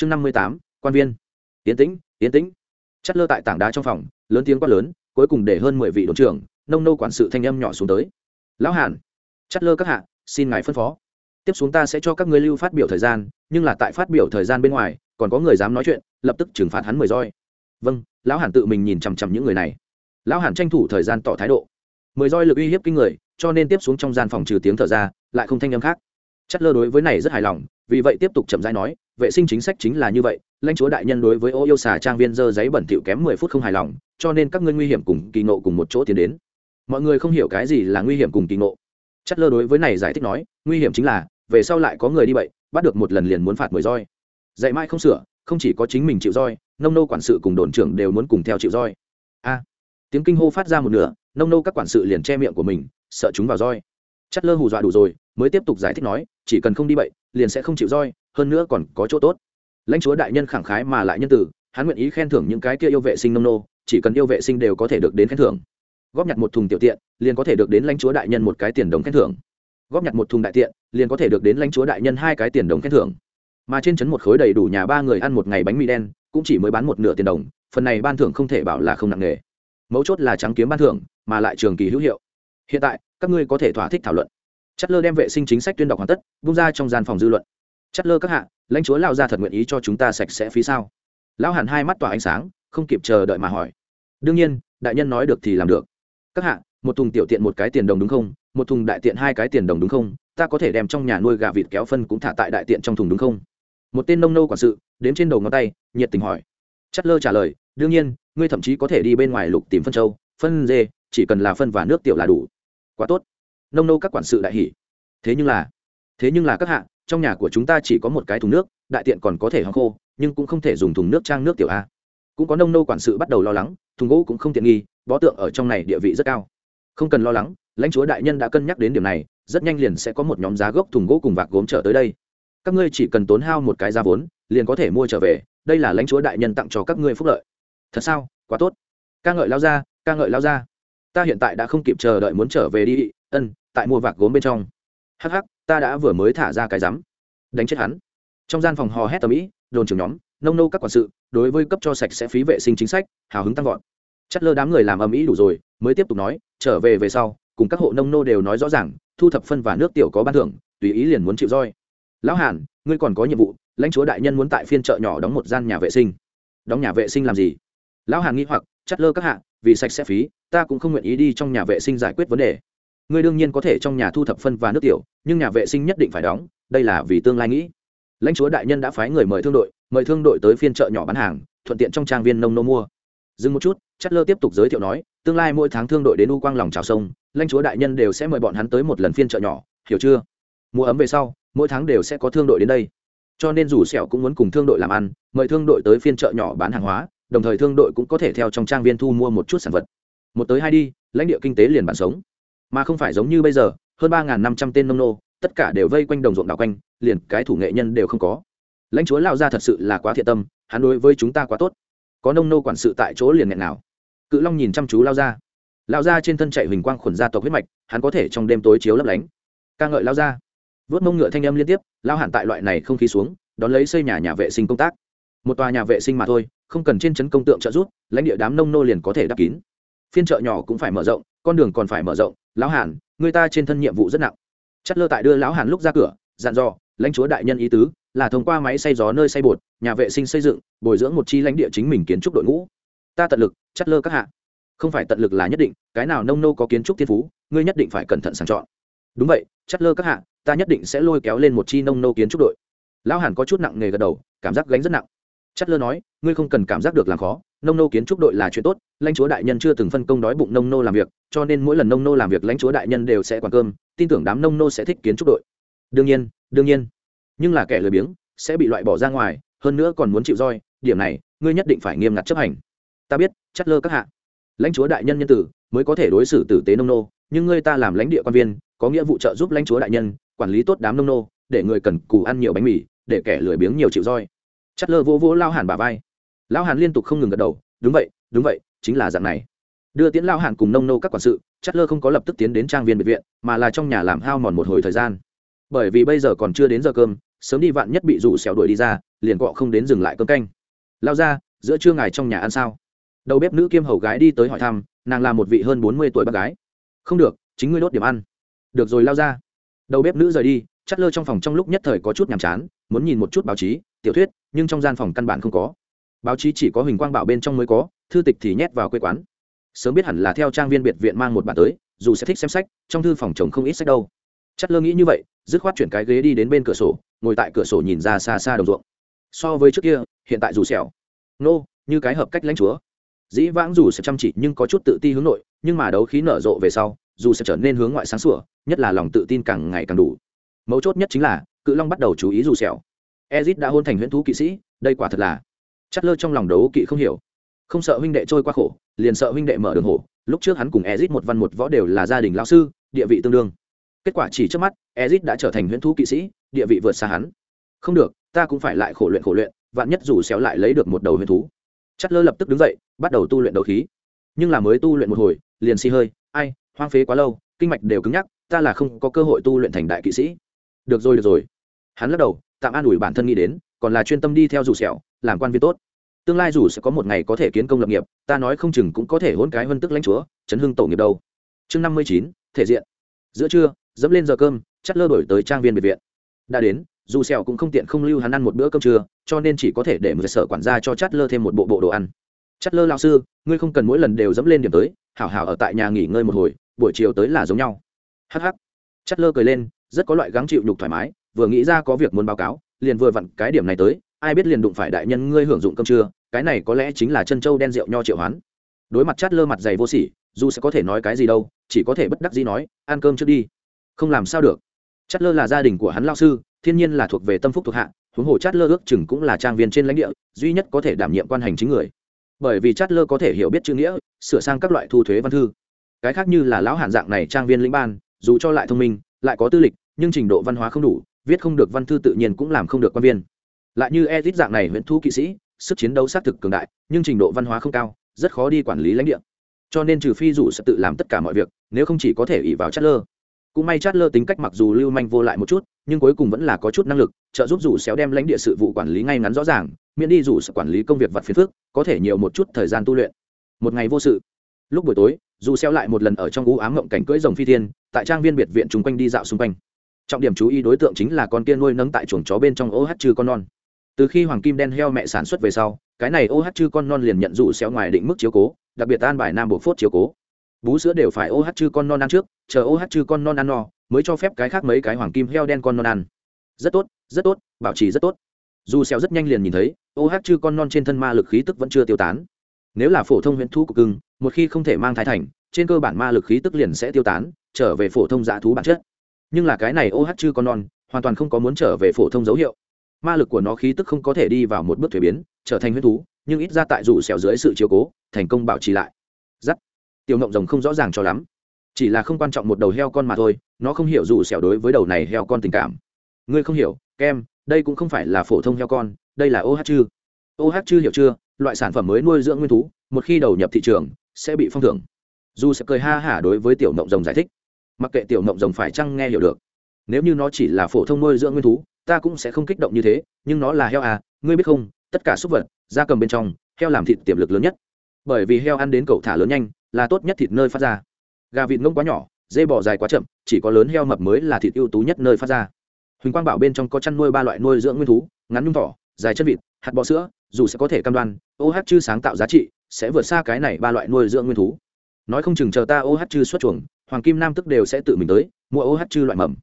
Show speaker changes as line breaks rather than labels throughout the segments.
chương năm mươi tám, quan viên. Yến tĩnh yến tĩnh. Chất lơ tại tảng đá trong phòng, lớn tiếng quát lớn, cuối cùng để hơn mười vị đồn trưởng, nông nô quản sự thanh âm nhỏ xuống tới. Lão hàn chất lơ các hạ, xin ngài phân phó. Tiếp xuống ta sẽ cho các ngươi lưu phát biểu thời gian, nhưng là tại phát biểu thời gian bên ngoài, còn có người dám nói chuyện, lập tức trừng phạt hắn mười roi. Vâng lão hàn tự mình nhìn chằm chằm những người này. Lão hàn tranh thủ thời gian tỏ thái độ. Mười roi lực uy hiếp kinh người, cho nên tiếp xuống trong gian phòng trừ tiếng thở ra, lại không thanh âm khác. Chất lơ đối với này rất hài lòng, vì vậy tiếp tục chậm rãi nói vệ sinh chính sách chính là như vậy, lãnh chúa đại nhân đối với ô yêu xà trang viên dơ giấy bẩn thỉu kém mười phút không hài lòng, cho nên các ngươi nguy hiểm cùng kỳ nộ cùng một chỗ tiến đến. Mọi người không hiểu cái gì là nguy hiểm cùng kỳ nộ chất lơ đối với này giải thích nói, nguy hiểm chính là, về sau lại có người đi bậy, bắt được một lần liền muốn phạt mười roi. Dạy mai không sửa, không chỉ có chính mình chịu roi, nông nô quản sự cùng đồn trưởng đều muốn cùng theo chịu roi. A. Tiếng kinh hô phát ra một nửa, nông nô các quản sự liền che miệng của mình, sợ chúng vào roi. Chất lơ hù dọa đủ rồi, mới tiếp tục giải thích nói, chỉ cần không đi bậy, liền sẽ không chịu roi hơn nữa còn có chỗ tốt. Lãnh chúa đại nhân khẳng khái mà lại nhân tử, hắn nguyện ý khen thưởng những cái kia yêu vệ sinh nông nô, chỉ cần yêu vệ sinh đều có thể được đến khen thưởng. Góp nhặt một thùng tiểu tiện, liền có thể được đến lãnh chúa đại nhân một cái tiền đồng khen thưởng. Góp nhặt một thùng đại tiện, liền có thể được đến lãnh chúa đại nhân hai cái tiền đồng khen thưởng. Mà trên chấn một khối đầy đủ nhà ba người ăn một ngày bánh mì đen, cũng chỉ mới bán một nửa tiền đồng, phần này ban thưởng không thể bảo là không nặng nề. Mấu chốt là trắng kiếm ban thưởng, mà lại trường kỳ hữu hiệu. Hiện tại, các ngươi có thể thỏa thích thảo luận. Chất lơ đem vệ sinh chính sách tuyên đọc hoàn tất, bung ra trong gian phòng dư luận chất lơ các hạ, lãnh chúa lao ra thật nguyện ý cho chúng ta sạch sẽ phí sao? Lão hẳn hai mắt tỏa ánh sáng, không kịp chờ đợi mà hỏi. Đương nhiên, đại nhân nói được thì làm được. Các hạ, một thùng tiểu tiện một cái tiền đồng đúng không? Một thùng đại tiện hai cái tiền đồng đúng không? Ta có thể đem trong nhà nuôi gà vịt kéo phân cũng thả tại đại tiện trong thùng đúng không? Một tên nông nô quản sự, đếm trên đầu ngón tay, nhiệt tình hỏi. Chất lơ trả lời, đương nhiên, ngươi thậm chí có thể đi bên ngoài lục tìm phân châu, phân dê, chỉ cần là phân và nước tiểu là đủ. Quá tốt. Nông nô các quản sự đại hỉ. Thế nhưng là, thế nhưng là các hạ trong nhà của chúng ta chỉ có một cái thùng nước, đại tiện còn có thể hong khô, nhưng cũng không thể dùng thùng nước trang nước tiểu a. Cũng có nông nô quản sự bắt đầu lo lắng, thùng gỗ cũng không tiện nghi, bó tượng ở trong này địa vị rất cao. Không cần lo lắng, lãnh chúa đại nhân đã cân nhắc đến điểm này, rất nhanh liền sẽ có một nhóm giá gốc thùng gỗ cùng vạc gốm trở tới đây. Các ngươi chỉ cần tốn hao một cái giá vốn, liền có thể mua trở về, đây là lãnh chúa đại nhân tặng cho các ngươi phúc lợi. Thật sao? Quá tốt. Ca ngợi lao ra, ca ngợi lao ra. Ta hiện tại đã không kịp chờ đợi muốn trở về đi, ân, tại mua vạc gốm bên trong. Hắc hắc ta đã vừa mới thả ra cái rắm. Đánh chết hắn. Trong gian phòng hò hét tầm ĩ, đồn trưởng nhóm, nông nô các quản sự, đối với cấp cho sạch sẽ phí vệ sinh chính sách, hào hứng tăng vọt. Chất lơ đám người làm ầm ĩ đủ rồi, mới tiếp tục nói, trở về về sau, cùng các hộ nông nô đều nói rõ ràng, thu thập phân và nước tiểu có ban thưởng, tùy ý liền muốn chịu roi. Lão hàn, ngươi còn có nhiệm vụ, lãnh chúa đại nhân muốn tại phiên chợ nhỏ đóng một gian nhà vệ sinh. Đóng nhà vệ sinh làm gì? Lão hàn nghĩ hoặc chất lơ các hạ, vì sạch sẽ phí, ta cũng không nguyện ý đi trong nhà vệ sinh giải quyết vấn đề ngươi đương nhiên có thể trong nhà thu thập phân và nước tiểu, nhưng nhà vệ sinh nhất định phải đóng, đây là vì tương lai nghĩ. Lãnh chúa đại nhân đã phái người mời thương đội, mời thương đội tới phiên chợ nhỏ bán hàng, thuận tiện trong trang viên nông nô mua. Dừng một chút, chất lơ tiếp tục giới thiệu nói, tương lai mỗi tháng thương đội đến u quang lòng trào sông, lãnh chúa đại nhân đều sẽ mời bọn hắn tới một lần phiên chợ nhỏ, hiểu chưa? Mùa ấm về sau, mỗi tháng đều sẽ có thương đội đến đây. Cho nên dù sẹo cũng muốn cùng thương đội làm ăn, mời thương đội tới phiên chợ nhỏ bán hàng hóa, đồng thời thương đội cũng có thể theo trong trang viên thu mua một chút sản vật. Một tới hai đi, lãnh địa kinh tế liền bản sống mà không phải giống như bây giờ, hơn ba năm trăm tên nông nô, tất cả đều vây quanh đồng ruộng đảo quanh, liền cái thủ nghệ nhân đều không có. Lãnh chúa lao ra thật sự là quá thiện tâm, hắn đối với chúng ta quá tốt. Có nông nô quản sự tại chỗ liền nghẹn nào. Cự long nhìn chăm chú lao ra lao ra trên thân chạy huỳnh quang khuẩn gia tộc huyết mạch, hắn có thể trong đêm tối chiếu lấp lánh. Ca ngợi lao ra vớt mông ngựa thanh âm liên tiếp, lao hẳn tại loại này không khí xuống, đón lấy xây nhà nhà vệ sinh công tác. Một tòa nhà vệ sinh mà thôi, không cần trên chấn công tượng trợ giúp, lãnh địa đám nông nô liền có thể đắp kín phiên chợ nhỏ cũng phải mở rộng, con đường còn phải mở rộng. Lão hàn, người ta trên thân nhiệm vụ rất nặng. Chất lơ tại đưa lão hàn lúc ra cửa, dặn dò, lãnh chúa đại nhân ý tứ là thông qua máy xay gió nơi xay bột, nhà vệ sinh xây dựng, bồi dưỡng một chi lãnh địa chính mình kiến trúc đội ngũ. Ta tận lực, chất lơ các hạ. Không phải tận lực là nhất định, cái nào nông nô có kiến trúc thiên phú, ngươi nhất định phải cẩn thận sàng chọn. Đúng vậy, chất lơ các hạ, ta nhất định sẽ lôi kéo lên một chi nông nô kiến trúc đội. Lão hàn có chút nặng nghề gật đầu, cảm giác gánh rất nặng chất lơ nói, ngươi không cần cảm giác được làm khó, nông nô kiến trúc đội là chuyện tốt, lãnh chúa đại nhân chưa từng phân công đói bụng nông nô làm việc, cho nên mỗi lần nông nô làm việc lãnh chúa đại nhân đều sẽ quản cơm, tin tưởng đám nông nô sẽ thích kiến trúc đội. Đương nhiên đương nhiên. Nhưng là kẻ lười biếng sẽ bị loại bỏ ra ngoài, hơn nữa còn muốn chịu roi, điểm này, ngươi nhất định phải nghiêm ngặt chấp hành. Ta biết, chất lơ các hạ. Lãnh chúa đại nhân nhân tử mới có thể đối xử tử tế nông nô, nhưng ngươi ta làm lãnh địa quan viên, có nghĩa vụ trợ giúp lãnh chúa đại nhân quản lý tốt đám nông nô, để người cần cù ăn nhiều bánh mì, để kẻ lười biếng nhiều chịu roi chất lơ vô vô lao hàn bà vai. Lao hàn liên tục không ngừng gật đầu, đúng vậy đúng vậy, chính là dạng này. Đưa tiễn lao hàn cùng nông nô các quản sự, chất lơ không có lập tức tiến đến trang viên biệt viện, mà là trong nhà làm hao mòn một hồi thời gian. Bởi vì bây giờ còn chưa đến giờ cơm, sớm đi vạn nhất bị rủ xẻo đuổi đi ra, liền cọ không đến dừng lại cơm canh. Lao ra, giữa trưa ngài trong nhà ăn sao? Đầu bếp nữ kiêm hầu gái đi tới hỏi thăm, nàng là một vị hơn bốn mươi tuổi bác gái. Không được, chính ngươi đốt điểm ăn. Được rồi, lao ra. Đầu bếp nữ rời đi chắt lơ trong phòng trong lúc nhất thời có chút nhàm chán, muốn nhìn một chút báo chí, tiểu thuyết, nhưng trong gian phòng căn bản không có. Báo chí chỉ có huỳnh quang bảo bên trong mới có, thư tịch thì nhét vào quê quán. Sớm biết hẳn là theo trang viên biệt viện mang một bản tới, dù sẽ thích xem sách, trong thư phòng chồng không ít sách đâu. Chắt lơ nghĩ như vậy, dứt khoát chuyển cái ghế đi đến bên cửa sổ, ngồi tại cửa sổ nhìn ra xa xa đồng ruộng. So với trước kia, hiện tại dù xẻo nô, như cái hợp cách lãnh chúa. Dĩ vãng dù sẽ chăm chỉ nhưng có chút tự ti hướng nội, nhưng mà đấu khí nở rộ về sau, dù sẽ trở nên hướng ngoại sáng sủa, nhất là lòng tự tin càng ngày càng đủ mấu chốt nhất chính là, cự long bắt đầu chú ý dù sẹo. Ezit đã hôn thành huyễn thú kỵ sĩ, đây quả thật là chất lơ trong lòng đấu kỵ không hiểu. Không sợ huynh đệ trôi qua khổ, liền sợ huynh đệ mở đường hổ. Lúc trước hắn cùng ezit một văn một võ đều là gia đình lao sư, địa vị tương đương. Kết quả chỉ trước mắt, ezit đã trở thành huyễn thú kỵ sĩ, địa vị vượt xa hắn. Không được, ta cũng phải lại khổ luyện khổ luyện, vạn nhất dù xéo lại lấy được một đầu huyễn thú. Chất lơ lập tức đứng dậy, bắt đầu tu luyện đấu khí. Nhưng là mới tu luyện một hồi, liền si hơi, ai, hoang phế quá lâu, kinh mạch đều cứng nhắc, ta là không có cơ hội tu luyện thành đại kỵ sĩ được rồi được rồi. Hắn lắc đầu, tạm an ủi bản thân nghĩ đến, còn là chuyên tâm đi theo dù sẹo, làm quan viên tốt. Tương lai dù sẽ có một ngày có thể kiến công lập nghiệp, ta nói không chừng cũng có thể hôn cái vân tức lãnh chúa, chấn hưng tổ nghiệp đâu. Chương năm mươi chín, thể diện. Giữa trưa, dẫm lên giờ cơm, chắt lơ đổi tới trang viên biệt viện. Đã đến dù sẹo cũng không tiện không lưu hắn ăn một bữa cơm trưa, cho nên chỉ có thể để một sở quản gia cho chắt lơ thêm một bộ bộ đồ ăn. Chắt lơ lão sư, ngươi không cần mỗi lần đều dẫm lên điểm tới, hảo hảo ở tại nhà nghỉ ngơi một hồi, buổi chiều tới là giống nhau. Hắc hắc. Chắt lơ cười lên rất có loại gắng chịu nhục thoải mái, vừa nghĩ ra có việc muốn báo cáo, liền vừa vặn cái điểm này tới, ai biết liền đụng phải đại nhân ngươi hưởng dụng cơm trưa, cái này có lẽ chính là chân châu đen rượu nho triệu hoán. Đối mặt chát lơ mặt dày vô sỉ, dù sẽ có thể nói cái gì đâu, chỉ có thể bất đắc dĩ nói, ăn cơm trước đi. Không làm sao được. Chát lơ là gia đình của hắn lao sư, thiên nhiên là thuộc về tâm phúc thuộc hạ, huống hồ chát lơ ước chừng cũng là trang viên trên lãnh địa, duy nhất có thể đảm nhiệm quan hành chính người. Bởi vì chát lơ có thể hiểu biết chữ nghĩa, sửa sang các loại thu thuế văn thư. Cái khác như là lão hạn dạng này trang viên lĩnh ban, dù cho lại thông minh lại có tư lịch, nhưng trình độ văn hóa không đủ, viết không được văn thư tự nhiên cũng làm không được quan viên. Lại như edit dạng này huyện thu kỵ sĩ, sức chiến đấu xác thực cường đại, nhưng trình độ văn hóa không cao, rất khó đi quản lý lãnh địa. Cho nên trừ phi dù sẽ tự làm tất cả mọi việc, nếu không chỉ có thể ỉ vào chát lơ cũng may chát lơ tính cách mặc dù lưu manh vô lại một chút, nhưng cuối cùng vẫn là có chút năng lực, trợ giúp dù xéo đem lãnh địa sự vụ quản lý ngay ngắn rõ ràng, miễn đi dù sự quản lý công việc vặt phiền phức, có thể nhiều một chút thời gian tu luyện. Một ngày vô sự. Lúc buổi tối dù xéo lại một lần ở trong u ám ngộng cảnh cưỡi rồng phi thiên, tại trang viên biệt viện chúng quanh đi dạo xung quanh. Trọng điểm chú ý đối tượng chính là con kia nuôi nấng tại chuồng chó bên trong ô hát trừ con non. Từ khi hoàng kim đen heo mẹ sản xuất về sau, cái này ô hát chư con non liền nhận dụ xeo ngoài định mức chiếu cố, đặc biệt an bài nam bộ phốt chiếu cố. Bú sữa đều phải ô hát chư con non ăn trước, chờ ô hát chư con non ăn no, mới cho phép cái khác mấy cái hoàng kim heo đen con non ăn. Rất tốt rất tốt, bảo trì rất tốt. Dù xéo rất nhanh liền nhìn thấy, ô hát chư con non trên thân ma lực khí tức vẫn chưa tiêu tán. Nếu là phổ thông huyễn thú của cưng một khi không thể mang thai thành, trên cơ bản ma lực khí tức liền sẽ tiêu tán, trở về phổ thông dã thú bản chất. Nhưng là cái này ô hát chư con non, hoàn toàn không có muốn trở về phổ thông dấu hiệu. Ma lực của nó khí tức không có thể đi vào một bước thuế biến, trở thành huyết thú, nhưng ít ra tại rủ xẻo dưới sự chiếu cố, thành công bảo trì lại. Giắt tiểu ngộng rồng không rõ ràng cho lắm. Chỉ là không quan trọng một đầu heo con mà thôi, nó không hiểu rủ xẻo đối với đầu này heo con tình cảm. Ngươi không hiểu, kem, đây cũng không phải là phổ thông heo con, đây là oh chư. Oh chư hiểu chưa? Loại sản phẩm mới nuôi dưỡng nguyên thú, một khi đầu nhập thị trường sẽ bị phong thưởng. Dù sẽ cười ha hả đối với tiểu mộng rồng giải thích, mặc kệ tiểu mộng rồng phải chăng nghe hiểu được, nếu như nó chỉ là phổ thông nuôi dưỡng nguyên thú, ta cũng sẽ không kích động như thế, nhưng nó là heo à ngươi biết không, tất cả súc vật, da cầm bên trong, heo làm thịt tiềm lực lớn nhất. Bởi vì heo ăn đến cậu thả lớn nhanh, là tốt nhất thịt nơi phát ra. Gà vịt ngông quá nhỏ, dê bò dài quá chậm, chỉ có lớn heo mập mới là thịt ưu tú nhất nơi phát ra. Huỳnh quang bảo bên trong có chăn nuôi ba loại nuôi dưỡng nguyên thú, ngắn nhung thỏ, dài chân vịt, hạt bò sữa, dù sẽ có thể cam đoan, ô OH chư sáng tạo giá trị sẽ vượt xa cái này ba loại nuôi dưỡng nguyên thú. Nói không chừng chờ ta ô OH chư xuất chuồng, hoàng kim nam tức đều sẽ tự mình tới, mua ô OH chư loại mầm.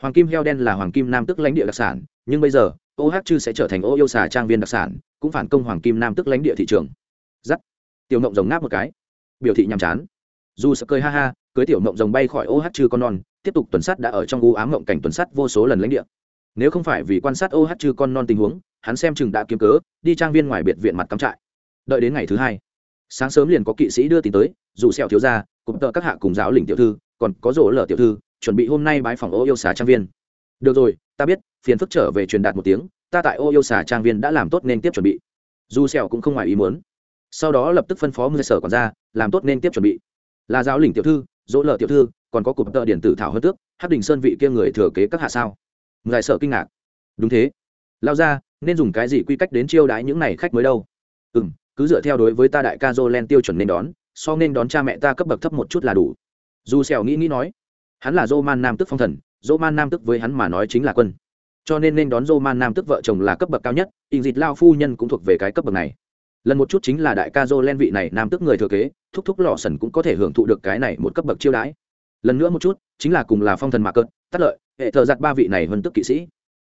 Hoàng kim heo đen là hoàng kim nam tức lãnh địa đặc sản, nhưng bây giờ, ô hát chư sẽ trở thành ô yêu xà trang viên đặc sản, cũng phản công hoàng kim nam tức lãnh địa thị trường. Giắt. Tiểu ngộng rồng ngáp một cái. Biểu thị nhàm chán. Dù sợ cười ha ha, cưới tiểu ngộng rồng bay khỏi ô hát chư con non, tiếp tục tuần sát đã ở trong u ám ngộng cảnh tuần sát vô số lần lãnh địa. Nếu không phải vì quan sát ô hát chư con non tình huống, hắn xem chừng đã kiếm cớ, đi trang viên ngoài biệt viện mặt cắm trại. Đợi đến ngày thứ hai sáng sớm liền có kỵ sĩ đưa tin tới, dù xẹo thiếu gia cùng tợ các hạ cùng giáo lĩnh tiểu thư, còn có rổ lở tiểu thư, chuẩn bị hôm nay bái phòng ô yêu xà trang viên. Được rồi, ta biết, phiền phức trở về truyền đạt một tiếng, ta tại ô yêu xà trang viên đã làm tốt nên tiếp chuẩn bị. Dù sẹo cũng không ngoài ý muốn. Sau đó lập tức phân phó người sở còn ra làm tốt nên tiếp chuẩn bị. Là giáo lĩnh tiểu thư dỗ lợ tiểu thư, còn có cụm tợ điện tử thảo hơn tước, hắc đình sơn vị kia người thừa kế các hạ sao? Ngài sở kinh ngạc. Đúng thế. Lao ra, nên dùng cái gì quy cách đến chiêu đãi những này khách mới đâu? Ừ m cứ dựa theo đối với ta đại ca Jolen tiêu chuẩn nên đón so nên đón cha mẹ ta cấp bậc thấp một chút là đủ. Dù Sẹo nghĩ nghĩ nói hắn là Roman nam tức phong thần Roman nam tức với hắn mà nói chính là quân. Cho nên nên đón Roman nam tức vợ chồng là cấp bậc cao nhất ình dịch lao phu nhân cũng thuộc về cái cấp bậc này. Lần một chút chính là đại ca Jolen vị này nam tức người thừa kế thúc thúc lò sần cũng có thể hưởng thụ được cái này một cấp bậc chiêu đãi. Lần nữa một chút chính là cùng là phong thần mạc cơn, tất lợi hệ thờ giặt ba vị này hơn tức kỵ sĩ.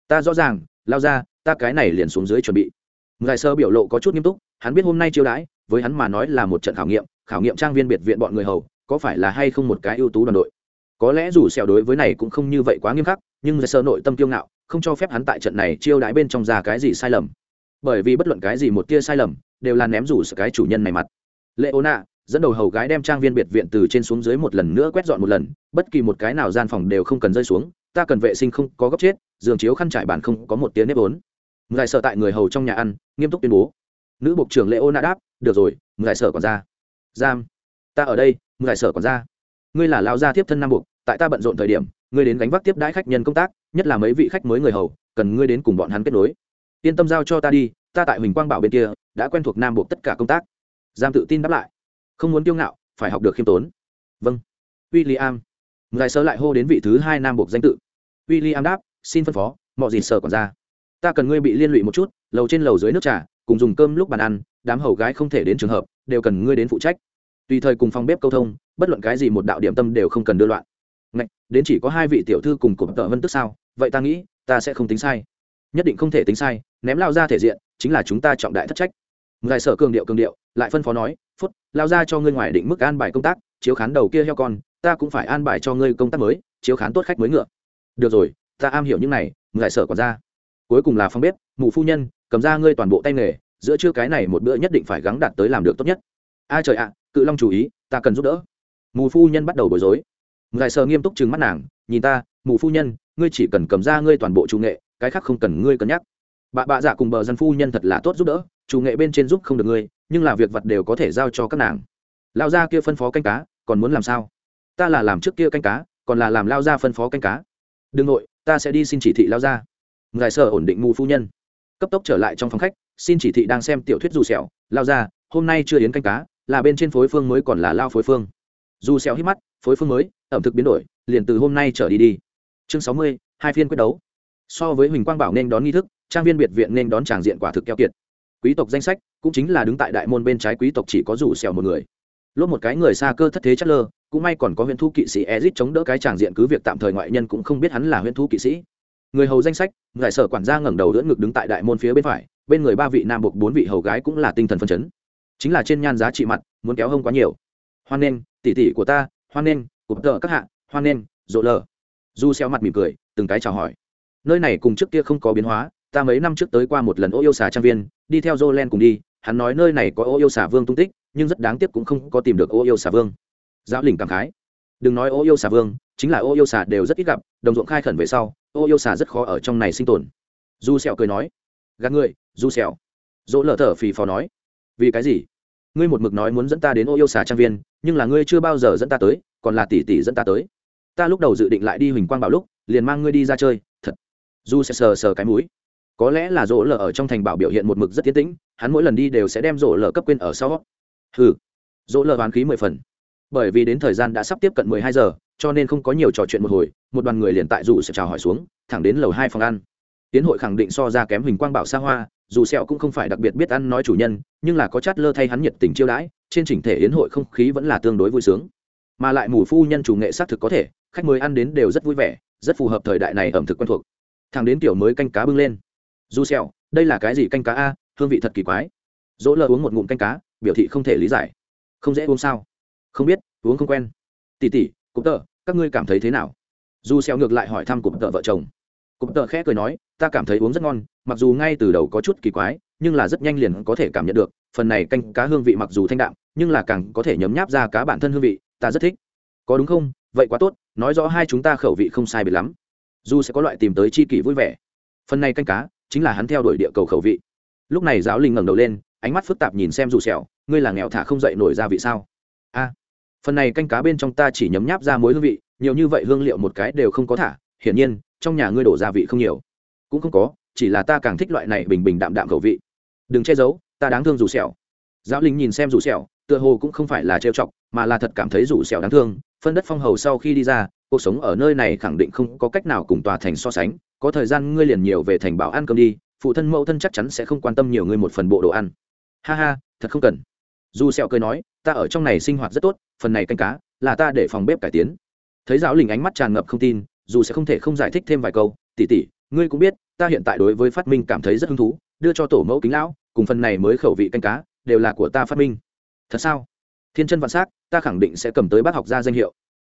Ta rõ ràng lao ra ta cái này liền xuống dưới chuẩn bị ngài sơ biểu lộ có chút nghiêm túc, hắn biết hôm nay chiêu đãi, với hắn mà nói là một trận khảo nghiệm khảo nghiệm trang viên biệt viện bọn người hầu, có phải là hay không một cái ưu tú đoàn đội? Có lẽ dù xèo đối với này cũng không như vậy quá nghiêm khắc, nhưng ngài sơ nội tâm kiêu ngạo, không cho phép hắn tại trận này chiêu đãi bên trong ra cái gì sai lầm. Bởi vì bất luận cái gì một tia sai lầm, đều là ném rủ sự cái chủ nhân này mặt. Lệ ố nạ dẫn đầu hầu gái đem trang viên biệt viện từ trên xuống dưới một lần nữa quét dọn một lần, bất kỳ một cái nào gian phòng đều không cần rơi xuống, ta cần vệ sinh không có góc chết, giường chiếu khăn trải bàn không có một tiếng nếp ốn ngài sợ tại người hầu trong nhà ăn, nghiêm túc tuyên bố. Nữ bộ trưởng lệ ô nạ đáp được rồi, ngài sợ còn ra. Giam. Ta ở đây, ngài sợ còn ra. Ngươi là lao gia tiếp thân nam buộc tại ta bận rộn thời điểm, ngươi đến gánh vác tiếp đãi khách nhân công tác, nhất là mấy vị khách mới người hầu, cần ngươi đến cùng bọn hắn kết nối. Yên tâm giao cho ta đi, ta tại huỳnh quang bảo bên kia, đã quen thuộc nam buộc tất cả công tác. Giam tự tin đáp lại. Không muốn kiêu ngạo, phải học được khiêm tốn. Vâng. W i l l i am ngài sơ lại hô đến vị thứ hai nam buộc danh tự. W i l l i am đáp, xin phân phó, mọi gì sợ còn ra ta cần ngươi bị liên lụy một chút lầu trên lầu dưới nước trà cùng dùng cơm lúc bàn ăn đám hầu gái không thể đến trường hợp đều cần ngươi đến phụ trách. Tùy thời cùng phòng bếp câu thông bất luận cái gì một đạo điểm tâm đều không cần đưa loạn. Ngạch, đến chỉ có hai vị tiểu thư cùng cụm tợ vân tức sao? Vậy ta nghĩ ta sẽ không tính sai. Nhất định không thể tính sai ném lao ra thể diện chính là chúng ta trọng đại thất trách. Ngài sở cường điệu cường điệu lại phân phó nói phút lao ra cho ngươi ngoài định mức an bài công tác chiếu khán đầu kia heo con ta cũng phải an bài cho ngươi công tác mới chiếu khán tốt khách mới ngựa. Được rồi ta am hiểu những này ngài sở còn ra cuối cùng là phong bếp, mụ phu nhân, cầm ra ngươi toàn bộ tay nghề, giữa trưa cái này một bữa nhất định phải gắng đạt tới làm được tốt nhất. A trời ạ, cự long chú ý, ta cần giúp đỡ. Mù phu nhân bắt đầu bối rối. Ngài sờ nghiêm túc chừng mắt nàng, nhìn ta mù phu nhân, ngươi chỉ cần cầm ra ngươi toàn bộ chủ nghệ, cái khác không cần ngươi cân nhắc. Bà bạ dạ cùng bờ dân phu nhân thật là tốt giúp đỡ, chủ nghệ bên trên giúp không được ngươi, nhưng là việc vật đều có thể giao cho các nàng. Lao ra kia phân phó canh cá, còn muốn làm sao? Ta là làm trước kia canh cá, còn là làm lao ra phân phó canh cá. Đừng nội, ta sẽ đi xin chỉ thị lao ra ngài sở ổn định mù phu nhân. Cấp tốc trở lại trong phòng khách, xin chỉ thị đang xem tiểu thuyết dù sẹo, lao ra, hôm nay chưa yến canh cá, là bên trên phối phương mới còn là lao phối phương. Dù sẹo hít mắt, phối phương mới, ẩm thực biến đổi, liền từ hôm nay trở đi đi. Chương sáu mươi, hai phiên quyết đấu. So với huỳnh quang bảo nên đón nghi thức, trang viên biệt viện nên đón tràng diện quả thực keo kiệt. Quý tộc danh sách cũng chính là đứng tại đại môn bên trái quý tộc chỉ có rủ sẹo một người. Lốt một cái người xa cơ thất thế chất lơ, cũng may còn có huyện thu kỵ sĩ ezit chống đỡ cái tràng diện cứ việc tạm thời ngoại nhân cũng không biết hắn là huyện thu kỵ sĩ người hầu danh sách giải sở quản gia ngẩng đầu đỡ ngực đứng tại đại môn phía bên phải, bên người ba vị nam buộc bốn vị hầu gái cũng là tinh thần phân chấn. Chính là trên nhan giá trị mặt, muốn kéo hông quá nhiều. Hoan nghênh tỉ tỉ của ta, hoan nghênh cụp tợ các hạ, hoan nghênh, rộ lờ. Du xeo mặt mỉm cười, từng cái chào hỏi. Nơi này cùng trước kia không có biến hóa, ta mấy năm trước tới qua một lần ô yêu xà trang viên, đi theo jolen cùng đi, hắn nói nơi này có ô yêu xà vương tung tích, nhưng rất đáng tiếc cũng không có tìm được ô yêu xà vương. Giáo lĩnh cảm khái. Đừng nói ô yêu xà vương, chính là ô yêu xà đều rất ít gặp, đồng ruộng khai khẩn về sau ô yêu xà rất khó ở trong này sinh tồn. Du sẹo cười nói, gạt ngươi du sẹo. Dỗ lở thở phì phò nói, vì cái gì? Ngươi một mực nói muốn dẫn ta đến ô yêu xà trang viên, nhưng là ngươi chưa bao giờ dẫn ta tới, còn là tỷ tỷ dẫn ta tới. Ta lúc đầu dự định lại đi huỳnh quang bảo lúc, liền mang ngươi đi ra chơi, thật. Du sẽ sờ sờ cái mũi. Có lẽ là rỗ lở ở trong thành bảo biểu hiện một mực rất tiến tĩnh, hắn mỗi lần đi đều sẽ đem rỗ lở cấp quên ở sau. Hừ. Rỗ lở hoàn khí mười phần. Bởi vì đến thời gian đã sắp tiếp cận mười hai giờ, cho nên không có nhiều trò chuyện một hồi một đoàn người liền tại dù sẽ chào hỏi xuống thẳng đến lầu hai phòng ăn. Tiến hội khẳng định so ra kém huỳnh quang bảo xa hoa dù sẹo cũng không phải đặc biệt biết ăn nói chủ nhân nhưng là có chát lơ thay hắn nhiệt tình chiêu đãi trên chỉnh thể yến hội không khí vẫn là tương đối vui sướng. Mà lại mù phu nhân chủ nghệ xác thực có thể khách mời ăn đến đều rất vui vẻ rất phù hợp thời đại này ẩm thực quen thuộc. Thằng đến tiểu mới canh cá bưng lên. Dù sẹo đây là cái gì canh cá a hương vị thật kỳ quái. Dỗ lơ uống một ngụm canh cá biểu thị không thể lý giải. Không dễ uống sao? Không biết uống không quen. Tỷ tỷ, cụm tợ các ngươi cảm thấy thế nào? Du sẹo ngược lại hỏi thăm cụm tợ vợ chồng. Cụm tợ khẽ cười nói, ta cảm thấy uống rất ngon, mặc dù ngay từ đầu có chút kỳ quái, nhưng là rất nhanh liền có thể cảm nhận được, phần này canh cá hương vị mặc dù thanh đạm, nhưng là càng có thể nhấm nháp ra cá bản thân hương vị, ta rất thích. Có đúng không? Vậy quá tốt, nói rõ hai chúng ta khẩu vị không sai biệt lắm. Dù sẽ có loại tìm tới chi kỷ vui vẻ. Phần này canh cá chính là hắn theo đuổi địa cầu khẩu vị. Lúc này giáo linh ngẩng đầu lên, ánh mắt phức tạp nhìn xem dù sẹo ngươi là nghèo thả không dậy nổi ra vị sao? A phần này canh cá bên trong ta chỉ nhấm nháp ra mối hương vị, nhiều như vậy hương liệu một cái đều không có thả, hiển nhiên, trong nhà ngươi đổ gia vị không nhiều. Cũng không có, chỉ là ta càng thích loại này bình bình đạm đạm khẩu vị. Đừng che giấu, ta đáng thương rủ sẹo. Giáo linh nhìn xem rủ sẹo, tựa hồ cũng không phải là trêu chọc, mà là thật cảm thấy rủ sẹo đáng thương. Phân đất phong hầu sau khi đi ra, cuộc sống ở nơi này khẳng định không có cách nào cùng tòa thành so sánh. Có thời gian ngươi liền nhiều về thành bảo ăn cơm đi, phụ thân mẫu thân chắc chắn sẽ không quan tâm nhiều ngươi một phần bộ đồ ăn. Ha ha, thật không cần. Dù sẹo cười nói ta ở trong này sinh hoạt rất tốt, phần này canh cá là ta để phòng bếp cải tiến. Thấy giáo linh ánh mắt tràn ngập không tin, dù sẽ không thể không giải thích thêm vài câu, tỷ tỷ, ngươi cũng biết, ta hiện tại đối với phát minh cảm thấy rất hứng thú, đưa cho tổ mẫu kính lão, cùng phần này mới khẩu vị canh cá đều là của ta phát minh. Thật sao? Thiên chân vạn s á c ta khẳng định sẽ cầm tới bác học gia danh hiệu.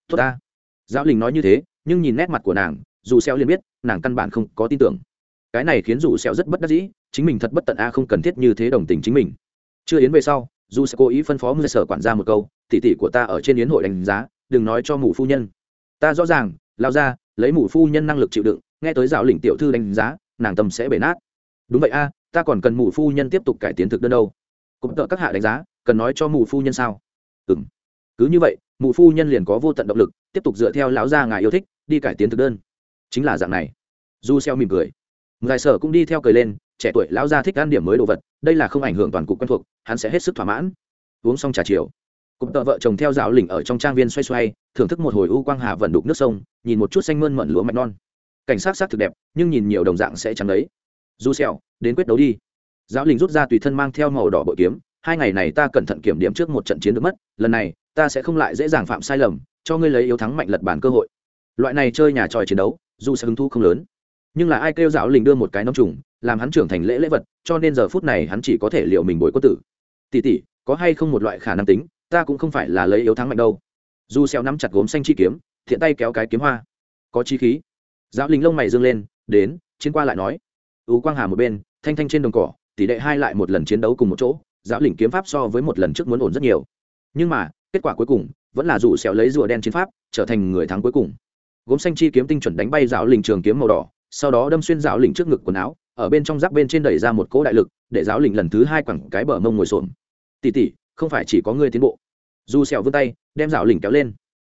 Tốt ta. Giáo linh nói như thế, nhưng nhìn nét mặt của nàng, dù xeo liền biết, nàng căn bản không có tin tưởng. Cái này khiến dù xeo rất bất đắc dĩ, chính mình thật bất tận a không cần thiết như thế đồng tình chính mình. Chưa yến về sau dù sẽ cố ý phân phó người sở quản gia một câu, tỷ tỷ của ta ở trên yến hội đánh giá, đừng nói cho mù phu nhân. Ta rõ ràng, lao ra, lấy mù phu nhân năng lực chịu đựng, nghe tới giáo lĩnh tiểu thư đánh giá, nàng tâm sẽ bể nát. Đúng vậy a, ta còn cần mù phu nhân tiếp tục cải tiến thực đơn đâu. Cũng tợ các hạ đánh giá, cần nói cho mù phu nhân sao? Ừ m cứ như vậy mù phu nhân liền có vô tận động lực, tiếp tục dựa theo lão gia ngài yêu thích, đi cải tiến thực đơn. Chính là dạng này. Du xeo mỉm cười. Ngài sở cũng đi theo cười lên trẻ tuổi lão gia thích ăn điểm mới đồ vật, đây là không ảnh hưởng toàn cục quen thuộc, hắn sẽ hết sức thỏa mãn. Uống xong trà chiều cụm tợ vợ chồng theo dạo lỉnh ở trong trang viên xoay xoay, thưởng thức một hồi u quang hà vận đục nước sông, nhìn một chút xanh mơn mận lúa mạch non. Cảnh sát sát thực đẹp, nhưng nhìn nhiều đồng dạng sẽ chẳng đấy. Du xẹo, đến quyết đấu đi. Giáo lĩnh rút ra tùy thân mang theo màu đỏ bội kiếm, hai ngày này ta cẩn thận kiểm điểm trước một trận chiến được mất, lần này, ta sẽ không lại dễ dàng phạm sai lầm, cho ngươi lấy yếu thắng mạnh lật bản cơ hội. Loại này chơi nhà tròi chiến đấu, dù sẽ hứng thu không lớn. Nhưng là ai kêu giáo lĩnh đưa một cái nông trùng làm hắn trưởng thành lễ lễ vật, cho nên giờ phút này hắn chỉ có thể liệu mình bồi quân tử. Tỷ tỷ, có hay không một loại khả năng tính, ta cũng không phải là lấy yếu thắng mạnh đâu. Dù xeo nắm chặt gốm xanh chi kiếm, thiện tay kéo cái kiếm hoa. Có chi khí. Giáo linh lông mày dương lên, đến, chiến qua lại nói. Ú quang hà một bên, thanh thanh trên đồng cỏ, tỷ đệ hai lại một lần chiến đấu cùng một chỗ, giáo lĩnh kiếm pháp so với một lần trước muốn ổn rất nhiều. Nhưng mà, kết quả cuối cùng, vẫn là dù xẻo lấy rùa đen chiến pháp, trở thành người thắng cuối cùng. Gốm xanh chi kiếm tinh chuẩn đánh bay giáo lĩnh trường kiếm màu đỏ, sau đó đâm xuyên giáo lĩnh trước ngực quần áo ở bên trong giáp bên trên đẩy ra một cỗ đại lực, để giáo lình lần thứ hai quẳng cái bờ mông ngồi xổm. Tỷ tỷ, không phải chỉ có ngươi tiến bộ. Dù sẹo vươn tay, đem giáo lình kéo lên.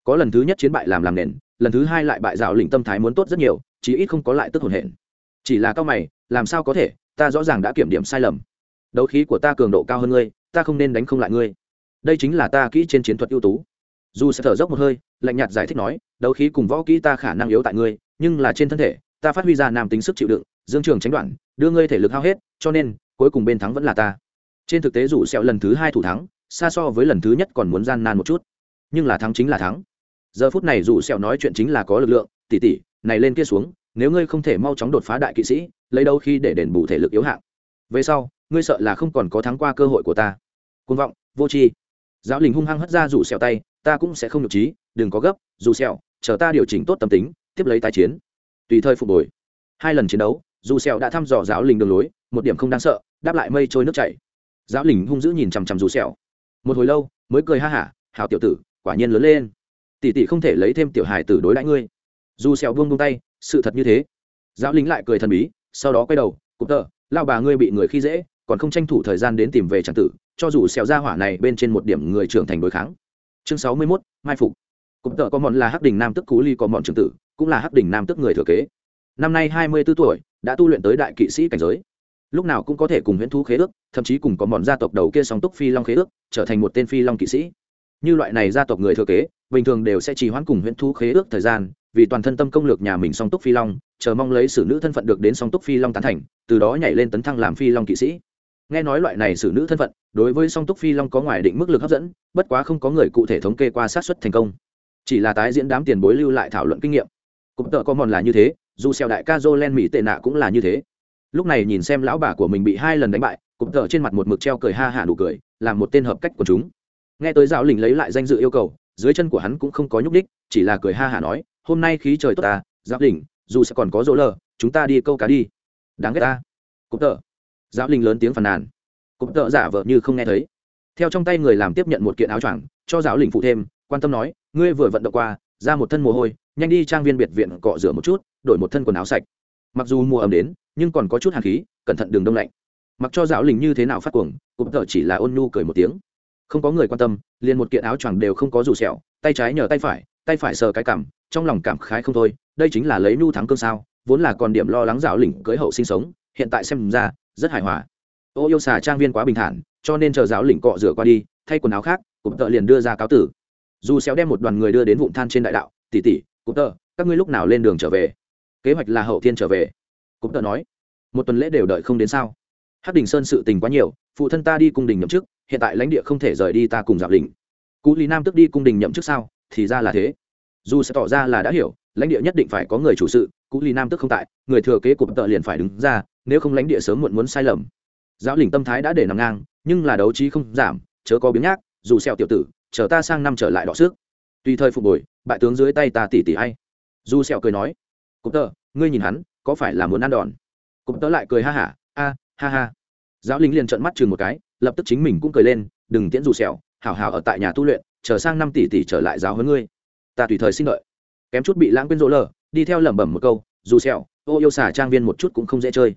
Có lần thứ nhất chiến bại làm làm nền, lần thứ hai lại bại giáo lình tâm thái muốn tốt rất nhiều, chí ít không có lại tức hồn hển. Chỉ là cao mày, làm sao có thể, ta rõ ràng đã kiểm điểm sai lầm. Đấu khí của ta cường độ cao hơn ngươi, ta không nên đánh không lại ngươi. Đây chính là ta kỹ trên chiến thuật ưu tú. Dù sẽ thở dốc một hơi, lạnh nhạt giải thích nói, đấu khí cùng võ kỹ ta khả năng yếu tại ngươi, nhưng là trên thân thể ta phát huy ra nam tính sức chịu đựng, dương trường tránh đoạn, đưa ngươi thể lực hao hết, cho nên, cuối cùng bên thắng vẫn là ta. Trên thực tế dù sẹo lần thứ hai thủ thắng, xa so với lần thứ nhất còn muốn gian nan một chút. Nhưng là thắng chính là thắng. Giờ phút này dù sẹo nói chuyện chính là có lực lượng tỉ tỉ này lên kia xuống, nếu ngươi không thể mau chóng đột phá đại kỵ sĩ, lấy đâu khi để đền bù thể lực yếu hạng? Về sau, ngươi sợ là không còn có thắng qua cơ hội của ta. Côn vọng, vô tri. Giáo linh hung hăng hất ra rủ sẹo tay, ta cũng sẽ không nhục trí, đừng có gấp, dù sẹo chờ ta điều chỉnh tốt tâm tính, tiếp lấy tái chiến tùy thời phục hồi. Hai lần chiến đấu dù sẹo đã thăm dò giáo linh đường lối một điểm không đáng sợ đáp lại mây trôi nước chảy. Giáo linh hung dữ nhìn chằm chằm dù sẹo. Một hồi lâu mới cười ha hả hảo tiểu tử quả nhiên lớn lên. Tỷ tỷ không thể lấy thêm tiểu hài tử đối đãi ngươi. Dù sẹo buông buông tay sự thật như thế. Giáo linh lại cười thần bí sau đó quay đầu cụp tờ lao bà ngươi bị người khi dễ còn không tranh thủ thời gian đến tìm về tràng tử cho dù sẹo ra hỏa này bên trên một điểm người trưởng thành đối kháng. Chương sáu mươi 61, mai phục cụp tợ có mọn là hắc đình nam tức cú ly có mọn trưởng tử, cũng là hắc đình nam tức người thừa kế. Năm nay hai mươi 24 tuổi, đã tu luyện tới đại kỵ sĩ cảnh giới. Lúc nào cũng có thể cùng huyễn thú khế ước, thậm chí cùng có mọn gia tộc đầu kia song túc phi long khế ước, trở thành một tên phi long kỵ sĩ. Như loại này gia tộc người thừa kế, bình thường đều sẽ trì hoãn cùng huyễn thú khế ước thời gian, vì toàn thân tâm công lược nhà mình song túc phi long, chờ mong lấy sử nữ thân phận được đến song túc phi long tán thành, từ đó nhảy lên tấn thăng làm phi long kỵ sĩ. Nghe nói loại này sử nữ thân phận, đối với song túc phi long có ngoài định mức lực hấp dẫn, bất quá không có người cụ thể thống kê qua sát xuất thành công chỉ là tái diễn đám tiền bối lưu lại thảo luận kinh nghiệm. Cũng tợ có mòn là như thế, dù xeo đại ca dô len mỹ tệ nạ cũng là như thế. Lúc này nhìn xem lão bà của mình bị hai lần đánh bại cũng tợ trên mặt một mực treo cười ha hả nụ cười làm một tên hợp cách của chúng. Nghe tới giáo lình lấy lại danh dự yêu cầu, dưới chân của hắn cũng không có nhúc đích chỉ là cười ha hả nói, hôm nay khí trời tốt ta, giáo lình dù sẽ còn có dỗ lờ, chúng ta đi câu cá đi. Đáng ghét ta. Cụm tợ. Giáo linh lớn tiếng phàn nàn. Cụm tợ giả vợ như không nghe thấy. Theo trong tay người làm tiếp nhận một kiện áo choàng, cho giáo linh phụ thêm, quan tâm nói ngươi vừa vận động qua, ra một thân mồ hôi, nhanh đi trang viên biệt viện cọ rửa một chút, đổi một thân quần áo sạch. Mặc dù mùa ấm đến, nhưng còn có chút hàn khí, cẩn thận đường đông lạnh. Mặc cho giáo lình như thế nào phát cuồng cụm tợ chỉ là ôn nhu cười một tiếng. Không có người quan tâm, liền một kiện áo choàng đều không có rủ sẹo, tay trái nhờ tay phải tay phải sờ cái cảm, trong lòng cảm khái không thôi, đây chính là lấy nhu thắng cương sao, vốn là còn điểm lo lắng giáo lĩnh cưới hậu sinh sống, hiện tại xem ra, rất hài hòa. Ô yêu xà trang viên quá bình thản, cho nên chờ giáo lĩnh cọ rửa qua đi, thay quần áo khác cụm tợ liền đưa ra cáo tử dù xéo đem một đoàn người đưa đến vụn than trên đại đạo tỷ tỷ cụm tơ, các ngươi lúc nào lên đường trở về? Kế hoạch là hậu thiên trở về. Cụm tơ nói một tuần lễ đều đợi không đến sao? Hắc đình sơn sự tình quá nhiều phụ thân ta đi cung đình nhậm chức hiện tại lãnh địa không thể rời đi ta cùng dạo đình. cú lý nam tức đi cung đình nhậm chức sao? Thì ra là thế. Dù sẽ tỏ ra là đã hiểu lãnh địa nhất định phải có người chủ sự cú lý nam tức không tại người thừa kế cụm tợ liền phải đứng ra nếu không lãnh địa sớm muộn muốn sai lầm. Giáo lĩnh tâm thái đã để nằm ngang nhưng là đấu trí không giảm chớ có biếng nhác dù sẹo tiểu tử chờ ta sang năm trở lại đọ sức. Tùy thời phục hồi, bại tướng dưới tay ta tỉ tỉ hay. Dù sẹo cười nói cụp tơ ngươi nhìn hắn, có phải là muốn ăn đòn? Cụp tơ lại cười ha hả, a, ha ha. Giáo lính liền trợn mắt chừng một cái, lập tức chính mình cũng cười lên, đừng tiễn dù sẹo, hảo hảo ở tại nhà tu luyện, chờ sang năm tỷ tỷ trở lại giáo huấn ngươi. Ta tùy thời xin lợi. kém chút bị lãng quên rỗ lờ, đi theo lẩm bẩm một câu, dù sẹo, ô yêu xả trang viên một chút cũng không dễ chơi.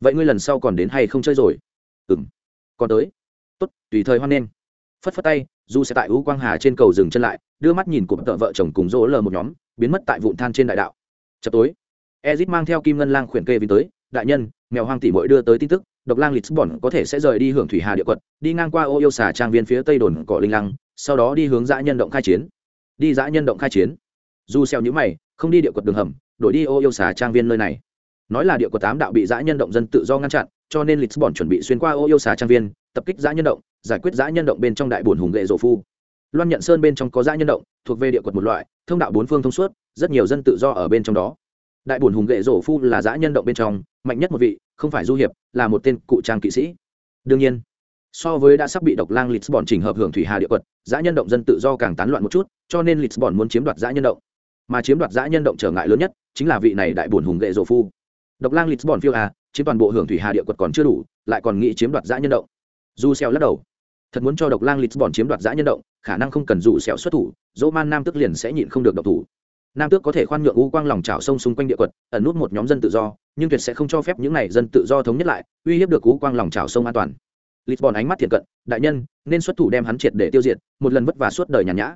Vậy ngươi lần sau còn đến hay không chơi rồi? Ừm, còn tới. Tốt, tùy thời hoan nghênh. Phất phất tay dù sẽ tại u quang hà trên cầu dừng chân lại, đưa mắt nhìn cụm tợ vợ chồng cùng rỗ lờ một nhóm, biến mất tại vụn than trên đại đạo. Chập tối ezit mang theo kim ngân lang khuyển kê vì tới, đại nhân, mèo hoang tỷ Mội đưa tới tin tức, độc lang lisbon có thể sẽ rời đi hưởng thủy hà địa quận, đi ngang qua ô yêu xà trang viên phía tây đồn cỏ linh lăng, sau đó đi hướng dã nhân động khai chiến. Đi dã nhân động khai chiến. Dù xeo nhíu mày, không đi địa quật đường hầm, đổi đi ô yêu xà trang viên nơi này. Nói là địa quật tám đạo bị dã nhân động dân tự do ngăn chặn, cho nên lisbon chuẩn bị xuyên qua ô yêu xà trang viên tập kích dã nhân động, giải quyết dã nhân động bên trong đại buồn hùng lệ rổ phu. Loan nhận sơn bên trong có dã nhân động, thuộc về địa quật một loại, thông đạo bốn phương thông suốt, rất nhiều dân tự do ở bên trong đó. Đại buồn hùng lệ rổ phu là dã nhân động bên trong, mạnh nhất một vị, không phải du hiệp, là một tên cụ trang kỵ sĩ. Đương nhiên, so với đã sắp bị độc lang lisbon chỉnh hợp hưởng thủy hà địa quật, dã nhân động dân tự do càng tán loạn một chút, cho nên lisbon muốn chiếm đoạt dã nhân động. Mà chiếm đoạt dã nhân động trở ngại lớn nhất, chính là vị này đại buồn hùng lệ rổ phu. Độc lang lisbon phiêu à chiếm toàn bộ hưởng thủy hà địa quật còn chưa đủ, lại còn nghĩ chiếm đoạt dã nhân động du xèo lắc đầu. Thật muốn cho độc lang lisbon chiếm đoạt dã nhân động khả năng không cần dù xèo xuất thủ dỗ man nam tức liền sẽ nhịn không được độc thủ. Nam tước có thể khoan nhượng u quang lòng trào sông xung quanh địa quật ẩn nút một nhóm dân tự do nhưng tuyệt sẽ không cho phép những này dân tự do thống nhất lại uy hiếp được u quang lòng trào sông an toàn. Lisbon ánh mắt thiện cận đại nhân nên xuất thủ đem hắn triệt để tiêu diệt một lần vất vả suốt đời nhàn nhã.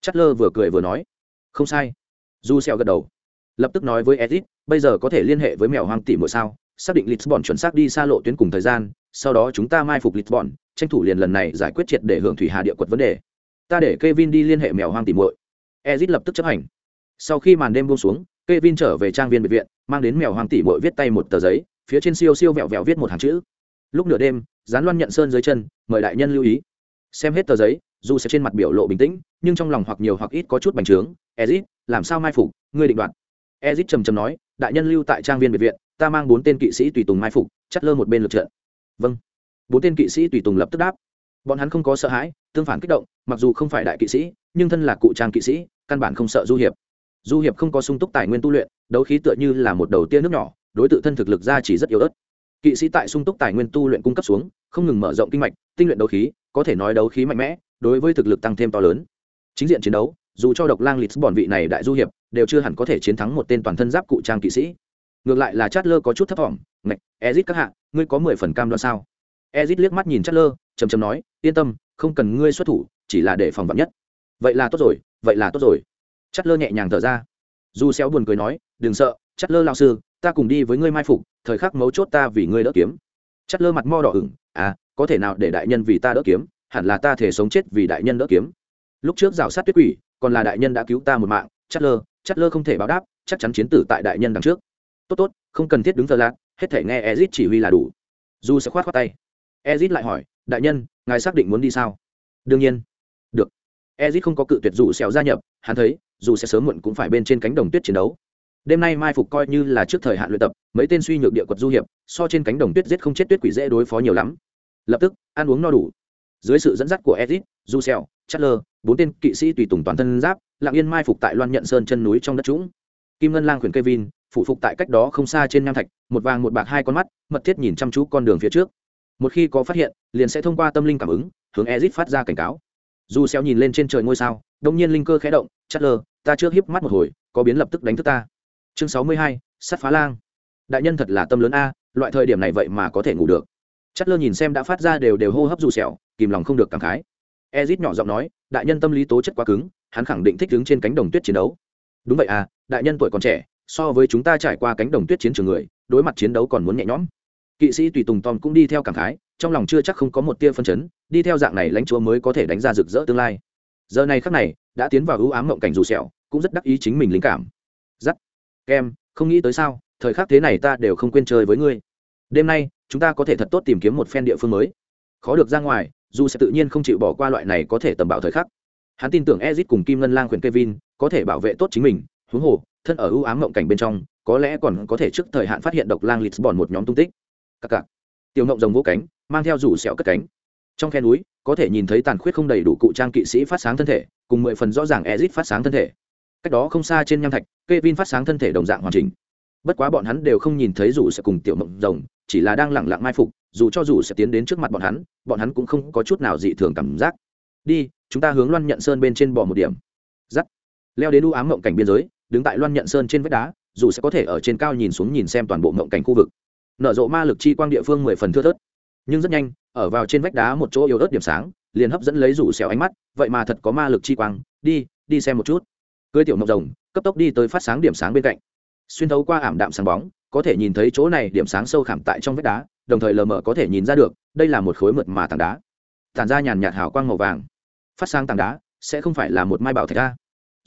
Chất vừa cười vừa nói không sai. Du xèo gật đầu lập tức nói với Edith, bây giờ có thể liên hệ với mèo hoang tỷ mỗi sao? Xác định lisbon chuẩn xác đi xa lộ tuyến cùng thời gian sau đó chúng ta mai phục lisbon, tranh thủ liền lần này giải quyết triệt để hưởng thủy hà địa quật vấn đề. Ta để Kevin đi liên hệ mèo hoang tìm muội. Ezit lập tức chấp hành. Sau khi màn đêm buông xuống, Kevin trở về trang viên biệt viện, mang đến mèo hoang tỷ muội viết tay một tờ giấy, phía trên siêu siêu vẹo vẹo viết một hàng chữ. Lúc nửa đêm, gián loan nhận sơn dưới chân, mời đại nhân lưu ý. Xem hết tờ giấy, dù sẽ trên mặt biểu lộ bình tĩnh, nhưng trong lòng hoặc nhiều hoặc ít có chút bành trướng. Ezit, làm sao mai phục? Ngươi định đoạt. Ezit trầm trầm nói, đại nhân lưu tại trang viên biệt viện, ta mang bốn tên kỵ sĩ tùy tùng mai phục, chắt lơ một bên lực trận vâng. Bốn tên kỵ sĩ tùy tùng lập tức đáp. Bọn hắn không có sợ hãi, tương phản kích động, mặc dù không phải đại kỵ sĩ, nhưng thân là cụ trang kỵ sĩ, căn bản không sợ du hiệp. Du hiệp không có sung túc tài nguyên tu luyện, đấu khí tựa như là một đầu tia nước nhỏ, đối tượng thân thực lực ra chỉ rất yếu ớt. Kỵ sĩ tại sung túc tài nguyên tu luyện cung cấp xuống, không ngừng mở rộng kinh mạch, tinh luyện đấu khí, có thể nói đấu khí mạnh mẽ, đối với thực lực tăng thêm to lớn. Chính diện chiến đấu, dù cho độc lang lịch bọn vị này đại du hiệp, đều chưa hẳn có thể chiến thắng một tên toàn thân giáp cụ trang kỵ sĩ ngược lại là chát lơ có chút thấp thỏm, ngạch, ezit các hạ, ngươi có mười phần cam đoan sao? Ezit liếc mắt nhìn chát lơ chầm chầm nói, yên tâm, không cần ngươi xuất thủ, chỉ là để phòng vắn nhất. Vậy là tốt rồi, vậy là tốt rồi. Chát lơ nhẹ nhàng thở ra. Dù xéo buồn cười nói, đừng sợ chát lơ lao sư, ta cùng đi với ngươi mai phục, thời khắc mấu chốt ta vì ngươi đỡ kiếm. Chát lơ mặt mo đỏ ửng à có thể nào để đại nhân vì ta đỡ kiếm, hẳn là ta thể sống chết vì đại nhân đỡ kiếm. Lúc trước rào sát tuyết quỷ, còn là đại nhân đã cứu ta một mạng chát lơ chát lơ không thể báo đáp, chắc chắn chiến tử tại đại nhân đằng trước tốt tốt, không cần thiết đứng thờ lạc hết thể nghe ezit chỉ huy là đủ. Du sẽ khoát khoát tay. Ezit lại hỏi, đại nhân, ngài xác định muốn đi sao? Đương nhiên. Được. Ezit không có cự tuyệt dù xẻo gia nhập, hắn thấy dù sẽ sớm muộn cũng phải bên trên cánh đồng tuyết chiến đấu. Đêm nay mai phục coi như là trước thời hạn luyện tập, mấy tên suy nhược địa quật du hiệp, so trên cánh đồng tuyết giết không chết tuyết quỷ dễ đối phó nhiều lắm. Lập tức, ăn uống no đủ. Dưới sự dẫn dắt của ezit du xẻo, chatler, bốn tên kỵ sĩ tùy tùng toàn thân giáp, lặng yên mai phục tại loan nhận sơn chân núi trong đất trũng. Kim ngân lang khuyển kevin phụ phục tại cách đó không xa trên nham thạch một vàng một bạc hai con mắt mật thiết nhìn chăm chú con đường phía trước. Một khi có phát hiện liền sẽ thông qua tâm linh cảm ứng hướng ezit phát ra cảnh cáo. Dù xéo nhìn lên trên trời ngôi sao đông nhiên linh cơ khẽ động chắt lơ ta trước hiếp mắt một hồi có biến lập tức đánh thức ta. Chương sáu mươi hai, sắt phá lang. Đại nhân thật là tâm lớn a loại thời điểm này vậy mà có thể ngủ được. Chắt lơ nhìn xem đã phát ra đều đều hô hấp dù xẻo kìm lòng không được cảm khái. Ezit nhỏ giọng nói đại nhân tâm lý tố chất quá cứng hắn khẳng định thích đứng trên cánh đồng tuyết chiến đấu. Đúng vậy à đại nhân tuổi còn trẻ so với chúng ta trải qua cánh đồng tuyết chiến trường người, đối mặt chiến đấu còn muốn nhẹ nhõm. Kỵ sĩ tùy tùng tom cũng đi theo cảm khái, trong lòng chưa chắc không có một tia phân chấn, đi theo dạng này lãnh chúa mới có thể đánh ra rực rỡ tương lai. Giờ này khắc này, đã tiến vào ưu ám mộng cảnh dù sẹo, cũng rất đắc ý chính mình linh cảm. Giắt. Kem, không nghĩ tới sao, thời khắc thế này ta đều không quên chơi với ngươi. Đêm nay, chúng ta có thể thật tốt tìm kiếm một phen địa phương mới. Khó được ra ngoài, dù sẽ tự nhiên không chịu bỏ qua loại này có thể tầm bảo thời khắc. Hắn tin tưởng ezit cùng kim ngân lang khuyển kevin, có thể bảo vệ tốt chính mình, huống hồ thân ở ưu ám mộng cảnh bên trong, có lẽ còn có thể trước thời hạn phát hiện độc lang lisbon một nhóm tung tích. Cặc cặc. tiểu mộng rồng vỗ cánh, mang theo rủ sẹo cất cánh. Trong khe núi, có thể nhìn thấy tàn khuyết không đầy đủ cụ trang kỵ sĩ phát sáng thân thể, cùng mười phần rõ ràng ezit phát sáng thân thể. Cách đó không xa trên nham thạch, Kevin phát sáng thân thể đồng dạng hoàn chỉnh. Bất quá bọn hắn đều không nhìn thấy dù sẽ cùng tiểu mộng rồng, chỉ là đang lẳng lặng mai phục, dù cho dù sẽ tiến đến trước mặt bọn hắn bọn hắn cũng không có chút nào dị thường cảm giác. Đi, chúng ta hướng loan nhận sơn bên trên bỏ một điểm. Giắt. Leo đến u ám mộng cảnh biên giới đứng tại loan nhận sơn trên vách đá, dù sẽ có thể ở trên cao nhìn xuống nhìn xem toàn bộ mộng cảnh khu vực. Nở rộ ma lực chi quang địa phương mười phần thưa thớt, nhưng rất nhanh, ở vào trên vách đá một chỗ yếu ớt điểm sáng, liền hấp dẫn lấy rủ xẻo ánh mắt, vậy mà thật có ma lực chi quang, đi đi xem một chút. Cưới tiểu mộng rồng, cấp tốc đi tới phát sáng điểm sáng bên cạnh. Xuyên thấu qua ảm đạm sáng bóng, có thể nhìn thấy chỗ này điểm sáng sâu khảm tại trong vách đá, đồng thời lờ mờ có thể nhìn ra được, đây là một khối mượt mà tảng đá. Tản ra nhàn nhạt hào quang màu vàng. Phát sáng tảng đá sẽ không phải là một mai bảo thạch ra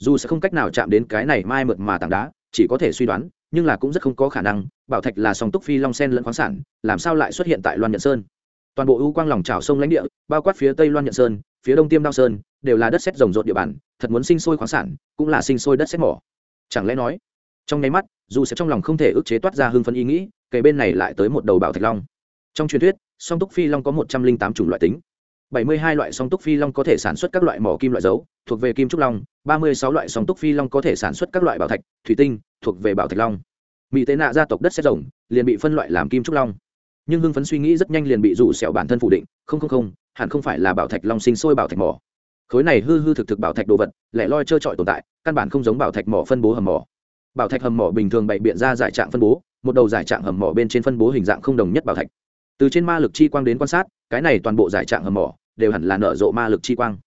dù sẽ không cách nào chạm đến cái này mai mượt mà tảng đá, chỉ có thể suy đoán, nhưng là cũng rất không có khả năng, bảo thạch là song túc phi long sen lẫn khoáng sản, làm sao lại xuất hiện tại loan nhận sơn? Toàn bộ ưu quang lòng trào sông lãnh địa, bao quát phía tây loan nhận sơn, phía đông tiêm đao sơn, đều là đất xét rồng rộn địa bàn, thật muốn sinh sôi khoáng sản, cũng là sinh sôi đất xét mỏ. Chẳng lẽ nói, trong nháy mắt, dù sẽ trong lòng không thể ức chế toát ra hưng phấn ý nghĩ kể bên này lại tới một đầu bảo thạch long. Trong truyền thuyết, song túc phi long có một trăm linh tám chủng loại tính bảy mươi hai loại song túc phi long có thể sản xuất các loại mỏ kim loại dấu, thuộc về kim trúc long, ba mươi sáu loại song túc phi long có thể sản xuất các loại bảo thạch, thủy tinh, thuộc về bảo thạch long. Mỹ tế nạ gia tộc đất sét rồng, liền bị phân loại làm kim trúc long. Nhưng hưng phấn suy nghĩ rất nhanh liền bị rủ sẹo bản thân phủ định, không không không, hẳn không phải là bảo thạch long sinh sôi bảo thạch mỏ. Khối này hư hư thực thực bảo thạch đồ vật, lẻ loi chơi trọi tồn tại, căn bản không giống bảo thạch mỏ phân bố hầm mỏ. Bảo thạch hầm mỏ bình thường bày biện ra giải trạng phân bố, một đầu giải trạng hầm mỏ bên trên phân bố hình dạng không đồng nhất bảo thạch. Từ trên ma lực chi quang đến quan sát, cái này toàn bộ giải trạng hầm mỏ đều hẳn là nở rộ ma lực chi quang,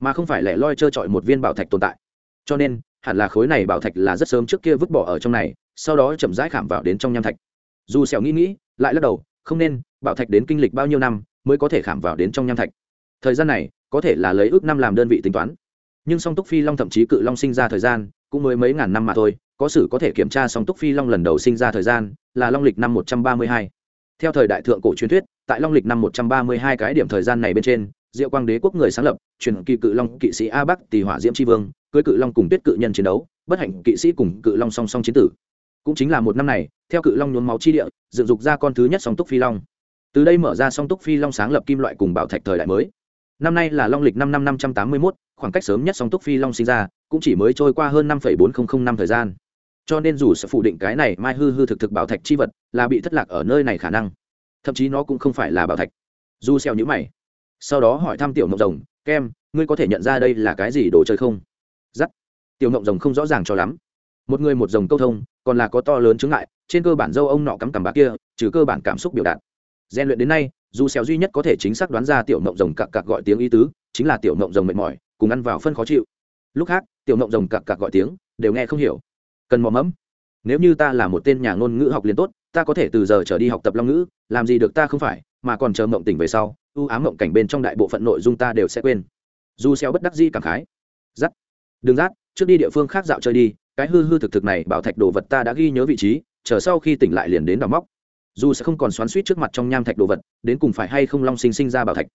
mà không phải lẻ loi trơ trọi một viên bảo thạch tồn tại. Cho nên, hẳn là khối này bảo thạch là rất sớm trước kia vứt bỏ ở trong này, sau đó chậm rãi khảm vào đến trong nham thạch. Dù xẻo nghĩ nghĩ, lại lắc đầu, không nên, bảo thạch đến kinh lịch bao nhiêu năm mới có thể khảm vào đến trong nham thạch. Thời gian này, có thể là lấy ước năm làm đơn vị tính toán. Nhưng song túc phi long thậm chí cự long sinh ra thời gian, cũng mới mấy ngàn năm mà thôi, có sử có thể kiểm tra song túc phi long lần đầu sinh ra thời gian là long lịch năm một trăm ba mươi hai. Theo thời đại thượng cổ truyền thuyết, tại long lịch năm một trăm ba mươi hai cái điểm thời gian này bên trên diệu quang đế quốc người sáng lập, truyền kỳ cự long kỵ sĩ a bắc tỷ hỏa diễm tri vương, cưới cự long cùng tuyết cự nhân chiến đấu, bất hạnh kỵ sĩ cùng cự long song song chiến tử. Cũng chính là một năm này, theo cự long nhuốm máu chi địa, dựng dục ra con thứ nhất song túc phi long. Từ đây mở ra song túc phi long sáng lập kim loại cùng bảo thạch thời đại mới. Năm nay là long lịch năm năm năm trăm tám mươi mốt, khoảng cách sớm nhất song túc phi long sinh ra, cũng chỉ mới trôi qua hơn năm bốn nghìn năm thời gian. Cho nên dù sẽ phủ định cái này mai hư hư thực thực bảo thạch chi vật, là bị thất lạc ở nơi này khả năng. Thậm chí nó cũng không phải là bảo thạch. Du xeo nhữ mày sau đó hỏi thăm tiểu mộng rồng, kem, ngươi có thể nhận ra đây là cái gì đồ chơi không? Giắt. Tiểu mộng rồng không rõ ràng cho lắm. Một người một rồng câu thông, còn là có to lớn chứng ngại, trên cơ bản dâu ông nọ cắm cằm bạc kia, trừ cơ bản cảm xúc biểu đạt. Gian luyện đến nay, dù xéo duy nhất có thể chính xác đoán ra tiểu mộng rồng cặc cặc gọi tiếng ý tứ, chính là tiểu mộng rồng mệt mỏi, cùng ăn vào phân khó chịu. Lúc khác, tiểu mộng rồng cặc cặc gọi tiếng, đều nghe không hiểu. Cần mò mẫm. Nếu như ta là một tên nhà ngôn ngữ học liền tốt, ta có thể từ giờ trở đi học tập long ngữ, làm gì được ta không phải, mà còn chờ mộng tỉnh về sau ưu ám mộng cảnh bên trong đại bộ phận nội dung ta đều sẽ quên. Dù xéo bất đắc dĩ cảm khái. Dắt đừng dắt trước đi địa phương khác dạo chơi đi, cái hư hư thực thực này bảo thạch đồ vật ta đã ghi nhớ vị trí, chờ sau khi tỉnh lại liền đến đào móc. Dù sẽ không còn xoắn suýt trước mặt trong nham thạch đồ vật, đến cùng phải hay không long sinh sinh ra bảo thạch.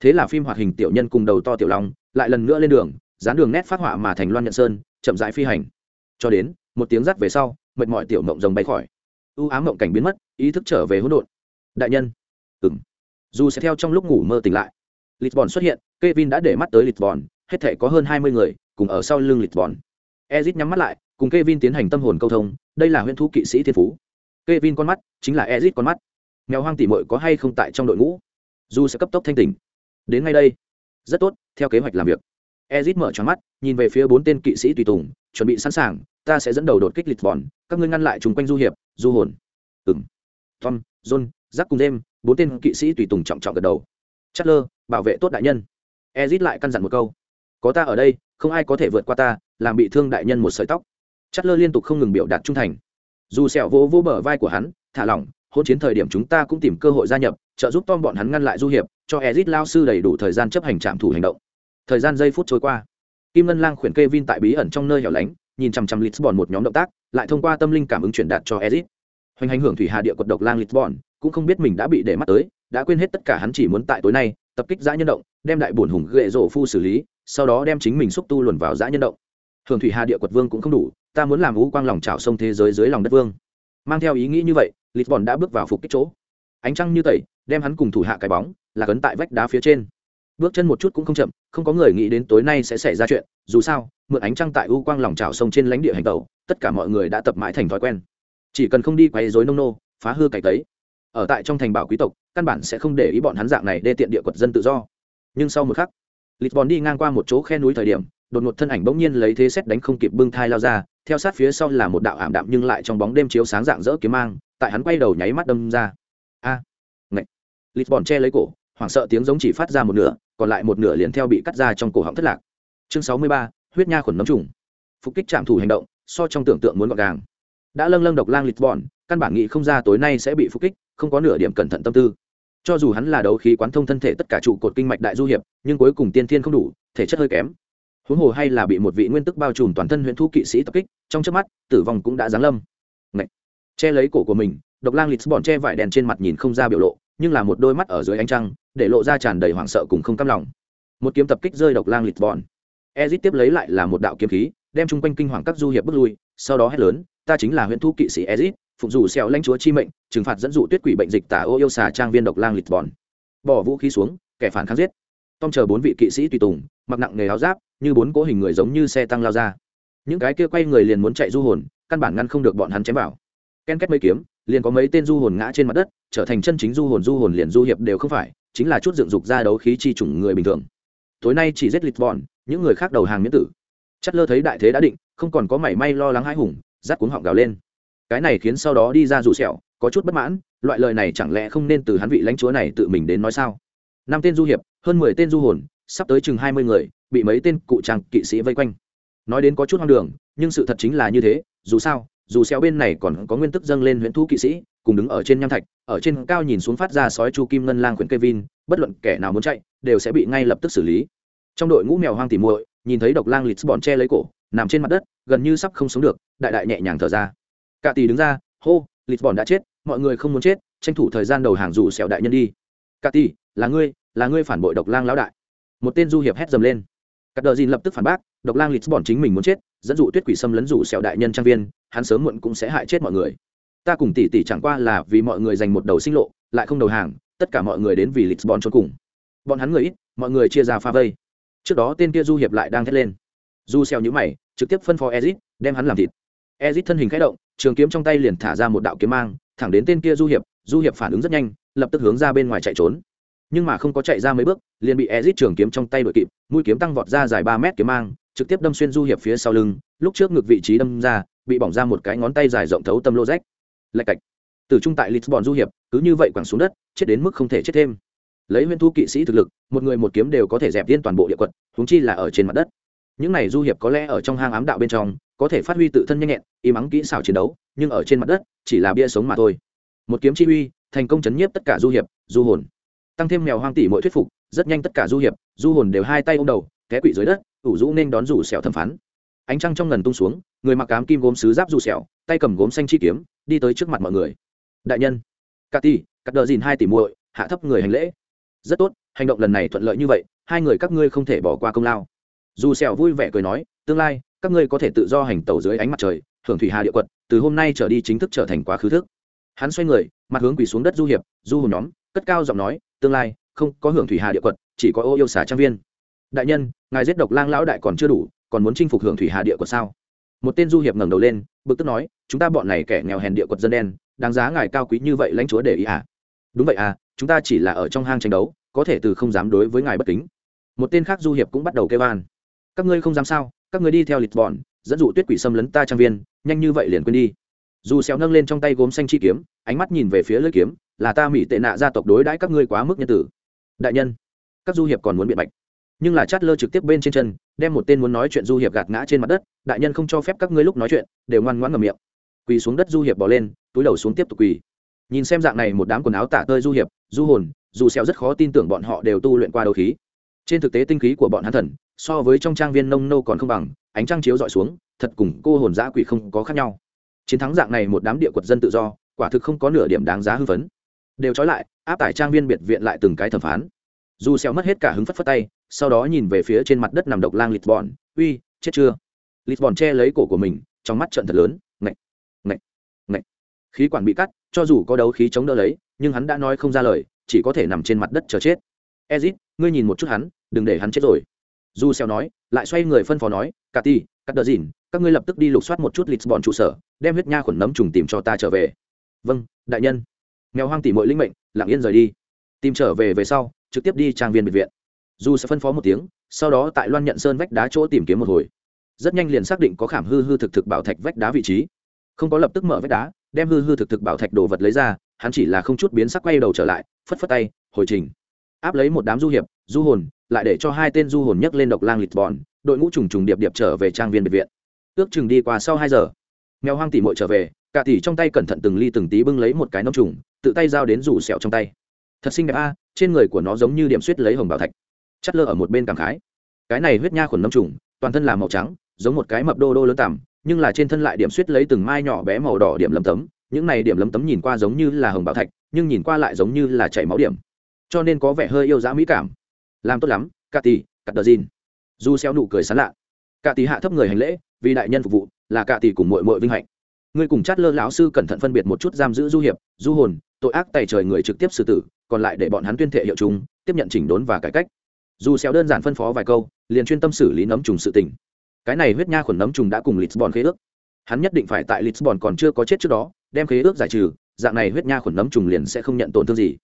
Thế là phim hoạt hình tiểu nhân cùng đầu to tiểu long, lại lần nữa lên đường, dán đường nét phát họa mà thành loan nhận sơn, chậm rãi phi hành. Cho đến, một tiếng rắt về sau, mệt mỏi tiểu mộng rồng bay khỏi. U ám mộng cảnh biến mất, ý thức trở về hỗn độn. Đại nhân. Ừng dù sẽ theo trong lúc ngủ mơ tỉnh lại. Lisbon xuất hiện, Kevin đã để mắt tới lisbon, hết thể có hơn hai mươi người, cùng ở sau lưng lisbon. Ezit nhắm mắt lại, cùng Kevin tiến hành tâm hồn câu thông, đây là huyễn thú kỵ sĩ thiên phú. Kevin con mắt, chính là ezit con mắt. Mèo hoang tỉ mội có hay không tại trong đội ngũ? Dù sẽ cấp tốc thanh tỉnh. Đến ngay đây. Rất tốt, theo kế hoạch làm việc. Ezit mở tròn mắt, nhìn về phía bốn tên kỵ sĩ tùy tùng, chuẩn bị sẵn sàng, ta sẽ dẫn đầu đột kích lisbon, các ngươi ngăn lại chung quanh du hiệp, du hồn. Ừng tom, john giáp cùng đêm bốn tên kỵ sĩ tùy tùng trọng trọng gật đầu. Chất lơ bảo vệ tốt đại nhân. Ezit lại căn dặn một câu. Có ta ở đây, không ai có thể vượt qua ta, làm bị thương đại nhân một sợi tóc. Chất lơ liên tục không ngừng biểu đạt trung thành. Dù sẹo vỗ vỗ bờ vai của hắn, thả lỏng, hôn chiến thời điểm chúng ta cũng tìm cơ hội gia nhập, trợ giúp tom bọn hắn ngăn lại du hiệp, cho ezit lao sư đầy đủ thời gian chấp hành trạm thủ hành động. Thời gian giây phút trôi qua. Kim ngân lang khuyển kê vin tại bí ẩn trong nơi hẻo lánh, nhìn chằm chằm lisbon một nhóm động tác, lại thông qua tâm linh cảm ứng truyền đạt cho ezit. Hoành hành hưởng thủy hà địa quật độc lang lisbon cũng không biết mình đã bị để mắt tới, đã quên hết tất cả hắn chỉ muốn tại tối nay, tập kích giã nhân động, đem đại bổn hùng ghệ rổ phu xử lý, sau đó đem chính mình xúc tu luồn vào giã nhân động. Thường thủy hà địa quật vương cũng không đủ, ta muốn làm vũ quang lòng trào sông thế giới dưới lòng đất vương. Mang theo ý nghĩ như vậy lisbon đã bước vào phục kích chỗ. Ánh trăng như tẩy, đem hắn cùng thủ hạ cái bóng, là cấn tại vách đá phía trên. Bước chân một chút cũng không chậm, không có người nghĩ đến tối nay sẽ xảy ra chuyện, dù sao, mượn ánh trăng tại u quang lòng trào sông trên lãnh địa hành tàu tất cả mọi người đã tập mãi thành thói quen. Chỉ cần không đi quấy rối nông nô, phá hư cày tấy ở tại trong thành bảo quý tộc căn bản sẽ không để ý bọn hắn dạng này đê tiện địa quật dân tự do. Nhưng sau một khắc lisbon đi ngang qua một chỗ khe núi thời điểm đột ngột thân ảnh bỗng nhiên lấy thế xét đánh không kịp bưng thai lao ra theo sát phía sau là một đạo ảm đạm nhưng lại trong bóng đêm chiếu sáng dạng dỡ kiếm mang tại hắn quay đầu nháy mắt đâm ra. A! À, ngạch lisbon che lấy cổ hoảng sợ tiếng giống chỉ phát ra một nửa còn lại một nửa liền theo bị cắt ra trong cổ họng thất lạc. Chương sáu mươi ba huyết nha khuẩn nấm trùng. Phục kích trạm thủ hành động so trong tưởng tượng muốn gọn gàng. Đã lâng lâng độc lang lisbon căn bản nghĩ không ra tối nay sẽ bị phục kích không có nửa điểm cẩn thận tâm tư. Cho dù hắn là đấu khí quán thông thân thể tất cả trụ cột kinh mạch đại du hiệp, nhưng cuối cùng tiên thiên không đủ, thể chất hơi kém. Huống hồ hay là bị một vị nguyên tức bao trùm toàn thân huyện thu kỵ sĩ tập kích, trong trước mắt, tử vong cũng đã giáng lâm. Ngậy! che lấy cổ của mình, độc lang lisbon che vải đèn trên mặt nhìn không ra biểu lộ, nhưng là một đôi mắt ở dưới ánh trăng, để lộ ra tràn đầy hoảng sợ cùng không cam lòng. Một kiếm tập kích rơi độc lang lisbon ezit tiếp lấy lại là một đạo kiếm khí, đem chung quanh kinh hoàng các du hiệp bước lui, sau đó hét lớn, ta chính là huyện thu kỵ sĩ ezit phụng dù xẻo lãnh chúa chi mệnh, trừng phạt dẫn dụ tuyết quỷ bệnh dịch tả ô yêu xà trang viên độc lang lisbon bỏ vũ khí xuống, kẻ phản kháng giết. Tom chờ bốn vị kỵ sĩ tùy tùng, mặc nặng nghề áo giáp, như bốn cố hình người giống như xe tăng lao ra. Những cái kia quay người liền muốn chạy du hồn, căn bản ngăn không được bọn hắn chém vào. Ken kết mấy kiếm, liền có mấy tên du hồn ngã trên mặt đất, trở thành chân chính du hồn du hồn liền du hiệp đều không phải, chính là chút dựng dục ra đấu khí chi chủng người bình thường. Tối nay chỉ giết lịch bọn những người khác đầu hàng miễn tử. Chất lơ thấy đại thế đã định, không còn có mảy may lo lắng hãi hùng rát cuống họng gào lên cái này khiến sau đó đi ra rủ sẹo, có chút bất mãn, loại lời này chẳng lẽ không nên từ hắn vị lãnh chúa này tự mình đến nói sao? Năm tên du hiệp, hơn mười tên du hồn, sắp tới chừng hai mươi người, bị mấy tên cụ trang kỵ sĩ vây quanh. Nói đến có chút hoang đường, nhưng sự thật chính là như thế, dù sao, dù xéo bên này còn có nguyên tức dâng lên huyễn thú kỵ sĩ, cùng đứng ở trên nham thạch, ở trên cao nhìn xuống phát ra sói chu kim ngân lang khuyển kevin, bất luận kẻ nào muốn chạy, đều sẽ bị ngay lập tức xử lý. Trong đội ngũ mèo hoang tỉ muội, nhìn thấy độc lang lịch bọn che lấy cổ, nằm trên mặt đất, gần như sắp không sống được, đại đại nhẹ nhàng thở ra cả tỷ đứng ra, hô lịch bọn đã chết, mọi người không muốn chết, tranh thủ thời gian đầu hàng dù sẹo đại nhân đi. Cả tỷ, là ngươi là ngươi phản bội độc lang lão đại. Một tên du hiệp hét dầm lên. Cắt đờ dìn lập tức phản bác, độc lang lịch bọn chính mình muốn chết, dẫn dụ tuyết quỷ xâm lấn rủ sẹo đại nhân trang viên, hắn sớm muộn cũng sẽ hại chết mọi người. Ta cùng tỷ tỷ chẳng qua là vì mọi người dành một đầu sinh lộ, lại không đầu hàng, tất cả mọi người đến vì lịch bọn trốn cùng. Bọn hắn người ít, mọi người chia ra pha vây. Trước đó tên kia du hiệp lại đang thét lên. Du xeo nhữ mày, trực tiếp phân phó ezit đem hắn làm thịt. Ezit thân hình khẽ động trường kiếm trong tay liền thả ra một đạo kiếm mang, thẳng đến tên kia du hiệp du hiệp phản ứng rất nhanh, lập tức hướng ra bên ngoài chạy trốn. Nhưng mà không có chạy ra mấy bước, liền bị ezit trường kiếm trong tay đuổi kịp, mũi kiếm tăng vọt ra dài ba mét kiếm mang, trực tiếp đâm xuyên du hiệp phía sau lưng, lúc trước ngực vị trí đâm ra, bị bỏng ra một cái ngón tay dài rộng thấu tâm lô rách. Lạch cạch. Từ trung tại lisbon du hiệp, cứ như vậy quẳng xuống đất, chết đến mức không thể chết thêm. Lấy huyễn thu kỵ sĩ thực lực, một người một kiếm đều có thể dẹp viên toàn bộ địa quật húng chi là ở trên mặt đất. Những này du hiệp có lẽ ở trong hang ám đạo bên trong có thể phát huy tự thân nhanh nhẹn, im mắng kỹ xảo chiến đấu, nhưng ở trên mặt đất, chỉ là bia sống mà thôi. Một kiếm chi uy, thành công chấn nhiếp tất cả du hiệp, du hồn. Tăng thêm mèo hoang tỷ mỗi thuyết phục, rất nhanh tất cả du hiệp, du hồn đều hai tay ôm đầu, té quỵ dưới đất, ủ rũ nên đón rủ sẹo thẩm phán. Ánh trăng trong ngần tung xuống, người mặc cám kim gốm sứ giáp rủ sẹo, tay cầm gốm xanh chi kiếm, đi tới trước mặt mọi người. Đại nhân cà ti cắt đờ dìn hai tỷ muội, hạ thấp người hành lễ. Rất tốt, hành động lần này thuận lợi như vậy, hai người các ngươi không thể bỏ qua công lao. Dù sẹo vui vẻ cười nói, tương lai các ngươi có thể tự do hành tẩu dưới ánh mặt trời, hưởng thủy hà địa quật, từ hôm nay trở đi chính thức trở thành quá khứ thức. Hắn xoay người, mặt hướng quỳ xuống đất du hiệp, du hồn nhóm, cất cao giọng nói, tương lai, không có hưởng thủy hà địa quật, chỉ có ô yêu xả trang viên. Đại nhân, ngài giết độc lang lão đại còn chưa đủ, còn muốn chinh phục hưởng thủy hà địa quật sao? Một tên du hiệp ngẩng đầu lên, bực tức nói, chúng ta bọn này kẻ nghèo hèn địa quật dân đen, đáng giá ngài cao quý như vậy lãnh chúa để ý à? Đúng vậy à chúng ta chỉ là ở trong hang tranh đấu, có thể từ không dám đối với ngài bất kính. Một tên khác du hiệp cũng bắt đầu kêu an các ngươi không dám sao? Các người đi theo lịch bọn, dẫn dụ tuyết quỷ xâm lấn ta trang viên, nhanh như vậy liền quên đi. Dù xéo nâng lên trong tay gốm xanh chi kiếm, ánh mắt nhìn về phía lưỡi kiếm, là ta mỹ tệ nạ gia tộc đối đãi các ngươi quá mức nhân tử. Đại nhân, các du hiệp còn muốn biện bạch. Nhưng là chát lơ trực tiếp bên trên chân, đem một tên muốn nói chuyện du hiệp gạt ngã trên mặt đất, đại nhân không cho phép các ngươi lúc nói chuyện, đều ngoan ngoãn ngậm miệng. Quỳ xuống đất du hiệp bỏ lên, túi đầu xuống tiếp tục quỳ. Nhìn xem dạng này một đám quần áo tả tơi du hiệp, du hồn, dù xeo rất khó tin tưởng bọn họ đều tu luyện qua đấu khí. Trên thực tế tinh khí của bọn hắn thần so với trong trang viên nông nô còn không bằng, ánh trăng chiếu dọi xuống, thật cùng cô hồn dã quỷ không có khác nhau. Chiến thắng dạng này một đám địa quật dân tự do, quả thực không có nửa điểm đáng giá hư vấn đều trói lại, áp tải trang viên biệt viện lại từng cái thẩm phán. Dù xéo mất hết cả hứng phất phất tay, sau đó nhìn về phía trên mặt đất nằm độc lang lịt bọn uy, chết chưa? Lịt bọn che lấy cổ của mình, trong mắt trận thật lớn, ngạch ngạch ngạch. Khí quản bị cắt, cho dù có đấu khí chống đỡ lấy, nhưng hắn đã nói không ra lời, chỉ có thể nằm trên mặt đất chờ chết. Ezit, ngươi nhìn một chút hắn, đừng để hắn chết rồi dù xeo nói, lại xoay người phân phó nói, cả ti cắt đờ dìn, các ngươi lập tức đi lục soát một chút lịch bọn trụ sở, đem huyết nha khuẩn nấm trùng tìm cho ta trở về. Vâng đại nhân. Mèo hoang tỉ mọi linh mệnh, lặng yên rời đi. Tìm trở về về sau, trực tiếp đi trang viên biệt viện. Dù sẽ phân phó một tiếng, sau đó tại loan nhận sơn vách đá chỗ tìm kiếm một hồi. Rất nhanh liền xác định có khảm hư hư thực thực bảo thạch vách đá vị trí. Không có lập tức mở vách đá, đem hư hư thực thực bảo thạch đồ vật lấy ra, hắn chỉ là không chút biến sắc quay đầu trở lại, phất phất tay, hồi trình. Áp lấy một đám du hiệp, du hồn lại để cho hai tên du hồn nhấc lên độc lang lịch bòn đội ngũ trùng trùng điệp điệp trở về trang viên biệt viện. Ước chừng đi qua sau hai giờ, mèo hoang tỉ mội trở về, cả tỉ trong tay cẩn thận từng ly từng tí bưng lấy một cái nông trùng, tự tay giao đến rủ sẹo trong tay. Thật xinh đẹp a, trên người của nó giống như điểm suýt lấy hồng bảo thạch. Chắt lơ ở một bên cảm khái. Cái này huyết nha khuẩn nông trùng, toàn thân là màu trắng, giống một cái mập đô đô lớn tằm, nhưng là trên thân lại điểm suýt lấy từng mai nhỏ bé màu đỏ điểm lấm tấm. Những này điểm lấm tấm nhìn qua giống như là hồng bảo thạch, nhưng nhìn qua lại giống như là chảy máu điểm. Cho nên có vẻ hơi yêu dã mỹ cảm làm tốt lắm cà tỷ cắt đờ dìn. Du xeo nụ cười sán lạ. Cà tỷ hạ thấp người hành lễ, vì đại nhân phục vụ, là cà tỷ cùng muội muội vinh hạnh. Ngươi cùng chát lơ lão sư cẩn thận phân biệt một chút giam giữ du hiệp, du hồn, tội ác tài trời người trực tiếp xử tử, còn lại để bọn hắn tuyên thệ hiệu chúng, tiếp nhận chỉnh đốn và cải cách. Dù xéo đơn giản phân phó vài câu, liền chuyên tâm xử lý nấm trùng sự tình. Cái này huyết nha khuẩn nấm trùng đã cùng lisbon khế ước. Hắn nhất định phải tại lisbon còn chưa có chết trước đó, đem khế ước giải trừ, dạng này huyết nha khuẩn nấm trùng liền sẽ không nhận tổn thương gì.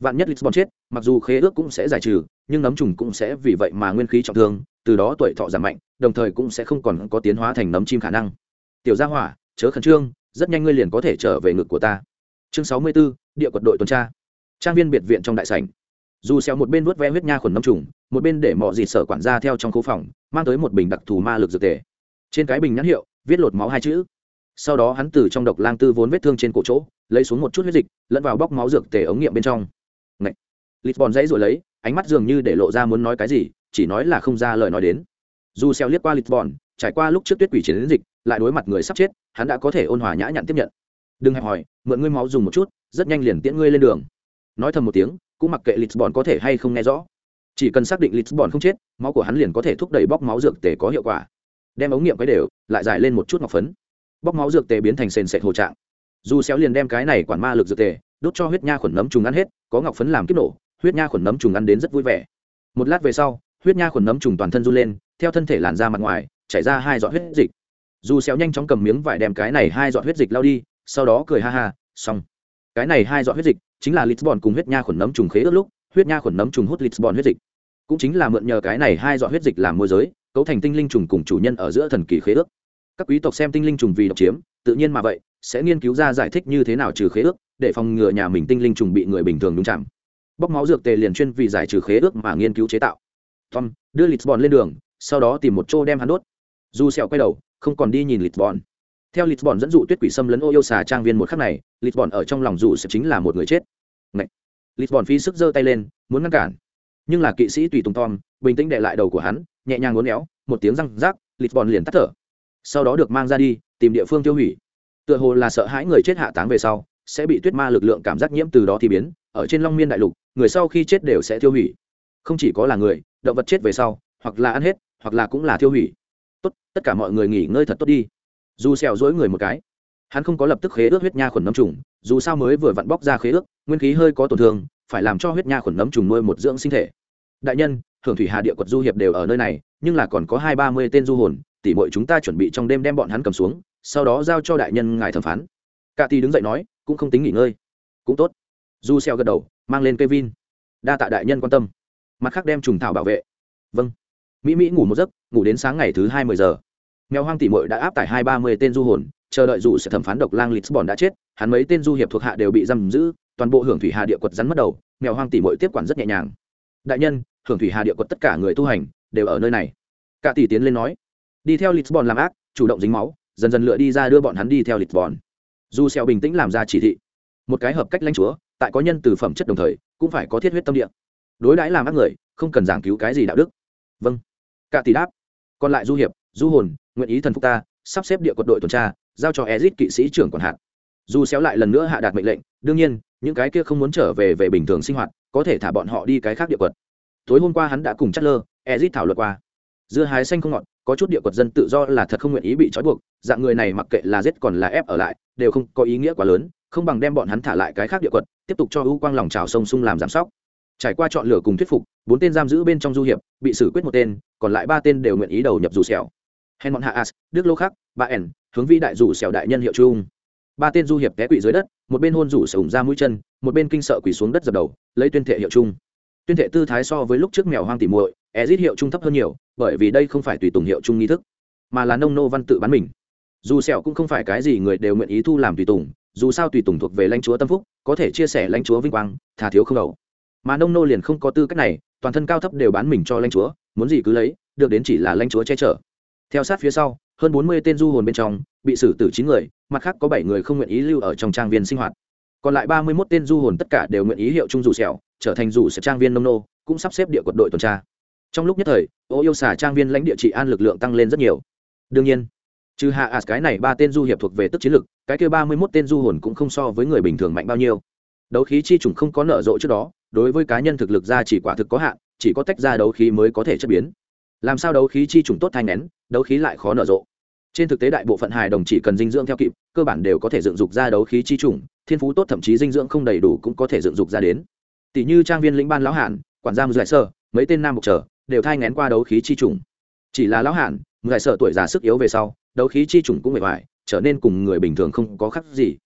Vạn nhất lisbon chết, mặc dù khế ước cũng sẽ giải trừ nhưng nấm trùng cũng sẽ vì vậy mà nguyên khí trọng thương từ đó tuổi thọ giảm mạnh đồng thời cũng sẽ không còn có tiến hóa thành nấm chim khả năng. Tiểu gia hỏa chớ khẩn trương rất nhanh ngươi liền có thể trở về ngực của ta. Chương sáu mươi 64, địa quật đội tuần tra. Trang viên biệt viện trong đại sảnh. Dù xéo một bên vuốt ve huyết nha khuẩn nấm trùng một bên để mọ dịt sở quản gia theo trong khu phòng mang tới một bình đặc thù ma lực dược tề. Trên cái bình nhãn hiệu viết lột máu hai chữ. Sau đó hắn từ trong độc lang tư vốn vết thương trên cổ chỗ lấy xuống một chút huyết dịch lẫn vào bóc máu dược tề ống nghiệm bên trong. Ngậy. bòn dãy rồi lấy ánh mắt dường như để lộ ra muốn nói cái gì, chỉ nói là không ra lời nói đến. Dù xeo liếc qua Lisbon trải qua lúc trước tuyết quỷ chiến dịch, lại đối mặt người sắp chết, hắn đã có thể ôn hòa nhã nhặn tiếp nhận. Đừng hẹp hỏi mượn ngươi máu dùng một chút, rất nhanh liền tiễn ngươi lên đường. Nói thầm một tiếng, cũng mặc kệ lisbon có thể hay không nghe rõ. Chỉ cần xác định lisbon không chết, máu của hắn liền có thể thúc đẩy bóc máu dược tề có hiệu quả. Đem ống nghiệm cái đều, lại giải lên một chút ngọc phấn. Bóc máu dược tề biến thành sền sệt hồ trạng. Dù xéo liền đem cái này quản ma lực dược tề, đốt cho huyết nha khuẩn nấm trùng ăn hết, có ngọc phấn làm kiếp nổ huyết nha khuẩn nấm trùng ăn đến rất vui vẻ. Một lát về sau, huyết nha khuẩn nấm trùng toàn thân run lên, theo thân thể làn ra mặt ngoài, chảy ra hai giọt huyết dịch. Dù xéo nhanh chóng cầm miếng vải đem cái này hai giọt huyết dịch lao đi, sau đó cười ha ha, xong. Cái này hai giọt huyết dịch chính là lisbon cùng huyết nha khuẩn nấm trùng khế ước lúc, huyết nha khuẩn nấm trùng hút lisbon huyết dịch. Cũng chính là mượn nhờ cái này hai giọt huyết dịch làm môi giới, cấu thành tinh linh trùng cùng chủ nhân ở giữa thần kỳ khế ước. Các quý tộc xem tinh linh trùng vì độc chiếm, tự nhiên mà vậy, sẽ nghiên cứu ra giải thích như thế nào trừ khế ước, để phòng ngừa nhà mình tinh linh trùng bị người bình thường đúng chạm bóc máu dược tề liền chuyên vì giải trừ khế ước mà nghiên cứu chế tạo. Tom, đưa lisbon lên đường, sau đó tìm một chỗ đem hắn đốt. Dù sẹo quay đầu, không còn đi nhìn lisbon. Theo lisbon dẫn dụ tuyết quỷ xâm lấn ô yêu xà trang viên một khắc này, lisbon ở trong lòng dù sẽ chính là một người chết. Ngậy. lisbon phi sức giơ tay lên, muốn ngăn cản. Nhưng là kỵ sĩ tùy tùng tom, bình tĩnh đệ lại đầu của hắn, nhẹ nhàng uốn éo, một tiếng răng rác, lisbon liền tắt thở. Sau đó được mang ra đi, tìm địa phương tiêu hủy. Tựa hồ là sợ hãi người chết hạ táng về sau, sẽ bị tuyết ma lực lượng cảm giác nhiễm từ đó thì biến ở trên long miên đại lục, người sau khi chết đều sẽ tiêu hủy. Không chỉ có là người, động vật chết về sau, hoặc là ăn hết, hoặc là cũng là tiêu hủy. Tốt, tất cả mọi người nghỉ ngơi thật tốt đi. Dù xèo dối người một cái, hắn không có lập tức khế ước huyết nha khuẩn nấm trùng, dù sao mới vừa vặn bóc ra khế ước, nguyên khí hơi có tổn thương, phải làm cho huyết nha khuẩn nấm trùng nuôi một dưỡng sinh thể. Đại nhân thường thủy hà địa quật du hiệp đều ở nơi này, nhưng là còn có hai ba mươi tên du hồn tỷ muội chúng ta chuẩn bị trong đêm đem bọn hắn cầm xuống, sau đó giao cho đại nhân ngài thẩm phán. Cả tỷ đứng dậy nói, cũng không tính nghỉ ngơi. Cũng tốt du xeo gật đầu, mang lên kevin đa tạ đại nhân quan tâm. Mặt khác đem trùng thảo bảo vệ. Vâng. Mỹ mỹ ngủ một giấc, ngủ đến sáng ngày thứ hai mươi giờ. Mèo hoang tỷ muội đã áp tải hai ba mươi tên du hồn, chờ đợi dù sẽ thẩm phán độc lang lisbon đã chết, hắn mấy tên du hiệp thuộc hạ đều bị giam giữ, toàn bộ hưởng thủy hà địa quật rắn mất đầu, mèo hoang tỷ muội tiếp quản rất nhẹ nhàng. Đại nhân, hưởng thủy hà địa quật tất cả người tu hành đều ở nơi này. Cả tỷ tiến lên nói, đi theo lisbon làm ác, chủ động dính máu, dần dần lựa đi ra đưa bọn hắn đi theo lisbon. Du xeo bình tĩnh làm ra chỉ thị. Một cái hợp cách lãnh chúa tại có nhân từ phẩm chất đồng thời, cũng phải có thiết huyết tâm địa. Đối đãi làm ác người, không cần giảng cứu cái gì đạo đức. Vâng. Cả tỷ đáp. Còn lại du hiệp, du hồn, nguyện ý thần phục ta, sắp xếp địa quật đội tuần tra, giao cho ezit kỵ sĩ trưởng quản hạt. Dù xéo lại lần nữa hạ đạt mệnh lệnh, đương nhiên, những cái kia không muốn trở về về bình thường sinh hoạt, có thể thả bọn họ đi cái khác địa quật. Tối hôm qua hắn đã cùng chất lơ ezit thảo luận qua dưa hái xanh không ngọt, có chút địa quật dân tự do là thật không nguyện ý bị trói buộc, dạng người này mặc kệ là giết còn là ép ở lại, đều không có ý nghĩa quá lớn, không bằng đem bọn hắn thả lại cái khác địa quật, tiếp tục cho ưu quang lòng trào sông sung làm giám sóc. Trải qua chọn lựa cùng thuyết phục, bốn tên giam giữ bên trong du hiệp, bị xử quyết một tên, còn lại ba tên đều nguyện ý đầu nhập dù xẻo hèn bọn hạ as, đức lô khắc, ba ẻn, hướng vi đại dù xẻo đại nhân hiệu trung. Ba tên du hiệp té quỵ dưới đất, một bên hôn rủ sổng ra mũi chân, một bên kinh sợ quỳ xuống đất dập đầu, lấy tuyên thể hiệu trung. Tuyên thể tư thái so với lúc trước mèo hoang tỉ muội, ezit hiệu trung thấp hơn nhiều bởi vì đây không phải tùy tùng hiệu trung nghi thức, mà là nông nô văn tự bán mình. Dù sẹo cũng không phải cái gì người đều nguyện ý thu làm tùy tùng, dù sao tùy tùng thuộc về lãnh chúa tâm phúc, có thể chia sẻ lãnh chúa vinh quang, thà thiếu không đầu. Mà nông nô liền không có tư cách này, toàn thân cao thấp đều bán mình cho lãnh chúa, muốn gì cứ lấy, được đến chỉ là lãnh chúa che chở. Theo sát phía sau, hơn bốn mươi tên du hồn bên trong, bị xử tử chín người, mặt khác có bảy người không nguyện ý lưu ở trong trang viên sinh hoạt. Còn lại ba mươi mốt tên du hồn tất cả đều nguyện ý hiệu chung dù sẹo, trở thành dù sẹo trang viên nông nô, cũng sắp xếp địa quật đội tuần tra trong lúc nhất thời, ô yêu xả trang viên lãnh địa trị an lực lượng tăng lên rất nhiều. Đương nhiên, trừ hạ ạt cái này ba tên du hiệp thuộc về tức chiến lực, cái kia ba mươi mốt tên du hồn cũng không so với người bình thường mạnh bao nhiêu. Đấu khí chi trùng không có nở rộ trước đó, đối với cá nhân thực lực ra chỉ quả thực có hạn, chỉ có tách ra đấu khí mới có thể chất biến. Làm sao đấu khí chi trùng tốt thanh nén, đấu khí lại khó nở rộ. Trên thực tế đại bộ phận hài đồng chỉ cần dinh dưỡng theo kịp, cơ bản đều có thể dựng dục ra đấu khí chi trùng thiên phú tốt thậm chí dinh dưỡng không đầy đủ cũng có thể dựng dục ra đến. Tỷ như trang viên lĩnh ban lão hạn quản gia giải sơ, mấy tên nam mục trở đều thai ngén qua đấu khí chi trùng. Chỉ là lão hạn giải sợ tuổi già sức yếu về sau, đấu khí chi trùng cũng mệt mỏi trở nên cùng người bình thường không có khác gì.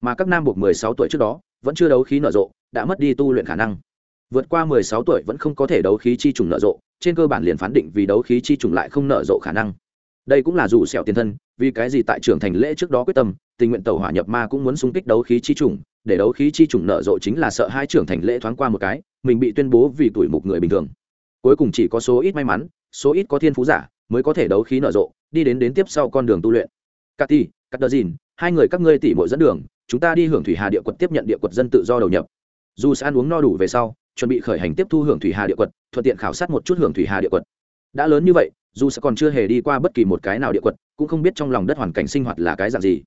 Mà các nam buộc mười sáu tuổi trước đó, vẫn chưa đấu khí nở rộ, đã mất đi tu luyện khả năng. Vượt qua mười sáu tuổi vẫn không có thể đấu khí chi trùng nở rộ, trên cơ bản liền phán định vì đấu khí chi trùng lại không nở rộ khả năng. Đây cũng là dù sẹo tiền thân, vì cái gì tại trưởng thành lễ trước đó quyết tâm, tình nguyện tẩu hỏa nhập ma cũng muốn xung kích đấu khí chi trùng, để đấu khí chi trùng nở rộ chính là sợ hai trưởng thành lễ thoáng qua một cái, mình bị tuyên bố vì tuổi mục người bình thường cuối cùng chỉ có số ít may mắn, số ít có thiên phú giả mới có thể đấu khí nở rộ, đi đến đến tiếp sau con đường tu luyện. Cát ti cát đờ dìn, hai người các ngươi tỉ mỗi dẫn đường, chúng ta đi hưởng thủy hà địa quật tiếp nhận địa quật dân tự do đầu nhập. Dù sẽ ăn uống no đủ về sau, chuẩn bị khởi hành tiếp thu hưởng thủy hà địa quật, thuận tiện khảo sát một chút hưởng thủy hà địa quật. Đã lớn như vậy, dù sẽ còn chưa hề đi qua bất kỳ một cái nào địa quật, cũng không biết trong lòng đất hoàn cảnh sinh hoạt là cái dạng gì.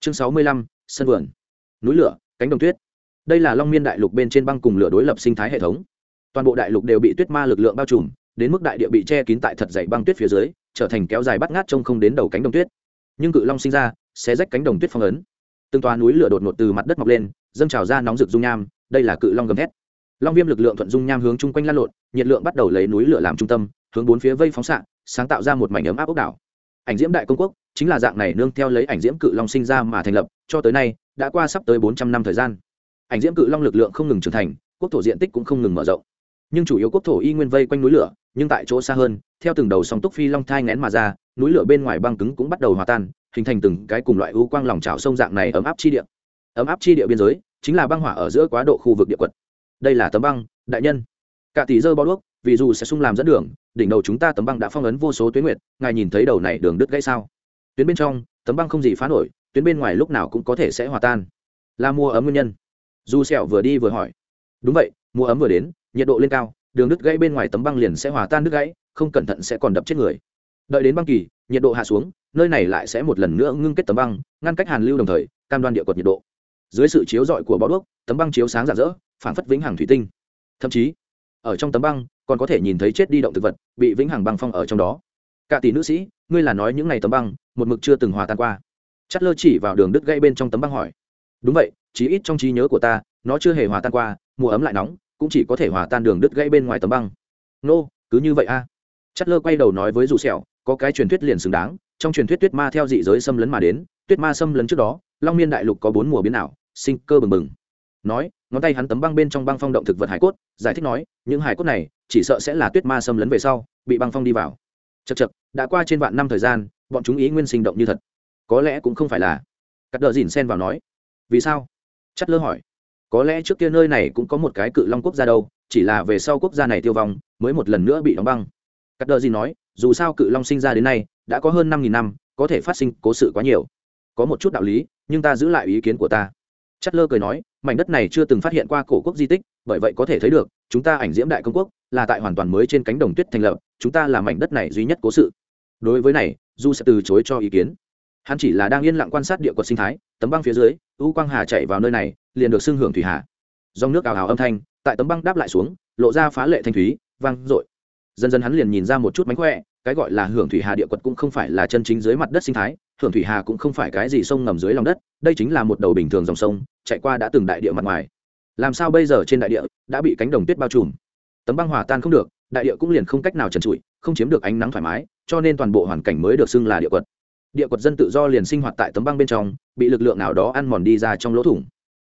Chương sáu mươi lăm, sân vườn. Núi lửa, cánh đồng tuyết. Đây là long miên đại lục bên trên băng cùng lửa đối lập sinh thái hệ thống toàn bộ đại lục đều bị tuyết ma lực lượng bao trùm, đến mức đại địa bị che kín tại thật dày băng tuyết phía dưới, trở thành kéo dài bắt ngát trông không đến đầu cánh đồng tuyết. Nhưng cự long sinh ra, sẽ rách cánh đồng tuyết phong ấn. Từng toa núi lửa đột ngột từ mặt đất mọc lên, dâng trào ra nóng rực dung nham, đây là cự long gầm thét. Long viêm lực lượng thuận dung nham hướng chung quanh lan lộn, nhiệt lượng bắt đầu lấy núi lửa làm trung tâm, hướng bốn phía vây phóng xạ, sáng tạo ra một mảnh ấm áp ốc đảo. Ảnh diễm đại công quốc chính là dạng này nương theo lấy ảnh diễm cự long sinh ra mà thành lập, cho tới nay đã qua sắp tới bốn trăm năm thời gian. Ảnh diễm cự long lực lượng không ngừng trưởng thành, quốc thổ diện tích cũng không ngừng mở rộng nhưng chủ yếu quốc thổ y nguyên vây quanh núi lửa, nhưng tại chỗ xa hơn, theo từng đầu sóng túc phi long thai ngén mà ra, núi lửa bên ngoài băng cứng cũng bắt đầu hòa tan, hình thành từng cái cùng loại u quang lòng trào sông dạng này ấm áp chi địa. Ấm áp chi địa biên giới chính là băng hỏa ở giữa quá độ khu vực địa quật. Đây là tấm băng, đại nhân. Cả tỷ dơ bao đuốc, vì dù sẽ sung làm dẫn đường, đỉnh đầu chúng ta tấm băng đã phong ấn vô số tuyến nguyệt, ngài nhìn thấy đầu này đường đứt gãy sao? Tuyến bên trong, tấm băng không gì phá nổi, tuyến bên ngoài lúc nào cũng có thể sẽ hòa tan. Là mua ấm nguyên nhân. Du sẹo vừa đi vừa hỏi. Đúng vậy mua ấm vừa đến nhiệt độ lên cao, đường đứt gãy bên ngoài tấm băng liền sẽ hòa tan đứt gãy, không cẩn thận sẽ còn đập chết người. Đợi đến băng kỳ, nhiệt độ hạ xuống, nơi này lại sẽ một lần nữa ngưng kết tấm băng, ngăn cách hàn lưu đồng thời, cam đoan địa cột nhiệt độ. Dưới sự chiếu rọi của bó đuốc, tấm băng chiếu sáng rạng rỡ phản phất vĩnh hằng thủy tinh. Thậm chí, ở trong tấm băng, còn có thể nhìn thấy chết đi động thực vật, bị vĩnh hằng băng phong ở trong đó. Cả tỷ nữ sĩ, ngươi là nói những ngày tấm băng, một mực chưa từng hòa tan qua. Chất lơ chỉ vào đường đứt gãy bên trong tấm băng hỏi. Đúng vậy, chí ít trong trí nhớ của ta, nó chưa hề hòa tan qua, mùa ấm lại nóng cũng chỉ có thể hòa tan đường đứt gãy bên ngoài tấm băng. Nô, cứ như vậy a. À. chất lơ quay đầu nói với dù sẹo, có cái truyền thuyết liền xứng đáng, trong truyền thuyết tuyết ma theo dị giới xâm lấn mà đến, tuyết ma xâm lấn trước đó, long miên đại lục có bốn mùa biến ảo, sinh cơ bừng bừng. Nói, ngón tay hắn tấm băng bên trong băng phong động thực vật hải cốt, giải thích nói, những hải cốt này, chỉ sợ sẽ là tuyết ma xâm lấn về sau, bị băng phong đi vào. Chật chật đã qua trên vạn năm thời gian, bọn chúng ý nguyên sinh động như thật. Có lẽ cũng không phải là. Cắt đờ dìn xen vào nói. Vì sao? Chất lơ hỏi có lẽ trước kia nơi này cũng có một cái cự long quốc gia đâu, chỉ là về sau quốc gia này tiêu vong, mới một lần nữa bị đóng băng. Cắt đờ gì nói, dù sao cự long sinh ra đến nay, đã có hơn năm nghìn năm, có thể phát sinh cố sự quá nhiều. Có một chút đạo lý, nhưng ta giữ lại ý kiến của ta. Chất lơ cười nói, mảnh đất này chưa từng phát hiện qua cổ quốc di tích, bởi vậy có thể thấy được, chúng ta ảnh diễm đại công quốc, là tại hoàn toàn mới trên cánh đồng tuyết thành lập, chúng ta là mảnh đất này duy nhất cố sự. Đối với này, du sẽ từ chối cho ý kiến hắn chỉ là đang yên lặng quan sát địa quật sinh thái, tấm băng phía dưới, u quang hà chạy vào nơi này, liền được xưng hưởng thủy hà. Dòng nước ào ào âm thanh, tại tấm băng đáp lại xuống, lộ ra phá lệ thanh thúy, vang dội. Dần dần hắn liền nhìn ra một chút mánh khỏe, cái gọi là hưởng thủy hà địa quật cũng không phải là chân chính dưới mặt đất sinh thái, hưởng thủy hà cũng không phải cái gì sông ngầm dưới lòng đất, đây chính là một đầu bình thường dòng sông, chạy qua đã từng đại địa mặt ngoài. Làm sao bây giờ trên đại địa đã bị cánh đồng tuyết bao trùm? Tấm băng hòa tan không được, đại địa cũng liền không cách nào trần trụi, không chiếm được ánh nắng thoải mái, cho nên toàn bộ hoàn cảnh mới được xưng là địa quật địa quật dân tự do liền sinh hoạt tại tấm băng bên trong, bị lực lượng nào đó ăn mòn đi ra trong lỗ thủng.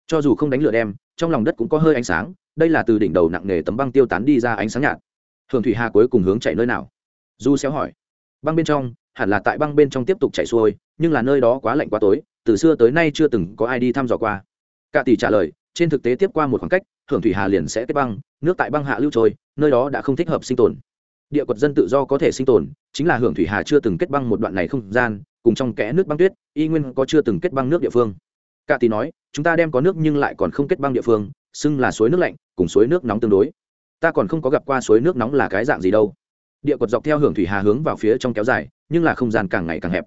Cho dù không đánh lửa đem, trong lòng đất cũng có hơi ánh sáng, đây là từ đỉnh đầu nặng nề tấm băng tiêu tán đi ra ánh sáng nhạt. Hưởng thủy hà cuối cùng hướng chạy nơi nào? Du xéo hỏi. Băng bên trong, hẳn là tại băng bên trong tiếp tục chạy xuôi, nhưng là nơi đó quá lạnh quá tối, từ xưa tới nay chưa từng có ai đi thăm dò qua. Cả tỷ trả lời, trên thực tế tiếp qua một khoảng cách hưởng thủy hà liền sẽ kết băng, nước tại băng hạ lưu trôi, nơi đó đã không thích hợp sinh tồn. Địa quật dân tự do có thể sinh tồn, chính là hưởng thủy hà chưa từng kết băng một đoạn này không gian cùng trong kẽ nước băng tuyết y nguyên có chưa từng kết băng nước địa phương. Cả tỷ nói chúng ta đem có nước nhưng lại còn không kết băng địa phương xưng là suối nước lạnh cùng suối nước nóng tương đối. Ta còn không có gặp qua suối nước nóng là cái dạng gì đâu. Địa quật dọc theo hưởng thủy hà hướng vào phía trong kéo dài nhưng là không gian càng ngày càng hẹp.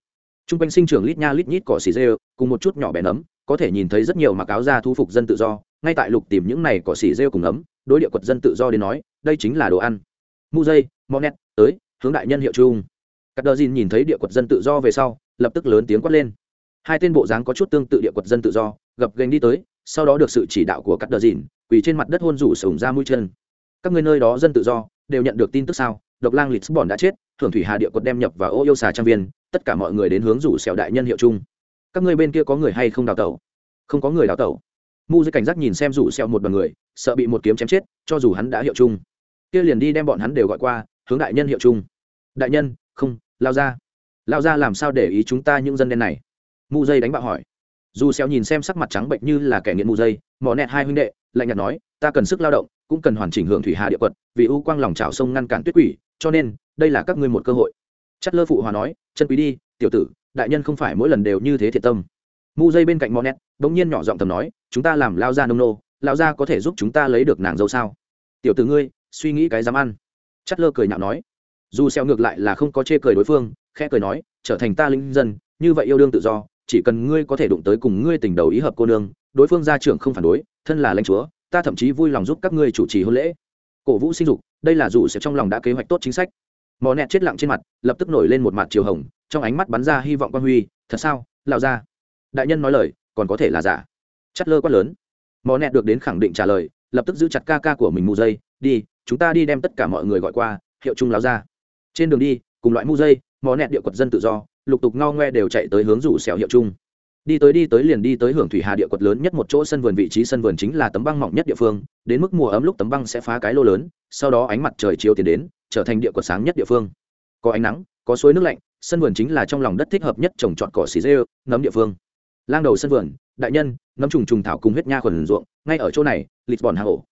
T r u n g quanh sinh trường lít nha lít nhít cỏ xì dê cùng một chút nhỏ bé nấm có thể nhìn thấy rất nhiều mặc áo da thu phục dân tự do ngay tại lục tìm những này cỏ xì rêu cùng nấm, đối địa quật dân tự do đến nói đây chính là đồ ăn. Mu dây Nét tới hướng đại nhân hiệu chung. Cắt đờ dìn nhìn thấy địa quật dân tự do về sau lập tức lớn tiếng quát lên. Hai tên bộ dáng có chút tương tự địa quật dân tự do, gập gành đi tới, sau đó được sự chỉ đạo của cắt đờ dìn, quỳ trên mặt đất hôn rủ sổng ra mũi chân. Các người nơi đó dân tự do, đều nhận được tin tức sao? Độc lang lisbon đã chết thường thủy hà địa quật đem nhập và ô yêu xà trang viên, tất cả mọi người đến hướng rủ xẻo đại nhân hiệu chung. Các ngươi bên kia có người hay không đào tẩu? Không có người đào tẩu. Mu dưới cảnh giác nhìn xem rủ xẻo một đoàn người, sợ bị một kiếm chém chết, cho dù hắn đã hiệu chung. Kia liền đi đem bọn hắn đều gọi qua, hướng đại nhân hiệu chung. Đại nhân, không, lao ra lao ra làm sao để ý chúng ta những dân đen này? Mu dây đánh bạo hỏi. Dù xéo nhìn xem sắc mặt trắng bệnh như là kẻ nghiện mu dây mỏ nẹt hai huynh đệ, lạnh nhạt nói, ta cần sức lao động, cũng cần hoàn chỉnh hưởng thủy Hạ địa quật, vì u quang lòng trào sông ngăn cản tuyết quỷ, cho nên, đây là các ngươi một cơ hội. Chất lơ phụ hòa nói, chân quý đi, tiểu tử, đại nhân không phải mỗi lần đều như thế thiệt tâm. Mu dây bên cạnh mỏ nét bỗng nhiên nhỏ giọng tầm nói, chúng ta làm lao ra nông nô lao ra có thể giúp chúng ta lấy được nàng dâu sao? Tiểu tử ngươi, suy nghĩ cái dám ăn. Chất lơ cười nhạo nói. Dù xéo ngược lại là không có chê cười đối phương khẽ cười nói, trở thành ta linh dân, như vậy yêu đương tự do, chỉ cần ngươi có thể đụng tới cùng ngươi tình đầu ý hợp cô nương, đối phương gia trưởng không phản đối, thân là lãnh chúa, ta thậm chí vui lòng giúp các ngươi chủ trì hôn lễ. Cổ vũ sinh dục, đây là dù sẽ trong lòng đã kế hoạch tốt chính sách. Mò nẹt chết lặng trên mặt, lập tức nổi lên một mặt chiều hồng, trong ánh mắt bắn ra hy vọng quan huy, thật sao, lão gia? Đại nhân nói lời, còn có thể là giả. Chắt lơ quát lớn. Mò nẹt được đến khẳng định trả lời, lập tức giữ chặt ca ca của mình mù dây, đi, chúng ta đi đem tất cả mọi người gọi qua, hiệu chung lão gia. trên đường đi, cùng loại mu dây mò nẹt địa quật dân tự do, lục tục ngao ngoe đều chạy tới hướng rủ xẻo hiệu chung. Đi tới đi tới liền đi tới hưởng thủy hà địa quật lớn nhất một chỗ sân vườn, vị trí sân vườn chính là tấm băng mỏng nhất địa phương, đến mức mùa ấm lúc tấm băng sẽ phá cái lô lớn, sau đó ánh mặt trời chiếu tiến đến, trở thành địa quật sáng nhất địa phương. Có ánh nắng, có suối nước lạnh, sân vườn chính là trong lòng đất thích hợp nhất trồng trọt cỏ xì dê nấm địa phương. Lang đầu sân vườn, đại nhân nấm trùng trùng thảo cùng huyết nha khuẩn ruộng, ngay ở chỗ này, lịch bòn hà hổ.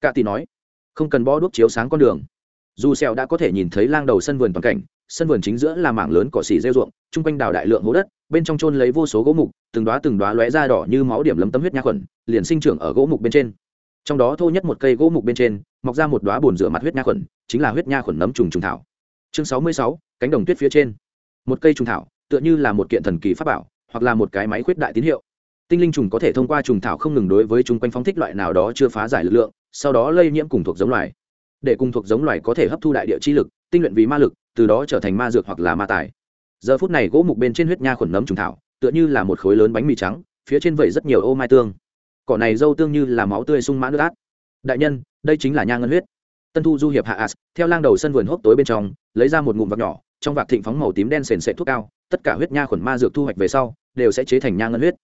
Cạ tì nói, không cần bó đuốc chiếu sáng con đường. Dù sẹo đã có thể nhìn thấy lang đầu sân vườn toàn cảnh sân vườn chính giữa là mảng lớn cỏ xỉ rêu ruộng, chung quanh đào đại lượng hố đất, bên trong trôn lấy vô số gỗ mục, từng đoá từng đoá lóe ra đỏ như máu điểm lấm tấm huyết nha khuẩn, liền sinh trưởng ở gỗ mục bên trên. Trong đó thô nhất một cây gỗ mục bên trên, mọc ra một đoá bồn rửa mặt huyết nha khuẩn, chính là huyết nha khuẩn nấm trùng trùng thảo. Chương sáu mươi sáu, cánh đồng tuyết phía trên. Một cây trùng thảo, tựa như là một kiện thần kỳ pháp bảo, hoặc là một cái máy khuyết đại tín hiệu. Tinh linh trùng có thể thông qua trùng thảo không ngừng đối với chung quanh phóng thích loại nào đó chưa phá giải lực lượng, sau đó lây nhiễm cùng thuộc giống loài. Để cùng thuộc giống loài có thể hấp thu đại địa chi lực, tinh luyện vì ma lực từ đó trở thành ma dược hoặc là ma tài. Giờ phút này gỗ mục bên trên huyết nha khuẩn nấm trùng thảo, tựa như là một khối lớn bánh mì trắng, phía trên vẩy rất nhiều ô mai tương. Cỏ này dâu tương như là máu tươi sung mãn nước át. Đại nhân, đây chính là nha ngân huyết. Tân thu du hiệp hạ as, theo lang đầu sân vườn hốc tối bên trong, lấy ra một ngụm vạc nhỏ, trong vạc thịnh phóng màu tím đen sền sệt thuốc cao, tất cả huyết nha khuẩn ma dược thu hoạch về sau, đều sẽ chế thành nha ngân huyết.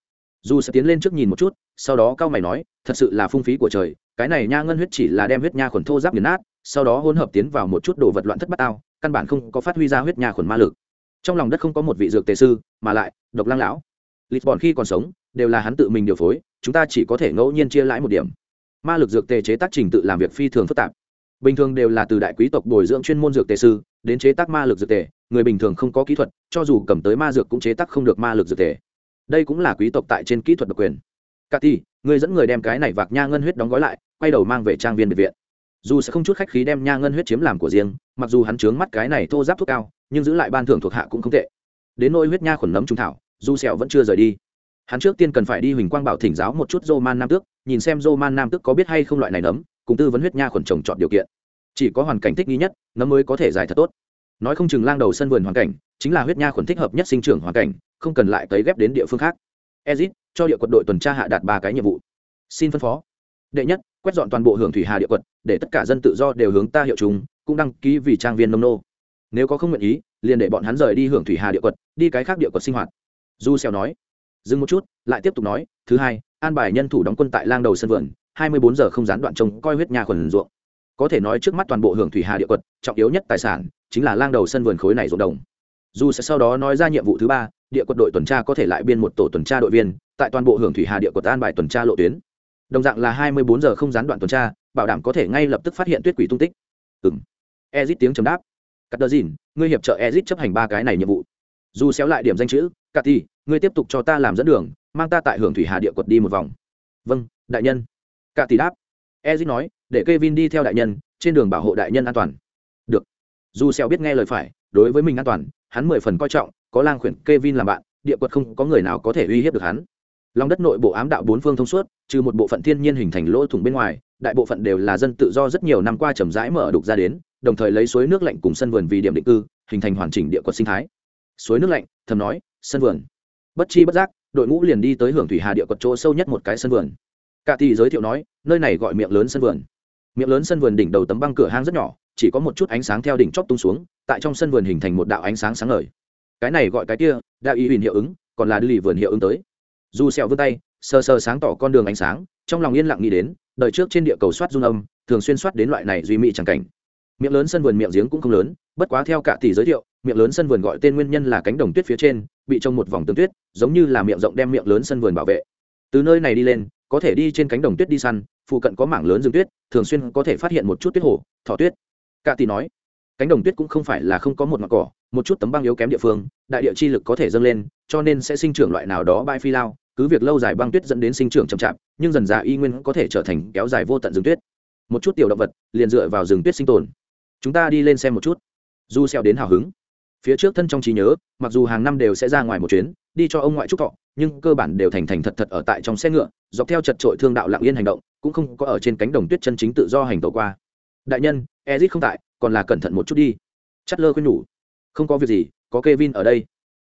Dù sẽ tiến lên trước nhìn một chút, sau đó cao mày nói, thật sự là phung phí của trời, cái này nha ngân huyết chỉ là đem huyết nha khuẩn thô giáp nghiền nát, sau đó hỗn hợp tiến vào một chút đồ vật loạn thất bát ao căn bản không có phát huy ra huyết nha khuẩn ma lực. Trong lòng đất không có một vị dược tề sư, mà lại, độc lang lão. Lịch bọn khi còn sống, đều là hắn tự mình điều phối, chúng ta chỉ có thể ngẫu nhiên chia lãi một điểm. Ma lực dược tề chế tác trình tự làm việc phi thường phức tạp. Bình thường đều là từ đại quý tộc bồi dưỡng chuyên môn dược tề sư, đến chế tác ma lực dược tề, người bình thường không có kỹ thuật, cho dù cầm tới ma dược cũng chế tác không được ma lực dược tề. Đây cũng là quý tộc tại trên kỹ thuật độc quyền. Cathy ti, người dẫn người đem cái này vạc nha ngân huyết đóng gói lại, quay đầu mang về trang viên biệt viện dù sẽ không chút khách khí đem nha ngân huyết chiếm làm của riêng, mặc dù hắn chướng mắt cái này thô giáp thuốc cao, nhưng giữ lại ban thưởng thuộc hạ cũng không tệ. Đến nôi huyết nha khuẩn nấm trung thảo du sẹo vẫn chưa rời đi. Hắn trước tiên cần phải đi huỳnh quang bảo thỉnh giáo một chút dô man nam tước, nhìn xem dô man nam tước có biết hay không loại này nấm, cùng tư vấn huyết nha khuẩn trồng chọn điều kiện. Chỉ có hoàn cảnh thích nghi nhất, nấm mới có thể giải thật tốt. Nói không chừng lang đầu sân vườn hoàn cảnh, chính là huyết nha khuẩn thích hợp nhất sinh trưởng hoàn cảnh, không cần lại cấy ghép đến địa phương khác. Ezit, cho địa quật đội tuần tra hạ đạt ba cái nhiệm vụ. Xin phân phó đệ nhất, quét dọn toàn bộ hưởng thủy hà địa quận để tất cả dân tự do đều hướng ta hiệu chúng, cũng đăng ký vì trang viên nông nô. Nếu có không nguyện ý, liền để bọn hắn rời đi hưởng thủy hà địa quật, đi cái khác địa quật sinh hoạt. Du xèo nói. Dừng một chút, lại tiếp tục nói, thứ hai, an bài nhân thủ đóng quân tại lang đầu sân vườn, hai mươi bốn giờ không gián đoạn trông coi huyết nhà khuẩn ruộng. Có thể nói trước mắt toàn bộ hưởng thủy hà địa quật, trọng yếu nhất tài sản chính là lang đầu sân vườn khối này ruộng đồng. Du sẽ sau đó nói ra nhiệm vụ thứ ba, địa quật đội tuần tra có thể lại biên một tổ tuần tra đội viên, tại toàn bộ hưởng thủy hà địa quật an bài tuần tra lộ tuyến đồng dạng là hai mươi bốn giờ không gián đoạn tuần tra, bảo đảm có thể ngay lập tức phát hiện tuyết quỷ tung tích. Ừng ezit tiếng chấm đáp. Cắt đờ dìn ngươi hiệp trợ ezit chấp hành ba cái này nhiệm vụ. Dù xéo lại điểm danh chữ cà ti ngươi tiếp tục cho ta làm dẫn đường, mang ta tại hưởng thủy hà địa quật đi một vòng. Vâng đại nhân. Cà ti đáp. Ezit nói, để Kevin đi theo đại nhân, trên đường bảo hộ đại nhân an toàn. Được. Dù xéo biết nghe lời phải, đối với mình an toàn, hắn mười phần coi trọng, có lang khuyển Kevin làm bạn, địa quật không có người nào có thể uy hiếp được hắn lòng đất nội bộ ám đạo bốn phương thông suốt, trừ một bộ phận thiên nhiên hình thành lỗ thủng bên ngoài, đại bộ phận đều là dân tự do rất nhiều năm qua chầm rãi mở đục ra đến, đồng thời lấy suối nước lạnh cùng sân vườn vì điểm định cư, hình thành hoàn chỉnh địa quật sinh thái. Suối nước lạnh, thầm nói, sân vườn. Bất chi bất giác, đội ngũ liền đi tới hưởng thủy hà địa quật chỗ sâu nhất một cái sân vườn. Cả tỷ giới thiệu nói, nơi này gọi miệng lớn sân vườn. Miệng lớn sân vườn đỉnh đầu tấm băng cửa hang rất nhỏ, chỉ có một chút ánh sáng theo đỉnh chóp tung xuống, tại trong sân vườn hình thành một đạo ánh sáng sáng ngời. Cái này gọi cái kia, đạo ý huyền hiệu ứng, còn là lì vườn hiệu ứng tới dù sẹo vươn tay, sờ sờ sáng tỏ con đường ánh sáng, trong lòng yên lặng nghĩ đến, đời trước trên địa cầu soát dung âm, thường xuyên soát đến loại này duy mỹ chẳng cảnh. Miệng lớn sân vườn miệng giếng cũng không lớn, bất quá theo cả tỷ giới thiệu, miệng lớn sân vườn gọi tên nguyên nhân là cánh đồng tuyết phía trên, bị trông một vòng tường tuyết, giống như là miệng rộng đem miệng lớn sân vườn bảo vệ. Từ nơi này đi lên, có thể đi trên cánh đồng tuyết đi săn, phụ cận có mảng lớn rừng tuyết, thường xuyên có thể phát hiện một chút tuyết hồ, thỏ tuyết. Cả tỷ nói, cánh đồng tuyết cũng không phải là không có một mặt cỏ, một chút tấm băng yếu kém địa phương, đại địa chi lực có thể dâng lên, cho nên sẽ sinh trưởng loại nào đó bay phi lao cứ việc lâu dài băng tuyết dẫn đến sinh trưởng chậm chạp, nhưng dần dà y nguyên có thể trở thành kéo dài vô tận rừng tuyết. Một chút tiểu động vật liền dựa vào rừng tuyết sinh tồn. Chúng ta đi lên xem một chút. Du xeo đến hào hứng. Phía trước thân trong trí nhớ, mặc dù hàng năm đều sẽ ra ngoài một chuyến, đi cho ông ngoại trúc thọ, nhưng cơ bản đều thành thành thật thật ở tại trong xe ngựa, dọc theo chật trội thương đạo lặng yên hành động, cũng không có ở trên cánh đồng tuyết chân chính tự do hành tẩu qua. Đại nhân ezit không tại, còn là cẩn thận một chút đi. Chất lơ khuyên nhủ. Không có việc gì, có Kevin ở đây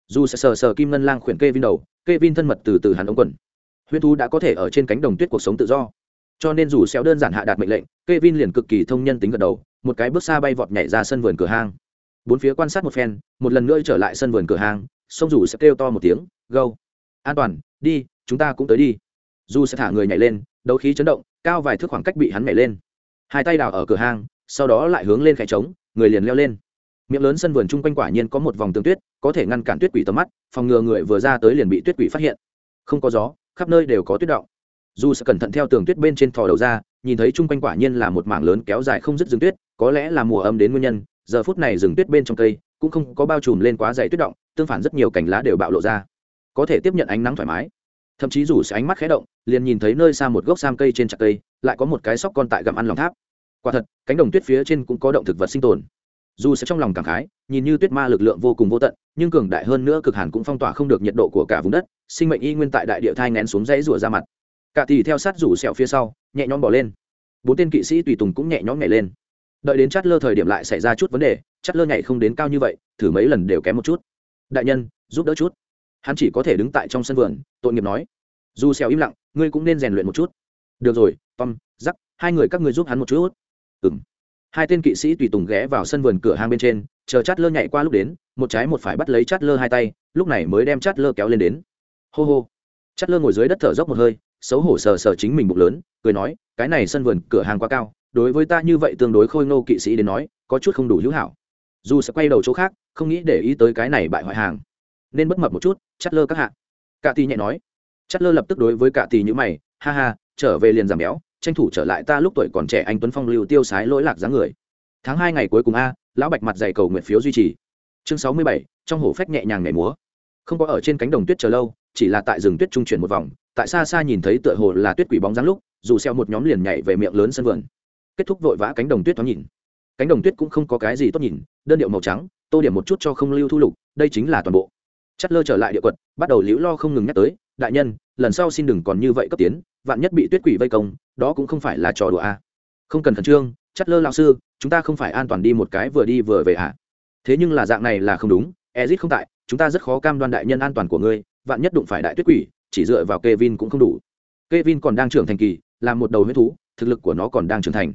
dù sẽ sờ sờ kim ngân lang khuyển Kevin đầu, kê Vin thân mật từ từ hắn ống quần. Huyễn thú đã có thể ở trên cánh đồng tuyết cuộc sống tự do. Cho nên dù xéo đơn giản hạ đạt mệnh lệnh, kê Vin liền cực kỳ thông nhân tính gật đầu, một cái bước xa bay vọt nhảy ra sân vườn cửa hang. Bốn phía quan sát một phen, một lần nữa trở lại sân vườn cửa hang xong dù sẽ kêu to một tiếng gâu an toàn, đi, chúng ta cũng tới đi. Dù sẽ thả người nhảy lên, đấu khí chấn động, cao vài thước khoảng cách bị hắn nhảy lên. Hai tay đào ở cửa hang, sau đó lại hướng lên khẽ trống, người liền leo lên miệng lớn sân vườn chung quanh quả nhiên có một vòng tường tuyết, có thể ngăn cản tuyết quỷ tầm mắt, phòng ngừa người vừa ra tới liền bị tuyết quỷ phát hiện. Không có gió, khắp nơi đều có tuyết động. Dù sẽ cẩn thận theo tường tuyết bên trên thò đầu ra, nhìn thấy chung quanh quả nhiên là một mảng lớn kéo dài không dứt rừng tuyết, có lẽ là mùa âm đến nguyên nhân, giờ phút này rừng tuyết bên trong cây cũng không có bao trùm lên quá dày tuyết động, tương phản rất nhiều cành lá đều bạo lộ ra. Có thể tiếp nhận ánh nắng thoải mái. Thậm chí dù sẽ ánh mắt khé động, liền nhìn thấy nơi xa một gốc sam cây trên chặt cây, lại có một cái sóc con tại gặm ăn lòng tháp. Quả thật, cánh đồng tuyết phía trên cũng có động thực vật sinh tồn dù sẽ trong lòng cảm khái, nhìn như tuyết ma lực lượng vô cùng vô tận, nhưng cường đại hơn nữa cực hàn cũng phong tỏa không được nhiệt độ của cả vùng đất, sinh mệnh y nguyên tại đại địa thai ngén xuống dãy rủa ra mặt. Cả thì theo sát rủ sẹo phía sau, nhẹ nhõm bỏ lên. Bốn tên kỵ sĩ tùy tùng cũng nhẹ nhõm nhảy lên. Đợi đến chát lơ thời điểm lại xảy ra chút vấn đề chát lơ nhảy không đến cao như vậy, thử mấy lần đều kém một chút. Đại nhân, giúp đỡ chút. Hắn chỉ có thể đứng tại trong sân vườn, tội nghiệp nói. Dù xèo im lặng, ngươi cũng nên rèn luyện một chút. Được rồi, tom giắc hai người các ngươi giúp hắn một chút. Ừm hai tên kỵ sĩ tùy tùng ghé vào sân vườn cửa hang bên trên, chờ chát lơ nhảy qua lúc đến, một trái một phải bắt lấy chát lơ hai tay, lúc này mới đem chát lơ kéo lên đến. Hô hô. Chát lơ ngồi dưới đất thở dốc một hơi, xấu hổ sờ sờ chính mình bụng lớn, cười nói, cái này sân vườn cửa hàng quá cao, đối với ta như vậy tương đối khôi ngô kỵ sĩ đến nói, có chút không đủ hữu hảo. Dù sẽ quay đầu chỗ khác, không nghĩ để ý tới cái này bại hoại hàng. Nên bất mập một chút, chát lơ các hạ. Cả tì nhẹ nói. Chát lơ lập tức đối với cả tì như mày, ha ha, trở về liền giảm béo tranh thủ trở lại ta lúc tuổi còn trẻ anh tuấn phong lưu tiêu sái lỗi lạc dáng người. Tháng hai ngày cuối cùng a, lão bạch mặt dày cầu nguyện phiếu duy trì. Chương sáu mươi bảy, trong hổ phách nhẹ nhàng nhảy múa. Không có ở trên cánh đồng tuyết chờ lâu, chỉ là tại rừng tuyết trung chuyển một vòng, tại xa xa nhìn thấy tựa hồ là tuyết quỷ bóng dáng lúc, dù xeo một nhóm liền nhảy về miệng lớn sân vườn. Kết thúc vội vã cánh đồng tuyết thoáng nhìn. Cánh đồng tuyết cũng không có cái gì tốt nhìn, đơn điệu màu trắng, tô điểm một chút cho không lưu thu lục, đây chính là toàn bộ. Chất lơ trở lại địa quật, bắt đầu liễu lo không ngừng nhắc tới đại nhân, lần sau xin đừng còn như vậy cấp tiến, vạn nhất bị tuyết quỷ vây công, đó cũng không phải là trò đùa a không cần khẩn trương, chắt lơ lao sư, chúng ta không phải an toàn đi một cái vừa đi vừa về à? thế nhưng là dạng này là không đúng, ezit không tại, chúng ta rất khó cam đoan đại nhân an toàn của ngươi, vạn nhất đụng phải đại tuyết quỷ, chỉ dựa vào Kevin cũng không đủ. Kevin còn đang trưởng thành kỳ, là một đầu huyết thú, thực lực của nó còn đang trưởng thành.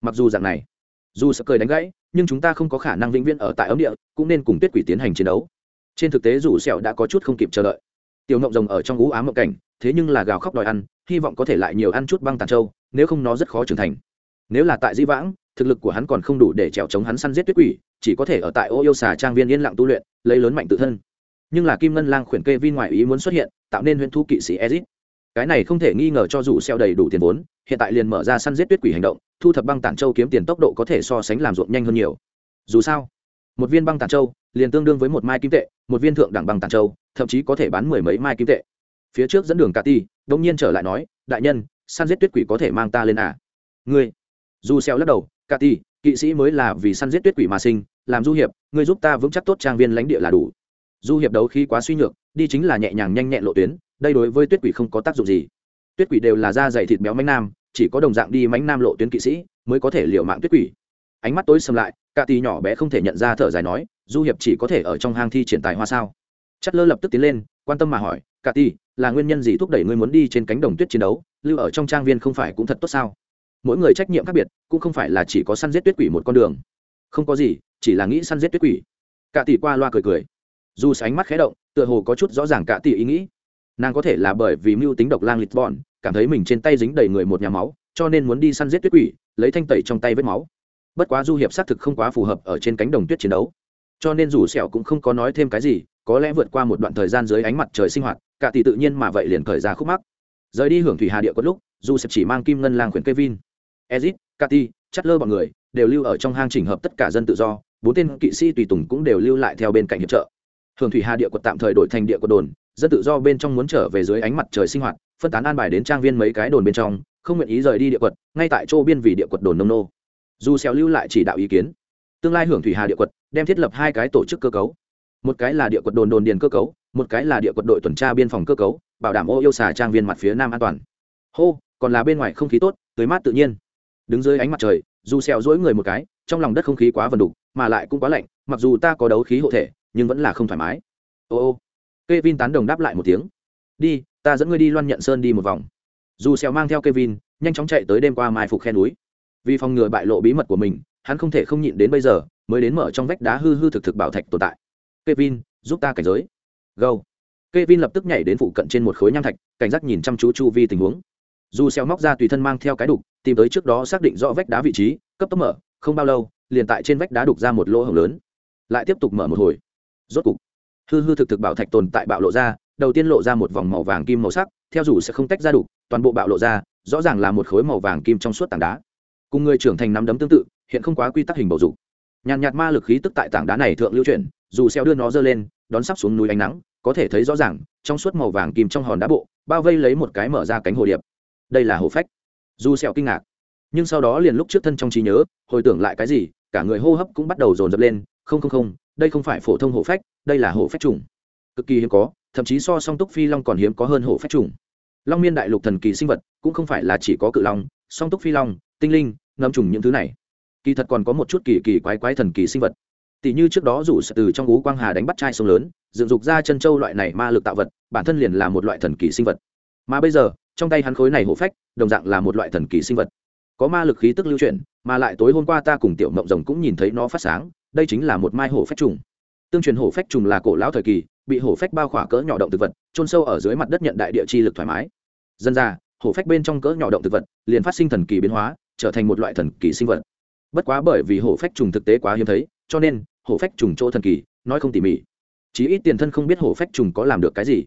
Mặc dù dạng này, dù sợ cười đánh gãy, nhưng chúng ta không có khả năng vĩnh viễn ở tại ấm địa, cũng nên cùng tuyết quỷ tiến hành chiến đấu. Trên thực tế rủ sẹo đã có chút không kịp chờ đợi tiểu ngộng rồng ở trong ú ám mộng cảnh, thế nhưng là gào khóc đòi ăn, hy vọng có thể lại nhiều ăn chút băng tàn trâu, nếu không nó rất khó trưởng thành. Nếu là tại di vãng, thực lực của hắn còn không đủ để trèo chống hắn săn giết tuyết quỷ, chỉ có thể ở tại ô yêu xà trang viên yên lặng tu luyện, lấy lớn mạnh tự thân. Nhưng là kim ngân lang khuyển kê vin ngoài ý muốn xuất hiện, tạo nên huyễn thu kỵ sĩ ezit. Cái này không thể nghi ngờ cho dù xeo đầy đủ tiền vốn, hiện tại liền mở ra săn giết tuyết quỷ hành động, thu thập băng tản châu kiếm tiền tốc độ có thể so sánh làm ruộng nhanh hơn nhiều. Dù sao, một viên băng tản châu liền tương đương với một mai kim tệ, một viên thượng đẳng băng tản châu thậm chí có thể bán mười mấy mai kim tệ. Phía trước dẫn đường cà ti, đông nhiên trở lại nói, đại nhân, săn giết tuyết quỷ có thể mang ta lên à? Ngươi. Dù xeo lắc đầu, cà ti, kỵ sĩ mới là vì săn giết tuyết quỷ mà sinh, làm du hiệp, ngươi giúp ta vững chắc tốt trang viên lãnh địa là đủ. Du hiệp đấu khi quá suy nhược, đi chính là nhẹ nhàng nhanh nhẹn lộ tuyến, đây đối với tuyết quỷ không có tác dụng gì. Tuyết quỷ đều là da dày thịt béo mánh nam, chỉ có đồng dạng đi mánh nam lộ tuyến kỵ sĩ mới có thể liều mạng tuyết quỷ. Ánh mắt tối sầm lại, cà tì nhỏ bé không thể nhận ra thở dài nói, du hiệp chỉ có thể ở trong hang thi triển tài hoa sao? Chất lơ lập tức tiến lên quan tâm mà hỏi cả tỷ, là nguyên nhân gì thúc đẩy ngươi muốn đi trên cánh đồng tuyết chiến đấu? Lưu ở trong trang viên không phải cũng thật tốt sao? Mỗi người trách nhiệm khác biệt cũng không phải là chỉ có săn giết tuyết quỷ một con đường. Không có gì chỉ là nghĩ săn giết tuyết quỷ. Cả tỷ qua loa cười cười. Dù ánh mắt khé động tựa hồ có chút rõ ràng cả tỷ ý nghĩ. Nàng có thể là bởi vì mưu tính độc lang lịch bọn cảm thấy mình trên tay dính đầy người một nhà máu cho nên muốn đi săn giết tuyết quỷ lấy thanh tẩy trong tay vết máu. Bất quá du hiệp xác thực không quá phù hợp ở trên cánh đồng tuyết chiến đấu. Cho nên dù sẹo cũng không có nói thêm cái gì có lẽ vượt qua một đoạn thời gian dưới ánh mặt trời sinh hoạt, cả tỷ tự nhiên mà vậy liền khởi ra khúc mắc. Rời đi hưởng thủy hà địa có lúc, dù sẽ chỉ mang kim ngân lang khuyển kevin, ezit kati lơ bọn người đều lưu ở trong hang chỉnh hợp tất cả dân tự do, bốn tên kỵ sĩ tùy tùng cũng đều lưu lại theo bên cạnh hiệp trợ. Hưởng thủy hà địa quật tạm thời đổi thành địa quật đồn, dân tự do bên trong muốn trở về dưới ánh mặt trời sinh hoạt, phân tán an bài đến trang viên mấy cái đồn bên trong, không nguyện ý rời đi địa quật ngay tại chỗ biên vì địa quật đồn nông nô. Dù xéo lưu lại chỉ đạo ý kiến, tương lai hưởng thủy hà địa quật đem thiết lập hai cái tổ chức cơ cấu một cái là địa quật đồn đồn điền cơ cấu, một cái là địa quật đội tuần tra biên phòng cơ cấu, bảo đảm ô yêu xà trang viên mặt phía nam an toàn. Hô, còn là bên ngoài không khí tốt tươi mát tự nhiên. Đứng dưới ánh mặt trời, dù xèo dỗi người một cái, trong lòng đất không khí quá vần đục, mà lại cũng quá lạnh, mặc dù ta có đấu khí hộ thể, nhưng vẫn là không thoải mái. Ô ô. Kevin tán đồng đáp lại một tiếng. Đi, ta dẫn ngươi đi loan nhận sơn đi một vòng. Dù xèo mang theo Kevin, nhanh chóng chạy tới đêm qua mai phục khe núi. Vì phòng ngừa bại lộ bí mật của mình, hắn không thể không nhịn đến bây giờ, mới đến mở trong vách đá hư hư thực thực bảo thạch tồn tại. Kevin, giúp ta cảnh giới. Go. Kevin lập tức nhảy đến phụ cận trên một khối nham thạch, cảnh giác nhìn chăm chú chu vi tình huống. Dù xeo móc ra tùy thân mang theo cái đục, tìm tới trước đó xác định rõ vách đá vị trí, cấp tốc mở, không bao lâu, liền tại trên vách đá đục ra một lỗ hổng lớn. Lại tiếp tục mở một hồi. Rốt cục, hư hư thực thực bảo thạch tồn tại bạo lộ ra, đầu tiên lộ ra một vòng màu vàng kim màu sắc, theo dù sẽ không tách ra đục, toàn bộ bạo lộ ra, rõ ràng là một khối màu vàng kim trong suốt tảng đá. Cùng người trưởng thành nắm đấm tương tự, hiện không quá quy tắc hình bầu dục. Nhàn nhạt ma lực khí tức tại tảng đá này thượng lưu chuyển dù xeo đưa nó dơ lên, đón sắp xuống núi ánh nắng, có thể thấy rõ ràng, trong suốt màu vàng kim trong hòn đá bộ, bao vây lấy một cái mở ra cánh hồ điệp. Đây là hồ phách. Dù xeo kinh ngạc. Nhưng sau đó liền lúc trước thân trong trí nhớ, hồi tưởng lại cái gì, cả người hô hấp cũng bắt đầu dồn dập lên, không không không, đây không phải phổ thông hổ phách, đây là hổ phách trùng. Cực kỳ hiếm có, thậm chí so song túc phi long còn hiếm có hơn hổ phách trùng. Long miên đại lục thần kỳ sinh vật, cũng không phải là chỉ có cự long, song túc phi long, tinh linh, ngâm trùng những thứ này. Kỳ thật còn có một chút kỳ kỳ quái quái thần kỳ sinh vật tỷ như trước đó rủ từ trong ú quang hà đánh bắt trai sông lớn, dựng dục ra chân châu loại này ma lực tạo vật, bản thân liền là một loại thần kỳ sinh vật. Mà bây giờ, trong tay hắn khối này hổ phách, đồng dạng là một loại thần kỳ sinh vật. Có ma lực khí tức lưu chuyển, mà lại tối hôm qua ta cùng tiểu mộng rồng cũng nhìn thấy nó phát sáng, đây chính là một mai hổ phách trùng. Tương truyền hổ phách trùng là cổ lão thời kỳ, bị hổ phách bao khỏa cỡ nhỏ động thực vật trôn sâu ở dưới mặt đất nhận đại địa chi lực thoải mái. Dân ra, hổ phách bên trong cỡ nhỏ động thực vật, liền phát sinh thần kỳ biến hóa, trở thành một loại thần kỳ sinh vật. Bất quá bởi vì hổ phách trùng thực tế quá hiếm thấy, cho nên hổ phách trùng chỗ thần kỳ, nói không tỉ mỉ. Chí ít tiền thân không biết hổ phách trùng có làm được cái gì.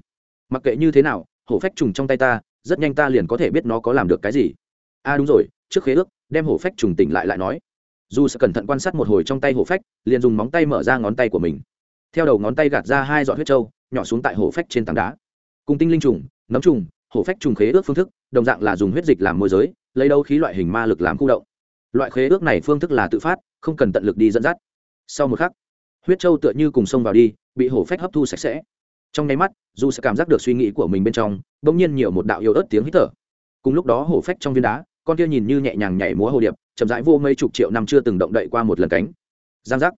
Mặc kệ như thế nào, hổ phách trùng trong tay ta, rất nhanh ta liền có thể biết nó có làm được cái gì. A đúng rồi, trước khế ước, đem hổ phách trùng tỉnh lại lại nói. Dù sẽ cẩn thận quan sát một hồi trong tay hổ phách, liền dùng móng tay mở ra ngón tay của mình. Theo đầu ngón tay gạt ra hai giọt huyết trâu, nhỏ xuống tại hổ phách trên tảng đá. Cùng tinh linh trùng, nấm trùng, hổ phách trùng khế ước phương thức, đồng dạng là dùng huyết dịch làm môi giới, lấy đâu khí loại hình ma lực làm khu động. Loại khế ước này phương thức là tự phát, không cần tận lực đi dẫn dắt sau một khắc, huyết châu tựa như cùng sông vào đi, bị hổ phách hấp thu sạch sẽ. Trong nháy mắt, dù sẽ cảm giác được suy nghĩ của mình bên trong đ ỗ n g nhiên nhiều một đạo yếu ớt tiếng hít thở. Cùng lúc đó hổ phách trong viên đá, con kia nhìn như nhẹ nhàng nhảy múa hồ điệp, chậm rãi vô mấy chục triệu năm chưa từng động đậy qua một lần cánh. Giang giác.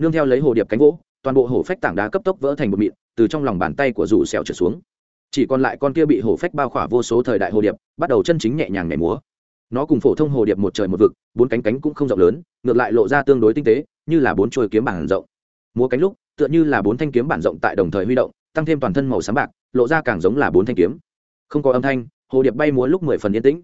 Nương theo lấy hồ điệp cánh vỗ, toàn bộ hổ phách tảng đá cấp tốc vỡ thành một mịn, từ trong lòng bàn tay của Dù xẻo trở xuống. Chỉ còn lại con kia bị hổ phách bao khỏa vô số thời đại hồ điệp, bắt đầu chân chính nhẹ nhàng nhảy múa. Nó cùng phổ thông hồ điệp một trời một vực, bốn cánh cánh cũng không rộng lớn, ngược lại lộ ra tương đối tinh tế như là bốn chuôi kiếm bản rộng. Múa cánh lúc, tựa như là bốn thanh kiếm bản rộng tại đồng thời huy động, tăng thêm toàn thân màu sáng bạc, lộ ra càng giống là bốn thanh kiếm. Không có âm thanh, hồ điệp bay múa lúc mười phần yên tĩnh.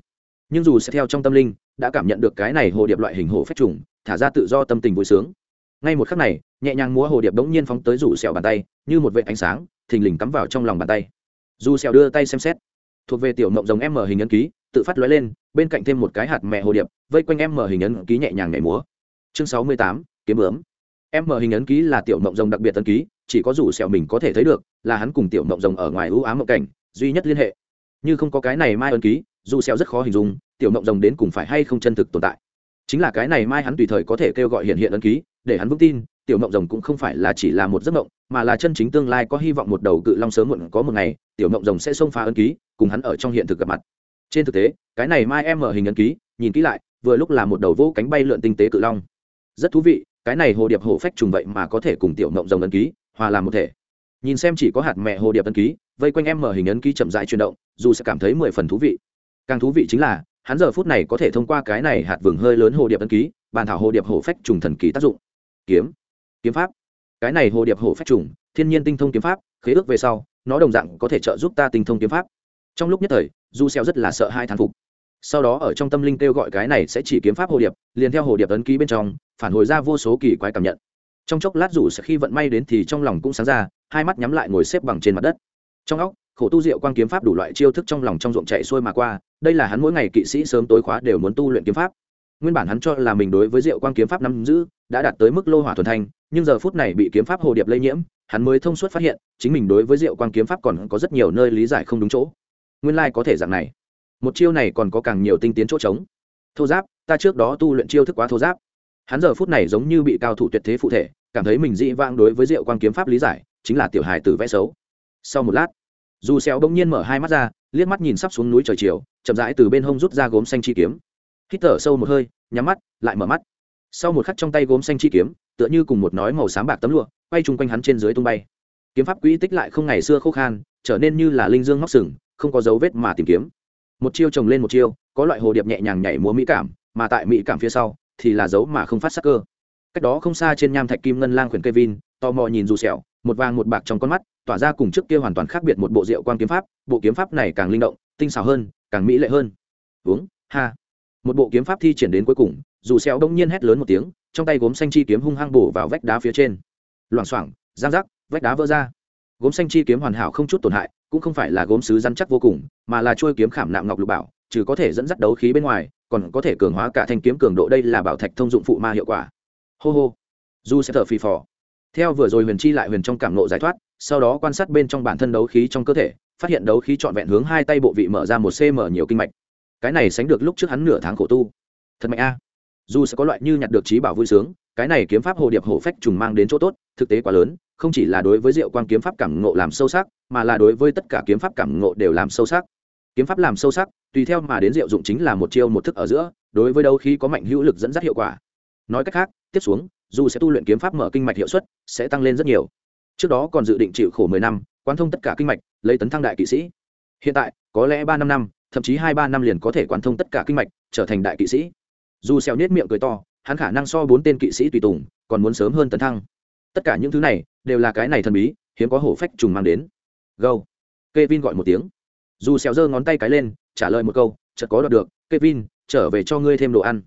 Nhưng dù sẽ theo trong tâm linh, đã cảm nhận được cái này hồ điệp loại hình hồ phách trùng, thả ra tự do tâm tình vui sướng. Ngay một khắc này, nhẹ nhàng múa hồ điệp bỗng nhiên phóng tới rủ sẹo bàn tay, như một vệ ánh sáng, thình lình cắm vào trong lòng bàn tay. Dù sẹo đưa tay xem xét. Thuộc về tiểu mộng giống em mở hình ấn ký, tự phát lóe lên, bên cạnh thêm một cái hạt mẹ hồ điệp, vây quanh em mở hình ấn ký nhẹ nhàng nhảy múa. Chương sáu mươi tám kiếm bướm. Em mở hình ấn ký là tiểu mộng rồng đặc biệt ấn ký, chỉ có rủ sẹo mình có thể thấy được là hắn cùng tiểu mộng rồng ở ngoài ưu ám mộng cảnh, duy nhất liên hệ. Như không có cái này mai ấn ký, dù sẹo rất khó hình dung tiểu mộng rồng đến cùng phải hay không chân thực tồn tại. Chính là cái này mai hắn tùy thời có thể kêu gọi hiện hiện ấn ký, để hắn vững tin, tiểu mộng rồng cũng không phải là chỉ là một giấc mộng, mà là chân chính tương lai có hy vọng một đầu cự long sớm muộn có một ngày, tiểu mộng rồng sẽ xông phá ấn ký, cùng hắn ở trong hiện thực gặp mặt. Trên thực tế, cái này mai em mở hình ấn ký, nhìn kỹ lại, vừa lúc là một đầu vô cánh bay lượn tinh tế cự long. Rất thú vị cái này hồ điệp hổ phách trùng vậy mà có thể cùng tiểu mộng rồng ấn ký, hòa làm một thể. Nhìn xem chỉ có hạt mẹ hồ điệp ấn ký, vây quanh em mở hình ấn ký chậm rãi chuyển động, dù sẽ cảm thấy mười phần thú vị. Càng thú vị chính là, hắn giờ phút này có thể thông qua cái này hạt vừng hơi lớn hồ điệp ấn ký, bàn thảo hồ điệp hổ phách trùng thần ký tác dụng. Kiếm. Kiếm pháp. Cái này hồ điệp hổ phách trùng, thiên nhiên tinh thông kiếm pháp, khế ước về sau, nó đồng dạng có thể trợ giúp ta tinh thông kiếm pháp. Trong lúc nhất thời du xeo rất là sợ hai thán phục. Sau đó ở trong tâm linh kêu gọi cái này sẽ chỉ kiếm pháp hồ điệp, liền theo hồ điệp ấn ký bên trong phản hồi ra vô số kỳ quái cảm nhận. Trong chốc lát rủ sẽ khi vận may đến thì trong lòng cũng sáng ra, hai mắt nhắm lại ngồi xếp bằng trên mặt đất. Trong óc, khổ tu diệu quang kiếm pháp đủ loại chiêu thức trong lòng trong ruộng chạy xuôi mà qua, đây là hắn mỗi ngày kỵ sĩ sớm tối khóa đều muốn tu luyện kiếm pháp. Nguyên bản hắn cho là mình đối với diệu quang kiếm pháp nắm giữ, đã đạt tới mức lô hỏa thuần thanh, nhưng giờ phút này bị kiếm pháp hồ điệp lây nhiễm, hắn mới thông suốt phát hiện, chính mình đối với diệu quang kiếm pháp còn có rất nhiều nơi lý giải không đúng chỗ. Nguyên lai có thể dạng này. Một chiêu này còn có càng nhiều tinh tiến chỗ trống. Thô giáp, ta trước đó tu luyện chiêu thức quá thô giáp hắn giờ phút này giống như bị cao thủ tuyệt thế phụ thể, cảm thấy mình dị vang đối với diệu quan kiếm pháp lý giải, chính là tiểu hài tử vẽ xấu. Sau một lát, dù xéo bỗng nhiên mở hai mắt ra, liếc mắt nhìn sắp xuống núi trời chiều, chậm rãi từ bên hông rút ra gốm xanh chi kiếm. Hít thở sâu một hơi, nhắm mắt, lại mở mắt. Sau một khắc trong tay gốm xanh chi kiếm, tựa như cùng một nói màu xám bạc tấm lụa, quay chung quanh hắn trên dưới tung bay. Kiếm pháp quỹ tích lại không ngày xưa khô khan, trở nên như là linh dương ngóc sừng, không có dấu vết mà tìm kiếm. Một chiêu trồng lên một chiêu, có loại hồ điệp nhẹ nhàng nhảy múa mỹ cảm, mà tại mỹ cảm phía sau thì là dấu mà không phát sắc cơ. Cách đó không xa trên nham thạch kim ngân lang khuyển kevin, tò mò nhìn dù sẹo, một vàng một bạc trong con mắt, tỏa ra cùng trước kia hoàn toàn khác biệt một bộ rượu quan kiếm pháp, bộ kiếm pháp này càng linh động, tinh xảo hơn, càng mỹ lệ hơn. Uống, ha. Một bộ kiếm pháp thi triển đến cuối cùng, dù sẹo đông nhiên hét lớn một tiếng, trong tay gốm xanh chi kiếm hung hăng bổ vào vách đá phía trên. Loảng xoảng, giang rắc vách đá vỡ ra. Gốm xanh chi kiếm hoàn hảo không chút tổn hại, cũng không phải là gốm sứ rắn chắc vô cùng, mà là chuôi kiếm khảm nạm ngọc lục bảo, trừ có thể dẫn dắt đấu khí bên ngoài còn có thể cường hóa cả thanh kiếm cường độ, đây là bảo thạch thông dụng phụ ma hiệu quả. Hô hô. Du sẽ thở phì phò. Theo vừa rồi huyền chi lại huyền trong cảm nộ giải thoát, sau đó quan sát bên trong bản thân đấu khí trong cơ thể, phát hiện đấu khí trọn vẹn hướng hai tay bộ vị mở ra một cm nhiều kinh mạch. Cái này sánh được lúc trước hắn nửa tháng khổ tu. Thật mạnh a. Dù sẽ có loại như nhặt được trí bảo vui sướng, cái này kiếm pháp hồ điệp hổ phách trùng mang đến chỗ tốt, thực tế quá lớn, không chỉ là đối với diệu quang kiếm pháp cảm ngộ làm sâu sắc, mà là đối với tất cả kiếm pháp cảm ngộ đều làm sâu sắc kiếm pháp làm sâu sắc, tùy theo mà đến diệu dụng chính là một chiêu một thức ở giữa, đối với đâu khi có mạnh hữu lực dẫn dắt hiệu quả. Nói cách khác, tiếp xuống, dù sẽ tu luyện kiếm pháp mở kinh mạch hiệu suất, sẽ tăng lên rất nhiều. Trước đó còn dự định chịu khổ mười năm quan thông tất cả kinh mạch, lấy tấn thăng đại kỵ sĩ. Hiện tại, có lẽ ba năm năm, thậm chí hai ba năm liền có thể quan thông tất cả kinh mạch, trở thành đại kỵ sĩ. Dù xèo nết miệng cười to, hắn khả năng so bốn tên kỵ sĩ tùy tùng, còn muốn sớm hơn tấn thăng. Tất cả những thứ này, đều là cái này thần bí, hiếm có hổ phách trùng mang đến. Gâu Kevin gọi một tiếng dù xèo giơ ngón tay cái lên, trả lời một câu, chợt có đoạt được, Kevin, trở về cho ngươi thêm đồ ăn.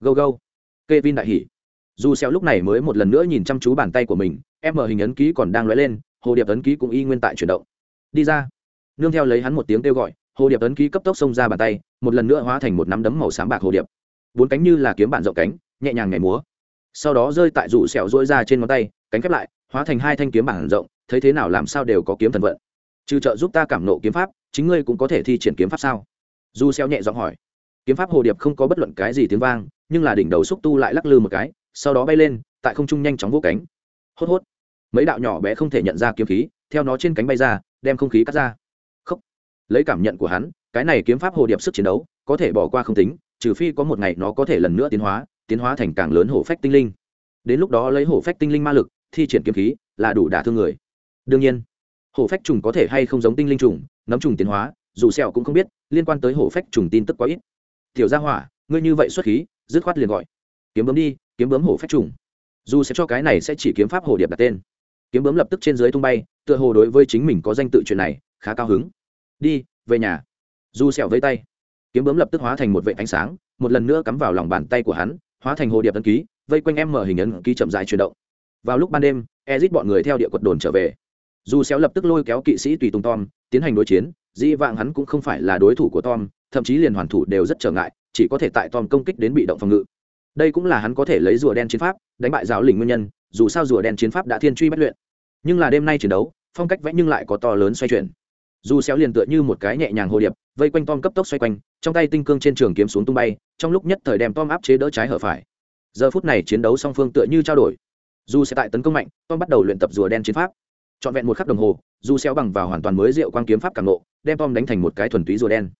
Gâu gâu. Kevin đại hỉ. Dù xèo lúc này mới một lần nữa nhìn chăm chú bàn tay của mình, em mở hình ấn ký còn đang lóe lên, hồ điệp ấn ký cũng y nguyên tại chuyển động. Đi ra. Nương theo lấy hắn một tiếng kêu gọi, hồ điệp ấn ký cấp tốc xông ra bàn tay, một lần nữa hóa thành một nắm đấm màu xám bạc hồ điệp. Bốn cánh như là kiếm bản rộng cánh, nhẹ nhàng nhảy múa. Sau đó rơi tại rủ sẹo rỗi ra trên ngón tay, cánh khép lại, hóa thành hai thanh kiếm bản rộng, thấy thế nào làm sao đều có kiếm thần vận trừ trợ giúp ta cảm nộ kiếm pháp, chính ngươi cũng có thể thi triển kiếm pháp sao? Du xeo nhẹ giọng hỏi. Kiếm pháp hồ điệp không có bất luận cái gì tiếng vang, nhưng là đỉnh đầu xúc tu lại lắc lư một cái, sau đó bay lên, tại không trung nhanh chóng vỗ cánh. Hốt hốt. Mấy đạo nhỏ bé không thể nhận ra kiếm khí, theo nó trên cánh bay ra, đem không khí cắt ra. Khốc lấy cảm nhận của hắn, cái này kiếm pháp hồ điệp sức chiến đấu, có thể bỏ qua không tính, trừ phi có một ngày nó có thể lần nữa tiến hóa tiến hóa thành càng lớn hổ phách tinh linh. Đến lúc đó lấy hổ phách tinh linh ma lực, thi triển kiếm khí, là đủ đả thương người. Đương nhiên hổ phách trùng có thể hay không giống tinh linh trùng, nấm trùng tiến hóa, dù sẹo cũng không biết, liên quan tới hổ phách trùng tin tức quá ít. Tiểu gia hỏa, ngươi như vậy xuất khí, dứt khoát liền gọi. Kiếm bướm đi, kiếm bướm hổ phách trùng. Dù sẽ cho cái này sẽ chỉ kiếm pháp Hổ điệp đặt tên. Kiếm bướm lập tức trên dưới tung bay, tựa hồ đối với chính mình có danh tự chuyện này, khá cao hứng. Đi, về nhà. Dù sẹo vây tay. Kiếm bướm lập tức hóa thành một vệt ánh sáng, một lần nữa cắm vào lòng bàn tay của hắn, hóa thành hồ điệp ấn ký, vây quanh em mở hình ấn ký chậm dài chuyển động. Vào lúc ban đêm, ezit bọn người theo địa quật đồn trở về dù xéo lập tức lôi kéo kỵ sĩ tùy tùng tom, tiến hành đối chiến, dĩ vãng hắn cũng không phải là đối thủ của tom, thậm chí liền hoàn thủ đều rất trở ngại, chỉ có thể tại tom công kích đến bị động phòng ngự. Đây cũng là hắn có thể lấy rùa đen chiến pháp, đánh bại giáo lĩnh nguyên nhân, dù sao rùa đen chiến pháp đã thiên truy bất luyện. Nhưng là đêm nay chiến đấu, phong cách vẽ nhưng lại có to lớn xoay chuyển. Dù xéo liền tựa như một cái nhẹ nhàng hồ điệp, vây quanh tom cấp tốc xoay quanh, trong tay tinh cương trên trường kiếm xuống tung bay, trong lúc nhất thời đem tom áp chế đỡ trái hở phải. Giờ phút này chiến đấu song phương tựa như trao đổi. Dù sẽ tại tấn công mạnh, tom bắt đầu luyện tập rùa đen chiến pháp trọn vẹn một khắc đồng hồ Du xéo bằng vào hoàn toàn mới rượu quang kiếm pháp càng nộ đem tom đánh thành một cái thuần túy rùa đen.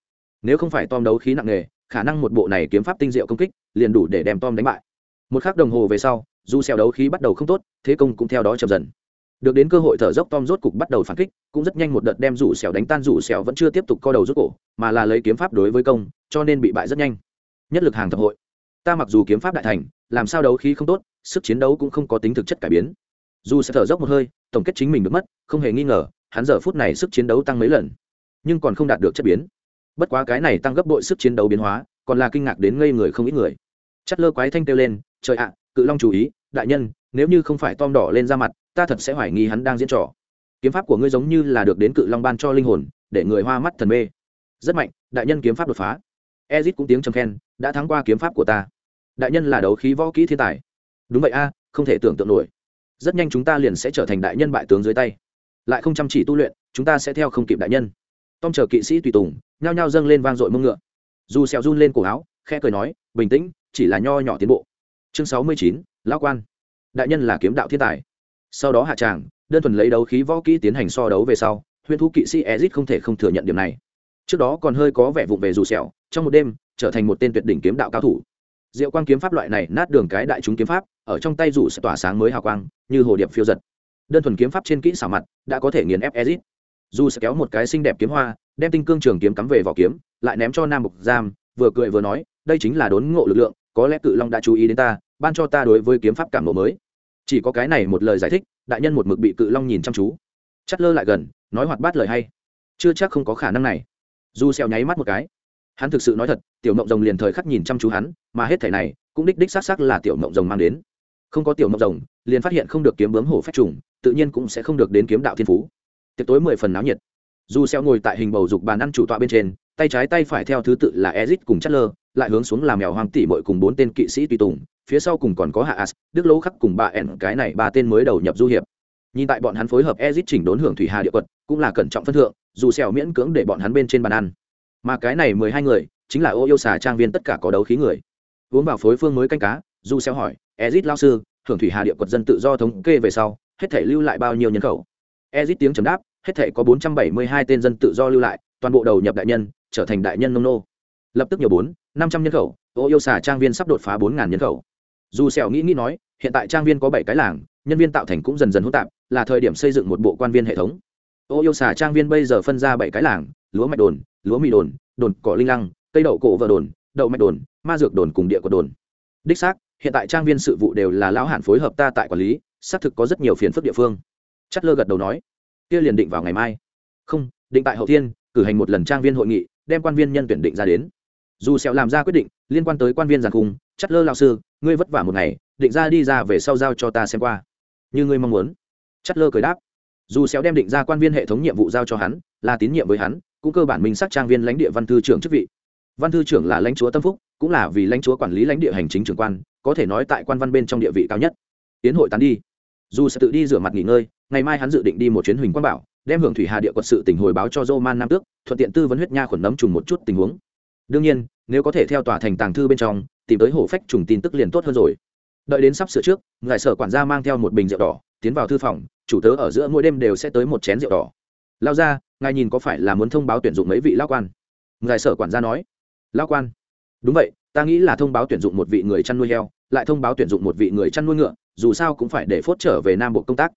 Nếu không phải tom đấu khí nặng nề, khả năng một bộ này kiếm pháp tinh diệu công kích, liền đủ để đem tom đánh bại. Một khắc đồng hồ về sau Du xéo đấu khí bắt đầu không tốt, thế công cũng theo đó chậm dần. Được đến cơ hội thở dốc, tom rốt cục bắt đầu phản kích, cũng rất nhanh một đợt đem rủ xẻo đánh tan, rủ xẻo vẫn chưa tiếp tục co đầu rút cổ, mà là lấy kiếm pháp đối với công, cho nên bị bại rất nhanh. Nhất lực hàng thập hội. Ta mặc dù kiếm pháp đại thành, làm sao đấu khí không tốt, sức chiến đấu cũng không có tính thực chất cải biến dù sẽ thở dốc một hơi, tổng kết chính mình được mất, không hề nghi ngờ, hắn giờ phút này sức chiến đấu tăng mấy lần. Nhưng còn không đạt được chất biến. Bất quá cái này tăng gấp bội sức chiến đấu biến hóa, còn là kinh ngạc đến ngây người không ít người. Chất lơ quái thanh kêu lên, trời ạ, cự long chú ý, đại nhân, nếu như không phải tom đỏ lên ra mặt, ta thật sẽ hoài nghi hắn đang diễn trò. Kiếm pháp của ngươi giống như là được đến cự long ban cho linh hồn, để người hoa mắt thần mê. Rất mạnh, đại nhân kiếm pháp đột phá. Ezit cũng tiếng trầm khen, đã thắng qua kiếm pháp của ta. Đại nhân là đấu khí võ kỹ thiên tài. Đúng vậy a, không thể tưởng tượng nổi rất nhanh chúng ta liền sẽ trở thành đại nhân bại tướng dưới tay. Lại không chăm chỉ tu luyện, chúng ta sẽ theo không kịp đại nhân. Tom chờ kỵ sĩ tùy tùng, nhao nhao dâng lên vang dội mông ngựa. Dù sẹo run lên cổ áo, khẽ cười nói, bình tĩnh, chỉ là nho nhỏ tiến bộ. Chương sáu mươi chín, lão quan. Đại nhân là kiếm đạo thiên tài. Sau đó hạ tràng, đơn thuần lấy đấu khí võ kỹ tiến hành so đấu về sau, huyễn thú kỵ sĩ ezit không thể không thừa nhận điểm này. Trước đó còn hơi có vẻ vụng về dù sẹo trong một đêm, trở thành một tên tuyệt đỉnh kiếm đạo cao thủ. Diệu quang kiếm pháp loại này nát đường cái đại chúng kiếm pháp ở trong tay rủ sẽ tỏa sáng mới hào quang, như hồ điệp phiêu giật. Đơn thuần kiếm pháp trên kỹ xảo mặt đã có thể nghiền ép ezit dù sẽ kéo một cái xinh đẹp kiếm hoa, đem tinh cương trường kiếm cắm về vỏ kiếm, lại ném cho nam mục giam, vừa cười vừa nói, đây chính là đốn ngộ lực lượng, có lẽ cự long đã chú ý đến ta, ban cho ta đối với kiếm pháp cảm ngộ mới. Chỉ có cái này một lời giải thích, đại nhân một mực bị cự long nhìn chăm chú. Chắt lơ lại gần, nói hoạt bát lời hay. Chưa chắc không có khả năng này. Du xeo nháy mắt một cái. Hắn thực sự nói thật, tiểu mộng rồng liền thời khắc nhìn chăm chú hắn, mà hết thảy này, cũng đích đích xác xác là tiểu mộng rồng mang đến không có tiểu mộng rồng, liền phát hiện không được kiếm bướm hổ phách trùng, tự nhiên cũng sẽ không được đến kiếm đạo thiên phú. Tiệc tối mười phần náo nhiệt. Dù xeo ngồi tại hình bầu dục bàn ăn chủ tọa bên trên, tay trái tay phải theo thứ tự là ezit cùng chất lơ lại hướng xuống làm mèo hoang tỷ muội cùng bốn tên kỵ sĩ tùy tùng, phía sau cùng còn có hạ as, đức lỗ khắc cùng bà ẻn, cái này ba tên mới đầu nhập du hiệp. Nhìn tại bọn hắn phối hợp ezit chỉnh đốn hưởng thủy hà địa quật, cũng là cẩn trọng phân thượng, dù xẻo miễn cưỡng để bọn hắn bên trên bàn ăn. Mà cái này mười hai người, chính là ô yêu xà trang viên tất cả có đấu khí người. Uống vào phối phương mới canh cá, dù xẻo hỏi ezit lao sư hưởng thủy hà địa quật dân tự do thống kê về sau, hết thể lưu lại bao nhiêu nhân khẩu? Ezit tiếng chấm đáp, hết thể có bốn trăm bảy mươi hai tên dân tự do lưu lại, toàn bộ đầu nhập đại nhân, trở thành đại nhân nông nô. Lập tức nhiều bốn, năm trăm nhân khẩu, ô yêu xà trang viên sắp đột phá bốn ngàn nhân khẩu. Dù sẹo nghĩ nghĩ nói, hiện tại trang viên có bảy cái làng, nhân viên tạo thành cũng dần dần hỗn tạp, là thời điểm xây dựng một bộ quan viên hệ thống. Ô yêu xà trang viên bây giờ phân ra bảy cái làng, lúa mạch đồn, lúa mì đồn đồn, cỏ linh lăng, cây đậu cổ vợ đồn, đậu mạch đồn, ma dược đồn cùng địa của đồn. Đích xác hiện tại trang viên sự vụ đều là lão hạn phối hợp ta tại quản lý, xác thực có rất nhiều phiền phức địa phương. Chất lơ gật đầu nói, kia liền định vào ngày mai. Không, định tại hậu thiên, cử hành một lần trang viên hội nghị, đem quan viên nhân tuyển định ra đến. Dù sẹo làm ra quyết định, liên quan tới quan viên giàn cung chất lơ lão sư, ngươi vất vả một ngày, định ra đi ra về sau giao cho ta xem qua. Như ngươi mong muốn. Chất lơ cười đáp. Dù xéo đem định ra quan viên hệ thống nhiệm vụ giao cho hắn, là tín nhiệm với hắn, cũng cơ bản minh sắc trang viên lãnh địa văn thư trưởng chức vị. Văn thư trưởng là lãnh chúa tâm phúc, cũng là vì lãnh chúa quản lý lãnh địa hành chính trưởng quan có thể nói tại quan văn bên trong địa vị cao nhất. Tiến hội tán đi. Dù sẽ tự đi rửa mặt nghỉ ngơi, ngày mai hắn dự định đi một chuyến huỳnh quang bảo, đem hưởng thủy hà địa quật sự tình hồi báo cho dô man nam tước, thuận tiện tư vấn huyết nha khuẩn nấm trùng một chút tình huống. Đương nhiên, nếu có thể theo tòa thành tàng thư bên trong, tìm tới hổ phách trùng tin tức liền tốt hơn rồi. Đợi đến sắp sửa trước, ngài sở quản gia mang theo một bình rượu đỏ, tiến vào thư phòng, chủ tớ ở giữa mỗi đêm đều sẽ tới một chén rượu đỏ. Lao ra, ngài nhìn có phải là muốn thông báo tuyển dụng mấy vị lao quan? Ngài sở quản gia nói. Lao quan? Đúng vậy ta nghĩ là thông báo tuyển dụng một vị người chăn nuôi heo, lại thông báo tuyển dụng một vị người chăn nuôi ngựa, dù sao cũng phải để phốt trở về nam bộ công tác.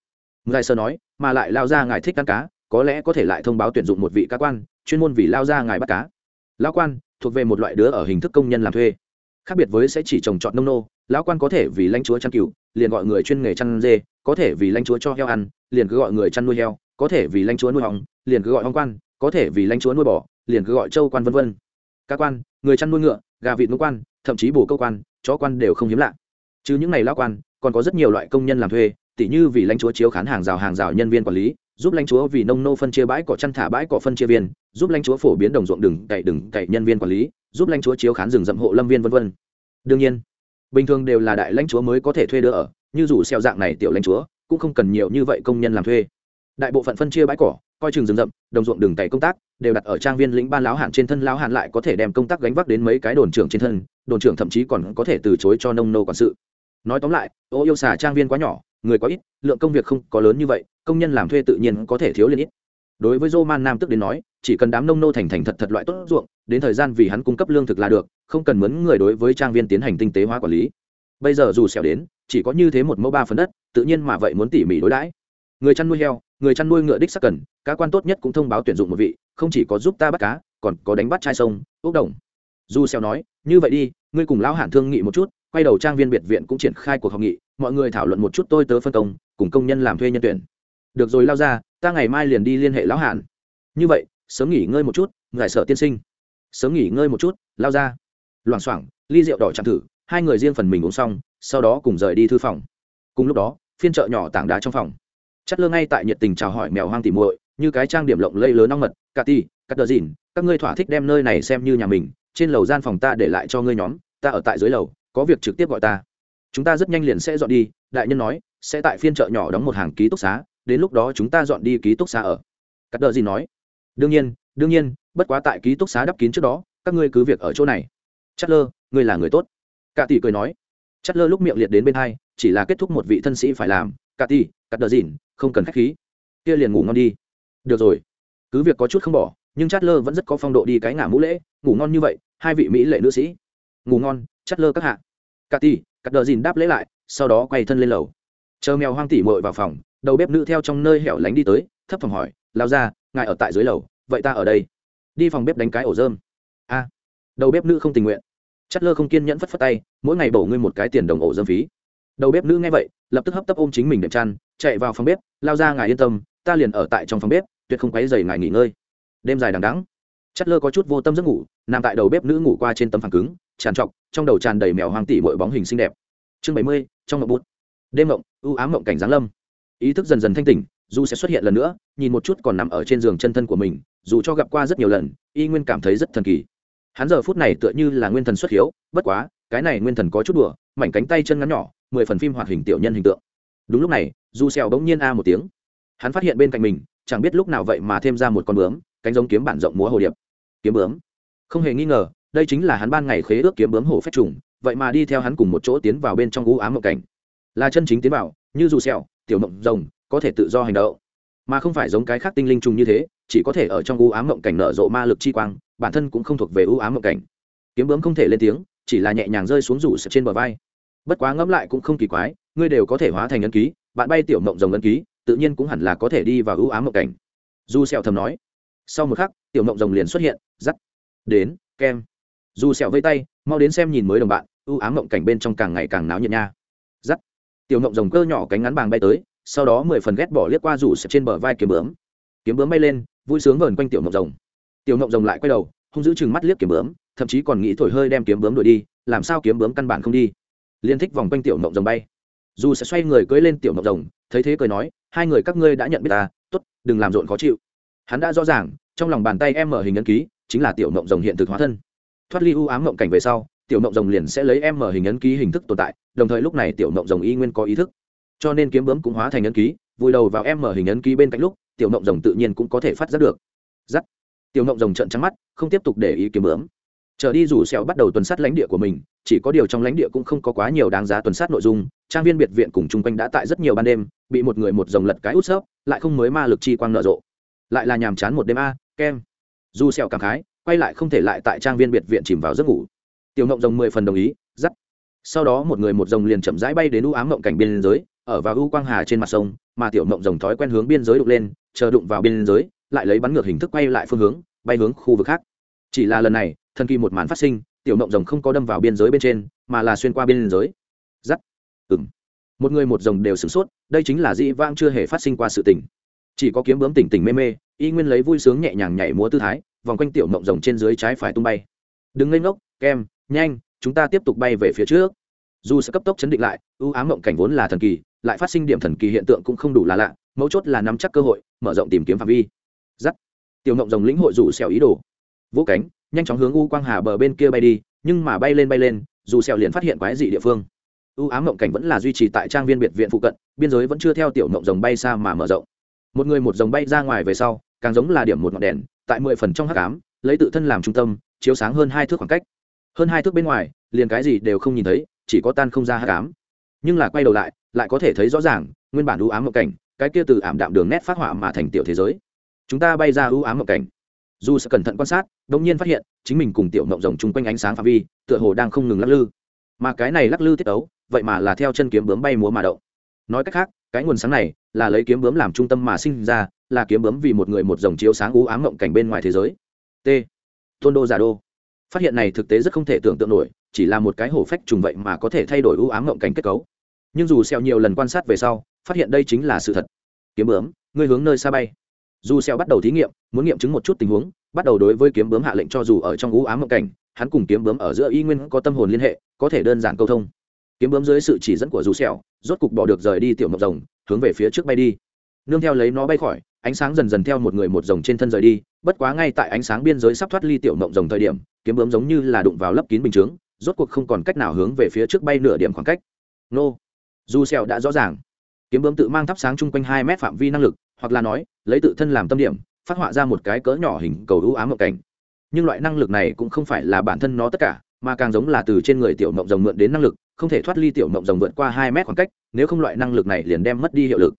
Ngài sơ nói, mà lại lao ra ngài thích ăn cá, có lẽ có thể lại thông báo tuyển dụng một vị cá quan, chuyên môn vì lao ra ngài bắt cá. Lao quan, thuộc về một loại đứa ở hình thức công nhân làm thuê. Khác biệt với sẽ chỉ trồng trọt nông nô, lão quan có thể vì lãnh chúa chăn cừu, liền gọi người chuyên nghề chăn dê, có thể vì lãnh chúa cho heo ăn, liền cứ gọi người chăn nuôi heo, có thể vì lãnh chúa nuôi hỏng liền cứ gọi hong quan, có thể vì lãnh chúa nuôi bò, liền cứ gọi châu quan vân vân. Các quan, người chăn nuôi ngựa gà vịt ngũ quan, thậm chí bổ câu quan, chó quan đều không hiếm lạ. Chứ những ngày lão quan, còn có rất nhiều loại công nhân làm thuê, tỉ như vì lãnh chúa chiếu khán hàng rào hàng rào nhân viên quản lý, giúp lãnh chúa vì nông nô phân chia bãi cỏ chăn thả bãi cỏ phân chia viên, giúp lãnh chúa phổ biến đồng ruộng đừng cày đừng cày nhân viên quản lý, giúp lãnh chúa chiếu khán rừng rậm hộ lâm viên vân vân. Đương nhiên, bình thường đều là đại lãnh chúa mới có thể thuê đỡ ở, như dù xeo dạng này tiểu lãnh chúa, cũng không cần nhiều như vậy công nhân làm thuê đại bộ phận phân chia bãi cỏ, coi chừng rừng rậm, đồng ruộng đường cày công tác, đều đặt ở trang viên lĩnh ban lão hạn trên thân, lão hạn lại có thể đem công tác gánh vác đến mấy cái đồn trưởng trên thân, đồn trưởng thậm chí còn có thể từ chối cho nông nô quản sự. Nói tóm lại, ô yêu xà trang viên quá nhỏ, người quá ít, lượng công việc không có lớn như vậy, công nhân làm thuê tự nhiên có thể thiếu lên ít. Đối với dô man nam tức đến nói, chỉ cần đám nông nô thành thành thật thật loại tốt ruộng, đến thời gian vì hắn cung cấp lương thực là được, không cần mướn người đối với trang viên tiến hành tinh tế hóa quản lý. Bây giờ dù xẻo đến, chỉ có như thế một mẫu ba phần đất, tự nhiên mà vậy muốn tỉ mỉ đối đãi người chăn nuôi heo, người chăn nuôi ngựa đích sắc cần, cá quan tốt nhất cũng thông báo tuyển dụng một vị, không chỉ có giúp ta bắt cá, còn có đánh bắt chai sông, ốc đồng. Du Xeo nói, như vậy đi, ngươi cùng lão hạn thương nghị một chút, quay đầu trang viên biệt viện cũng triển khai cuộc họp nghị, mọi người thảo luận một chút tôi tớ phân công, cùng công nhân làm thuê nhân tuyển. Được rồi lao ra, ta ngày mai liền đi liên hệ lão hạn như vậy, sớm nghỉ ngơi một chút giải sợ tiên sinh. Sớm nghỉ ngơi một chút, lao ra. Loảng xoảng, ly rượu đỏ chạm thử, hai người riêng phần mình uống xong, sau đó cùng rời đi thư phòng. Cùng lúc đó, phiên chợ nhỏ tảng đá trong phòng chất lơ ngay tại nhiệt tình chào hỏi mèo hoang tỉ muội, như cái trang điểm lộng lây lớn nong mật, cà ti cắt đờ dìn, các ngươi thỏa thích đem nơi này xem như nhà mình, trên lầu gian phòng ta để lại cho ngươi nhóm, ta ở tại dưới lầu, có việc trực tiếp gọi ta. Chúng ta rất nhanh liền sẽ dọn đi, đại nhân nói, sẽ tại phiên chợ nhỏ đóng một hàng ký túc xá, đến lúc đó chúng ta dọn đi ký túc xá ở. Cắt đờ dìn nói. Đương nhiên đương nhiên, bất quá tại ký túc xá đắp kín trước đó, các ngươi cứ việc ở chỗ này. Chất lơ, ngươi là người tốt. Cả tỷ cười nói. Chất lơ lúc miệng liệt đến bên hai, chỉ là kết thúc một vị thân sĩ phải làm cà ti cắt đờ dìn không cần khách khí. Kia liền ngủ ngon đi. Được rồi. Cứ việc có chút không bỏ, nhưng chát lơ vẫn rất có phong độ đi cái ngả mũ lễ, ngủ ngon như vậy, hai vị mỹ lệ nữ sĩ. Ngủ ngon chát lơ các hạ. Cà ti cắt đờ dìn đáp lễ lại, sau đó quay thân lên lầu. Chờ mèo hoang tỉ mội vào phòng, đầu bếp nữ theo trong nơi hẻo lánh đi tới, thấp phòng hỏi lao ra ngài ở tại dưới lầu, vậy ta ở đây. Đi phòng bếp đánh cái ổ dơm a. Đầu bếp nữ không tình nguyện. Chất lơ không kiên nhẫn phất phất tay, mỗi ngày bổ ngươi một cái tiền đồng ổ dơm phí. Đầu bếp nữ nghe vậy lập tức hấp tấp ôm chính mình đệm chăn, chạy vào phòng bếp, lao ra, ngài yên tâm, ta liền ở tại trong phòng bếp, tuyệt không quấy dày ngài nghỉ ngơi. Đêm dài đằng đắng chất lơ có chút vô tâm giấc ngủ, nằm tại đầu bếp nữ ngủ qua trên tấm phẳng cứng, tràn trọc, trong đầu tràn đầy mèo hoang tỉ mọi bóng hình xinh đẹp. Chương bảy mươi, trong ngọc bút đêm mộng ưu ám mộng cảnh giáng lâm. Ý thức dần dần thanh tỉnh, dù sẽ xuất hiện lần nữa, nhìn một chút còn nằm ở trên giường chân thân của mình, dù cho gặp qua rất nhiều lần, y nguyên cảm thấy rất thần kỳ. Hắn giờ phút này tựa như là nguyên thần xuất hiếu, bất quá, cái này nguyên thần có chút đùa, mảnh cánh tay chân ngắn nhỏ mười phần phim hoạt hình tiểu nhân hình tượng. Đúng lúc này, du xèo bỗng nhiên a một tiếng. Hắn phát hiện bên cạnh mình, chẳng biết lúc nào vậy mà thêm ra một con bướm, cánh giống kiếm bản rộng múa hồ điệp. Kiếm bướm? Không hề nghi ngờ, đây chính là hắn ban ngày khế ước kiếm bướm hổ phách trùng, vậy mà đi theo hắn cùng một chỗ tiến vào bên trong u ám mộng cảnh. Là chân chính tiến vào, như dù xèo tiểu mộng rồng, có thể tự do hành động. Mà không phải giống cái khác tinh linh trùng như thế, chỉ có thể ở trong u ám mộng cảnh nở rộ ma lực chi quang, bản thân cũng không thuộc về u ám mộng cảnh. Kiếm bướm không thể lên tiếng, chỉ là nhẹ nhàng rơi xuống rủ trên bờ vai bất quá ngẫm lại cũng không kỳ quái, ngươi đều có thể hóa thành ấn ký, bạn bay tiểu mộng rồng ấn ký, tự nhiên cũng hẳn là có thể đi vào ưu ám mộng cảnh. Du sẹo thầm nói. Sau một khắc, tiểu mộng rồng liền xuất hiện dắt đến, kem. Du sẹo vây tay, mau đến xem nhìn mới đồng bạn, ưu ám mộng cảnh bên trong càng ngày càng náo nhiệt nha. Dắt tiểu mộng rồng cơ nhỏ cánh ngắn bàng bay tới, sau đó mười phần ghét bỏ liếc qua rủ trên bờ vai kiếm bướm. Kiếm bướm bay lên, vui sướng vờn quanh tiểu mộng rồng. Tiểu mộng rồng lại quay đầu, hung giữ chừng mắt liếc kiếm bướm, thậm chí còn nghĩ thổi hơi đem kiếm bướm đuổi đi, làm sao kiếm bướm căn bản không đi liên thích vòng quanh tiểu mộng rồng bay. Dù sẽ xoay người cưỡi lên tiểu mộng rồng, thấy thế cười nói, hai người các ngươi đã nhận biết ta, tốt, đừng làm rộn khó chịu. Hắn đã rõ ràng, trong lòng bàn tay em mở hình ấn ký, chính là tiểu mộng rồng hiện thực hóa thân. Thoát ly u ám mộng cảnh về sau, tiểu mộng rồng liền sẽ lấy em mở hình ấn ký hình thức tồn tại, đồng thời lúc này tiểu mộng rồng y nguyên có ý thức. Cho nên kiếm bướm cũng hóa thành ấn ký, vùi đầu vào em mở hình ấn ký bên cạnh lúc, tiểu mộng rồng tự nhiên cũng có thể phát giác được. Giắt. Tiểu mộng rồng trận trắng mắt, không tiếp tục để ý kiếm bướm trở đi rủ xẻo bắt đầu tuần sát lãnh địa của mình, chỉ có điều trong lãnh địa cũng không có quá nhiều đáng giá tuần sát nội dung. Trang viên biệt viện cùng chung quanh đã tại rất nhiều ban đêm, bị một người một dòng lật cái út xớp lại không mới ma lực chi quang nở rộ. Lại là nhàm chán một đêm a, kem. Dù xẻo cảm khái, quay lại không thể lại tại trang viên biệt viện chìm vào giấc ngủ. Tiểu ngộng rồng mười phần đồng ý dắt sau đó một người một rồng liền chậm rãi bay đến u ám ngộng cảnh biên giới, ở vào u quang hà trên mặt sông, mà tiểu ngộng rồng thói quen hướng biên giới đục lên, chờ đụng vào biên giới, lại lấy bắn ngược hình thức quay lại phương hướng, bay hướng khu vực khác. Chỉ là lần này thần kỳ một màn phát sinh, tiểu mộng rồng không có đâm vào biên giới bên trên, mà là xuyên qua biên giới. Dắt ừng một người một rồng đều sửng sốt, đây chính là dĩ vang chưa hề phát sinh qua sự tình. Chỉ có kiếm bướm tỉnh tỉnh mê mê, y nguyên lấy vui sướng nhẹ nhàng nhảy múa tư thái, vòng quanh tiểu mộng rồng trên dưới trái phải tung bay. Đừng lên ngốc, kem, nhanh, chúng ta tiếp tục bay về phía trước. Dù sẽ cấp tốc chấn định lại, ưu ám mộng cảnh vốn là thần kỳ, lại phát sinh điểm thần kỳ hiện tượng cũng không đủ là lạ, mấu chốt là nắm chắc cơ hội, mở rộng tìm kiếm phạm vi. Giắt. Tiểu mộng rồng lĩnh hội rủ xẻo ý đồ vỗ cánh, nhanh chóng hướng u quang hà bờ bên kia bay đi, nhưng mà bay lên bay lên, dù sẹo liền phát hiện quái dị địa phương. Ưu ám mộng cảnh vẫn là duy trì tại trang viên biệt viện phụ cận, biên giới vẫn chưa theo tiểu mộng rồng bay xa mà mở rộng. Một người một rồng bay ra ngoài về sau, càng giống là điểm một ngọn đèn, tại mười phần trong hắc ám, lấy tự thân làm trung tâm, chiếu sáng hơn hai thước khoảng cách. Hơn hai thước bên ngoài, liền cái gì đều không nhìn thấy, chỉ có tan không ra hắc ám. Nhưng là quay đầu lại lại có thể thấy rõ ràng, nguyên bản ưu ám mộng cảnh, cái kia từ ảm đạm đường nét phát họa mà thành tiểu thế giới. Chúng ta bay ra ưu ám mộng cảnh dù sẽ cẩn thận quan sát đ ỗ n g nhiên phát hiện, chính mình cùng tiểu mộng rồng chung quanh ánh sáng phạm vi, tựa hồ đang không ngừng lắc lư. Mà cái này lắc lư tiết ấu vậy mà là theo chân kiếm bướm bay múa mà đậu nói cách khác, cái nguồn sáng này là lấy kiếm bướm làm trung tâm mà sinh ra, là kiếm bướm vì một người một dòng chiếu sáng ú ám mộng cảnh bên ngoài thế giới. T. Tôn đô giả đô. Phát hiện này thực tế rất không thể tưởng tượng nổi, chỉ là một cái hổ phách trùng vậy mà có thể thay đổi ưu ám mộng cảnh kết cấu. Nhưng dù xeo nhiều lần quan sát về sau, phát hiện đây chính là sự thật. Kiếm bướm, ngươi hướng nơi xa bay dù xeo bắt đầu thí nghiệm, muốn nghiệm chứng một chút tình huống, bắt đầu đối với kiếm bướm hạ lệnh cho dù ở trong u ám mộng cảnh, hắn cùng kiếm bướm ở giữa y nguyên có tâm hồn liên hệ, có thể đơn giản câu thông. Kiếm bướm dưới sự chỉ dẫn của dù xeo rốt cục bỏ được rời đi tiểu mộng rồng, hướng về phía trước bay đi. Nương theo lấy nó bay khỏi, ánh sáng dần dần theo một người một rồng trên thân rời đi, bất quá ngay tại ánh sáng biên giới sắp thoát ly tiểu mộng rồng thời điểm, kiếm bướm giống như là đụng vào lấp kín bình chướng, rốt cuộc không còn cách nào hướng về phía trước bay nửa điểm khoảng cách. Nô. Dù xeo đã rõ ràng kiếm bướm tự mang thắp sáng chung quanh hai mét phạm vi năng lực, hoặc là nói, lấy tự thân làm tâm điểm, phát họa ra một cái cỡ nhỏ hình cầu ưu ám mộng cảnh. Nhưng loại năng lực này cũng không phải là bản thân nó tất cả, mà càng giống là từ trên người tiểu mộng rồng mượn đến năng lực, không thể thoát ly tiểu mộng rồng vượt qua hai mét khoảng cách, nếu không loại năng lực này liền đem mất đi hiệu lực.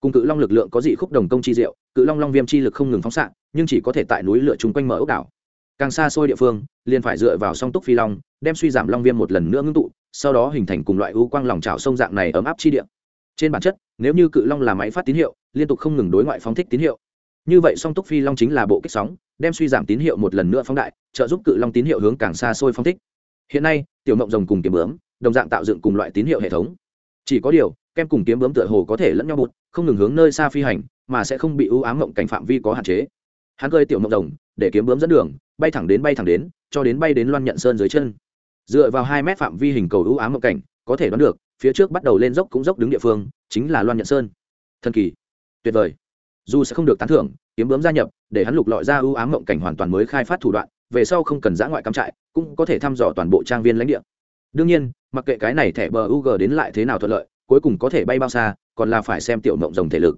Cùng cự long lực lượng có dị khúc đồng công chi diệu, cự long long viêm chi lực không ngừng phóng xạ, nhưng chỉ có thể tại núi lửa chung quanh mở ốc đảo. Càng xa xôi địa phương, liền phải dựa vào song túc phi long, đem suy giảm long viêm một lần nữa ngưng tụ, sau đó hình thành cùng loại ưu quang lòng trào sông dạng này ấm áp chi địa trên bản chất, nếu như cự long là máy phát tín hiệu, liên tục không ngừng đối ngoại phóng thích tín hiệu. Như vậy song túc phi long chính là bộ kích sóng, đem suy giảm tín hiệu một lần nữa phóng đại, trợ giúp cự long tín hiệu hướng càng xa xôi phóng thích. Hiện nay, tiểu mộng rồng cùng kiếm bướm, đồng dạng tạo dựng cùng loại tín hiệu hệ thống. Chỉ có điều, kem cùng kiếm bướm tựa hồ có thể lẫn nhau bụt, không ngừng hướng nơi xa phi hành, mà sẽ không bị ưu ám mộng cảnh phạm vi có hạn chế. Hắn cơi tiểu mộng rồng, để kiếm bướm dẫn đường, bay thẳng đến bay thẳng đến, cho đến bay đến loan nhận sơn dưới chân. Dựa vào hai mét phạm vi hình cầu ưu ám mộng cảnh, có thể đoán được phía trước bắt đầu lên dốc cũng dốc đứng địa phương, chính là loan nhận sơn. Thần kỳ. Tuyệt vời. Dù sẽ không được tán thưởng, kiếm bướm gia nhập, để hắn lục lọi ra ưu ám mộng cảnh hoàn toàn mới khai phát thủ đoạn, về sau không cần giã ngoại cắm trại, cũng có thể thăm dò toàn bộ trang viên lãnh địa. Đương nhiên, mặc kệ cái này thẻ bờ u g đến lại thế nào thuận lợi, cuối cùng có thể bay bao xa, còn là phải xem tiểu mộng rồng thể lực.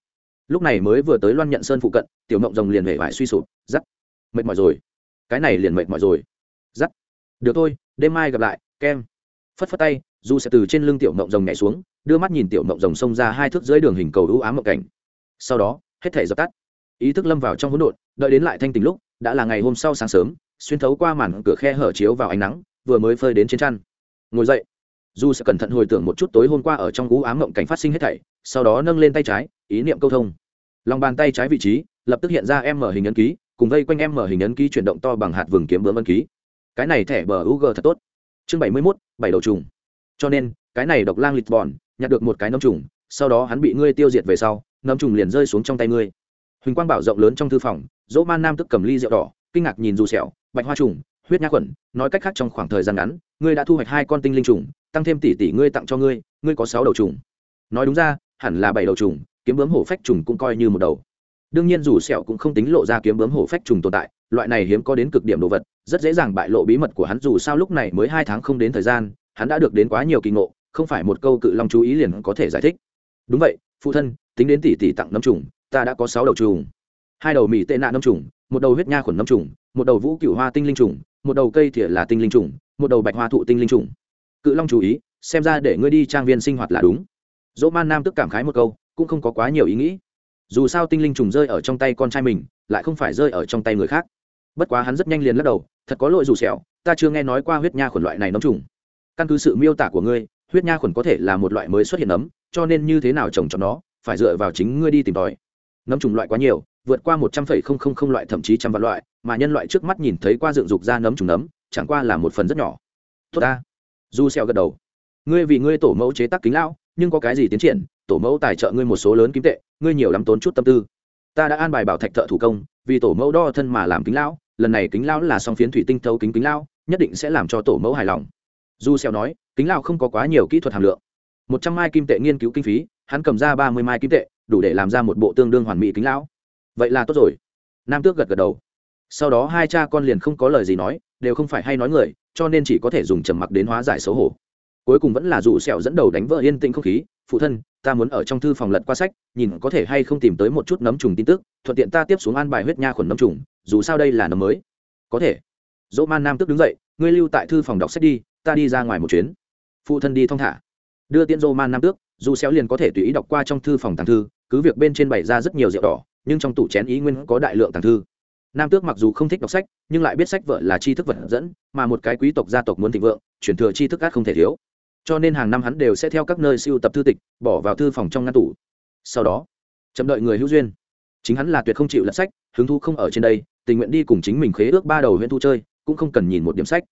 Lúc này mới vừa tới loan nhận sơn phụ cận, tiểu mộng rồng liền hề vải suy sụp giắt mệt mỏi rồi. Cái này liền mệt mỏi rồi. Giắt được thôi, đêm mai gặp lại, kem phất phất tay du sẽ từ trên lưng tiểu mộng rồng nhảy xuống, đưa mắt nhìn tiểu mộng rồng xông ra hai thước dưới đường hình cầu ưu ám mộng cảnh. Sau đó, hết thể dập tắt. Ý thức lâm vào trong hỗn độn, đợi đến lại thanh tình lúc, đã là ngày hôm sau sáng sớm, xuyên thấu qua màn cửa khe hở chiếu vào ánh nắng, vừa mới phơi đến trên chăn. Ngồi dậy du sẽ cẩn thận hồi tưởng một chút tối hôm qua ở trong ưu ám mộng cảnh phát sinh hết thảy, sau đó nâng lên tay trái, ý niệm câu thông. Lòng bàn tay trái vị trí, lập tức hiện ra em mở hình ấn ký, cùng vây quanh em mở hình ấn ký chuyển động to bằng hạt vừng kiếm bướm ấn ký. Cái này thẻ bờ u g thật tốt chương bảy mươi mốt, bảy đầu trùng. Cho nên, cái này độc lang lịch bòn nhặt được một cái nấm trùng, sau đó hắn bị ngươi tiêu diệt về sau, nấm trùng liền rơi xuống trong tay ngươi. Huỳnh quang bảo rộng lớn trong thư phòng, dỗ man nam tức cầm ly rượu đỏ, kinh ngạc nhìn dù sẹo, bạch hoa trùng, huyết nhác khuẩn, nói cách khác trong khoảng thời gian ngắn, ngươi đã thu hoạch hai con tinh linh trùng, tăng thêm tỷ tỷ ngươi tặng cho ngươi ngươi có sáu đầu trùng. Nói đúng ra, hẳn là bảy đầu trùng, kiếm bướm hổ phách trùng cũng coi như một đầu. Đương nhiên dù sẹo cũng không tính lộ ra kiếm bướm hổ phách trùng tồn tại loại này hiếm có đến cực điểm đồ vật, rất dễ dàng bại lộ bí mật của hắn, dù sao lúc này mới hai tháng không đến thời gian, hắn đã được đến quá nhiều kỳ ngộ, không phải một câu cự long chú ý liền có thể giải thích. Đúng vậy, phụ thân, tính đến tỷ tỷ tặng nấm trùng, ta đã có sáu đầu trùng. Hai đầu mỹ tệ nạn nấm trùng, một đầu huyết nha khuẩn nấm trùng, một đầu vũ cựu hoa tinh linh trùng, một đầu cây thìa là tinh linh trùng, một đầu bạch hoa thụ tinh linh trùng. Cự long chú ý, xem ra để ngươi đi trang viên sinh hoạt là đúng. Dỗ man nam tức cảm khái một câu, cũng không có quá nhiều ý nghĩ. Dù sao tinh linh trùng rơi ở trong tay con trai mình, lại không phải rơi ở trong tay người khác bất quá hắn rất nhanh liền lắc đầu, thật có lỗi dù xẻo ta chưa nghe nói qua huyết nha khuẩn loại này nấm trùng. Căn cứ sự miêu tả của ngươi, huyết nha khuẩn có thể là một loại mới xuất hiện nấm, cho nên như thế nào trồng cho nó, phải dựa vào chính ngươi đi tìm tòi. Nấm trùng loại quá nhiều, vượt qua một trăm phẩy không không không loại, thậm chí trăm vạn loại, mà nhân loại trước mắt nhìn thấy qua dựng dục ra nấm trùng nấm, chẳng qua là một phần rất nhỏ. Tốt ta. Du xeo gật đầu. Ngươi vì ngươi tổ mẫu chế tác kính lão, nhưng có cái gì tiến triển, tổ mẫu tài trợ ngươi một số lớn kim tệ, ngươi nhiều lắm tốn chút tâm tư. Ta đã an bài bảo thạch thợ thủ công, vì tổ mẫu đo thân mà làm kính lão lần này kính lão là song phiến thủy tinh thấu kính kính lão, nhất định sẽ làm cho tổ mẫu hài lòng. Du xeo nói, kính lão không có quá nhiều kỹ thuật hàm lượng. Một trăm mai kim tệ nghiên cứu kinh phí, hắn cầm ra ba mươi mai kim tệ, đủ để làm ra một bộ tương đương hoàn mỹ kính lão. Vậy là tốt rồi. Nam tước gật gật đầu. Sau đó hai cha con liền không có lời gì nói, đều không phải hay nói người, cho nên chỉ có thể dùng trầm mặc đến hóa giải xấu hổ. Cuối cùng vẫn là dù sẹo dẫn đầu đánh vỡ yên tĩnh không khí phụ thân, ta muốn ở trong thư phòng lật qua sách, nhìn có thể hay không tìm tới một chút nấm trùng tin tức, thuận tiện ta tiếp xuống an bài huyết nha khuẩn nấm trùng, dù sao đây là nấm mới. Có thể. Dỗ man nam tức đứng dậy, ngươi lưu tại thư phòng đọc sách đi, ta đi ra ngoài một chuyến. Phụ thân đi thong thả. Đưa tiễn dỗ man nam tước, dù xéo liền có thể tùy ý đọc qua trong thư phòng tàng thư, cứ việc bên trên bày ra rất nhiều rượu đỏ, nhưng trong tủ chén ý nguyên có đại lượng tàng thư. Nam tước mặc dù không thích đọc sách, nhưng lại biết sách vợ là tri thức vật dẫn, mà một cái quý tộc gia tộc muốn thịnh vượng chuyển thừa tri thức át không thể thiếu cho nên hàng năm hắn đều sẽ theo các nơi siêu tập thư tịch, bỏ vào thư phòng trong ngăn tủ. Sau đó, chậm đợi người hữu duyên. Chính hắn là tuyệt không chịu lật sách, hứng thu không ở trên đây, tình nguyện đi cùng chính mình khế ước ba đầu huyện thu chơi, cũng không cần nhìn một điểm sách.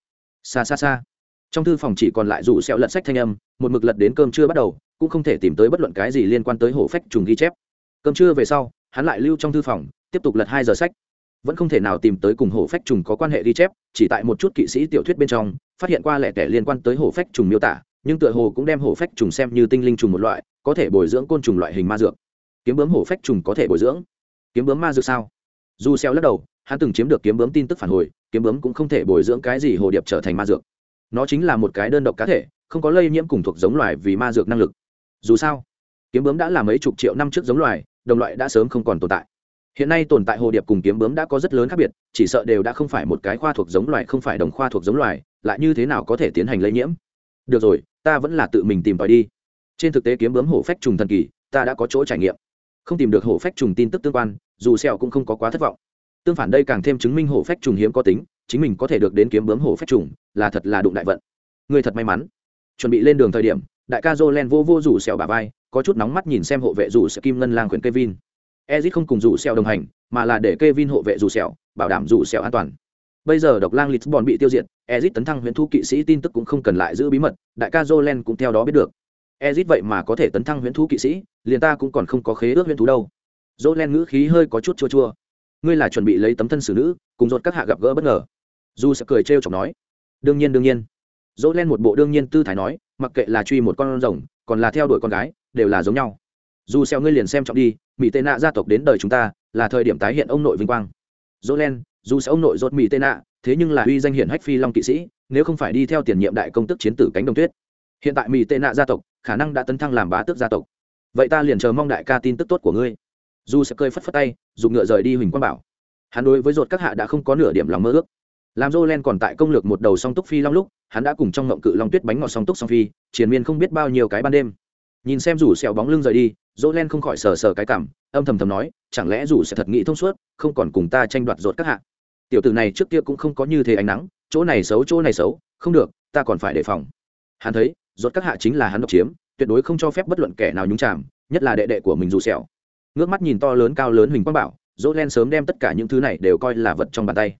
Xa xa xa. Trong thư phòng chỉ còn lại rủ sẹo lật sách thanh âm, một mực lật đến cơm chưa bắt đầu, cũng không thể tìm tới bất luận cái gì liên quan tới hổ phách trùng ghi chép. Cơm trưa về sau, hắn lại lưu trong thư phòng, tiếp tục lật hai giờ sách. Vẫn không thể nào tìm tới cùng hổ phách trùng có quan hệ ghi chép, chỉ tại một chút kỵ sĩ tiểu thuyết bên trong, phát hiện qua lẻ tẻ liên quan tới hổ phách trùng miêu tả nhưng tựa hồ cũng đem hổ phách trùng xem như tinh linh trùng một loại, có thể bồi dưỡng côn trùng loại hình ma dược. Kiếm bướm hổ phách trùng có thể bồi dưỡng. Kiếm bướm ma dược sao? Dù xeo lắc đầu, hắn từng chiếm được kiếm bướm tin tức phản hồi, kiếm bướm cũng không thể bồi dưỡng cái gì hồ điệp trở thành ma dược. Nó chính là một cái đơn độc cá thể, không có lây nhiễm cùng thuộc giống loài vì ma dược năng lực. Dù sao, kiếm bướm đã là mấy chục triệu năm trước giống loài, đồng loại đã sớm không còn tồn tại. Hiện nay tồn tại hồ điệp cùng kiếm bướm đã có rất lớn khác biệt, chỉ sợ đều đã không phải một cái khoa thuộc giống loài, không phải đồng khoa thuộc giống loài, lại như thế nào có thể tiến hành lây nhiễm? Được rồi, ta vẫn là tự mình tìm tòi đi. Trên thực tế kiếm bướm hổ phách trùng thần kỳ, ta đã có chỗ trải nghiệm. Không tìm được hổ phách trùng tin tức tương quan, dù sẹo cũng không có quá thất vọng. Tương phản đây càng thêm chứng minh hổ phách trùng hiếm có tính, chính mình có thể được đến kiếm bướm hổ phách trùng, là thật là đụng đại vận. Người thật may mắn. Chuẩn bị lên đường thời điểm, đại ca Jolen vô vô rủ sẹo bà vai, có chút nóng mắt nhìn xem hộ vệ rủ sẹo kim ngân lang quyền Kevin. Ezit không cùng rủ sẹo đồng hành, mà là để Kevin hộ vệ rủ sẹo, bảo đảm rủ sẹo an toàn bây giờ độc lang Lisbon bị tiêu diệt Ezit tấn thăng huyện thu kỵ sĩ tin tức cũng không cần lại giữ bí mật, đại ca Jolen cũng theo đó biết được. Ezit vậy mà có thể tấn thăng huyện thu kỵ sĩ, liền ta cũng còn không có khế ước huyện thú đâu. Jolen ngữ khí hơi có chút chua chua. Ngươi là chuẩn bị lấy tấm thân xử nữ, cùng dột các hạ gặp gỡ bất ngờ. Du sẽ cười trêu chọc nói. Đương nhiên đương nhiên. Dỗ len một bộ đương nhiên tư thái nói, mặc kệ là truy một con rồng, còn là theo đuổi con gái, đều là giống nhau. Dù xeo ngươi liền xem trọng đi, mỹ tệ nạ gia tộc đến đời chúng ta, là thời điểm tái hiện ông nội vinh quang. Dỗ len dù sẽ ông nội rốt mỹ tệ nạ thế nhưng là uy danh hiển hách phi long kỵ sĩ, nếu không phải đi theo tiền nhiệm đại công tức chiến tử cánh đồng tuyết. Hiện tại mỹ tệ nạ gia tộc, khả năng đã tấn thăng làm bá tước gia tộc. Vậy ta liền chờ mong đại ca tin tức tốt của ngươi. Dù sẽ cười phất phất tay, dùng ngựa rời đi huỳnh quang bảo. Hắn đối với ruột các hạ đã không có nửa điểm lòng mơ ước. Làm dô len còn tại công lược một đầu song túc phi long lúc, hắn đã cùng trong ngộng cự long tuyết bánh ngọt song túc song phi, triền miên không biết bao nhiêu cái ban đêm. Nhìn xem rủ sẹo bóng lưng rời đi dô len không khỏi sờ sờ cái cảm, âm thầm thầm nói, chẳng lẽ rủ sẽ thật nghĩ thông suốt, không còn cùng ta tranh đoạt ruột các hạ? Tiểu tử này trước kia cũng không có như thế ánh nắng, chỗ này xấu, chỗ này xấu, không được, ta còn phải đề phòng. Hắn thấy, rốt các hạ chính là hắn độc chiếm, tuyệt đối không cho phép bất luận kẻ nào nhúng chạm nhất là đệ đệ của mình dù sẹo. Ngước mắt nhìn to lớn cao lớn huỳnh quang bảo dỗ len sớm đem tất cả những thứ này đều coi là vật trong bàn tay.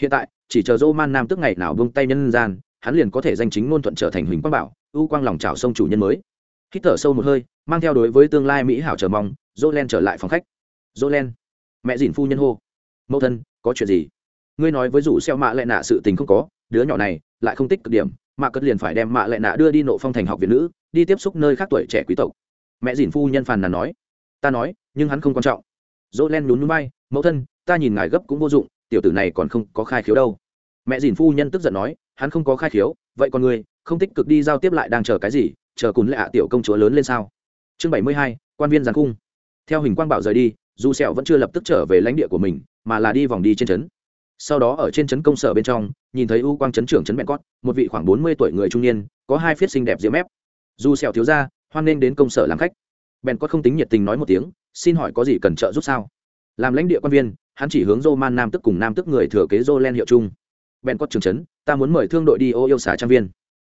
Hiện tại, chỉ chờ dỗ man nam tức ngày nào buông tay nhân gian, hắn liền có thể danh chính ngôn thuận trở thành huỳnh quang bảo, ưu quang lòng trào sông chủ nhân mới. Hít thở sâu một hơi, mang theo đối với tương lai mỹ hảo chờ mong dỗ len trở lại phòng khách. Dỗ len, mẹ dìn phu nhân hô. Mẫu thân, có chuyện gì? Ngươi nói với rủ xeo mạ Lệ nạ sự tình không có, đứa nhỏ này lại không tích cực điểm, mạ cất liền phải đem mạ Lệ nạ đưa đi nộ phong thành học viện nữ, đi tiếp xúc nơi khác tuổi trẻ quý tộc. Mẹ dìn phu nhân phàn nàn nói, ta nói, nhưng hắn không quan trọng. Dỗ len nhún núi bay mẫu thân, ta nhìn ngài gấp cũng vô dụng, tiểu tử này còn không có khai khiếu đâu. Mẹ dìn phu nhân tức giận nói, hắn không có khai khiếu, vậy còn ngươi, không tích cực đi giao tiếp lại đang chờ cái gì, chờ cún lệ ạ tiểu công chúa lớn lên sao? Chương bảy mươi hai, quan viên giàn cung. Theo hình quang bảo rời đi, dù sẹo vẫn chưa lập tức trở về lãnh địa của mình, mà là đi vòng đi trên trấn sau đó ở trên trấn công sở bên trong, nhìn thấy u quang trấn trưởng trấn mẹ cót một vị khoảng bốn mươi tuổi người trung niên, có hai phiết xinh đẹp diễm mép. Dù sẹo thiếu gia, hoan nghênh đến công sở làm khách. Bèn cót không tính nhiệt tình nói một tiếng, xin hỏi có gì cần trợ giúp sao? Làm lãnh địa quan viên, hắn chỉ hướng Roman nam tức cùng nam tức người thừa kế Jolen hiệu chung bèn cót trường trấn, ta muốn mời thương đội đi ô yêu xả trang viên.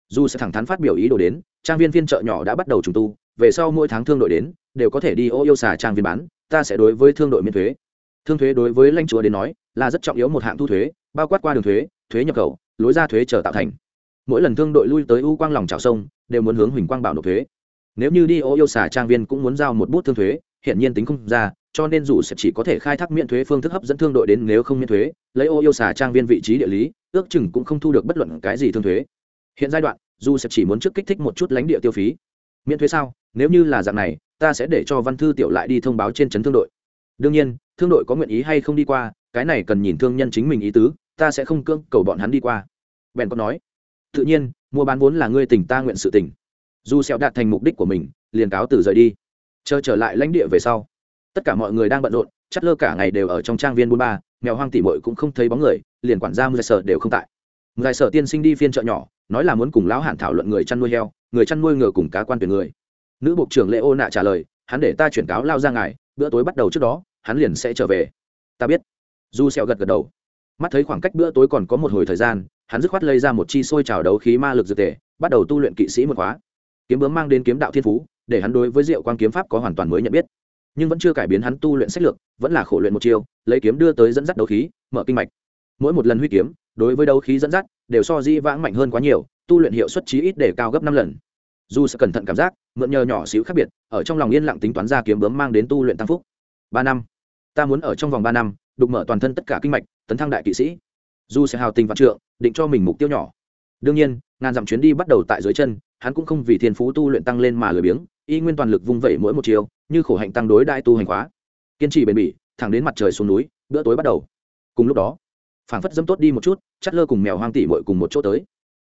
Dù sẽ thẳng thắn phát biểu ý đồ đến, trang viên phiên chợ nhỏ đã bắt đầu trùng tu, về sau mỗi tháng thương đội đến, đều có thể đi ô yêu xả trang viên bán, ta sẽ đối với thương đội miễn thuế thương thuế đối với lãnh chúa đến nói, là rất trọng yếu một hạng thu thuế, bao quát qua đường thuế thuế nhập khẩu, lối ra thuế trở tạo thành. Mỗi lần thương đội lui tới u quang lòng trào sông, đều muốn hướng huỳnh quang bảo nộp thuế. Nếu như đi ô yêu xả trang viên cũng muốn giao một bút thương thuế hiện nhiên tính không ra, cho nên dù sẽ chỉ có thể khai thác miễn thuế phương thức hấp dẫn thương đội đến nếu không miễn thuế, lấy ô yêu xả trang viên vị trí địa lý, ước chừng cũng không thu được bất luận cái gì thương thuế. Hiện giai đoạn, dù sẽ chỉ muốn trước kích thích một chút lãnh địa tiêu phí. Miễn thuế sao? Nếu như là dạng này, ta sẽ để cho văn thư tiểu lại đi thông báo trên trấn thương đội. Đương nhiên thương đội có nguyện ý hay không đi qua, cái này cần nhìn thương nhân chính mình ý tứ, ta sẽ không cưỡng cầu bọn hắn đi qua. Bèn có nói, tự nhiên, mua bán vốn là ngươi tỉnh ta nguyện sự tỉnh dù sẹo đạt thành mục đích của mình, liền cáo từ rời đi. Chờ trở lại lãnh địa về sau, tất cả mọi người đang bận rộn chắt lơ cả ngày đều ở trong trang viên buôn ba mèo hoang tỉ mội cũng không thấy bóng người, liền quản gia mười sở đều không tại. Mười sở tiên sinh đi phiên chợ nhỏ, nói là muốn cùng lão hạn thảo luận người chăn nuôi heo, người chăn nuôi ngựa cùng cá quan tuyển người. Nữ bộ trưởng lê ô nạ trả lời, hắn để ta chuyển cáo lao ra ngài, bữa tối bắt đầu trước đó hắn liền sẽ trở về. Ta biết. Du xẹo gật gật đầu. Mắt thấy khoảng cách bữa tối còn có một hồi thời gian, hắn dứt khoát lấy ra một chi sôi trào đấu khí ma lực dược thể bắt đầu tu luyện kỵ sĩ một khóa. Kiếm bướm mang đến kiếm đạo thiên phú, để hắn đối với diệu quang kiếm pháp có hoàn toàn mới nhận biết. Nhưng vẫn chưa cải biến hắn tu luyện sách lược, vẫn là khổ luyện một chiêu, lấy kiếm đưa tới dẫn dắt đấu khí, mở kinh mạch. Mỗi một lần huy kiếm, đối với đấu khí dẫn dắt, đều so di vãng mạnh hơn quá nhiều, tu luyện hiệu suất chí ít để cao gấp năm lần. Dù sẽ cẩn thận cảm giác, mượn nhờ nhỏ xíu khác biệt, ở trong lòng yên lặng tính toán ra kiếm bướm mang đến tu luyện tăng phúc. Ba năm ta muốn ở trong vòng ba năm, đục mở toàn thân tất cả kinh mạch, tấn thăng đại kỵ sĩ. Dù sẽ hào tình vạn trượng, định cho mình mục tiêu nhỏ. Đương nhiên, ngàn dặm chuyến đi bắt đầu tại dưới chân, hắn cũng không vì thiên phú tu luyện tăng lên mà lười biếng, y nguyên toàn lực vung vẩy mỗi một chiều, như khổ hạnh tăng đối đại tu hành khóa. Kiên trì bền bỉ, thẳng đến mặt trời xuống núi, bữa tối bắt đầu. Cùng lúc đó, phảng phất dâm tốt đi một chút chắt lơ cùng mèo hoang Tỷ muội cùng một chỗ tới.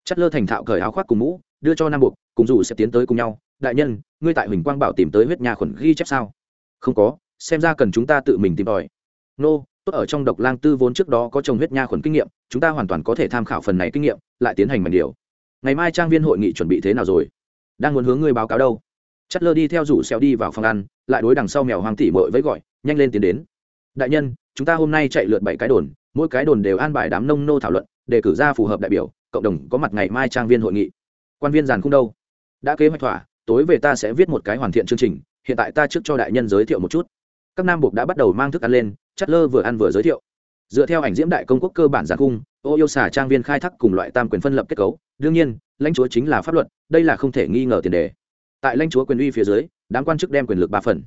Chắt lơ thành thạo cởi áo khoác cùng mũ, đưa cho nam buộc cùng dù sẽ tiến tới cùng nhau. Đại nhân, ngươi tại huỳnh quang bảo tìm tới huyết nhà khuẩn ghi chép sao? Không có xem ra cần chúng ta tự mình tìm tòi. Nô, tốt ở trong độc lang tư vốn trước đó có trồng huyết nha khuẩn kinh nghiệm, chúng ta hoàn toàn có thể tham khảo phần này kinh nghiệm, lại tiến hành mảnh điều. Ngày mai trang viên hội nghị chuẩn bị thế nào rồi? Đang muốn hướng ngươi báo cáo đâu? Chất lơ đi theo rủ xeo đi vào phòng ăn, lại đối đằng sau mèo hoang tỉ mội với gọi, nhanh lên tiến đến. Đại nhân, chúng ta hôm nay chạy lượt bảy cái đồn, mỗi cái đồn đều an bài đám nông nô thảo luận, để cử ra phù hợp đại biểu, cộng đồng có mặt ngày mai trang viên hội nghị. Quan viên giàn không đâu? Đã kế hoạch thỏa, tối về ta sẽ viết một cái hoàn thiện chương trình, hiện tại ta trước cho đại nhân giới thiệu một chút các nam buộc đã bắt đầu mang thức ăn lên chất lơ vừa ăn vừa giới thiệu. Dựa theo ảnh diễm đại công quốc cơ bản giản cung, ô yêu xả trang viên khai thác cùng loại tam quyền phân lập kết cấu. Đương nhiên, lãnh chúa chính là pháp luật, đây là không thể nghi ngờ tiền đề. Tại lãnh chúa quyền uy phía dưới, đám quan chức đem quyền lực ba phần.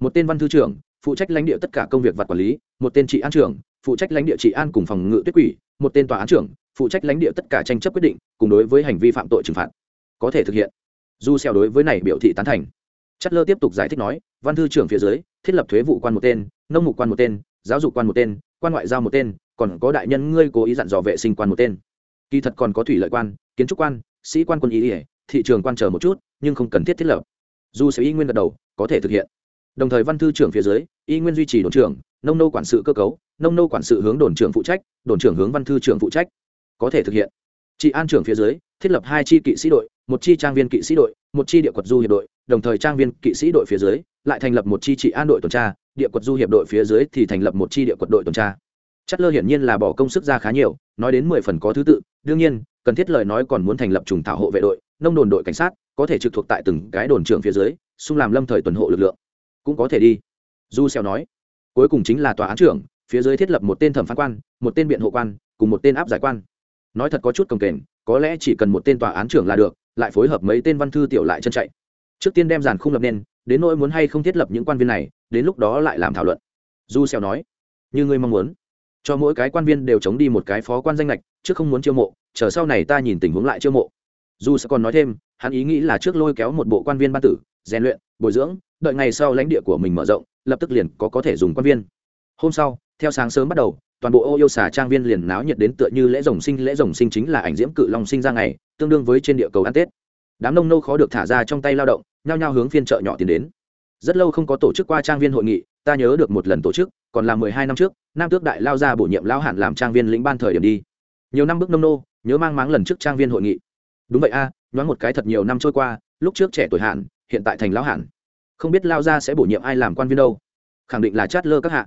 Một tên văn thư trưởng, phụ trách lãnh địa tất cả công việc và quản lý, một tên trị an trưởng, phụ trách lãnh địa trị an cùng phòng ngự tuyết quỷ, một tên tòa án trưởng, phụ trách lãnh địa tất cả tranh chấp quyết định, cùng đối với hành vi phạm tội trừng phạt có thể thực hiện. Du xeo đối với này biểu thị tán thành chất lơ tiếp tục giải thích nói, văn thư trưởng phía dưới, thiết lập thuế vụ quan một tên, nông mục quan một tên, giáo dục quan một tên, quan ngoại giao một tên, còn có đại nhân ngươi cố ý dặn dò vệ sinh quan một tên. Kỳ thật còn có thủy lợi quan, kiến trúc quan, sĩ quan quân ý ỉa thị trường quan chờ một chút, nhưng không cần thiết thiết lập. Dù sẽ y nguyên gật đầu, có thể thực hiện. Đồng thời văn thư trưởng phía dưới, y nguyên duy trì đồn trưởng, nông nô quản sự cơ cấu, nông nô quản sự hướng đồn trưởng phụ trách, đồn trưởng hướng văn thư trưởng phụ trách. Có thể thực hiện trị an trưởng phía dưới, thiết lập hai chi kỵ sĩ đội, một chi trang viên kỵ sĩ đội, một chi địa quật du hiệp đội, đồng thời trang viên kỵ sĩ đội phía dưới, lại thành lập một chi trị an đội tuần tra, địa quật du hiệp đội phía dưới thì thành lập một chi địa quật đội tuần tra. Chất lơ hiển nhiên là bỏ công sức ra khá nhiều, nói đến mười phần có thứ tự, đương nhiên, cần thiết lời nói còn muốn thành lập trùng thảo hộ vệ đội, nông đồn đội cảnh sát, có thể trực thuộc tại từng cái đồn trưởng phía dưới, xung làm lâm thời tuần hộ lực lượng. Cũng có thể đi. Du xeo nói, cuối cùng chính là tòa án trưởng, phía dưới thiết lập một tên thẩm phán quan, một tên biện hộ quan, cùng một tên áp giải quan nói thật có chút cồng kềnh, có lẽ chỉ cần một tên tòa án trưởng là được, lại phối hợp mấy tên văn thư tiểu lại chân chạy. Trước tiên đem giàn khung lập nên, đến nỗi muốn hay không thiết lập những quan viên này, đến lúc đó lại làm thảo luận. Du xèo nói, như ngươi mong muốn, cho mỗi cái quan viên đều chống đi một cái phó quan danh lệch trước không muốn chiêu mộ, chờ sau này ta nhìn tình huống lại chiêu mộ. Du sẽ còn nói thêm, hắn ý nghĩ là trước lôi kéo một bộ quan viên ban tử, rèn luyện, bồi dưỡng, đợi ngày sau lãnh địa của mình mở rộng, lập tức liền có có thể dùng quan viên. Hôm sau, theo sáng sớm bắt đầu toàn bộ ô yêu xà trang viên liền náo nhiệt đến tựa như lễ rồng sinh lễ rồng sinh chính là ảnh diễm cự long sinh ra ngày tương đương với trên địa cầu ăn tết. Đám nông nô khó được thả ra trong tay lao động nhao nhao hướng phiên chợ nhỏ tiến đến. Rất lâu không có tổ chức qua trang viên hội nghị ta nhớ được một lần tổ chức còn là mười hai năm trước nam tước đại lao ra bổ nhiệm lao hạn làm trang viên lĩnh ban thời điểm đi. Nhiều năm bước nông nô nhớ mang máng lần trước trang viên hội nghị. Đúng vậy a à, nhoáng một cái thật nhiều năm trôi qua lúc trước trẻ tuổi hạn hiện tại thành lão hạn. Không biết lao ra sẽ bổ nhiệm ai làm quan viên đâu. Khẳng định là chát lơ các hạ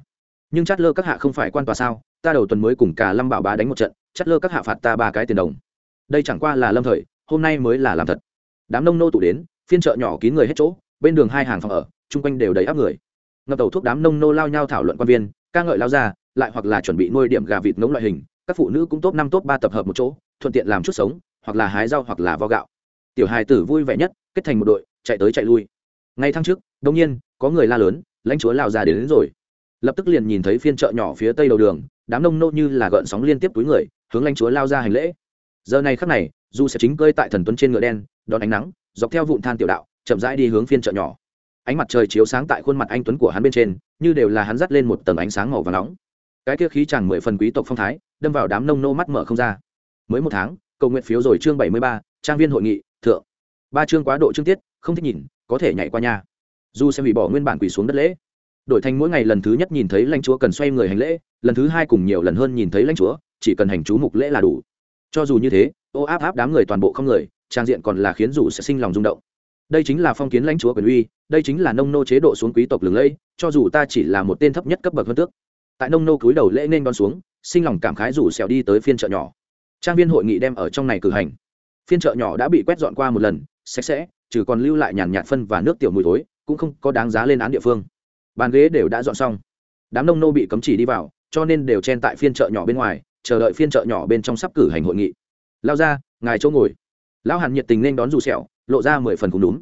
nhưng chát lơ các hạ không phải quan tòa sao ta đầu tuần mới cùng cả lâm bảo bá đánh một trận chát lơ các hạ phạt ta ba cái tiền đồng. Đây chẳng qua là lâm thời hôm nay mới là làm thật. Đám nông nô tụ đến phiên chợ nhỏ kín người hết chỗ bên đường hai hàng phòng ở chung quanh đều đầy áp người. Ngập tàu thuốc đám nông nô lao nhau thảo luận quan viên ca ngợi lao ra lại hoặc là chuẩn bị nuôi điểm gà vịt ngỗng loại hình các phụ nữ cũng top năm top ba tập hợp một chỗ thuận tiện làm chút sống hoặc là hái rau hoặc là vo gạo. Tiểu hài tử vui vẻ nhất kết thành một đội chạy tới chạy lui. Ngay tháng trước đông nhiên có người la lớn lãnh chúa lao ra đến, đến rồi lập tức liền nhìn thấy phiên chợ nhỏ phía tây đầu đường, đám nông nô như là gợn sóng liên tiếp túi người, hướng lãnh chúa lao ra hành lễ. Giờ này khắc này, dù sẽ chính cơi tại thần tuấn trên ngựa đen, đón ánh nắng, dọc theo vụn than tiểu đạo, chậm rãi đi hướng phiên chợ nhỏ. Ánh mặt trời chiếu sáng tại khuôn mặt anh tuấn của hắn bên trên, như đều là hắn dắt lên một tầng ánh sáng màu và nóng. Cái kia khí chàng mười phần quý tộc phong thái, đâm vào đám nông nô mắt mở không ra. Mới một tháng, cầu nguyện phiếu rồi chương bảy mươi ba, trang viên hội nghị, thượng. Ba chương quá độ chương tiết, không thích nhìn, có thể nhảy qua nhà. Dù sẽ hủy bỏ nguyên bản quỳ xuống đất lễ đổi thành mỗi ngày lần thứ nhất nhìn thấy lãnh chúa cần xoay người hành lễ, lần thứ hai cùng nhiều lần hơn nhìn thấy lãnh chúa, chỉ cần hành chú mục lễ là đủ. Cho dù như thế, ô áp áp đám người toàn bộ không người, trang diện còn là khiến dù sẽ sinh lòng rung động. Đây chính là phong kiến lãnh chúa quyền uy, đây chính là nông nô chế độ xuống quý tộc lừng lẫy, cho dù ta chỉ là một tên thấp nhất cấp bậc hơn tước. Tại nông nô cúi đầu lễ nên đón xuống, sinh lòng cảm khái rủ xèo đi tới phiên chợ nhỏ. Trang viên hội nghị đem ở trong này cử hành. Phiên chợ nhỏ đã bị quét dọn qua một lần, sạch sẽ, trừ còn lưu lại nhàn nhạt phân và nước tiểu mùi thối, cũng không có đáng giá lên án địa phương bàn ghế đều đã dọn xong. Đám nông nô bị cấm chỉ đi vào, cho nên đều chen tại phiên chợ nhỏ bên ngoài, chờ đợi phiên chợ nhỏ bên trong sắp cử hành hội nghị. Lao ra, ngài chỗ ngồi. Lão hàn nhiệt tình nên đón dù sẹo, lộ ra mười phần cùng đúng.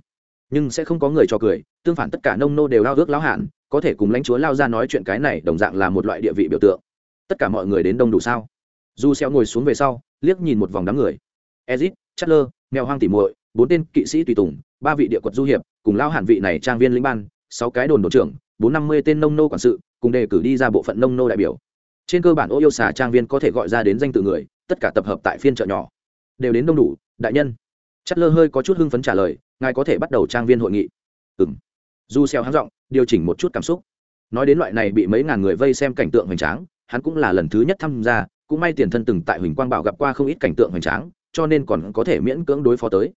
Nhưng sẽ không có người cho cười, tương phản tất cả nông nô đều lao ước lão hàn, có thể cùng lãnh chúa lao ra nói chuyện cái này đồng dạng là một loại địa vị biểu tượng. Tất cả mọi người đến đông đủ sao? Dù sẹo ngồi xuống về sau, liếc nhìn một vòng đám người. Ezit, chatler, mèo hoang tỉ muội, bốn tên kỵ sĩ tùy tùng, ba vị địa quật du hiệp, cùng lao hàn vị này trang viên lĩnh ban, sáu cái đồn đồn trưởng bốn năm mươi tên nông nô quản sự, cùng đề cử đi ra bộ phận nông nô đại biểu. Trên cơ bản ô yêu xà trang viên có thể gọi ra đến danh tự người, tất cả tập hợp tại phiên chợ nhỏ. Đều đến đông đủ, đại nhân. Chất lơ hơi có chút hưng phấn trả lời, ngài có thể bắt đầu trang viên hội nghị. Ừ m du xeo háng giọng, điều chỉnh một chút cảm xúc. Nói đến loại này bị mấy ngàn người vây xem cảnh tượng hoành tráng, hắn cũng là lần thứ nhất tham gia, cũng may tiền thân từng tại huỳnh quang bảo gặp qua không ít cảnh tượng hoành tráng, cho nên còn có thể miễn cưỡng đối phó tới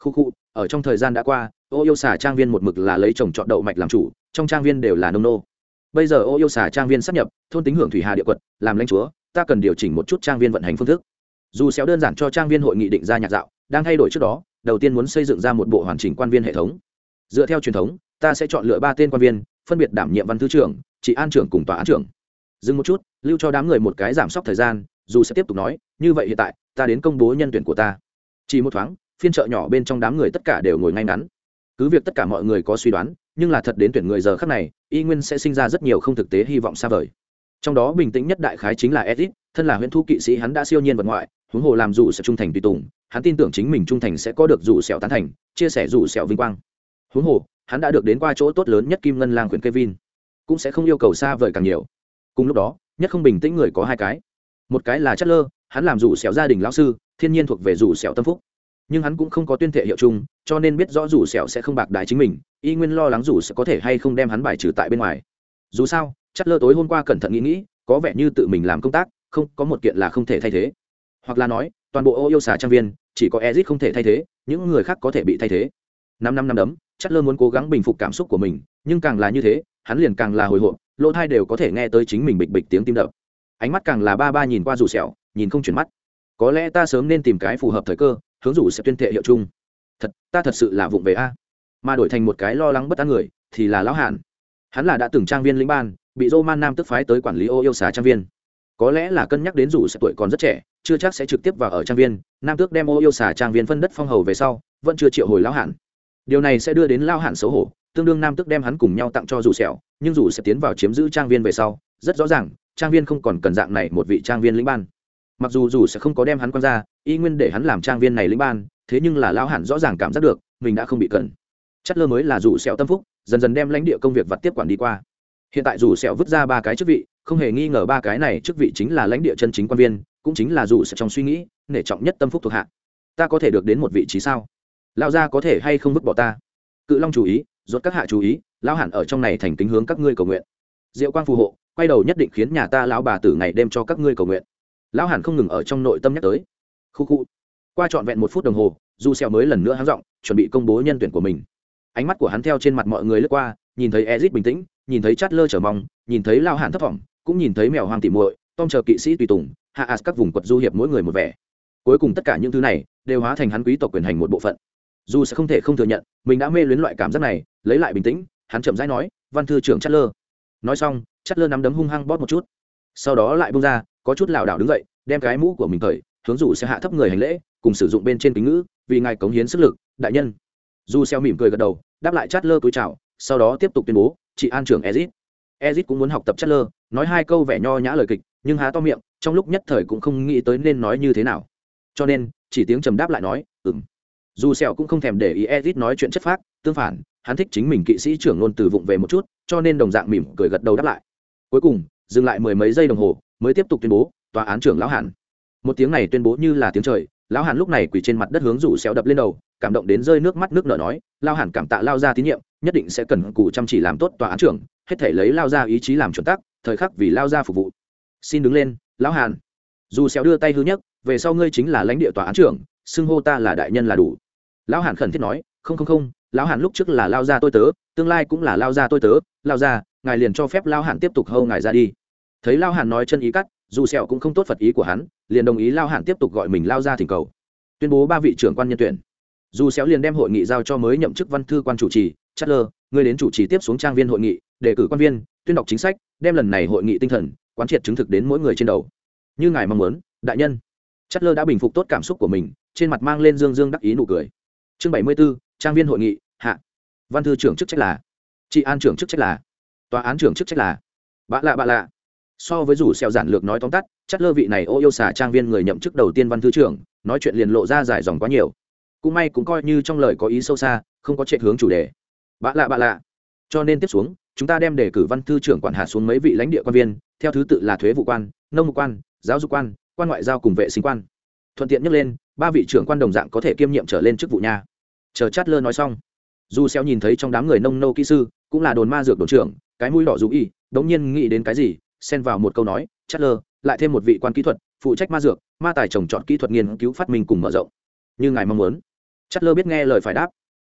khu khu, ở trong thời gian đã qua, ô yêu xà trang viên một mực là lấy trồng trọt đậu mạch làm chủ, trong trang viên đều là nông nô. Bây giờ ô yêu xà trang viên sắp nhập, thôn tính hưởng thủy hà địa quật, làm lãnh chúa, ta cần điều chỉnh một chút trang viên vận hành phương thức. Dù xéo đơn giản cho trang viên hội nghị định ra nhạc dạo, đang thay đổi trước đó, đầu tiên muốn xây dựng ra một bộ hoàn chỉnh quan viên hệ thống. Dựa theo truyền thống, ta sẽ chọn lựa ba tên quan viên, phân biệt đảm nhiệm văn thư trưởng, trị an trưởng cùng tòa án trưởng. Dừng một chút, lưu cho đám người một cái giảm sốc thời gian, dù sẽ tiếp tục nói, như vậy hiện tại, ta đến công bố nhân tuyển của ta. Chỉ một thoáng phiên chợ nhỏ bên trong đám người tất cả đều ngồi ngay ngắn. Cứ việc tất cả mọi người có suy đoán, nhưng là thật đến tuyển người giờ khắc này, y nguyên sẽ sinh ra rất nhiều không thực tế hy vọng xa vời. Trong đó bình tĩnh nhất đại khái chính là edit thân là Huyễn thu kỵ sĩ hắn đã siêu nhiên vật ngoại, huống hồ làm dù sẽ trung thành tùy tùng, hắn tin tưởng chính mình trung thành sẽ có được dù sẹo tán thành, chia sẻ dù sẹo vinh quang. Huống hồ, hắn đã được đến qua chỗ tốt lớn nhất kim ngân lang khuyển kevin, cũng sẽ không yêu cầu xa vời càng nhiều. Cùng lúc đó, nhất không bình tĩnh người có hai cái. Một cái là chất lơ hắn làm dù sẹo gia đình lão sư, thiên nhiên thuộc về dù sẹo tâm phúc nhưng hắn cũng không có tuyên thệ hiệu chung, cho nên biết rõ rủ sẹo sẽ không bạc đại chính mình, y nguyên lo lắng rủ sẽ có thể hay không đem hắn bài trừ tại bên ngoài. Dù sao chất lơ tối hôm qua cẩn thận nghĩ nghĩ, có vẻ như tự mình làm công tác, không, có một kiện là không thể thay thế. Hoặc là nói, toàn bộ ô yêu xà trang viên, chỉ có ezit không thể thay thế, những người khác có thể bị thay thế. Năm năm năm đấm chất lơ muốn cố gắng bình phục cảm xúc của mình, nhưng càng là như thế, hắn liền càng là hồi hộp, lỗ thai đều có thể nghe tới chính mình bịch bịch tiếng tim đập. Ánh mắt càng là ba ba nhìn qua rủ sẹo, nhìn không chuyển mắt. Có lẽ ta sớm nên tìm cái phù hợp thời cơ hướng rủ sẽ tuyên thệ hiệu chung. Thật, ta thật sự là vụng về a. Mà đổi thành một cái lo lắng bất an người, thì là lão hàn. Hắn là đã từng trang viên lĩnh ban, bị dô man nam tức phái tới quản lý ô yêu xà trang viên. Có lẽ là cân nhắc đến rủ sẽ tuổi còn rất trẻ, chưa chắc sẽ trực tiếp vào ở trang viên, nam tước đem ô yêu xà trang viên phân đất phong hầu về sau, vẫn chưa triệu hồi lão hạn điều này sẽ đưa đến lao hạn xấu hổ, tương đương nam tước đem hắn cùng nhau tặng cho rủ sẹo, nhưng rủ sẽ tiến vào chiếm giữ trang viên về sau, rất rõ ràng, trang viên không còn cần dạng này một vị trang viên lĩnh ban. Mặc dù dù sẽ không có đem hắn quan ra y nguyên để hắn làm trang viên này lĩnh ban, thế nhưng là lao hạn rõ ràng cảm giác được, mình đã không bị cần chất lơ mới là rủ sẹo tâm phúc, dần dần đem lãnh địa công việc vặt tiếp quản đi qua. Hiện tại rủ sẹo vứt ra ba cái chức vị, không hề nghi ngờ ba cái này chức vị chính là lãnh địa chân chính quan viên, cũng chính là rủ sẽ trong suy nghĩ, nể trọng nhất tâm phúc thuộc hạ. Ta có thể được đến một vị trí sao? Lao gia có thể hay không vứt bỏ ta? Cự long chú ý, rốt các hạ chú ý lao hẳn ở trong này thành kính hướng các ngươi cầu nguyện. Diệu quang phù hộ, quay đầu nhất định khiến nhà ta lão bà tử ngày đêm cho các ngươi cầu nguyện. Lão hẳn không ngừng ở trong nội tâm nhắc tới khu khu. Qua trọn vẹn một phút đồng hồ, du xeo mới lần nữa háng giọng, chuẩn bị công bố nhân tuyển của mình. Ánh mắt của hắn theo trên mặt mọi người lướt qua, nhìn thấy ezit bình tĩnh, nhìn thấy chát lơ trở mong, nhìn thấy lao Hàn thấp thỏm cũng nhìn thấy mèo hoang tỉ muội, tom chờ kỵ sĩ tùy tùng, hạ as các vùng quật du hiệp mỗi người một vẻ. Cuối cùng tất cả những thứ này đều hóa thành hắn quý tộc quyền hành một bộ phận. Dù sẽ không thể không thừa nhận, mình đã mê luyến loại cảm giác này, lấy lại bình tĩnh, hắn chậm rãi nói, văn thư trưởng chát lơ nói xong chát lơ nắm đấm hung hăng bóp một chút. Sau đó lại buông ra, có chút lảo đảo đứng dậy, đem cái mũ của mình cởi hướng dù sẽ hạ thấp người hành lễ, cùng sử dụng bên trên kính ngữ, vì ngài cống hiến sức lực, đại nhân. Dù xeo mỉm cười gật đầu, đáp lại chát lơ cúi chào, sau đó tiếp tục tuyên bố, chị an trưởng ezit. Ezit cũng muốn học tập chát lơ, nói hai câu vẻ nho nhã lời kịch, nhưng há to miệng, trong lúc nhất thời cũng không nghĩ tới nên nói như thế nào. Cho nên, chỉ tiếng trầm đáp lại nói, ừm. Dù sẹo cũng không thèm để ý ezit nói chuyện chất phác, tương phản, hắn thích chính mình kỵ sĩ trưởng luôn từ vụng về một chút, cho nên đồng dạng mỉm cười gật đầu đáp lại. Cuối cùng, dừng lại mười mấy giây đồng hồ, mới tiếp tục tuyên bố, tòa án trưởng lão hẳn một tiếng này tuyên bố như là tiếng trời, lão hàn lúc này quỳ trên mặt đất hướng rủ xéo đập lên đầu, cảm động đến rơi nước mắt nước nở nói lao hàn cảm tạ lao ra tín nhiệm, nhất định sẽ cần cù chăm chỉ làm tốt tòa án trưởng, hết thể lấy lao ra ý chí làm chuẩn tắc, thời khắc vì lao ra phục vụ. Xin đứng lên, lão hàn. Dù xéo đưa tay hư nhất về sau ngươi chính là lãnh địa tòa án trưởng, xưng hô ta là đại nhân là đủ. Lão hàn khẩn thiết nói, không không không, lão hàn lúc trước là lao ra tôi tớ, tương lai cũng là lao ra tôi tớ, lao ra ngài liền cho phép lao hàn tiếp tục hâu ngài ra đi. Thấy lao hàn nói chân ý cắt dù sẹo cũng không tốt phật ý của hắn liền đồng ý lao hẳn tiếp tục gọi mình lao ra thỉnh cầu. Tuyên bố ba vị trưởng quan nhân tuyển. Dù sẹo liền đem hội nghị giao cho mới nhậm chức văn thư quan chủ trì chất lơ người đến chủ trì tiếp xuống trang viên hội nghị đề cử quan viên tuyên đọc chính sách đem lần này hội nghị tinh thần quán triệt chứng thực đến mỗi người trên đầu. Như ngài mong muốn đại nhân. Chất lơ đã bình phục tốt cảm xúc của mình trên mặt mang lên dương dương đắc ý nụ cười. Chương bảy mươi 74, trang viên hội nghị hạ. Văn thư trưởng chức trách là. Trị an trưởng chức trách là. Tòa án trưởng chức trách là. Bạ lạ bạ lạ so với rủ xeo giản lược nói tóm tắt chất lơ vị này ô yêu xà trang viên người nhậm chức đầu tiên văn thư trưởng, nói chuyện liền lộ ra dài dòng quá nhiều. Cũng may cũng coi như trong lời có ý sâu xa, không có chạy hướng chủ đề. Bạ lạ bạ lạ. Cho nên tiếp xuống, chúng ta đem đề cử văn thư trưởng quản hạt xuống mấy vị lãnh địa quan viên, theo thứ tự là thuế vụ quan, nông vụ quan, giáo dục quan quan ngoại giao cùng vệ sinh quan. Thuận tiện nhắc lên, ba vị trưởng quan đồng dạng có thể kiêm nhiệm trở lên chức vụ nha. Chờ chát lơ nói xong. Dù xéo nhìn thấy trong đám người nông nô kỹ sư, cũng là đồn ma dược đồn trưởng, cái mũi đỏ dù y, đống nhiên nghĩ đến cái gì xen vào một câu nói chát lơ lại thêm một vị quan kỹ thuật, phụ trách ma dược, ma tài trồng trọt kỹ thuật nghiên cứu phát minh cùng mở rộng. Như ngài mong muốn. Chát lơ biết nghe lời phải đáp.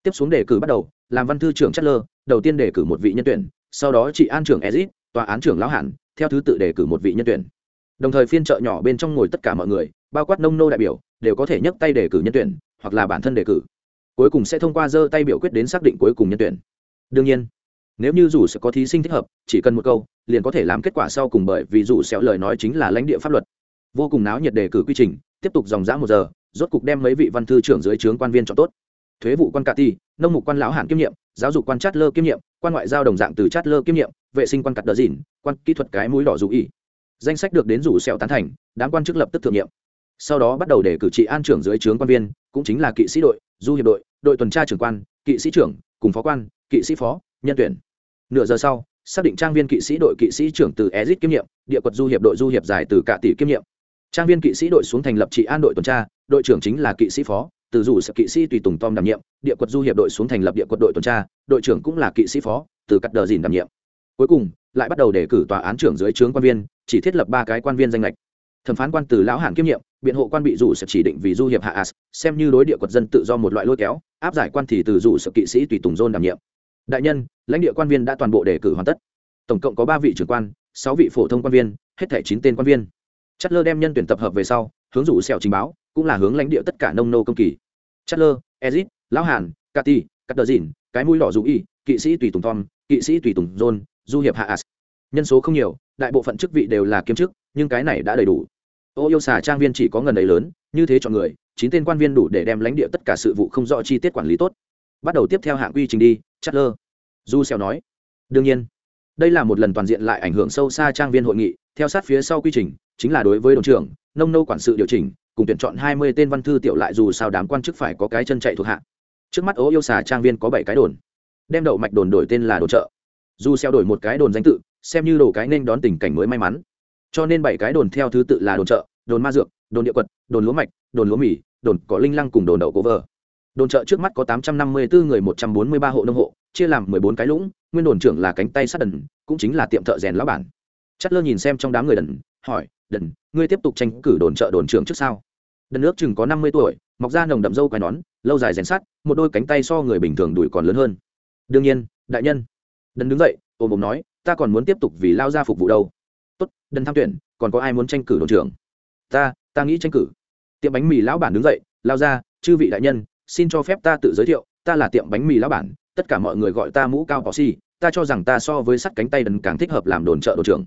Tiếp xuống đề cử bắt đầu, làm văn thư trưởng chát lơ đầu tiên đề cử một vị nhân tuyển, sau đó chị an trưởng ezit, tòa án trưởng lão hẳn theo thứ tự đề cử một vị nhân tuyển. Đồng thời phiên trợ nhỏ bên trong ngồi tất cả mọi người, bao quát nông nô đại biểu, đều có thể nhấc tay đề cử nhân tuyển, hoặc là bản thân đề cử. Cuối cùng sẽ thông qua giơ tay biểu quyết đến xác định cuối cùng nhân tuyển. Đương nhiên nếu như dù sẽ có thí sinh thích hợp, chỉ cần một câu, liền có thể làm kết quả sau cùng bởi vì dù xéo lời nói chính là lãnh địa pháp luật. Vô cùng náo nhiệt đề cử quy trình, tiếp tục dòng dã một giờ, rốt cục đem mấy vị văn thư trưởng dưới trướng quan viên chọn tốt. Thuế vụ quan cà ti, nông mục quan lão hạn kiêm nhiệm, giáo dục quan chát lơ kiêm nhiệm, quan ngoại giao đồng dạng từ chát lơ kiêm nhiệm, vệ sinh quan cặt đờ dìn quan kỹ thuật cái mũi đỏ dù ý danh sách được đến rủ sẹo tán thành, đám quan chức lập tức thượng nhiệm. Sau đó bắt đầu để cử trị an trưởng dưới trướng quan viên, cũng chính là kỵ sĩ đội, du hiệp đội đội tuần tra trưởng quan, kỵ sĩ trưởng, cùng phó quan, kỵ sĩ phó, nhân tuyển nửa giờ sau, xác định trang viên kỵ sĩ đội kỵ sĩ trưởng từ ezit kiêm nhiệm, địa quật du hiệp đội du hiệp giải từ cả tỷ kiêm nhiệm. Trang viên kỵ sĩ đội xuống thành lập trị an đội tuần tra, đội trưởng chính là kỵ sĩ phó, từ dù sẽ kỵ sĩ tùy tùng tom đảm nhiệm, địa quật du hiệp đội xuống thành lập địa quật đội tuần tra, đội trưởng cũng là kỵ sĩ phó, từ cắt đờ dìn đảm nhiệm. Cuối cùng, lại bắt đầu đề cử tòa án trưởng dưới trướng quan viên, chỉ thiết lập ba cái quan viên danh lệch. Thẩm phán quan từ lão hạn kiêm nhiệm, biện hộ quan bị dù sẽ chỉ định vì du hiệp hạ as, xem như đối địa quật dân tự do một loại lôi kéo, áp giải quan thì từ dù sự kỵ sĩ tùy tùng dôn đảm nhiệm đại nhân, lãnh địa quan viên đã toàn bộ đề cử hoàn tất. Tổng cộng có ba vị trưởng quan, sáu vị phổ thông quan viên, hết thẻ chín tên quan viên. Chất lơ đem nhân tuyển tập hợp về sau, hướng rủ sẹo trình báo, cũng là hướng lãnh địa tất cả nông nô công kỳ. Chất lơ ezit, lão hàn cati cắt đờ dìn cái mũi đỏ dù y, kỵ sĩ tùy tùng tom, kỵ sĩ tùy tùng john, du hiệp hạ as. Nhân số không nhiều, đại bộ phận chức vị đều là kiêm chức, nhưng cái này đã đầy đủ. Ô yêu xà trang viên chỉ có ngần ấy lớn, như thế chọn người, chín tên quan viên đủ để đem lãnh địa tất cả sự vụ không rõ chi tiết quản lý tốt bắt đầu tiếp theo hạng quy trình đi chất lơ du xeo nói. Đương nhiên đây là một lần toàn diện lại ảnh hưởng sâu xa trang viên hội nghị. Theo sát phía sau quy trình chính là đối với đồn trưởng nông nô quản sự điều chỉnh cùng tuyển chọn hai mươi tên văn thư tiểu lại dù sao đám quan chức phải có cái chân chạy thuộc hạ. Trước mắt ố yêu xà trang viên có bảy cái đồn. Đem đậu mạch đồn đổi tên là đồn trợ. Dù xeo đổi một cái đồn danh tự xem như đồ cái nên đón tình cảnh mới may mắn. Cho nên bảy cái đồn theo thứ tự là đồn trợ, đồn ma dược đồn địa quật đồn lúa mạch đồn lúa mì đồn cỏ linh lăng cùng đồn đậu cố vờ đồn chợ trước mắt có tám trăm năm mươi bốn người một trăm bốn mươi ba hộ nông hộ chia làm mười bốn cái lũng nguyên đồn trưởng là cánh tay sát đần cũng chính là tiệm thợ rèn lão bản. Chất lơ nhìn xem trong đám người đần hỏi đần ngươi tiếp tục tranh cử đồn chợ đồn trưởng trước sao? đần nước chừng có năm mươi tuổi mọc ra nồng đậm dâu quai nón lâu dài rèn sắt, một đôi cánh tay so người bình thường đuổi còn lớn hơn. Đương nhiên đại nhân. Đần đứng dậy ôm ôm nói ta còn muốn tiếp tục vì lao ra phục vụ đâu. Tốt đần tham tuyển còn có ai muốn tranh cử đồn trưởng? Ta ta nghĩ tranh cử. Tiệm bánh mì lão bản đứng dậy lao ra chư vị đại nhân xin cho phép ta tự giới thiệu, ta là tiệm bánh mì lá bản, tất cả mọi người gọi ta mũ cao bò xì ta cho rằng ta so với sắt cánh tay đần càng thích hợp làm đồn chợ đồn trưởng.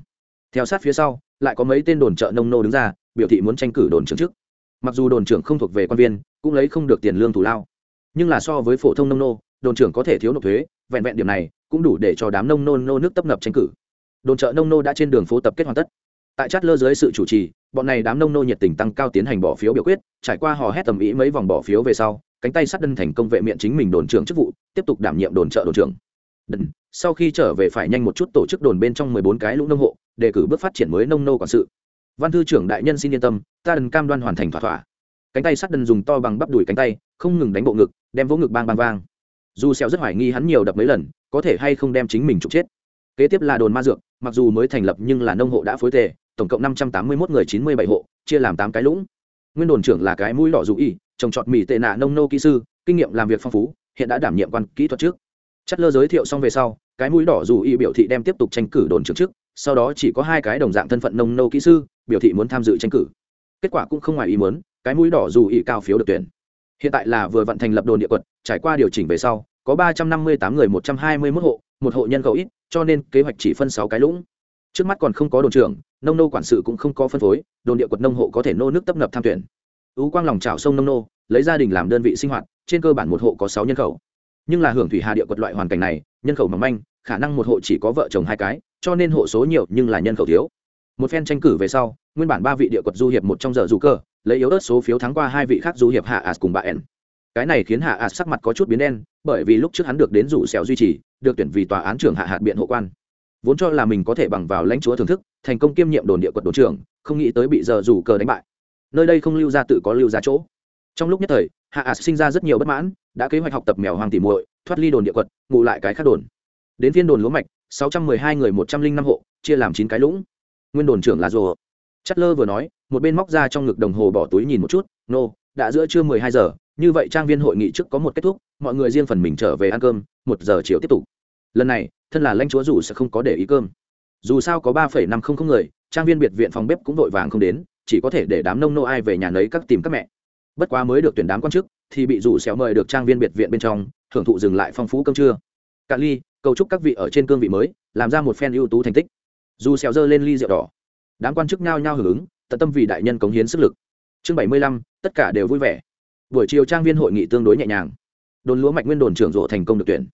Theo sát phía sau, lại có mấy tên đồn chợ nông nô đứng ra, biểu thị muốn tranh cử đồn trưởng chức. mặc dù đồn trưởng không thuộc về quan viên, cũng lấy không được tiền lương thù lao. Nhưng là so với phổ thông nông nô, đồn trưởng có thể thiếu nộp thuế, vẹn vẹn điểm này, cũng đủ để cho đám nông nô nô nước tấp nập tranh cử. Đồn chợ nông nô đã trên đường phố tập kết hoàn tất. Tại chát lơ dưới sự chủ trì, bọn này đám nông nô nhiệt tình tăng cao tiến hành bỏ phiếu biểu quyết, trải qua hò hét tầm ý mấy vòng bỏ phiếu về sau cánh tay sát đân thành công vệ miệng chính mình đồn trưởng chức vụ, tiếp tục đảm nhiệm đồn trợ đồn trưởng. Đần, sau khi trở về phải nhanh một chút tổ chức đồn bên trong mười bốn cái lũng nông hộ đề cử bước phát triển mới nông nô quản sự. Văn thư trưởng đại nhân xin yên tâm, ta đần cam đoan hoàn thành thỏa thỏa. Cánh tay sát đần dùng to bằng bắp đùi cánh tay, không ngừng đánh bộ ngực, đem vỗ ngực bang bang vang. Dù xeo rất hoài nghi hắn nhiều đập mấy lần, có thể hay không đem chính mình trục chết. Kế tiếp là đồn ma dược, mặc dù mới thành lập nhưng là nông hộ đã phối tề, tổng cộng năm trăm tám mươi 581 người chín mươi bảy hộ, chia làm tám cái lũng. Nguyên đồn trưởng là cái mũi đỏ dụ y trồng trọt mì tệ nạ nông nô kỹ sư, kinh nghiệm làm việc phong phú, hiện đã đảm nhiệm quan kỹ thuật trước. Chất lơ giới thiệu xong về sau, cái mũi đỏ dù y biểu thị đem tiếp tục tranh cử đồn trưởng trước sau đó chỉ có hai cái đồng dạng thân phận nông nô kỹ sư, biểu thị muốn tham dự tranh cử. Kết quả cũng không ngoài ý muốn, cái mũi đỏ dù y cao phiếu được tuyển. Hiện tại là vừa vận thành lập đồn địa quật trải qua điều chỉnh về sau, có ba trăm năm mươi tám người một trăm hai mươi 121 hộ, một hộ nhân khẩu ít, cho nên kế hoạch chỉ phân sáu cái lũng. Trước mắt còn không có đồn trưởng, nông nô quản sự cũng không có phân phối, đồn địa quật nông hộ có thể nô nước tấp nập tham tuyển ú quang lòng trào sông nông nô, lấy gia đình làm đơn vị sinh hoạt, trên cơ bản một hộ có sáu nhân khẩu. Nhưng là hưởng thủy hà địa quật loại hoàn cảnh này, nhân khẩu mỏng manh, khả năng một hộ chỉ có vợ chồng hai cái, cho nên hộ số nhiều nhưng là nhân khẩu thiếu. Một phen tranh cử về sau, nguyên bản ba vị địa quật du hiệp một trong giờ du cơ, lấy yếu ớt số phiếu thắng qua hai vị khác du hiệp hạ as cùng bà ẻn cái này khiến hạ as sắc mặt có chút biến đen, bởi vì lúc trước hắn được đến rủ xẻo duy trì, được tuyển vì tòa án trưởng hạ hạt biện hộ quan. Vốn cho là mình có thể bằng vào lãnh chúa thưởng thức, thành công kiêm nhiệm đồn địa quật đồn trưởng, không nghĩ tới bị giờ rủ cờ đánh bại nơi đây không lưu ra tự có lưu ra chỗ. Trong lúc nhất thời hạ ạt sinh ra rất nhiều bất mãn đã kế hoạch học tập mèo hoàng tỉ muội thoát ly đồn địa quật ngụ lại cái khác đồn. Đến phiên đồn lúa mạch sáu trăm mười hai người một trăm linh năm hộ chia làm chín cái lũng. Nguyên đồn trưởng là rùa chất lơ vừa nói một bên móc ra trong ngực đồng hồ bỏ túi nhìn một chút nô、no, đã giữa trưa mười hai giờ như vậy trang viên hội nghị trước có một kết thúc mọi người riêng phần mình trở về ăn cơm một giờ chiều tiếp tục. Lần này thân là lãnh chúa dù sẽ không có để ý cơm. Dù sao có ba phẩy năm không không người trang viên biệt viện phòng bếp cũng vội vàng không đến chỉ có thể để đám nông nô ai về nhà nấy các tìm các mẹ. Bất quá mới được tuyển đám quan chức thì bị rủ xéo mời được trang viên biệt viện bên trong thưởng thụ dừng lại phong phú cơm trưa. Cạn ly, cầu chúc các vị ở trên cương vị mới, làm ra một phen ưu tú thành tích. Dù xéo dơ lên ly rượu đỏ, đám quan chức nhao nhao hưởng ứng, tận tâm vì đại nhân cống hiến sức lực. Chương bảy mươi lăm, tất cả đều vui vẻ. Buổi chiều trang viên hội nghị tương đối nhẹ nhàng. Đồn lúa mạch nguyên đồn trưởng rộ thành công được tuyển.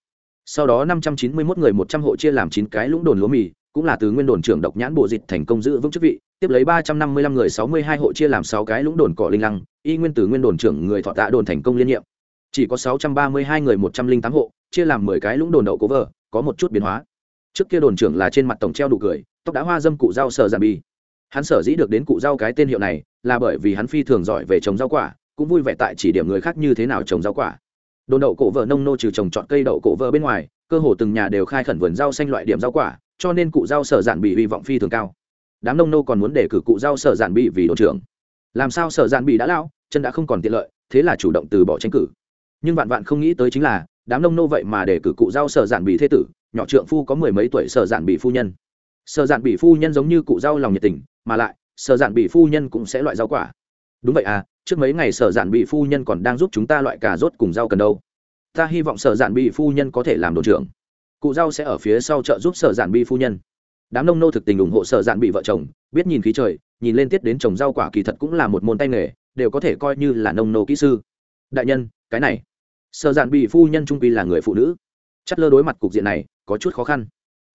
Sau đó năm trăm chín mươi 591 người một trăm hộ chia làm chín cái lũng đồn lúa mì, cũng là từ nguyên đồn trưởng độc nhãn bộ dịch thành công giữ vững chức vị tiếp lấy ba trăm năm mươi lăm người, sáu mươi hai hộ chia làm sáu cái lũng đồn cỏ linh lăng, y nguyên tử nguyên đồn trưởng người thọ tạ đồn thành công liên nhiệm. Chỉ có sáu trăm ba mươi hai người, một trăm linh tám hộ, chia làm mười cái lũng đồn đậu cố vờ, có một chút biến hóa. Trước kia đồn trưởng là trên mặt tổng treo đủ cười, tóc đã hoa dâm cụ rau sờ giàn bi hắn sở dĩ được đến cụ rau cái tên hiệu này, là bởi vì hắn phi thường giỏi về trồng rau quả, cũng vui vẻ tại chỉ điểm người khác như thế nào trồng rau quả. Đồn đậu cổ vợ nông nô trừ trồng chọn cây đậu cổ vợ bên ngoài, cơ hồ từng nhà đều khai khẩn vườn rau xanh loại điểm rau quả, cho nên cụ rau sở giản bị hy vọng phi thường cao đám nông nô còn muốn để cử cụ rau sở giản bị vì đội trưởng. Làm sao sở giản bị đã lao, chân đã không còn tiện lợi, thế là chủ động từ bỏ tranh cử. Nhưng vạn vạn không nghĩ tới chính là, đám nông nô vậy mà để cử cụ rau sở giản bị thế tử, nhỏ trượng phu có mười mấy tuổi sở giản bị phu nhân. Sở giản bị phu nhân giống như cụ rau lòng nhiệt tình, mà lại, sở giản bị phu nhân cũng sẽ loại rau quả. Đúng vậy à trước mấy ngày sở giản bị phu nhân còn đang giúp chúng ta loại cà rốt cùng rau cần đâu. Ta hy vọng sở giản bị phu nhân có thể làm đội trưởng. Cụ rau sẽ ở phía sau trợ giúp sở giản bi phu nhân đám nông nô thực tình ủng hộ sở dạn bị vợ chồng, biết nhìn khí trời, nhìn lên tiết đến trồng rau quả kỳ thật cũng là một môn tay nghề, đều có thể coi như là nông nô kỹ sư. Đại nhân, cái này. Sở dạn bị phu nhân trung quy là người phụ nữ. Chất lơ đối mặt cục diện này, có chút khó khăn.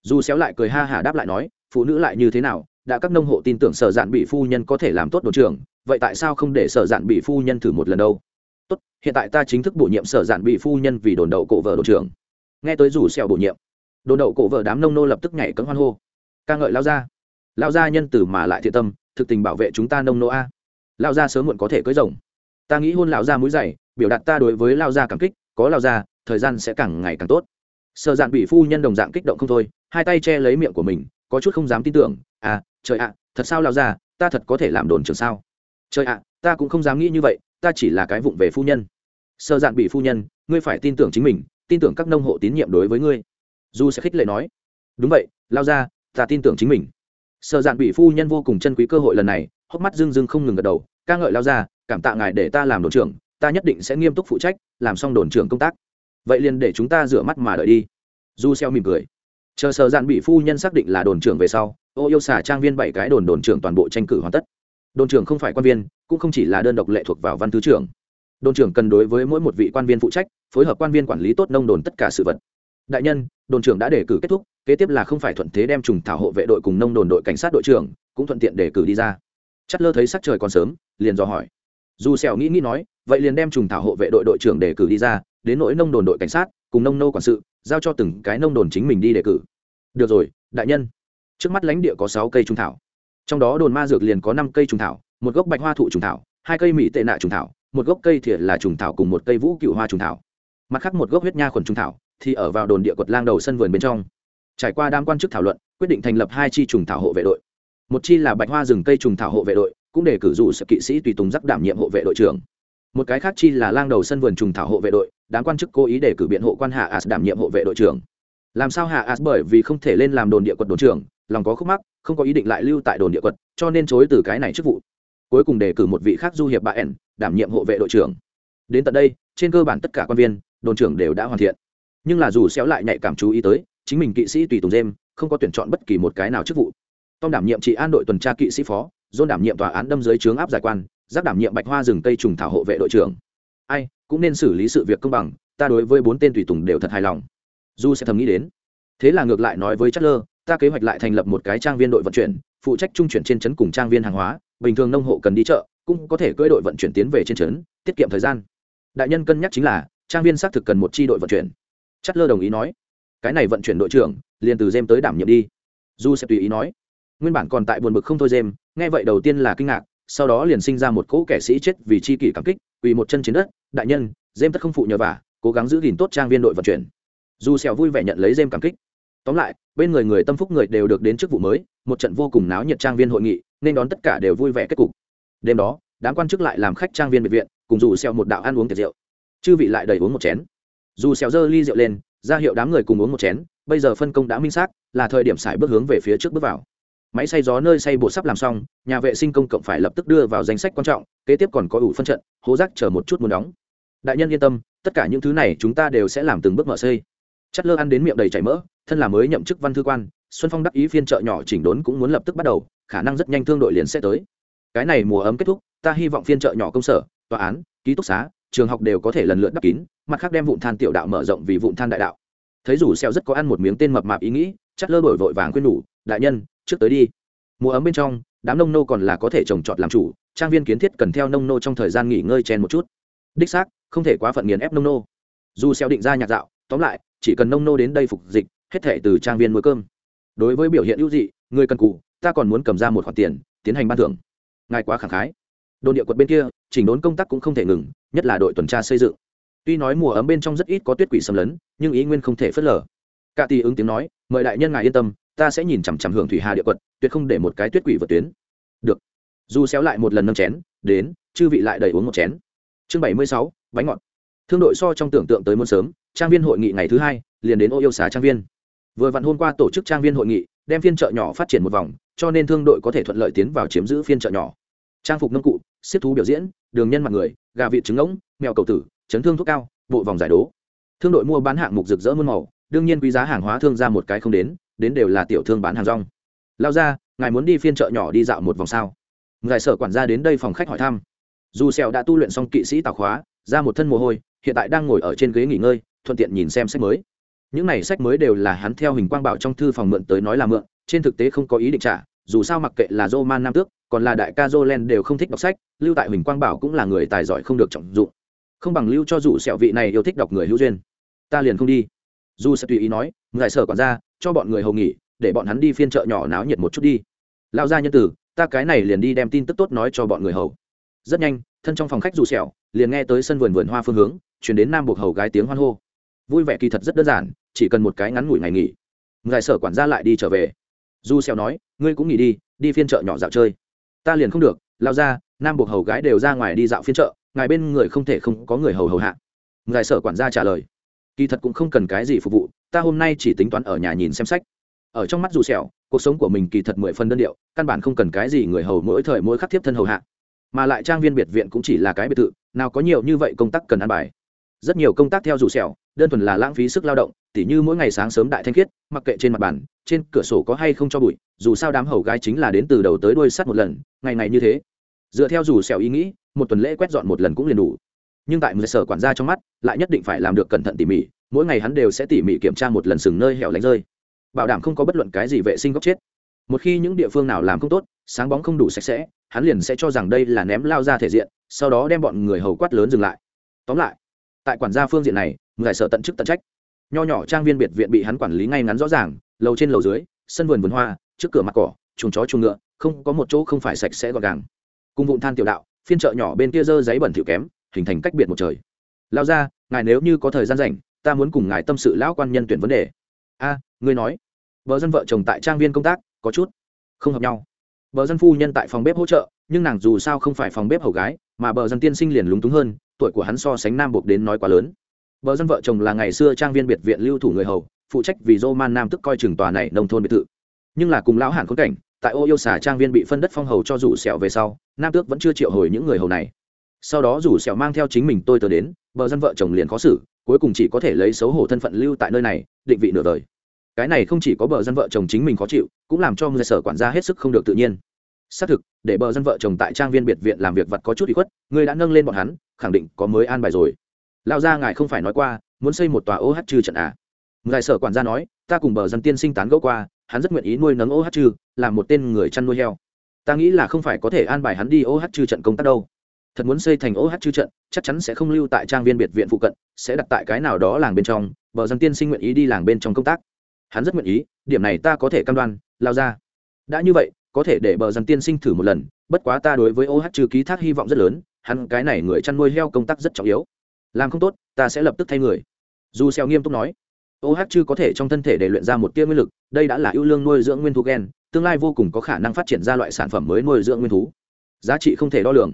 Dù xéo lại cười ha hả đáp lại nói, phụ nữ lại như thế nào, đã các nông hộ tin tưởng sở dạn bị phu nhân có thể làm tốt đội trưởng, vậy tại sao không để sở dạn bị phu nhân thử một lần đâu? Tốt, hiện tại ta chính thức bổ nhiệm sở dạn bị phu nhân vì đồn đậu cổ vợ đội trưởng. Nghe tới rủ xèo bổ nhiệm, đồn đậu cổ vợ đám nông nô lập tức nhảy cấm hoan hô ca ngợi lao gia. Lao gia nhân từ mà lại thiện tâm, thực tình bảo vệ chúng ta nông nô a. Lao gia sớm muộn có thể cưới rồng. Ta nghĩ hôn lão gia mũi dày biểu đạt ta đối với lao gia cảm kích, có lao gia, thời gian sẽ càng ngày càng tốt. Sợ dạn bị phu nhân đồng dạng kích động không thôi, hai tay che lấy miệng của mình, có chút không dám tin tưởng à trời ạ, thật sao lao gia, ta thật có thể làm đồn trường sao? Trời ạ, ta cũng không dám nghĩ như vậy, ta chỉ là cái vụng về phu nhân. Sợ dạn bị phu nhân, ngươi phải tin tưởng chính mình, tin tưởng các nông hộ tín nhiệm đối với ngươi. Du sẽ khích lệ nói, đúng vậy, lao ra ta tin tưởng chính mình. Sợ dạn bị phu nhân vô cùng chân quý cơ hội lần này, hốc mắt dưng dưng không ngừng gật đầu, ca ngợi lao ra, cảm tạ ngài để ta làm đồn trưởng, ta nhất định sẽ nghiêm túc phụ trách, làm xong đồn trưởng công tác. Vậy liền để chúng ta rửa mắt mà đợi đi. Du xeo mỉm cười. Chờ sợ dạn bị phu nhân xác định là đồn trưởng về sau, ô yêu xả trang viên bảy cái đồn đồn trưởng toàn bộ tranh cử hoàn tất. Đồn trưởng không phải quan viên, cũng không chỉ là đơn độc lệ thuộc vào văn thứ trưởng. Đồn trưởng cần đối với mỗi một vị quan viên phụ trách, phối hợp quan viên quản lý tốt nông đồn tất cả sự vật đại nhân, đồn trưởng đã đề cử kết thúc, kế tiếp là không phải thuận thế đem trùng thảo hộ vệ đội cùng nông đồn đội cảnh sát đội trưởng, cũng thuận tiện đề cử đi ra. Chất lơ thấy sắc trời còn sớm, liền dò hỏi. Dù xẻo nghĩ nghĩ nói, vậy liền đem trùng thảo hộ vệ đội đội trưởng đề cử đi ra, đến nỗi nông đồn đội cảnh sát, cùng nông nô quản sự, giao cho từng cái nông đồn chính mình đi đề cử. Được rồi, đại nhân. Trước mắt lãnh địa có sáu cây trùng thảo. Trong đó đồn ma dược liền có năm cây trùng thảo, một gốc bạch hoa thụ trùng thảo, hai cây mỹ tệ nạ trùng thảo, một gốc cây thiệt là trùng thảo cùng một cây vũ cựu hoa trùng thảo. Mặt khác một gốc huyết nha khuẩn trùng thảo thì ở vào đồn địa quật lang đầu sân vườn bên trong. Trải qua đám quan chức thảo luận, quyết định thành lập hai chi trùng thảo hộ vệ đội. Một chi là bạch hoa rừng cây trùng thảo hộ vệ đội, cũng để cử dụ sự kỵ sĩ tùy tùng giác đảm nhiệm hộ vệ đội trưởng. Một cái khác chi là lang đầu sân vườn trùng thảo hộ vệ đội, đám quan chức cố ý để cử biện hộ quan hạ as đảm nhiệm hộ vệ đội trưởng. Làm sao hạ as bởi vì không thể lên làm đồn địa quật đồn trưởng, lòng có khúc mắc, không có ý định lại lưu tại đồn địa quật, cho nên chối từ cái này chức vụ. Cuối cùng đề cử một vị khác du hiệp bà ẻn, đảm nhiệm hộ vệ đội trưởng. Đến tận đây, trên cơ bản tất cả quan viên, đồn trưởng đều đã hoàn thiện nhưng là dù xéo lại nhạy cảm chú ý tới, chính mình kỵ sĩ tùy tùng dêm không có tuyển chọn bất kỳ một cái nào chức vụ. Tom đảm nhiệm trị an đội tuần tra kỵ sĩ phó, john đảm nhiệm tòa án đâm dưới trướng áp giải quan giáp đảm nhiệm bạch hoa rừng cây trùng thảo hộ vệ đội trưởng. Ai, cũng nên xử lý sự việc công bằng, ta đối với bốn tên tùy tùng đều thật hài lòng. Du sẽ thầm nghĩ đến. Thế là ngược lại nói với chất lơ ta kế hoạch lại thành lập một cái trang viên đội vận chuyển, phụ trách trung chuyển trên trấn cùng trang viên hàng hóa, bình thường nông hộ cần đi chợ, cũng có thể cưỡi đội vận chuyển tiến về trên trấn, tiết kiệm thời gian. Đại nhân cân nhắc chính là, trang viên xác thực cần một chi đội vận chuyển chất lơ đồng ý nói, cái này vận chuyển đội trưởng, liền từ jem tới đảm nhiệm đi. Du sẽ tùy ý nói, nguyên bản còn tại buồn bực không thôi jem nghe vậy đầu tiên là kinh ngạc, sau đó liền sinh ra một cỗ kẻ sĩ chết vì chi kỷ cảm kích vì một chân chiến đất, đại nhân jem tất không phụ nhờ vả, cố gắng giữ gìn tốt trang viên đội vận chuyển. Du sẹo vui vẻ nhận lấy jem cảm kích. Tóm lại, bên người người tâm phúc người đều được đến chức vụ mới, một trận vô cùng náo nhiệt trang viên hội nghị, nên đón tất cả đều vui vẻ kết cục. Đêm đó, đám quan chức lại làm khách trang viên biệt viện, cùng dù xeo một đạo ăn uống tiệc rượu. Chư vị lại đầy uống một chén dù xéo dơ ly rượu lên, ra hiệu đám người cùng uống một chén, bây giờ phân công đã minh xác, là thời điểm xài bước hướng về phía trước bước vào. Máy xay gió nơi xay bột sắp làm xong, nhà vệ sinh công cộng phải lập tức đưa vào danh sách quan trọng, kế tiếp còn có ủ phân trận, hố rác chờ một chút muốn đóng. Đại nhân yên tâm, tất cả những thứ này chúng ta đều sẽ làm từng bước mở xây chất lơ ăn đến miệng đầy chảy mỡ, thân là mới nhậm chức văn thư quan, xuân phong đắc ý phiên chợ nhỏ chỉnh đốn cũng muốn lập tức bắt đầu, khả năng rất nhanh thương đội liền sẽ tới. Cái này mùa ấm kết thúc, ta hy vọng phiên chợ nhỏ công sở, tòa án, ký túc xá trường học đều có thể lần lượt đắp kín, mặt khác đem vụn than tiểu đạo mở rộng vì vụn than đại đạo. Thấy rủ xeo rất có ăn một miếng tên mập mạp ý nghĩ chất lơ đổi vội vàng khuyên nhủ, đại nhân, trước tới đi. Mùa ấm bên trong, đám nông nô còn là có thể trồng trọt làm chủ, trang viên kiến thiết cần theo nông nô trong thời gian nghỉ ngơi chen một chút. Đích xác, không thể quá phận nghiền ép nông nô. Dù xeo định ra nhạc dạo, tóm lại, chỉ cần nông nô đến đây phục dịch, hết thể từ trang viên nuôi cơm. Đối với biểu hiện ưu dị, người cần cù, ta còn muốn cầm ra một khoản tiền, tiến hành ban thưởng. Ngài quá khẳng khái. Đồn địa quật bên kia chỉnh đốn công tác cũng không thể ngừng, nhất là đội tuần tra xây dựng. Tuy nói mùa ấm bên trong rất ít có tuyết quỷ xâm lấn, nhưng ý nguyên không thể phớt lờ. Cả tỷ ứng tiếng nói, mời đại nhân ngài yên tâm, ta sẽ nhìn chằm chằm hưởng thủy hà địa quật, tuyệt không để một cái tuyết quỷ vượt tuyến. Được. Du xéo lại một lần nâng chén, đến, chư vị lại đầy uống một chén. Chương bảy mươi sáu, bánh ngọt. Thương đội so trong tưởng tượng tới muôn sớm, trang viên hội nghị ngày thứ hai, liền đến ô yêu xá trang viên. Vừa vặn hôm qua tổ chức trang viên hội nghị, đem phiên chợ nhỏ phát triển một vòng, cho nên thương đội có thể thuận lợi tiến vào chiếm giữ phiên chợ nhỏ. Trang phục nông cụ xiết thú biểu diễn, đường nhân mặt người, gà vịt trứng ngỗng, mèo cầu tử, chấn thương thuốc cao, bộ vòng giải đố. Thương đội mua bán hạng mục rực rỡ muôn màu, đương nhiên quý giá hàng hóa thương ra một cái không đến đến đều là tiểu thương bán hàng rong. Lao ra, ngài muốn đi phiên chợ nhỏ đi dạo một vòng sao? Ngài sở quản gia đến đây phòng khách hỏi thăm. Dù sẹo đã tu luyện xong kỵ sĩ tào khóa, ra một thân mồ hôi, hiện tại đang ngồi ở trên ghế nghỉ ngơi, thuận tiện nhìn xem sách mới. Những này sách mới đều là hắn theo hình quang bảo trong thư phòng mượn tới nói là mượn, trên thực tế không có ý định trả dù sao mặc kệ là Roman Nam Tước, còn là đại ca Jolen đều không thích đọc sách, lưu tại Huỳnh Quang Bảo cũng là người tài giỏi không được trọng dụng. Không bằng lưu cho dù sẹo vị này yêu thích đọc người hữu duyên. Ta liền không đi. dù sẽ tùy ý nói ngài sở quản gia cho bọn người hầu nghỉ để bọn hắn đi phiên chợ nhỏ náo nhiệt một chút đi lao ra nhân tử ta cái này liền đi đem tin tức tốt nói cho bọn người hầu rất nhanh thân trong phòng khách dù sẹo liền nghe tới sân vườn vườn hoa phương hướng chuyển đến nam buộc hầu gái tiếng hoan hô vui vẻ kỳ thật rất đơn giản chỉ cần một cái ngắn ngủi ngày nghỉ ngài sở quản gia lại đi trở về du sẹo nói, ngươi cũng nghỉ đi đi phiên chợ nhỏ dạo chơi. Ta liền không được, lao ra, nam buộc hầu gái đều ra ngoài đi dạo phiên chợ, ngài bên người không thể không có người hầu hầu hạ. Ngài sở quản gia trả lời, kỳ thật cũng không cần cái gì phục vụ, ta hôm nay chỉ tính toán ở nhà nhìn xem sách. Ở trong mắt dù sẹo cuộc sống của mình kỳ thật mười phần đơn điệu, căn bản không cần cái gì người hầu mỗi thời mỗi khắc tiếp thân hầu hạ. Mà lại trang viên biệt viện cũng chỉ là cái biệt thự, nào có nhiều như vậy công tác cần ăn bài. Rất nhiều công tác theo dù sẹo đơn thuần là lãng phí sức lao động, tỉ như mỗi ngày sáng sớm đại thanh khiết, mặc kệ trên mặt bàn trên cửa sổ có hay không cho bụi, dù sao đám hầu gái chính là đến từ đầu tới đuôi sắt một lần, ngày ngày như thế. Dựa theo dù sẹo ý nghĩ, một tuần lễ quét dọn một lần cũng liền đủ. Nhưng tại một sở quản gia trong mắt, lại nhất định phải làm được cẩn thận tỉ mỉ, mỗi ngày hắn đều sẽ tỉ mỉ kiểm tra một lần sừng nơi hẻo lánh rơi. Bảo đảm không có bất luận cái gì vệ sinh góc chết. Một khi những địa phương nào làm không tốt, sáng bóng không đủ sạch sẽ, hắn liền sẽ cho rằng đây là ném lao ra thể diện, sau đó đem bọn người hầu quát lớn dừng lại. Tóm lại, tại quản gia phương diện này người sở tận chức tận trách nho nhỏ trang viên biệt viện bị hắn quản lý ngay ngắn rõ ràng, lầu trên lầu dưới, sân vườn vườn hoa, trước cửa mặt cỏ, chuồng chó chuồng ngựa, không có một chỗ không phải sạch sẽ gọn gàng. Cùng vụn than tiểu đạo, phiên chợ nhỏ bên kia dơ giấy bẩn thỉu kém, hình thành cách biệt một trời. Lao ra ngài nếu như có thời gian rảnh, ta muốn cùng ngài tâm sự lão quan nhân tuyển vấn đề. A, ngươi nói. Vợ dân vợ chồng tại trang viên công tác, có chút không hợp nhau. Bờ dân phu nhân tại phòng bếp hỗ trợ, nhưng nàng dù sao không phải phòng bếp hầu gái, mà bờ dân tiên sinh liền lúng túng hơn, tuổi của hắn so sánh nam buộc đến nói quá lớn bờ dân vợ chồng là ngày xưa trang viên biệt viện lưu thủ người hầu, phụ trách vì roman nam tức coi chừng tòa này nông thôn biệt thự. Nhưng là cùng lão hàn khốn cảnh, tại ô yêu xà trang viên bị phân đất phong hầu cho rủ sẹo về sau, nam tước vẫn chưa triệu hồi những người hầu này. Sau đó rủ sẹo mang theo chính mình tôi tớ đến, bờ dân vợ chồng liền khó xử, cuối cùng chỉ có thể lấy xấu hổ thân phận lưu tại nơi này, định vị nửa đời. Cái này không chỉ có bờ dân vợ chồng chính mình khó chịu, cũng làm cho người sở quản gia hết sức không được tự nhiên. Xác thực, để bờ dân vợ chồng tại trang viên biệt viện làm việc vật có chút ủy khuất, người đã nâng lên bọn hắn, khẳng định có mới an bài rồi lao ra ngài không phải nói qua, muốn xây một tòa ô OH trừ trận à? Ngài sở quản gia nói, ta cùng bờ dân tiên sinh tán gẫu qua, hắn rất nguyện ý nuôi nấng ô OH trừ làm một tên người chăn nuôi heo. Ta nghĩ là không phải có thể an bài hắn đi ô OH trừ trận công tác đâu. Thật muốn xây thành ô OH trừ trận, chắc chắn sẽ không lưu tại trang viên biệt viện phụ cận, sẽ đặt tại cái nào đó làng bên trong, bờ dân tiên sinh nguyện ý đi làng bên trong công tác. Hắn rất nguyện ý, điểm này ta có thể cam đoan, lao ra. Đã như vậy, có thể để bờ dân tiên sinh thử một lần, bất quá ta đối với OH trừ ký thác hy vọng rất lớn, hắn cái này người chăn nuôi heo công tác rất trọng yếu làm không tốt, ta sẽ lập tức thay người. Dù xeo nghiêm túc nói OH chư có thể trong thân thể để luyện ra một tia nguyên lực, đây đã là ưu lương nuôi dưỡng nguyên thú gen, tương lai vô cùng có khả năng phát triển ra loại sản phẩm mới nuôi dưỡng nguyên thú. Giá trị không thể đo lường.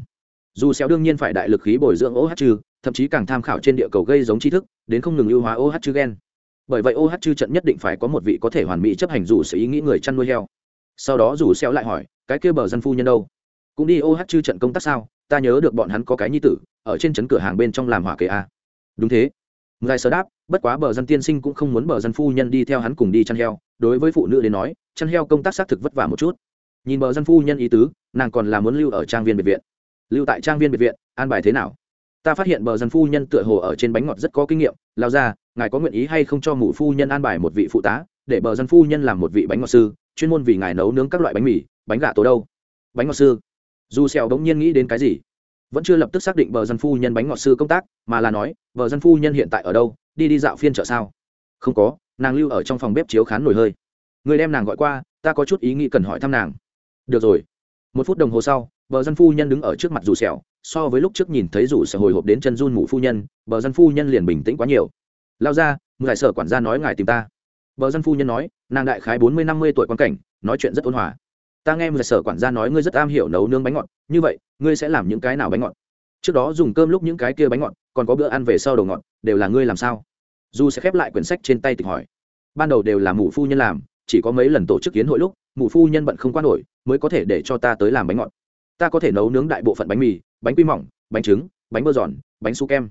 Dù xeo đương nhiên phải đại lực khí bồi dưỡng OH chư, thậm chí càng tham khảo trên địa cầu gây giống tri thức, đến không ngừng ưu hóa OH chư gen. Bởi vậy OH chư trận nhất định phải có một vị có thể hoàn mỹ chấp hành dù sự ý nghĩ người chăn nuôi heo. Sau đó dù xéo lại hỏi, cái kia bờ dân phu nhân đâu? Cũng đi OH chư trận công tác sao? Ta nhớ được bọn hắn có cái nhi tử, ở trên trấn cửa hàng bên trong làm hỏa kế a. Đúng thế. Ngài sơ đáp, bất quá bờ dân tiên sinh cũng không muốn bờ dân phu nhân đi theo hắn cùng đi chăn heo, đối với phụ nữ đến nói, chăn heo công tác xác thực vất vả một chút. Nhìn bờ dân phu nhân ý tứ, nàng còn là muốn lưu ở trang viên biệt viện. Lưu tại trang viên biệt viện, an bài thế nào? Ta phát hiện bờ dân phu nhân tựa hồ ở trên bánh ngọt rất có kinh nghiệm, lao ra, ngài có nguyện ý hay không cho mụ phu nhân an bài một vị phụ tá, để bờ dân phu nhân làm một vị bánh ngọt sư, chuyên môn vì ngài nấu nướng các loại bánh mì, bánh gà tổ đâu? Bánh ngọt sư dù xèo đống nhiên nghĩ đến cái gì, vẫn chưa lập tức xác định bờ dân phu nhân bánh ngọt sư công tác, mà là nói, bờ dân phu nhân hiện tại ở đâu? Đi đi dạo phiên chợ sao? Không có, nàng lưu ở trong phòng bếp chiếu khán nổi hơi. Người đem nàng gọi qua, ta có chút ý nghĩ cần hỏi thăm nàng. Được rồi. Một phút đồng hồ sau, bờ dân phu nhân đứng ở trước mặt dù sẹo, so với lúc trước nhìn thấy rủ sẽ hồi hộp đến chân run mụ phu nhân, bờ dân phu nhân liền bình tĩnh quá nhiều. Lao ra, ngài sở quản gia nói ngài tìm ta. Bờ dân phu nhân nói, nàng đại khái bốn mươi năm mươi tuổi quan cảnh, nói chuyện rất ôn hòa ta nghe người sở quản gia nói ngươi rất am hiểu nấu nướng bánh ngọt, như vậy, ngươi sẽ làm những cái nào bánh ngọt? Trước đó dùng cơm lúc những cái kia bánh ngọt, còn có bữa ăn về sau đầu ngọt, đều là ngươi làm sao? Du sẽ khép lại quyển sách trên tay tịch hỏi. Ban đầu đều là mụ phu nhân làm, chỉ có mấy lần tổ chức kiến hội lúc, mụ phu nhân bận không quan nổi, mới có thể để cho ta tới làm bánh ngọt. Ta có thể nấu nướng đại bộ phận bánh mì, bánh quy mỏng, bánh trứng, bánh bơ giòn, bánh su kem.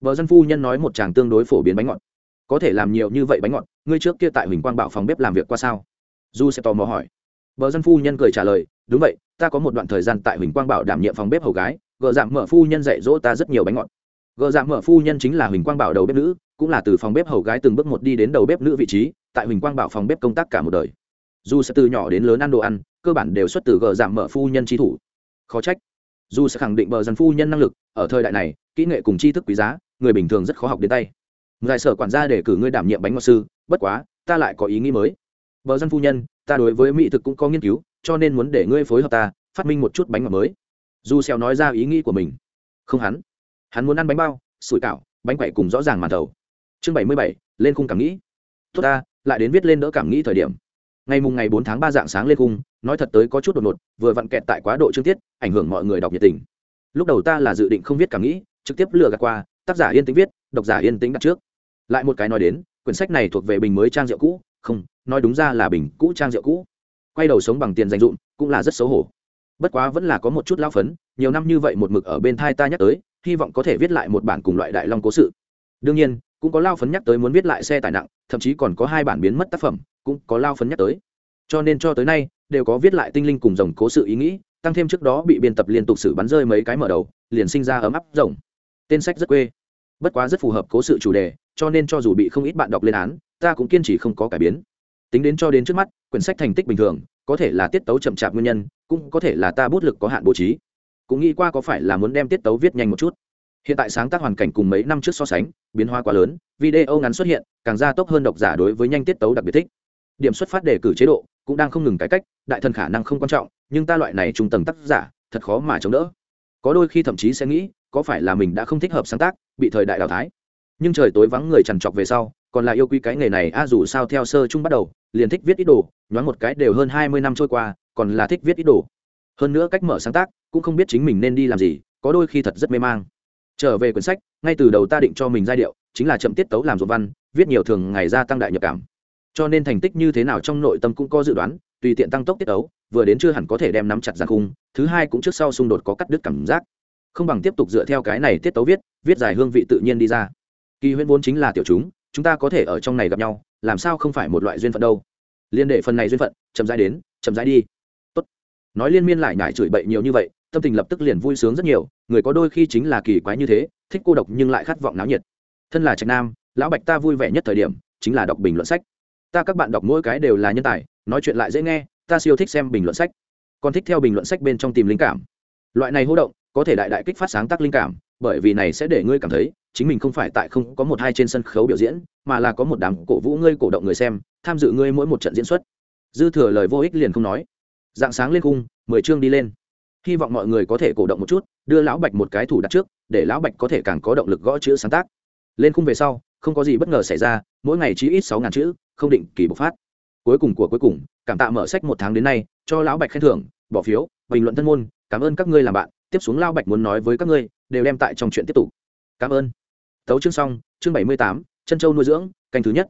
Vợ dân phu nhân nói một chàng tương đối phổ biến bánh ngọt. Có thể làm nhiều như vậy bánh ngọt, ngươi trước kia tại huỳnh quang bảo phòng bếp làm việc qua sao? Du sẽ tò mò hỏi. Bờ dân phu nhân cười trả lời, đúng vậy, ta có một đoạn thời gian tại huỳnh quang bảo đảm nhiệm phòng bếp hầu gái gỡ giảm mở phu nhân dạy dỗ ta rất nhiều bánh ngọt. Gỡ giảm mở phu nhân chính là huỳnh quang bảo đầu bếp nữ, cũng là từ phòng bếp hầu gái từng bước một đi đến đầu bếp nữ vị trí, tại huỳnh quang bảo phòng bếp công tác cả một đời. Dù sẽ từ nhỏ đến lớn ăn đồ ăn, cơ bản đều xuất từ gỡ giảm mở phu nhân chi thủ. Khó trách. Dù sẽ khẳng định bờ dân phu nhân năng lực, ở thời đại này, kỹ nghệ cùng tri thức quý giá, người bình thường rất khó học đến tay. Ngài sở quản gia để cử ngươi đảm nhiệm bánh ngọt sư, bất quá, ta lại có ý nghĩ mới bờ dân phu nhân, ta đối với mỹ thực cũng có nghiên cứu, cho nên muốn để ngươi phối hợp ta, phát minh một chút bánh ngọt mới. Du xeo nói ra ý nghĩ của mình. Không hắn. Hắn muốn ăn bánh bao, sủi cảo, bánh quậy cùng rõ ràng màn đầu chương bảy mươi bảy, lên khung cảm nghĩ. Tốt ta, lại đến viết lên đỡ cảm nghĩ thời điểm. Ngày mùng ngày bốn tháng ba dạng sáng lên khung, nói thật tới có chút đột ngột, vừa vặn kẹt tại quá độ chương tiết, ảnh hưởng mọi người đọc nhiệt tình. Lúc đầu ta là dự định không viết cảm nghĩ, trực tiếp lừa gạt qua, tác giả yên tĩnh viết, độc giả yên tĩnh đặt trước. Lại một cái nói đến, quyển sách này thuộc về bình mới trang rượu cũ, không nói đúng ra là bình cũ trang rượu cũ. Quay đầu sống bằng tiền dành dụm cũng là rất xấu hổ. Bất quá vẫn là có một chút lao phấn, nhiều năm như vậy một mực ở bên thai ta nhắc tới, hy vọng có thể viết lại một bản cùng loại đại long cố sự. Đương nhiên, cũng có lao phấn nhắc tới muốn viết lại xe tải nặng, thậm chí còn có hai bản biến mất tác phẩm cũng có lao phấn nhắc tới. Cho nên cho tới nay, đều có viết lại tinh linh cùng dòng cố sự ý nghĩ, tăng thêm trước đó bị biên tập liên tục xử bắn rơi mấy cái mở đầu, liền sinh ra ấm áp rồng. Tên sách rất quê. Bất quá rất phù hợp cố sự chủ đề, cho nên cho dù bị không ít bạn đọc lên án, ta cũng kiên trì không có cải biến tính đến cho đến trước mắt, quyển sách thành tích bình thường, có thể là tiết tấu chậm chạp nguyên nhân, cũng có thể là ta bút lực có hạn bố trí. Cũng nghĩ qua có phải là muốn đem tiết tấu viết nhanh một chút. Hiện tại sáng tác hoàn cảnh cùng mấy năm trước so sánh, biến hóa quá lớn, video ngắn xuất hiện, càng gia tốc hơn độc giả đối với nhanh tiết tấu đặc biệt thích. Điểm xuất phát đề cử chế độ, cũng đang không ngừng cải cách, đại thần khả năng không quan trọng, nhưng ta loại này trung tầng tác giả, thật khó mà chống đỡ. Có đôi khi thậm chí sẽ nghĩ, có phải là mình đã không thích hợp sáng tác, bị thời đại đào thái nhưng trời tối vắng người trằn trọc về sau, còn là yêu quý cái nghề này, a dù sao theo sơ chung bắt đầu liền thích viết ít đồ, nhoáng một cái đều hơn hai mươi năm trôi qua, còn là thích viết ít đồ. Hơn nữa cách mở sáng tác, cũng không biết chính mình nên đi làm gì, có đôi khi thật rất mê mang. Trở về quyển sách, ngay từ đầu ta định cho mình giai điệu, chính là chậm tiết tấu làm ruột văn, viết nhiều thường ngày gia tăng đại nhập cảm. Cho nên thành tích như thế nào trong nội tâm cũng có dự đoán, tùy tiện tăng tốc tiết tấu, vừa đến chưa hẳn có thể đem nắm chặt giàn khung, thứ hai cũng trước sau xung đột có cắt đứt cảm giác. Không bằng tiếp tục dựa theo cái này tiết tấu viết viết dài hương vị tự nhiên đi ra. Kỳ huyễn vốn chính là tiểu chúng chúng ta có thể ở trong này gặp nhau, làm sao không phải một loại duyên phận đâu? Liên đệ phần này duyên phận, chậm rãi đến, chậm rãi đi. Tốt. nói liên miên lại nhải chửi bậy nhiều như vậy, tâm tình lập tức liền vui sướng rất nhiều, người có đôi khi chính là kỳ quái như thế, thích cô độc nhưng lại khát vọng náo nhiệt. Thân là trạch nam, lão bạch ta vui vẻ nhất thời điểm, chính là đọc bình luận sách. Ta các bạn đọc mỗi cái đều là nhân tài, nói chuyện lại dễ nghe, ta siêu thích xem bình luận sách. Còn thích theo bình luận sách bên trong tìm linh cảm. Loại này hô động, có thể đại đại kích phát sáng tác linh cảm, bởi vì này sẽ để ngươi cảm thấy chính mình không phải tại không có một hai trên sân khấu biểu diễn, mà là có một đám cổ vũ ngươi cổ động người xem, tham dự ngươi mỗi một trận diễn xuất. Dư thừa lời vô ích liền không nói. Dạng sáng lên cung mười chương đi lên. Hy vọng mọi người có thể cổ động một chút, đưa lão bạch một cái thủ đặt trước, để lão bạch có thể càng có động lực gõ chữ sáng tác. Lên khung về sau, không có gì bất ngờ xảy ra, mỗi ngày chỉ ít sáu ngàn chữ, không định kỳ bộc phát. Cuối cùng của cuối cùng, cảm tạ mở sách một tháng đến nay, cho lão bạch khen thưởng, bỏ phiếu, bình luận thân môn, cảm ơn các ngươi làm bạn, tiếp xuống lão bạch muốn nói với các ngươi, đều đem tại trong chuyện tiếp tục. Cảm ơn tấu chương xong, chương bảy mươi tám, chân châu nuôi dưỡng, canh thứ nhất.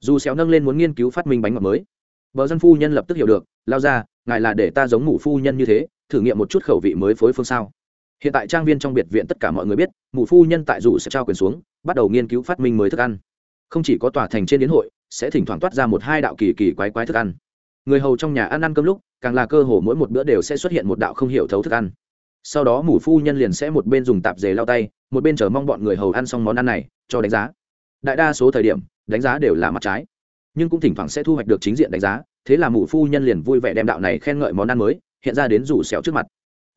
Dù xéo nâng lên muốn nghiên cứu phát minh bánh ngọt mới, bờ dân phu nhân lập tức hiểu được, lao ra, ngài là để ta giống mủ phu nhân như thế, thử nghiệm một chút khẩu vị mới phối phương sao. Hiện tại trang viên trong biệt viện tất cả mọi người biết mủ phu nhân tại dù sẽ trao quyền xuống, bắt đầu nghiên cứu phát minh mới thức ăn. Không chỉ có tòa thành trên đến hội, sẽ thỉnh thoảng toát ra một hai đạo kỳ kỳ quái quái thức ăn. Người hầu trong nhà ăn ăn cơm lúc, càng là cơ hồ mỗi một bữa đều sẽ xuất hiện một đạo không hiểu thấu thức ăn sau đó mủ phu nhân liền sẽ một bên dùng tạp dề lao tay, một bên chờ mong bọn người hầu ăn xong món ăn này, cho đánh giá. Đại đa số thời điểm, đánh giá đều là mặt trái. Nhưng cũng thỉnh thoảng sẽ thu hoạch được chính diện đánh giá, thế là mủ phu nhân liền vui vẻ đem đạo này khen ngợi món ăn mới, hiện ra đến rủ xẻo trước mặt.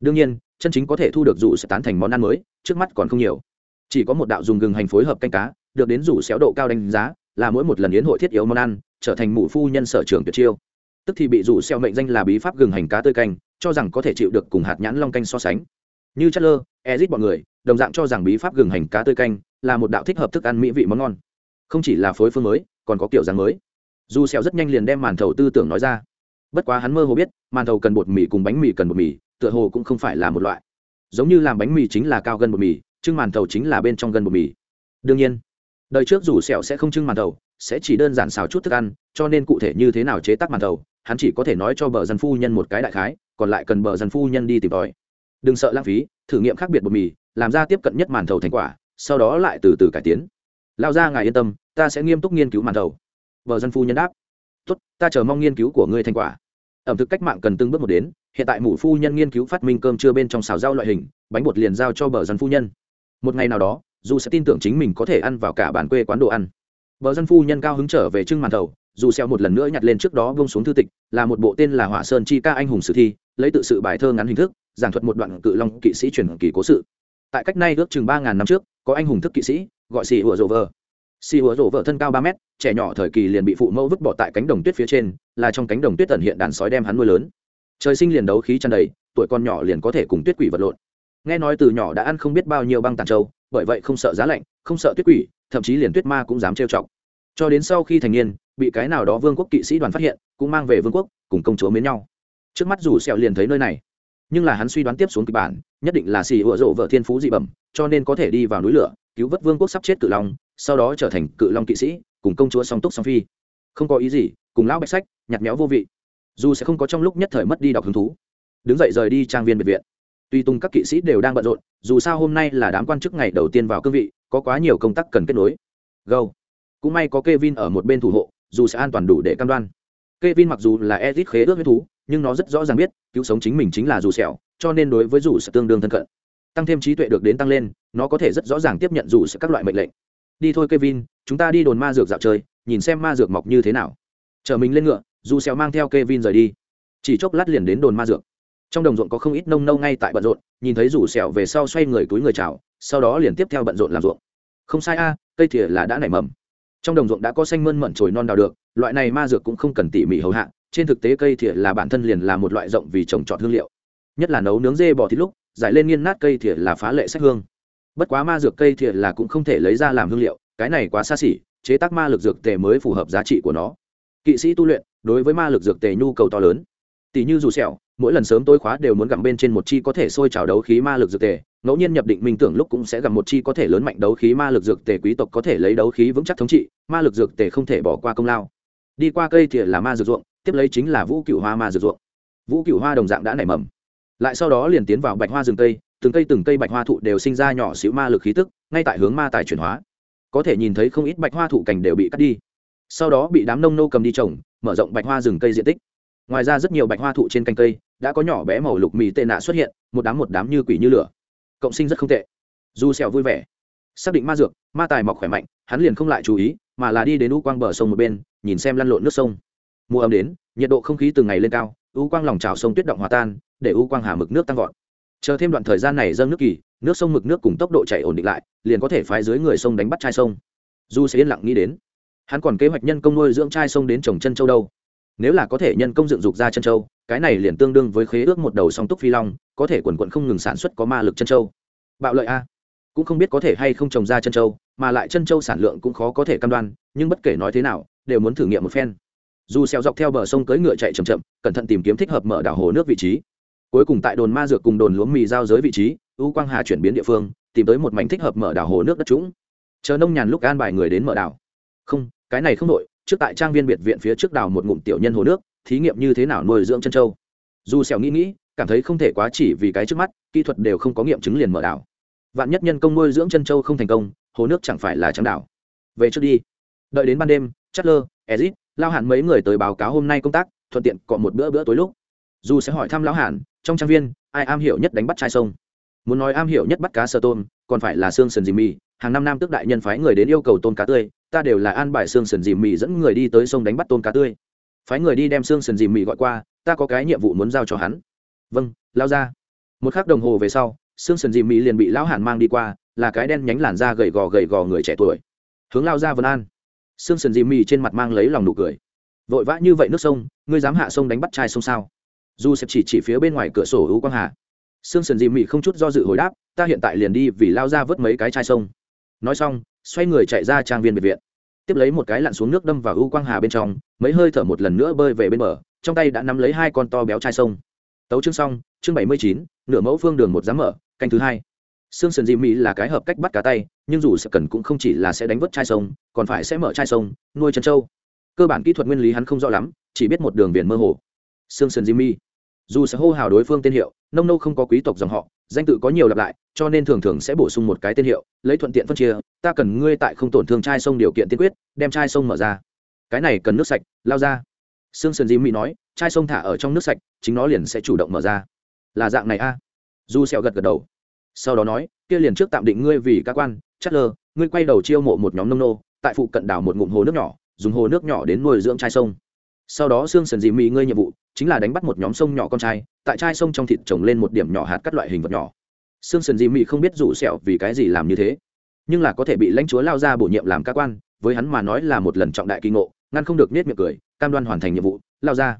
Đương nhiên, chân chính có thể thu được rủ sẽ tán thành món ăn mới, trước mắt còn không nhiều. Chỉ có một đạo dùng gừng hành phối hợp canh cá, được đến rủ xéo độ cao đánh giá, là mỗi một lần yến hội thiết yếu món ăn, trở thành mụ phu nhân sở trường tuyệt chiêu. Tức thì bị rủ xeo mệnh danh là bí pháp gừng hành cá tươi canh cho rằng có thể chịu được cùng hạt nhãn long canh so sánh. Như chất lơ ezit bọn người, đồng dạng cho rằng bí pháp gừng hành cá tươi canh là một đạo thích hợp thức ăn mỹ vị món ngon. Không chỉ là phối phương mới, còn có kiểu dáng mới. Dù sẹo rất nhanh liền đem màn thầu tư tưởng nói ra. Bất quá hắn mơ hồ biết, màn thầu cần bột mì cùng bánh mì cần bột mì, tựa hồ cũng không phải là một loại. Giống như làm bánh mì chính là cao gần bột mì chứ màn thầu chính là bên trong gần bột mì. Đương nhiên đời trước dù sẹo sẽ không trưng màn đầu, sẽ chỉ đơn giản xào chút thức ăn cho nên cụ thể như thế nào chế tác màn đầu, hắn chỉ có thể nói cho bờ dân phu nhân một cái đại khái còn lại cần bờ dân phu nhân đi tìm tòi. Đừng sợ lãng phí thử nghiệm khác biệt bột mì làm ra tiếp cận nhất màn thầu thành quả sau đó lại từ từ cải tiến. Lao ra ngài yên tâm ta sẽ nghiêm túc nghiên cứu màn thầu. Bờ dân phu nhân đáp. Tốt ta chờ mong nghiên cứu của ngươi thành quả. Ẩm thực cách mạng cần từng bước một đến hiện tại mụ phu nhân nghiên cứu phát minh cơm trưa bên trong xào rau loại hình bánh bột liền giao cho bờ dân phu nhân. Một ngày nào đó dù sẽ tin tưởng chính mình có thể ăn vào cả bản quê quán đồ ăn. Bờ dân phu nhân cao hứng trở về trưng màn thầu, dù xeo một lần nữa nhặt lên trước đó vung xuống thư tịch, là một bộ tên là hỏa sơn chi ca anh hùng sử thi, lấy tự sự bài thơ ngắn hình thức, giảng thuật một đoạn cự long kỵ sĩ truyền kỳ cố sự. Tại cách nay ước chừng ba ngàn năm trước, có anh hùng thức kỵ sĩ, gọi xì ủa rổ vờ. Si ủa rổ vợ thân cao ba mét, trẻ nhỏ thời kỳ liền bị phụ mẫu vứt bỏ tại cánh đồng tuyết phía trên, là trong cánh đồng tuyết tận hiện đàn sói đem hắn nuôi lớn. Trời sinh liền đấu khí tràn đầy, tuổi con nhỏ liền có thể cùng tuyết quỷ vật lộn. Nghe nói từ nhỏ đã ăn không biết bao nhiêu băng tàn trâu bởi vậy không sợ giá lạnh, không sợ tuyết quỷ, thậm chí liền tuyết ma cũng dám trêu chọc. Cho đến sau khi thành niên, bị cái nào đó vương quốc kỵ sĩ đoàn phát hiện, cũng mang về vương quốc, cùng công chúa mến nhau. Trước mắt dù sẹo liền thấy nơi này. Nhưng là hắn suy đoán tiếp xuống kịch bản, nhất định là xì ủa rộ vợ thiên phú dị bẩm, cho nên có thể đi vào núi lửa, cứu vớt vương quốc sắp chết cự long, sau đó trở thành cự long kỵ sĩ, cùng công chúa song túc song phi. Không có ý gì, cùng lão bạch sách nhặt méo vô vị. Dù sẽ không có trong lúc nhất thời mất đi đọc hứng thú. Đứng dậy rời đi trang viên biệt viện tuy tung các kỵ sĩ đều đang bận rộn dù sao hôm nay là đám quan chức ngày đầu tiên vào cương vị có quá nhiều công tác cần kết nối. Gâu, cũng may có Kevin ở một bên thủ hộ dù sẽ an toàn đủ để cam đoan. Kevin mặc dù là edit khế ước với thú nhưng nó rất rõ ràng biết cứu sống chính mình chính là dù sẹo cho nên đối với dù sẽ tương đương thân cận. Tăng thêm trí tuệ được đến tăng lên nó có thể rất rõ ràng tiếp nhận dù sẽ các loại mệnh lệnh. Đi thôi Kevin chúng ta đi đồn ma dược dạo chơi nhìn xem ma dược mọc như thế nào. Chờ mình lên ngựa dù sẹo mang theo Kevin rời đi. Chỉ chốc lát liền đến đồn ma dược trong đồng ruộng có không ít nông nâu ngay tại bận rộn, nhìn thấy rủ sẹo về sau xoay người túi người chào, sau đó liền tiếp theo bận rộn làm ruộng. Không sai a, cây thìa là đã nảy mầm. Trong đồng ruộng đã có xanh mơn mận trồi non đào được, loại này ma dược cũng không cần tỉ mỉ hầu hạ, trên thực tế cây thìa là bản thân liền là một loại rộng vì trồng trọt hương liệu. Nhất là nấu nướng dê bỏ thịt lúc, giải lên nghiên nát cây thìa là phá lệ sách hương. Bất quá ma dược cây thìa là cũng không thể lấy ra làm hương liệu, cái này quá xa xỉ, chế tác ma lực dược tề mới phù hợp giá trị của nó. Kỵ sĩ tu luyện, đối với ma lực dược tề nhu cầu to lớn. Tỷ như dù sẹo mỗi lần sớm tối khóa đều muốn gặm bên trên một chi có thể sôi trào đấu khí ma lực dược tề. Ngẫu nhiên nhập định minh tưởng lúc cũng sẽ gặp một chi có thể lớn mạnh đấu khí ma lực dược tề, quý tộc có thể lấy đấu khí vững chắc thống trị, ma lực dược tề không thể bỏ qua công lao. Đi qua cây thì là ma dược ruộng, tiếp lấy chính là vũ cựu hoa ma dược ruộng. Vũ cựu hoa đồng dạng đã nảy mầm. Lại sau đó liền tiến vào bạch hoa rừng cây, từng cây từng cây bạch hoa thụ đều sinh ra nhỏ xíu ma lực khí tức, ngay tại hướng ma tài chuyển hóa. Có thể nhìn thấy không ít bạch hoa thụ cành đều bị cắt đi. Sau đó bị đám nông nô cầm đi trồng, mở rộng bạch hoa rừng cây diện tích. Ngoài ra rất nhiều bạch hoa thụ trên cành cây đã có nhỏ bé màu lục mì tệ nạ xuất hiện, một đám một đám như quỷ như lửa. Cộng sinh rất không tệ. Du xẻo vui vẻ. Xác định ma dược, ma tài mọc khỏe mạnh, hắn liền không lại chú ý, mà là đi đến u quang bờ sông một bên, nhìn xem lăn lộn nước sông. Mùa ấm đến, nhiệt độ không khí từng ngày lên cao, u quang lòng trào sông tuyết động hòa tan, để u quang hà mực nước tăng vọt. Chờ thêm đoạn thời gian này dâng nước kỳ, nước sông mực nước cùng tốc độ chảy ổn định lại, liền có thể phái dưới người sông đánh bắt chai sông. Du sẽ yên lặng nghĩ đến, hắn còn kế hoạch nhân công nuôi dưỡng chai sông đến trồng chân châu đâu nếu là có thể nhân công dựng dục ra chân châu, cái này liền tương đương với khế ước một đầu song túc phi long, có thể quần quận không ngừng sản xuất có ma lực chân châu. Bạo lợi a. Cũng không biết có thể hay không trồng ra chân châu, mà lại chân châu sản lượng cũng khó có thể cam đoan, nhưng bất kể nói thế nào, đều muốn thử nghiệm một phen. Dù xeo dọc theo bờ sông cưỡi ngựa chạy chậm chậm, cẩn thận tìm kiếm thích hợp mở đảo hồ nước vị trí. Cuối cùng tại đồn ma dược cùng đồn lúa mì giao giới vị trí, u quang hà chuyển biến địa phương, tìm tới một mảnh thích hợp mở đảo hồ nước đất trũng. Chờ nông nhàn lúc an bài người đến mở đảo. Không, cái này không đội trước tại trang viên biệt viện phía trước đào một ngụm tiểu nhân hồ nước, thí nghiệm như thế nào nuôi dưỡng chân trâu. Dù xẻo nghĩ nghĩ, cảm thấy không thể quá chỉ vì cái trước mắt, kỹ thuật đều không có nghiệm chứng liền mở đảo. Vạn nhất nhân công nuôi dưỡng chân trâu không thành công, hồ nước chẳng phải là trắng đảo. Về trước đi. Đợi đến ban đêm charles ezit, lao hẳn mấy người tới báo cáo hôm nay công tác, thuận tiện cọ một bữa bữa tối lúc. Dù sẽ hỏi thăm lão hẳn trong trang viên, ai am hiểu nhất đánh bắt trai sông? Muốn nói am hiểu nhất bắt cá sơ tôm, còn phải là xương sườn dì mì hàng năm nam tước đại nhân phái người đến yêu cầu tôm cá tươi, ta đều là an bài xương sần dìm mì dẫn người đi tới sông đánh bắt tôm cá tươi. Phái người đi đem xương sần dìm mì gọi qua, ta có cái nhiệm vụ muốn giao cho hắn. Vâng lao ra. Một khắc đồng hồ về sau, xương sần dìm mì liền bị lão hàn mang đi qua, là cái đen nhánh làn da gầy gò gầy gò người trẻ tuổi. Hướng lao ra vân an. Xương sần dìm mì trên mặt mang lấy lòng nụ cười. Vội vã như vậy nước sông, ngươi dám hạ sông đánh bắt trai sông sao? Du sẽ chỉ chỉ phía bên ngoài cửa sổ hữu quang hà. Sương sần dì mị không chút do dự hồi đáp, ta hiện tại liền đi vì lao ra vớt mấy cái chai sông nói xong xoay người chạy ra trang viên biệt viện tiếp lấy một cái lặn xuống nước đâm vào u quang hà bên trong mấy hơi thở một lần nữa bơi về bên bờ trong tay đã nắm lấy hai con to béo chai sông tấu chương xong chương bảy mươi chín nửa mẫu phương đường một dám mở canh thứ hai Sương Sần Dị Mỹ là cái hợp cách bắt cá tay, nhưng dù sẽ cần cũng không chỉ là sẽ đánh vớt chai sông, còn phải sẽ mở chai sông, nuôi chân trâu. Cơ bản kỹ thuật nguyên lý hắn không rõ lắm, chỉ biết một đường biển mơ hồ. Sương Sần Dị Mỹ dù sẽ hô hào đối phương tên hiệu, nông nô không có quý tộc dòng họ, danh tự có nhiều lặp lại, cho nên thường thường sẽ bổ sung một cái tên hiệu, lấy thuận tiện phân chia, ta cần ngươi tại không tổn thương chai sông điều kiện tiên quyết, đem chai sông mở ra. Cái này cần nước sạch, lao ra. Sương sơn dì mỹ nói chai sông thả ở trong nước sạch, chính nó liền sẽ chủ động mở ra. Là dạng này a. À? du sẹo gật gật đầu. Sau đó nói, kia liền trước tạm định ngươi vì các quan chất lơ, ngươi quay đầu chiêu mộ một nhóm nông nô, tại phụ cận đảo một ngụm hồ nước nhỏ, dùng hồ nước nhỏ đến nuôi dưỡng chai sông sau đó xương sần dì mỹ ngươi nhiệm vụ chính là đánh bắt một nhóm sông nhỏ con trai, tại chai sông trong thịt trồng lên một điểm nhỏ hạt các loại hình vật nhỏ. Xương sần dì mỹ không biết rủ sẹo vì cái gì làm như thế, nhưng là có thể bị lãnh chúa lao ra bổ nhiệm làm các quan, với hắn mà nói là một lần trọng đại kỳ ngộ, ngăn không được nết miệng cười, cam đoan hoàn thành nhiệm vụ, lao ra.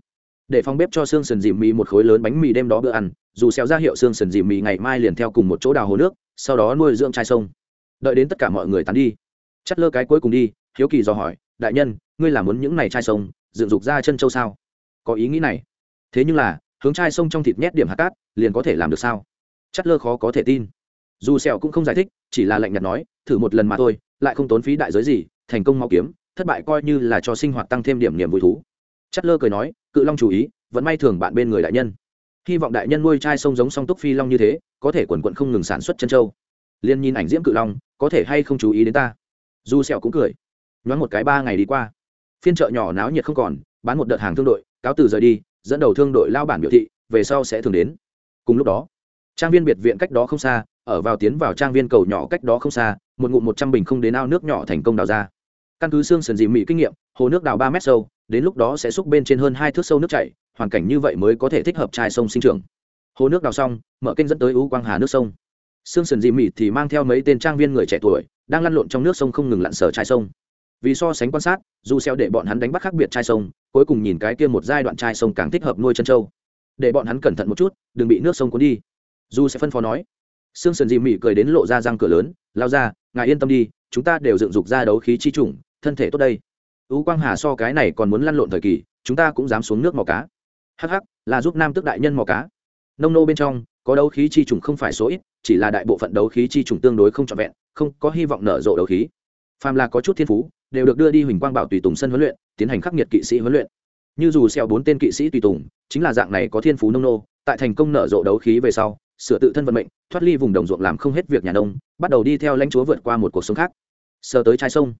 Để phòng bếp cho xương sườn dì mì một khối lớn bánh mì đêm đó bữa ăn, dù xéo ra hiệu xương sườn dì mì ngày mai liền theo cùng một chỗ đào hồ nước, sau đó nuôi dưỡng chai sông. Đợi đến tất cả mọi người tán đi, chắt lơ cái cuối cùng đi, hiếu kỳ dò hỏi, đại nhân, ngươi làm muốn những này chai sông dựng dục ra chân châu sao? Có ý nghĩ này. Thế nhưng là, hướng chai sông trong thịt nhét điểm hạt cát, liền có thể làm được sao? Chắt lơ khó có thể tin. Dù sẹo cũng không giải thích, chỉ là lạnh nhạt nói, thử một lần mà thôi, lại không tốn phí đại giới gì, thành công mau kiếm, thất bại coi như là cho sinh hoạt tăng thêm điểm niềm vui thú. Chắt lơ cười nói, cự long chú ý, vẫn may thường bạn bên người đại nhân. Hy vọng đại nhân nuôi chai sông giống song túc phi long như thế, có thể quần quận không ngừng sản xuất chân châu. Liên nhìn ảnh diễm cự long, có thể hay không chú ý đến ta? Dù sẹo cũng cười. Nhoáng một cái ba ngày đi qua phiên chợ nhỏ náo nhiệt không còn, bán một đợt hàng thương đội, cáo từ rời đi, dẫn đầu thương đội lao bản biểu thị, về sau sẽ thường đến. Cùng lúc đó, trang viên biệt viện cách đó không xa, ở vào tiến vào trang viên cầu nhỏ cách đó không xa, một ngụm một trăm bình không đến ao nước nhỏ thành công đào ra. Căn cứ xương sườn dị mị kinh nghiệm, hồ nước đào ba mét sâu, đến lúc đó sẽ xúc bên trên hơn hai thước sâu nước chảy, hoàn cảnh như vậy mới có thể thích hợp chai sông sinh trưởng. Hồ nước đào xong, mở kênh dẫn tới U quang hà nước sông. Xương sườn dị mị thì mang theo mấy tên trang viên người trẻ tuổi, đang lăn lộn trong nước sông không ngừng lặn sở chai sông vì so sánh quan sát dù xeo để bọn hắn đánh bắt khác biệt chai sông cuối cùng nhìn cái kia một giai đoạn chai sông càng thích hợp nuôi chân trâu. Để bọn hắn cẩn thận một chút đừng bị nước sông cuốn đi. Dù sẽ phân phó nói. Sương sườn dì mị cười đến lộ ra răng cửa lớn lao ra ngài yên tâm đi chúng ta đều dựng dục ra đấu khí chi chủng thân thể tốt đây. U quang hà so cái này còn muốn lăn lộn thời kỳ chúng ta cũng dám xuống nước mò cá. Hắc hắc, là giúp nam tước đại nhân mò cá. Nông nô bên trong có đấu khí chi trùng không phải số ít chỉ là đại bộ phận đấu khí chi trùng tương đối không trọn vẹn không có hy vọng nở rộ đấu khí. Phàm là có chút thiên phú đều được đưa đi huỳnh quang bảo tùy tùng sân huấn luyện, tiến hành khắc nghiệt kỵ sĩ huấn luyện. Như dù xeo bốn tên kỵ sĩ tùy tùng, chính là dạng này có thiên phú nông nô, tại thành công nở rộ đấu khí về sau, sửa tự thân vận mệnh, thoát ly vùng đồng ruộng làm không hết việc nhà nông, bắt đầu đi theo lãnh chúa vượt qua một cuộc sống khác. Sờ tới chai sông.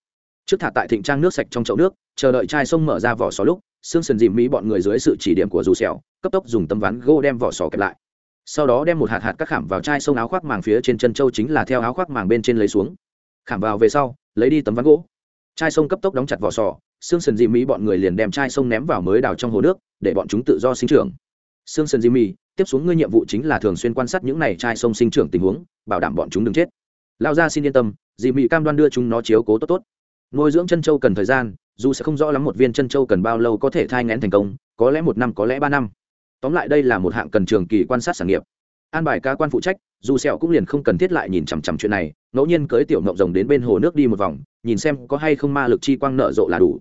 Trước thả tại thịnh trang nước sạch trong chậu nước, chờ đợi chai sông mở ra vỏ sò lúc xương sần dìm mỹ bọn người dưới sự chỉ điểm của dù xẻo cấp tốc dùng tấm ván gỗ đem vỏ sò kẹp lại. Sau đó đem một hạt hạt các khảm vào chai sông áo khoác màng phía trên chân châu chính là theo áo khoác màng bên trên lấy xuống. Khảm vào về sau, lấy đi tấm ván gỗ chai sông cấp tốc đóng chặt vỏ sò xương sần di mỹ bọn người liền đem chai sông ném vào mới đào trong hồ nước, để bọn chúng tự do sinh trưởng. Xương sần di mỹ tiếp xuống ngươi nhiệm vụ chính là thường xuyên quan sát những này chai sông sinh trưởng tình huống, bảo đảm bọn chúng đừng chết. Lao ra xin yên tâm, dì mỹ cam đoan đưa chúng nó chiếu cố tốt tốt. Nuôi dưỡng chân châu cần thời gian, dù sẽ không rõ lắm một viên chân châu cần bao lâu có thể thai ngén thành công, có lẽ một năm, có lẽ ba năm. Tóm lại đây là một hạng cần trường kỳ quan sát sản nghiệp an bài ca quan phụ trách, dù sẹo cũng liền không cần thiết lại nhìn chằm chằm chuyện này, ngẫu nhiên cưới tiểu ngọc rồng đến bên hồ nước đi một vòng, nhìn xem có hay không ma lực chi quang nở rộ là đủ.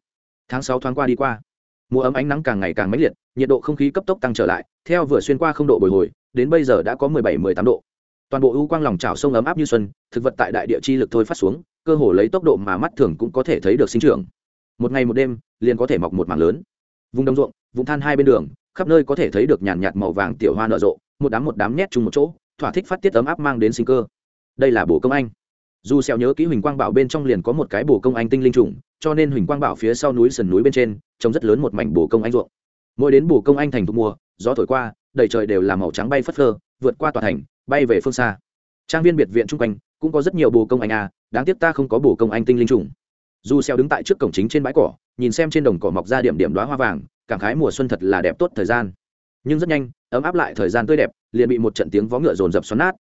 Tháng sáu thoáng qua đi qua, mùa ấm ánh nắng càng ngày càng mãnh liệt, nhiệt độ không khí cấp tốc tăng trở lại, theo vừa xuyên qua không độ bồi hồi, đến bây giờ đã có mười bảy, mười tám độ. Toàn bộ ưu quang lòng trào sông ấm áp như xuân, thực vật tại đại địa chi lực thôi phát xuống, cơ hồ lấy tốc độ mà mắt thường cũng có thể thấy được sinh trưởng. Một ngày một đêm, liền có thể mọc một mảng lớn. Vùng đồng ruộng, vùng than hai bên đường khắp nơi có thể thấy được nhàn nhạt màu vàng tiểu hoa nở rộ, một đám một đám nhét chung một chỗ, thỏa thích phát tiết ấm áp mang đến sinh cơ. Đây là bồ công anh. Dù xeo nhớ kỹ huỳnh quang bảo bên trong liền có một cái bồ công anh tinh linh trùng, cho nên huỳnh quang bảo phía sau núi sườn núi bên trên, trông rất lớn một mảnh bồ công anh ruộng. Mỗi đến bồ công anh thành thu mùa, gió thổi qua, đầy trời đều là màu trắng bay phất phơ, vượt qua tòa thành, bay về phương xa. Trang viên biệt viện trung quanh, cũng có rất nhiều bồ công anh à đáng tiếc ta không có bồ công anh tinh linh trùng. Dù xeo đứng tại trước cổng chính trên bãi cỏ, nhìn xem trên đồng cỏ mọc ra điểm điểm đóa hoa vàng cảm khái mùa xuân thật là đẹp tốt thời gian. Nhưng rất nhanh, ấm áp lại thời gian tươi đẹp, liền bị một trận tiếng vó ngựa rồn rập xoắn nát.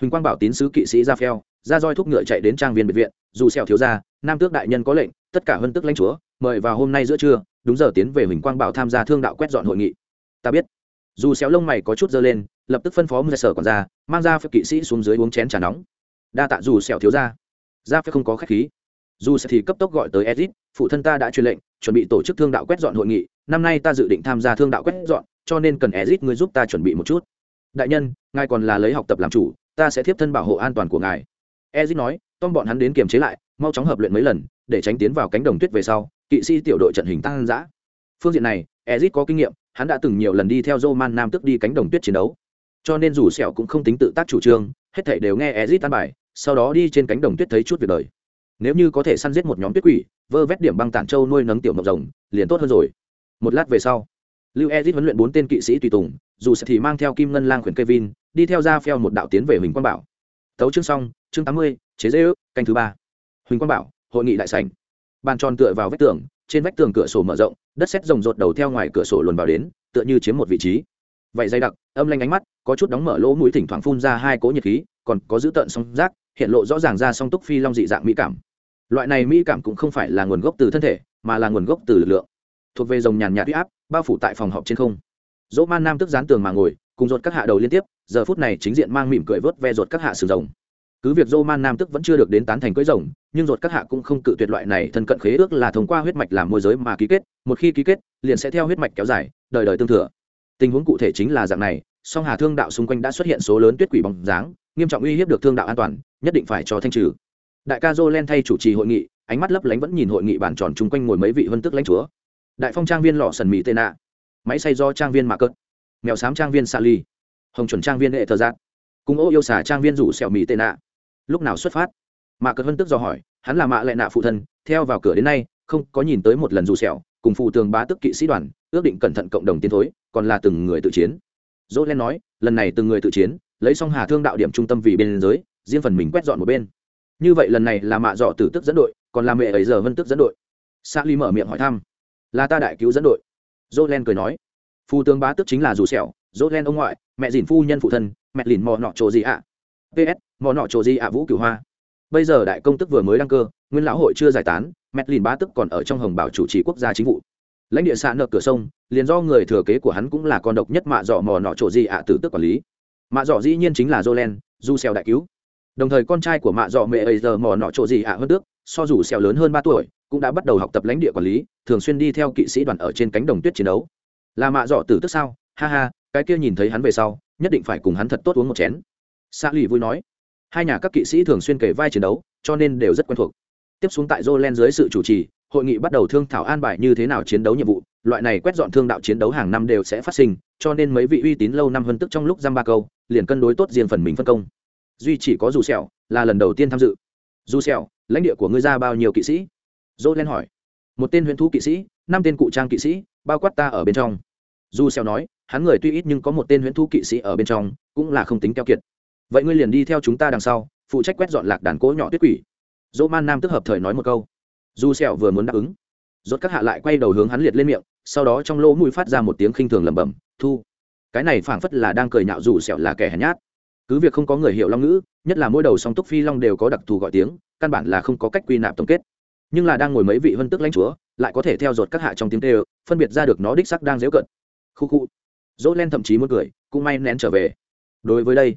Huỳnh quang bảo tín sứ kỵ sĩ ra phèo, ra roi thúc ngựa chạy đến trang viên biệt viện, dù xeo thiếu gia, nam tước đại nhân có lệnh, tất cả hơn tức lãnh chúa, mời vào hôm nay giữa trưa, đúng giờ tiến về huỳnh quang bảo tham gia thương đạo quét dọn hội nghị. Ta biết. Dù xéo lông mày có chút dơ lên, lập tức phân phó mười sở còn ra mang ra phép kỵ sĩ xuống dưới uống chén trà nóng. Đa tạ dù xéo thiếu gia. Ra phép không có khách khí dù sẽ thì cấp tốc gọi tới Ezit, phụ thân ta đã truyền lệnh chuẩn bị tổ chức thương đạo quét dọn hội nghị. Năm nay ta dự định tham gia thương đạo quét dọn cho nên cần Ezit người giúp ta chuẩn bị một chút. Đại nhân ngài còn là lấy học tập làm chủ ta sẽ tiếp thân bảo hộ an toàn của ngài. Ezit nói tom bọn hắn đến kiềm chế lại mau chóng hợp luyện mấy lần để tránh tiến vào cánh đồng tuyết về sau kỵ sĩ tiểu đội trận hình tăng dã. Phương diện này ezit có kinh nghiệm hắn đã từng nhiều lần đi theo roman nam tức đi cánh đồng tuyết chiến đấu. Cho nên dù sẹo cũng không tính tự tác chủ trương hết thảy đều nghe ezit tan bài sau đó đi trên cánh đồng tuyết thấy chút việc đời nếu như có thể săn giết một nhóm tuyết quỷ, vơ vét điểm băng tản châu nuôi nấng tiểu mộc rồng, liền tốt hơn rồi. Một lát về sau, lưu ezit huấn luyện bốn tên kỵ sĩ tùy tùng, dù sẽ thì mang theo kim ngân lang khuyển vin, đi theo ra phèo một đạo tiến về huỳnh quang bảo. Tấu chương xong, chương tám mươi, chế dễ ước canh thứ ba. Huỳnh quang bảo, hội nghị đại sảnh. Bàn tròn tựa vào vách tường, trên vách tường cửa sổ mở rộng, đất xét rồng rột đầu theo ngoài cửa sổ luồn vào đến, tựa như chiếm một vị trí. Vậy dày đặc, âm lanh ánh mắt, có chút đóng mở lỗ mũi thỉnh thoảng phun ra hai cỗ nhiệt khí, còn có giữ tợn song rác hiện lộ rõ ràng ra song túc phi long dị dạng mỹ cảm loại này mỹ cảm cũng không phải là nguồn gốc từ thân thể, mà là nguồn gốc từ lực lượng. Thuộc về dòng nhàn nhạt huy áp, bao phủ tại phòng họp trên không. Dỗ man nam tức dán tường mà ngồi, cùng rột các hạ đầu liên tiếp, giờ phút này chính diện mang mỉm cười vớt ve rột các hạ sừng rồng cứ việc dô man nam tức vẫn chưa được đến tán thành cưới rồng, nhưng rột các hạ cũng không cự tuyệt loại này thân cận khế ước là thông qua huyết mạch làm môi giới mà ký kết, một khi ký kết, liền sẽ theo huyết mạch kéo dài, đời đời tương thừa. Tình huống cụ thể chính là dạng này, song hà thương đạo xung quanh đã xuất hiện số lớn tuyết quỷ bóng dáng, nghiêm trọng uy hiếp được thương đạo an toàn, nhất định phải cho thanh trừ đại ca dô len thay chủ trì hội nghị, ánh mắt lấp lánh vẫn nhìn hội nghị bàn tròn chung quanh ngồi mấy vị vân tức lãnh chúa. Đại phong trang viên lọ sần mỹ tê nạ. Máy xay do trang viên mạ cất. Mèo xám trang viên sa ly hồng chuẩn trang viên hệ thờ giác. Cùng ô yêu xả trang viên rủ xẻo mỹ tê nạ. Lúc nào xuất phát? Mạ cất vân tức do hỏi, hắn là mạ lệ nạ phụ thân, theo vào cửa đến nay, không có nhìn tới một lần rủ xẻo cùng phụ tường bá tức kỵ sĩ đoàn, ước định cẩn thận cộng đồng tiến thối, còn là từng người tự chiến. Dỗ len nói, lần này từng người tự chiến, lấy xong hà thương đạo điểm trung tâm vì bên giới, riêng phần mình quét dọn một bên như vậy lần này là mạ dọ tử tức dẫn đội, còn là mẹ ấy giờ vân tức dẫn đội. Sa ly mở miệng hỏi thăm. Là ta đại cứu dẫn đội. Dỗ len cười nói. Phu tướng bá tức chính là dù sẹo. Dỗ len ông ngoại, mẹ dìn phu nhân phụ thân, mẹ lìn mò nọ trồ gì ạ? Ps mò nọ trồ gì ạ vũ cửu hoa? Bây giờ đại công tức vừa mới đăng cơ, nguyên lão hội chưa giải tán, mẹ lìn bá tức còn ở trong hồng bảo chủ trì quốc gia chính vụ. Lãnh địa xã nợ cửa sông, liền do người thừa kế của hắn cũng là con độc nhất mạ dọ mò nọ trồ gì ạ tử tức quản lý. Mạ dọ dĩ nhiên chính là jolen du xèo đại cứu đồng thời con trai của mạ dọ mẹ ấy giờ mò nọ chỗ gì ạ, hơn tước, so dù xèo lớn hơn ba tuổi, cũng đã bắt đầu học tập lãnh địa quản lý, thường xuyên đi theo kỵ sĩ đoàn ở trên cánh đồng tuyết chiến đấu. Là mạ dọ tử tức sao? Ha ha, cái kia nhìn thấy hắn về sau, nhất định phải cùng hắn thật tốt uống một chén. Sa lì vui nói. Hai nhà các kỵ sĩ thường xuyên kể vai chiến đấu, cho nên đều rất quen thuộc. Tiếp xuống tại jolen dưới sự chủ trì, hội nghị bắt đầu thương thảo an bài như thế nào chiến đấu nhiệm vụ. Loại này quét dọn thương đạo chiến đấu hàng năm đều sẽ phát sinh, cho nên mấy vị uy tín lâu năm hơn tức trong lúc giam ba câu, liền cân đối tốt riêng phần mình phân công duy chỉ có dù sẹo, là lần đầu tiên tham dự. Dù sẹo, lãnh địa của ngươi ra bao nhiêu kỵ sĩ? Dỗ lên hỏi. Một tên huyền thu kỵ sĩ, năm tên cụ trang kỵ sĩ, bao quát ta ở bên trong. Dù sẹo nói, hắn người tuy ít nhưng có một tên huyền thu kỵ sĩ ở bên trong, cũng là không tính keo kiệt. Vậy ngươi liền đi theo chúng ta đằng sau, phụ trách quét dọn lạc đàn cỗ nhỏ tuyết quỷ. Dỗ man nam tức hợp thời nói một câu. Dù sẹo vừa muốn đáp ứng, rốt các hạ lại quay đầu hướng hắn liệt lên miệng, sau đó trong lỗ mũi phát ra một tiếng khinh thường lẩm bẩm, thu, cái này phảng phất là đang cười nhạo dù sẹo là kẻ hèn nhát cứ việc không có người hiểu long ngữ nhất là mỗi đầu song túc phi long đều có đặc thù gọi tiếng căn bản là không có cách quy nạp tổng kết. Nhưng là đang ngồi mấy vị vân tức lãnh chúa lại có thể theo dột các hạ trong tiếng kêu phân biệt ra được nó đích sắc đang dễu cận. Khu khu. Dỗ len thậm chí muốn cười cũng may nén trở về. Đối với đây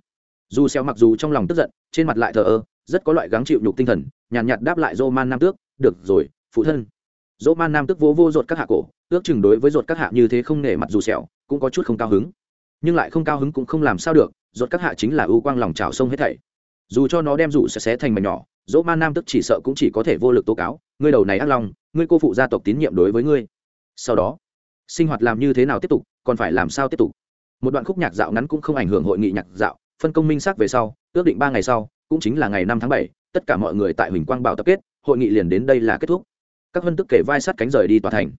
dù xeo mặc dù trong lòng tức giận trên mặt lại thờ ơ rất có loại gắng chịu nhục tinh thần nhàn nhạt, nhạt đáp lại dô man nam tước được rồi phụ thân. Dỗ man nam tước vô vô dột các hạ cổ ước chừng đối với dột các hạ như thế không nể mặt dù xẻo cũng có chút không cao hứng nhưng lại không cao hứng cũng không làm sao được, Rốt các hạ chính là ưu quang lòng trào sông hết thảy. Dù cho nó đem rủ sẽ xé thành mảnh nhỏ, dỗ man nam tức chỉ sợ cũng chỉ có thể vô lực tố cáo, ngươi đầu này ác lòng ngươi cô phụ gia tộc tín nhiệm đối với ngươi. Sau đó, sinh hoạt làm như thế nào tiếp tục, còn phải làm sao tiếp tục? Một đoạn khúc nhạc dạo ngắn cũng không ảnh hưởng hội nghị nhạc dạo, phân công minh xác về sau, ước định ba ngày sau, cũng chính là ngày năm tháng bảy, tất cả mọi người tại huỳnh quang bảo tập kết, hội nghị liền đến đây là kết thúc. Các vân tức kể vai sát cánh rời đi tòa thành.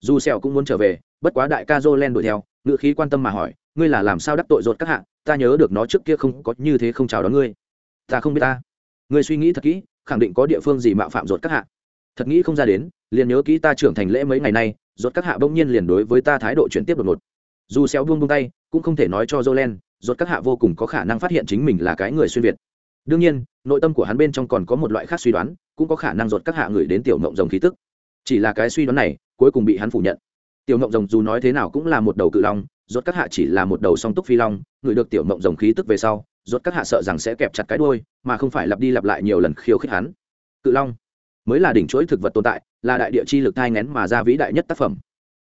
Dù sẹo cũng muốn trở về, bất quá đại ca jolen đuổi theo ngựa khí quan tâm mà hỏi ngươi là làm sao đắc tội rột các hạ, ta nhớ được nó trước kia không có như thế không chào đón ngươi. Ta không biết ta. Ngươi suy nghĩ thật kỹ, khẳng định có địa phương gì mạo phạm rột các hạ. Thật nghĩ không ra đến, liền nhớ kỹ ta trưởng thành lễ mấy ngày nay rột các hạ bỗng nhiên liền đối với ta thái độ chuyển tiếp đột ngột. Dù xéo buông buông tay, cũng không thể nói cho jolen rốt các hạ vô cùng có khả năng phát hiện chính mình là cái người xuyên việt. Đương nhiên, nội tâm của hắn bên trong còn có một loại khác suy đoán, cũng có khả năng rốt các hạ người đến tiểu ngộng rồng khí tức. Chỉ là cái suy đoán này, cuối cùng bị hắn phủ nhận. Tiểu ngộng rồng dù nói thế nào cũng là một đầu cự long rốt các hạ chỉ là một đầu song túc phi long người được tiểu mộng rồng khí tức về sau, rốt các hạ sợ rằng sẽ kẹp chặt cái đuôi, mà không phải lặp đi lặp lại nhiều lần khiêu khích hắn. Cự long mới là đỉnh chuỗi thực vật tồn tại, là đại địa chi lực thai ngén mà ra vĩ đại nhất tác phẩm.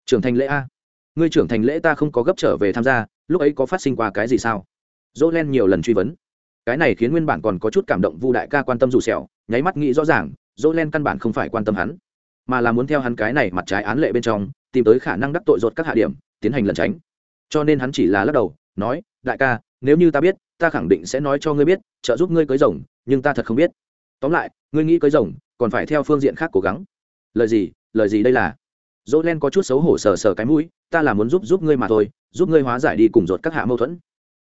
Trưởng thành lễ a. Ngươi trưởng thành lễ ta không có gấp trở về tham gia, lúc ấy có phát sinh qua cái gì sao? Dỗ len nhiều lần truy vấn. Cái này khiến nguyên bản còn có chút cảm động vu đại ca quan tâm dù sẹo, nháy mắt nghĩ rõ ràng dỗ len căn bản không phải quan tâm hắn, mà là muốn theo hắn cái này mặt trái án lệ bên trong, tìm tới khả năng đắc tội rột các hạ điểm, tiến hành lẩn tránh cho nên hắn chỉ là lắc đầu, nói, đại ca, nếu như ta biết, ta khẳng định sẽ nói cho ngươi biết, trợ giúp ngươi cưới rồng, nhưng ta thật không biết. Tóm lại, ngươi nghĩ cưới rồng, còn phải theo phương diện khác cố gắng. Lời gì lời gì đây là? Dỗ len có chút xấu hổ sờ sờ cái mũi, ta là muốn giúp giúp ngươi mà thôi, giúp ngươi hóa giải đi cùng rột các hạ mâu thuẫn.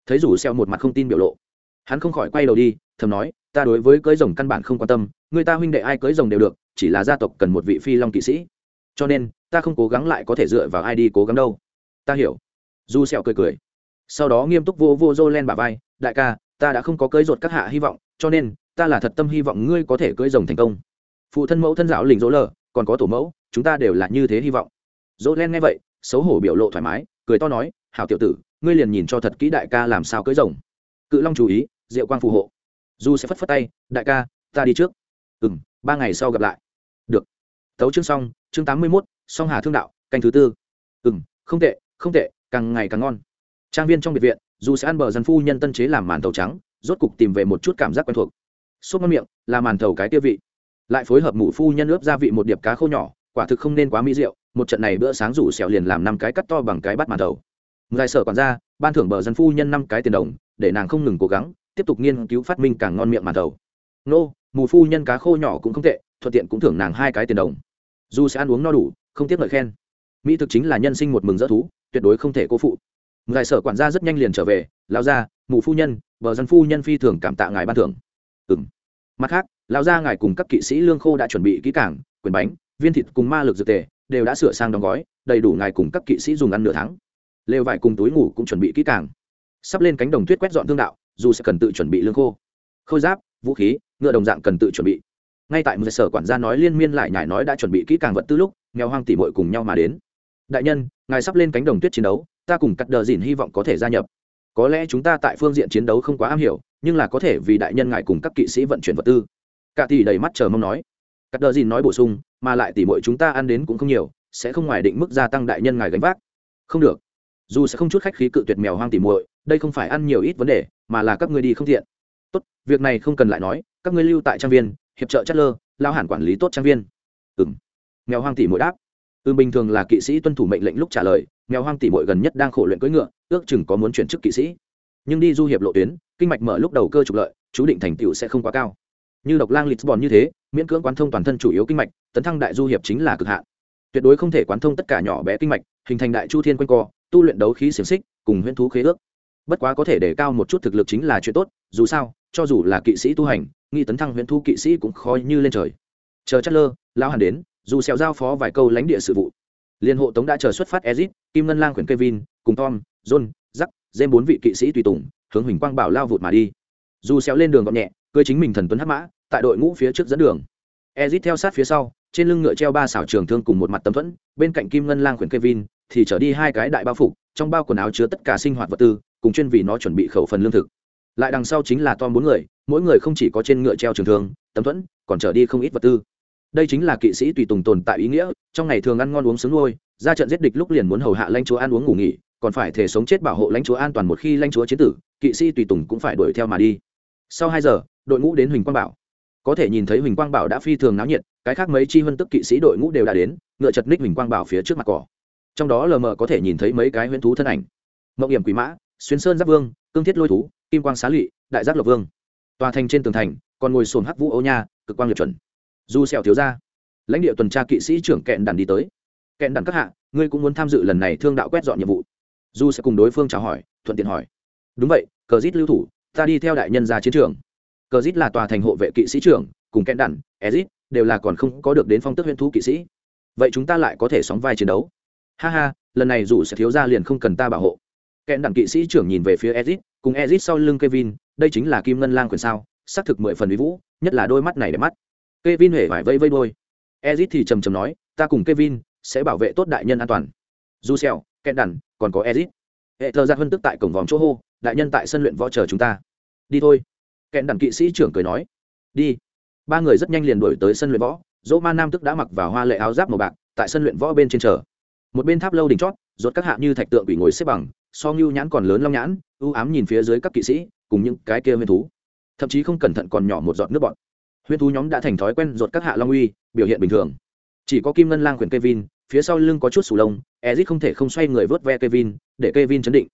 Thấy rủ xeo một mặt không tin biểu lộ, hắn không khỏi quay đầu đi, thầm nói, ta đối với cưới rồng căn bản không quan tâm, người ta huynh đệ ai cưới rồng đều được, chỉ là gia tộc cần một vị phi long kỵ sĩ. Cho nên, ta không cố gắng lại có thể dựa vào ai đi cố gắng đâu. Ta hiểu du sẹo cười cười. Sau đó nghiêm túc vô vô dô len bà vai, đại ca, ta đã không có cưới ruột các hạ hy vọng, cho nên, ta là thật tâm hy vọng ngươi có thể cưỡi rồng thành công. Phụ thân mẫu thân dạo lình dỗ lờ, còn có tổ mẫu, chúng ta đều là như thế hy vọng. Dỗ len nghe vậy, xấu hổ biểu lộ thoải mái, cười to nói, hảo tiểu tử, ngươi liền nhìn cho thật kỹ đại ca làm sao cưỡi rồng. Cự long chú ý, diệu quang phù hộ. Du sẽ phất phất tay, đại ca, ta đi trước. Ừ m ba ngày sau gặp lại. Được. Tấu chương xong, chương tám mươi mốt, song hà thương đạo, canh thứ tư. Ừ m không tệ không tệ càng ngày càng ngon. Trang viên trong biệt viện, dù sẽ ăn bờ dân phu nhân tân chế làm màn tàu trắng, rốt cục tìm về một chút cảm giác quen thuộc. Sốt ngon miệng, là màn thầu cái tiêu vị. Lại phối hợp mụ phu nhân ướp gia vị một điệp cá khô nhỏ, quả thực không nên quá mỹ rượu một trận này bữa sáng rủ xẻo liền làm năm cái cắt to bằng cái bát màn thầu. Ngài sở còn ra ban thưởng bờ dân phu nhân năm cái tiền đồng, để nàng không ngừng cố gắng, tiếp tục nghiên cứu phát minh càng ngon miệng màn thầu. Nô mù phu nhân cá khô nhỏ cũng không tệ, thuận tiện cũng thưởng nàng hai cái tiền đồng. Dù sẽ ăn uống no đủ, không tiếc lời khen. Mỹ thực chính là nhân sinh một mừng dỡ thú tuyệt đối không thể cố phụ. Ngài sở quản gia rất nhanh liền trở về lao ra mù phu nhân vợ dân phu nhân phi thường cảm tạ ngài ban thưởng. Ừ m mặt khác lao ra ngài cùng các kỵ sĩ lương khô đã chuẩn bị kỹ cảng quyền bánh, viên thịt cùng ma lực dược tề đều đã sửa sang đóng gói, đầy đủ ngài cùng các kỵ sĩ dùng ăn nửa tháng. Lều vải cùng túi ngủ cũng chuẩn bị kỹ càng. Sắp lên cánh đồng tuyết quét dọn thương đạo, dù sẽ cần tự chuẩn bị lương khô. Khôi giáp, vũ khí, ngựa đồng dạng cần tự chuẩn bị. Ngay tại một sở quản gia nói liên miên lại nhải nói đã chuẩn bị kỹ càng vật tư lúc nghèo hoang tỉ mội cùng nhau mà đến đại nhân, ngài sắp lên cánh đồng tuyết chiến đấu, ta cùng cắt đờ dìn hy vọng có thể gia nhập. Có lẽ chúng ta tại phương diện chiến đấu không quá am hiểu, nhưng là có thể vì đại nhân ngài cùng các kỵ sĩ vận chuyển vật tư. Cả tỷ đầy mắt chờ mong nói. Cắt đờ dìn nói bổ sung, mà lại tỷ mội chúng ta ăn đến cũng không nhiều, sẽ không ngoài định mức gia tăng đại nhân ngài gánh vác. Không được. Dù sẽ không chút khách khí cự tuyệt mèo hoang tỉ muội, đây không phải ăn nhiều ít vấn đề, mà là các ngươi đi không thiện tốt, việc này không cần lại nói, các ngươi lưu tại trang viên, hiệp trợ chất lơ, lao hẳn quản lý tốt trang viên. Ừ m mèo hoang tỉ muội đáp ừ bình thường là kỵ sĩ tuân thủ mệnh lệnh lúc trả lời, nghèo hoang tỉ muội gần nhất đang khổ luyện cưỡi ngựa, ước chừng có muốn chuyển chức kỵ sĩ. Nhưng đi du hiệp lộ tuyến, kinh mạch mở lúc đầu cơ trục lợi, chú định thành tựu sẽ không quá cao. Như độc lang lisbon như thế, miễn cưỡng quán thông toàn thân chủ yếu kinh mạch, tấn thăng đại du hiệp chính là cực hạn. Tuyệt đối không thể quán thông tất cả nhỏ bé kinh mạch, hình thành đại chu thiên quanh co, tu luyện đấu khí xiềng xích, cùng huyễn thú khế ước. Bất quá có thể để cao một chút thực lực chính là chuyện tốt, dù sao, cho dù là kỵ sĩ tu hành, nghi tấn thăng huyễn thú kỵ sĩ cũng khó như lên trời. Chờ chất lơ lao Hàn đến dù xẹo giao phó vài câu lãnh địa sự vụ. Liên hộ tống đã chờ xuất phát ezit kim ngân lang khuyển kevin, cùng tom, john, jack dêm bốn vị kỵ sĩ tùy tùng, hướng huỳnh quang bảo lao vụt mà đi. Dù xéo lên đường gọn nhẹ cưỡi chính mình thần tuấn hắc mã, tại đội ngũ phía trước dẫn đường. Ezit theo sát phía sau, trên lưng ngựa treo ba xảo trường thương cùng một mặt tấm thuẫn, bên cạnh kim ngân lang khuyển kevin thì trở đi hai cái đại bao phục, trong bao quần áo chứa tất cả sinh hoạt vật tư, cùng chuyên vì nó chuẩn bị khẩu phần lương thực. Lại đằng sau chính là tom bốn người, mỗi người không chỉ có trên ngựa treo trường thương, tấm thuẫn, còn trở đi không ít vật tư đây chính là kỵ sĩ tùy tùng tồn tại ý nghĩa trong ngày thường ăn ngon uống sướng nuôi ra trận giết địch lúc liền muốn hầu hạ lãnh chúa ăn uống ngủ nghỉ còn phải thể sống chết bảo hộ lãnh chúa an toàn một khi lãnh chúa chiến tử kỵ sĩ tùy tùng cũng phải đuổi theo mà đi. Sau hai giờ đội ngũ đến huỳnh quang bảo. Có thể nhìn thấy huỳnh quang bảo đã phi thường náo nhiệt cái khác mấy chi huân tức kỵ sĩ đội ngũ đều đã đến ngựa chật ních huỳnh quang bảo phía trước mặt cỏ. Trong đó lờ mờ có thể nhìn thấy mấy cái huyễn thú thân ảnh. Mộng hiểm quỷ mã xuyên sơn giáp vương cương thiết lôi thú kim quang xá lụy, đại giác lộc vương. Tòa thành trên tường thành còn ngồi sồn hắc vũ ấu nha cực quang liệt chuẩn du xẻo thiếu ra lãnh địa tuần tra kỵ sĩ trưởng kẹn đàn đi tới. Kẹn đàn các hạ, ngươi cũng muốn tham dự lần này thương đạo quét dọn nhiệm vụ. Du sẽ cùng đối phương chào hỏi, thuận tiện hỏi. Đúng vậy, cờ dít lưu thủ, ta đi theo đại nhân ra chiến trường. Cờ dít là tòa thành hộ vệ kỵ sĩ trưởng, cùng kẹn đàn, ezit đều là còn không có được đến phong tước huyễn thú kỵ sĩ. Vậy chúng ta lại có thể sóng vai chiến đấu. Ha ha, lần này dù sẽ thiếu ra liền không cần ta bảo hộ. Kẹn đản kỵ sĩ trưởng nhìn về phía ezit, cùng ezit sau lưng kevin, đây chính là kim ngân lang quyền sao, xác thực mười phần uy vũ, nhất là đôi mắt này đẹp mắt kevin hề phải vây vây đôi ezit thì trầm trầm nói ta cùng kevin sẽ bảo vệ tốt đại nhân an toàn. Jusel, kẹn Đản, còn có ezit. Hệ thờ ra hân tức tại cổng vòng chỗ hô đại nhân tại sân luyện võ chờ chúng ta. Đi thôi. Kẹn Đản kỵ sĩ trưởng cười nói đi. Ba người rất nhanh liền đuổi tới sân luyện võ dỗ ma nam tức đã mặc vào hoa lệ áo giáp màu bạc tại sân luyện võ bên trên chờ. Một bên tháp lâu đỉnh chót rốt các hạ như thạch tượng bị ngồi xếp bằng so ngưu nhãn còn lớn long nhãn ưu ám nhìn phía dưới các kỵ sĩ cùng những cái kia huyên thú. Thậm chí không cẩn thận còn nhỏ một giọt nước bọt huyên thú nhóm đã thành thói quen ruột các hạ long uy, biểu hiện bình thường. Chỉ có kim ngân lang quyền kevin, phía sau lưng có chút sù lông ezit không thể không xoay người vớt ve kevin, để kevin chấn định.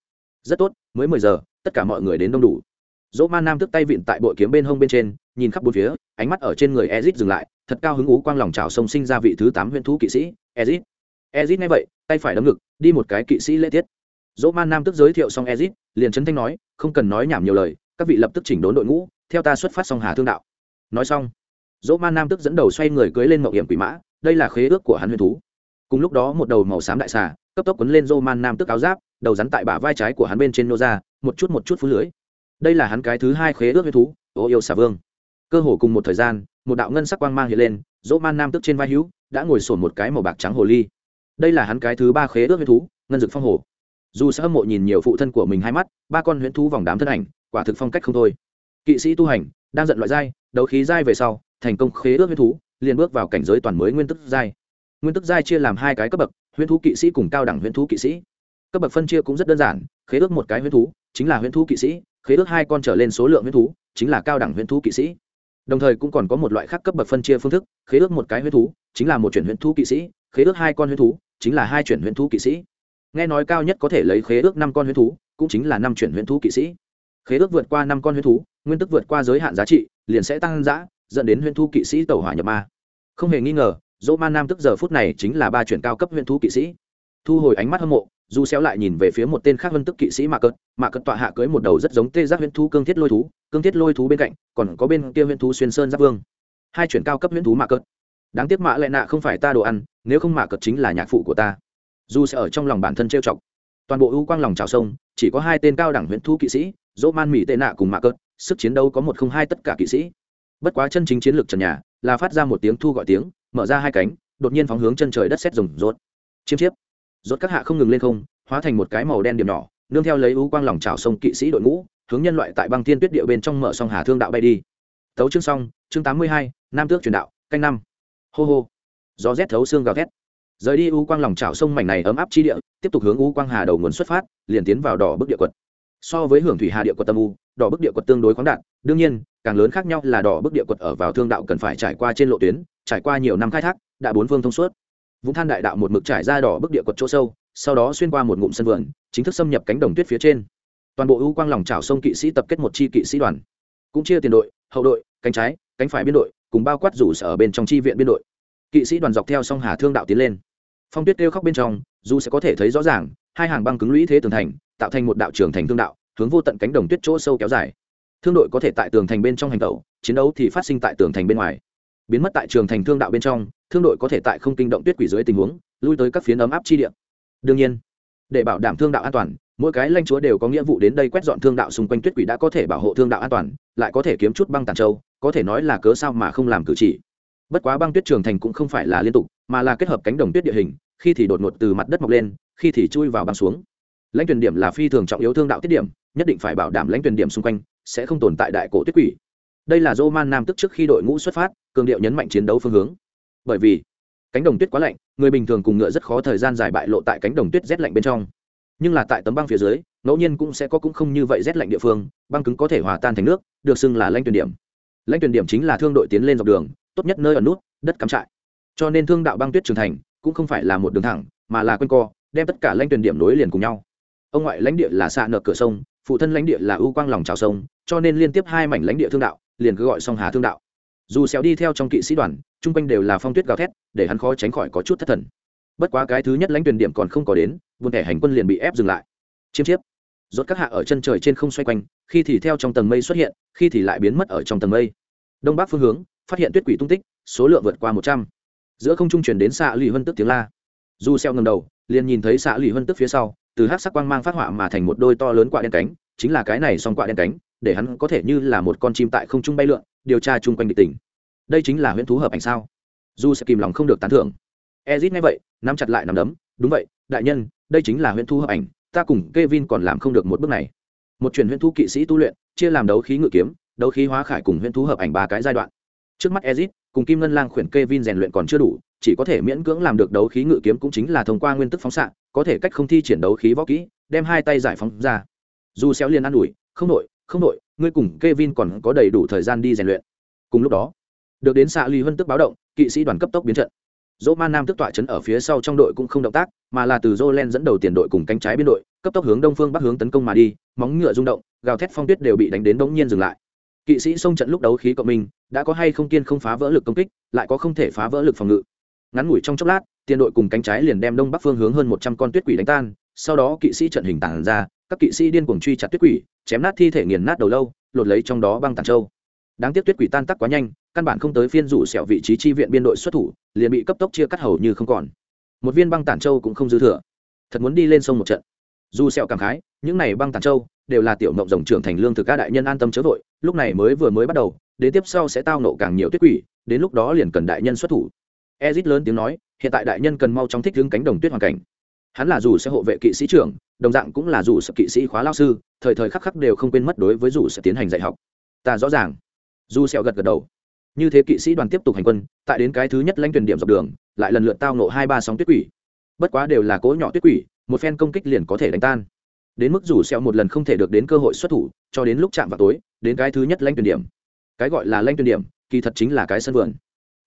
Rất tốt, mới mười giờ, tất cả mọi người đến đông đủ. Dỗ ma nam tức tay vịn tại bội kiếm bên hông bên trên, nhìn khắp bốn phía, ánh mắt ở trên người ezit dừng lại, thật cao hứng ú quang lòng trào sông sinh ra vị thứ tám huyễn thú kỵ sĩ ezit ezit nghe vậy, tay phải đấm ngực, đi một cái kỵ sĩ lễ tiết. Dỗ man nam tức giới thiệu xong ezit liền chấn thanh nói, không cần nói nhảm nhiều lời, các vị lập tức chỉnh đốn đội ngũ, theo ta xuất phát song hà thương đạo nói xong, dỗ man nam tức dẫn đầu xoay người cưới lên mậu hiểm quỷ mã, đây là khế ước của hắn huyền thú. Cùng lúc đó một đầu màu xám đại xà, cấp tốc quấn lên dô man nam tức áo giáp, đầu rắn tại bả vai trái của hắn bên trên nô ra, một chút một chút phú lưới. Đây là hắn cái thứ hai khế ước huyền thú, ô yêu xà vương. Cơ hồ cùng một thời gian, một đạo ngân sắc quang mang hiện lên, dỗ man nam tức trên vai hữu đã ngồi sổn một cái màu bạc trắng hồ ly. Đây là hắn cái thứ ba khế ước huyết thú, ngân dực phong hồ. Dù sẽ hâm mộ nhìn nhiều phụ thân của mình hai mắt, ba con huyễn thú vòng đám thân ảnh, quả thực phong cách không thôi. Kỵ sĩ tu hành đang giận loại giai, đấu khí giai về sau, thành công khế ước huyễn thú, liền bước vào cảnh giới toàn mới nguyên tức giai. Nguyên tức giai chia làm hai cái cấp bậc, huyễn thú kỵ sĩ cùng cao đẳng huyễn thú kỵ sĩ. Cấp bậc phân chia cũng rất đơn giản, khế ước một cái huyễn thú, chính là huyễn thú kỵ sĩ, khế ước hai con trở lên số lượng huyễn thú, chính là cao đẳng huyễn thú kỵ sĩ. Đồng thời cũng còn có một loại khác cấp bậc phân chia phương thức, khế ước một cái huyễn thú, chính là một chuyển huyễn thú kỵ sĩ, khế ước hai con huyễn thú, chính là hai chuyển huyễn thú kỵ sĩ. Nghe nói cao nhất có thể lấy khế ước năm con huyễn thú, cũng chính là năm chuyển huyễn thú kỵ sĩ. Khế ước vượt qua năm con huyễn thú nguyên tức vượt qua giới hạn giá trị, liền sẽ tăng giã dẫn đến huyễn thu kỵ sĩ tẩu hỏa nhập ma. Không hề nghi ngờ dỗ man nam tức giờ phút này chính là ba chuyển cao cấp huyễn thu kỵ sĩ. Thu hồi ánh mắt hâm mộ du xéo lại nhìn về phía một tên khác vân tức kỵ sĩ mạc cợt mạc cợt tọa hạ cưới một đầu rất giống tê giác huyễn thú cương thiết lôi thú, cương thiết lôi thú bên cạnh còn có bên kia huyễn thú xuyên sơn giáp vương. Hai chuyển cao cấp huyễn thú mạc cợt đáng tiếc mạ lại nạ không phải ta đồ ăn, nếu không mạc cợt chính là nhạc phụ của ta. Du sẽ ở trong lòng bản thân trêu chọc. Toàn bộ ưu quang lòng trào sông, chỉ có hai tên cao đẳng huyễn thú kỵ sĩ dỗ man mỹ tệ nạ cùng mạc cớt sức chiến đấu có một không hai tất cả kỵ sĩ. Bất quá chân chính chiến lược trần nhà là phát ra một tiếng thu gọi tiếng, mở ra hai cánh, đột nhiên phóng hướng chân trời đất xét rồng rốt. Chiêm chiếp. Rốt các hạ không ngừng lên không, hóa thành một cái màu đen điểm nhỏ, nương theo lấy ưu quang lòng trào sông kỵ sĩ đội ngũ, hướng nhân loại tại băng thiên tuyết địa bên trong mở sông hà thương đạo bay đi. Tấu chương xong, chương tám mươi hai, nam tước truyền đạo, canh năm. Hô hô. Gió rét thấu xương gào thét. Rời đi u quang lòng trào sông mảnh này ấm áp chi địa, tiếp tục hướng u quang hà đầu nguồn xuất phát, liền tiến vào đỏ bức địa quật so với hưởng thủy hà địa quật tâm u, đỏ bức địa quật tương đối khoáng đạn đương nhiên, càng lớn khác nhau là đỏ bức địa quật ở vào thương đạo cần phải trải qua trên lộ tuyến, trải qua nhiều năm khai thác, đã bốn phương thông suốt. Vũng than đại đạo một mực trải ra đỏ bức địa quật chỗ sâu, sau đó xuyên qua một ngụm sân vườn, chính thức xâm nhập cánh đồng tuyết phía trên. Toàn bộ ưu quang lòng trào sông kỵ sĩ tập kết một chi kỵ sĩ đoàn, cũng chia tiền đội, hậu đội, cánh trái, cánh phải biên đội, cùng bao quát rủ sở ở bên trong chi viện biên đội. Kỵ sĩ đoàn dọc theo sông hà thương đạo tiến lên. Phong tuyết kêu khóc bên trong, dù sẽ có thể thấy rõ ràng, hai hàng băng cứng lũy thế tường thành tạo thành một đạo trường thành thương đạo, hướng vô tận cánh đồng tuyết chỗ sâu kéo dài. Thương đội có thể tại tường thành bên trong hành tẩu, chiến đấu thì phát sinh tại tường thành bên ngoài. Biến mất tại trường thành thương đạo bên trong, thương đội có thể tại không kinh động tuyết quỷ dưới tình huống, lui tới các phiến ấm áp chi địa. Đương nhiên, để bảo đảm thương đạo an toàn, mỗi cái lãnh chúa đều có nghĩa vụ đến đây quét dọn thương đạo xung quanh tuyết quỷ đã có thể bảo hộ thương đạo an toàn, lại có thể kiếm chút băng tàn châu, có thể nói là cớ sao mà không làm cử chỉ. Bất quá băng tuyết trường thành cũng không phải là liên tục, mà là kết hợp cánh đồng tuyết địa hình, khi thì đột ngột từ mặt đất mọc lên, khi thì chui vào băng xuống lãnh tuyển điểm là phi thường trọng yếu thương đạo tiết điểm, nhất định phải bảo đảm lãnh tuyển điểm xung quanh sẽ không tồn tại đại cổ tuyết quỷ. Đây là dô man nam tức trước khi đội ngũ xuất phát, cường điệu nhấn mạnh chiến đấu phương hướng. Bởi vì, cánh đồng tuyết quá lạnh, người bình thường cùng ngựa rất khó thời gian dài bại lộ tại cánh đồng tuyết rét lạnh bên trong. Nhưng là tại tấm băng phía dưới, ngẫu nhiên cũng sẽ có cũng không như vậy rét lạnh địa phương, băng cứng có thể hòa tan thành nước, được xưng là lãnh tuyển điểm. Lãnh tuyển điểm chính là thương đội tiến lên dọc đường, tốt nhất nơi ở nút, đất cắm trại. Cho nên thương đạo băng tuyết trưởng thành, cũng không phải là một đường thẳng, mà là quanh co, đem tất cả lãnh tuyển điểm nối liền cùng nhau ông ngoại lãnh địa là xạ nợ cửa sông, phụ thân lãnh địa là ưu quang lòng trào sông, cho nên liên tiếp hai mảnh lãnh địa thương đạo, liền cứ gọi song hà thương đạo. Dù xéo đi theo trong kỵ sĩ đoàn trung quanh đều là phong tuyết gào thét, để hắn khó tránh khỏi có chút thất thần. Bất quá cái thứ nhất lãnh tuyển điểm còn không có đến buôn thẻ hành quân liền bị ép dừng lại. Chiêm chiếp. Rốt các hạ ở chân trời trên không xoay quanh, khi thì theo trong tầng mây xuất hiện, khi thì lại biến mất ở trong tầng mây. Đông bắc phương hướng, phát hiện tuyết quỷ tung tích, số lượng vượt qua một trăm. Giữa không trung truyền đến xạ lì hân tức tiếng la. Du xeo ngầm đầu, liền nhìn thấy xạ lì hân tức phía sau từ hắc sắc quang mang phát họa mà thành một đôi to lớn quạ đen cánh, chính là cái này song quạ đen cánh, để hắn có thể như là một con chim tại không trung bay lượn, điều tra chung quanh địch tình. Đây chính là huyễn thú hợp ảnh sao? Du sẽ kìm lòng không được tán thưởng. Ezit nghe vậy, nắm chặt lại nắm đấm, đúng vậy, đại nhân, đây chính là huyễn thú hợp ảnh, ta cùng Kevin còn làm không được một bước này. Một truyền huyễn thú kỵ sĩ tu luyện, chia làm đấu khí ngự kiếm, đấu khí hóa khải cùng huyễn thú hợp ảnh ba cái giai đoạn. Trước mắt ezit cùng kim ngân lang khuyển Kevin rèn luyện còn chưa đủ chỉ có thể miễn cưỡng làm được đấu khí ngự kiếm cũng chính là thông qua nguyên tức phóng xạ có thể cách không thi triển đấu khí võ kỹ đem hai tay giải phóng ra. Dù xéo liền ăn ủi không nội, không nội, ngươi cùng Kevin còn có đầy đủ thời gian đi rèn luyện. Cùng lúc đó được đến xạ ly hân tức báo động kỵ sĩ đoàn cấp tốc biến trận. Dỗ man nam tức tọa chấn ở phía sau trong đội cũng không động tác mà là từ dô len dẫn đầu tiền đội cùng cánh trái biên đội cấp tốc hướng đông phương bắc hướng tấn công mà đi móng ngựa rung động gào thét phong tuyết đều bị đánh đến đống nhiên dừng lại kỵ sĩ xông trận lúc đấu khí cộng minh, đã có hay không kiên không phá vỡ lực công kích, lại có không thể phá vỡ lực phòng ngự. Ngắn ngủi trong chốc lát, tiền đội cùng cánh trái liền đem đông bắc phương hướng hơn một trăm con tuyết quỷ đánh tan, sau đó kỵ sĩ trận hình tản ra, các kỵ sĩ điên cuồng truy chặt tuyết quỷ, chém nát thi thể nghiền nát đầu lâu, lột lấy trong đó băng tàn châu. Đáng tiếc tuyết quỷ tan tắc quá nhanh, căn bản không tới phiên rủ sẹo vị trí chi viện biên đội xuất thủ, liền bị cấp tốc chia cắt hầu như không còn. Một viên băng tản châu cũng không dư thừa. Thật muốn đi lên sông một trận. Dù sẹo cảm khái, những này băng tản châu đều là tiểu mộng rồng trưởng thành lương thực các đại nhân an tâm chớ vội, lúc này mới vừa mới bắt đầu, đến tiếp sau sẽ tao nộ càng nhiều tuyết quỷ, đến lúc đó liền cần đại nhân xuất thủ. Ezit lớn tiếng nói, hiện tại đại nhân cần mau chóng thích ứng cánh đồng tuyết hoàn cảnh. Hắn là dù sẽ hộ vệ kỵ sĩ trưởng, đồng dạng cũng là dù sẽ kỵ sĩ khóa lao sư, thời thời khắc khắc đều không quên mất đối với dù sẽ tiến hành dạy học. Ta rõ ràng. Dù sẹo gật gật đầu. Như thế kỵ sĩ đoàn tiếp tục hành quân, tại đến cái thứ nhất lãnh tuyển điểm dọc đường, lại lần lượt tao nộ hai ba sóng tuyết quỷ. Bất quá đều là cỗ nhỏ tuyết quỷ, một phen công kích liền có thể đánh tan đến mức dù xeo một lần không thể được đến cơ hội xuất thủ, cho đến lúc chạm vào tối, đến cái thứ nhất lãnh tuyển điểm. Cái gọi là lãnh tuyển điểm, kỳ thật chính là cái sân vườn.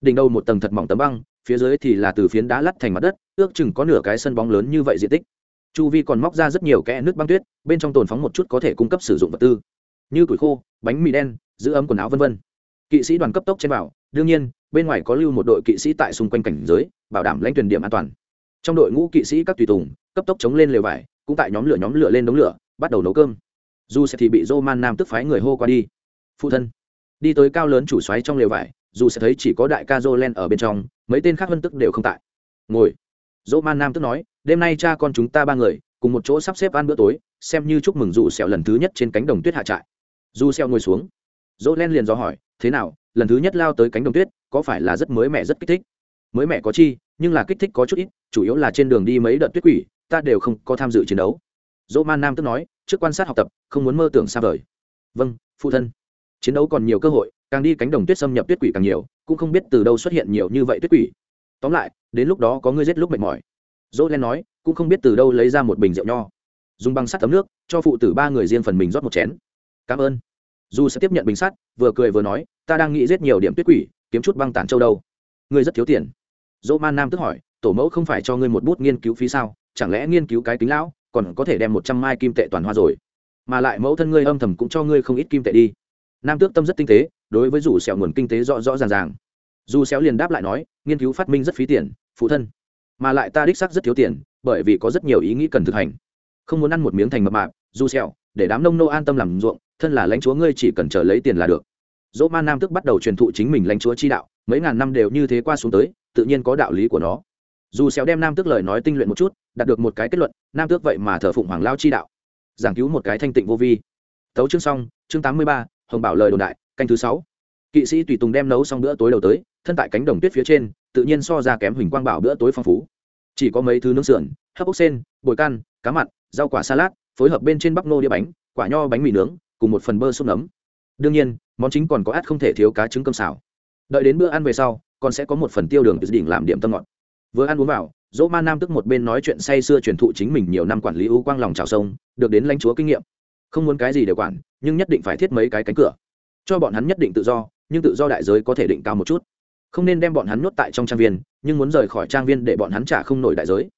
Đỉnh đầu một tầng thật mỏng tấm băng, phía dưới thì là từ phiến đá lắt thành mặt đất, ước chừng có nửa cái sân bóng lớn như vậy diện tích. Chu vi còn móc ra rất nhiều kẽ nước băng tuyết, bên trong tồn phóng một chút có thể cung cấp sử dụng vật tư. Như củi khô, bánh mì đen, giữ ấm quần áo vân vân. Kỵ sĩ đoàn cấp tốc trên vào, đương nhiên, bên ngoài có lưu một đội kỵ sĩ tại xung quanh cảnh giới, bảo đảm lãnh tuyển điểm an toàn. Trong đội ngũ kỵ sĩ các tùy tùng, cấp tốc chống lên lều vải cũng tại nhóm lửa nhóm lửa lên đống lửa, bắt đầu nấu cơm. Dù sẽ thì bị dô man nam tức phái người hô qua đi. Phụ thân, đi tới cao lớn chủ xoáy trong lều vải, dù sẽ thấy chỉ có đại ca dô len ở bên trong, mấy tên khác vân tức đều không tại. Ngồi. Dô man nam tức nói, đêm nay cha con chúng ta ba người, cùng một chỗ sắp xếp ăn bữa tối, xem như chúc mừng dù sẹo lần thứ nhất trên cánh đồng tuyết hạ trại. Dù sẹo ngồi xuống. Dô len liền do hỏi, thế nào, lần thứ nhất lao tới cánh đồng tuyết, có phải là rất mới mẻ rất kích thích? Mới mẻ có chi, nhưng là kích thích có chút ít, chủ yếu là trên đường đi mấy đợt tuyết quỷ ta đều không có tham dự chiến đấu. Dỗ man nam tức nói, trước quan sát học tập, không muốn mơ tưởng xa vời. Vâng phụ thân. Chiến đấu còn nhiều cơ hội, càng đi cánh đồng tuyết xâm nhập tuyết quỷ càng nhiều, cũng không biết từ đâu xuất hiện nhiều như vậy tuyết quỷ. Tóm lại, đến lúc đó có ngươi giết lúc mệt mỏi. Dỗ len nói, cũng không biết từ đâu lấy ra một bình rượu nho. Dùng băng sắt tấm nước, cho phụ tử ba người riêng phần mình rót một chén. Cảm ơn. Dù sẽ tiếp nhận bình sắt, vừa cười vừa nói, ta đang nghĩ giết nhiều điểm tuyết quỷ, kiếm chút băng tản châu đâu. Ngươi rất thiếu tiền. Dỗ man nam tức hỏi, tổ mẫu không phải cho ngươi một bút nghiên cứu phí sao? Chẳng lẽ nghiên cứu cái kính lão còn có thể đem một trăm mai kim tệ toàn hoa rồi? Mà lại mẫu thân ngươi âm thầm cũng cho ngươi không ít kim tệ đi. Nam tước tâm rất tinh tế, đối với dù xẻo nguồn kinh tế rõ rõ ràng ràng. Dù xéo liền đáp lại nói, nghiên cứu phát minh rất phí tiền, phụ thân. Mà lại ta đích xác rất thiếu tiền, bởi vì có rất nhiều ý nghĩ cần thực hành. Không muốn ăn một miếng thành mập mạp, dù xẻo, để đám nông nô an tâm làm ruộng, thân là lãnh chúa ngươi chỉ cần chờ lấy tiền là được. Dỗ man nam tức bắt đầu truyền thụ chính mình lãnh chúa chi đạo, mấy ngàn năm đều như thế qua xuống tới, tự nhiên có đạo lý của nó dù xéo đem nam tước lời nói tinh luyện một chút, đạt được một cái kết luận, nam tước vậy mà thờ phụng hoàng lao chi đạo. Giảng cứu một cái thanh tịnh vô vi. Tấu chương xong, chương tám mươi ba, hồng bảo lời đồn đại, canh thứ sáu. Kỵ sĩ tùy tùng đem nấu xong bữa tối đầu tới, thân tại cánh đồng tuyết phía trên, tự nhiên so ra kém huỳnh quang bảo bữa tối phong phú. Chỉ có mấy thứ nướng sườn, hấp ốc sen, bồi can, cá mặn, rau quả salad, phối hợp bên trên bắp nô đĩa bánh, quả nho bánh mì nướng, cùng một phần bơ sốt nấm. Đương nhiên, món chính còn có át không thể thiếu cá trứng cơm xào. Đợi đến bữa ăn về sau, còn sẽ có một phần tiêu đường từ đỉnh làm điểm tâm ngọt vừa ăn uống vào, dỗ ma nam tức một bên nói chuyện say sưa truyền thụ chính mình nhiều năm quản lý ưu quang lòng trào sông, được đến lãnh chúa kinh nghiệm. Không muốn cái gì để quản, nhưng nhất định phải thiết mấy cái cánh cửa. Cho bọn hắn nhất định tự do, nhưng tự do đại giới có thể định cao một chút. Không nên đem bọn hắn nhốt tại trong trang viên, nhưng muốn rời khỏi trang viên để bọn hắn trả không nổi đại giới.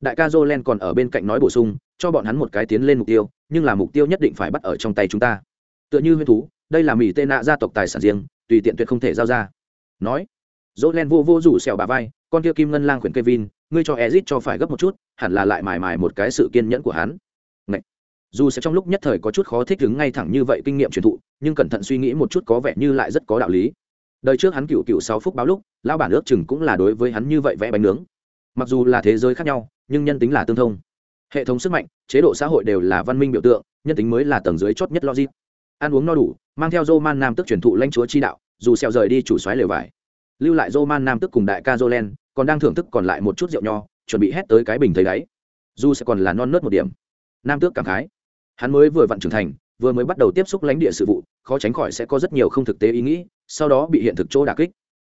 Đại ca jolen còn ở bên cạnh nói bổ sung, cho bọn hắn một cái tiến lên mục tiêu, nhưng là mục tiêu nhất định phải bắt ở trong tay chúng ta. Tựa như huyên thú, đây là mỹ tê nạ gia tộc tài sản riêng, tùy tiện tuyệt không thể giao ra. Nói jolen vô vô rủ xẻo bà vai, con kia kim ngân lang khuyển kevin, ngươi cho ezit cho phải gấp một chút, hẳn là lại mài mài một cái sự kiên nhẫn của hắn. Ngậy. dù sẽ trong lúc nhất thời có chút khó thích ứng ngay thẳng như vậy kinh nghiệm truyền thụ, nhưng cẩn thận suy nghĩ một chút có vẻ như lại rất có đạo lý. Đời trước hắn cựu cựu sáu phút báo lúc, lão bản ước chừng cũng là đối với hắn như vậy vẽ bánh nướng. Mặc dù là thế giới khác nhau, nhưng nhân tính là tương thông. Hệ thống sức mạnh, chế độ xã hội đều là văn minh biểu tượng, nhân tính mới là tầng dưới chót nhất logic. Ăn uống no đủ, mang theo dô man nam tức truyền thụ lãnh chúa chi đạo, dù xèo rời đi chủ xoáy lều vải lưu lại dô man nam tức cùng đại ca dô len còn đang thưởng thức còn lại một chút rượu nho, chuẩn bị hét tới cái bình thấy đáy. Dù sẽ còn là non nớt một điểm. Nam tước cảm khái. Hắn mới vừa vặn trưởng thành, vừa mới bắt đầu tiếp xúc lãnh địa sự vụ, khó tránh khỏi sẽ có rất nhiều không thực tế ý nghĩ, sau đó bị hiện thực chỗ đà kích.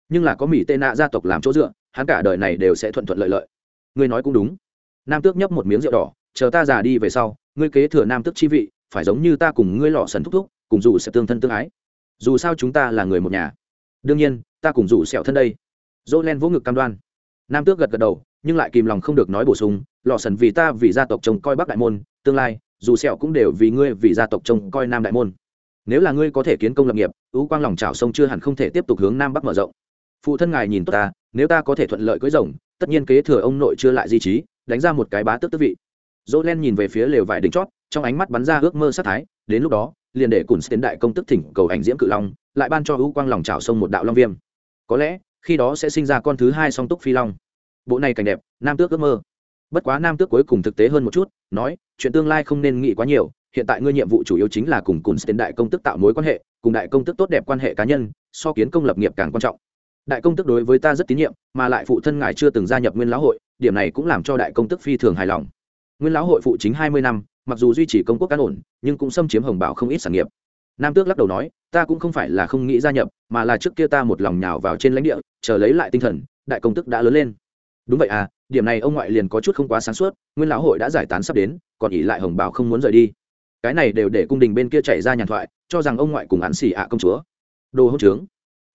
Nhưng là có mỹ tê nạ gia tộc làm chỗ dựa, hắn cả đời này đều sẽ thuận thuận lợi lợi. Ngươi nói cũng đúng. Nam tước nhấp một miếng rượu đỏ, chờ ta già đi về sau, ngươi kế thừa nam tước chi vị, phải giống như ta cùng ngươi lọ sần thúc thúc, cùng dù sẽ tương thân tương ái. Dù sao chúng ta là người một nhà đương nhiên, ta cùng rủ sẹo thân đây. Dỗ len vỗ ngực cam đoan. Nam tước gật gật đầu, nhưng lại kìm lòng không được nói bổ sung lò sần vì ta vì gia tộc trông coi bắc đại môn, tương lai, dù sẹo cũng đều vì ngươi vì gia tộc trông coi nam đại môn. Nếu là ngươi có thể kiến công lập nghiệp, ưu quang lòng trào sông chưa hẳn không thể tiếp tục hướng nam bắc mở rộng. Phụ thân ngài nhìn tốt ta, nếu ta có thể thuận lợi cưới rồng, tất nhiên kế thừa ông nội chưa lại di trí, đánh ra một cái bá tước tước vị. Dỗ len nhìn về phía lều vải đỉnh chót, trong ánh mắt bắn ra ước mơ sát thái, đến lúc đó liền để cùn tiến đại công tức thỉnh cầu ảnh diễm cự long, lại ban cho u quang lòng trào sông một đạo long viêm. Có lẽ, khi đó sẽ sinh ra con thứ hai song túc phi long. Bộ này cảnh đẹp, nam tước ước mơ. Bất quá nam tước cuối cùng thực tế hơn một chút, nói, chuyện tương lai không nên nghĩ quá nhiều, hiện tại ngươi nhiệm vụ chủ yếu chính là cùng cùn tiến đại công tức tạo mối quan hệ, cùng đại công tức tốt đẹp quan hệ cá nhân, so kiến công lập nghiệp càng quan trọng. Đại công tức đối với ta rất tín nhiệm, mà lại phụ thân ngài chưa từng gia nhập nguyên lão hội, điểm này cũng làm cho đại công tức phi thường hài lòng nguyên lão hội phụ chính hai mươi năm, mặc dù duy trì công quốc cán ổn, nhưng cũng xâm chiếm hồng bảo không ít sản nghiệp. Nam tước lắc đầu nói, ta cũng không phải là không nghĩ gia nhập, mà là trước kia ta một lòng nhào vào trên lãnh địa, chờ lấy lại tinh thần, đại công tức đã lớn lên. Đúng vậy à điểm này ông ngoại liền có chút không quá sáng suốt, nguyên lão hội đã giải tán sắp đến, còn ỉ lại hồng bảo không muốn rời đi. Cái này đều để cung đình bên kia chạy ra nhàn thoại, cho rằng ông ngoại cùng án xỉ ạ công chúa. Đồ hỗn trướng.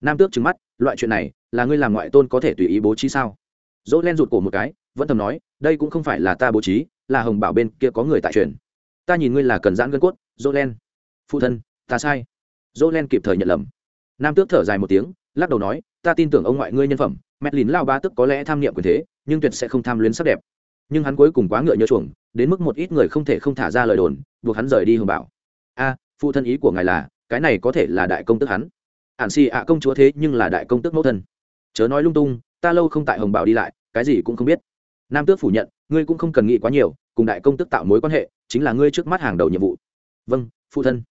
Nam tước trứng mắt, loại chuyện này, là ngươi làm ngoại tôn có thể tùy ý bố trí sao? Dỗ len rụt cổ một cái, vẫn thầm nói, đây cũng không phải là ta bố trí là hồng bảo bên kia có người tại truyền. Ta nhìn ngươi là cần giãn gân cốt dỗ len. Phụ thân, ta sai. Dỗ len kịp thời nhận lầm. Nam tước thở dài một tiếng, lắc đầu nói, ta tin tưởng ông ngoại ngươi nhân phẩm mẹt lìn lao ba tức có lẽ tham niệm quyền thế, nhưng tuyệt sẽ không tham luyến sắc đẹp. Nhưng hắn cuối cùng quá ngựa nhớ chuồng, đến mức một ít người không thể không thả ra lời đồn, buộc hắn rời đi hồng bảo. A, phụ thân ý của ngài là, cái này có thể là đại công tức hắn. Ạn xì ạ công chúa thế nhưng là đại công tức mẫu thân. Chớ nói lung tung, ta lâu không tại hồng bảo đi lại, cái gì cũng không biết nam tước phủ nhận, ngươi cũng không cần nghĩ quá nhiều, cùng đại công tức tạo mối quan hệ, chính là ngươi trước mắt hàng đầu nhiệm vụ. Vâng phụ thân.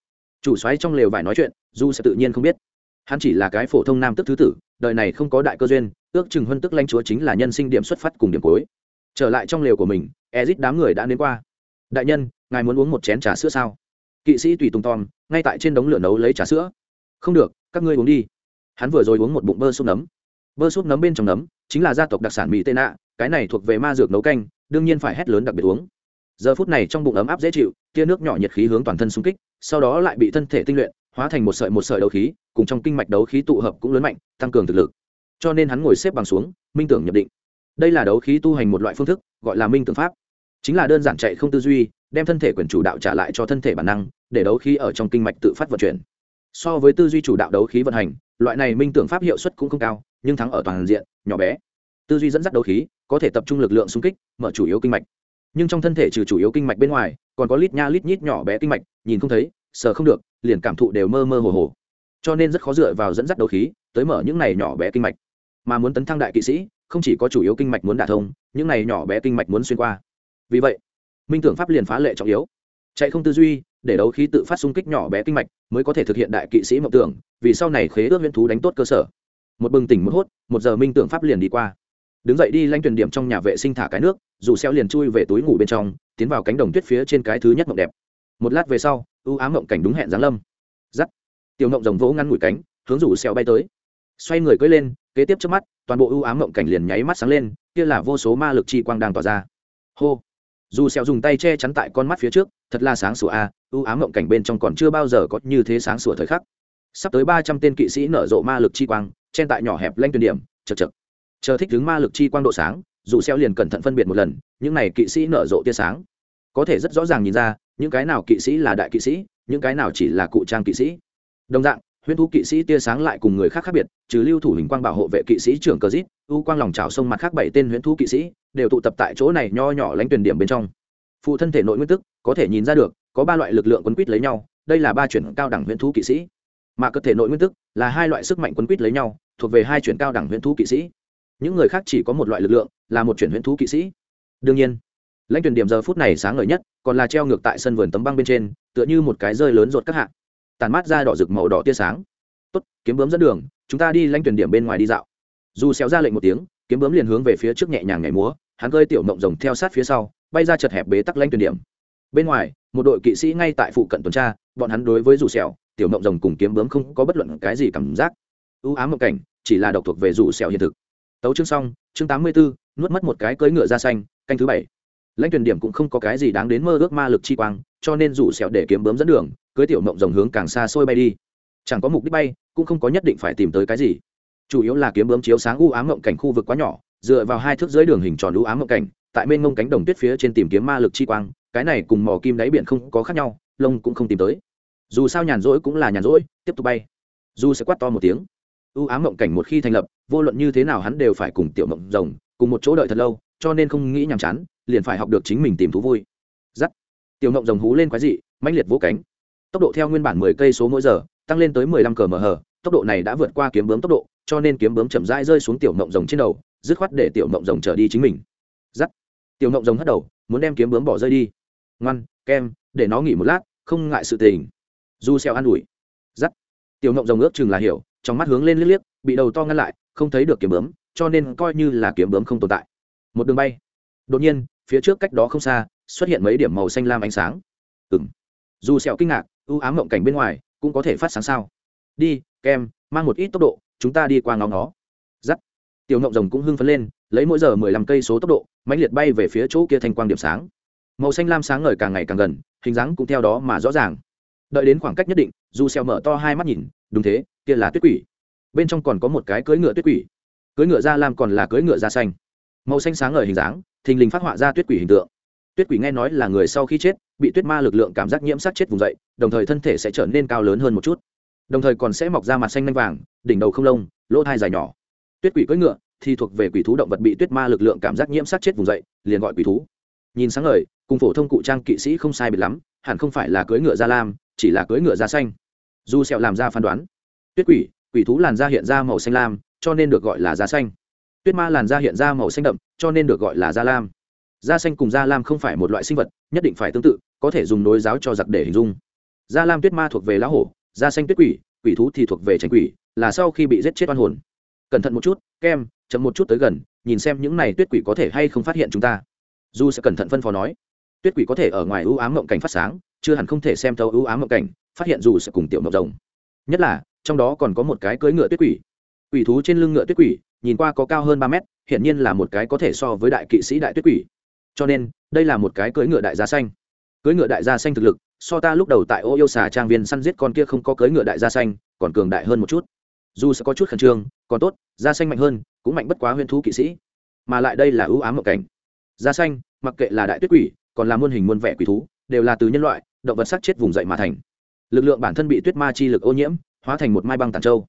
Chủ xoáy trong lều vải nói chuyện du sẽ tự nhiên không biết. Hắn chỉ là cái phổ thông nam tức thứ tử, đời này không có đại cơ duyên, ước chừng huân tức lanh chúa chính là nhân sinh điểm xuất phát cùng điểm cuối. Trở lại trong lều của mình, ezit đám người đã đến qua. Đại nhân, ngài muốn uống một chén trà sữa sao? Kỵ sĩ tùy tùng tom, ngay tại trên đống lửa nấu lấy trà sữa. Không được, các ngươi uống đi. Hắn vừa rồi uống một bụng bơ súp nấm. Bơ súp nấm bên trong nấm, chính là gia tộc đặc sản mỹ tê nạ cái này thuộc về ma dược nấu canh, đương nhiên phải hét lớn đặc biệt uống. Giờ phút này trong bụng ấm áp dễ chịu, tia nước nhỏ nhiệt khí hướng toàn thân xung kích, sau đó lại bị thân thể tinh luyện, hóa thành một sợi một sợi đấu khí, cùng trong kinh mạch đấu khí tụ hợp cũng lớn mạnh, tăng cường thực lực. Cho nên hắn ngồi xếp bằng xuống, minh tưởng nhập định. Đây là đấu khí tu hành một loại phương thức, gọi là minh tưởng pháp. Chính là đơn giản chạy không tư duy, đem thân thể quyền chủ đạo trả lại cho thân thể bản năng, để đấu khí ở trong kinh mạch tự phát vận chuyển. So với tư duy chủ đạo đấu khí vận hành, loại này minh tưởng pháp hiệu suất cũng không cao, nhưng thắng ở toàn diện, nhỏ bé tư duy dẫn dắt đấu khí, có thể tập trung lực lượng xung kích, mở chủ yếu kinh mạch. Nhưng trong thân thể trừ chủ yếu kinh mạch bên ngoài, còn có lít nha lít nhít nhỏ bé kinh mạch, nhìn không thấy, sờ không được, liền cảm thụ đều mơ mơ hồ hồ. Cho nên rất khó dựa vào dẫn dắt đấu khí, tới mở những này nhỏ bé kinh mạch. Mà muốn tấn thăng đại kỵ sĩ, không chỉ có chủ yếu kinh mạch muốn đả thông, những này nhỏ bé kinh mạch muốn xuyên qua. Vì vậy, minh tưởng pháp liền phá lệ trọng yếu. Chạy không tư duy, để đấu khí tự phát xung kích nhỏ bé kinh mạch, mới có thể thực hiện đại kỵ sĩ mộng tưởng, vì sau này khế ước nguyên thú đánh tốt cơ sở. Một bừng tỉnh một hốt, một giờ minh tưởng pháp liền đi qua đứng dậy đi lanh tuyển điểm trong nhà vệ sinh thả cái nước, dù xeo liền chui về túi ngủ bên trong, tiến vào cánh đồng tuyết phía trên cái thứ nhất mộng đẹp. Một lát về sau, ưu ám mộng cảnh đúng hẹn giáng lâm. Giắt. Tiểu mộng rồng vỗ ngăn mũi cánh, hướng rủ xeo bay tới. Xoay người cưỡi lên, kế tiếp trước mắt, toàn bộ ưu ám mộng cảnh liền nháy mắt sáng lên, kia là vô số ma lực chi quang đang tỏa ra. Hô. Dù xeo dùng tay che chắn tại con mắt phía trước, thật là sáng sủa a, ưu ám mộng cảnh bên trong còn chưa bao giờ có như thế sáng sủa thời khắc. Sắp tới ba trăm tên kỵ sĩ nở rộ ma lực chi quang, chen tại nhỏ hẹp lanh tuyển điểm chật chật chờ thích đứng ma lực chi quang độ sáng, dù xeo liền cẩn thận phân biệt một lần, những này kỵ sĩ nở rộ tia sáng. Có thể rất rõ ràng nhìn ra, những cái nào kỵ sĩ là đại kỵ sĩ, những cái nào chỉ là cụ trang kỵ sĩ. Đồng dạng, huyễn thú kỵ sĩ tia sáng lại cùng người khác khác biệt, trừ lưu thủ hình quang bảo hộ vệ kỵ sĩ trưởng cờ dít u quang lòng trào sông mặt khác bảy tên huyễn thú kỵ sĩ, đều tụ tập tại chỗ này nho nhỏ lánh tuyển điểm bên trong. Phụ thân thể nội nguyên tức, có thể nhìn ra được, có ba loại lực lượng quấn quýt lấy nhau, đây là ba chuyển cao đẳng huyễn thú kỵ sĩ. Mà cơ thể nội nguyên tức là hai loại sức mạnh quấn quýt lấy nhau, thuộc về hai chuyển cao đẳng huyễn thú kỵ sĩ những người khác chỉ có một loại lực lượng, là một chuyển huyễn thú kỵ sĩ. Đương nhiên, lãnh tuyển điểm giờ phút này sáng ngời nhất, còn là treo ngược tại sân vườn tấm băng bên trên, tựa như một cái rơi lớn rột các hạ. Tàn mát ra đỏ rực màu đỏ tia sáng. Tốt, kiếm bướm dẫn đường, chúng ta đi lãnh tuyển điểm bên ngoài đi dạo. Dù xéo ra lệnh một tiếng, kiếm bướm liền hướng về phía trước nhẹ nhàng nhảy múa, hắn gơi tiểu mộng rồng theo sát phía sau, bay ra chật hẹp bế tắc lãnh tuyển điểm. Bên ngoài, một đội kỵ sĩ ngay tại phụ cận tuần tra, bọn hắn đối với dù xẻo tiểu mộng rồng cùng kiếm bướm không có bất luận cái gì cảm giác. Ưu ám mộng cảnh, chỉ là độc thuộc về dù xẻo hiện thực tấu chương xong chương tám mươi 84, nuốt mất một cái cưỡi ngựa ra xanh canh thứ bảy. Lãnh tuyển điểm cũng không có cái gì đáng đến mơ ước ma lực chi quang cho nên rủ sẹo để kiếm bướm dẫn đường cưỡi tiểu mộng rồng hướng càng xa xôi bay đi. Chẳng có mục đích bay cũng không có nhất định phải tìm tới cái gì. Chủ yếu là kiếm bướm chiếu sáng u ám mộng cảnh khu vực quá nhỏ dựa vào hai thước dưới đường hình tròn u ám mộng cảnh tại bên ngông cánh đồng tuyết phía trên tìm kiếm ma lực chi quang cái này cùng mò kim đáy biển không có khác nhau lông cũng không tìm tới. Dù sao nhàn rỗi cũng là nhàn rỗi tiếp tục bay. Dù sẽ quát to một tiếng ưu ám mộng cảnh một khi thành lập, vô luận như thế nào hắn đều phải cùng tiểu mộng rồng, cùng một chỗ đợi thật lâu, cho nên không nghĩ nhàm chán, liền phải học được chính mình tìm thú vui. Giắt. Tiểu mộng rồng hú lên quái dị, mãnh liệt vỗ cánh. Tốc độ theo nguyên bản mười cây số mỗi giờ, tăng lên tới mười lăm cờ mờ tốc độ này đã vượt qua kiếm bướm tốc độ, cho nên kiếm bướm chậm rãi rơi xuống tiểu mộng rồng trên đầu, dứt khoát để tiểu mộng rồng trở đi chính mình. Giắt. Tiểu mộng rồng hất đầu, muốn đem kiếm bướm bỏ rơi đi. Ngoan, kem, để nó nghỉ một lát, không ngại sự tình. Du xeo an ủi. Giắt. Tiểu mộng rồng ước chừng là hiểu trong mắt hướng lên liếc liếc, bị đầu to ngăn lại, không thấy được kiếm bướm, cho nên coi như là kiếm bướm không tồn tại. Một đường bay. Đột nhiên, phía trước cách đó không xa, xuất hiện mấy điểm màu xanh lam ánh sáng. Ừng dù sẹo kinh ngạc, ưu ám mộng cảnh bên ngoài, cũng có thể phát sáng sao. Đi, kem, mang một ít tốc độ, chúng ta đi qua ngó nó dắt tiểu ngộng rồng cũng hưng phấn lên, lấy mỗi giờ mười lăm cây số tốc độ, mãnh liệt bay về phía chỗ kia thanh quang điểm sáng. Màu xanh lam sáng ngời càng ngày càng gần, hình dáng cũng theo đó mà rõ ràng. Đợi đến khoảng cách nhất định, dù sẹo mở to hai mắt nhìn, đúng thế kia là tuyết quỷ. Bên trong còn có một cái cưỡi ngựa tuyết quỷ. Cưỡi ngựa da lam còn là cưỡi ngựa da xanh. Màu xanh sáng ở hình dáng, thình lình phát họa ra tuyết quỷ hình tượng. Tuyết quỷ nghe nói là người sau khi chết, bị tuyết ma lực lượng cảm giác nhiễm sát chết vùng dậy, đồng thời thân thể sẽ trở nên cao lớn hơn một chút. Đồng thời còn sẽ mọc ra mặt xanh nanh vàng, đỉnh đầu không lông, lỗ thai dài nhỏ. Tuyết quỷ cưỡi ngựa thì thuộc về quỷ thú động vật bị tuyết ma lực lượng cảm giác nhiễm sát chết vùng dậy, liền gọi quỷ thú. Nhìn sáng ngời, cùng phổ thông cụ trang kỵ sĩ không sai biệt lắm, hẳn không phải là cưỡi ngựa da lam, chỉ là cưỡi ngựa da xanh. Du sẹo làm ra phán đoán tuyết quỷ quỷ thú làn da hiện ra màu xanh lam, cho nên được gọi là da xanh. Tuyết ma làn da hiện ra màu xanh đậm, cho nên được gọi là da lam. Da xanh cùng da lam không phải một loại sinh vật, nhất định phải tương tự, có thể dùng nối giáo cho giặc để hình dung. Da lam tuyết ma thuộc về lá hổ, da xanh tuyết quỷ quỷ thú thì thuộc về tránh quỷ, là sau khi bị giết chết oan hồn. Cẩn thận một chút, kem, chậm một chút tới gần, nhìn xem những này tuyết quỷ có thể hay không phát hiện chúng ta. Du sẽ cẩn thận phân phó nói, tuyết quỷ có thể ở ngoài ưu ám mộng cảnh phát sáng, chưa hẳn không thể xem thấu ưu ám mộng cảnh, phát hiện dù sẽ cùng tiểu mộng rồng nhất là trong đó còn có một cái cưỡi ngựa tuyết quỷ. Quỷ thú trên lưng ngựa tuyết quỷ, nhìn qua có cao hơn ba mét hiện nhiên là một cái có thể so với đại kỵ sĩ đại tuyết quỷ. Cho nên, đây là một cái cưỡi ngựa đại gia xanh cưỡi ngựa đại gia xanh thực lực, so ta lúc đầu tại ô yêu xà trang viên săn giết con kia không có cưỡi ngựa đại gia xanh còn cường đại hơn một chút. Dù sẽ có chút khẩn trương, còn tốt da xanh mạnh hơn, cũng mạnh bất quá huyên thú kỵ sĩ. Mà lại đây là ưu ám mộng cảnh. Da xanh mặc kệ là đại tuyết quỷ, còn là muôn hình muôn vẻ quỷ thú, đều là từ nhân loại, động vật sắc chết vùng dậy mà thành. Lực lượng bản thân bị tuyết ma chi lực ô nhiễm hóa thành một mai băng tàn châu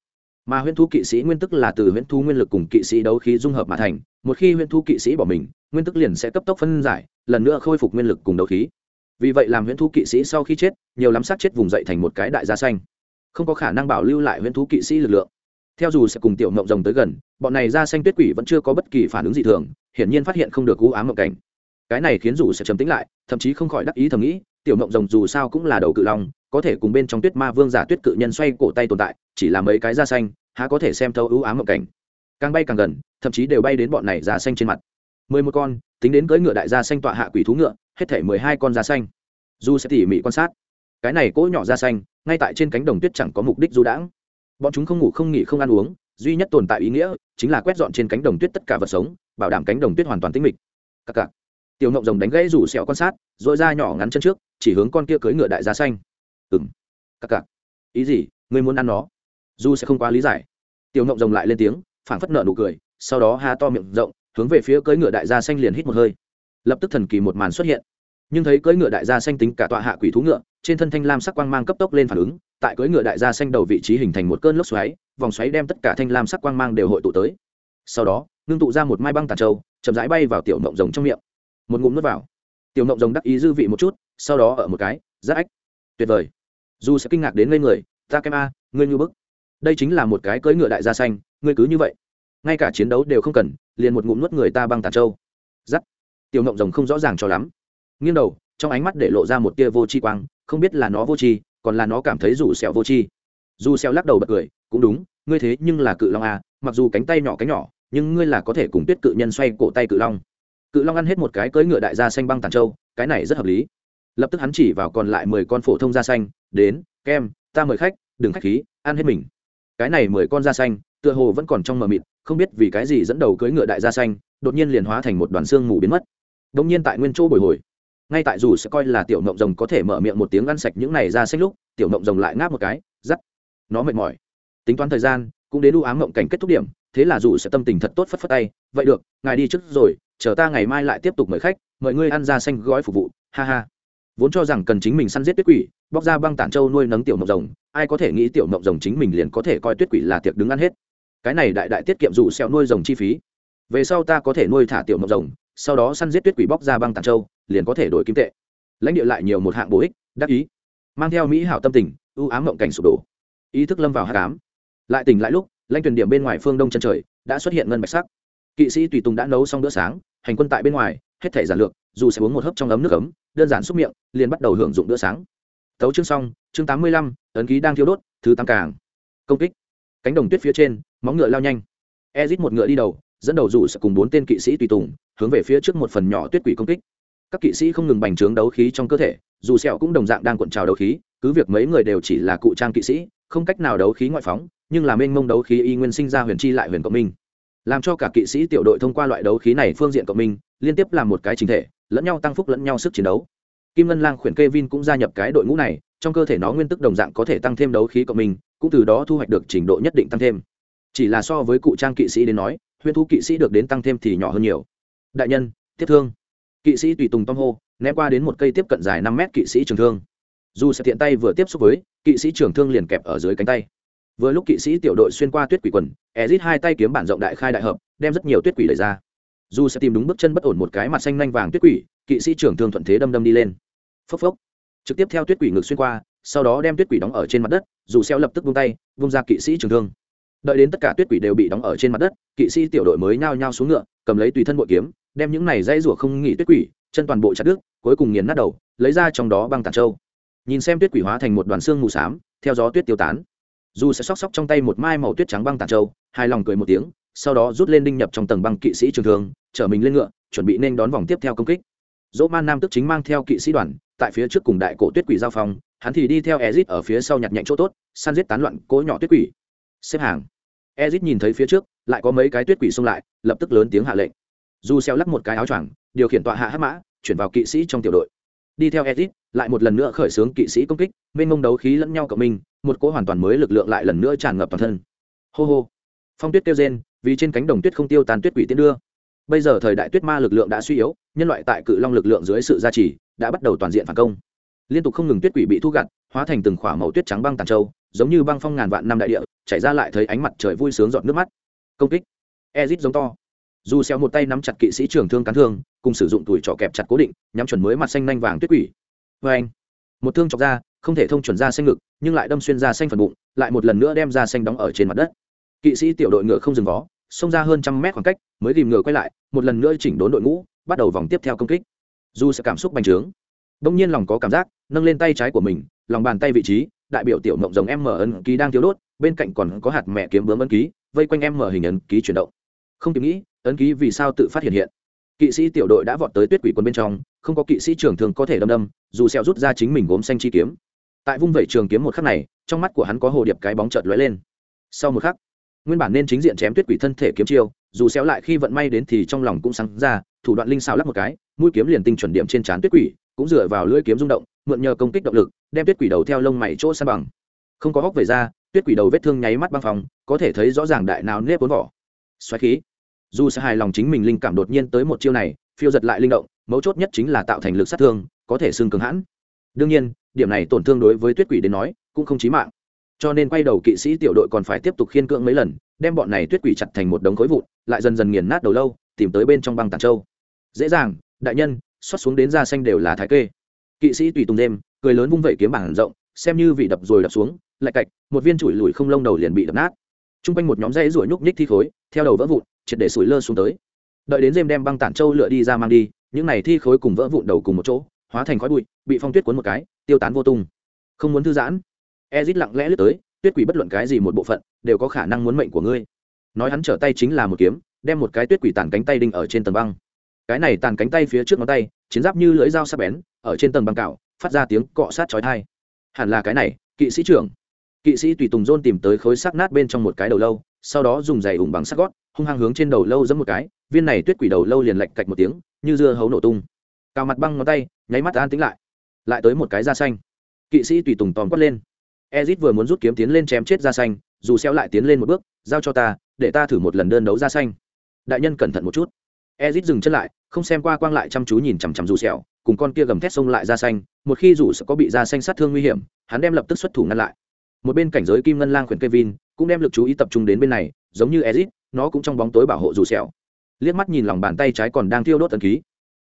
mà huyễn thú kỵ sĩ nguyên tức là từ huyễn thú nguyên lực cùng kỵ sĩ đấu khí dung hợp mà thành, một khi huyễn thú kỵ sĩ bỏ mình, nguyên tức liền sẽ cấp tốc phân giải, lần nữa khôi phục nguyên lực cùng đấu khí. Vì vậy làm huyễn thú kỵ sĩ sau khi chết, nhiều lắm sát chết vùng dậy thành một cái đại gia xanh không có khả năng bảo lưu lại huyễn thú kỵ sĩ lực lượng. Theo dù sẽ cùng tiểu mộng rồng tới gần, bọn này ra xanh tuyết quỷ vẫn chưa có bất kỳ phản ứng gì thường, hiển nhiên phát hiện không được cú ám mộng cảnh. Cái này khiến dù sẽ trầm tĩnh lại, thậm chí không khỏi đắc ý thầm nghĩ tiểu mộng rồng dù sao cũng là đầu cự long, có thể cùng bên trong tuyết ma vương giả tuyết cự nhân xoay cổ tay tồn tại, chỉ là mấy cái da xanh, há có thể xem thấu ưu ám mộng cảnh. Càng bay càng gần, thậm chí đều bay đến bọn này da xanh trên mặt. Mười một con, tính đến cưỡi ngựa đại da xanh tọa hạ quỷ thú ngựa, hết thể mười hai con da xanh. Du sẽ tỉ mỉ quan sát, cái này cỗ nhỏ da xanh, ngay tại trên cánh đồng tuyết chẳng có mục đích du đãng. Bọn chúng không ngủ không nghỉ không ăn uống, duy nhất tồn tại ý nghĩa chính là quét dọn trên cánh đồng tuyết tất cả vật sống, bảo đảm cánh đồng tuyết hoàn toàn tĩnh mịch. Cặc cặc tiểu ngộng rồng đánh gãy rủ sẹo quan sát dội ra nhỏ ngắn chân trước, chỉ hướng con kia cưới ngựa đại giá xanh. Ừng cặc cặc. Ý gì? Ngươi muốn ăn nó? Du sẽ không quá lý giải. Tiểu ngộng rồng lại lên tiếng, phảng phất nợ nụ cười, sau đó ha to miệng rộng, hướng về phía cưới ngựa đại gia xanh liền hít một hơi. Lập tức thần kỳ một màn xuất hiện. Nhưng thấy cưỡi ngựa đại gia xanh tính cả tọa hạ quỷ thú ngựa, trên thân thanh lam sắc quang mang cấp tốc lên phản ứng, tại cưỡi ngựa đại gia xanh đầu vị trí hình thành một cơn lốc xoáy, vòng xoáy đem tất cả thanh lam sắc quang mang đều hội tụ tới. Sau đó, ngưng tụ ra một mai băng tàn trâu chậm rãi bay vào tiểu mộng rồng trong miệng một ngụm nuốt vào. Tiểu mộng rồng đắc ý dư vị một chút, sau đó ở một cái rất ách, tuyệt vời. Dù sẽ kinh ngạc đến ngây người, ta kem a, ngươi như bức. Đây chính là một cái cưỡi ngựa đại gia xanh ngươi cứ như vậy. Ngay cả chiến đấu đều không cần, liền một ngụm nuốt người ta băng tàn trâu. Giắt tiểu mộng rồng không rõ ràng cho lắm. Nghiêng đầu, trong ánh mắt để lộ ra một tia vô tri quang, không biết là nó vô tri, còn là nó cảm thấy rủ sẹo vô tri. Dù sẹo lắc đầu bật cười, cũng đúng, ngươi thế nhưng là cự long a, mặc dù cánh tay nhỏ cánh nhỏ, nhưng ngươi là có thể cùng tuyết cự nhân xoay cổ tay cự long cự long ăn hết một cái cưỡi ngựa đại gia xanh băng tàn châu cái này rất hợp lý. Lập tức hắn chỉ vào còn lại mười con phổ thông da xanh, đến, kem, ta mời khách, đừng khách khí, ăn hết mình. Cái này mười con da xanh, tựa hồ vẫn còn trong mờ mịt, không biết vì cái gì dẫn đầu cưỡi ngựa đại gia xanh, đột nhiên liền hóa thành một đoàn xương mù biến mất. Đột nhiên tại nguyên chỗ bồi hồi. Ngay tại dù sẽ coi là tiểu mộng rồng có thể mở miệng một tiếng ăn sạch những này ra xanh lúc, tiểu mộng rồng lại ngáp một cái dắt nó mệt mỏi. Tính toán thời gian, cũng đến u ám mộng cảnh kết thúc điểm, thế là dù sẽ tâm tình thật tốt phất phất tay, vậy được, ngài đi trước rồi chờ ta ngày mai lại tiếp tục mời khách, mời ngươi ăn ra xanh gói phục vụ, ha ha. Vốn cho rằng cần chính mình săn giết tuyết quỷ, bóc ra băng tản châu nuôi nấng tiểu mộng rồng, ai có thể nghĩ tiểu mộng rồng chính mình liền có thể coi tuyết quỷ là tiệc đứng ăn hết. Cái này đại đại tiết kiệm dù xẹo nuôi rồng chi phí. Về sau ta có thể nuôi thả tiểu mộng rồng, sau đó săn giết tuyết quỷ bóc ra băng tản châu liền có thể đổi kim tệ. Lãnh địa lại nhiều một hạng bổ ích, đắc ý. Mang theo mỹ hảo tâm tình, ưu ám mộng cảnh sụp đổ. Ý thức lâm vào hắc ám. Lại tỉnh lại lúc, lãnh tuyển điểm bên ngoài phương đông chân trời, đã xuất hiện ngân bạch sắc. Kỵ sĩ tùy tùng đã nấu xong bữa sáng hành quân tại bên ngoài, hết thể giản lược, dù sẽ uống một hớp trong ấm nước ấm, đơn giản xúc miệng, liền bắt đầu hưởng dụng bữa sáng. Tấu chương xong, chương tám mươi lăm, ấn ký đang thiêu đốt, thứ tám càng. Công kích. Cánh đồng tuyết phía trên, móng ngựa lao nhanh. Ezit một ngựa đi đầu, dẫn đầu rủ sẽ cùng bốn tên kỵ sĩ tùy tùng, hướng về phía trước một phần nhỏ tuyết quỷ công kích. Các kỵ sĩ không ngừng bành trướng đấu khí trong cơ thể, dù sẹo cũng đồng dạng đang cuộn trào đấu khí, cứ việc mấy người đều chỉ là cụ trang kỵ sĩ, không cách nào đấu khí ngoại phóng, nhưng là mênh mông đấu khí y nguyên sinh ra huyền chi lại huyền cộng minh làm cho cả kỵ sĩ tiểu đội thông qua loại đấu khí này phương diện cộng minh, liên tiếp làm một cái chính thể, lẫn nhau tăng phúc lẫn nhau sức chiến đấu. Kim ngân lang khuyển kevin cũng gia nhập cái đội ngũ này, trong cơ thể nó nguyên tức đồng dạng có thể tăng thêm đấu khí cộng minh, cũng từ đó thu hoạch được trình độ nhất định tăng thêm. Chỉ là so với cụ trang kỵ sĩ đến nói huyền thu kỵ sĩ được đến tăng thêm thì nhỏ hơn nhiều. Đại nhân tiếp thương. Kỵ sĩ tùy tùng tom hô ném qua đến một cây tiếp cận dài năm mét kỵ sĩ trường thương. Dù sẽ tiện tay vừa tiếp xúc với, kỵ sĩ trường thương liền kẹp ở dưới cánh tay vừa lúc kỵ sĩ tiểu đội xuyên qua tuyết quỷ quần ezit hai tay kiếm bản rộng đại khai đại hợp đem rất nhiều tuyết quỷ đẩy ra. Dù sẽ tìm đúng bước chân bất ổn một cái mặt xanh lanh vàng tuyết quỷ kỵ sĩ trưởng thương thuận thế đâm đâm đi lên. Phốc phốc. Trực tiếp theo tuyết quỷ ngực xuyên qua sau đó đem tuyết quỷ đóng ở trên mặt đất dù xeo lập tức vung tay vung ra kỵ sĩ trường thương. Đợi đến tất cả tuyết quỷ đều bị đóng ở trên mặt đất kỵ sĩ tiểu đội mới nhao nhao xuống ngựa cầm lấy tùy thân bội kiếm đem những này dây rủa không nghỉ tuyết quỷ chân toàn bộ chặt đứt cuối cùng nghiền nát đầu lấy ra trong đó băng tàn châu. Nhìn xem tuyết quỷ hóa thành một đoàn xương mù sám, theo gió tuyết tiêu tán dù sẽ sóc sóc trong tay một mai màu tuyết trắng băng tàn châu hai lòng cười một tiếng sau đó rút lên đinh nhập trong tầng băng kỵ sĩ trường thường, chở mình lên ngựa chuẩn bị nên đón vòng tiếp theo công kích. Dỗ man nam tức chính mang theo kỵ sĩ đoàn tại phía trước cùng đại cổ tuyết quỷ giao phong hắn thì đi theo ezit ở phía sau nhặt nhạnh chỗ tốt săn giết tán loạn cỗ nhỏ tuyết quỷ. Xếp hàng. Ezit nhìn thấy phía trước lại có mấy cái tuyết quỷ xông lại lập tức lớn tiếng hạ lệnh. Dù xeo lắc một cái áo choàng điều khiển tọa hạ hắc mã chuyển vào kỵ sĩ trong tiểu đội. Đi theo ezit lại một lần nữa khởi xướng kỵ sĩ công kích mênh mông đấu khí lẫn nhau cộng minh một cỗ hoàn toàn mới lực lượng lại lần nữa tràn ngập toàn thân. Hô hô. Phong tuyết tiêu rên, vì trên cánh đồng tuyết không tiêu tan tuyết quỷ tiến đưa. Bây giờ thời đại tuyết ma lực lượng đã suy yếu, nhân loại tại cự long lực lượng dưới sự gia trì, đã bắt đầu toàn diện phản công. Liên tục không ngừng tuyết quỷ bị thu gặt, hóa thành từng khỏa màu tuyết trắng băng tàn châu, giống như băng phong ngàn vạn năm đại địa, chảy ra lại thấy ánh mặt trời vui sướng giọt nước mắt. Công kích. Ezit giống to. Dù xéo một tay nắm chặt kỵ sĩ trưởng thương cán thương, cùng sử dụng tuổi trọ kẹp chặt cố định, nhắm chuẩn mới mặt xanh nhanh vàng tuyết quỷ. Với anh một thương chọc ra không thể thông chuẩn ra xanh ngực, nhưng lại đâm xuyên ra xanh phần bụng, lại một lần nữa đem ra xanh đóng ở trên mặt đất. Kỵ sĩ tiểu đội ngựa không dừng vó, xông ra hơn trăm mét khoảng cách, mới tìm ngựa quay lại, một lần nữa chỉnh đốn đội ngũ, bắt đầu vòng tiếp theo công kích. Dù sẽ cảm xúc bành trướng đông nhiên lòng có cảm giác, nâng lên tay trái của mình, lòng bàn tay vị trí, đại biểu tiểu mộng giống em mở ấn ký đang thiếu đốt, bên cạnh còn có hạt mẹ kiếm bướm ấn ký, vây quanh em mở hình ấn ký chuyển động. Không kịp nghĩ, ấn ký vì sao tự phát hiện hiện. Kỵ sĩ tiểu đội đã vọt tới tuyết quỷ quân bên trong, không có kỵ sĩ trưởng thường có thể đâm đâm, dù xeo rút ra chính mình gốm xanh chi kiếm tại vung vẩy trường kiếm một khắc này, trong mắt của hắn có hồ điệp cái bóng chợt lóe lên. Sau một khắc, nguyên bản nên chính diện chém tuyết quỷ thân thể kiếm chiêu, dù xéo lại khi vận may đến thì trong lòng cũng sáng ra, thủ đoạn linh xào lắp một cái, mũi kiếm liền tinh chuẩn điểm trên trán tuyết quỷ, cũng dựa vào lưỡi kiếm rung động, mượn nhờ công kích động lực, đem tuyết quỷ đầu theo lông mày chỗ san bằng. Không có hốc về ra tuyết quỷ đầu vết thương nháy mắt băng phòng có thể thấy rõ ràng đại nào nếp vốn vỏ. Xoáy khí. Dù sẽ hài lòng chính mình linh cảm đột nhiên tới một chiêu này, phiêu giật lại linh động, mấu chốt nhất chính là tạo thành lực sát thương, có thể xương cứng hãn. Đương nhiên điểm này tổn thương đối với tuyết quỷ đến nói, cũng không chí mạng. Cho nên quay đầu kỵ sĩ tiểu đội còn phải tiếp tục khiên cưỡng mấy lần, đem bọn này tuyết quỷ chặt thành một đống khối vụn, lại dần dần nghiền nát đầu lâu, tìm tới bên trong băng tàn châu. Dễ dàng, đại nhân, xuất xuống đến da xanh đều là thái kê. Kỵ sĩ tùy tùng đêm, cười lớn vung vẩy kiếm bảng rộng, xem như vị đập rồi đập xuống, lại cạch, một viên chùi lùi không lông đầu liền bị đập nát. T r u n g quanh một nhóm dây ruổi nhúc nhích thi khối, theo đầu vỡ vụn, triệt để sủi lơ xuống tới. Đợi đến dêm đem băng tản châu lựa đi ra mang đi, những này thi khối cùng vỡ vụn đầu cùng một chỗ, hóa thành khói bụi, bị phong tuyết cuốn một cái tiêu tán vô tung. Không muốn thư giãn. Ezit lặng lẽ lướt tới, tuyết quỷ bất luận cái gì một bộ phận, đều có khả năng muốn mệnh của ngươi. Nói hắn trở tay chính là một kiếm, đem một cái tuyết quỷ tàn cánh tay đinh ở trên tầng băng. Cái này tàn cánh tay phía trước ngón tay, chiến giáp như lưỡi dao sắc bén, ở trên tầng băng cạo, phát ra tiếng cọ sát chói tai. Hẳn là cái này, kỵ sĩ trưởng. Kỵ sĩ tùy tùng dôn tìm tới khối xác nát bên trong một cái đầu lâu, sau đó dùng giày ủng bằng sắc gót, hung hăng hướng trên đầu lâu giẫm một cái, viên này tuyết quỷ đầu lâu liền lạch cạch một tiếng, như dưa hấu nổ tung. Cào mặt băng ngón tay, nháy mắt an tính lại lại tới một cái da xanh. Kỵ sĩ tùy tùng tòm quát lên. Ezit vừa muốn rút kiếm tiến lên chém chết da xanh, dù xéo lại tiến lên một bước, giao cho ta, để ta thử một lần đơn đấu da xanh. Đại nhân cẩn thận một chút. Ezit dừng chân lại, không xem qua quang lại chăm chú nhìn chằm chằm dù xéo, cùng con kia gầm thét xông lại da xanh, một khi dù sẽ có bị da xanh sát thương nguy hiểm, hắn đem lập tức xuất thủ ngăn lại. Một bên cảnh giới kim ngân lang khuyển kevin, cũng đem lực chú ý tập trung đến bên này, giống như ezit, nó cũng trong bóng tối bảo hộ dù xéo. Liếc mắt nhìn lòng bàn tay trái còn đang thiêu đốt tần ký.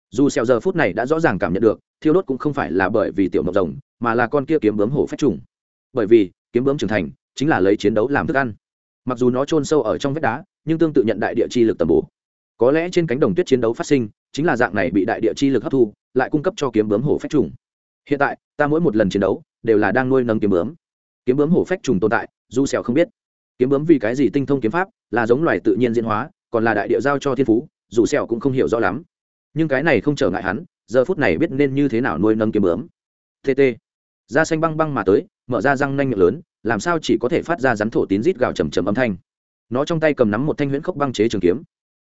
Dù xéo giờ phút này đã rõ ràng cảm nhận được thiêu đốt cũng không phải là bởi vì tiểu mộng rồng, mà là con kia kiếm bướm hổ phách trùng. Bởi vì, kiếm bướm trưởng thành, chính là lấy chiến đấu làm thức ăn. Mặc dù nó chôn sâu ở trong vách đá, nhưng tương tự nhận đại địa chi lực tầm bổ. Có lẽ trên cánh đồng tuyết chiến đấu phát sinh, chính là dạng này bị đại địa chi lực hấp thu, lại cung cấp cho kiếm bướm hổ phách trùng. Hiện tại, ta mỗi một lần chiến đấu, đều là đang nuôi nâng kiếm bướm. Kiếm bướm hổ phách trùng tồn tại du sẹo không biết. Kiếm bướm vì cái gì tinh thông kiếm pháp, là giống loài tự nhiên diễn hóa, còn là đại địa giao cho thiên phú, dù sẹo cũng không hiểu rõ lắm. Nhưng cái này không trở ngại hắn giờ phút này biết nên như thế nào nuôi nâng kiếm bướm. Tt da xanh băng băng mà tới, mở ra răng nanh miệng lớn, làm sao chỉ có thể phát ra rắn thổ tín rít gào trầm trầm âm thanh. Nó trong tay cầm nắm một thanh huyễn khốc băng chế trường kiếm.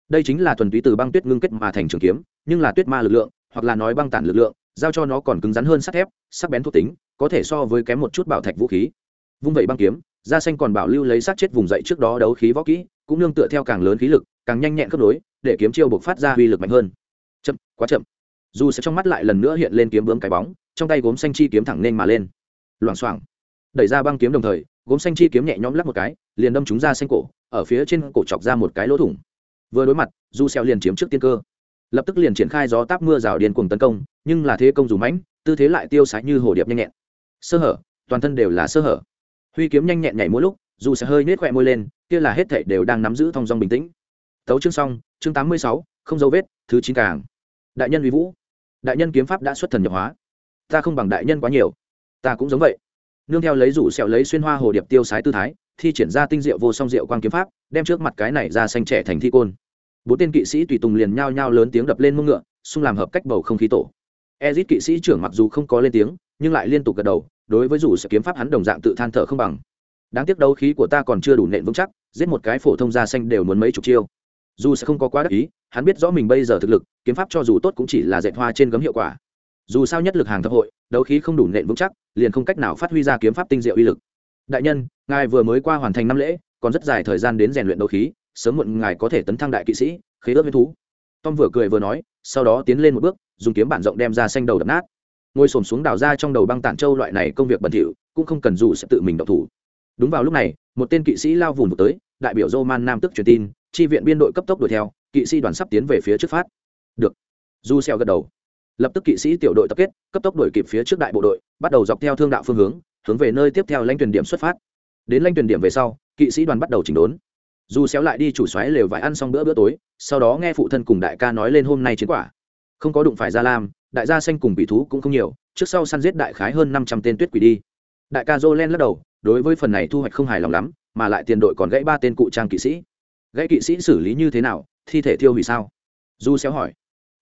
Đây chính là thuần túy từ băng tuyết ngưng kết mà thành trường kiếm, nhưng là tuyết ma lực lượng, hoặc là nói băng tản lực lượng, giao cho nó còn cứng rắn hơn sắt thép, sắc bén thuộc tính, có thể so với kém một chút bảo thạch vũ khí. Vung vậy băng kiếm, da xanh còn bảo lưu lấy sát chết vùng dậy trước đó đấu khí võ kỹ, cũng nương tựa theo càng lớn khí lực, càng nhanh nhẹn cấp đối, để kiếm chiêu buộc phát ra uy lực mạnh hơn. Chậm, quá chậm dù sẽ trong mắt lại lần nữa hiện lên kiếm bướm cái bóng, trong tay gốm xanh chi kiếm thẳng nên mà lên. Loảng xoảng, đẩy ra băng kiếm đồng thời, gốm xanh chi kiếm nhẹ nhõm lắc một cái, liền đâm chúng ra xanh cổ, ở phía trên cổ chọc ra một cái lỗ thủng. Vừa đối mặt du xeo liền chiếm trước tiên cơ. Lập tức liền triển khai gió táp mưa rào điên cuồng tấn công, nhưng là thế công dù mãnh, tư thế lại tiêu sái như hồ điệp nhanh nhẹn. Sơ hở, toàn thân đều là sơ hở. Huy kiếm nhanh nhẹn nhảy mỗi lúc, dù sẽ hơi nết quẹt môi lên, kia là hết thảy đều đang nắm giữ thong dong bình tĩnh. Tấu chương xong, chương tám mươi sáu, không dấu vết, thứ chín càng đại nhân uy vũ. Đại nhân kiếm pháp đã xuất thần nhập hóa. Ta không bằng đại nhân quá nhiều. Ta cũng giống vậy. Nương theo lấy rủ sẹo lấy xuyên hoa hồ điệp tiêu sái tư thái, thi triển ra tinh diệu vô song diệu quang kiếm pháp, đem trước mặt cái này ra xanh trẻ thành thi côn. Bốn tên kỵ sĩ tùy tùng liền nhao nhao lớn tiếng đập lên mông ngựa, xung làm hợp cách bầu không khí tổ. Ezit kỵ sĩ trưởng mặc dù không có lên tiếng, nhưng lại liên tục gật đầu, đối với rủ sẹo kiếm pháp hắn đồng dạng tự than thở không bằng. Đáng tiếc đấu khí của ta còn chưa đủ nện vững chắc, giết một cái phổ thông da xanh đều muốn mấy chục chiêu. Dù sẽ không có quá đắc ý hắn biết rõ mình bây giờ thực lực, kiếm pháp cho dù tốt cũng chỉ là dệt hoa trên gấm hiệu quả. Dù sao nhất lực hàng thập hội, đấu khí không đủ nện vững chắc, liền không cách nào phát huy ra kiếm pháp tinh diệu uy lực. Đại nhân, ngài vừa mới qua hoàn thành năm lễ, còn rất dài thời gian đến rèn luyện đấu khí, sớm muộn ngài có thể tấn thăng đại kỵ sĩ, khế ước với thú. Tom vừa cười vừa nói, sau đó tiến lên một bước, dùng kiếm bản rộng đem ra xanh đầu đập nát. Ngồi xổm xuống đào ra trong đầu băng tản châu loại này công việc bẩn thỉu, cũng không cần dù sẽ tự mình độc thủ. Đúng vào lúc này, một tên kỵ sĩ lao vùng một tới, đại biểu roman nam tức truyền tin chi viện biên đội cấp tốc đuổi theo, kỵ sĩ đoàn sắp tiến về phía trước phát. Được. Du xeo gật đầu. Lập tức kỵ sĩ tiểu đội tập kết, cấp tốc đuổi kịp phía trước đại bộ đội, bắt đầu dọc theo thương đạo phương hướng hướng về nơi tiếp theo lãnh tuyển điểm xuất phát. Đến lãnh tuyển điểm về sau, kỵ sĩ đoàn bắt đầu chỉnh đốn. Du xéo lại đi chủ xoáy lều vải ăn xong bữa bữa tối, sau đó nghe phụ thân cùng đại ca nói lên hôm nay chiến quả. Không có đụng phải gia lam, đại gia xanh cùng bị thú cũng không nhiều, trước sau săn giết đại khái hơn năm trăm tên tuyết quỷ đi. Đại ca jolen lắc đầu, đối với phần này thu hoạch không hài lòng lắm, mà lại tiền đội còn gãy ba tên cụ trang kỵ sĩ gãy kỵ sĩ xử lý như thế nào, thi thể thiêu hủy sao? Du xéo hỏi.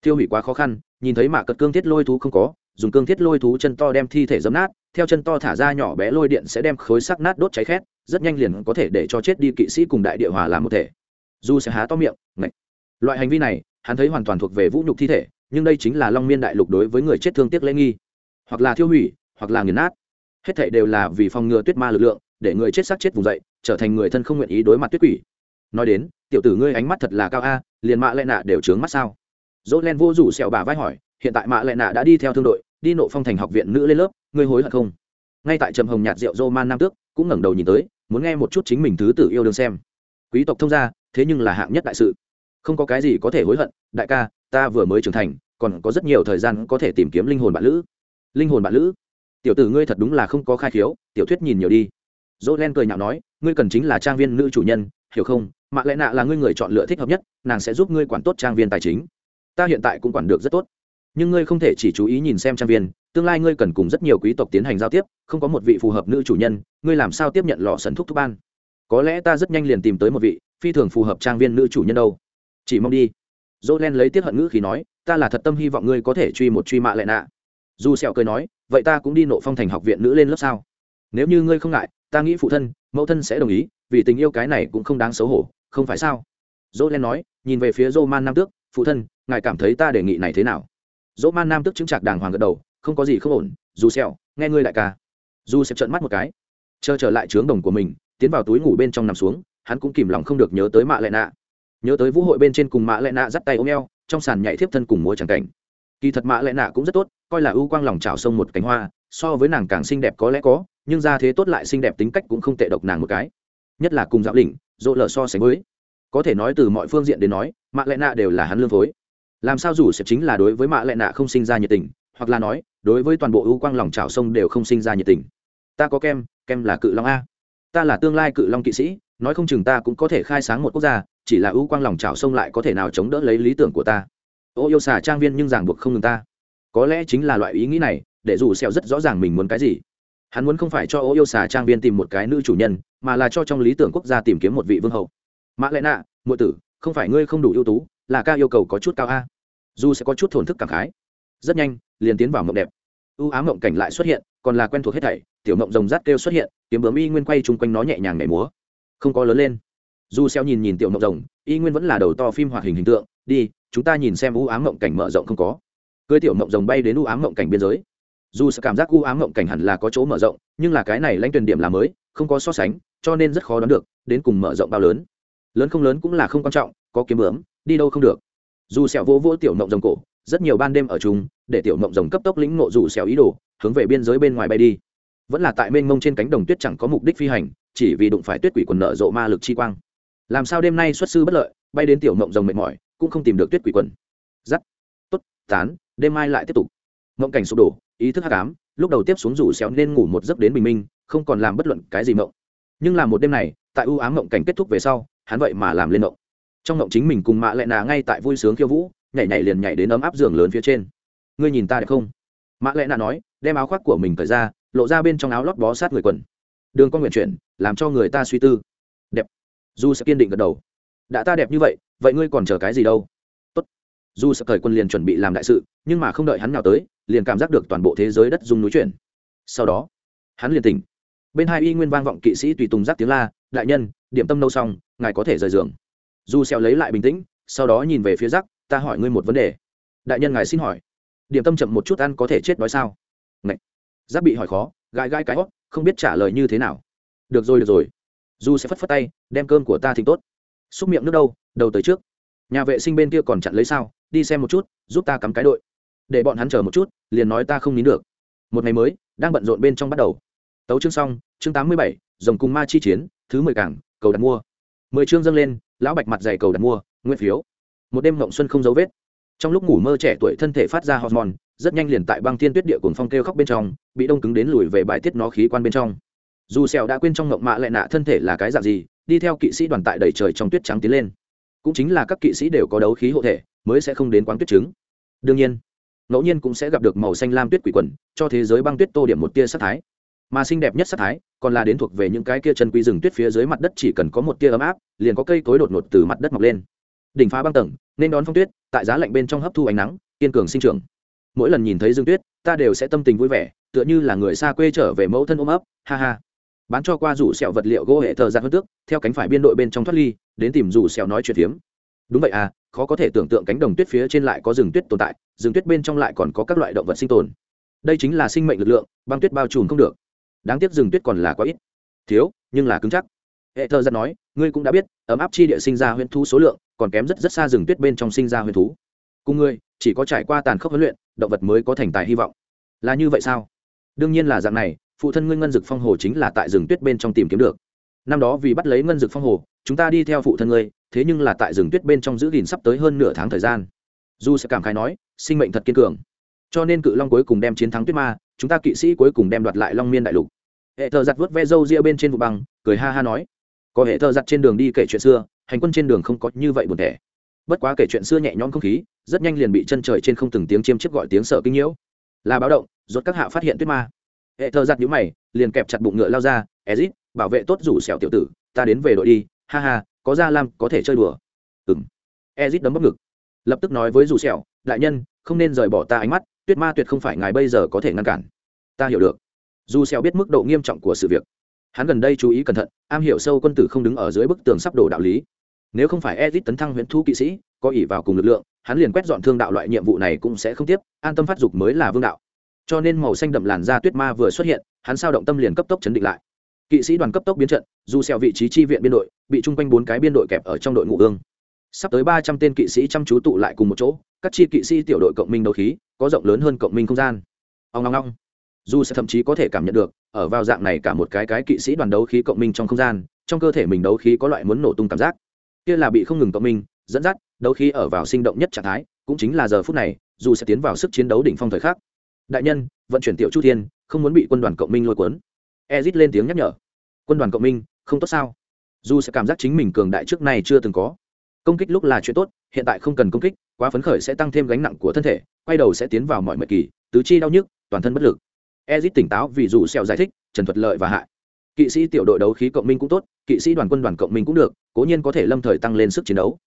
Thiêu hủy quá khó khăn, nhìn thấy mạ cật cương thiết lôi thú không có, dùng cương thiết lôi thú chân to đem thi thể giấm nát, theo chân to thả ra nhỏ bé lôi điện sẽ đem khối sắc nát đốt cháy khét, rất nhanh liền có thể để cho chết đi kỵ sĩ cùng đại địa hòa làm một thể. Du sẽ há to miệng, ngạch. Loại hành vi này, hắn thấy hoàn toàn thuộc về vũ nhục thi thể, nhưng đây chính là long miên đại lục đối với người chết thương tiếc lễ nghi. Hoặc là thiêu hủy, hoặc là nghiền nát. Hết thảy đều là vì phòng ngừa tuyết ma lực lượng, để người chết xác chết vùng dậy, trở thành người thân không nguyện ý đối mặt tuyết quỷ nói đến, tiểu tử ngươi ánh mắt thật là cao a, liền mạ lệ nạ đều trướng mắt sao? Dỗ len vô rủ sẹo bà vai hỏi, hiện tại mạ lệ nạ đã đi theo thương đội, đi nộ phong thành học viện nữ lên lớp, ngươi hối hận không? Ngay tại trầm hồng nhạt rượu dô man nam tước cũng ngẩng đầu nhìn tới, muốn nghe một chút chính mình thứ tử yêu đương xem. Quý tộc thông gia, thế nhưng là hạng nhất đại sự. Không có cái gì có thể hối hận, đại ca, ta vừa mới trưởng thành, còn có rất nhiều thời gian có thể tìm kiếm linh hồn bạn lữ. Linh hồn bạn lữ? Tiểu tử ngươi thật đúng là không có khai khiếu, tiểu thuyết nhìn nhiều đi. Dỗ len cười nhạo nói, ngươi cần chính là trang viên nữ chủ nhân, hiểu không? Mạ lẽ nạ là ngươi người chọn lựa thích hợp nhất, nàng sẽ giúp ngươi quản tốt trang viên tài chính. Ta hiện tại cũng quản được rất tốt. Nhưng ngươi không thể chỉ chú ý nhìn xem trang viên, tương lai ngươi cần cùng rất nhiều quý tộc tiến hành giao tiếp, không có một vị phù hợp nữ chủ nhân, ngươi làm sao tiếp nhận lò sấn thúc thúc ban? Có lẽ ta rất nhanh liền tìm tới một vị phi thường phù hợp trang viên nữ chủ nhân đâu. Chỉ mong đi. Dỗ len lấy tiết hận ngữ khi nói, ta là thật tâm hy vọng ngươi có thể truy một truy mạ lệ nạ. Dù sẹo cười nói, vậy ta cũng đi nộ phong thành học viện nữ lên lớp sao? Nếu như ngươi không ngại ta nghĩ phụ thân, mẫu thân sẽ đồng ý, vì tình yêu cái này cũng không đáng xấu hổ, không phải sao? Dỗ len nói, nhìn về phía dô man nam tước, phụ thân, ngài cảm thấy ta đề nghị này thế nào? Dỗ man nam tước chứng chặt đàng hoàng gật đầu, không có gì không ổn, dù sẹo nghe ngươi đại ca. Dù xẹo trợn mắt một cái, chờ trở lại trướng đồng của mình, tiến vào túi ngủ bên trong nằm xuống, hắn cũng kìm lòng không được nhớ tới mạ lệ nạ. Nhớ tới vũ hội bên trên cùng mạ lệ nạ dắt tay ôm eo, trong sàn nhảy thiếp thân cùng múa chẳng cảnh. Kỳ thật mạ lệ nạ cũng rất tốt, coi là ưu quang lòng trào sông một cánh hoa so với nàng càng xinh đẹp có lẽ có, nhưng ra thế tốt lại xinh đẹp tính cách cũng không tệ độc nàng một cái. Nhất là cùng dạo đỉnh dỗ lờ so sánh với. Có thể nói từ mọi phương diện đến nói, mạ lệ nạ đều là hắn lương phối. Làm sao dù sẽ chính là đối với mạ lệ nạ không sinh ra nhiệt tình, hoặc là nói, đối với toàn bộ ưu quang lòng trào sông đều không sinh ra nhiệt tình. Ta có kem kem là cự long a. Ta là tương lai cự long kỵ sĩ, nói không chừng ta cũng có thể khai sáng một quốc gia, chỉ là ưu quang lòng trào sông lại có thể nào chống đỡ lấy lý tưởng của ta. Ô yêu xà trang viên nhưng ràng buộc không ngừng ta. Có lẽ chính là loại ý nghĩ này để dù xeo rất rõ ràng mình muốn cái gì. Hắn muốn không phải cho ô yêu xà trang viên tìm một cái nữ chủ nhân, mà là cho trong lý tưởng quốc gia tìm kiếm một vị vương hậu mã lệ nạ, muội tử, không phải ngươi không đủ ưu tú, là ca yêu cầu có chút cao a. Dù sẽ có chút thổn thức cảm khái. Rất nhanh, liền tiến vào mộng đẹp. Ưu ám mộng cảnh lại xuất hiện, còn là quen thuộc hết thảy, tiểu mộng rồng rát kêu xuất hiện, kiếm bướm y nguyên quay chung quanh nó nhẹ nhàng nhảy múa. Không có lớn lên. Dù xeo nhìn nhìn tiểu mộng rồng, y nguyên vẫn là đầu to phim hoạt hình hình tượng, đi, chúng ta nhìn xem ưu ám mộng cảnh mở rộng không có. Cưới tiểu mộng rồng bay đến ưu ám mộng cảnh biên giới dù sự cảm giác u ám ngộng cảnh hẳn là có chỗ mở rộng, nhưng là cái này lãnh tuyển điểm là mới, không có so sánh, cho nên rất khó đoán được, đến cùng mở rộng bao lớn. Lớn không lớn cũng là không quan trọng, có kiếm bướm, đi đâu không được. Dù sẹo vỗ vỗ tiểu mộng rồng cổ, rất nhiều ban đêm ở chung, để tiểu mộng rồng cấp tốc lĩnh ngộ dù sẹo ý đồ, hướng về biên giới bên ngoài bay đi. Vẫn là tại mênh mông trên cánh đồng tuyết chẳng có mục đích phi hành, chỉ vì đụng phải tuyết quỷ quần nợ rộ ma lực chi quang. Làm sao đêm nay xuất sư bất lợi, bay đến tiểu mộng rồng mệt mỏi, cũng không tìm được tuyết quỷ quần. Giắt. Tốt, tán, đêm mai lại tiếp tục. Mộng cảnh sụp đổ ý thức hắc ám, lúc đầu tiếp xuống rủ xéo nên ngủ một giấc đến bình minh, không còn làm bất luận cái gì mộng. Nhưng làm một đêm này, tại ưu ám mộng cảnh kết thúc về sau, hắn vậy mà làm lên mộng. Trong mộng chính mình cùng mạ lệ nà ngay tại vui sướng khiêu vũ, nhảy nhảy liền nhảy đến ấm áp giường lớn phía trên. Ngươi nhìn ta đẹp không? Mạ lệ nà nói, đem áo khoác của mình cởi ra, lộ ra bên trong áo lót bó sát người quần. Đường con nguyện chuyển, làm cho người ta suy tư. Đẹp. Du sẽ kiên định gật đầu. Đã ta đẹp như vậy vậy ngươi còn chờ cái gì đâu? Dù du cởi quân liền chuẩn bị làm đại sự, nhưng mà không đợi hắn nào tới, liền cảm giác được toàn bộ thế giới đất dung núi chuyển. Sau đó, hắn liền tỉnh. Bên hai y nguyên vang vọng kỵ sĩ tùy tùng giác tiếng la, đại nhân, điểm tâm nâu xong, ngài có thể rời giường. Du xeo lấy lại bình tĩnh, sau đó nhìn về phía giác ta hỏi ngươi một vấn đề. Đại nhân ngài xin hỏi, điểm tâm chậm một chút ăn có thể chết đói sao? Ngậy. giác bị hỏi khó, gãi gãi cái hót không biết trả lời như thế nào. Được rồi được rồi. Du sẽ phất phất tay, đem cơm của ta thì tốt. Xúc miệng nước đâu, đầu tới trước. Nhà vệ sinh bên kia còn chặn lấy sao? Đi xem một chút, giúp ta cắm cái đội. Để bọn hắn chờ một chút, liền nói ta không nín được. Một ngày mới, đang bận rộn bên trong bắt đầu. Tấu chương xong, chương tám mươi bảy, rồng cùng ma chi chiến, thứ mười cảng, cầu đặt mua. Mười chương dâng lên, lão bạch mặt dày cầu đặt mua, nguyên phiếu. Một đêm ngộng xuân không dấu vết. Trong lúc ngủ mơ trẻ tuổi thân thể phát ra hormone, rất nhanh liền tại băng thiên tuyết địa cuồng phong kêu khóc bên trong, bị đông cứng đến lùi về bài tiết nó khí quan bên trong. Dù sẹo đã quên trong ngộng mạ lại nạ thân thể là cái dạng gì, đi theo kỵ sĩ đoàn tại đầy trời trong tuyết trắng tiến lên. Cũng chính là các kỵ sĩ đều có đấu khí hộ thể mới sẽ không đến quán tuyết trứng. Đương nhiên, ngẫu nhiên cũng sẽ gặp được màu xanh lam tuyết quỷ quần, cho thế giới băng tuyết tô điểm một tia sắc thái. Mà xinh đẹp nhất sắc thái, còn là đến thuộc về những cái kia chân quy rừng tuyết phía dưới mặt đất chỉ cần có một tia ấm áp, liền có cây cối đột ngột từ mặt đất mọc lên. Đỉnh phá băng tầng, nên đón phong tuyết, tại giá lạnh bên trong hấp thu ánh nắng, kiên cường sinh trưởng. Mỗi lần nhìn thấy dương tuyết, ta đều sẽ tâm tình vui vẻ, tựa như là người xa quê trở về mẫu thân ôm ấp, ha ha. Bán cho qua rủ sẹo vật liệu gỗ hệ thờ ra hơn tước, theo cánh phải biên đội bên trong thoát ly, đến tìm rủ sẹo nói chuyện phiếm. Đúng vậy à khó có thể tưởng tượng cánh đồng tuyết phía trên lại có rừng tuyết tồn tại, rừng tuyết bên trong lại còn có các loại động vật sinh tồn. Đây chính là sinh mệnh lực lượng, băng tuyết bao trùm không được. Đáng tiếc rừng tuyết còn là quá ít. Thiếu, nhưng là cứng chắc. Hệ thơ giật nói, ngươi cũng đã biết, ấm áp chi địa sinh ra huyễn thú số lượng, còn kém rất rất xa rừng tuyết bên trong sinh ra huyễn thú. Cùng ngươi, chỉ có trải qua tàn khốc huấn luyện, động vật mới có thành tài hy vọng. Là như vậy sao? Đương nhiên là dạng này, phụ thân ngươi ngân dực phong hồ chính là tại rừng tuyết bên trong tìm kiếm được. Năm đó vì bắt lấy ngân dực phong hồ, chúng ta đi theo phụ thân ngươi thế nhưng là tại rừng tuyết bên trong giữ gìn sắp tới hơn nửa tháng thời gian. Du sẽ cảm khai nói, sinh mệnh thật kiên cường. Cho nên cự long cuối cùng đem chiến thắng tuyết ma, chúng ta kỵ sĩ cuối cùng đem đoạt lại long miên đại lục. Hệ thờ giặt vớt ve râu ria bên trên vụ băng cười ha ha nói, có hệ thờ giặt trên đường đi kể chuyện xưa, hành quân trên đường không có như vậy buồn thẻ. Bất quá kể chuyện xưa nhẹ nhõm không khí, rất nhanh liền bị chân trời trên không từng tiếng chiêm chiếc gọi tiếng sợ kinh nhiễu. Là báo động, rốt các hạ phát hiện tuyết ma. Hệ thờ giặt nhũ mày, liền kẹp chặt bụng ngựa lao ra, ezit, bảo vệ tốt rủ xẻo tiểu tử, ta đến về đội đi, ha ha có ra lam, có thể chơi đùa. Ừng ezit đấm bốc ngực. Lập tức nói với dù sẹo, đại nhân, không nên rời bỏ ta ánh mắt, tuyết ma tuyệt không phải ngài bây giờ có thể ngăn cản. Ta hiểu được. Dù sẹo biết mức độ nghiêm trọng của sự việc. Hắn gần đây chú ý cẩn thận, am hiểu sâu quân tử không đứng ở dưới bức tường sắp đổ đạo lý. Nếu không phải ezit tấn thăng huyễn thu kỵ sĩ, có ỷ vào cùng lực lượng, hắn liền quét dọn thương đạo loại nhiệm vụ này cũng sẽ không tiếp, an tâm phát dục mới là vương đạo. Cho nên màu xanh đậm làn da tuyết ma vừa xuất hiện, hắn sao động tâm liền cấp tốc chấn định lại. Kỵ sĩ đoàn cấp tốc biến trận, dù xẹo vị trí chi viện biên đội bị chung quanh bốn cái biên đội kẹp ở trong đội ngũ ương. Sắp tới ba trăm tên kỵ sĩ chăm chú tụ lại cùng một chỗ, các chi kỵ sĩ tiểu đội cộng minh đấu khí, có rộng lớn hơn cộng minh không gian. Ông ngong ngong dù sẽ thậm chí có thể cảm nhận được, ở vào dạng này cả một cái cái kỵ sĩ đoàn đấu khí cộng minh trong không gian, trong cơ thể mình đấu khí có loại muốn nổ tung cảm giác. Kia là bị không ngừng cộng minh, dẫn dắt, đấu khí ở vào sinh động nhất trạng thái, cũng chính là giờ phút này, dù sẽ tiến vào sức chiến đấu đỉnh phong thời khắc. Đại nhân, vận chuyển tiểu chu thiên, không muốn bị quân đoàn cộng minh lôi cuốn. Ezit lên tiếng nhắc nhở. Quân đoàn cộng minh, không tốt sao? Dù sẽ cảm giác chính mình cường đại trước nay chưa từng có. Công kích lúc là chuyện tốt, hiện tại không cần công kích, quá phấn khởi sẽ tăng thêm gánh nặng của thân thể, quay đầu sẽ tiến vào mọi mệt kỳ, tứ chi đau nhức, toàn thân bất lực. Ezit tỉnh táo vì dù sẹo giải thích, trần thuật lợi và hại kỵ sĩ tiểu đội đấu khí cộng minh cũng tốt, kỵ sĩ đoàn quân đoàn cộng minh cũng được, cố nhiên có thể lâm thời tăng lên sức chiến đấu.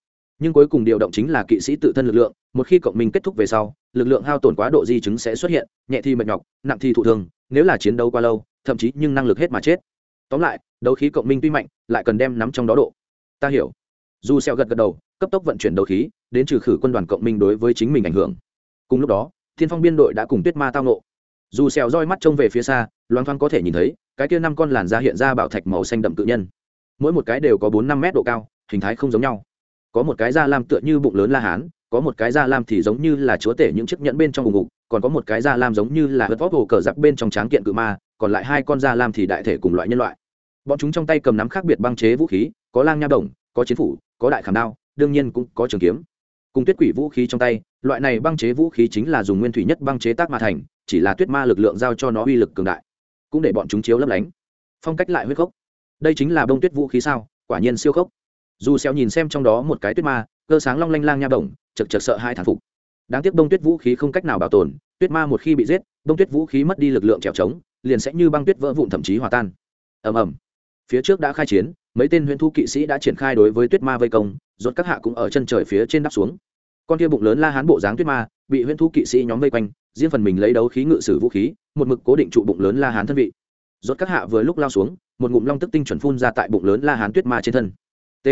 Nhưng cuối cùng điều động chính là kỵ sĩ tự thân lực lượng, một khi cộng minh kết thúc về sau, lực lượng hao tổn quá độ di chứng sẽ xuất hiện, nhẹ thì mệt nhọc, nặng thì thụ thương, nếu là chiến đấu quá lâu, thậm chí nhưng năng lực hết mà chết tóm lại, đấu khí cộng minh tuy mạnh, lại cần đem nắm trong đó độ. Ta hiểu. Dù xeo gật gật đầu, cấp tốc vận chuyển đấu khí, đến trừ khử quân đoàn cộng minh đối với chính mình ảnh hưởng. Cùng lúc đó, thiên phong biên đội đã cùng tuyết ma tao nộ dù xeo roi mắt trông về phía xa loan thoáng có thể nhìn thấy, cái kia năm con làn da hiện ra bảo thạch màu xanh đậm tự nhân. Mỗi một cái đều có bốn năm mét độ cao, hình thái không giống nhau. Có một cái da lam tựa như bụng lớn la hán, có một cái da lam thì giống như là chúa tể những chiếc nhẫn bên trong vùng ngục, còn có một cái da lam giống như là hớt vóc hồ cờ giặc bên trong tráng kiện cự ma, còn lại hai con da lam thì đại thể cùng loại nhân loại bọn chúng trong tay cầm nắm khác biệt băng chế vũ khí, có lang nha đồng, có chiến phủ, có đại khảm đao, đương nhiên cũng có trường kiếm. Cùng tuyết quỷ vũ khí trong tay, loại này băng chế vũ khí chính là dùng nguyên thủy nhất băng chế tác mà thành, chỉ là tuyết ma lực lượng giao cho nó uy lực cường đại, cũng để bọn chúng chiếu lấp lánh. Phong cách lại huyết khốc. Đây chính là bông tuyết vũ khí sao, quả nhiên siêu khốc. Dù xéo nhìn xem trong đó một cái tuyết ma, cơ sáng long lanh lang nha đồng, chật chật sợ hai thản phục. Đáng tiếc bông tuyết vũ khí không cách nào bảo tồn, tuyết ma một khi bị giết, bông tuyết vũ khí mất đi lực lượng trèo trống, liền sẽ như băng tuyết vỡ vụn thậm chí hòa tan. Ầm ầm phía trước đã khai chiến, mấy tên huyễn thu kỵ sĩ đã triển khai đối với tuyết ma vây công, rốt các hạ cũng ở chân trời phía trên đáp xuống. Con kia bụng lớn la hán bộ dáng tuyết ma, bị huyễn thu kỵ sĩ nhóm vây quanh, riêng phần mình lấy đấu khí ngự sử vũ khí, một mực cố định trụ bụng lớn la hán thân vị. Rốt các hạ vừa lúc lao xuống, một ngụm long tức tinh chuẩn phun ra tại bụng lớn la hán tuyết ma trên thân. T.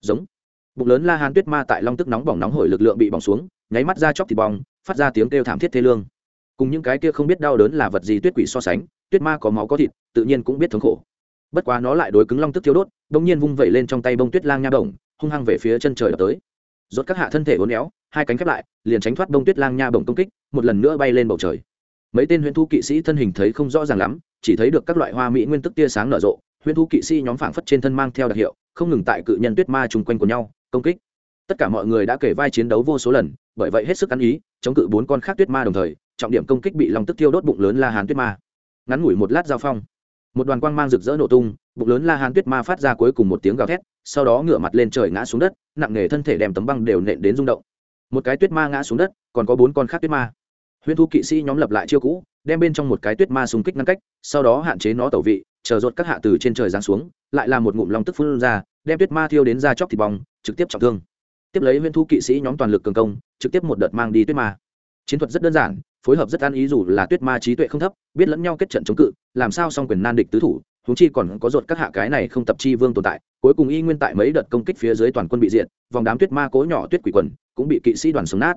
Giống. Bụng lớn la hán tuyết ma tại long tức nóng bỏng nóng hổi lực lượng bị bỏng xuống, nháy mắt ra chóc thịt bong, phát ra tiếng kêu thảm thiết thê lương. Cùng những cái kia không biết đau đớn là vật gì tuyết quỷ so sánh, tuyết ma có máu có thịt, tự nhiên cũng biết thống khổ bất quá nó lại đối cứng long tức thiếu đốt bỗng nhiên vung vẩy lên trong tay bông tuyết lang nha bổng, hung hăng về phía chân trời đập tới. Rốt các hạ thân thể uốn éo, hai cánh khép lại, liền tránh thoát bông tuyết lang nha bổng công kích, một lần nữa bay lên bầu trời. Mấy tên huyễn thu kỵ sĩ thân hình thấy không rõ ràng lắm, chỉ thấy được các loại hoa mỹ nguyên tức tia sáng nở rộ, huyễn thu kỵ sĩ nhóm phảng phất trên thân mang theo đặc hiệu, không ngừng tại cự nhân tuyết ma chung quanh của nhau, công kích. Tất cả mọi người đã kể vai chiến đấu vô số lần, bởi vậy hết sức ăn ý, chống cự bốn con khác tuyết ma đồng thời, trọng điểm công kích bị long tức tiêu đốt bụng lớn la hán tuyết ma. Ngắn ngủi một lát giao phong một đoàn quang mang rực rỡ nổ tung, bụng lớn la hán tuyết ma phát ra cuối cùng một tiếng gào thét, sau đó ngửa mặt lên trời ngã xuống đất, nặng nề thân thể đem tấm băng đều nện đến rung động. Một cái tuyết ma ngã xuống đất, còn có bốn con khác tuyết ma. Huyễn thu kỵ sĩ nhóm lập lại chiêu cũ, đem bên trong một cái tuyết ma xung kích ngăn cách, sau đó hạn chế nó tẩu vị, chờ rột các hạ từ trên trời giáng xuống, lại là một ngụm long tức phun ra, đem tuyết ma thiêu đến ra chóc thịt bong, trực tiếp trọng thương. Tiếp lấy huyễn thu kỵ sĩ nhóm toàn lực cường công, trực tiếp một đợt mang đi tuyết ma chiến thuật rất đơn giản, phối hợp rất an ý dù là tuyết ma trí tuệ không thấp, biết lẫn nhau kết trận chống cự, làm sao song quyền nan địch tứ thủ húng chi còn có ruột các hạ cái này không tập chi vương tồn tại, cuối cùng y nguyên tại mấy đợt công kích phía dưới toàn quân bị diện vòng đám tuyết ma cố nhỏ tuyết quỷ quần cũng bị kỵ sĩ đoàn sống nát.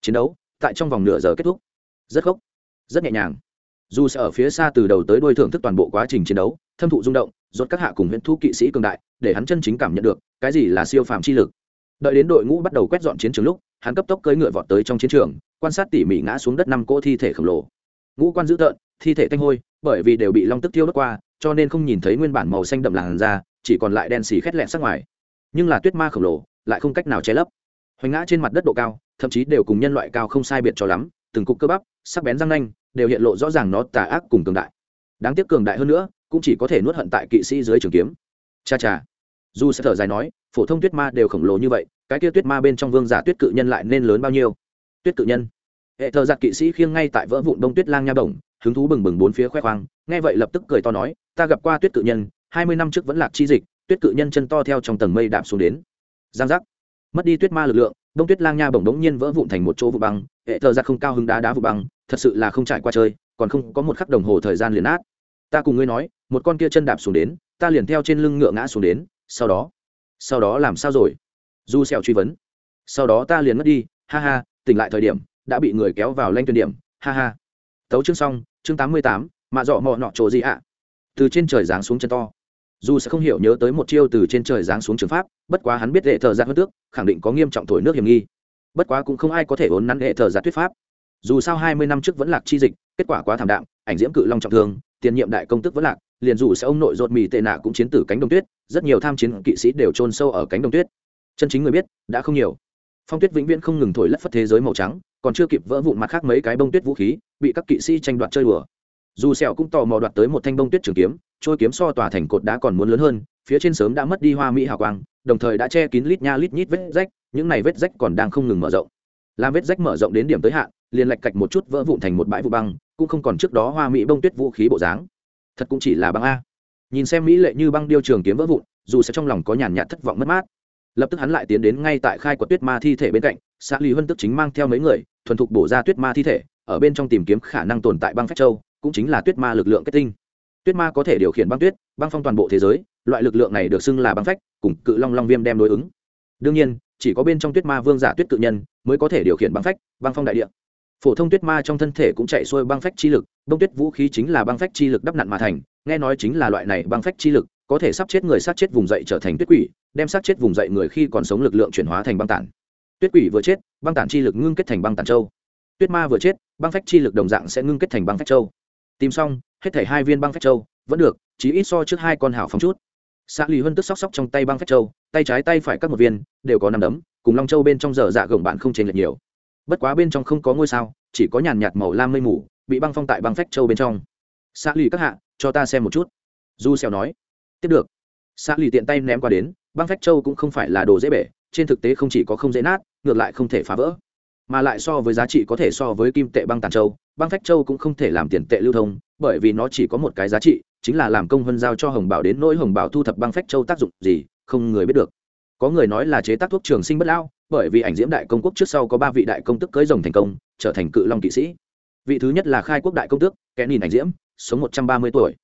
Chiến đấu tại trong vòng nửa giờ kết thúc. Rất khốc rất nhẹ nhàng. Dù sẽ ở phía xa từ đầu tới đuôi thưởng thức toàn bộ quá trình chiến đấu, thâm thụ rung động rốt các hạ cùng huyện thu kỵ sĩ cường đại, để hắn chân chính cảm nhận được cái gì là siêu phàm chi lực. Đợi đến đội ngũ bắt đầu quét dọn chiến trường lúc, hắn cấp tốc cưỡi ngựa vọt tới trong chiến trường quan sát tỉ mỉ ngã xuống đất năm cỗ thi thể khổng lồ. Ngũ quan dữ tợn, thi thể tanh hôi, bởi vì đều bị long tức tiêu đốt qua, cho nên không nhìn thấy nguyên bản màu xanh đậm làn da, chỉ còn lại đen xì khét lẹn sắc ngoài. Nhưng là tuyết ma khổng lồ, lại không cách nào che lấp. Hoành ngã trên mặt đất độ cao, thậm chí đều cùng nhân loại cao không sai biệt cho lắm, từng cục cơ bắp, sắc bén răng nanh, đều hiện lộ rõ ràng nó tà ác cùng cường đại. Đáng tiếc cường đại hơn nữa, cũng chỉ có thể nuốt hận tại kỵ sĩ dưới trường kiếm. Cha cha. Dù sẽ thở dài nói, phổ thông tuyết ma đều khổng lồ như vậy, cái kia tuyết ma bên trong vương giả tuyết cự nhân lại nên lớn bao nhiêu? Tuyết cự nhân. Hệ thờ giặc kỵ sĩ khiêng ngay tại vỡ vụn đông tuyết lang nha bổng hứng thú bừng bừng bốn phía khoe khoang. Nghe vậy lập tức cười to nói, ta gặp qua tuyết cự nhân, hai mươi năm trước vẫn lạc chi dịch, tuyết cự nhân chân to theo trong tầng mây đạp xuống đến. Giang giác. Mất đi tuyết ma lực lượng đông tuyết lang nha bổng đống nhiên vỡ vụn thành một chỗ vụ băng. Hệ thờ giặc không cao hứng đá đá vụ băng, thật sự là không trải qua chơi, còn không có một khắc đồng hồ thời gian liền át ta cùng ngươi nói, một con kia chân đạp xuống đến, ta liền theo trên lưng ngựa ngã xuống đến, sau đó sau đó làm sao rồi? Du sẹo truy vấn. Sau đó ta liền mất đi, ha ha tỉnh lại thời điểm, đã bị người kéo vào lanh tuyển điểm. Ha ha. Tấu chương xong, chương tám mươi tám, mạ dọ mọ nọ chỗ gì ạ? Từ trên trời giáng xuống chân to. Dù sẽ không hiểu nhớ tới một chiêu từ trên trời giáng xuống trường pháp, bất quá hắn biết hệ thờ ra hơn tước, khẳng định có nghiêm trọng thổi nước hiểm nghi. Bất quá cũng không ai có thể ốn nắn hệ thờ giạt thuyết pháp. Dù sao hai mươi năm trước vẫn lạc chi dịch, kết quả quá thảm đạm, ảnh diễm cự long trọng thương, tiền nhiệm đại công tức vẫn lạc, liền dù sẽ ông nội rột mì tệ nạ cũng chiến tử cánh đồng tuyết, rất nhiều tham chiến kỵ sĩ đều trôn sâu ở cánh đồng tuyết. Chân chính người biết, đã không nhiều phong tuyết vĩnh viễn không ngừng thổi lất phất thế giới màu trắng, còn chưa kịp vỡ vụn mặt khác mấy cái bông tuyết vũ khí, bị các kỵ sĩ tranh đoạt chơi đùa. Dù sẹo cũng tò mò đoạt tới một thanh bông tuyết trường kiếm, trôi kiếm so tòa thành cột đá còn muốn lớn hơn, phía trên sớm đã mất đi hoa mỹ hào quang, đồng thời đã che kín lít nha lít nhít vết rách, những này vết rách còn đang không ngừng mở rộng. Làm vết rách mở rộng đến điểm tới hạn, liền lạch cạch một chút vỡ vụn thành một bãi vụ băng, cũng không còn trước đó hoa mỹ bông tuyết vũ khí bộ dáng. Thật cũng chỉ là băng a. Nhìn xem mỹ lệ như băng điêu trường kiếm vỡ vụn, dù sẽ trong lòng có nhàn nhạt thất vọng mất mát lập tức hắn lại tiến đến ngay tại khai quật tuyết ma thi thể bên cạnh xã lý huân tức chính mang theo mấy người, thuần thục bổ ra tuyết ma thi thể, ở bên trong tìm kiếm khả năng tồn tại băng phách châu, cũng chính là tuyết ma lực lượng kết tinh. Tuyết ma có thể điều khiển băng tuyết, băng phong toàn bộ thế giới, loại lực lượng này được xưng là băng phách, cùng cự long long viêm đem đối ứng. Đương nhiên, chỉ có bên trong tuyết ma vương giả tuyết cự nhân mới có thể điều khiển băng phách, băng phong đại địa. Phổ thông tuyết ma trong thân thể cũng chạy xuôi băng phách chi lực bông tuyết vũ khí chính là băng phách chi lực đắp nặn mà thành, nghe nói chính là loại này băng phách chi lực có thể sắp chết người sát chết vùng dậy trở thành tuyết quỷ, đem sát chết vùng dậy người khi còn sống lực lượng chuyển hóa thành băng tản. Tuyết quỷ vừa chết, băng tản chi lực ngưng kết thành băng tản châu. Tuyết ma vừa chết, băng phách chi lực đồng dạng sẽ ngưng kết thành băng phách châu. Tìm xong, hết thể hai viên băng phách châu, vẫn được, chỉ ít so trước hai con hảo phóng chút. Xã lì huân tức sóc sóc trong tay băng phách châu, tay trái tay phải các một viên, đều có năm đấm, cùng long châu bên trong giờ dạ gồng bạn không chênh lệch nhiều. Bất quá bên trong không có ngôi sao, chỉ có nhàn nhạt màu lam mây mù, bị băng phong tại băng phách châu bên trong. Xã lì các hạ, cho ta xem một chút. Du xèo nói tiếp được. Xã lì tiện tay ném qua đến, băng phách châu cũng không phải là đồ dễ bể, trên thực tế không chỉ có không dễ nát, ngược lại không thể phá vỡ. Mà lại so với giá trị có thể so với kim tệ băng tàn châu băng phách châu cũng không thể làm tiền tệ lưu thông, bởi vì nó chỉ có một cái giá trị, chính là làm công vân giao cho hồng bảo đến nỗi hồng bảo thu thập băng phách châu tác dụng gì, không người biết được. Có người nói là chế tác thuốc trường sinh bất lao bởi vì ảnh diễm đại công quốc trước sau có ba vị đại công tức cưới rồng thành công, trở thành cự long kỵ sĩ. Vị thứ nhất là khai quốc đại công tước, kẻ nhìn ảnh diễm, sống một trăm ba mươi tuổi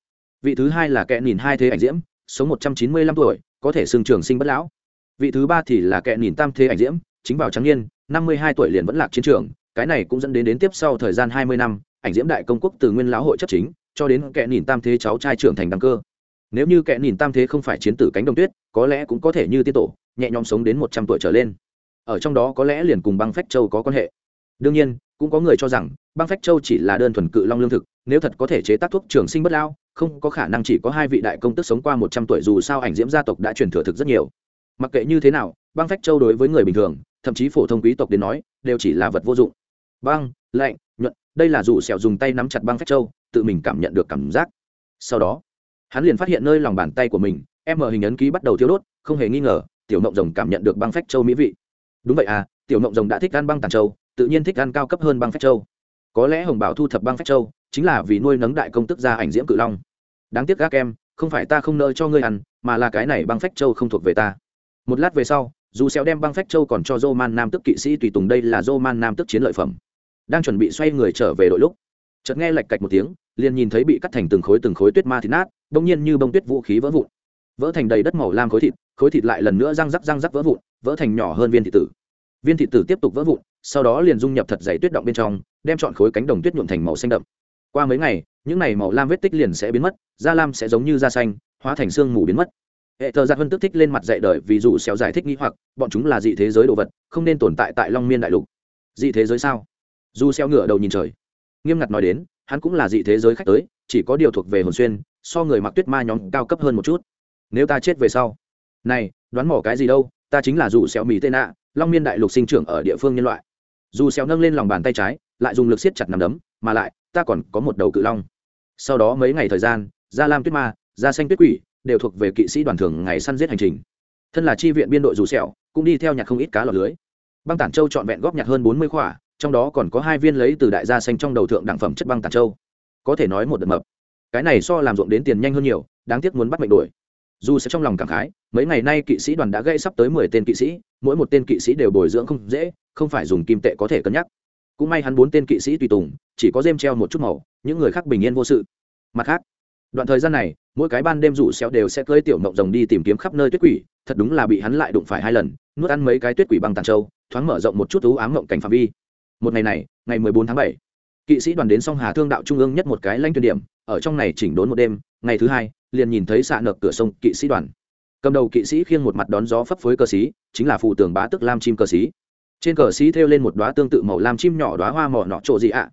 vị thứ hai là kẻ nhìn hai thế ảnh diễm, sống một trăm chín mươi lăm tuổi, có thể xương trường sinh bất lão. Vị thứ ba thì là kẻ nhìn tam thế ảnh diễm, chính vào trắng niên, năm mươi hai tuổi liền vẫn lạc chiến trường, cái này cũng dẫn đến đến tiếp sau thời gian hai mươi năm, ảnh diễm đại công quốc từ nguyên lão hội chấp chính, cho đến kẻ nhìn tam thế cháu trai trưởng thành đăng cơ. Nếu như kẻ nhìn tam thế không phải chiến tử cánh đồng tuyết, có lẽ cũng có thể như tiết tổ, nhẹ nhõm sống đến một trăm tuổi trở lên. Ở trong đó có lẽ liền cùng băng phách châu có quan hệ. Đương nhiên, cũng có người cho rằng, băng phách châu chỉ là đơn thuần cự long lương thực, nếu thật có thể chế tác thuốc trường sinh bất lao không có khả năng chỉ có hai vị đại công tức sống qua một trăm tuổi, dù sao ảnh diễm gia tộc đã truyền thừa thực rất nhiều. Mặc kệ như thế nào, băng phách châu đối với người bình thường, thậm chí phổ thông quý tộc đến nói, đều chỉ là vật vô dụng. Băng, lạnh, nhuận, đây là dù sẹo dùng tay nắm chặt băng phách châu, tự mình cảm nhận được cảm giác. Sau đó, hắn liền phát hiện nơi lòng bàn tay của mình, em mở hình ấn ký bắt đầu thiêu đốt, không hề nghi ngờ, tiểu ngọc rồng cảm nhận được băng phách châu mỹ vị. Đúng vậy à tiểu ngọc rồng đã thích ăn băng tàn châu, tự nhiên thích ăn cao cấp hơn băng phách châu. Có lẽ hồng bảo thu thập băng phách châu chính là vì nuôi nấng đại công tức gia ảnh diễm cự long đáng tiếc các em không phải ta không nợ cho ngươi ăn mà là cái này băng phách châu không thuộc về ta một lát về sau dù xéo đem băng phách châu còn cho Roman Nam tức kỵ sĩ tùy tùng đây là Roman Nam tức chiến lợi phẩm. Đang chuẩn bị xoay người trở về đội lúc, chợt nghe lạch cạch một tiếng, liền nhìn thấy bị cắt thành từng khối từng khối tuyết ma thịt nát, bỗng nhiên như bông tuyết vũ khí vỡ vụn. Vỡ thành đầy đất màu lam khối thịt, khối thịt lại lần nữa răng rắc răng rắc vỡ vụn, vỡ thành nhỏ hơn viên thịt tử. Viên thịt tử tiếp tục vỡ vụn, sau đó liền dung nhập thật dày tuyết động bên trong, đem chọn khối cánh đồng tuyết nhuộm thành màu xanh đậm. Qua mấy ngày, những này màu lam vết tích liền sẽ biến mất, da lam sẽ giống như da xanh, hóa thành xương mù biến mất. Hệ thờ giặc vân tức thích lên mặt dạy đời vì dù xéo giải thích nghĩ hoặc bọn chúng là dị thế giới đồ vật không nên tồn tại tại long miên đại lục. Dị thế giới sao? Dù xéo ngửa đầu nhìn trời. Nghiêm ngặt nói đến hắn cũng là dị thế giới khách tới chỉ có điều thuộc về hồn xuyên so người mặc tuyết ma nhóm cao cấp hơn một chút. Nếu ta chết về sau này đoán mò cái gì đâu ta chính là dù xéo mỹ tên ạ long miên đại lục sinh trưởng ở địa phương nhân loại. Dù xéo nâng lên lòng bàn tay trái lại dùng lực siết chặt nắm đấm mà lại ta còn có một đầu cự long. Sau đó mấy ngày thời gian, gia lam tuyết ma, gia xanh tuyết quỷ đều thuộc về kỵ sĩ đoàn thường ngày săn giết hành trình. Thân là chi viện biên đội dù sẹo, cũng đi theo nhặt không ít cá lọt lưới. Băng tản châu chọn vẹn góp nhặt hơn bốn mươi khỏa, trong đó còn có hai viên lấy từ đại gia xanh trong đầu thượng đẳng phẩm chất băng tản châu. Có thể nói một đợt mập. Cái này so làm ruộng đến tiền nhanh hơn nhiều, đáng tiếc muốn bắt mệnh đuổi. Dù sẽ trong lòng cảm khái, mấy ngày nay kỵ sĩ đoàn đã gây sắp tới mười tên kỵ sĩ, mỗi một tên kỵ sĩ đều bồi dưỡng không dễ, không phải dùng kim tệ có thể cân nhắc cũng may hắn bốn tên kỵ sĩ tùy tùng, chỉ có dêm treo một chút màu, những người khác bình yên vô sự. Mặt khác, đoạn thời gian này, mỗi cái ban đêm rủ xéo đều sẽ cơi tiểu mộng rồng đi tìm kiếm khắp nơi tuyết quỷ, thật đúng là bị hắn lại đụng phải hai lần, nuốt ăn mấy cái tuyết quỷ bằng tàn châu thoáng mở rộng một chút thú ám mộng cảnh phạm vi. Một ngày này, ngày mười bốn tháng bảy, kỵ sĩ đoàn đến song hà thương đạo trung ương nhất một cái lanh tuyên điểm, ở trong này chỉnh đốn một đêm, ngày thứ hai, liền nhìn thấy xạ nợp cửa sông kỵ sĩ đoàn. Cầm đầu kỵ sĩ khiêng một mặt đón gió phấp phới cơ sĩ, chính là phụ tường bá tức lam chim cơ sĩ trên cờ xí thêu lên một đoá tương tự màu lam chim nhỏ đoá hoa mỏ nọ trộ gì ạ?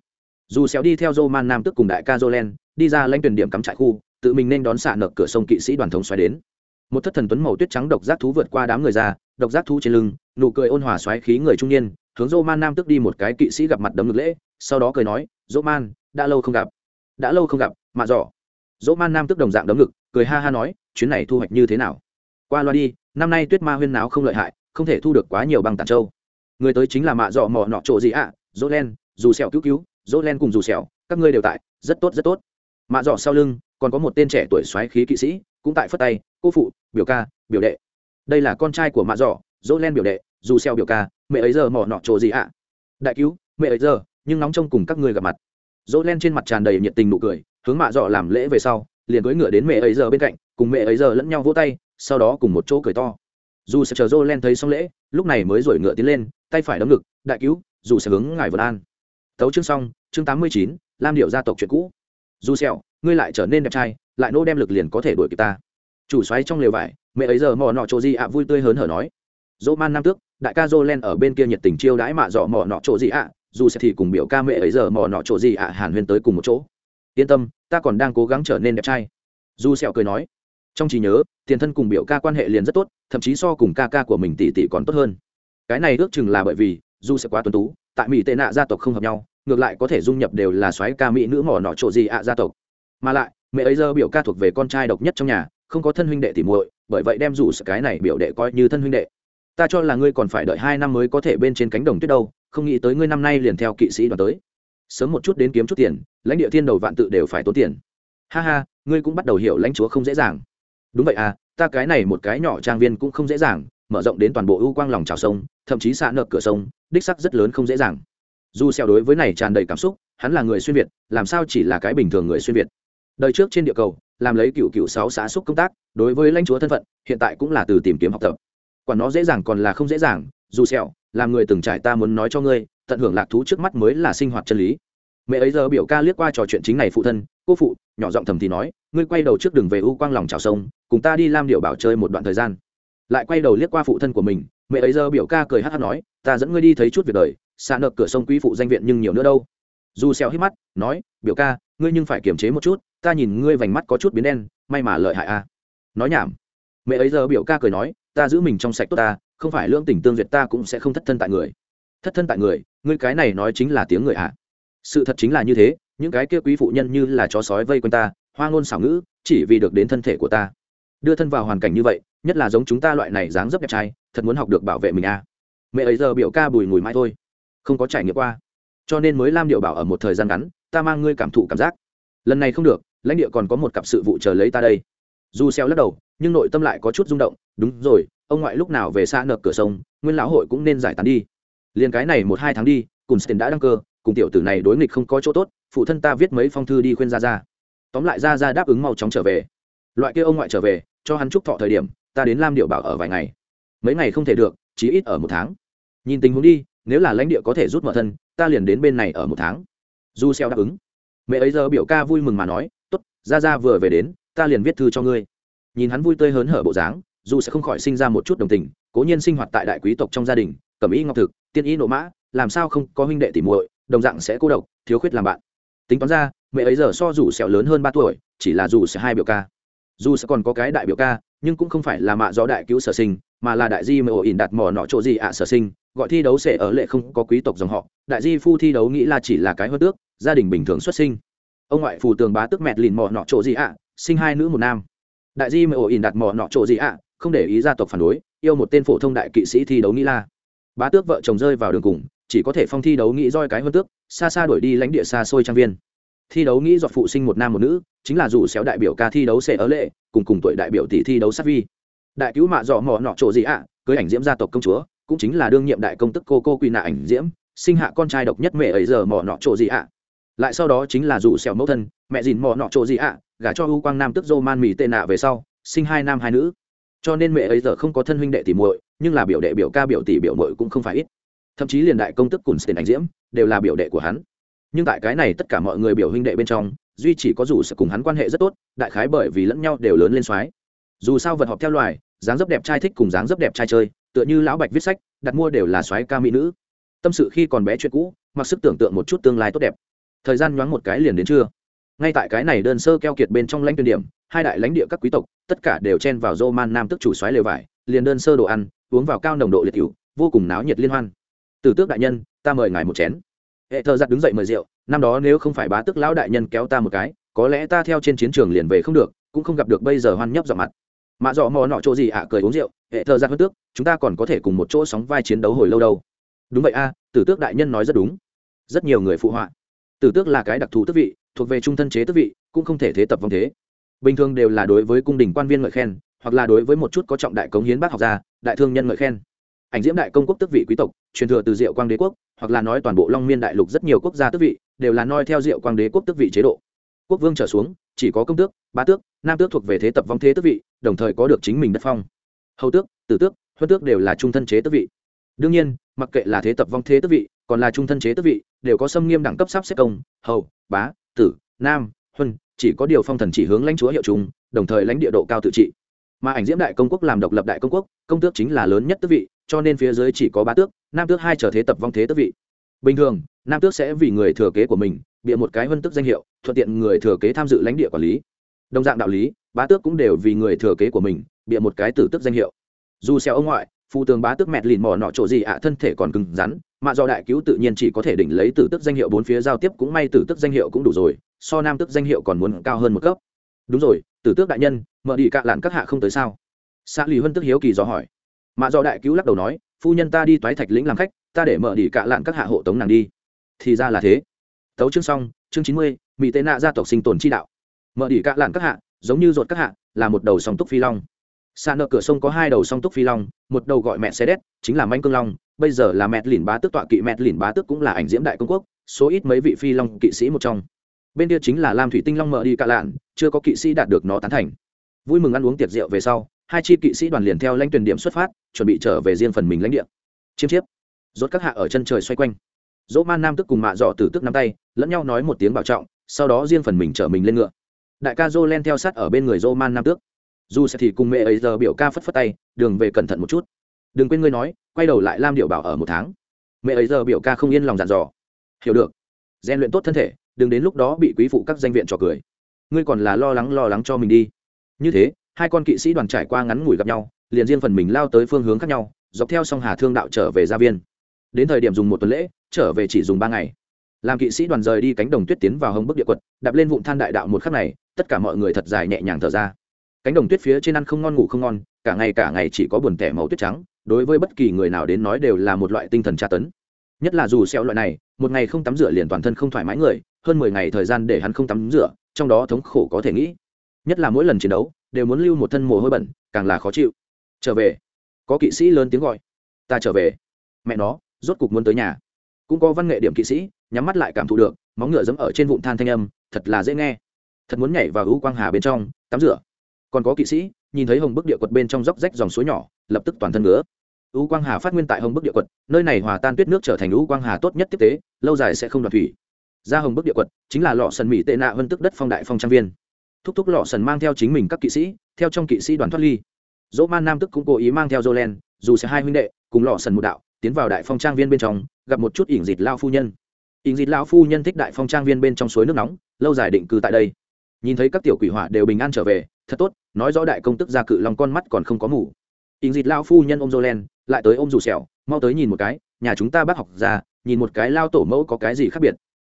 Dù xéo đi theo dô man nam tức cùng đại ca jolen, đi ra lãnh tuyển điểm cắm trại khu, tự mình nên đón xạ nợ cửa sông kỵ sĩ đoàn thống xoáy đến. Một thất thần tuấn màu tuyết trắng độc giác thú vượt qua đám người ra, độc giác thú trên lưng, nụ cười ôn hòa xoáy khí người trung niên, hướng dô man nam tức đi một cái kỵ sĩ gặp mặt đấm ngực lễ, sau đó cười nói dô man đã lâu không gặp. Đã lâu không gặp mà dọ. Dỗ man nam tức đồng dạng đấm ngực, cười ha ha nói, chuyến này thu hoạch như thế nào? Qua loa đi, năm nay tuyết ma huyên náo không lợi hại, không thể thu được quá nhiều bằng tàn châu người tới chính là mạ dọ mỏ nọ trộ gì ạ? À? dỗ len, dù sẹo cứu cứu dỗ len cùng dù sẹo, các ngươi đều tại, rất tốt rất tốt. Mạ dọ sau lưng, còn có một tên trẻ tuổi xoáy khí kỵ sĩ, cũng tại phất tay, cô phụ, biểu ca, biểu đệ. Đây là con trai của mạ dọ dỗ len biểu đệ, dù sẹo biểu ca, mẹ ấy giờ mỏ nọ chỗ gì ạ? Đại cứu, mẹ ấy giờ, nhưng nóng trông cùng các ngươi gặp mặt. Dỗ len trên mặt tràn đầy nhiệt tình nụ cười, hướng mạ dọ làm lễ về sau, liền cưỡi ngựa đến mẹ ấy giờ bên cạnh, cùng mẹ ấy giờ lẫn nhau vỗ tay, sau đó cùng một chỗ cười to. Dù sẽ chờ dỗ len thấy xong lễ, lúc này mới rồi ngựa tiến lên tay phải đấm ngực, đại cứu, dù sẽ hướng ngài vân an. Tấu chương xong, chương tám mươi chín, lam điệu gia tộc chuyện cũ. Dù sẹo, ngươi lại trở nên đẹp trai, lại nô đem lực liền có thể đuổi kịp ta. Chủ xoáy trong lều vải, mẹ ấy giờ mò nọ chỗ gì ạ vui tươi hớn hở nói, dỗ man nam tước, đại ca dô len ở bên kia nhiệt tình chiêu đãi mạ dọ mò nọ chỗ gì ạ, dù sẽ thì cùng biểu ca mẹ ấy giờ mò nọ chỗ gì ạ hàn huyên tới cùng một chỗ. Yên tâm, ta còn đang cố gắng trở nên đẹp trai. Dù sẹo cười nói, trong trí nhớ, tiền thân cùng biểu ca quan hệ liền rất tốt, thậm chí so cùng ca ca của mình tỷ tỷ còn tốt hơn cái này ước chừng là bởi vì du sẽ quá tuân tú, tại mỹ tệ nạ gia tộc không hợp nhau, ngược lại có thể dung nhập đều là soái ca mỹ nữ mỏ nọ trộ gì ạ gia tộc. Mà lại, mẹ ấy giờ biểu ca thuộc về con trai độc nhất trong nhà, không có thân huynh đệ tỉ muội, bởi vậy đem rủ cái này biểu đệ coi như thân huynh đệ. Ta cho là ngươi còn phải đợi hai năm mới có thể bên trên cánh đồng tuyết đâu, không nghĩ tới ngươi năm nay liền theo kỵ sĩ đoàn tới. Sớm một chút đến kiếm chút tiền, lãnh địa thiên đầu vạn tự đều phải tốn tiền. Ha ha, ngươi cũng bắt đầu hiểu lãnh chúa không dễ dàng. Đúng vậy à ta cái này một cái nhỏ trang viên cũng không dễ dàng mở rộng đến toàn bộ ưu quang lòng trào sông, thậm chí xạ nợ cửa sông, đích sắc rất lớn không dễ dàng. Dù xeo đối với này tràn đầy cảm xúc, hắn là người xuyên việt, làm sao chỉ là cái bình thường người xuyên việt? Đời trước trên địa cầu, làm lấy cựu cựu sáu xã xúc công tác, đối với lãnh chúa thân phận, hiện tại cũng là từ tìm kiếm học tập. Quản nó dễ dàng còn là không dễ dàng, dù sẹo, làm người từng trải ta muốn nói cho ngươi, tận hưởng lạc thú trước mắt mới là sinh hoạt chân lý. Mẹ ấy giờ biểu ca liếc qua trò chuyện chính này phụ thân, cô phụ, nhỏ giọng thầm thì nói, ngươi quay đầu trước đường về u quang lòng chào sông, cùng ta đi lam điệu bảo chơi một đoạn thời gian lại quay đầu liếc qua phụ thân của mình, mẹ ấy giờ biểu ca cười hát hát nói, ta dẫn ngươi đi thấy chút việc đời, xa nợ cửa sông quý phụ danh viện nhưng nhiều nữa đâu. Dù xeo hít mắt, nói, biểu ca, ngươi nhưng phải kiềm chế một chút, ta nhìn ngươi vành mắt có chút biến đen, may mà lợi hại a. À. nói nhảm. Mẹ ấy giờ biểu ca cười nói, ta giữ mình trong sạch tốt ta, không phải lương tình tương duyệt ta cũng sẽ không thất thân tại người. Thất thân tại người? Ngươi cái này nói chính là tiếng người ạ à. sự thật chính là như thế, những cái kia quý phụ nhân như là chó sói vây quanh ta, hoa ngôn xảo ngữ, chỉ vì được đến thân thể của ta. Đưa thân vào hoàn cảnh như vậy nhất là giống chúng ta loại này dáng dấp đẹp trai, thật muốn học được bảo vệ mình à. mẹ ấy giờ biểu ca bùi ngùi mãi thôi. Không có trải nghiệm qua. Cho nên mới lam điệu bảo ở một thời gian ngắn, ta mang ngươi cảm thụ cảm giác. Lần này không được, lãnh địa còn có một cặp sự vụ chờ lấy ta đây. Dù xeo lắc đầu, nhưng nội tâm lại có chút rung động. Đúng rồi, ông ngoại lúc nào về xa nợ cửa sông, nguyên lão hội cũng nên giải tán đi. Liền cái này một hai tháng đi, cùng tiền đã đăng cơ, cùng tiểu tử này đối nghịch không có chỗ tốt, phụ thân ta viết mấy phong thư đi khuyên ra ra tóm lại ra ra đáp ứng mau chóng trở về. Loại kia ông ngoại trở về, cho hắn chúc thọ thời điểm ta đến lam điệu bảo ở vài ngày. Mấy ngày không thể được, chí ít ở một tháng. Nhìn tình huống đi, nếu là lãnh địa có thể rút mở thân, ta liền đến bên này ở một tháng. Du xeo đáp ứng. Mẹ ấy giờ biểu ca vui mừng mà nói, tốt ra ra vừa về đến, ta liền viết thư cho ngươi. Nhìn hắn vui tươi hớn hở bộ dáng, dù sẽ không khỏi sinh ra một chút đồng tình, cố nhiên sinh hoạt tại đại quý tộc trong gia đình cẩm y ngọc thực, tiên y nộ mã, làm sao không có huynh đệ tỉ muội, đồng dạng sẽ cô độc, thiếu khuyết làm bạn. Tính toán ra, mẹ ấy giờ so dù sẹo lớn hơn ba tuổi, chỉ là dù sẽ hai biểu ca. Dù sẽ còn có cái đại biểu ca nhưng cũng không phải là mạ do đại cứu sở sinh, mà là đại di mờ ỉn đặt mỏ nọ chỗ gì ạ sở sinh, gọi thi đấu sẽ ở lệ không có quý tộc dòng họ, đại di phu thi đấu nghĩ là chỉ là cái hơn tước, gia đình bình thường xuất sinh. Ông ngoại phù tường bá tức mẹt lìn mỏ nọ chỗ gì ạ, sinh hai nữ một nam. Đại di mờ ỉn đặt mỏ nọ chỗ gì ạ, không để ý gia tộc phản đối, yêu một tên phổ thông đại kỵ sĩ thi đấu nghĩ là. Bá tước vợ chồng rơi vào đường cùng, chỉ có thể phong thi đấu nghĩ roi cái hơn tước, xa xa đuổi đi lãnh địa xa xôi trang viên. Thi đấu nghĩ giọt phụ sinh một nam một nữ, chính là dù xéo đại biểu ca thi đấu sẽ ở lệ cùng cùng tuổi đại biểu tỷ thi đấu sát vi. Đại cứu mạ dọ mỏ nọ chỗ gì ạ? Cưới ảnh diễm gia tộc công chúa, cũng chính là đương nhiệm đại công tức cô cô quy nạ ảnh diễm, sinh hạ con trai độc nhất mẹ ấy giờ mỏ nọ chỗ gì ạ? Lại sau đó chính là dù xẻo mẫu thân, mẹ dìn mỏ nọ chỗ gì ạ? Gả cho u quang nam tức dô man mì tệ nạ về sau, sinh hai nam hai nữ. Cho nên mẹ ấy giờ không có thân huynh đệ tỷ muội, nhưng là biểu đệ biểu ca biểu tỷ biểu muội cũng không phải ít. Thậm chí liền đại công tức cùng tiền ảnh diễm, đều là biểu đệ của hắn. Nhưng tại cái này tất cả mọi người biểu huynh đệ bên trong duy chỉ có dù sẽ cùng hắn quan hệ rất tốt, đại khái bởi vì lẫn nhau đều lớn lên soái. Dù sao vật họp theo loài, dáng dấp đẹp trai thích cùng dáng dấp đẹp trai chơi, tựa như lão bạch viết sách, đặt mua đều là soái ca mỹ nữ. Tâm sự khi còn bé chuyện cũ, mặc sức tưởng tượng một chút tương lai tốt đẹp. Thời gian nhoáng một cái liền đến trưa. Ngay tại cái này đơn sơ keo kiệt bên trong lãnh tuyển điểm, hai đại lãnh địa các quý tộc, tất cả đều chen vào dô man nam tức chủ xoáy lều vải, liền đơn sơ đồ ăn, uống vào cao nồng độ liệt cựu vô cùng náo nhiệt liên hoan. Từ tước đại nhân, ta mời ngài một chén hệ Thơ giặt đứng dậy mời rượu, năm đó nếu không phải bá tước lão đại nhân kéo ta một cái, có lẽ ta theo trên chiến trường liền về không được, cũng không gặp được bây giờ hoan nhấp dọ mặt. Mạ dọ mò nọ chỗ gì ạ, cười uống rượu, hệ Thơ giặt hơn tước, chúng ta còn có thể cùng một chỗ sóng vai chiến đấu hồi lâu đâu. Đúng vậy a, tử tước đại nhân nói rất đúng. Rất nhiều người phụ họa. Tử tước là cái đặc thù tước vị, thuộc về trung thân chế tước vị, cũng không thể thế tập vong thế. Bình thường đều là đối với cung đình quan viên ngợi khen, hoặc là đối với một chút có trọng đại cống hiến bác học gia, đại thương nhân ngợi khen ảnh diễm đại công quốc tước vị quý tộc, truyền thừa từ diệu quang đế quốc, hoặc là nói toàn bộ long miên đại lục rất nhiều quốc gia tước vị, đều là noi theo diệu quang đế quốc tước vị chế độ. Quốc vương trở xuống, chỉ có công tước, bá tước, nam tước thuộc về thế tập vong thế tước vị, đồng thời có được chính mình đất phong. Hầu tước, tử tước, huân tước đều là trung thân chế tước vị. Đương nhiên, mặc kệ là thế tập vong thế tước vị, còn là trung thân chế tước vị, đều có xâm nghiêm đẳng cấp sắp xếp công, hầu, bá, tử, nam, huân, chỉ có điều phong thần chỉ hướng lãnh chúa hiệu chúng đồng thời lãnh địa độ cao tự trị. Mà ảnh diễm đại công quốc làm độc lập đại công quốc, công tước chính là lớn nhất tước vị cho nên phía dưới chỉ có ba tước, nam tước hai trở thế tập vong thế tước vị. Bình thường, nam tước sẽ vì người thừa kế của mình, bịa một cái vân tức danh hiệu, thuận tiện người thừa kế tham dự lãnh địa quản lý. Đồng dạng đạo lý, bá tước cũng đều vì người thừa kế của mình, bịa một cái tử tức danh hiệu. Dù xeo ông ngoại, phụ tướng bá tước mẹt lìn mò nọ chỗ gì ạ, thân thể còn cứng rắn, mà do đại cứu tự nhiên chỉ có thể đỉnh lấy tử tức danh hiệu bốn phía giao tiếp cũng may tử tức danh hiệu cũng đủ rồi, so nam tức danh hiệu còn muốn cao hơn một cấp. Đúng rồi, tử tước đại nhân, mở đi cạ lạn các hạ không tới sao? Xã lì huân tức hiếu kỳ do hỏi mạ do đại cứu lắc đầu nói, phu nhân ta đi toái thạch lĩnh làm khách, ta để mở đi cạ lạn các hạ hộ tống nàng đi. Thì ra là thế. Tấu chương xong, chương chín mươi mỹ tệ nạ gia tộc sinh tồn chi đạo. Mở đi cạ lạn các hạ, giống như ruột các hạ, là một đầu song túc phi long. Xa nợ cửa sông có hai đầu song túc phi long, một đầu gọi mẹ xe đét, chính là manh cương long, bây giờ là mẹ lìn bá tước tọa kỵ mẹ lìn bá tước cũng là ảnh diễm đại công quốc, số ít mấy vị phi long kỵ sĩ một trong. Bên kia chính là lam thủy tinh long mở đi cạ lạn, chưa có kỵ sĩ đạt được nó tán thành. Vui mừng ăn uống tiệc rượu về sau hai chi kỵ sĩ đoàn liền theo lãnh tuyển điểm xuất phát, chuẩn bị trở về riêng phần mình lãnh địa. Chiêm chiếp. Rốt các hạ ở chân trời xoay quanh. Dỗ man nam tức cùng mạ dọ tử tức nắm tay, lẫn nhau nói một tiếng bảo trọng, sau đó riêng phần mình chở mình lên ngựa. Đại ca dô len theo sát ở bên người dô man nam tước. Dù sẽ thì cùng mẹ ấy giờ biểu ca phất phất tay, đường về cẩn thận một chút. Đừng quên ngươi nói, quay đầu lại lam điệu bảo ở một tháng. Mẹ ấy giờ biểu ca không yên lòng dặn dò. Hiểu được. Rèn luyện tốt thân thể, đừng đến lúc đó bị quý phụ các danh viện trò cười. Ngươi còn là lo lắng lo lắng cho mình đi. Như thế hai con kỵ sĩ đoàn trải qua ngắn ngủi gặp nhau, liền riêng phần mình lao tới phương hướng khác nhau, dọc theo sông hà thương đạo trở về gia viên. Đến thời điểm dùng một tuần lễ, trở về chỉ dùng ba ngày. Làm kỵ sĩ đoàn rời đi cánh đồng tuyết tiến vào hông bức địa quật, đạp lên vụn than đại đạo một khắc này, tất cả mọi người thật dài nhẹ nhàng thở ra. Cánh đồng tuyết phía trên ăn không ngon ngủ không ngon, cả ngày cả ngày chỉ có buồn tẻ màu tuyết trắng, đối với bất kỳ người nào đến nói đều là một loại tinh thần tra tấn. Nhất là dù xeo loại này, một ngày không tắm rửa liền toàn thân không thoải mái người, hơn mười ngày thời gian để hắn không tắm rửa, trong đó thống khổ có thể nghĩ. Nhất là mỗi lần chiến đấu đều muốn lưu một thân mồ hôi bẩn, càng là khó chịu. Trở về. Có kỵ sĩ lớn tiếng gọi. Ta trở về. Mẹ nó, rốt cục muốn tới nhà. Cũng có văn nghệ điểm kỵ sĩ, nhắm mắt lại cảm thụ được, móng ngựa dẫm ở trên vụn than thanh âm, thật là dễ nghe. Thật muốn nhảy vào hữu quang hà bên trong, tắm rửa. Còn có kỵ sĩ, nhìn thấy hồng bức địa quật bên trong dốc rách dòng suối nhỏ, lập tức toàn thân ngứa. U quang hà phát nguyên tại hồng bức địa quật, nơi này hòa tan tuyết nước trở thành u quang hà tốt nhất tiếp tế, lâu dài sẽ không đoạt thủy. Ra hồng bức địa quật, chính là lọ sần mỹ tệ nạ vân tức đất phong đại phong trang viên thúc thúc lọ sần mang theo chính mình các kỵ sĩ, theo trong kỵ sĩ đoàn thoát ly. Dỗ man nam tức cũng cố ý mang theo jolen, dù sẽ hai huynh đệ, cùng lọ sần một đạo, tiến vào đại phong trang viên bên trong, gặp một chút ỉn dịt lao phu nhân. Ỉn dịt lao phu nhân thích đại phong trang viên bên trong suối nước nóng, lâu dài định cư tại đây. Nhìn thấy các tiểu quỷ hỏa đều bình an trở về, thật tốt, nói rõ đại công tức ra cự lòng con mắt còn không có ngủ. ỉn dịt lao phu nhân ôm jolen, lại tới ôm dù sẹo, mau tới nhìn một cái, nhà chúng ta bác học ra nhìn một cái lao tổ mẫu có cái gì khác biệt.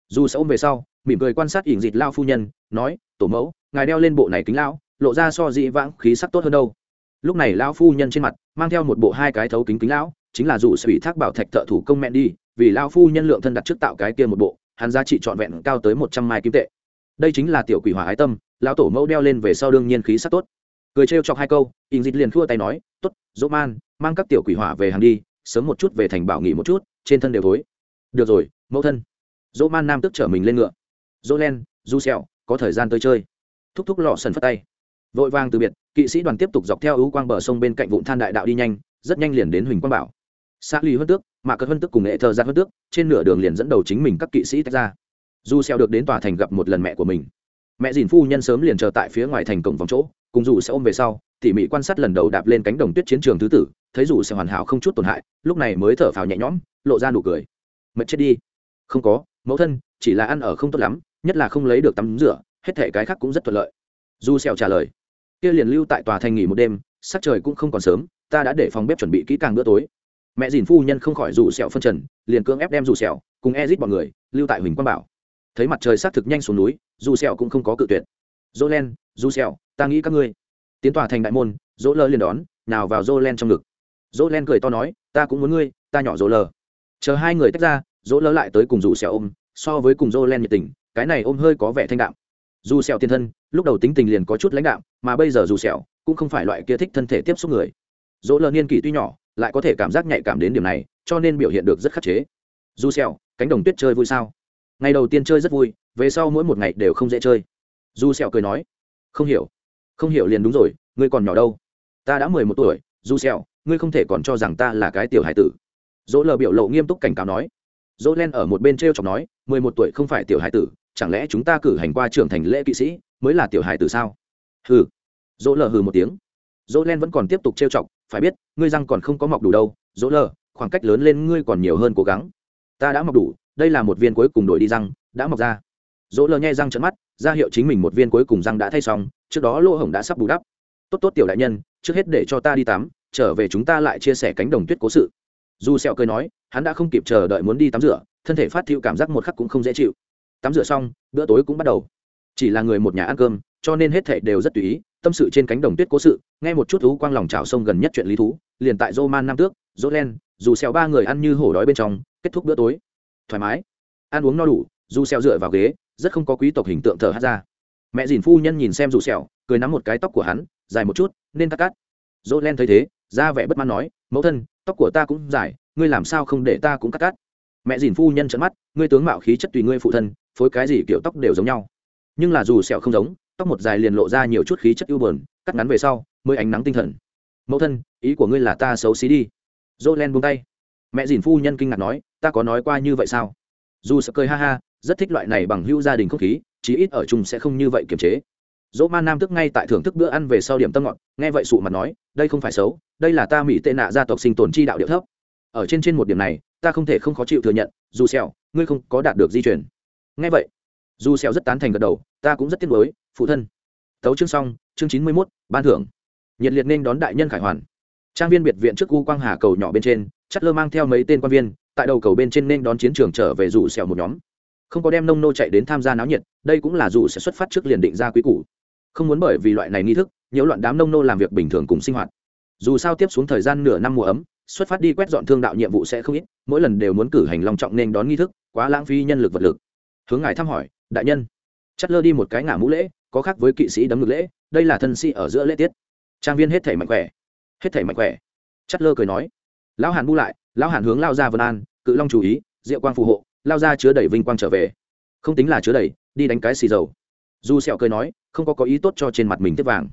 Dù sẽ ôm về sau, mỉm cười quan sát ỉn dịt lao phu nhân, nói, tổ mẫu ngài đeo lên bộ này kính lão, lộ ra so dị vãng khí sắc tốt hơn đâu. Lúc này lão phu nhân trên mặt, mang theo một bộ hai cái thấu kính kính lão, chính là dù sẽ ủy thác bảo thạch thợ thủ công mẹ đi, vì lão phu nhân lượng thân đặt trước tạo cái kia một bộ, hắn giá trị trọn vẹn cao tới một trăm mai kim tệ. Đây chính là tiểu quỷ hỏa ái tâm, lão tổ mẫu đeo lên về sau đương nhiên khí sắc tốt. Cười trêu chọc hai câu in dịch liền khua tay nói, tốt, dỗ man, mang các tiểu quỷ hỏa về hàng đi, sớm một chút về thành bảo nghỉ một chút, trên thân đều thối. Được rồi, mẫu thân. Dỗ man nam tức trở mình lên ngựa. Dỗ len, du xẹo có thời gian tới chơi thúc thúc lọ sần phất tay. Vội vàng từ biệt, kỵ sĩ đoàn tiếp tục dọc theo ưu quang bờ sông bên cạnh vụn than đại đạo đi nhanh, rất nhanh liền đến huỳnh quang bảo. Xã lì huân tước mà cất huân tước cùng nghệ thơ ra huân tước, trên nửa đường liền dẫn đầu chính mình các kỵ sĩ tách ra. Du xeo được đến tòa thành gặp một lần mẹ của mình. Mẹ dìn phu nhân sớm liền chờ tại phía ngoài thành cổng vòng chỗ, cùng dù sẽ ôm về sau, tỉ mỉ quan sát lần đầu đạp lên cánh đồng tuyết chiến trường thứ tử, thấy dù sẽ hoàn hảo không chút tổn hại, lúc này mới thở phào nhẹ nhõm, lộ ra nụ cười. Mệt chết đi. Không có, mẫu thân, chỉ là ăn ở không tốt lắm, nhất là không lấy được tắm rửa hết thể cái khác cũng rất thuận lợi. Du xèo trả lời, kia liền lưu tại tòa thành nghỉ một đêm, sắc trời cũng không còn sớm, ta đã để phòng bếp chuẩn bị kỹ càng bữa tối. Mẹ dìn phu nhân không khỏi rủ sẹo phân trần, liền cưỡng ép đem rủ sẹo cùng ezit bọn người lưu tại huỳnh quang bảo. Thấy mặt trời sát thực nhanh xuống núi, dù sẹo cũng không có cự tuyệt. Dỗ len dù sẹo, ta nghĩ các ngươi. Tiến tòa thành đại môn dỗ lơ liền đón, nào vào dỗ len trong ngực. Dỗ len cười to nói, ta cũng muốn ngươi, ta nhỏ dỗ lơ chờ hai người tách ra dỗ lơ lại tới cùng dù sẹo ôm, so với cùng dỗ len nhiệt tình, cái này ôm hơi có vẻ thanh đạm dù sẹo tiên thân, lúc đầu tính tình liền có chút lãnh đạm, mà bây giờ dù sẹo cũng không phải loại kia thích thân thể tiếp xúc người. Dỗ lờ niên kỷ tuy nhỏ, lại có thể cảm giác nhạy cảm đến điểm này, cho nên biểu hiện được rất khắc chế. Dù sẹo, cánh đồng tuyết chơi vui sao? Ngày đầu tiên chơi rất vui, về sau mỗi một ngày đều không dễ chơi. Dù sẹo cười nói, không hiểu không hiểu liền đúng rồi, ngươi còn nhỏ đâu? Ta đã mười một tuổi, dù sẹo, ngươi không thể còn cho rằng ta là cái tiểu hải tử. Dỗ lờ biểu lộ nghiêm túc cảnh cáo nói. Dỗ len ở một bên t r e o chọc nói, mười một tuổi không phải tiểu hải tử chẳng lẽ chúng ta cử hành qua trưởng thành lễ kỵ sĩ, mới là tiểu hải tử sao? Hừ. Dỗ lờ hừ một tiếng. Dỗ len vẫn còn tiếp tục trêu chọc, phải biết, ngươi răng còn không có mọc đủ đâu. Dỗ lờ, khoảng cách lớn lên ngươi còn nhiều hơn cố gắng. Ta đã mọc đủ, đây là một viên cuối cùng đổi đi răng, đã mọc ra. Dỗ lờ nhai răng trận mắt, ra hiệu chính mình một viên cuối cùng răng đã thay xong, trước đó lỗ hổng đã sắp bù đắp. Tốt tốt tiểu đại nhân, trước hết để cho ta đi tắm, trở về chúng ta lại chia sẻ cánh đồng tuyết cố sự. Dù sẹo cười nói, hắn đã không kịp chờ đợi muốn đi tắm rửa, thân thể phát thiệu cảm giác một khắc cũng không dễ chịu tắm rửa xong, bữa tối cũng bắt đầu. Chỉ là người một nhà ăn cơm, cho nên hết thảy đều rất tùy ý, tâm sự trên cánh đồng tuyết cố sự, nghe một chút thú quang lòng trào sông gần nhất chuyện lý thú, liền tại roman nam tước dỗ len dù sẹo ba người ăn như hổ đói bên trong, kết thúc bữa tối. Thoải mái. Ăn uống no đủ, dù sẹo dựa vào ghế, rất không có quý tộc hình tượng thở hát ra. Mẹ dìn phu nhân nhìn xem dù sẹo cười nắm một cái tóc của hắn, dài một chút, nên cắt cắt. Dỗ len thấy thế, ra vẻ bất mãn nói, mẫu thân, tóc của ta cũng dài, ngươi làm sao không để ta cũng cắt cắt? Mẹ dìn phu nhân trợn mắt, ngươi tướng mạo khí chất tùy ngươi phụ thân phối cái gì kiểu tóc đều giống nhau. Nhưng là dù sẹo không giống, tóc một dài liền lộ ra nhiều chút khí chất ưu buồn, cắt ngắn về sau, mới ánh nắng tinh thần. Mẫu thân, ý của ngươi là ta xấu xí đi. Dô len buông tay. Mẹ dìn phu nhân kinh ngạc nói, ta có nói qua như vậy sao? Dù sợ cười ha ha, rất thích loại này bằng hữu gia đình không khí, chí ít ở chung sẽ không như vậy kiềm chế. Dỗ man nam tức ngay tại thưởng thức bữa ăn về sau điểm tâm ngọt, nghe vậy sụ mặt nói, đây không phải xấu, đây là ta mỹ tệ nạ gia tộc sinh tồn chi đạo điệu thấp. Ở trên trên một điểm này, ta không thể không khó chịu thừa nhận, dù sẹo, ngươi không có đạt được di chuyển nghe vậy dù sẹo rất tán thành gật đầu ta cũng rất tiếc nuối phụ thân. Tấu chương xong chương chín mươi 91, ban thưởng. Nhiệt liệt nên đón đại nhân khải hoàn. Trang viên biệt viện trước u quang hà cầu nhỏ bên trên chất lơ mang theo mấy tên quan viên tại đầu cầu bên trên nên đón chiến trường trở về dù sẹo một nhóm. Không có đem nông nô chạy đến tham gia náo nhiệt đây cũng là dù sẽ xuất phát trước liền định ra quý củ. Không muốn bởi vì loại này nghi thức nhiễu loạn đám nông nô làm việc bình thường cùng sinh hoạt. Dù sao tiếp xuống thời gian nửa năm mùa ấm xuất phát đi quét dọn thương đạo nhiệm vụ sẽ không ít mỗi lần đều muốn cử hành long trọng nên đón nghi thức quá lãng phí nhân lực vật lực hướng ngài thăm hỏi, đại nhân. Chất lơ đi một cái ngả mũ lễ, có khác với kỵ sĩ đấm ngực lễ, đây là thân sĩ ở giữa lễ tiết. Trang viên hết thể mạnh khỏe, hết thể mạnh khỏe. Chất lơ cười nói, lão hàn bu lại, lão hàn hướng lao ra vân an, cự long chú ý, diệu quang phù hộ, lao ra chứa đầy vinh quang trở về. Không tính là chứa đầy, đi đánh cái xì dầu. Dù sẹo cười nói, không có có ý tốt cho trên mặt mình tiếp vàng.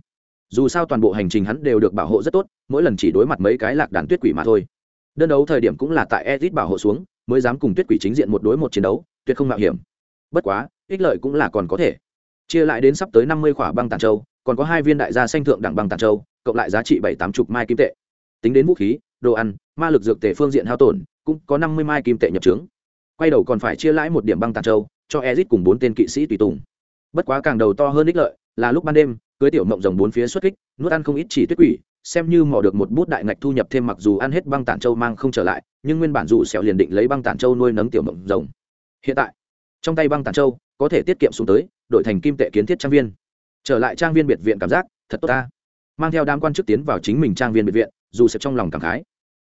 Dù sao toàn bộ hành trình hắn đều được bảo hộ rất tốt, mỗi lần chỉ đối mặt mấy cái lạc đàn tuyết quỷ mà thôi. Đơn đấu thời điểm cũng là tại edit bảo hộ xuống, mới dám cùng tuyết quỷ chính diện một đối một chiến đấu, tuyệt không mạo hiểm bất quá, ích lợi cũng là còn có thể. Chia lại đến sắp tới năm mươi khỏa băng tàn châu, còn có hai viên đại gia xanh thượng đẳng băng tàn châu, cộng lại giá trị bảy tám chục mai kim tệ. Tính đến vũ khí, đồ ăn, ma lực dược tề phương diện hao tổn, cũng có năm mươi mai kim tệ nhập trướng. Quay đầu còn phải chia lãi một điểm băng tàn châu, cho ezit cùng bốn tên kỵ sĩ tùy tùng. Bất quá càng đầu to hơn ích lợi, là lúc ban đêm, cưới tiểu mộng rồng bốn phía xuất kích, nuốt ăn không ít chỉ tuyết quỷ, xem như mò được một bút đại ngạch thu nhập thêm mặc dù ăn hết băng tản châu mang không trở lại, nhưng nguyên bản dù sẹo liền định lấy băng tản châu nuôi nấng tiểu mộng rồng. Hiện tại trong tay băng tàn châu, có thể tiết kiệm xuống tới, đổi thành kim tệ kiến thiết trang viên. Trở lại trang viên biệt viện cảm giác, thật tốt ta. Mang theo đám quan chức tiến vào chính mình trang viên biệt viện, dù sẽ trong lòng cảm khái.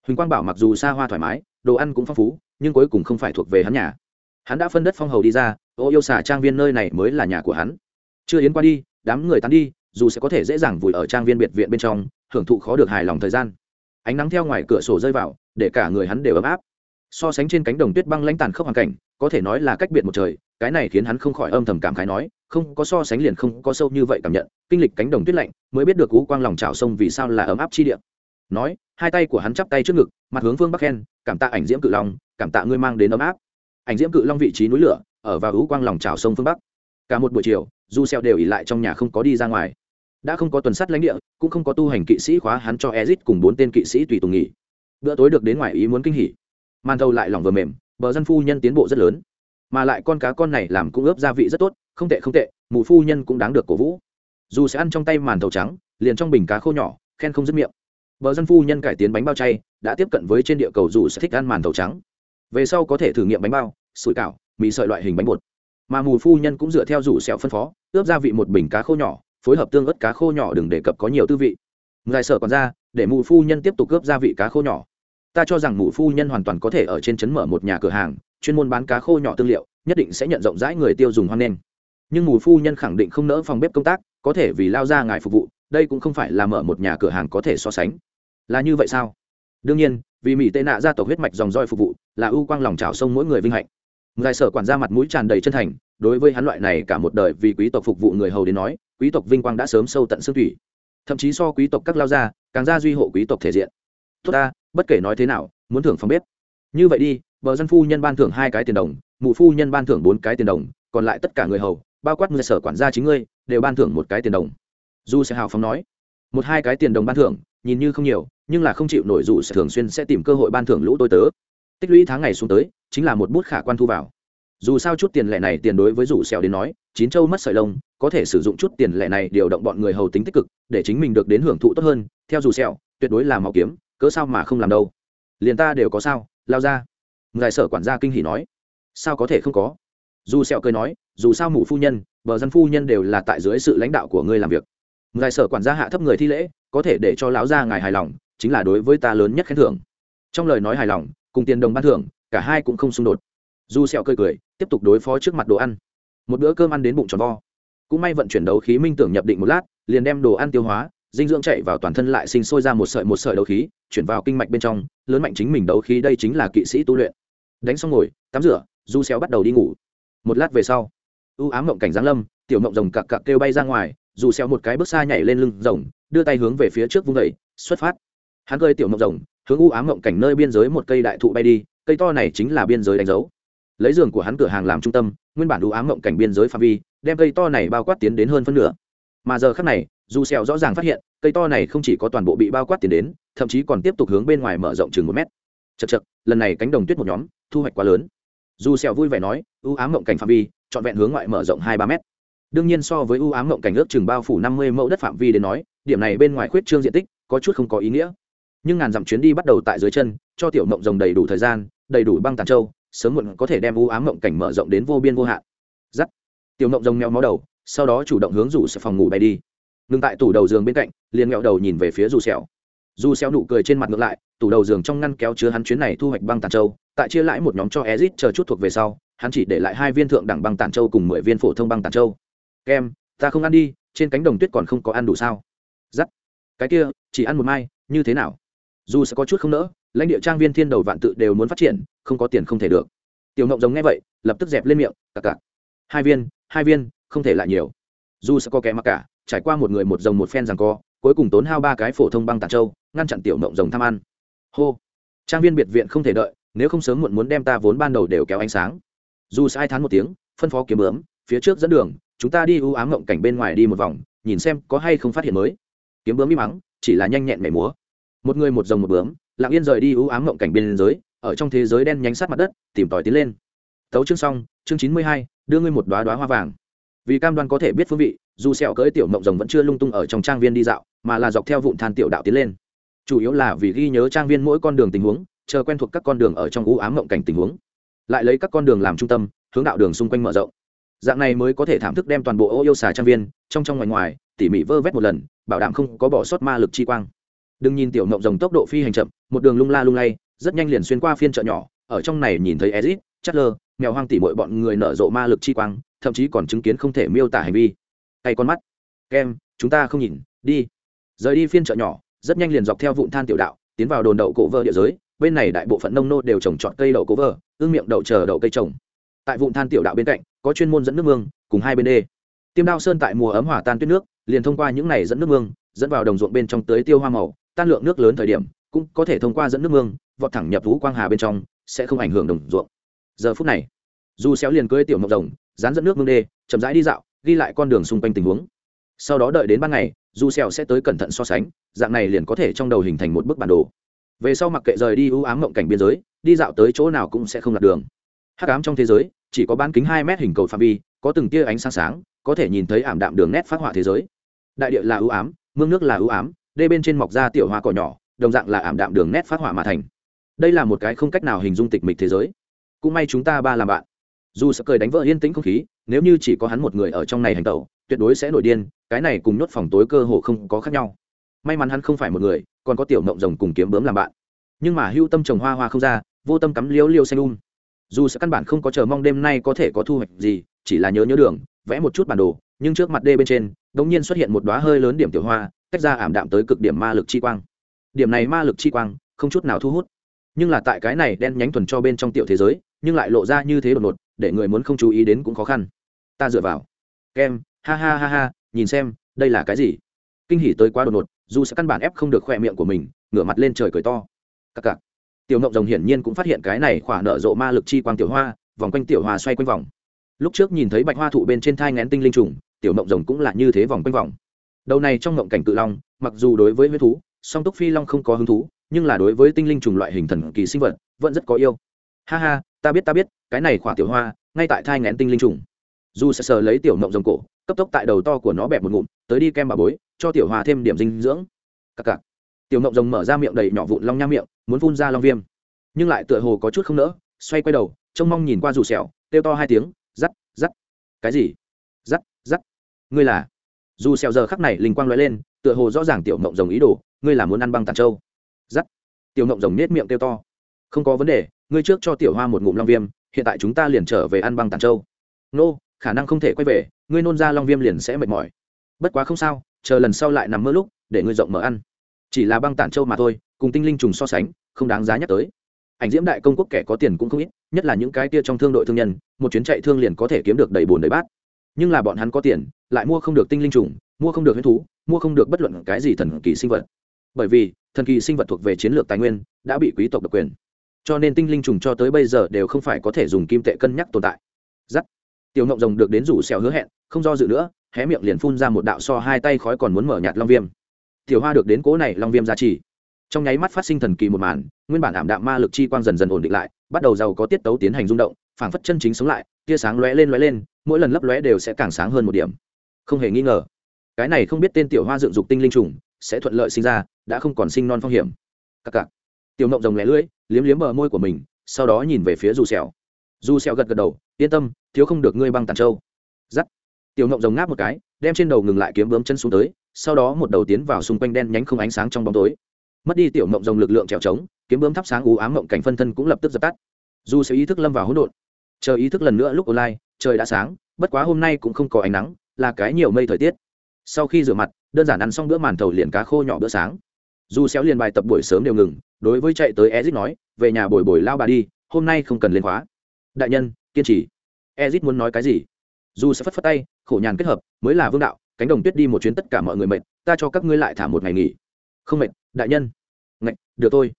Huỳnh quang bảo mặc dù xa hoa thoải mái, đồ ăn cũng phong phú, nhưng cuối cùng không phải thuộc về hắn nhà. Hắn đã phân đất phong hầu đi ra, ô yêu xả trang viên nơi này mới là nhà của hắn. Chưa yến qua đi, đám người tán đi, dù sẽ có thể dễ dàng vùi ở trang viên biệt viện bên trong, hưởng thụ khó được hài lòng thời gian. Ánh nắng theo ngoài cửa sổ rơi vào, để cả người hắn đều ấm áp. So sánh trên cánh đồng tuyết băng lãnh tàn khốc hoàn cảnh có thể nói là cách biệt một trời, cái này khiến hắn không khỏi âm thầm cảm khái nói, không có so sánh liền không có sâu như vậy cảm nhận, kinh lịch cánh đồng tuyết lạnh, mới biết được cú quang lòng trào sông vì sao là ấm áp chi địa. Nói, hai tay của hắn chắp tay trước ngực, mặt hướng phương bắc khen, cảm tạ ảnh diễm cự long, cảm tạ ngươi mang đến ấm áp. Ảnh diễm cự long vị trí núi lửa, ở vào hữu quang lòng trào sông phương bắc. Cả một buổi chiều du xeo đều ỉ lại trong nhà không có đi ra ngoài. Đã không có tuần sát lãnh địa, cũng không có tu hành kỵ sĩ khóa hắn cho ezit cùng bốn tên kỵ sĩ tùy tùng nghỉ. Bữa tối được đến ngoài ý muốn kinh hỉ. Màn thầu lại lòng vừa mềm bờ dân phu nhân tiến bộ rất lớn. Mà lại con cá con này làm cũng ướp gia vị rất tốt, không tệ không tệ mụ phu nhân cũng đáng được cổ vũ. Dù sẽ ăn trong tay màn thầu trắng, liền trong bình cá khô nhỏ, khen không dứt miệng. Bờ dân phu nhân cải tiến bánh bao chay, đã tiếp cận với trên địa cầu dù sẽ thích ăn màn thầu trắng. Về sau có thể thử nghiệm bánh bao, sủi cảo, mì sợi loại hình bánh bột. Mà mù phu nhân cũng dựa theo rủ sẹo phân phó, ướp gia vị một bình cá khô nhỏ, phối hợp tương ớt cá khô nhỏ đừng đề cập có nhiều tư vị. Ngài sợ còn ra để mù phu nhân tiếp tục ướp gia vị cá khô nhỏ ta cho rằng mù phu nhân hoàn toàn có thể ở trên trấn mở một nhà cửa hàng, chuyên môn bán cá khô nhỏ tương liệu, nhất định sẽ nhận rộng rãi người tiêu dùng hoan nghênh. Nhưng mù phu nhân khẳng định không nỡ phòng bếp công tác, có thể vì lao ra ngài phục vụ, đây cũng không phải là mở một nhà cửa hàng có thể so sánh. Là như vậy sao? Đương nhiên, vì mỹ tệ nạ gia tộc huyết mạch dòng roi phục vụ, là ưu quang lòng trào sông mỗi người vinh hạnh. Ngài sở quản gia mặt mũi tràn đầy chân thành, đối với hắn loại này cả một đời vì quý tộc phục vụ người hầu đến nói, quý tộc vinh quang đã sớm sâu tận xương thủy. Thậm chí so quý tộc các lao gia, càng gia duy hộ quý tộc thể diện. Tốt ta bất kể nói thế nào, muốn thưởng phòng bếp. Như vậy đi bờ dân phu nhân ban thưởng hai cái tiền đồng, mụ phu nhân ban thưởng bốn cái tiền đồng, còn lại tất cả người hầu, bao quát người sở quản gia chính ngươi, đều ban thưởng một cái tiền đồng. Du sẽ hào phóng nói, một hai cái tiền đồng ban thưởng, nhìn như không nhiều, nhưng là không chịu nổi dù sẽ thường xuyên sẽ tìm cơ hội ban thưởng lũ tôi tớ. Tích lũy tháng ngày xuống tới, chính là một bút khả quan thu vào. Dù sao chút tiền lẻ này tiền đối với rủ xèo đến nói, chín châu mất sợi lông, có thể sử dụng chút tiền lẻ này điều động bọn người hầu tính tích cực, để chính mình được đến hưởng thụ tốt hơn. Theo dù xèo, tuyệt đối là máu kiếm cớ sao mà không làm đâu? Liền ta đều có sao? Lao ra. Ngài sở quản gia kinh hỉ nói. Sao có thể không có? Dù sẹo cười nói, dù sao mụ phu nhân vợ dân phu nhân đều là tại dưới sự lãnh đạo của ngươi làm việc. Ngài sở quản gia hạ thấp người thi lễ, có thể để cho lão gia ngài hài lòng, chính là đối với ta lớn nhất khen thưởng. Trong lời nói hài lòng, cùng tiền đồng ban thưởng, cả hai cũng không xung đột. Dù sẹo cười cười, tiếp tục đối phó trước mặt đồ ăn. Một bữa cơm ăn đến bụng tròn vo. Cũng may vận chuyển đấu khí minh tưởng nhập định một lát, liền đem đồ ăn tiêu hóa dinh dưỡng chạy vào toàn thân lại sinh sôi ra một sợi một sợi đấu khí, chuyển vào kinh mạch bên trong, lớn mạnh chính mình đấu khí đây chính là kỵ sĩ tu luyện. Đánh xong ngồi, tắm rửa, du xéo bắt đầu đi ngủ. Một lát về sau u ám mộng cảnh giáng lâm, tiểu mộng rồng cặc cặc kêu bay ra ngoài dù xéo một cái bước xa nhảy lên lưng rồng, đưa tay hướng về phía trước vung đẩy xuất phát. Hắn cơi tiểu mộng rồng, hướng u ám mộng cảnh nơi biên giới một cây đại thụ bay đi, cây to này chính là biên giới đánh dấu. Lấy giường của hắn cửa hàng làm trung tâm, nguyên bản u ám mộng cảnh biên giới phạm vi, đem cây to này bao quát tiến đến hơn phân nửa. Mà giờ khắc này dù xèo rõ ràng phát hiện, cây to này không chỉ có toàn bộ bị bao quát tiến đến, thậm chí còn tiếp tục hướng bên ngoài mở rộng chừng một mét. Chật chật lần này cánh đồng tuyết một nhóm, thu hoạch quá lớn. Dù xèo vui vẻ nói ưu ám ngậm cảnh phạm vi chọn vẹn hướng ngoại mở rộng hai ba mét. Đương nhiên so với ưu ám ngậm cảnh ước chừng bao phủ năm mươi mẫu đất phạm vi đến nói, điểm này bên ngoài khuyết trương diện tích, có chút không có ý nghĩa. Nhưng ngàn dặm chuyến đi bắt đầu tại dưới chân, cho tiểu mộng rồng đầy đủ thời gian, đầy đủ băng tàn châu, sớm muộn có thể đem ưu ám ngậm cảnh mở rộng đến vô biên vô hạn. Dắt tiểu mộng rồng mèo máu đầu, sau đó chủ động hướng rủ sẽ phòng ngủ bay đi ngừng tại tủ đầu giường bên cạnh, liền nghẹo đầu nhìn về phía dù xẻo dù xẻo nụ cười trên mặt ngược lại, tủ đầu giường trong ngăn kéo chứa hắn chuyến này thu hoạch băng tàn châu, tại chia lại một nhóm cho ezit chờ chút thuộc về sau, hắn chỉ để lại hai viên thượng đẳng băng tàn châu cùng mười viên phổ thông băng tàn châu. Kem, ta không ăn đi, trên cánh đồng tuyết còn không có ăn đủ sao? Giắt cái kia, chỉ ăn một mai, như thế nào? Dù sẽ có chút không nỡ, lãnh địa trang viên thiên đầu vạn tự đều muốn phát triển, không có tiền không thể được. Tiểu ngộng giống nghe vậy, lập tức dẹp lên miệng, cặc cặc, hai viên hai viên, không thể lại nhiều. Dù sẽ có kẻ mặc cả trải qua một người một rồng một phen rằng co, cuối cùng tốn hao ba cái phổ thông băng tàn châu, ngăn chặn tiểu mộng rồng tham ăn. Hô. Trang viên biệt viện không thể đợi, nếu không sớm muộn muốn đem ta vốn ban đầu đều kéo ánh sáng. Dù sai thán một tiếng, phân phó kiếm bướm, phía trước dẫn đường, chúng ta đi ưu ám mộng cảnh bên ngoài đi một vòng, nhìn xem có hay không phát hiện mới. Kiếm bướm im mắng, chỉ là nhanh nhẹn mẻ múa. Một người một rồng một bướm, lặng yên rời đi ưu ám mộng cảnh biên giới, ở trong thế giới đen nhánh sát mặt đất, tìm tòi tiến lên. Tấu chương xong, chương chín mươi hai, đưa ngươi một đoá đoá hoa vàng. Vì cam đoan có thể biết phương vị dù sẹo cưỡi tiểu mộng rồng vẫn chưa lung tung ở trong trang viên đi dạo, mà là dọc theo vụn than tiểu đạo tiến lên. Chủ yếu là vì ghi nhớ trang viên mỗi con đường tình huống, chờ quen thuộc các con đường ở trong u ám mộng cảnh tình huống. Lại lấy các con đường làm trung tâm, hướng đạo đường xung quanh mở rộng. Dạng này mới có thể thảm thức đem toàn bộ ô yêu xà trang viên, trong trong ngoài ngoài, tỉ mỉ vơ vét một lần, bảo đảm không có bỏ sót ma lực chi quang. Đừng nhìn tiểu mộng rồng tốc độ phi hành chậm, một đường lung la lung lay, rất nhanh liền xuyên qua phiên chợ nhỏ, ở trong này nhìn thấy ezit, chatler, mèo hoang tỉ mọi bọn người nở rộ ma lực chi quang, thậm chí còn chứng kiến không thể miêu tả hành vi cay con mắt. Kem, chúng ta không nhìn, đi. Rời đi phiên chợ nhỏ, rất nhanh liền dọc theo vụn than tiểu đạo, tiến vào đồn đậu cổ vơ địa giới. Bên này đại bộ phận nông nô đều trồng trọt cây đậu cổ vơ ương miệng đậu chờ đậu cây trồng. Tại vụn than tiểu đạo bên cạnh, có chuyên môn dẫn nước mương, cùng hai bên đê. Tiêm đao sơn tại mùa ấm hỏa tan tuyết nước, liền thông qua những này dẫn nước mương, dẫn vào đồng ruộng bên trong tới tiêu hoa màu, tan lượng nước lớn thời điểm, cũng có thể thông qua dẫn nước mương, vọt thẳng nhập vũ quang hà bên trong, sẽ không ảnh hưởng đồng ruộng. Giờ phút này, dù xéo liền cưỡi tiểu mộc rồng, dán dẫn nước mương đê, chậm rãi đi dạo ghi lại con đường xung quanh tình huống. Sau đó đợi đến ban ngày dù sẹo sẽ tới cẩn thận so sánh, dạng này liền có thể trong đầu hình thành một bức bản đồ. Về sau mặc kệ rời đi ưu ám mộng cảnh biên giới, đi dạo tới chỗ nào cũng sẽ không lạc đường. Hắc ám trong thế giới, chỉ có bán kính hai mét hình cầu phạm vi, có từng tia ánh sáng sáng, có thể nhìn thấy ảm đạm đường nét phát họa thế giới. Đại địa là ưu ám, mương nước là ưu ám, đê bên trên mọc ra tiểu hoa cỏ nhỏ, đồng dạng là ảm đạm đường nét phát họa mà thành. Đây là một cái không cách nào hình dung tịch mịch thế giới. Cũng may chúng ta ba làm bạn dù sẽ cười đánh vỡ yên tĩnh không khí, nếu như chỉ có hắn một người ở trong này hành tẩu, tuyệt đối sẽ nổi điên, cái này cùng nhốt phòng tối cơ hồ không có khác nhau. May mắn hắn không phải một người, còn có tiểu mộng rồng cùng kiếm bướm làm bạn. Nhưng mà hưu tâm trồng hoa hoa không ra, vô tâm cắm liêu liêu xanh um. Dù sẽ căn bản không có chờ mong đêm nay có thể có thu hoạch gì, chỉ là nhớ nhớ đường, vẽ một chút bản đồ, nhưng trước mặt đê bên trên đống nhiên xuất hiện một đóa hơi lớn điểm tiểu hoa, tách ra ảm đạm tới cực điểm ma lực chi quang. Điểm này ma lực chi quang, không chút nào thu hút. Nhưng là tại cái này đen nhánh thuần cho bên trong tiểu thế giới, nhưng lại lộ ra như thế đột ngột để người muốn không chú ý đến cũng khó khăn. Ta dựa vào. Kem, ha ha ha ha, nhìn xem, đây là cái gì? Kinh hỉ tới quá đột ngột, dù sẽ căn bản ép không được khoe miệng của mình, ngửa mặt lên trời cười to. Cặc cặc tiểu ngộng rồng hiển nhiên cũng phát hiện cái này khỏa nợ rộ ma lực chi quang tiểu hoa, vòng quanh tiểu hoa xoay quanh vòng. Lúc trước nhìn thấy bạch hoa thụ bên trên thai ngén tinh linh trùng, tiểu ngộng rồng cũng là như thế vòng quanh vòng. Đầu này trong ngộng cảnh cự long, mặc dù đối với huyết thú, song túc phi long không có hứng thú, nhưng là đối với tinh linh trùng loại hình thần kỳ sinh vật, vẫn rất có yêu. Ha ha ta biết ta biết, cái này khỏa tiểu hoa, ngay tại thai ngén tinh linh trùng. Dù sẽ sờ lấy tiểu mộng rồng cổ, cấp tốc tại đầu to của nó bẹp một ngụm, tới đi kem bà bối, cho tiểu hoa thêm điểm dinh dưỡng. Cặc cặc. Tiểu mộng rồng mở ra miệng đầy nhỏ vụn long nham miệng, muốn phun ra long viêm. Nhưng lại tựa hồ có chút không nỡ, xoay quay đầu, trông mong nhìn qua dù sẹo, kêu to hai tiếng rắt rắt cái gì? Rắt rắt ngươi là? Dù sẹo giờ khắc này linh quang lóe lên, tựa hồ rõ ràng tiểu mộng rồng ý đồ, ngươi là muốn ăn băng tàn châu rắt tiểu mộng rồng nết miệng kêu to. Không có vấn đề ngươi trước cho tiểu hoa một ngụm long viêm, hiện tại chúng ta liền trở về ăn băng tàn châu nô, khả năng không thể quay về, ngươi nôn ra long viêm liền sẽ mệt mỏi. Bất quá không sao, chờ lần sau lại nằm mơ lúc, để ngươi rộng mở ăn. Chỉ là băng tản châu mà thôi, cùng tinh linh trùng so sánh, không đáng giá nhắc tới. Ảnh diễm đại công quốc kẻ có tiền cũng không ít, nhất là những cái tia trong thương đội thương nhân, một chuyến chạy thương liền có thể kiếm được đầy bồn đầy bát. Nhưng là bọn hắn có tiền, lại mua không được tinh linh trùng, mua không được huyết thú, mua không được bất luận cái gì thần kỳ sinh vật. Bởi vì, thần kỳ sinh vật thuộc về chiến lược tài nguyên, đã bị quý tộc độc quyền cho nên tinh linh trùng cho tới bây giờ đều không phải có thể dùng kim tệ cân nhắc tồn tại. Giắt tiểu ngộng rồng được đến rủ xèo hứa hẹn, không do dự nữa, hé miệng liền phun ra một đạo so hai tay khói còn muốn mở nhạt long viêm. Tiểu hoa được đến cố này long viêm giá trị trong nháy mắt phát sinh thần kỳ một màn, nguyên bản ảm đạm ma lực chi quang dần dần ổn định lại, bắt đầu giàu có tiết tấu tiến hành rung động, phảng phất chân chính sống lại, tia sáng lóe lên lóe lên, mỗi lần lấp lóe đều sẽ càng sáng hơn một điểm. Không hề nghi ngờ, cái này không biết tên tiểu hoa dựng dục tinh linh trùng sẽ thuận lợi sinh ra, đã không còn sinh non phong hiểm. Các cạc tiểu ngộng rồng lẻ lưỡi, liếm liếm bờ môi của mình, sau đó nhìn về phía dù xẻo dù xẻo gật gật đầu, yên tâm, thiếu không được ngươi băng tàn châu giắt. Tiểu ngộng rồng ngáp một cái, đem trên đầu ngừng lại kiếm bướm chân xuống tới, sau đó một đầu tiến vào xung quanh đen nhánh không ánh sáng trong bóng tối. Mất đi tiểu ngộng rồng lực lượng trèo trống, kiếm bướm thắp sáng ú ám mộng cảnh phân thân cũng lập tức dập tắt. Dù xẻo ý thức lâm vào hỗn độn. Chờ ý thức lần nữa lúc online, trời đã sáng, bất quá hôm nay cũng không có ánh nắng, là cái nhiều mây thời tiết. Sau khi rửa mặt, đơn giản ăn xong bữa màn thầu liền cá khô nhỏ bữa sáng dù xéo liền bài tập buổi sớm đều ngừng, đối với chạy tới ezit nói, về nhà bồi bồi lao bà đi, hôm nay không cần lên khóa. Đại nhân, kiên trì. Ezit muốn nói cái gì? Dù sẽ phất phất tay, khổ nhàn kết hợp, mới là vương đạo, cánh đồng tuyết đi một chuyến tất cả mọi người mệt, ta cho các ngươi lại thả một ngày nghỉ. Không mệt, đại nhân. Ngạch, được thôi.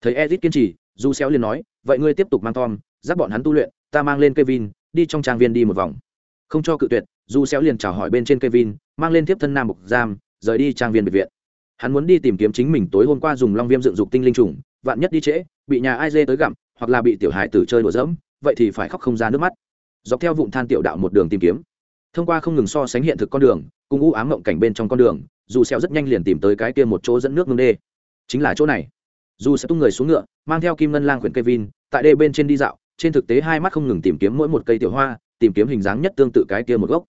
Thấy ezit kiên trì du xéo liền nói, vậy ngươi tiếp tục mang tom, dắt bọn hắn tu luyện, ta mang lên kevin, đi trong trang viên đi một vòng. Không cho cự tuyệt du xéo liền chào hỏi bên trên kevin, mang lên tiếp thân nam mục giam, rời đi trang viên biệt viện hắn muốn đi tìm kiếm chính mình tối hôm qua dùng long viêm dựng dục tinh linh trùng, vạn nhất đi trễ, bị nhà ai dê tới gặm, hoặc là bị tiểu hải tử chơi đùa dẫm vậy thì phải khóc không ra nước mắt. Dọc theo vụn than tiểu đạo một đường tìm kiếm, thông qua không ngừng so sánh hiện thực con đường, cùng u ám mộng cảnh bên trong con đường, dù xeo rất nhanh liền tìm tới cái kia một chỗ dẫn nước ngưng đê. Chính là chỗ này. Dù sẽ tung người xuống ngựa, mang theo kim ngân lang quyển kevin, tại đê bên trên đi dạo, trên thực tế hai mắt không ngừng tìm kiếm mỗi một cây tiểu hoa, tìm kiếm hình dáng nhất tương tự cái kia một gốc.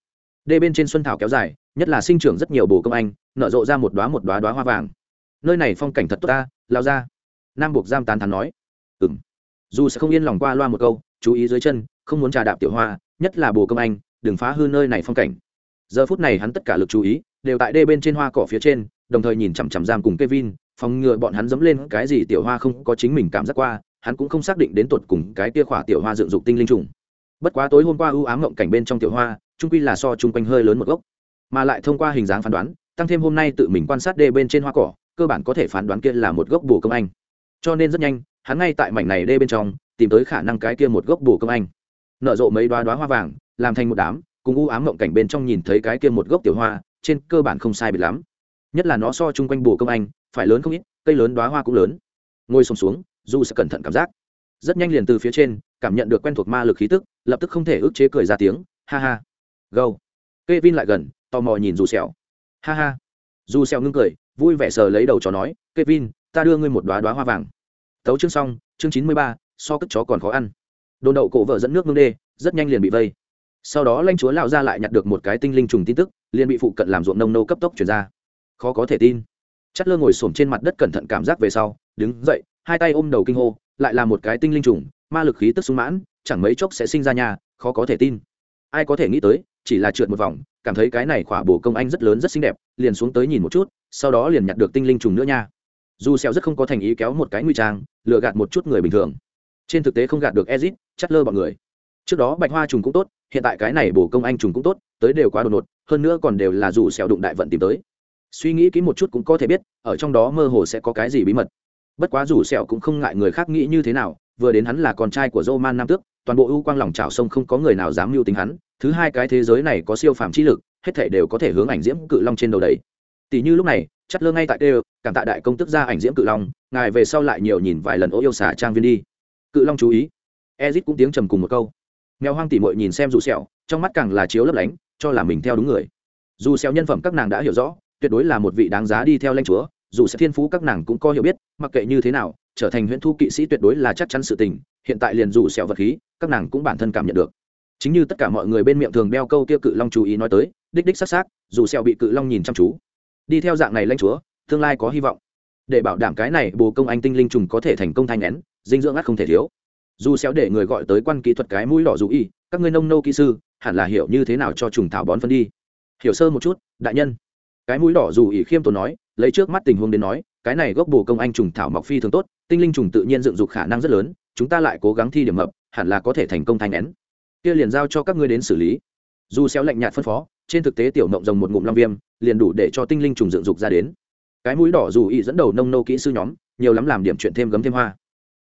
Đê bên trên xuân thảo kéo dài nhất là sinh trưởng rất nhiều bồ công anh nở rộ ra một đóa một đóa đóa hoa vàng. Nơi này phong cảnh thật tốt ta lao ra. Nam buộc giam tán thán nói. Ừm. Dù sẽ không yên lòng qua loa một câu chú ý dưới chân không muốn trà đạp tiểu hoa nhất là bồ công anh đừng phá hư nơi này phong cảnh. Giờ phút này hắn tất cả lực chú ý đều tại đê bên trên hoa cỏ phía trên đồng thời nhìn chằm chằm giam cùng Kevin, phòng ngừa bọn hắn dẫm lên cái gì tiểu hoa không có chính mình cảm giác qua, hắn cũng không xác định đến tột cùng cái kia khỏa tiểu hoa dựng dục tinh linh trùng. Bất quá tối hôm qua ưu ám ngộng cảnh bên trong tiểu hoa, trung quy là so trung quanh hơi lớn một gốc, mà lại thông qua hình dáng phán đoán, tăng thêm hôm nay tự mình quan sát đê bên trên hoa cỏ, cơ bản có thể phán đoán kia là một gốc bồ công anh. Cho nên rất nhanh, hắn ngay tại mảnh này đê bên trong, tìm tới khả năng cái kia một gốc bồ công anh. Nở rộ mấy đóa đoá hoa vàng, làm thành một đám, cùng u ám mộng cảnh bên trong nhìn thấy cái kia một gốc tiểu hoa, trên cơ bản không sai biệt lắm. Nhất là nó so chung quanh bồ công anh phải lớn không ít cây lớn đoá hoa cũng lớn. Ngồi sùng xuống, xuống dù sẽ cẩn thận cảm giác. Rất nhanh liền từ phía trên cảm nhận được quen thuộc ma lực khí tức lập tức không thể ức chế cười ra tiếng ha ha. Gâu. K vin lại gần tò mò nhìn dù sẹo, ha ha. Dù sẹo ngưng cười vui vẻ sờ lấy đầu chó nói Kevin, ta đưa ngươi một đóa đóa hoa vàng. Tấu chương xong chương chín mươi ba so cất chó còn khó ăn. Đồn đậu cổ vợ dẫn nước mương đê rất nhanh liền bị vây. Sau đó lanh chúa lão ra lại nhặt được một cái tinh linh trùng tin tức liền bị phụ cận làm ruộng nông nô cấp tốc chuyển ra. Khó có thể tin. Chất lơ ngồi s trên mặt đất cẩn thận cảm giác về sau đứng dậy hai tay ôm đầu kinh hô lại là một cái tinh linh trùng ma lực khí tức sung mãn chẳng mấy chốc sẽ sinh ra nhà khó có thể tin. Ai có thể nghĩ tới chỉ là trượt một vòng cảm thấy cái này khỏa bổ công anh rất lớn rất xinh đẹp liền xuống tới nhìn một chút sau đó liền nhặt được tinh linh trùng nữa nha. Dù xeo rất không có thành ý kéo một cái nguy trang lừa gạt một chút người bình thường. Trên thực tế không gạt được ezit chắt lơ bọn người. Trước đó bạch hoa trùng cũng tốt hiện tại cái này bổ công anh trùng cũng tốt tới đều quá đột ngột hơn nữa còn đều là dù xẻo đụng đại vận tìm tới. Suy nghĩ kỹ một chút cũng có thể biết ở trong đó mơ hồ sẽ có cái gì bí mật. Bất quá dù xẻo cũng không ngại người khác nghĩ như thế nào vừa đến hắn là con trai của Roman Nam Tước, toàn bộ ưu quang lòng chảo sông không có người nào dám mưu tính hắn, thứ hai cái thế giới này có siêu phàm chi lực, hết thảy đều có thể hướng ảnh diễm cự long trên đầu đấy. Tỷ như lúc này, chắt lơ ngay tại đều, cảm tạ đại công tức ra ảnh diễm cự long, ngài về sau lại nhiều nhìn vài lần ô yêu xà trang viên đi. Cự long chú ý. Ezit cũng tiếng trầm cùng một câu. Mèo hoang tỉ muội nhìn xem dù sẹo, trong mắt càng là chiếu lấp lánh, cho là mình theo đúng người. Dù sẹo nhân phẩm các nàng đã hiểu rõ, tuyệt đối là một vị đáng giá đi theo lãnh chúa, dù sẽ thiên phú các nàng cũng có hiểu biết, mặc kệ như thế nào, trở thành huyễn thu kỵ sĩ tuyệt đối là chắc chắn sự tình hiện tại liền rủ sẹo vật khí các nàng cũng bản thân cảm nhận được chính như tất cả mọi người bên miệng thường đeo câu kia cự long chú ý nói tới, đích đích sắc sắc dù sẹo bị cự long nhìn chăm chú. Đi theo dạng này lãnh chúa, tương lai có hy vọng. Để bảo đảm cái này, bồ công anh tinh linh trùng có thể thành công thanh nén, dinh dưỡng ắt không thể thiếu. Dù xéo để người gọi tới quan kỹ thuật cái mũi đỏ dù y, các ngươi nông nô kỹ sư, hẳn là hiểu như thế nào cho trùng thảo bón phân đi. Hiểu sơ một chút, đại nhân. Cái mũi đỏ dù y khiêm tốn nói, lấy trước mắt tình huống đến nói, cái này gốc bồ công anh trùng thảo mọc phi thường tốt, tinh linh trùng tự nhiên dựng dục khả năng rất lớn, chúng ta lại cố gắng thi điểm mập, hẳn là có thể thành công thanh nén kia liền giao cho các ngươi đến xử lý. Dù xéo lạnh nhạt phân phó, trên thực tế tiểu mộng rồng một ngụm long viêm, liền đủ để cho tinh linh trùng dựng dục ra đến. Cái mũi đỏ dù y dẫn đầu nông nô kỹ sư nhóm, nhiều lắm làm điểm chuyện thêm gấm thêm hoa.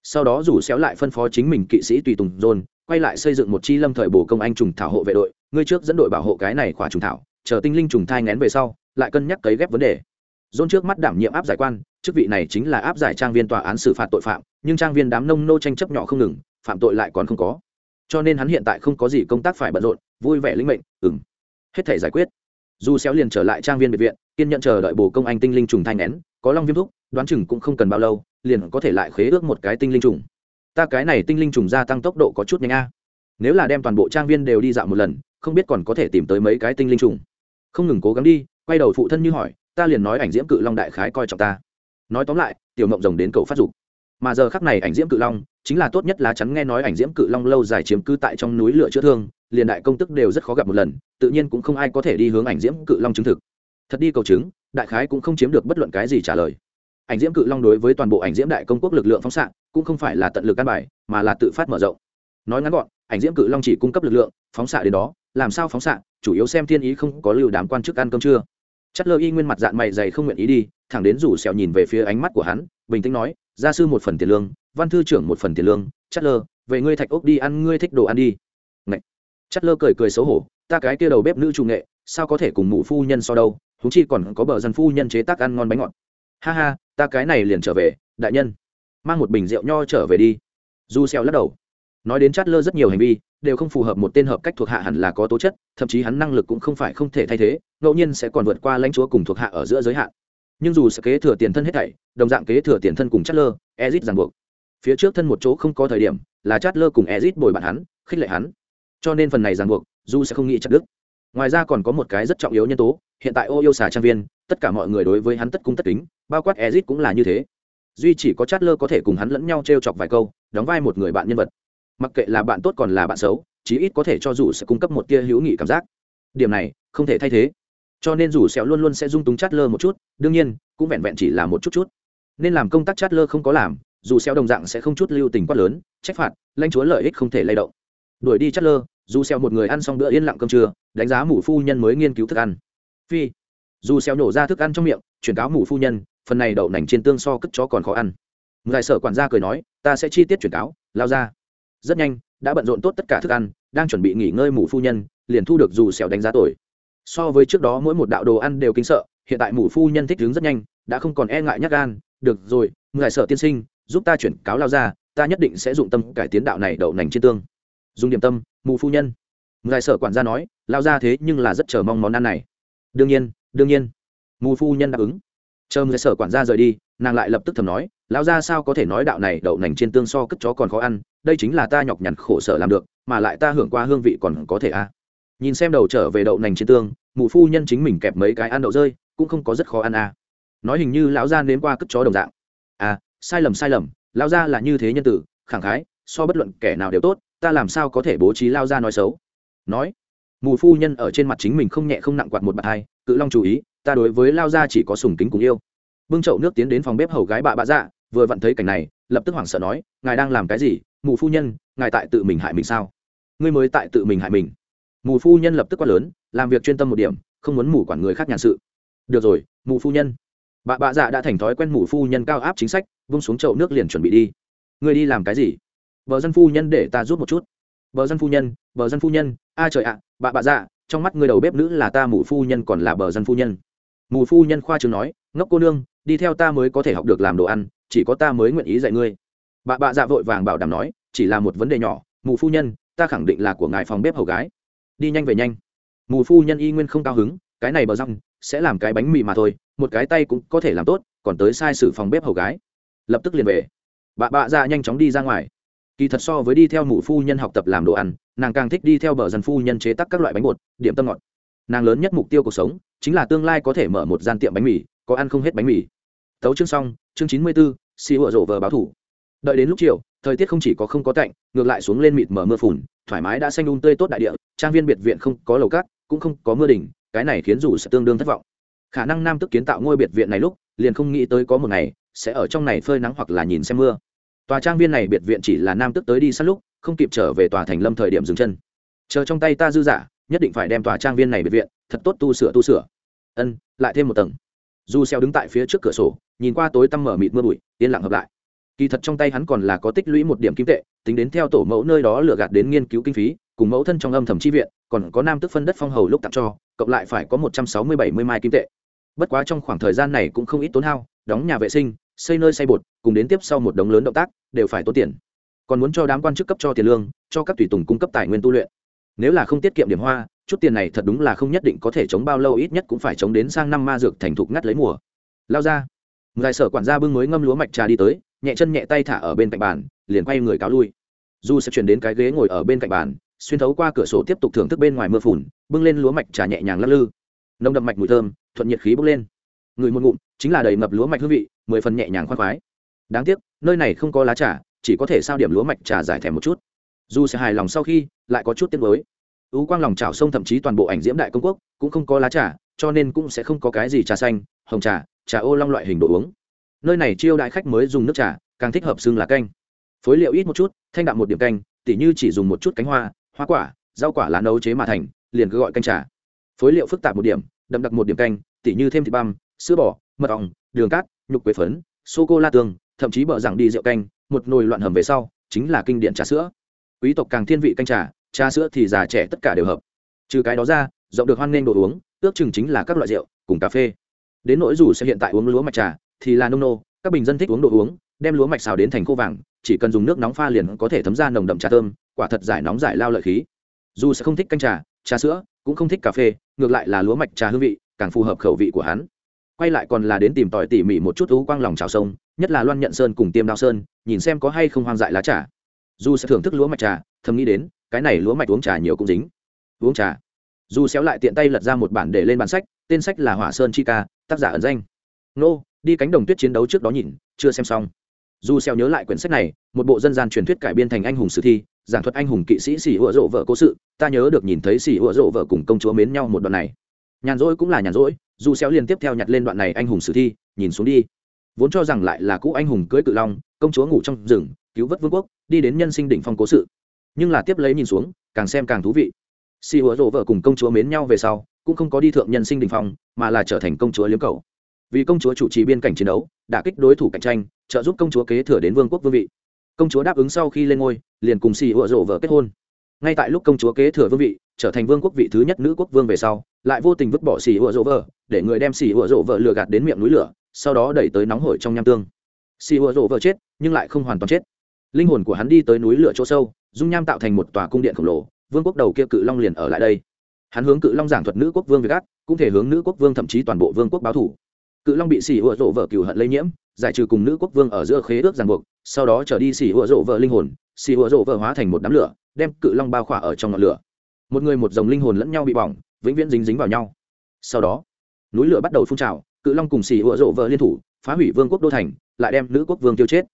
Sau đó dù xéo lại phân phó chính mình kỵ sĩ tùy tùng dồn, quay lại xây dựng một chi lâm thời bổ công anh trùng thảo hộ vệ đội, ngươi trước dẫn đội bảo hộ cái này khỏa trùng thảo, chờ tinh linh trùng thai ngén về sau, lại cân nhắc cấy ghép vấn đề. Dồn trước mắt đảm nhiệm áp giải quan, chức vị này chính là áp giải trang viên tòa án xử phạt tội phạm, nhưng trang viên đám nông nô tranh chấp nhỏ không ngừng, phạm tội lại còn không có cho nên hắn hiện tại không có gì công tác phải bận rộn, vui vẻ linh mệnh ừng hết thể giải quyết. Dù xéo liền trở lại trang viên biệt viện, kiên nhận chờ đợi bổ công anh tinh linh trùng thanh nén, có long viêm thúc, đoán chừng cũng không cần bao lâu, liền có thể lại khế ước một cái tinh linh trùng. Ta cái này tinh linh trùng gia tăng tốc độ có chút nhanh a. Nếu là đem toàn bộ trang viên đều đi dạo một lần, không biết còn có thể tìm tới mấy cái tinh linh trùng. Không ngừng cố gắng đi, quay đầu phụ thân như hỏi, ta liền nói ảnh diễm cự long đại khái coi trọng ta. Nói tóm lại, tiểu mộng rồng đến cầu phát dục. Mà giờ khắc này ảnh diễm cự long chính là tốt nhất lá chắn nghe nói ảnh diễm cự long lâu dài chiếm cư tại trong núi lửa chữa thương, liền đại công tức đều rất khó gặp một lần, tự nhiên cũng không ai có thể đi hướng ảnh diễm cự long chứng thực. Thật đi cầu chứng, đại khái cũng không chiếm được bất luận cái gì trả lời. Ảnh diễm cự long đối với toàn bộ ảnh diễm đại công quốc lực lượng phóng xạ, cũng không phải là tận lực căn bài, mà là tự phát mở rộng. Nói ngắn gọn, ảnh diễm cự long chỉ cung cấp lực lượng, phóng xạ đến đó, làm sao phóng xạ, chủ yếu xem thiên ý không có lưu đám quan chức ăn cơm chưa chất lơ y nguyên mặt dạng mày dày không nguyện ý đi, thẳng đến rủ xèo nhìn về phía ánh mắt của hắn, bình tĩnh nói, gia sư một phần tiền lương văn thư trưởng một phần tiền lương chất lơ, về ngươi thạch ốc đi ăn, ngươi thích đồ ăn đi. Ngậy. chất lơ cười cười xấu hổ, ta cái kia đầu bếp nữ chủ nghệ, sao có thể cùng mụ phu nhân so đâu chúng chi còn có bờ dân phu nhân chế tác ăn ngon bánh ngọt. Ha ha, ta cái này liền trở về, đại nhân. Mang một bình rượu nho trở về đi. Du xeo lắc đầu. Nói đến chát lơ rất nhiều hành vi, đều không phù hợp một tên hợp cách thuộc hạ hẳn là có tố chất, thậm chí hắn năng lực cũng không phải không thể thay thế, ngẫu nhiên sẽ còn vượt qua lãnh chúa cùng thuộc hạ ở giữa giới hạn. Nhưng dù sẽ kế thừa tiền thân hết thảy, đồng dạng kế thừa tiền thân cùng chát lơ, ezit ràng buộc phía trước thân một chỗ không có thời điểm, là chát lơ cùng ezit bồi bạn hắn, khích lệ hắn. Cho nên phần này ràng buộc du sẽ không nghĩ chặt đức ngoài ra còn có một cái rất trọng yếu nhân tố, hiện tại ô yêu xà trang viên, tất cả mọi người đối với hắn tất cung tất kính, bao quát ezit cũng là như thế. Duy chỉ có chát lơ có thể cùng hắn lẫn nhau t r e o chọc vài câu, đóng vai một người bạn nhân vật. Mặc kệ là bạn tốt còn là bạn xấu, chí ít có thể cho dù sẽ cung cấp một tia hữu nghị cảm giác. Điểm này, không thể thay thế. Cho nên dù sẹo luôn luôn sẽ dung túng chát lơ một chút, đương nhiên, cũng vẹn vẹn chỉ là một chút chút. Nên làm công tác chát lơ không có làm dù xeo đồng dạng sẽ không chút lưu tình quát lớn, trách phạt, lãnh chúa lợi ích không thể lay động. Đuổi đi chát lơ dù xeo một người ăn xong bữa yên lặng cơm trưa, đánh giá mụ phu nhân mới nghiên cứu thức ăn. Phi, dù xeo nổ ra thức ăn trong miệng chuyển cáo mụ phu nhân, phần này đậu nành trên tương so cất chó còn khó ăn. Ngài sở quản gia cười nói, ta sẽ chi tiết chuyển cáo, lao ra. Rất nhanh, đã bận rộn tốt tất cả thức ăn, đang chuẩn bị nghỉ ngơi mù phu nhân, liền thu được dù xẻo đánh giá tuổi so với trước đó mỗi một đạo đồ ăn đều kính sợ, hiện tại mù phu nhân thích ứng rất nhanh, đã không còn e ngại nhắc gan, được rồi, ngài sở tiên sinh giúp ta chuyển cáo lao ra, ta nhất định sẽ dụng tâm cải tiến đạo này đậu nành trên tương. Dùng điểm tâm, mù phu nhân. Ngài sở quản gia nói, lao ra thế nhưng là rất chờ mong món ăn này. Đương nhiên đương nhiên. Mù phu nhân đáp ứng. Chờ ngài sở quản gia rời đi, nàng lại lập tức thầm nói, lao ra sao có thể nói đạo này đậu nành trên tương so cất chó còn khó ăn, đây chính là ta nhọc nhằn khổ sở làm được, mà lại ta hưởng qua hương vị còn có thể à. nhìn xem đầu trở về đậu nành trên tương mụ phu nhân chính mình kẹp mấy cái ăn đậu rơi, cũng không có rất khó ăn à. nói hình như lão gia nếm qua cất chó đồng dạng. À sai lầm sai lầm, lao gia là như thế nhân tử, khẳng khái, so bất luận kẻ nào đều tốt, ta làm sao có thể bố trí lao ra nói xấu? Nói, mù phu nhân ở trên mặt chính mình không nhẹ không nặng quạt một bạt hai, cự long chú ý, ta đối với lao gia chỉ có sùng kính cùng yêu. Bưng chậu nước tiến đến phòng bếp hầu gái bà bạ dạ vừa vặn thấy cảnh này, lập tức hoảng sợ nói, ngài đang làm cái gì? Mù phu nhân, ngài tại tự mình hại mình sao? Ngươi mới tại tự mình hại mình. Mù phu nhân lập tức quát lớn, làm việc chuyên tâm một điểm, không muốn mù quản người khác nhàn sự. Được rồi, mù phu nhân. Bà bạ dạ đã thành thói quen mù phu nhân cao áp chính sách vung xuống chậu nước liền chuẩn bị đi. Người đi làm cái gì? Vợ dân phu nhân để ta giúp một chút. Vợ dân phu nhân, vợ dân phu nhân, a trời ạ, bà bà dạ trong mắt người đầu bếp nữ là ta mù phu nhân còn là bờ dân phu nhân. Mù phu nhân khoa trường nói, ngốc cô nương, đi theo ta mới có thể học được làm đồ ăn, chỉ có ta mới nguyện ý dạy ngươi. Bà bà dạ vội vàng bảo đảm nói, chỉ là một vấn đề nhỏ mù phu nhân, ta khẳng định là của ngài phòng bếp hầu gái. Đi nhanh về nhanh. Mù phu nhân y nguyên không cao hứng, cái này bờ răng sẽ làm cái bánh mì mà thôi, một cái tay cũng có thể làm tốt, còn tới sai sử phòng bếp hầu gái lập tức liền về. Bà bạ ra nhanh chóng đi ra ngoài. Kỳ thật so với đi theo mụ phu nhân học tập làm đồ ăn, nàng càng thích đi theo bờ dân phu nhân chế tác các loại bánh bột, điểm tâm ngọt. Nàng lớn nhất mục tiêu cuộc sống chính là tương lai có thể mở một gian tiệm bánh mì, có ăn không hết bánh mì. Tấu chương xong, chương chín mươi bốn xì ựa rộ vờ báo thủ. Đợi đến lúc chiều, thời tiết không chỉ có không có cạnh ngược lại xuống lên mịt mở mưa phùn, thoải mái đã xanh đun tươi tốt đại địa, trang viên biệt viện không có lầu cát, cũng không có mưa đỉnh, cái này khiến dù sẽ tương đương thất vọng. Khả năng nam tức kiến tạo ngôi biệt viện này lúc, liền không nghĩ tới có một ngày sẽ ở trong này phơi nắng hoặc là nhìn xem mưa. Tòa trang viên này biệt viện chỉ là nam tức tới đi sát lúc, không kịp trở về tòa thành lâm thời điểm dừng chân. Chờ trong tay ta dư giả, nhất định phải đem tòa trang viên này biệt viện, thật tốt tu sửa tu sửa. Ân, lại thêm một tầng. Du xeo đứng tại phía trước cửa sổ, nhìn qua tối tăm mở mịt mưa bụi, yên lặng hợp lại. Kỳ thật trong tay hắn còn là có tích lũy một điểm kim tệ, tính đến theo tổ mẫu nơi đó lừa gạt đến nghiên cứu kinh phí, cùng mẫu thân trong âm thầm chi viện, còn có nam tức phân đất phong hầu lúc tặng cho, cộng lại phải có một trăm sáu mươi bảy mươi mai kim tệ. Bất quá trong khoảng thời gian này cũng không ít tốn hao đóng nhà vệ sinh, xây nơi xây bột, cùng đến tiếp sau một đống lớn động tác, đều phải tốn tiền. Còn muốn cho đám quan chức cấp cho tiền lương, cho các tùy tùng cung cấp tài nguyên tu luyện. Nếu là không tiết kiệm điểm hoa, chút tiền này thật đúng là không nhất định có thể chống bao lâu, ít nhất cũng phải chống đến sang năm ma dược thành thục ngắt lấy mùa. Lao ra. Ngài sở quản gia bưng mới ngâm lúa mạch trà đi tới, nhẹ chân nhẹ tay thả ở bên cạnh bàn, liền quay người cáo lui. Du sẽ chuyển đến cái ghế ngồi ở bên cạnh bàn, xuyên thấu qua cửa sổ tiếp tục thưởng thức bên ngoài mưa phùn, bưng lên lúa mạch trà nhẹ nhàng lắc lư. Nông đậm mạch mùi thơm, thuận nhiệt khí bốc lên. Người một ngụm chính là đầy ngập lúa mạch hương vị, mười phần nhẹ nhàng khoan khoái. Đáng tiếc, nơi này không có lá trà, chỉ có thể sao điểm lúa mạch trà giải thèm một chút. Dù sẽ hài lòng sau khi, lại có chút tiếng mới ú quang lòng trào sông thậm chí toàn bộ ảnh diễm đại công quốc cũng không có lá trà, cho nên cũng sẽ không có cái gì trà xanh, hồng trà trà ô long loại hình đồ uống. Nơi này chiêu đại khách mới dùng nước trà, càng thích hợp xưng là canh. Phối liệu ít một chút, thanh đạm một điểm canh, tỉ như chỉ dùng một chút cánh hoa hoa quả, rau quả lá nấu chế mà thành, liền cứ gọi canh trà. Phối liệu phức tạp một điểm, đậm đặc một điểm canh, tỉ như thêm thịt băm, sữa bò mật ong, đường cát, nhục quế phấn sô cô la tương, thậm chí bợ rằng đi rượu canh, một nồi loạn hầm về sau, chính là kinh điển trà sữa. Quý tộc càng thiên vị canh trà trà sữa thì già trẻ tất cả đều hợp. Trừ cái đó ra, rộng được hoan nghênh đồ uống, ước chừng chính là các loại rượu, cùng cà phê. Đến nỗi dù sẽ hiện tại uống lúa mạch trà, thì là nông nô, các bình dân thích uống đồ uống, đem lúa mạch xào đến thành khô vàng, chỉ cần dùng nước nóng pha liền có thể thấm ra nồng đậm trà thơm, quả thật giải nóng giải lao lợi khí. Dù sẽ không thích canh trà trà sữa, cũng không thích cà phê, ngược lại là lúa mạch trà hương vị, càng phù hợp khẩu vị của hắn quay lại còn là đến tìm tòi tỉ mỉ một chút thú quang lòng trào sông, nhất là loan nhận sơn cùng tiêm đao sơn, nhìn xem có hay không hoang dại lá trà. Dù sẽ thưởng thức lúa mạch trà, thầm nghĩ đến, cái này lúa mạch uống trà nhiều cũng dính. Uống trà. Dù xéo lại tiện tay lật ra một bản để lên bản sách, tên sách là hỏa sơn chi ca, tác giả ẩn danh. Nô, đi cánh đồng tuyết chiến đấu trước đó nhìn, chưa xem xong. Dù xéo nhớ lại quyển sách này, một bộ dân gian truyền thuyết cải biên thành anh hùng sử thi, giảng thuật anh hùng kỵ sĩ xỉ ủa rộ vợ cố sự, ta nhớ được nhìn thấy xỉ ủa rộ vợ cùng công chúa mến nhau một đoạn này nhàn rỗi cũng là nhàn rỗi, dù xéo liền tiếp theo nhặt lên đoạn này anh hùng sử thi, nhìn xuống đi. Vốn cho rằng lại là cũ anh hùng cưới cự long, công chúa ngủ trong rừng, cứu vớt vương quốc, đi đến nhân sinh đỉnh phong cố sự. Nhưng là tiếp lấy nhìn xuống, càng xem càng thú vị. Si hứa rộ vợ cùng công chúa mến nhau về sau, cũng không có đi thượng nhân sinh đỉnh phong, mà là trở thành công chúa liếm cầu. Vì công chúa chủ trì biên cảnh chiến đấu đã kích đối thủ cạnh tranh, trợ giúp công chúa kế thừa đến vương quốc vương vị. Công chúa đáp ứng sau khi lên ngôi, liền cùng si hứa rộ vợ kết hôn. Ngay tại lúc công chúa kế thừa vương vị trở thành vương quốc vị thứ nhất nữ quốc vương về sau, lại vô tình vứt bỏ xì ựa rỗ vợ để người đem xì ựa rỗ vợ lừa gạt đến miệng núi lửa, sau đó đẩy tới nóng hổi trong nham tương. Xì ựa rỗ vợ chết, nhưng lại không hoàn toàn chết. Linh hồn của hắn đi tới núi lửa chỗ sâu, dung nham tạo thành một tòa cung điện khổng lồ, vương quốc đầu kia cự long liền ở lại đây. Hắn hướng cự long giảng thuật nữ quốc vương việt ác cũng thể hướng nữ quốc vương thậm chí toàn bộ vương quốc báo thủ. Cự long bị xì ựa rỗ vợ cừu hận lây nhiễm, giải trừ cùng nữ quốc vương ở giữa khế ước ràng buộc, sau đó trở đi xì ựa rỗ vợ linh hồn, xì ựa rỗ vợ hóa thành một đám lửa, đem cự long bao khỏa ở trong ngọn lửa một người một dòng linh hồn lẫn nhau bị bỏng, vĩnh viễn dính dính vào nhau. Sau đó, núi lửa bắt đầu phun trào, cự long cùng xì ựa rộ vợ liên thủ, phá hủy vương quốc đô thành, lại đem nữ quốc vương tiêu chết.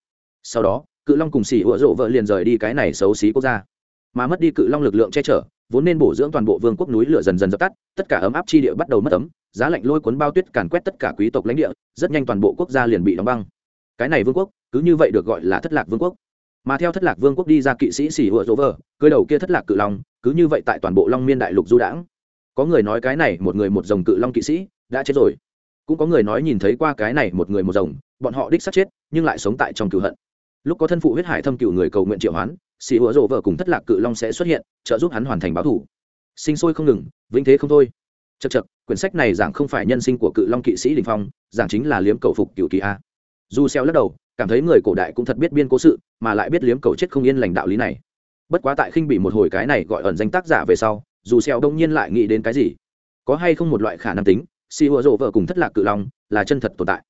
Sau đó, cự long cùng xì ựa rộ vợ liền rời đi cái này xấu xí quốc gia. Mà mất đi cự long lực lượng che chở, vốn nên bổ dưỡng toàn bộ vương quốc núi lửa dần dần dập tắt, tất cả ấm áp chi địa bắt đầu mất ấm, giá lạnh lôi cuốn bao tuyết càn quét tất cả quý tộc lãnh địa, rất nhanh toàn bộ quốc gia liền bị đóng băng. Cái này vương quốc, cứ như vậy được gọi là thất lạc vương quốc mà theo thất lạc vương quốc đi ra kỵ sĩ xỉ hựa dỗ vờ, cưới đầu kia thất lạc cự long, cứ như vậy tại toàn bộ long miên đại lục du đãng. Có người nói cái này một người một dòng cự long kỵ sĩ đã chết rồi. Cũng có người nói nhìn thấy qua cái này một người một rồng, bọn họ đích sát chết, nhưng lại sống tại trong cựu hận. Lúc có thân phụ huyết hải thâm cựu người cầu nguyện triệu hoán xì ủa rộ vợ cùng thất lạc cự long sẽ xuất hiện, trợ giúp hắn hoàn thành báo thủ. Sinh sôi không ngừng, vĩnh thế không thôi. Chật chật quyển sách này giảng không phải nhân sinh của cự long kỵ sĩ đình phong, giảng chính là liếm cầu phục cựu kỳ a. Du xeo lắc đầu cảm thấy người cổ đại cũng thật biết biên cố sự, mà lại biết liếm cầu chết không yên lành đạo lý này. Bất quá tại khinh bị một hồi cái này gọi ẩn danh tác giả về sau, dù xeo đông nhiên lại nghĩ đến cái gì? Có hay không một loại khả năng tính, si hùa rộ vợ cùng thất lạc cự long là chân thật tồn tại.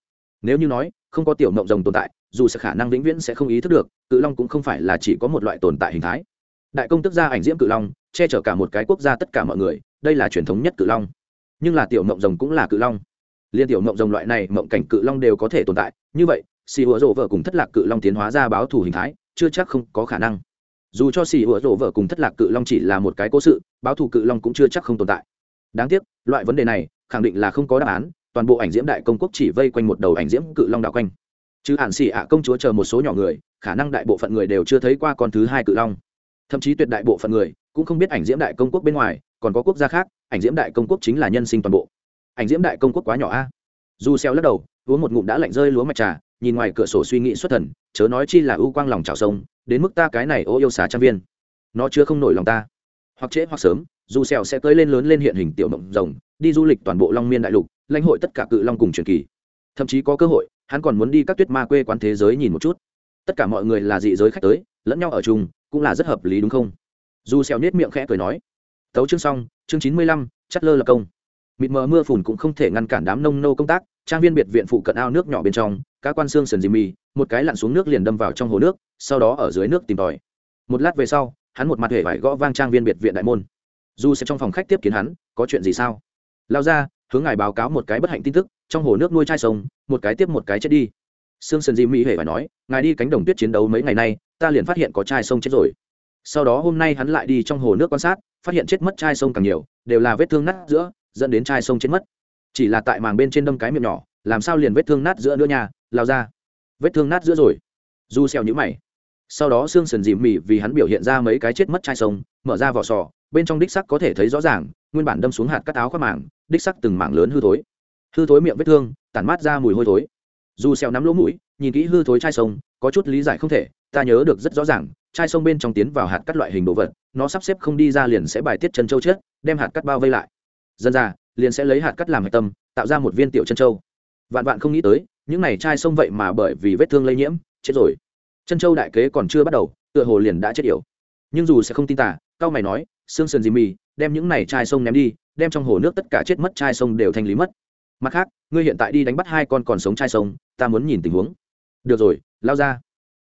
Nếu như nói, không có tiểu mộng rồng tồn tại, dù sẽ khả năng vĩnh viễn sẽ không ý thức được, cự long cũng không phải là chỉ có một loại tồn tại hình thái. Đại công tức gia ảnh diễm cự long, che chở cả một cái quốc gia tất cả mọi người, đây là truyền thống nhất cự long. Nhưng là tiểu mộng rồng cũng là cự long. Liên tiểu mộng rồng loại này mộng cảnh cự long đều có thể tồn tại, như vậy xì ủa rộ vợ cùng thất lạc cự long tiến hóa ra báo thù hình thái, chưa chắc không có khả năng. Dù cho xì ủa rộ vợ cùng thất lạc cự long chỉ là một cái cố sự, báo thù cự long cũng chưa chắc không tồn tại. Đáng tiếc, loại vấn đề này, khẳng định là không có đáp án, toàn bộ ảnh diễm đại công quốc chỉ vây quanh một đầu ảnh diễm cự long đạo quanh. Chứ hạn xì ạ công chúa chờ một số nhỏ người, khả năng đại bộ phận người đều chưa thấy qua con thứ hai cự long. Thậm chí tuyệt đại bộ phận người cũng không biết ảnh diễm đại công quốc bên ngoài, còn có quốc gia khác, ảnh diễm đại công quốc chính là nhân sinh toàn bộ. Ảnh diễm đại công quốc quá nhỏ a. Du xeo lắc đầu, uống một ngụm đã lạnh rơi lúa mạch trà nhìn ngoài cửa sổ suy nghĩ xuất thần, chớ nói chi là ưu quang lòng trào sông, đến mức ta cái này ô yêu xá trang viên, nó chưa không nổi lòng ta. Hoặc trễ hoặc sớm du xeo sẽ cưỡi lên lớn lên hiện hình tiểu mộng rồng, đi du lịch toàn bộ long miên đại lục, lãnh hội tất cả cự long cùng truyền kỳ. Thậm chí có cơ hội, hắn còn muốn đi các tuyết ma quê quán thế giới nhìn một chút. Tất cả mọi người là dị giới khách tới, lẫn nhau ở chung, cũng là rất hợp lý đúng không? Du xeo nết miệng khẽ cười nói, tấu chương xong, chương chín mươi lăm chắt lơ là công. Mịt mờ mưa phùn cũng không thể ngăn cản đám nông nô công tác trang viên biệt viện phụ cận ao nước nhỏ bên trong các quan xương sườn dì mì, một cái lặn xuống nước liền đâm vào trong hồ nước, sau đó ở dưới nước tìm tòi. Một lát về sau, hắn một mặt hề vải gõ vang trang viên biệt viện đại môn. Dù sẽ trong phòng khách tiếp kiến hắn, có chuyện gì sao? Lao ra, hướng ngài báo cáo một cái bất hạnh tin tức, trong hồ nước nuôi chai sông, một cái tiếp một cái chết đi. Sương sơn di mỹ hề phải nói, ngài đi cánh đồng tuyết chiến đấu mấy ngày nay, ta liền phát hiện có chai sông chết rồi. Sau đó hôm nay hắn lại đi trong hồ nước quan sát, phát hiện chết mất chai sông càng nhiều, đều là vết thương nát giữa, dẫn đến chai sông chết mất chỉ là tại màng bên trên đâm cái miệng nhỏ làm sao liền vết thương nát giữa nữa nhà lao ra. Vết thương nát giữa rồi. Du xèo nhữ mày. Sau đó xương sườn dìm mì vì hắn biểu hiện ra mấy cái chết mất chai sông mở ra vỏ sò bên trong đích sắc có thể thấy rõ ràng nguyên bản đâm xuống hạt cắt áo khoác màng, đích sắc từng mảng lớn hư thối. Hư thối miệng vết thương tản mát ra mùi hôi thối. Dù xèo nắm lỗ mũi nhìn kỹ hư thối chai sông có chút lý giải không thể ta nhớ được rất rõ ràng chai sông bên trong tiến vào hạt cắt loại hình đồ vật nó sắp xếp không đi ra liền sẽ bài tiết chân châu chết đem hạt cắt bao vây lại. Dân ra liền sẽ lấy hạt cắt làm hạch tâm, tạo ra một viên tiểu chân châu vạn vạn không nghĩ tới, những này chai sông vậy mà bởi vì vết thương lây nhiễm, chết rồi. Chân châu đại kế còn chưa bắt đầu, tựa hồ liền đã chết yểu. Nhưng dù sẽ không tin tả cao mày nói xương sườn dì mì, đem những này chai sông ném đi, đem trong hồ nước tất cả chết mất chai sông đều thanh lý mất. Mặt khác, ngươi hiện tại đi đánh bắt hai con còn sống chai sông, ta muốn nhìn tình huống. Được rồi, lao ra.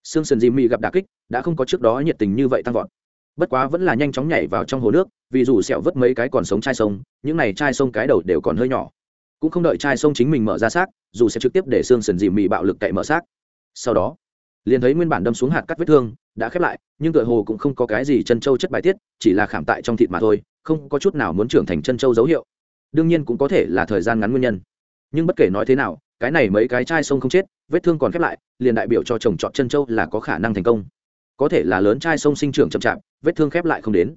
Xương sườn dì mì gặp đà kích, đã không có trước đó nhiệt tình như vậy tăng vọt bất quá vẫn là nhanh chóng nhảy vào trong hồ nước, vì dù sẹo vớt mấy cái còn sống chai sông, những này chai sông cái đầu đều còn hơi nhỏ. Cũng không đợi chai sông chính mình mở ra xác, dù sẽ trực tiếp để xương sườn dì mì bạo lực cậy mở xác. Sau đó, liền thấy nguyên bản đâm xuống hạt cắt vết thương, đã khép lại, nhưng tựa hồ cũng không có cái gì chân châu chất bài tiết, chỉ là khảm tại trong thịt mà thôi, không có chút nào muốn trưởng thành chân châu dấu hiệu. Đương nhiên cũng có thể là thời gian ngắn nguyên nhân. Nhưng bất kể nói thế nào, cái này mấy cái chai sông không chết, vết thương còn khép lại, liền đại biểu cho trồng trọt chân châu là có khả năng thành công có thể là lớn trai sông sinh trưởng chậm chạp vết thương khép lại không đến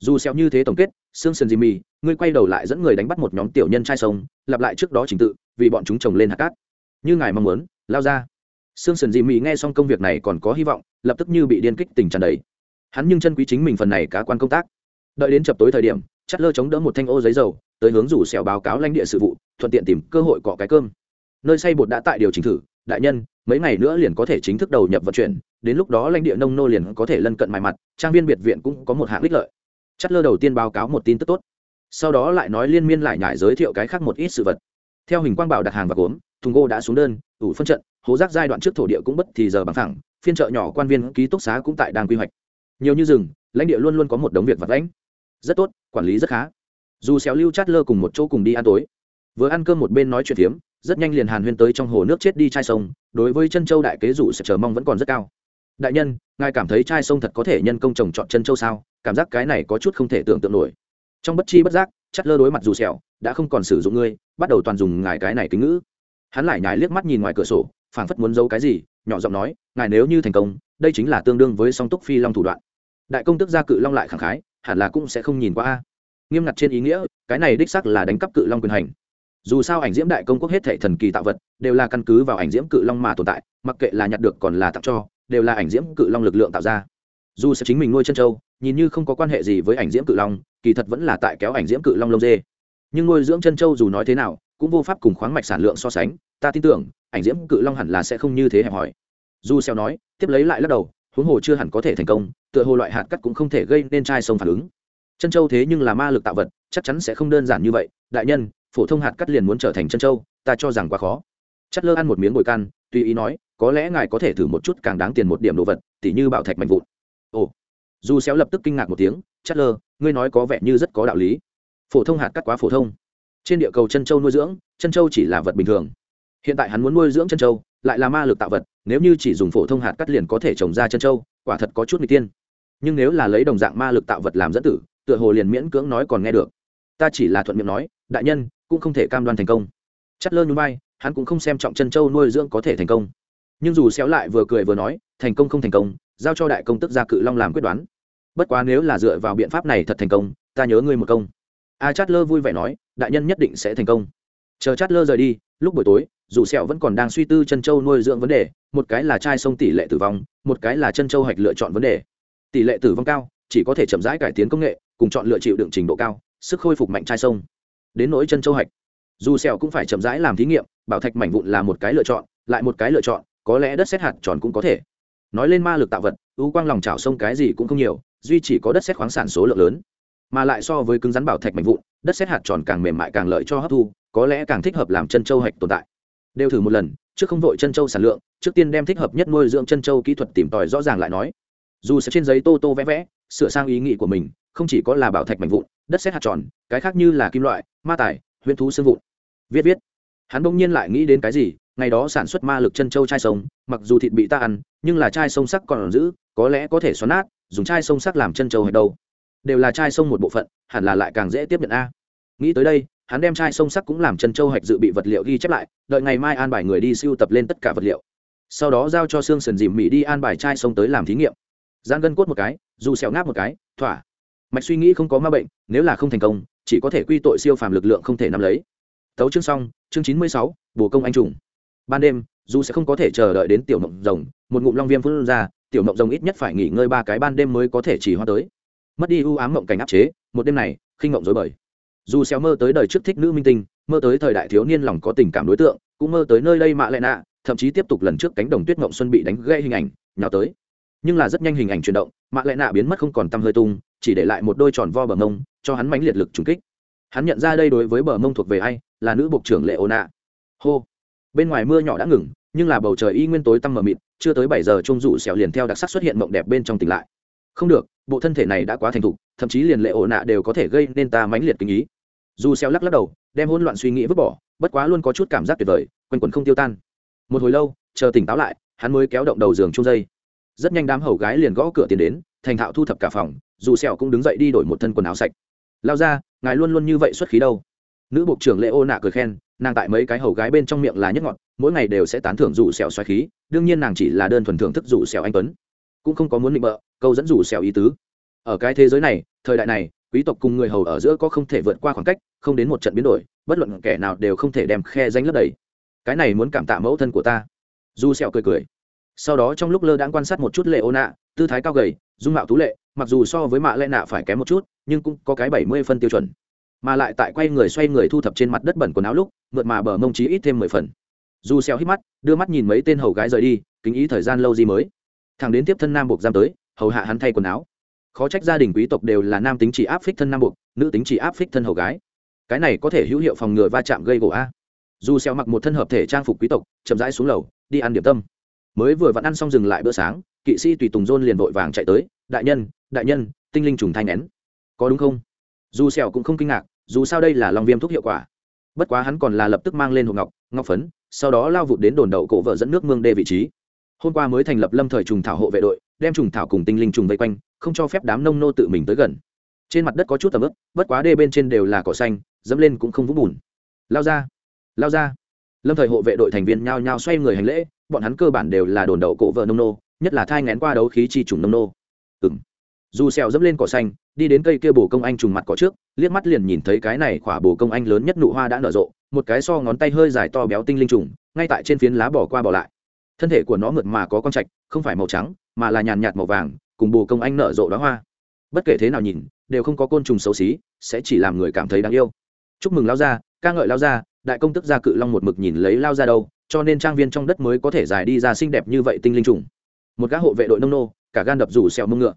dù xéo như thế tổng kết xương sườn jimmy ngươi quay đầu lại dẫn người đánh bắt một nhóm tiểu nhân trai sông lặp lại trước đó trình tự vì bọn chúng trồng lên hạt cát như ngài mong muốn lao ra Sương sườn dì Mị nghe xong công việc này còn có hy vọng, lập tức như bị điên kích tình tràn đầy. Hắn nhưng chân quý chính mình phần này cá quan công tác. Đợi đến chập tối thời điểm, chắt lơ chống đỡ một thanh ô giấy dầu, tới hướng rủ xẻo báo cáo lãnh địa sự vụ, thuận tiện tìm cơ hội cọ cái cơm. Nơi xây bột đã tại điều chỉnh thử, đại nhân, mấy ngày nữa liền có thể chính thức đầu nhập vận chuyển, đến lúc đó lãnh địa nông nô liền có thể lân cận mài mặt, trang viên biệt viện cũng có một hạng ích lợi. chất lơ đầu tiên báo cáo một tin tức tốt, sau đó lại nói liên miên lại nhải giới thiệu cái khác một ít sự vật. Theo hình quang bảo đặt hàng và gốm, thùng gỗ đã xuống đơn, ủ phân trận, hố rác giai đoạn trước thổ địa cũng bất thì giờ bằng thẳng phiên chợ nhỏ quan viên ký túc xá cũng tại đang quy hoạch nhiều như rừng lãnh địa luôn luôn có một đống việc vật lãnh rất tốt quản lý rất khá dù xéo lưu chát lơ cùng một chỗ cùng đi ăn tối vừa ăn cơm một bên nói chuyện phiếm rất nhanh liền hàn huyên tới trong hồ nước chết đi chai sông, đối với chân châu đại kế dụ sẽ chờ mong vẫn còn rất cao. Đại nhân, ngài cảm thấy chai sông thật có thể nhân công trồng trọt chân châu sao? Cảm giác cái này có chút không thể tưởng tượng nổi. Trong bất chi bất giác, chắt lơ đối mặt dù sẹo, đã không còn sử dụng ngươi, bắt đầu toàn dùng ngài cái này kính ngữ. Hắn lại nhái liếc mắt nhìn ngoài cửa sổ, phảng phất muốn giấu cái gì, nhỏ giọng nói, ngài nếu như thành công, đây chính là tương đương với song túc phi long thủ đoạn. Đại công tức gia cự long lại khẳng khái, hẳn là cũng sẽ không nhìn qua a. Nghiêm ngặt trên ý nghĩa, cái này đích xác là đánh cắp cự long quyền hành dù sao ảnh diễm đại công quốc hết thể thần kỳ tạo vật đều là căn cứ vào ảnh diễm cự long mà tồn tại, mặc kệ là nhặt được còn là tặng cho, đều là ảnh diễm cự long lực lượng tạo ra. Dù sẽ chính mình nuôi chân trâu nhìn như không có quan hệ gì với ảnh diễm cự long, kỳ thật vẫn là tại kéo ảnh diễm cự long lông dê. Nhưng nuôi dưỡng chân trâu dù nói thế nào, cũng vô pháp cùng khoáng mạch sản lượng so sánh, ta tin tưởng, ảnh diễm cự long hẳn là sẽ không như thế hẹp hòi. Dù xeo nói, tiếp lấy lại lắc đầu, huống hồ chưa hẳn có thể thành công, tựa hồ loại hạt cắt cũng không thể gây nên chai sông phản ứng. Chân châu thế nhưng là ma lực tạo vật, chắc chắn sẽ không đơn giản như vậy. Đại nhân phổ thông hạt cắt liền muốn trở thành chân châu ta cho rằng quá khó. Chất lơ ăn một miếng bồi can, tùy ý nói, có lẽ ngài có thể thử một chút càng đáng tiền một điểm đồ vật, tỉ như bảo thạch mạnh vụn. Ồ. Dù xéo lập tức kinh ngạc một tiếng, chất lơ, ngươi nói có vẻ như rất có đạo lý. Phổ thông hạt cắt quá phổ thông. Trên địa cầu chân châu nuôi dưỡng, chân châu chỉ là vật bình thường. Hiện tại hắn muốn nuôi dưỡng chân châu lại là ma lực tạo vật, nếu như chỉ dùng phổ thông hạt cắt liền có thể trồng ra chân châu quả thật có chút n tiên. Nhưng nếu là lấy đồng dạng ma lực tạo vật làm dẫn tử, tựa hồ liền miễn cưỡng nói còn nghe được. Ta chỉ là thuận miệng nói, đại nhân cũng không thể cam đoan thành công. Chất lơ nhún vai, hắn cũng không xem trọng chân châu nuôi dưỡng có thể thành công. Nhưng dù xéo lại vừa cười vừa nói, thành công không thành công, giao cho đại công tức gia cự long làm quyết đoán. Bất quá nếu là dựa vào biện pháp này thật thành công, ta nhớ ngươi một công. A chát lơ vui vẻ nói, đại nhân nhất định sẽ thành công. Chờ chát lơ rời đi, lúc buổi tối, dù sẹo vẫn còn đang suy tư chân châu nuôi dưỡng vấn đề, một cái là trai sông tỷ lệ tử vong, một cái là chân châu hạch lựa chọn vấn đề. Tỷ lệ tử vong cao, chỉ có thể chậm rãi cải tiến công nghệ, cùng chọn lựa chịu đựng trình độ cao, sức khôi phục mạnh trai sông đến nỗi chân châu hạch. Dù sẹo cũng phải chậm rãi làm thí nghiệm, bảo thạch mảnh vụn là một cái lựa chọn, lại một cái lựa chọn, có lẽ đất xét hạt tròn cũng có thể. Nói lên ma lực tạo vật u quang lòng chảo sông cái gì cũng không nhiều, duy chỉ có đất xét khoáng sản số lượng lớn. Mà lại so với cứng rắn bảo thạch mảnh vụn, đất xét hạt tròn càng mềm mại càng lợi cho hấp thu, có lẽ càng thích hợp làm chân châu hạch tồn tại. Đều thử một lần, trước không vội chân châu sản lượng, trước tiên đem thích hợp nhất nuôi dưỡng chân châu kỹ thuật tìm tòi rõ ràng lại nói. Dù sẽ trên giấy tô tô vẽ vẽ, sửa sang ý nghĩ của mình, không chỉ có là bảo thạch mảnh vụn đất xét hạt tròn, cái khác như là kim loại, ma tài, huyễn thú xương vụn. Viết viết. Hắn bỗng nhiên lại nghĩ đến cái gì, ngày đó sản xuất ma lực chân châu chai sông, mặc dù thịt bị ta ăn, nhưng là chai sông sắc còn giữ, có lẽ có thể xoắn nát, dùng chai sông sắc làm chân châu hay đâu. Đều là chai sông một bộ phận, hẳn là lại càng dễ tiếp nhận a. Nghĩ tới đây, hắn đem chai sông sắc cũng làm chân châu hạch dự bị vật liệu ghi chép lại, đợi ngày mai an bài người đi siêu tập lên tất cả vật liệu. Sau đó giao cho xương sần dìm mỹ đi an bài chai sông tới làm thí nghiệm. Giang gân cốt một cái, dù xẻo ngáp một cái, thỏa mạch suy nghĩ không có ma bệnh, nếu là không thành công, chỉ có thể quy tội siêu phàm lực lượng không thể nắm lấy. Tấu chương xong, chương chín mươi sáu bồ công anh trùng. Ban đêm, dù sẽ không có thể chờ đợi đến tiểu mộng rồng, một ngụm long viêm phun ra, tiểu mộng rồng ít nhất phải nghỉ ngơi ba cái ban đêm mới có thể chỉ hoa tới. Mất đi ưu ám mộng cảnh áp chế, một đêm này, khinh mộng dối bời. Dù xéo mơ tới đời trước thích nữ minh tinh, mơ tới thời đại thiếu niên lòng có tình cảm đối tượng, cũng mơ tới nơi đây mạ lệ nạ, thậm chí tiếp tục lần trước cánh đồng tuyết mộng xuân bị đánh gãy hình ảnh, nhào tới. Nhưng là rất nhanh hình ảnh chuyển động, mạ lệ nạ biến mất không còn tăm hơi tung chỉ để lại một đôi tròn vo bờ mông, cho hắn mãnh liệt lực trùng kích. Hắn nhận ra đây đối với bờ mông thuộc về ai, là nữ bộ trưởng lệ ô nạ hô. Bên ngoài mưa nhỏ đã ngừng, nhưng là bầu trời y nguyên tối tăm mờ mịt, chưa tới bảy giờ trung dụ xẻo liền theo đặc sắc xuất hiện mộng đẹp bên trong tỉnh lại. Không được, bộ thân thể này đã quá thành thục, thậm chí liền lệ ổ nạ đều có thể gây nên ta mãnh liệt kinh ý. Dù xéo lắc lắc đầu, đem hỗn loạn suy nghĩ vứt bỏ, bất quá luôn có chút cảm giác tuyệt vời, quanh quẩn không tiêu tan. Một hồi lâu, chờ tỉnh táo lại, hắn mới kéo động đầu giường chung dây. Rất nhanh đám hầu gái liền gõ cửa tiền đến thành thạo thu thập cả phòng, dù sẹo cũng đứng dậy đi đổi một thân quần áo sạch. Lao ra, ngài luôn luôn như vậy xuất khí đâu? Nữ bộ trưởng lệ ô nạ cười khen, nàng tại mấy cái hầu gái bên trong miệng là nhất ngọt, mỗi ngày đều sẽ tán thưởng rủ sẹo xoáy khí, đương nhiên nàng chỉ là đơn thuần thưởng thức rủ sẹo anh tuấn. Cũng không có muốn định bợ, câu dẫn rủ sẹo ý tứ. Ở cái thế giới này, thời đại này, quý tộc cùng người hầu ở giữa có không thể vượt qua khoảng cách, không đến một trận biến đổi, bất luận kẻ nào đều không thể đem khe danh lấp đầy. Cái này muốn cảm tạ mẫu thân của ta. Du sẹo cười cười. Sau đó trong lúc lơ đãng quan sát một chút lệ ô nạ, tư thái cao gầy dung mạo tú lệ, mặc dù so với mạ lệ nạ phải kém một chút, nhưng cũng có cái bảy mươi phân tiêu chuẩn. Mà lại tại quay người xoay người thu thập trên mặt đất bẩn quần áo lúc, mượt mà bờ mông trí ít thêm mười phần. Dù xeo hít mắt, đưa mắt nhìn mấy tên hầu gái rời đi, kính ý thời gian lâu gì mới. Thằng đến tiếp thân nam buộc giam tới, hầu hạ hắn thay quần áo. Khó trách gia đình quý tộc đều là nam tính chỉ áp phích thân nam buộc, nữ tính chỉ áp phích thân hầu gái. Cái này có thể hữu hiệu phòng ngừa va chạm gây gỗ a. Dù xeo mặc một thân hợp thể trang phục quý tộc, chậm rãi xuống lầu, đi ăn điểm tâm. Mới vừa vặn ăn xong dừng lại bữa sáng kỵ sĩ tùy tùng dôn liền vội vàng chạy tới, đại nhân đại nhân, tinh linh trùng thai nén. Có đúng không? Dù sẹo cũng không kinh ngạc, dù sao đây là long viêm thuốc hiệu quả. Bất quá hắn còn là lập tức mang lên hộp ngọc ngọc phấn, sau đó lao vụt đến đồn đậu cổ vợ dẫn nước mương đê vị trí. Hôm qua mới thành lập lâm thời trùng thảo hộ vệ đội, đem trùng thảo cùng tinh linh trùng vây quanh, không cho phép đám nông nô tự mình tới gần. Trên mặt đất có chút tầm ướp bất quá đê bên trên đều là cỏ xanh, dẫm lên cũng không vũng bùn. Lao ra lao ra. Lâm thời hộ vệ đội thành viên nhao nhao xoay người hành lễ, bọn hắn cơ bản đều là đồn đậu cổ vợ nông nô nhất là thai ngén qua đấu khí chi trùng nông nô. Ừ m dù xèo dẫm lên cỏ xanh, đi đến cây kia bồ công anh trùng mặt cỏ trước, liếc mắt liền nhìn thấy cái này khỏa bồ công anh lớn nhất nụ hoa đã nở rộ, một cái so ngón tay hơi dài to béo tinh linh trùng, ngay tại trên phiến lá bỏ qua bỏ lại. Thân thể của nó mượt mà có con trạch, không phải màu trắng, mà là nhàn nhạt màu vàng, cùng bồ công anh nở rộ đóa hoa. Bất kể thế nào nhìn, đều không có côn trùng xấu xí, sẽ chỉ làm người cảm thấy đáng yêu. Chúc mừng lao gia, ca ngợi lao gia, đại công tức gia cự long một mực nhìn lấy lao ra đâu, cho nên trang viên trong đất mới có thể dài đi ra xinh đẹp như vậy tinh linh trùng một gã hộ vệ đội nông nô, cả gan đập rủ xẹo mông ngựa.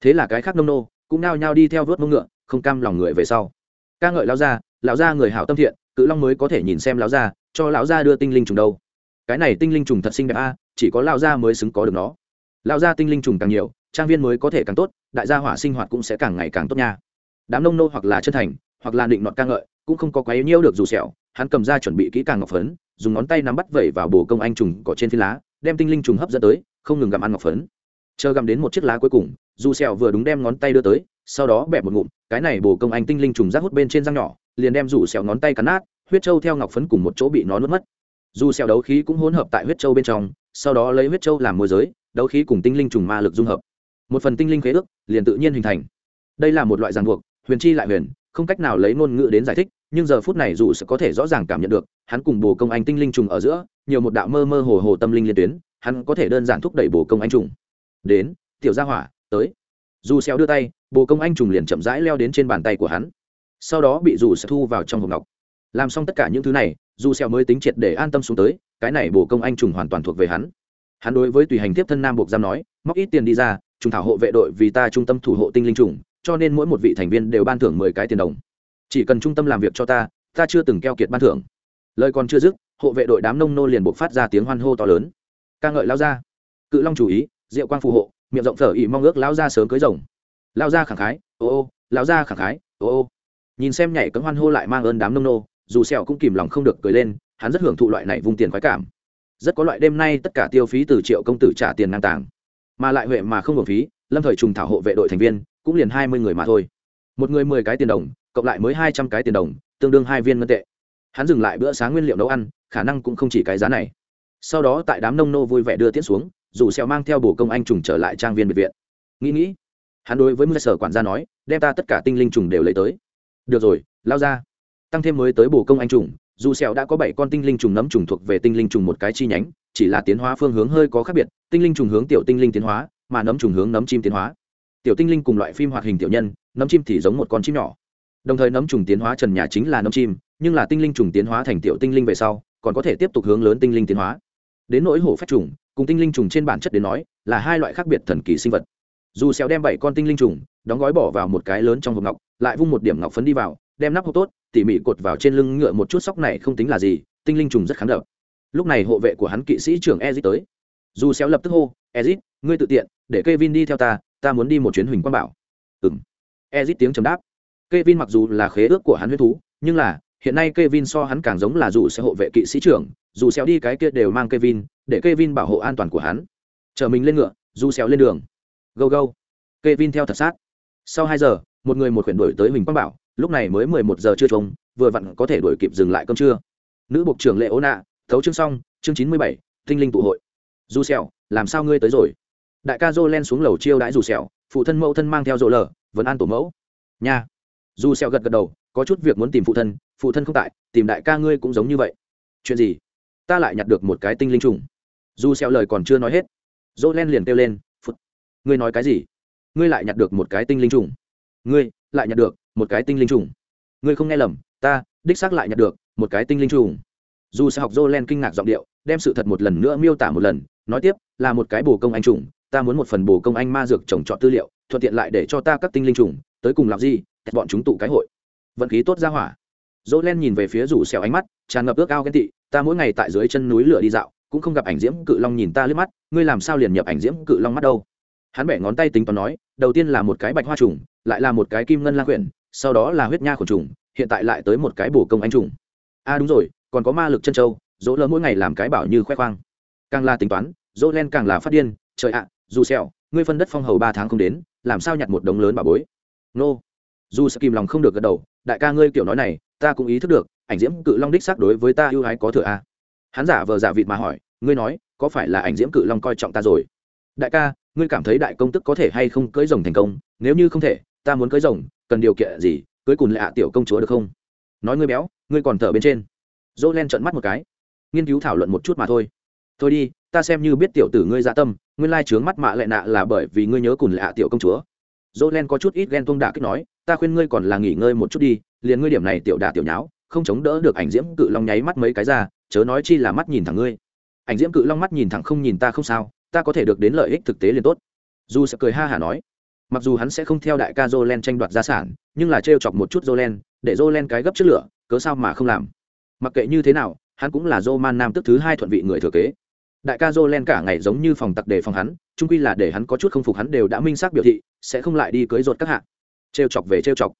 Thế là cái khác nông nô cũng nao nhao đi theo vớt mông ngựa, không cam lòng người về sau. Ca ngợi lão gia lão gia người hảo tâm thiện, cự long mới có thể nhìn xem lão gia, cho lão gia đưa tinh linh trùng đâu. Cái này tinh linh trùng thật xinh đẹp a, chỉ có lão gia mới xứng có được nó. Lão gia tinh linh trùng càng nhiều, trang viên mới có thể càng tốt, đại gia hỏa sinh hoạt cũng sẽ càng ngày càng tốt nha. Đám nông nô hoặc là chân thành, hoặc là định nọt ca ngợi, cũng không có quấy nhiêu được dù sẹo, hắn cầm ra chuẩn bị kỹ càng ngọc phấn, dùng ngón tay nắm bắt vẩy vào bồ công anh trùng cỏ trên phi lá, đem tinh linh trùng hấp dẫn tới không ngừng gặm ăn ngọc phấn. Chờ gặm đến một chiếc lá cuối cùng, dù sẹo vừa đúng đem ngón tay đưa tới, sau đó bẹp một ngụm, cái này bổ công anh tinh linh trùng rác hút bên trên răng nhỏ, liền đem rủ sẹo ngón tay cắn nát, huyết châu theo ngọc phấn cùng một chỗ bị nó nuốt mất. Dù sẹo đấu khí cũng hỗn hợp tại huyết châu bên trong, sau đó lấy huyết châu làm môi giới, đấu khí cùng tinh linh trùng ma lực dung hợp. Một phần tinh linh khế ước liền tự nhiên hình thành. Đây là một loại ràng buộc, huyền chi lại huyền, không cách nào lấy ngôn ngữ đến giải thích, nhưng giờ phút này dù sẽ có thể rõ ràng cảm nhận được, hắn cùng bồ công anh tinh linh trùng ở giữa, nhiều một đạo mơ mơ hồ hồ tâm linh liên tuyến hắn có thể đơn giản thúc đẩy bồ công anh trùng. Đến, tiểu gia hỏa, tới. Dù xéo đưa tay, bồ công anh trùng liền chậm rãi leo đến trên bàn tay của hắn. Sau đó bị dù sẽ thu vào trong hộp ngọc. Làm xong tất cả những thứ này, dù xéo mới tính triệt để an tâm xuống tới, cái này bồ công anh trùng hoàn toàn thuộc về hắn. Hắn đối với tùy hành tiếp thân nam buộc giam nói, móc ít tiền đi ra trùng thảo hộ vệ đội vì ta trung tâm thủ hộ tinh linh trùng, cho nên mỗi một vị thành viên đều ban thưởng mười cái tiền đồng. Chỉ cần trung tâm làm việc cho ta ta chưa từng keo kiệt ban thưởng. Lời còn chưa dứt, hộ vệ đội đám nông nô liền buộc phát ra tiếng hoan hô to lớn ca ngợi lao ra. Cự long chủ ý, diệu quang phù hộ, miệng rộng thở ỉ mong ước lao ra sớm cưới rồng. Lao ra khẳng khái, ô ô, lao ra khẳng khái, ô ô. Nhìn xem nhảy cấm hoan hô lại mang ơn đám nông nô, dù sẹo cũng kìm lòng không được cười lên, hắn rất hưởng thụ loại này vung tiền khoái cảm. Rất có loại đêm nay tất cả tiêu phí từ triệu công tử trả tiền ngang tàng. Mà lại huệ mà không hưởng phí, lâm thời trùng thảo hộ vệ đội thành viên, cũng liền hai mươi người mà thôi. Một người mười cái tiền đồng, cộng lại mới hai trăm cái tiền đồng, tương đương hai viên ngân tệ. Hắn dừng lại bữa sáng nguyên liệu nấu ăn, khả năng cũng không chỉ cái giá này sau đó tại đám nông nô vui vẻ đưa tiễn xuống, dù xèo mang theo bổ công anh trùng trở lại trang viên biệt viện. Nghĩ nghĩ, hắn đối với mưa sở quản gia nói, đem ta tất cả tinh linh trùng đều lấy tới. Được rồi, lao ra. Tăng thêm mới tới bổ công anh trùng, dù xèo đã có bảy con tinh linh trùng nấm trùng thuộc về tinh linh trùng một cái chi nhánh, chỉ là tiến hóa phương hướng hơi có khác biệt, tinh linh trùng hướng tiểu tinh linh tiến hóa, mà nấm trùng hướng nấm chim tiến hóa. Tiểu tinh linh cùng loại phim hoạt hình tiểu nhân, nấm chim thì giống một con chim nhỏ. Đồng thời nấm trùng tiến hóa trần nhà chính là nấm chim, nhưng là tinh linh trùng tiến hóa thành tiểu tinh linh về sau, còn có thể tiếp tục hướng lớn tinh linh tiến hóa đến nỗi hổ phách trùng, cùng tinh linh trùng trên bản chất đến nói, là hai loại khác biệt thần kỳ sinh vật. Dù xéo đem bảy con tinh linh trùng, đóng gói bỏ vào một cái lớn trong hộp ngọc, lại vung một điểm ngọc phấn đi vào, đem nắp hộp tốt, tỉ mỉ cột vào trên lưng ngựa một chút sóc này không tính là gì, tinh linh trùng rất kháng đập lúc này hộ vệ của hắn kỵ sĩ trưởng ezit tới. Dù xéo lập tức hô, ezit, ngươi tự tiện, để Kevin đi theo ta ta muốn đi một chuyến huỳnh quang bảo. Ừm. Ezit tiếng trầm đáp. Kevin mặc dù là khế ước của hắn huyết thú, nhưng là hiện nay Kevin so hắn càng giống là dù sẽ hộ vệ kỵ sĩ trưởng dù xéo đi cái kia đều mang Kevin để Kevin bảo hộ an toàn của hắn. Chờ mình lên ngựa dù xéo lên đường. Go go. Kevin theo thật sát. Sau hai giờ một người một khuyển đuổi tới huỳnh quang bảo lúc này mới mười một giờ trưa trông vừa vặn có thể đuổi kịp dừng lại cơm trưa. Nữ bộ trưởng lệ Ôn ạ, thấu chương xong chương chín mươi bảy tinh linh tụ hội. Du xéo, làm sao ngươi tới rồi? Đại ca dô len xuống lầu chiêu đãi dù xéo, phụ thân mẫu thân mang theo dỗ lờ vẫn an tổ mẫu. Nha. Du xéo gật gật đầu có chút việc muốn tìm phụ thân phụ thân không tại tìm đại ca ngươi cũng giống như vậy. Chuyện gì? Ta lại nhặt được một cái tinh linh trùng. Du xẹo lời còn chưa nói hết dỗ len liền kêu lên phút ngươi nói cái gì? Ngươi lại nhặt được một cái tinh linh trùng. Ngươi lại nhặt được một cái tinh linh trùng. Ngươi không nghe lầm ta đích xác lại nhặt được một cái tinh linh trùng. Dù sẽ học Jolen kinh ngạc giọng điệu, đem sự thật một lần nữa miêu tả một lần, nói tiếp, là một cái bổ công anh trùng, ta muốn một phần bổ công anh ma dược trồng trọt tư liệu, thuận tiện lại để cho ta các tinh linh trùng, tới cùng làm gì, bọn chúng tụ cái hội. Vận khí tốt ra hỏa. dỗ len nhìn về phía rủ xẻo ánh mắt, tràn ngập ước ao ghen tị, ta mỗi ngày tại dưới chân núi lửa đi dạo, cũng không gặp ảnh diễm cự long nhìn ta lướt mắt, ngươi làm sao liền nhập ảnh diễm cự long mắt đâu? Hắn bẻ ngón tay tính toán nói, đầu tiên là một cái bạch hoa trùng, lại là một cái kim ngân la quyển, sau đó là huyết nha khổ trùng, hiện tại lại tới một cái bổ công anh trùng. A à đúng rồi, còn có ma lực chân châu dỗ lơ mỗi ngày làm cái bảo như khoe khoang càng là tính toán dỗ len càng là phát điên trời ạ dù xẻo ngươi phân đất phong hầu ba tháng không đến làm sao nhặt một đống lớn bà bối nô dù sẽ kìm lòng không được gật đầu đại ca ngươi kiểu nói này, ta cũng ý thức được, ảnh diễm cự long đích xác đối với ta ưu ái có thừa a. À? hắn giả vờ giả vịt mà hỏi, ngươi nói, có phải là ảnh diễm cự long coi trọng ta rồi? Đại ca, ngươi cảm thấy đại công tức có thể hay không cưới rồng thành công? Nếu như không thể, ta muốn cưới rồng, cần điều kiện gì cưới cùn lạ tiểu công chúa được không? Nói ngươi béo, ngươi còn thở bên trên. Dỗ len trợn mắt một cái. Nghiên cứu thảo luận một chút mà thôi. Thôi đi, ta xem như biết tiểu tử ngươi dạ tâm, nguyên lai trướng mắt mạ lại nạ là bởi vì ngươi nhớ cùn lạ tiểu công chúa. Dỗ len có chút ít ghen tuông đạ kích nói ta khuyên ngươi còn là nghỉ ngơi một chút đi, liền ngươi điểm này tiểu đà tiểu nháo, không chống đỡ được ảnh diễm cự long nháy mắt mấy cái ra, chớ nói chi là mắt nhìn thẳng ngươi. Ảnh diễm cự long mắt nhìn thẳng không nhìn ta không sao, ta có thể được đến lợi ích thực tế liền tốt. Dù sẽ cười ha hả nói, mặc dù hắn sẽ không theo đại ca jolen tranh đoạt gia sản, nhưng là trêu chọc một chút jolen để jolen cái gấp trước lửa, cớ sao mà không làm. Mặc kệ như thế nào, hắn cũng là joman nam tức thứ hai thuận vị người thừa kế. Đại ca jolen cả ngày giống như phòng tặc đề phòng hắn trung quy là để hắn có chút không phục hắn đều đã minh xác biểu thị, sẽ không lại đi cưới rột các hạ trêu chọc về trêu chọc.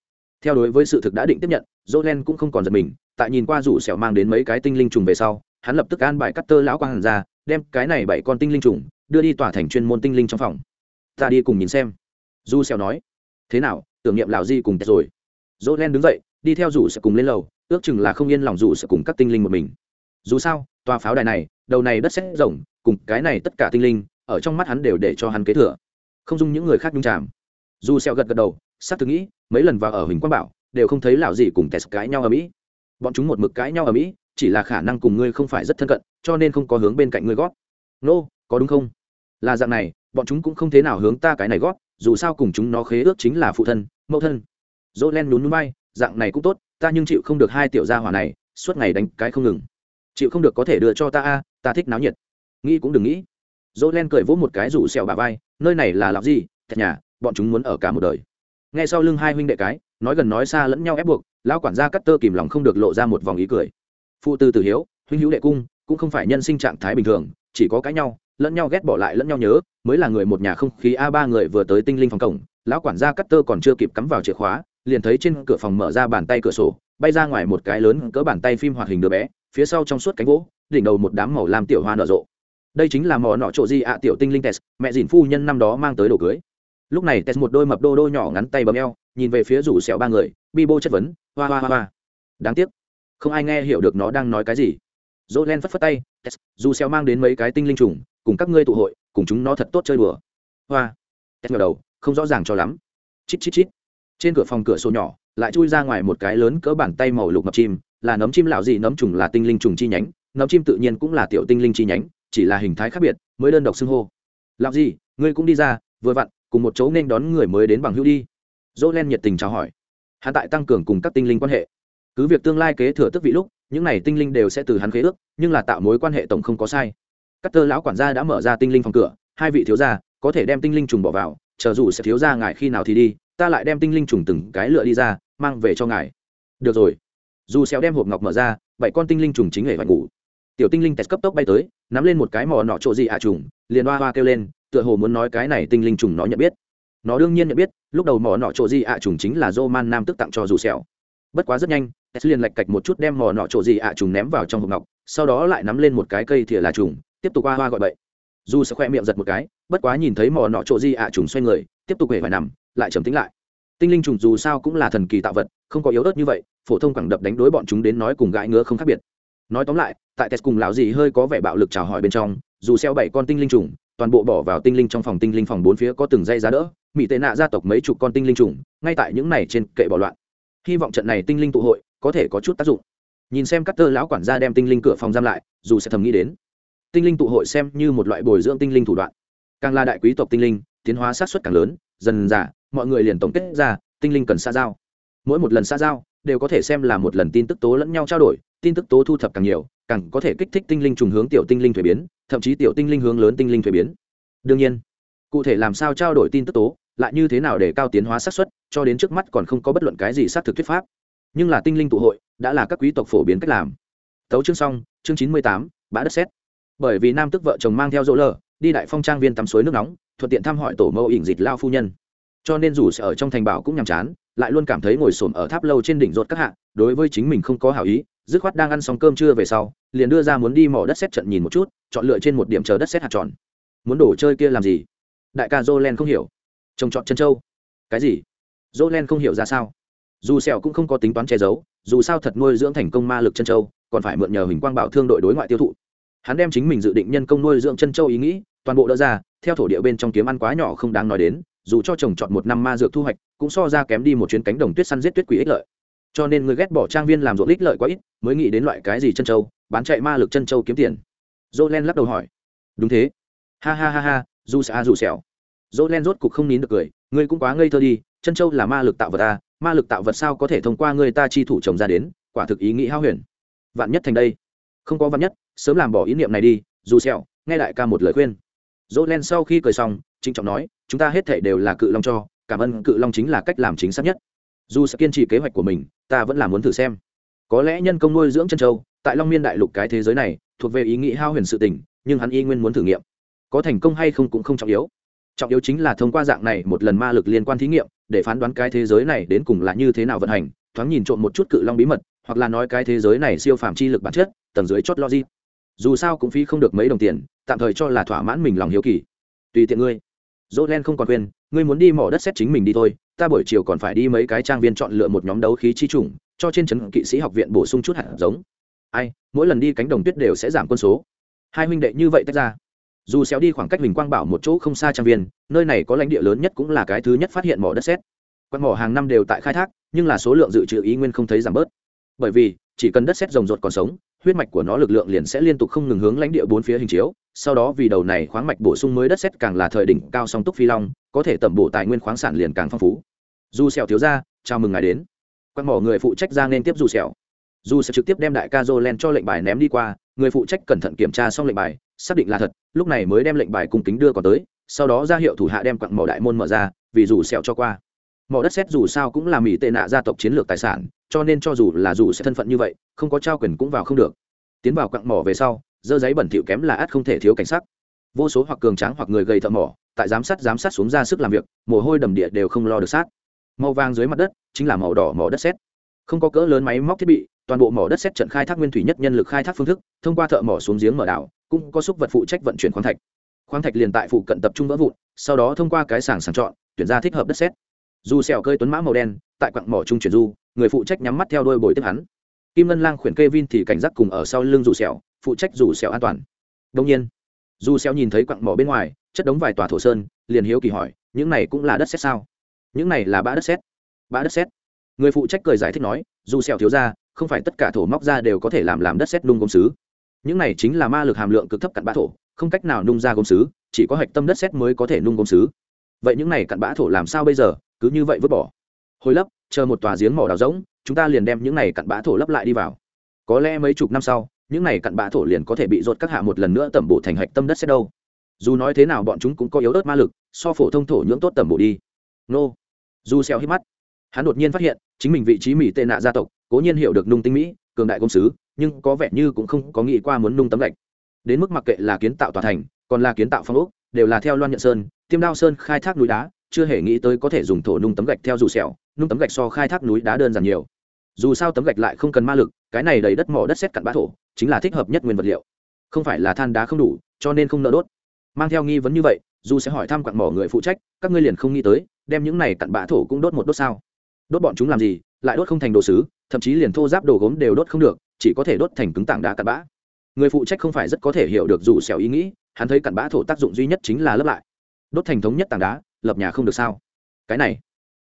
Theo đối với sự thực đã định tiếp nhận jolen cũng không còn giật mình, tại nhìn qua rủ sẹo mang đến mấy cái tinh linh trùng về sau, hắn lập tức an bài cắt tơ lão quang hàn ra, đem cái này bảy con tinh linh trùng đưa đi tỏa thành chuyên môn tinh linh trong phòng. Ta đi cùng nhìn xem. Du sẹo nói. Thế nào, tưởng niệm lão di cùng tết rồi. Dỗ len đứng dậy, đi theo rủ sẽ cùng lên lầu, ước chừng là không yên lòng rủ sẽ cùng các tinh linh một mình. Dù sao, tòa pháo đài này, đầu này đất xét rộng, cùng cái này tất cả tinh linh, ở trong mắt hắn đều để cho hắn kế thừa. Không dung những người khác nhung chạm dù sẹo gật gật đầu sát thực nghĩ mấy lần vào ở huỳnh quan bảo đều không thấy lão gì cùng test cãi nhau ở mỹ. Bọn chúng một mực cãi nhau ở mỹ chỉ là khả năng cùng ngươi không phải rất thân cận cho nên không có hướng bên cạnh ngươi gót. Nô、no, có đúng không? Là dạng này bọn chúng cũng không thế nào hướng ta cái này gót dù sao cùng chúng nó khế ước chính là phụ thân mẫu thân. Dỗ len nhún núi bay dạng này cũng tốt ta nhưng chịu không được hai tiểu gia hỏa này suốt ngày đánh cái không ngừng. Chịu không được có thể đưa cho ta a ta thích náo nhiệt. Nghĩ cũng đừng nghĩ. Dỗ len cười vỗ một cái rủ xẹo bà vai nơi này là làm gì thật nhà bọn chúng muốn ở cả một đời nghe sau lưng hai huynh đệ cái, nói gần nói xa lẫn nhau ép buộc, lão quản gia cắt tơ kìm lòng không được lộ ra một vòng ý cười. Phụ tư tử hiếu, huynh hữu đệ cung, cũng không phải nhân sinh trạng thái bình thường, chỉ có cãi nhau, lẫn nhau ghét bỏ lại lẫn nhau nhớ, mới là người một nhà không khí a ba người vừa tới tinh linh phòng cổng, lão quản gia cắt tơ còn chưa kịp cắm vào chìa khóa, liền thấy trên cửa phòng mở ra bàn tay cửa sổ, bay ra ngoài một cái lớn cỡ bàn tay phim hoạt hình đứa bé, phía sau trong suốt cánh gỗ, đỉnh đầu một đám màu làm tiểu hoa nở rộ. Đây chính là mò nọ trộ di ạ tiểu tinh linh test, mẹ dìn phu nhân năm đó mang tới đồ cưới lúc này tes một đôi mập đô đô nhỏ ngắn tay bấm eo, nhìn về phía rủ sẹo ba người, bi bô chất vấn, hoa hoa hoa hoa. Đáng tiếc, không ai nghe hiểu được nó đang nói cái gì. Dỗ len phất phất tay dù sẹo mang đến mấy cái tinh linh trùng, cùng các ngươi tụ hội, cùng chúng nó thật tốt chơi đùa. Hoa. Tes ngờ đầu, không rõ ràng cho lắm. Chít chít chít. Trên cửa phòng cửa sổ nhỏ, lại chui ra ngoài một cái lớn cỡ bàn tay màu lục mập chim, là nấm chim lão gì nấm trùng là tinh linh trùng chi nhánh, nấm chim tự nhiên cũng là tiểu tinh linh chi nhánh, chỉ là hình thái khác biệt, mới đơn độc xưng hô. Lão gì ngươi cũng đi ra, vừa vặn cùng một chỗ nên đón người mới đến bằng hữu đi. Dỗ len nhiệt tình chào hỏi. Hắn tại tăng cường cùng các tinh linh quan hệ. Cứ việc tương lai kế thừa tức vị lúc, những này tinh linh đều sẽ từ hắn khế ước, nhưng là tạo mối quan hệ tổng không có sai. Các tơ lão quản gia đã mở ra tinh linh phòng cửa, hai vị thiếu gia, có thể đem tinh linh trùng bỏ vào, chờ dù sẽ thiếu gia ngài khi nào thì đi, ta lại đem tinh linh trùng từng cái lựa đi ra, mang về cho ngài. Được rồi. Dù xéo đem hộp ngọc mở ra, bảy con tinh linh trùng chính hệ vạch ngủ. Tiểu tinh linh test cấp tốc bay tới, nắm lên một cái mò nọ trộn gì ạ trùng, liền hoa hoa kêu lên tựa hồ muốn nói cái này tinh linh trùng nó nhận biết. Nó đương nhiên nhận biết, lúc đầu mỏ nọ chỗ gì ạ trùng chính là dô man nam tức tặng cho dù sẹo. Bất quá rất nhanh s liền lạch cạch một chút đem mỏ nọ chỗ gì ạ trùng ném vào trong hộp ngọc, sau đó lại nắm lên một cái cây thìa là trùng, tiếp tục qua hoa gọi bậy. Dù sẽ khoe miệng giật một cái, bất quá nhìn thấy mỏ nọ chỗ gì ạ trùng xoay người, tiếp tục hề phải nằm, lại trầm tính lại. Tinh linh trùng dù sao cũng là thần kỳ tạo vật, không có yếu ớt như vậy, phổ thông quẳng đập đánh đối bọn chúng đến nói cùng gãi ngứa không khác biệt. Nói tóm lại, tại tes cùng lão gì hơi có vẻ bạo lực chào hỏi bên trong, dù xeo bảy con tinh linh trùng toàn bộ bỏ vào tinh linh trong phòng tinh linh phòng bốn phía có từng dây giá đỡ, mỹ tệ nạ gia tộc mấy chục con tinh linh trùng, ngay tại những này trên kệ bỏ loạn. Hy vọng trận này tinh linh tụ hội có thể có chút tác dụng. Nhìn xem các tơ lão quản gia đem tinh linh cửa phòng giam lại, dù sẽ thầm nghĩ đến. Tinh linh tụ hội xem như một loại bồi dưỡng tinh linh thủ đoạn. Càng là đại quý tộc tinh linh, tiến hóa sát xuất càng lớn, dần dà, mọi người liền tổng kết ra, tinh linh cần xa giao. Mỗi một lần xa giao, đều có thể xem là một lần tin tức tố lẫn nhau trao đổi, tin tức tố thu thập càng nhiều càng có thể kích thích tinh linh trùng hướng tiểu tinh linh thuế biến, thậm chí tiểu tinh linh hướng lớn tinh linh thuế biến. Đương nhiên, cụ thể làm sao trao đổi tin tức tố, lại như thế nào để cao tiến hóa xác suất, cho đến trước mắt còn không có bất luận cái gì xác thực thuyết pháp. Nhưng là tinh linh tụ hội, đã là các quý tộc phổ biến cách làm. Tấu chương xong, chương chín mươi tám, bã đất xét bởi vì nam tức vợ chồng mang theo rỗ lờ, đi đại phong trang viên tắm suối nước nóng, thuận tiện thăm hỏi tổ mẫu ỉn dịch lao phu nhân. Cho nên dù sẽ ở trong thành bảo cũng nhàm chán, lại luôn cảm thấy ngồi xổm ở tháp lâu trên đỉnh rột các hạ, đối với chính mình không có hảo ý dứt khoát đang ăn xong cơm trưa về sau, liền đưa ra muốn đi mỏ đất xét trận nhìn một chút, chọn lựa trên một điểm chờ đất xét hạt tròn. Muốn đổ chơi kia làm gì? Đại ca jolen không hiểu. Trồng trọt chân châu. Cái gì? Jolen không hiểu ra sao? Dù sẹo cũng không có tính toán che giấu, dù sao thật nuôi dưỡng thành công ma lực chân châu, còn phải mượn nhờ hình quang bảo thương đội đối ngoại tiêu thụ. Hắn đem chính mình dự định nhân công nuôi dưỡng chân châu ý nghĩ, toàn bộ đỡ ra, theo thổ địa bên trong kiếm ăn quá nhỏ không đáng nói đến, dù cho trồng trọt một năm ma dược thu hoạch, cũng so ra kém đi một chuyến cánh đồng tuyết săn giết tuyết quỷ ích lợi cho nên người ghét bỏ trang viên làm ruộng ích lợi quá ít, mới nghĩ đến loại cái gì chân châu, bán chạy ma lực chân châu kiếm tiền. Dô len lắc đầu hỏi. Đúng thế. Ha ha ha ha, dù xa dù xẻo. Len rốt cục không nín được cười, ngươi cũng quá ngây thơ đi, chân châu là ma lực tạo vật ta ma lực tạo vật sao có thể thông qua người ta chi thủ trồng ra đến, quả thực ý nghĩ hao huyền. Vạn nhất thành đây. Không có vạn nhất, sớm làm bỏ ý niệm này đi, dù xẻo, nghe đại ca một lời khuyên. Dô len sau khi cười xong, trịnh trọng nói, chúng ta hết thảy đều là cự long cho, cảm ơn cự long chính là cách làm chính xác nhất dù sẽ kiên trì kế hoạch của mình, ta vẫn là muốn thử xem. Có lẽ nhân công nuôi dưỡng chân châu, tại long miên đại lục cái thế giới này, thuộc về ý nghĩ hao huyền sự tình, nhưng hắn y nguyên muốn thử nghiệm. Có thành công hay không cũng không trọng yếu. Trọng yếu chính là thông qua dạng này một lần ma lực liên quan thí nghiệm, để phán đoán cái thế giới này đến cùng là như thế nào vận hành, thoáng nhìn trộm một chút cự long bí mật, hoặc là nói cái thế giới này siêu phàm chi lực bản chất, tầng dưới chót logic. Dù sao cũng phí không được mấy đồng tiền, tạm thời cho là thỏa mãn mình lòng hiếu kỳ. Tùy tiện ngươi. Dỗ len không còn quên ngươi muốn đi mỏ đất xét chính mình đi thôi ta buổi chiều còn phải đi mấy cái trang viên chọn lựa một nhóm đấu khí chi trùng, cho trên trấn kỵ sĩ học viện bổ sung chút hạt giống. Ai mỗi lần đi cánh đồng tuyết đều sẽ giảm quân số. Hai huynh đệ như vậy tách ra. Dù xéo đi khoảng cách huỳnh quang bảo một chỗ không xa trang viên nơi này có lãnh địa lớn nhất cũng là cái thứ nhất phát hiện mỏ đất sét quan mỏ hàng năm đều tại khai thác nhưng là số lượng dự trữ ý nguyên không thấy giảm bớt. Bởi vì chỉ cần đất sét rồng rột còn sống huyết mạch của nó lực lượng liền sẽ liên tục không ngừng hướng lãnh địa bốn phía hình chiếu, sau đó vì đầu này khoáng mạch bổ sung mới đất sét càng là thời đỉnh cao song túc phi long, có thể tẩm bổ tài nguyên khoáng sản liền càng phong phú. Dù sẹo thiếu gia, chào mừng ngài đến. Quan mỏ người phụ trách ra nên tiếp dù sẹo. Dù sẽ trực tiếp đem đại ca Jolen cho lệnh bài ném đi qua, người phụ trách cẩn thận kiểm tra xong lệnh bài, xác định là thật, lúc này mới đem lệnh bài cung kính đưa còn tới, sau đó ra hiệu thủ hạ đem quặng mỏ đại môn mở ra, vì dù sẹo cho qua mỏ đất xét dù sao cũng là mỹ tệ nạ gia tộc chiến lược tài sản, cho nên cho dù là dù sẽ thân phận như vậy, không có trao quyền cũng vào không được. Tiến vào quặng mỏ về sau, dơ giấy bẩn thỉu kém là ắt không thể thiếu cảnh sắc. Vô số hoặc cường tráng hoặc người gầy thợ mỏ, tại giám sát giám sát xuống ra sức làm việc, mồ hôi đầm địa đều không lo được sát. Màu vàng dưới mặt đất chính là màu đỏ mỏ đất xét. Không có cỡ lớn máy móc thiết bị, toàn bộ mỏ đất xét trận khai thác nguyên thủy nhất nhân lực khai thác phương thức, thông qua thợ mỏ xuống giếng mở đảo, cũng có xúc vật phụ trách vận chuyển khoáng thạch. Khoáng thạch liền tại phụ cận tập trung vỡ vụn, sau đó thông qua cái sàng sàng chọn, tuyển ra thích hợp đất xét dù xèo cơi tuấn mã màu đen tại quặng mỏ trung chuyển du người phụ trách nhắm mắt theo đôi bồi tiếp hắn. Kim ngân lang khuyển kê vin thì cảnh giác cùng ở sau lưng dù xèo phụ trách dù xèo an toàn. Đông nhiên dù xèo nhìn thấy quặng mỏ bên ngoài chất đống vài tòa thổ sơn liền hiếu kỳ hỏi những này cũng là đất sét sao? Những này là bã đất sét, bã đất sét. người phụ trách cười giải thích nói dù xèo thiếu ra không phải tất cả thổ móc ra đều có thể làm làm đất sét nung gốm sứ. Những này chính là ma lực hàm lượng cực thấp cặn bã thổ không cách nào nung ra gốm sứ chỉ có hạch tâm đất sét mới có thể nung gốm sứ. Vậy những này cặn bã thổ làm sao bây giờ? Cứ như vậy vứt bỏ. Hồi lấp, chờ một tòa giếng mỏ đào rỗng, chúng ta liền đem những này cặn bã thổ lấp lại đi vào. Có lẽ mấy chục năm sau, những này cặn bã thổ liền có thể bị rột các hạ một lần nữa tẩm bổ thành hạch tâm đất xét đâu. Dù nói thế nào bọn chúng cũng có yếu ớt ma lực, so phổ thông thổ nhưỡng tốt tẩm bổ đi. Nô. Du xeo hít mắt. Hắn đột nhiên phát hiện, chính mình vị trí mỹ tệ nạ gia tộc, cố nhiên hiểu được nung tinh mỹ, cường đại công sứ nhưng có vẻ như cũng không có nghĩ qua muốn nung tấm gạch. Đến mức mặc kệ là kiến tạo tòa thành, còn là kiến tạo phong ốc, đều là theo loan nhận sơn, tiêm đao sơn khai thác núi đá chưa hề nghĩ tới có thể dùng thổ nung tấm gạch theo dù sẹo, nung tấm gạch so khai thác núi đá đơn giản nhiều. Dù sao tấm gạch lại không cần ma lực, cái này đầy đất mỏ đất xét cặn bã thổ, chính là thích hợp nhất nguyên vật liệu. Không phải là than đá không đủ, cho nên không nỡ đốt. Mang theo nghi vấn như vậy, dù sẽ hỏi thăm quặng mỏ người phụ trách, các ngươi liền không nghĩ tới, đem những này cặn bã thổ cũng đốt một đốt sao? Đốt bọn chúng làm gì, lại đốt không thành đồ sứ, thậm chí liền thô giáp đồ gốm đều đốt không được, chỉ có thể đốt thành cứng tảng đá cặn bã. Người phụ trách không phải rất có thể hiểu được dù xẻo ý nghĩ, hắn thấy cặn bã thổ tác dụng duy nhất chính là lấp lại. Đốt thành thống nhất tảng đá lập nhà không được sao? Cái này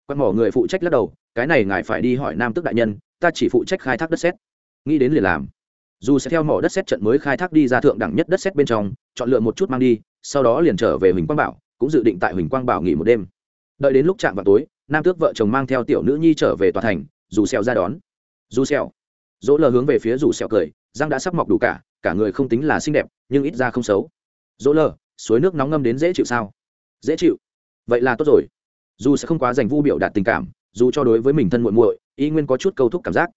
quan mỏ người phụ trách lắc đầu, cái này ngài phải đi hỏi nam tức đại nhân, ta chỉ phụ trách khai thác đất sét. Nghĩ đến liền làm. Dù sẽ theo mỏ đất sét trận mới khai thác đi ra thượng đẳng nhất đất sét bên trong, chọn lựa một chút mang đi, sau đó liền trở về huỳnh quang bảo, cũng dự định tại huỳnh quang bảo nghỉ một đêm. Đợi đến lúc chạm vào tối, nam tước vợ chồng mang theo tiểu nữ nhi trở về tòa thành, dù xèo ra đón. Dù xèo. Dỗ lờ hướng về phía dù xèo cười, răng đã sắp mọc đủ cả cả người không tính là xinh đẹp, nhưng ít ra không xấu. Dỗ lờ, suối nước nóng ngâm đến dễ chịu sao? Dễ chịu vậy là tốt rồi. Dù sẽ không quá dành vu biểu đạt tình cảm, dù cho đối với mình thân muội muội, y nguyên có chút câu thúc cảm giác.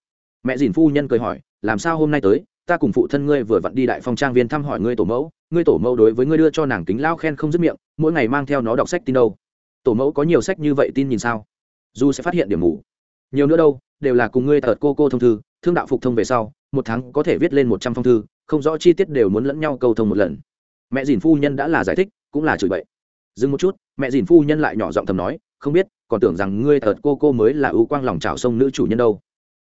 Mẹ dìn phu nhân cười hỏi, làm sao hôm nay tới, ta cùng phụ thân ngươi vừa vặn đi đại phong trang viên thăm hỏi ngươi tổ mẫu, ngươi tổ mẫu đối với ngươi đưa cho nàng kính lao khen không dứt miệng, mỗi ngày mang theo nó đọc sách tin đâu. Tổ mẫu có nhiều sách như vậy tin nhìn sao? Dù sẽ phát hiện điểm mù. Nhiều nữa đâu, đều là cùng ngươi tật cô cô thông thư, thương đạo phục thông về sau, một tháng có thể viết lên một trăm phong thư, không rõ chi tiết đều muốn lẫn nhau câu thông một lần. Mẹ dìn phu nhân đã là giải thích, cũng là chửi bậy dừng một chút mẹ dìn phu nhân lại nhỏ giọng thầm nói không biết còn tưởng rằng ngươi ợt cô cô mới là ưu quang lòng trào sông nữ chủ nhân đâu.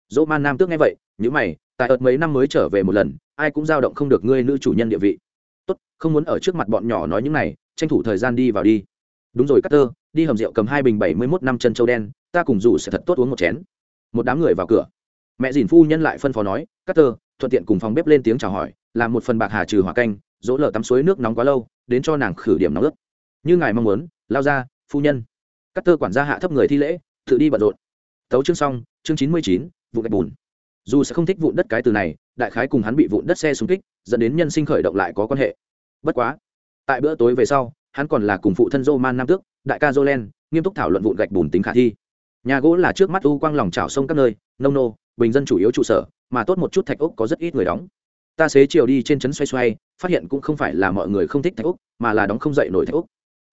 Dỗ man nam tước nghe vậy nhữ mày tại ợt mấy năm mới trở về một lần ai cũng dao động không được ngươi nữ chủ nhân địa vị. Tốt không muốn ở trước mặt bọn nhỏ nói những này tranh thủ thời gian đi vào đi. Đúng rồi Carter, đi hầm rượu cầm hai bình bảy mươi mốt năm chân châu đen ta cùng dù sẽ thật tốt uống một chén. Một đám người vào cửa. Mẹ dìn phu nhân lại phân phó nói Carter, thuận tiện cùng phòng bếp lên tiếng chào hỏi làm một phần bạc hà trừ hỏa canh dỗ lở tắm suối nước nóng quá lâu đến cho nàng khử điểm nóng ướt như ngài mong muốn, lao ra, phu nhân. Carter quản gia hạ thấp người thi lễ, tự đi bận rộn. Tấu chương xong, chương chín mươi chín, vụ gạch bùn. Dù sẽ không thích vụn đất cái từ này, đại khái cùng hắn bị vụn đất xe xung kích, dẫn đến nhân sinh khởi động lại có quan hệ. Bất quá, tại bữa tối về sau, hắn còn là cùng phụ thân Man nam tước, đại ca jolen nghiêm túc thảo luận vụn gạch bùn tính khả thi. Nhà gỗ là trước mắt u quang lòng trào sông các nơi, nông nô, bình dân chủ yếu trụ sở, mà tốt một chút thạch ốc có rất ít người đóng. Ta xế chiều đi trên trấn xoay xoay, phát hiện cũng không phải là mọi người không thích thạch ốc, mà là đóng không dậy nổi thạch ốc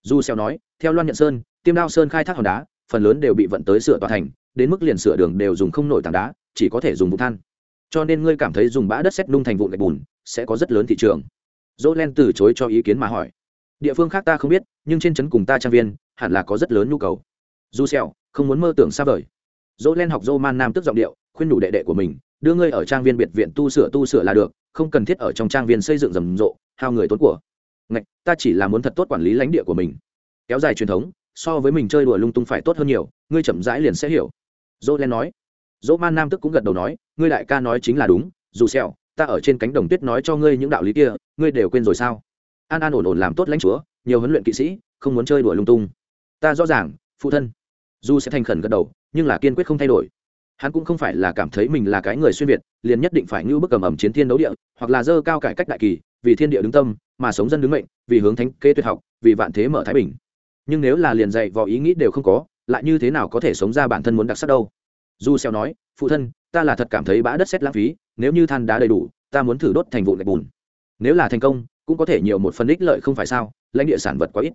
du xeo nói, theo loan nhận sơn, tiêm đao sơn khai thác hòn đá, phần lớn đều bị vận tới sửa tòa thành, đến mức liền sửa đường đều dùng không nổi tảng đá, chỉ có thể dùng vụ than. Cho nên ngươi cảm thấy dùng bã đất xét nung thành vụn gạch bùn sẽ có rất lớn thị trường. Dỗ len từ chối cho ý kiến mà hỏi. Địa phương khác ta không biết, nhưng trên trấn cùng ta trang viên, hẳn là có rất lớn nhu cầu. Du xèo không muốn mơ tưởng xa vời. Dỗ len học dô man nam tức giọng điệu, khuyên nhủ đệ đệ của mình, đưa ngươi ở trang viên biệt viện tu sửa tu sửa là được, không cần thiết ở trong trang viên xây dựng rầm rộ, hao người tốn của ngạch, ta chỉ là muốn thật tốt quản lý lãnh địa của mình. Kéo dài truyền thống, so với mình chơi đùa lung tung phải tốt hơn nhiều, ngươi chậm rãi liền sẽ hiểu. Dỗ len nói. Dỗ man nam tức cũng gật đầu nói, ngươi đại ca nói chính là đúng, dù sẹo ta ở trên cánh đồng tuyết nói cho ngươi những đạo lý kia, ngươi đều quên rồi sao? An an ổn ổn làm tốt lãnh chúa, nhiều huấn luyện kỵ sĩ, không muốn chơi đùa lung tung. Ta rõ ràng, phụ thân. Dù sẽ thành khẩn gật đầu, nhưng là kiên quyết không thay đổi. Hắn cũng không phải là cảm thấy mình là cái người xuyên việt, liền nhất định phải như bức cầm ẩm chiến thiên đấu địa, hoặc là dơ cao cải cách đại kỳ, vì thiên địa đứng tâm mà sống dân đứng mệnh, vì hướng thánh kê tuyệt học, vì vạn thế mở thái bình. Nhưng nếu là liền dạy vò ý nghĩ đều không có, lại như thế nào có thể sống ra bản thân muốn đặc sắc đâu? Du xeo nói, phụ thân, ta là thật cảm thấy bã đất xét lãng phí, nếu như than đá đầy đủ, ta muốn thử đốt thành vụ gạch bùn. Nếu là thành công, cũng có thể nhiều một phần ích lợi không phải sao, lãnh địa sản vật quá ít.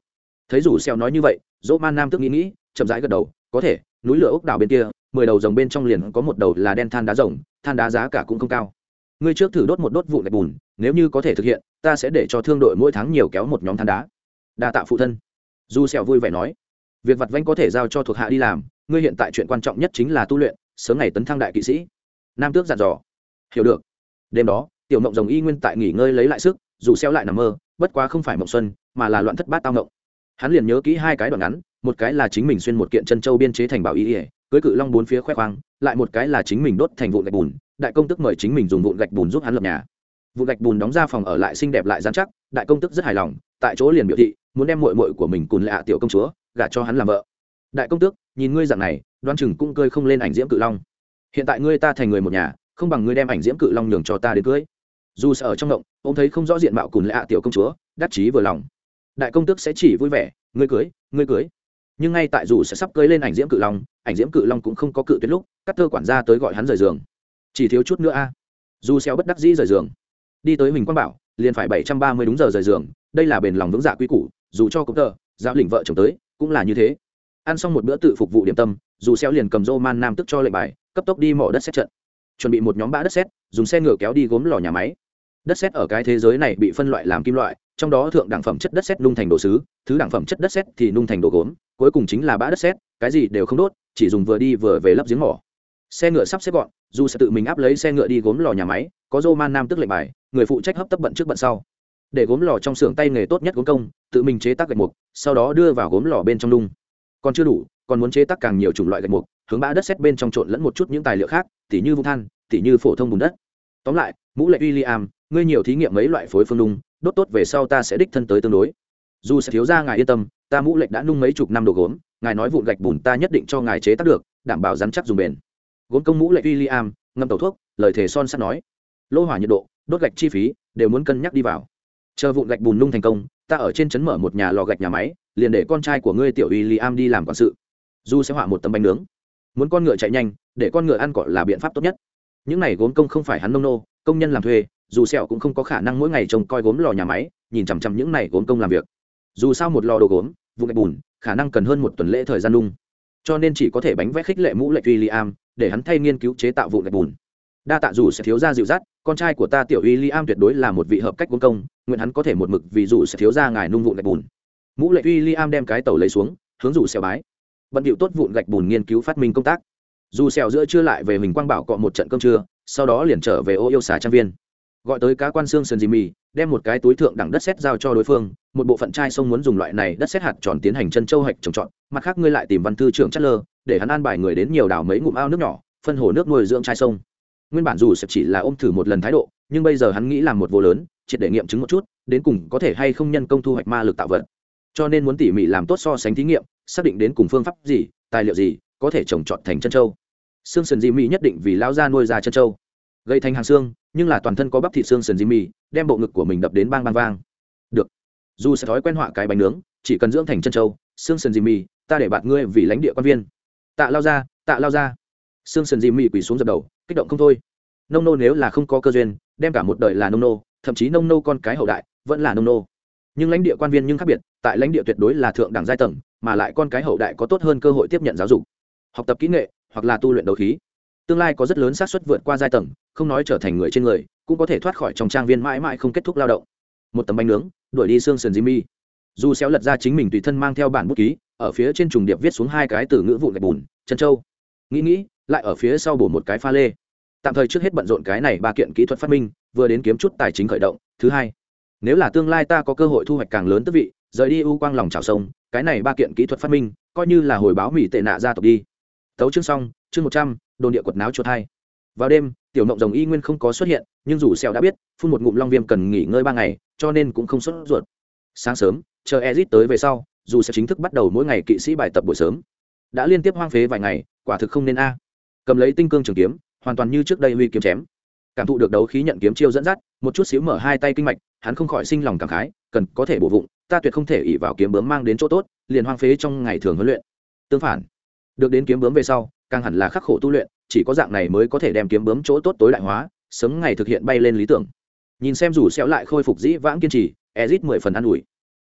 Thấy rủ xeo nói như vậy, dỗ man nam tức nghĩ nghĩ, chậm rãi gật đầu, có thể, núi lửa ốc đảo bên kia, mười đầu rồng bên trong liền có một đầu là đen than đá rồng, than đá giá cả cũng không cao ngươi trước thử đốt một đốt vụ gạch bùn, nếu như có thể thực hiện, ta sẽ để cho thương đội mỗi tháng nhiều kéo một nhóm than đá. Đa tạ phụ thân. Du sẹo vui vẻ nói, việc vặt vanh có thể giao cho thuộc hạ đi làm, ngươi hiện tại chuyện quan trọng nhất chính là tu luyện, sớm ngày tấn thăng đại kỵ sĩ. Nam tước dặn dò. Hiểu được. Đêm đó, tiểu mộng rồng y nguyên tại nghỉ ngơi lấy lại sức, dù xeo lại nằm mơ, bất quá không phải mộng xuân, mà là loạn thất bát tao mộng hắn liền nhớ kỹ hai cái đoạn ngắn, một cái là chính mình xuyên một kiện chân châu biên chế thành bảo y ỉa cưới cự long bốn phía khoe khoang, lại một cái là chính mình đốt thành vụ gạch bùn đại công tức mời chính mình dùng vụn gạch bùn giúp hắn lập nhà. Vụn gạch bùn đóng ra phòng ở lại xinh đẹp lại dán chắc, đại công tức rất hài lòng, tại chỗ liền biểu thị, muốn đem muội muội của mình cùn lạ tiểu công chúa gả cho hắn làm vợ. Đại công tước nhìn ngươi dạng này đoan chừng cũng cơi không lên ảnh diễm cự long. Hiện tại ngươi ta thành người một nhà, không bằng ngươi đem ảnh diễm cự long nhường cho ta đến cưới. Dù sợ ở trong động ông thấy không rõ diện mạo cùn lạ tiểu công chúa, đắc chí vừa lòng. Đại công tước sẽ chỉ vui vẻ, ngươi cưới ngươi cưới. Nhưng ngay tại dù sẽ sắp cưới lên ảnh diễm cự long, ảnh diễm cự long cũng không có cự tuyệt lúc cắt thơ quản gia tới gọi hắn rời giường chỉ thiếu chút nữa a. Dù xéo bất đắc dĩ rời giường. Đi tới huỳnh quang bảo, liền phải bảy trăm ba mươi đúng giờ rời giường, đây là bền lòng vững dạ quý củ, dù cho cũng tờ, giáo lĩnh vợ chồng tới, cũng là như thế. Ăn xong một bữa tự phục vụ điểm tâm, dù xéo liền cầm rô man nam tức cho lệnh bài, cấp tốc đi mỏ đất xét trận. Chuẩn bị một nhóm bã đất xét, dùng xe ngựa kéo đi gốm lò nhà máy. Đất xét ở cái thế giới này bị phân loại làm kim loại, trong đó thượng đẳng phẩm chất đất xét nung thành đồ sứ, thứ đẳng phẩm chất đất xét thì nung thành đồ gốm, cuối cùng chính là bã đất xét, cái gì đều không đốt, chỉ dùng vừa đi vừa về lấp giếng mỏ xe ngựa sắp xếp gọn dù sẽ tự mình áp lấy xe ngựa đi gốm lò nhà máy có dô man nam tức lệnh bài người phụ trách hấp tấp bận trước bận sau. Để gốm lò trong xưởng tay nghề tốt nhất gốm công tự mình chế tác gạch mục sau đó đưa vào gốm lò bên trong nung. Còn chưa đủ còn muốn chế tác càng nhiều chủng loại gạch mục hướng bã đất xét bên trong trộn lẫn một chút những tài liệu khác tỉ như vung than tỉ như phổ thông bùn đất. Tóm lại mũ lệ William, ngươi nhiều thí nghiệm mấy loại phối phương nung đốt tốt về sau ta sẽ đích thân tới tương đối. Dù sẽ thiếu ra ngài yên tâm ta mũ lệnh đã nung mấy chục năm đồ gốm ngài nói vụn gạch bùn ta nhất định cho ngài chế tác được đảm bảo rắn chắc dùng bền gốm công mũ lệ William, ngâm tàu thuốc lời thề son sắt nói. Lô hỏa nhiệt độ đốt gạch chi phí đều muốn cân nhắc đi vào. Chờ vụn gạch bùn nung thành công ta ở trên trấn mở một nhà lò gạch nhà máy liền để con trai của ngươi tiểu William đi làm quản sự. Du sẽ họa một tấm bánh nướng. Muốn con ngựa chạy nhanh để con ngựa ăn cỏ là biện pháp tốt nhất. Những này gốm công không phải hắn nông nô công nhân làm thuê dù sẹo cũng không có khả năng mỗi ngày trông coi gốm lò nhà máy nhìn chằm chằm những này gốm công làm việc. Dù sao một lò đồ gốm vụ gạch bùn khả năng cần hơn một tuần lễ thời gian nung. Cho nên chỉ có thể bánh vẽ khích lệ mũ lệ William để hắn thay nghiên cứu chế tạo vụ gạch bùn. Đa tạ dù sẽ thiếu gia dịu dắt, con trai của ta tiểu y liam tuyệt đối là một vị hợp cách quân công, nguyện hắn có thể một mực vì dù sẽ thiếu gia ngài nung vụ gạch bùn. Mũ lệ uy liam đem cái tàu lấy xuống, hướng dù xẻo bái. Bận điệu tốt vụn gạch bùn nghiên cứu phát minh công tác. Dù xẻo giữa trưa lại về mình quang bảo cọ một trận cơm trưa, sau đó liền trở về ô yêu xà trang viên. Gọi tới cá quan xương sơn mì đem một cái túi thượng đẳng đất sét giao cho đối phương, một bộ phận trai sông muốn dùng loại này đất sét hạt tròn tiến hành chân châu hạch trồng trọt, mặt khác ngươi lại tìm văn thư trưởng chất lơ, để hắn an bài người đến nhiều đảo mấy ngụm ao nước nhỏ, phân hồ nước nuôi dưỡng trai sông. Nguyên bản dù sẽ chỉ là ôm thử một lần thái độ, nhưng bây giờ hắn nghĩ làm một vô lớn, triệt để nghiệm chứng một chút, đến cùng có thể hay không nhân công thu hoạch ma lực tạo vật. Cho nên muốn tỉ mỉ làm tốt so sánh thí nghiệm, xác định đến cùng phương pháp gì, tài liệu gì, có thể trồng trọt thành chân châu. Xương sườn Di mỹ nhất định vì lao ra nuôi ra chân châu gây thành hàng xương nhưng là toàn thân có bắp thịt xương sườn dị mì, đem bộ ngực của mình đập đến bang bang vang. Được. Dù sẽ thói quen họa cái bánh nướng chỉ cần dưỡng thành chân trâu, xương sườn dị mì, ta để bạn ngươi vì lãnh địa quan viên. Tạ lao ra tạ lao ra. Xương sườn dị mì quỳ xuống dập đầu kích động không thôi. Nông nô nếu là không có cơ duyên đem cả một đời là nông nô thậm chí nông nô con cái hậu đại vẫn là nông nô. Nhưng lãnh địa quan viên nhưng khác biệt tại lãnh địa tuyệt đối là thượng đẳng giai tầng mà lại con cái hậu đại có tốt hơn cơ hội tiếp nhận giáo dục học tập kỹ nghệ hoặc là tu luyện đấu khí tương lai có rất lớn xác suất vượt qua giai tầng, không nói trở thành người trên người, cũng có thể thoát khỏi trong trang viên mãi mãi không kết thúc lao động. Một tấm bánh nướng, đuổi đi xương sườn jimmy. Dù xéo lật ra chính mình tùy thân mang theo bản bút ký, ở phía trên trùng điệp viết xuống hai cái từ ngữ vụ gạch bùn chân châu. Nghĩ nghĩ, lại ở phía sau bổ một cái pha lê. Tạm thời trước hết bận rộn cái này ba kiện kỹ thuật phát minh, vừa đến kiếm chút tài chính khởi động. Thứ hai, nếu là tương lai ta có cơ hội thu hoạch càng lớn tức vị, rời đi u quang lòng trào sông, cái này ba kiện kỹ thuật phát minh, coi như là hồi báo mỹ tệ nạ gia tộc đi. Tấu chương xong, chương một trăm đồn địa quật náo chuột hai. Vào đêm, tiểu mộng rồng y nguyên không có xuất hiện, nhưng dù sẹo đã biết, phun một ngụm long viêm cần nghỉ ngơi ba ngày, cho nên cũng không xuất ruột. Sáng sớm, chờ ezit tới về sau, dù sẽ chính thức bắt đầu mỗi ngày kỵ sĩ bài tập buổi sớm. Đã liên tiếp hoang phế vài ngày, quả thực không nên a. À. Cầm lấy tinh cương trường kiếm, hoàn toàn như trước đây huy kiếm chém. Cảm thụ được đấu khí nhận kiếm chiêu dẫn dắt, một chút xíu mở hai tay kinh mạch, hắn không khỏi sinh lòng cảm khái, cần có thể bổ vụng, ta tuyệt không thể ỉ vào kiếm bướm mang đến chỗ tốt, liền hoang phế trong ngày thường huấn luyện. Tương phản, được đến kiếm bướm về sau càng hẳn là khắc khổ tu luyện, chỉ có dạng này mới có thể đem kiếm bướm chỗ tốt tối đại hóa, sớm ngày thực hiện bay lên lý tưởng. Nhìn xem dù xẹo lại khôi phục dĩ vãng kiên trì, ezit mười phần an ủi.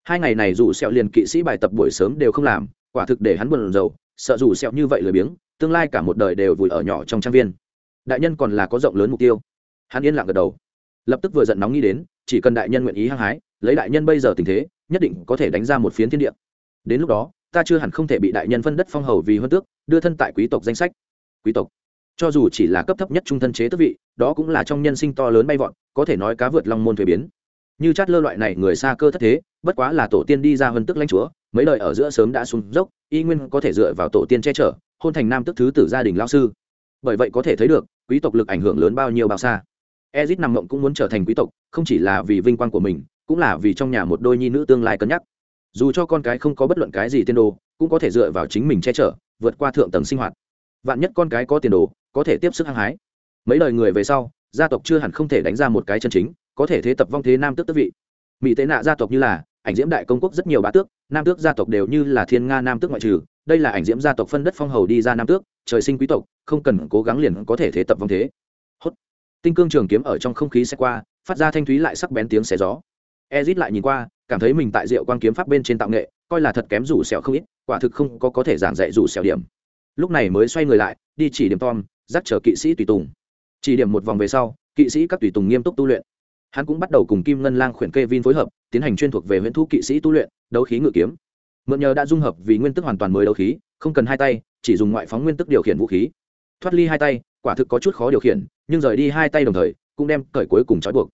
Hai ngày này dù xẹo liền kỵ sĩ bài tập buổi sớm đều không làm, quả thực để hắn buồn rầu, sợ dù xẹo như vậy lười biếng, tương lai cả một đời đều vùi ở nhỏ trong trang viên. Đại nhân còn là có rộng lớn mục tiêu. Hắn yên lặng gật đầu. Lập tức vừa giận nóng nghĩ đến, chỉ cần đại nhân nguyện ý hăng hái, lấy đại nhân bây giờ tình thế, nhất định có thể đánh ra một phiến thiên địa. Đến lúc đó ta chưa hẳn không thể bị đại nhân phân đất phong hầu vì huân tước, đưa thân tại quý tộc danh sách. Quý tộc. Cho dù chỉ là cấp thấp nhất trung thân chế tước vị, đó cũng là trong nhân sinh to lớn bay vọt, có thể nói cá vượt long môn thuế biến. Như chát lơ loại này người xa cơ thất thế, bất quá là tổ tiên đi ra huân tước lãnh chúa, mấy lời ở giữa sớm đã xuống dốc, y nguyên có thể dựa vào tổ tiên che chở, hôn thành nam tức thứ tử gia đình lao sư. Bởi vậy có thể thấy được, quý tộc lực ảnh hưởng lớn bao nhiêu bao xa. Ezit nằm mộng cũng muốn trở thành quý tộc, không chỉ là vì vinh quang của mình, cũng là vì trong nhà một đôi nhi nữ tương lai cân nhắc dù cho con cái không có bất luận cái gì tiên đồ, cũng có thể dựa vào chính mình che chở, vượt qua thượng tầng sinh hoạt. Vạn nhất con cái có tiền đồ, có thể tiếp sức hăng hái. Mấy đời người về sau, gia tộc chưa hẳn không thể đánh ra một cái chân chính, có thể thế tập vong thế nam tước tước vị. Mỹ tế nạ gia tộc như là ảnh diễm đại công quốc rất nhiều bá tước, nam tước gia tộc đều như là thiên nga nam tước ngoại trừ, đây là ảnh diễm gia tộc phân đất phong hầu đi ra nam tước, trời sinh quý tộc, không cần cố gắng liền có thể thế tập vong thế. Hốt. Tinh cương trường kiếm ở trong không khí xe qua, phát ra thanh thúy lại sắc bén tiếng xé gió. Ezit lại nhìn qua cảm thấy mình tại rượu quan kiếm pháp bên trên tạo nghệ, coi là thật kém rủ sẹo không ít, quả thực không có có thể giảng dạy rủ sẹo điểm. Lúc này mới xoay người lại, đi chỉ điểm tom, dắt chờ kỵ sĩ tùy tùng. Chỉ điểm một vòng về sau, kỵ sĩ các tùy tùng nghiêm túc tu luyện. Hắn cũng bắt đầu cùng kim ngân lang khuyển kê vin phối hợp, tiến hành chuyên thuộc về huyễn thu kỵ sĩ tu luyện, đấu khí ngự kiếm. Mượn nhờ đã dung hợp vì nguyên tức hoàn toàn mới đấu khí, không cần hai tay, chỉ dùng ngoại phóng nguyên tức điều khiển vũ khí. Thoát ly hai tay, quả thực có chút khó điều khiển, nhưng rời đi hai tay đồng thời, cũng đem cởi cuối cùng trói buộc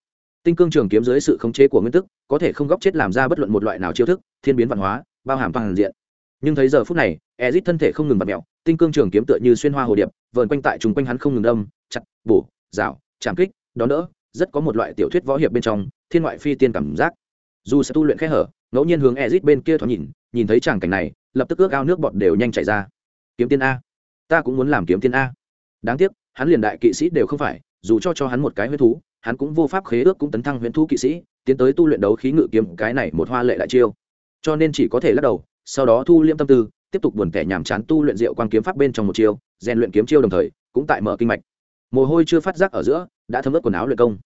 tinh cương trường kiếm dưới sự khống chế của nguyên tức, có thể không góc chết làm ra bất luận một loại nào chiêu thức, thiên biến văn hóa, bao hàm toàn diện. Nhưng thấy giờ phút này, ezit thân thể không ngừng vặt mẹo tinh cương trường kiếm tựa như xuyên hoa hồ điệp, vờn quanh tại chung quanh hắn không ngừng đâm, chặt, bổ, rào, chạm kích, đón đỡ, rất có một loại tiểu thuyết võ hiệp bên trong, thiên ngoại phi tiên cảm giác. Dù sẽ tu luyện khẽ hở, ngẫu nhiên hướng ezit bên kia thoáng nhìn nhìn thấy tràng cảnh này, lập tức ước ao nước bọt đều nhanh chảy ra. Kiếm tiên a. Ta cũng muốn làm kiếm tiên a. Đáng tiếc, hắn liền đại kỵ sĩ đều không phải, dù cho cho hắn một cái huyết thú hắn cũng vô pháp khế ước cũng tấn thăng huyễn thú kỵ sĩ, tiến tới tu luyện đấu khí ngự kiếm, cái này một hoa lệ đại chiêu. Cho nên chỉ có thể lắc đầu, sau đó thu liễm tâm tư, tiếp tục buồn tẻ nhàm chán tu luyện diệu quang kiếm pháp bên trong một chiêu, rèn luyện kiếm chiêu đồng thời, cũng tại mở kinh mạch. Mồ hôi chưa phát giác ở giữa, đã thấm ướt quần áo luyện công.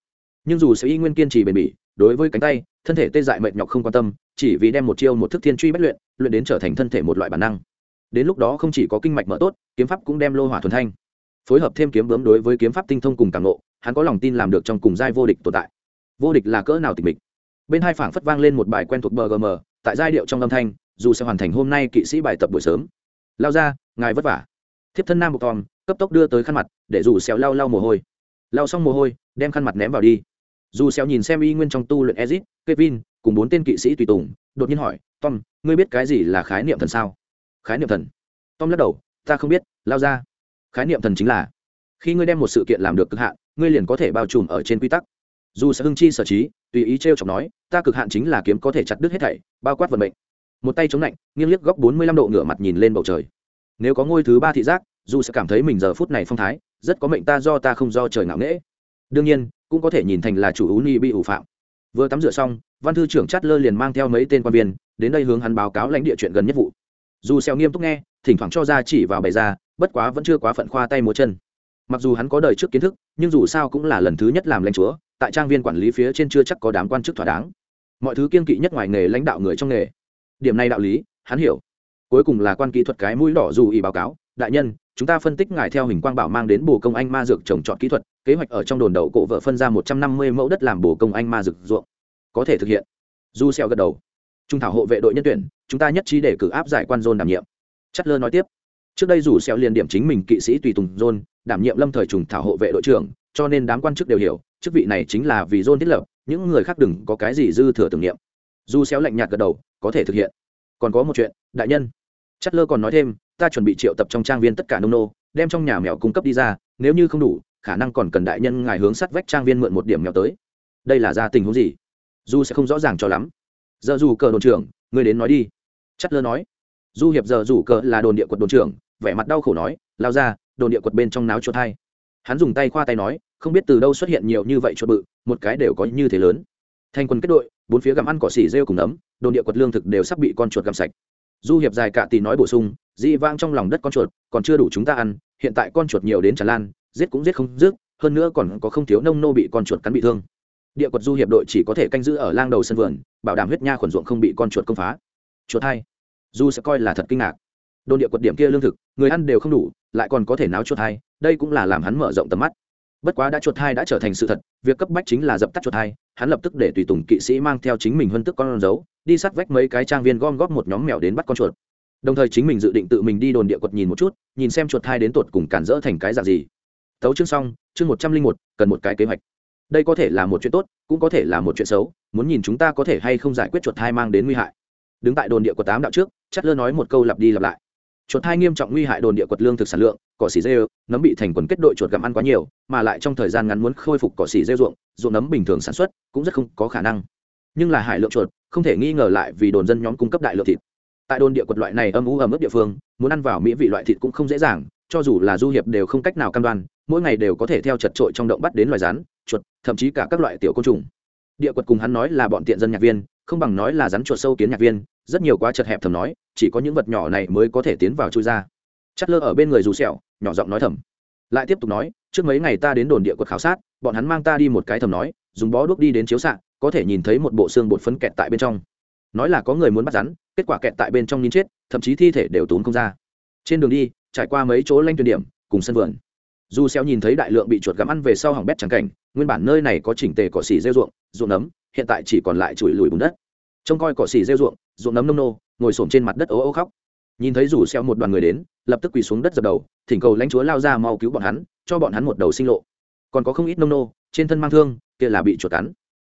Nhưng dù sẽ y nguyên kiên trì bền bỉ, đối với cánh tay, thân thể tê dại mệt nhọc không quan tâm, chỉ vì đem một chiêu một thức thiên truy bất luyện luyện đến trở thành thân thể một loại bản năng. Đến lúc đó không chỉ có kinh mạch mở tốt, kiếm pháp cũng đem lô hỏa thuần thanh phối hợp thêm kiếm bướm đối với kiếm pháp tinh thông cùng càng lộ, hắn có lòng tin làm được trong cùng giai vô địch tồn tại. Vô địch là cỡ nào tịch mịch? Bên hai phảng phất vang lên một bài quen thuộc bgm tại giai điệu trong âm thanh, dù sẽ hoàn thành hôm nay kỵ sĩ bài tập buổi sớm. Lao ra, ngài vất vả. Thiếp thân nam một tòm cấp tốc đưa tới khăn mặt, để dù xéo lau lau mồ hôi. Lau xong mồ hôi, đem khăn mặt ném vào đi. Dù xéo nhìn xem y nguyên trong tu luyện ezit, kevin, cùng bốn tên kỵ sĩ tùy tùng, đột nhiên hỏi, tom, ngươi biết cái gì là khái niệm thần sao? Khái niệm thần? Tom lắc đầu, ta không biết, lao ra khái niệm thần chính là, khi ngươi đem một sự kiện làm được cực hạn, ngươi liền có thể bao trùm ở trên quy tắc. Dù sẽ hưng chi sở trí, tùy ý t r e o chọc nói, ta cực hạn chính là kiếm có thể chặt đứt hết thảy, bao quát vận mệnh. Một tay chống lạnh, nghiêng liếc góc bốn mươi lăm độ ngửa mặt nhìn lên bầu trời. Nếu có ngôi thứ ba thị giác, dù sẽ cảm thấy mình giờ phút này phong thái, rất có mệnh ta do ta không do trời ngạo nghễ. Đương nhiên, cũng có thể nhìn thành là chủ ú ni bị ủ phạm. Vừa tắm rửa xong, văn thư trưởng chát lơ liền mang theo mấy tên quan viên, đến đây hướng hắn báo cáo lãnh địa chuyện gần nhất vụ dù xeo nghiêm túc nghe, thỉnh thoảng cho ra chỉ vào bày ra, bất quá vẫn chưa quá phận khoa tay múa chân. Mặc dù hắn có đời trước kiến thức, nhưng dù sao cũng là lần thứ nhất làm lãnh chúa, tại trang viên quản lý phía trên chưa chắc có đám quan chức thỏa đáng. Mọi thứ kiên kỵ nhất ngoài nghề lãnh đạo người trong nghề. Điểm này đạo lý, hắn hiểu. Cuối cùng là quan kỹ thuật cái mũi đỏ dù ý báo cáo, đại nhân, chúng ta phân tích ngài theo hình quang bảo mang đến bồ công anh ma dược trồng trọt kỹ thuật, kế hoạch ở trong đồn đậu cổ vợ phân ra một trăm năm mươi mẫu đất làm bồ công anh ma dược ruộng. Có thể thực hiện. Du xeo gật đầu trung thảo hộ vệ đội nhân tuyển, chúng ta nhất trí để cử áp giải quan dôn đảm nhiệm. Chất lơ nói tiếp. Trước đây dù xeo liền điểm chính mình kỵ sĩ tùy tùng dôn đảm nhiệm lâm thời trùng thảo hộ vệ đội trưởng, cho nên đám quan chức đều hiểu, chức vị này chính là vì dôn thiết lập, những người khác đừng có cái gì dư thừa tưởng niệm. Dù xéo lạnh nhạt gật đầu, có thể thực hiện. Còn có một chuyện, đại nhân. Chất lơ còn nói thêm, ta chuẩn bị triệu tập trong trang viên tất cả nông nô, đem trong nhà mèo cung cấp đi ra, nếu như không đủ, khả năng còn cần đại nhân ngài hướng sát vách trang viên mượn một điểm mèo tới. Đây là ra tình huống gì? Dù sẽ không rõ ràng cho lắm giờ dù cờ đồn trưởng, ngươi đến nói đi. Chất lơ nói. Du hiệp giờ dù cờ là đồn địa quật đồn trưởng, vẻ mặt đau khổ nói, lao ra, đồn địa quật bên trong náo chuột hai. Hắn dùng tay khoa tay nói, không biết từ đâu xuất hiện nhiều như vậy chuột bự, một cái đều có như thế lớn. Thành quân kết đội, bốn phía gặm ăn cỏ xỉ rêu cùng nấm, đồn địa quật lương thực đều sắp bị con chuột gặm sạch. Du hiệp dài cả tì nói bổ sung dị vang trong lòng đất con chuột, còn chưa đủ chúng ta ăn, hiện tại con chuột nhiều đến tràn lan, giết cũng giết không dứt, hơn nữa còn có không thiếu nông nô bị con chuột cắn bị thương địa quật du hiệp đội chỉ có thể canh giữ ở lang đầu sân vườn, bảo đảm huyết nha khuẩn ruộng không bị con chuột công phá. Chuột hai. Du sẽ coi là thật kinh ngạc. Đồn địa quật điểm kia lương thực, người ăn đều không đủ, lại còn có thể náo chuột hai, đây cũng là làm hắn mở rộng tầm mắt. Bất quá đã chuột hai đã trở thành sự thật, việc cấp bách chính là dập tắt chuột hai, hắn lập tức để tùy tùng kỵ sĩ mang theo chính mình hơn tức con dấu, đi sát vách mấy cái trang viên gom góp một nhóm mèo đến bắt con chuột. Đồng thời chính mình dự định tự mình đi đồn địa quật nhìn một chút, nhìn xem chuột hai đến tột cùng cản rỡ thành cái dạng gì. Tấu chương xong, chương một trăm linh một, cần một cái kế hoạch đây có thể là một chuyện tốt, cũng có thể là một chuyện xấu, muốn nhìn chúng ta có thể hay không giải quyết chuột thai mang đến nguy hại. Đứng tại đồn địa của tám đạo trước chất lơ nói một câu lặp đi lặp lại. Chuột thai nghiêm trọng nguy hại đồn địa quật lương thực sản lượng, cỏ xỉ rêu nấm bị thành quần kết đội chuột gặm ăn quá nhiều, mà lại trong thời gian ngắn muốn khôi phục cỏ xỉ rêu ruộng ruộng nấm bình thường sản xuất cũng rất không có khả năng. Nhưng là hải lượng chuột, không thể nghi ngờ lại vì đồn dân nhóm cung cấp đại lượng thịt. Tại đồn địa quật loại này âm ú ấm ướt địa phương, muốn ăn vào mỹ vị loại thịt cũng không dễ dàng, cho dù là du hiệp đều không cách nào cam đoan, mỗi ngày đều có thể theo chật trội trong động bắt đến loài rắn chuột, thậm chí cả các loại tiểu côn trùng. Địa quật cùng hắn nói là bọn tiện dân nhạc viên, không bằng nói là rắn chuột sâu kiến nhạc viên, rất nhiều quá chật hẹp thầm nói, chỉ có những vật nhỏ này mới có thể tiến vào chui ra. Chất lơ ở bên người dù sẹo, nhỏ giọng nói thầm. Lại tiếp tục nói, trước mấy ngày ta đến đồn địa quật khảo sát, bọn hắn mang ta đi một cái thầm nói, dùng bó đuốc đi đến chiếu xạ, có thể nhìn thấy một bộ xương bột phấn kẹt tại bên trong. Nói là có người muốn bắt rắn, kết quả kẹt tại bên trong nín chết, thậm chí thi thể đều tốn không ra. Trên đường đi, trải qua mấy chỗ lanh tuyển điểm, cùng sân vườn dù xeo nhìn thấy đại lượng bị chuột gặm ăn về sau hỏng bét chẳng cảnh, nguyên bản nơi này có chỉnh tề cỏ xỉ rêu ruộng ruộng nấm, hiện tại chỉ còn lại chuỗi lùi bùn đất. Trông coi cỏ xỉ rêu ruộng ruộng nấm nông nô, ngồi xổm trên mặt đất ố ô khóc. Nhìn thấy rủ xeo một đoàn người đến, lập tức quỳ xuống đất dập đầu, thỉnh cầu lãnh chúa lao ra mau cứu bọn hắn, cho bọn hắn một đầu sinh lộ. Còn có không ít nông nô, trên thân mang thương, kia là bị chuột cắn.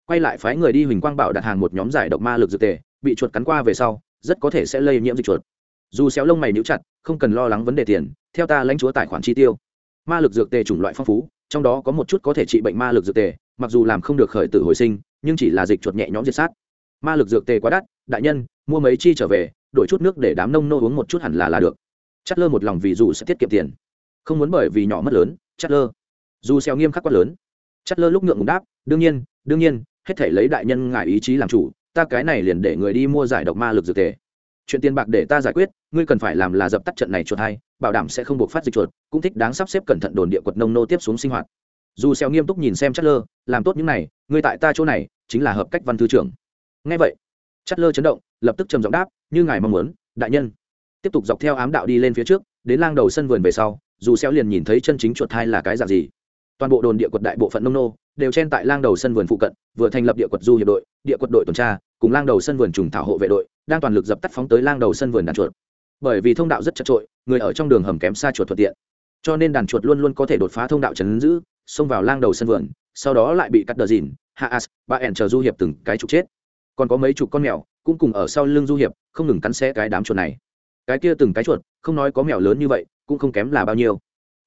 Quay lại phái người đi huỳnh quang bảo đặt hàng một nhóm giải độc ma lực dược tề, bị chuột cắn qua về sau, rất có thể sẽ lây nhiễm dịch chuột. Dù xéo lông mày níu chặt, không cần lo lắng vấn đề tiền, theo ta lãnh chúa tài khoản chi tiêu ma lực dược tề chủng loại phong phú, trong đó có một chút có thể trị bệnh ma lực dược tề, mặc dù làm không được khởi tử hồi sinh, nhưng chỉ là dịch chuột nhẹ nhõm diệt sát. Ma lực dược tề quá đắt, đại nhân, mua mấy chi trở về, đổi chút nước để đám nông nô uống một chút hẳn là là được. Chất lơ một lòng vì dù sẽ tiết kiệm tiền. Không muốn bởi vì nhỏ mất lớn chất lơ. Dù xeo nghiêm khắc quá lớn. Chất lơ lúc ngượng ngùng đáp, đương nhiên đương nhiên, hết thể lấy đại nhân ngại ý chí làm chủ, ta cái này liền để người đi mua giải độc ma lực dược tề. Chuyện tiền bạc để ta giải quyết, ngươi cần phải làm là dập tắt trận này chuột hay bảo đảm sẽ không buộc phát dịch chuột, cũng thích đáng sắp xếp cẩn thận đồn địa quật nông nô tiếp xuống sinh hoạt. Dù xeo nghiêm túc nhìn xem chất lơ làm tốt những này, người tại ta chỗ này chính là hợp cách văn thư trưởng. Nghe vậy chất lơ chấn động, lập tức trầm giọng đáp, như ngài mong muốn, đại nhân. Tiếp tục dọc theo ám đạo đi lên phía trước, đến lang đầu sân vườn về sau, dù xeo liền nhìn thấy chân chính chuột thai là cái dạng gì, toàn bộ đồn địa quật đại bộ phận nông nô đều chen tại lang đầu sân vườn phụ cận, vừa thành lập địa quật du hiệp đội, địa quật đội tuần tra, cùng lang đầu sân vườn trùng thảo hộ vệ đội, đang toàn lực dập tắt phóng tới lang đầu sân vườn đàn chuột bởi vì thông đạo rất chật trội, người ở trong đường hầm kém xa chuột thuận tiện. Cho nên đàn chuột luôn luôn có thể đột phá thông đạo chấn giữ, xông vào lang đầu sân vườn, sau đó lại bị cắt đờ dìn, hạ as ba ẻn chờ du hiệp từng cái trục chết. Còn có mấy chục con mèo, cũng cùng ở sau lưng du hiệp, không ngừng cắn xé cái đám chuột này. Cái kia từng cái chuột, không nói có mèo lớn như vậy, cũng không kém là bao nhiêu.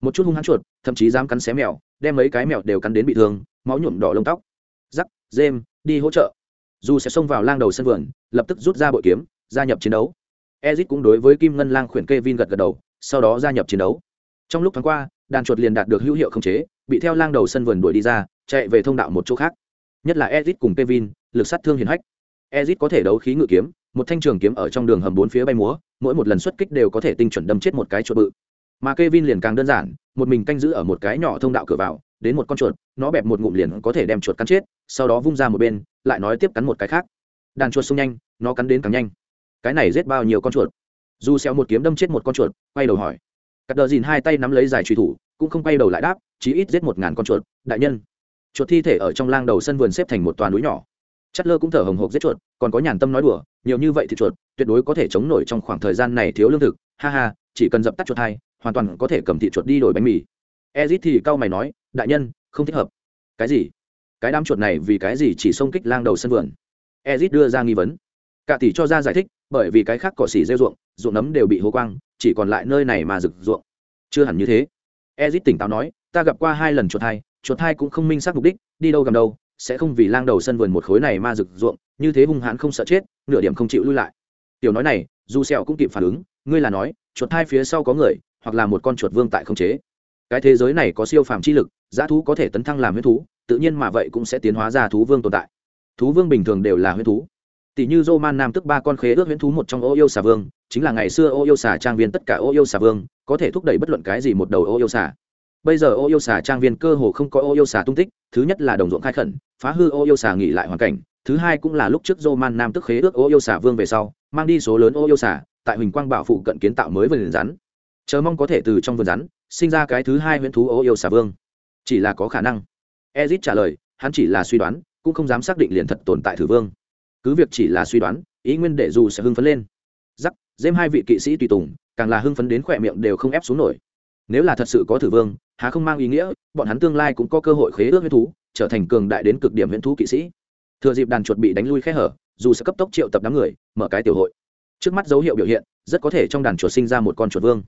Một chút hung hãn chuột, thậm chí dám cắn xé mèo, đem mấy cái mèo đều cắn đến bị thương, máu nhuộm đỏ lông tóc. Giắc dêm đi hỗ trợ. Dù sẽ xông vào lang đầu sân vườn, lập tức rút ra bội kiếm, gia nhập chiến đấu. Ezic cũng đối với kim ngân lang khuyển Kevin gật gật đầu sau đó gia nhập chiến đấu trong lúc tháng qua đàn chuột liền đạt được hữu hiệu khống chế bị theo lang đầu sân vườn đuổi đi ra chạy về thông đạo một chỗ khác nhất là Ezic cùng kevin lực sát thương hiển hách Ezic có thể đấu khí ngự kiếm một thanh trường kiếm ở trong đường hầm bốn phía bay múa mỗi một lần xuất kích đều có thể tinh chuẩn đâm chết một cái chuột bự mà Kevin liền càng đơn giản, một mình canh giữ ở một cái nhỏ thông đạo cửa vào, đến một con chuột, nó bẹp một ngụm liền có thể đem chuột cắn chết, sau đó vung ra một bên, lại nói tiếp cắn một cái khác. Đàn chuột xung nhanh, nó cắn đến càng nhanh. Cái này giết bao nhiêu con chuột? Du xéo một kiếm đâm chết một con chuột, quay đầu hỏi. Cắt đờ dìn hai tay nắm lấy giải truy thủ, cũng không quay đầu lại đáp, chí ít giết một ngàn con chuột, đại nhân. Chuột thi thể ở trong lang đầu sân vườn xếp thành một toàn núi nhỏ. Chất lơ cũng thở hồng hộc giết chuột, còn có nhàn tâm nói đùa, nhiều như vậy thì chuột, tuyệt đối có thể chống nổi trong khoảng thời gian này thiếu lương thực, ha ha, chỉ cần dập tắt chuột hai, hoàn toàn có thể cầm thị chuột đi đổi bánh mì ezit thì cau mày nói đại nhân không thích hợp cái gì cái đám chuột này vì cái gì chỉ xông kích lang đầu sân vườn ezit đưa ra nghi vấn cả tỷ cho ra giải thích bởi vì cái khác cỏ xỉ rêu ruộng ruộng nấm đều bị hố quang, chỉ còn lại nơi này mà rực ruộng. Chưa hẳn như thế. Ezit tỉnh táo nói, ta gặp qua hai lần chuột hai chuột hai cũng không minh xác mục đích, đi đâu gầm đâu, sẽ không vì lang đầu sân vườn một khối này ma rực ruộng, như thế hung hãn không sợ chết, nửa điểm không chịu lui lại. Tiểu nói này, dù sẹo cũng kịp phản ứng, ngươi là nói, chuột hai phía sau có người, hoặc là một con chuột vương tại không chế. Cái thế giới này có siêu phàm chi lực giá thú có thể tấn thăng làm huyết thú, tự nhiên mà vậy cũng sẽ tiến hóa ra thú vương tồn tại. Thú vương bình thường đều là huyết thú tỷ như Roman Nam tức ba con khế ước huyễn thú một trong ô yêu xà vương, chính là ngày xưa ô yêu xà trang viên tất cả ô yêu xà vương, có thể thúc đẩy bất luận cái gì một đầu ô yêu xà. Bây giờ ô yêu xà trang viên cơ hồ không có ô yêu xà tung tích, thứ nhất là đồng ruộng khai khẩn, phá hư ô yêu xà nghỉ lại hoàn cảnh, thứ hai cũng là lúc trước Roman Nam tức khế ước ô yêu xà vương về sau, mang đi số lớn ô yêu xà, tại Huỳnh Quang Bảo phụ cận kiến tạo mới vườn rắn chờ mong có thể từ trong vườn rắn sinh ra cái thứ hai huyễn thú ô yêu xà vương chỉ là có khả năng ezit trả lời hắn chỉ là suy đoán cũng không dám xác định liền thật tồn tại thử vương cứ việc chỉ là suy đoán, ý nguyên để dù sẽ hưng phấn lên. Giắc dêm hai vị kỵ sĩ tùy tùng, càng là hưng phấn đến khỏe miệng đều không ép xuống nổi. Nếu là thật sự có thử vương, há không mang ý nghĩa, bọn hắn tương lai cũng có cơ hội khế ước huyễn thú, trở thành cường đại đến cực điểm huyễn thú kỵ sĩ. Thừa dịp đàn chuột bị đánh lui khe hở, dù sẽ cấp tốc triệu tập đám người, mở cái tiểu hội. Trước mắt dấu hiệu biểu hiện, rất có thể trong đàn chuột sinh ra một con chuột vương.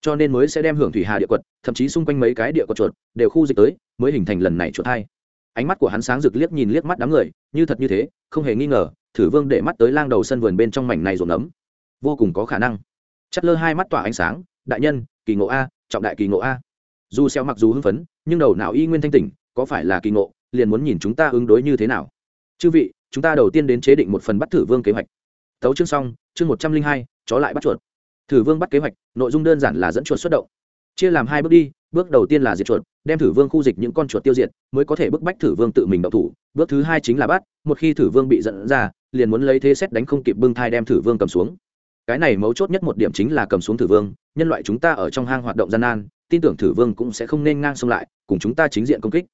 Cho nên mới sẽ đem hưởng thủy hà địa quật, thậm chí xung quanh mấy cái địa quật chuột, đều khu dịch tới, mới hình thành lần này chuột hai ánh mắt của hắn sáng rực liếc nhìn liếc mắt đám người, như thật như thế, không hề nghi ngờ, thử vương để mắt tới lang đầu sân vườn bên trong mảnh này rộn ấm vô cùng có khả năng. Chất lơ hai mắt tỏa ánh sáng, đại nhân, kỳ ngộ a, trọng đại kỳ ngộ a. Dù xeo mặc dù hưng phấn, nhưng đầu não y nguyên thanh tỉnh, có phải là kỳ ngộ, liền muốn nhìn chúng ta ứng đối như thế nào? Chư vị, chúng ta đầu tiên đến chế định một phần bắt thử vương kế hoạch. Tấu chương xong, chương một trăm linh hai, chó lại bắt chuột. Thử vương bắt kế hoạch, nội dung đơn giản là dẫn chuột xuất động chia làm hai bước đi, bước đầu tiên là diệt chuột, đem thử vương khu dịch những con chuột tiêu diệt, mới có thể bức bách thử vương tự mình đậu thủ. Bước thứ hai chính là bắt, một khi thử vương bị dẫn ra, liền muốn lấy thế xét đánh không kịp bưng thai đem thử vương cầm xuống. Cái này mấu chốt nhất một điểm chính là cầm xuống thử vương, nhân loại chúng ta ở trong hang hoạt động gian nan, tin tưởng thử vương cũng sẽ không nên ngang xông lại, cùng chúng ta chính diện công kích.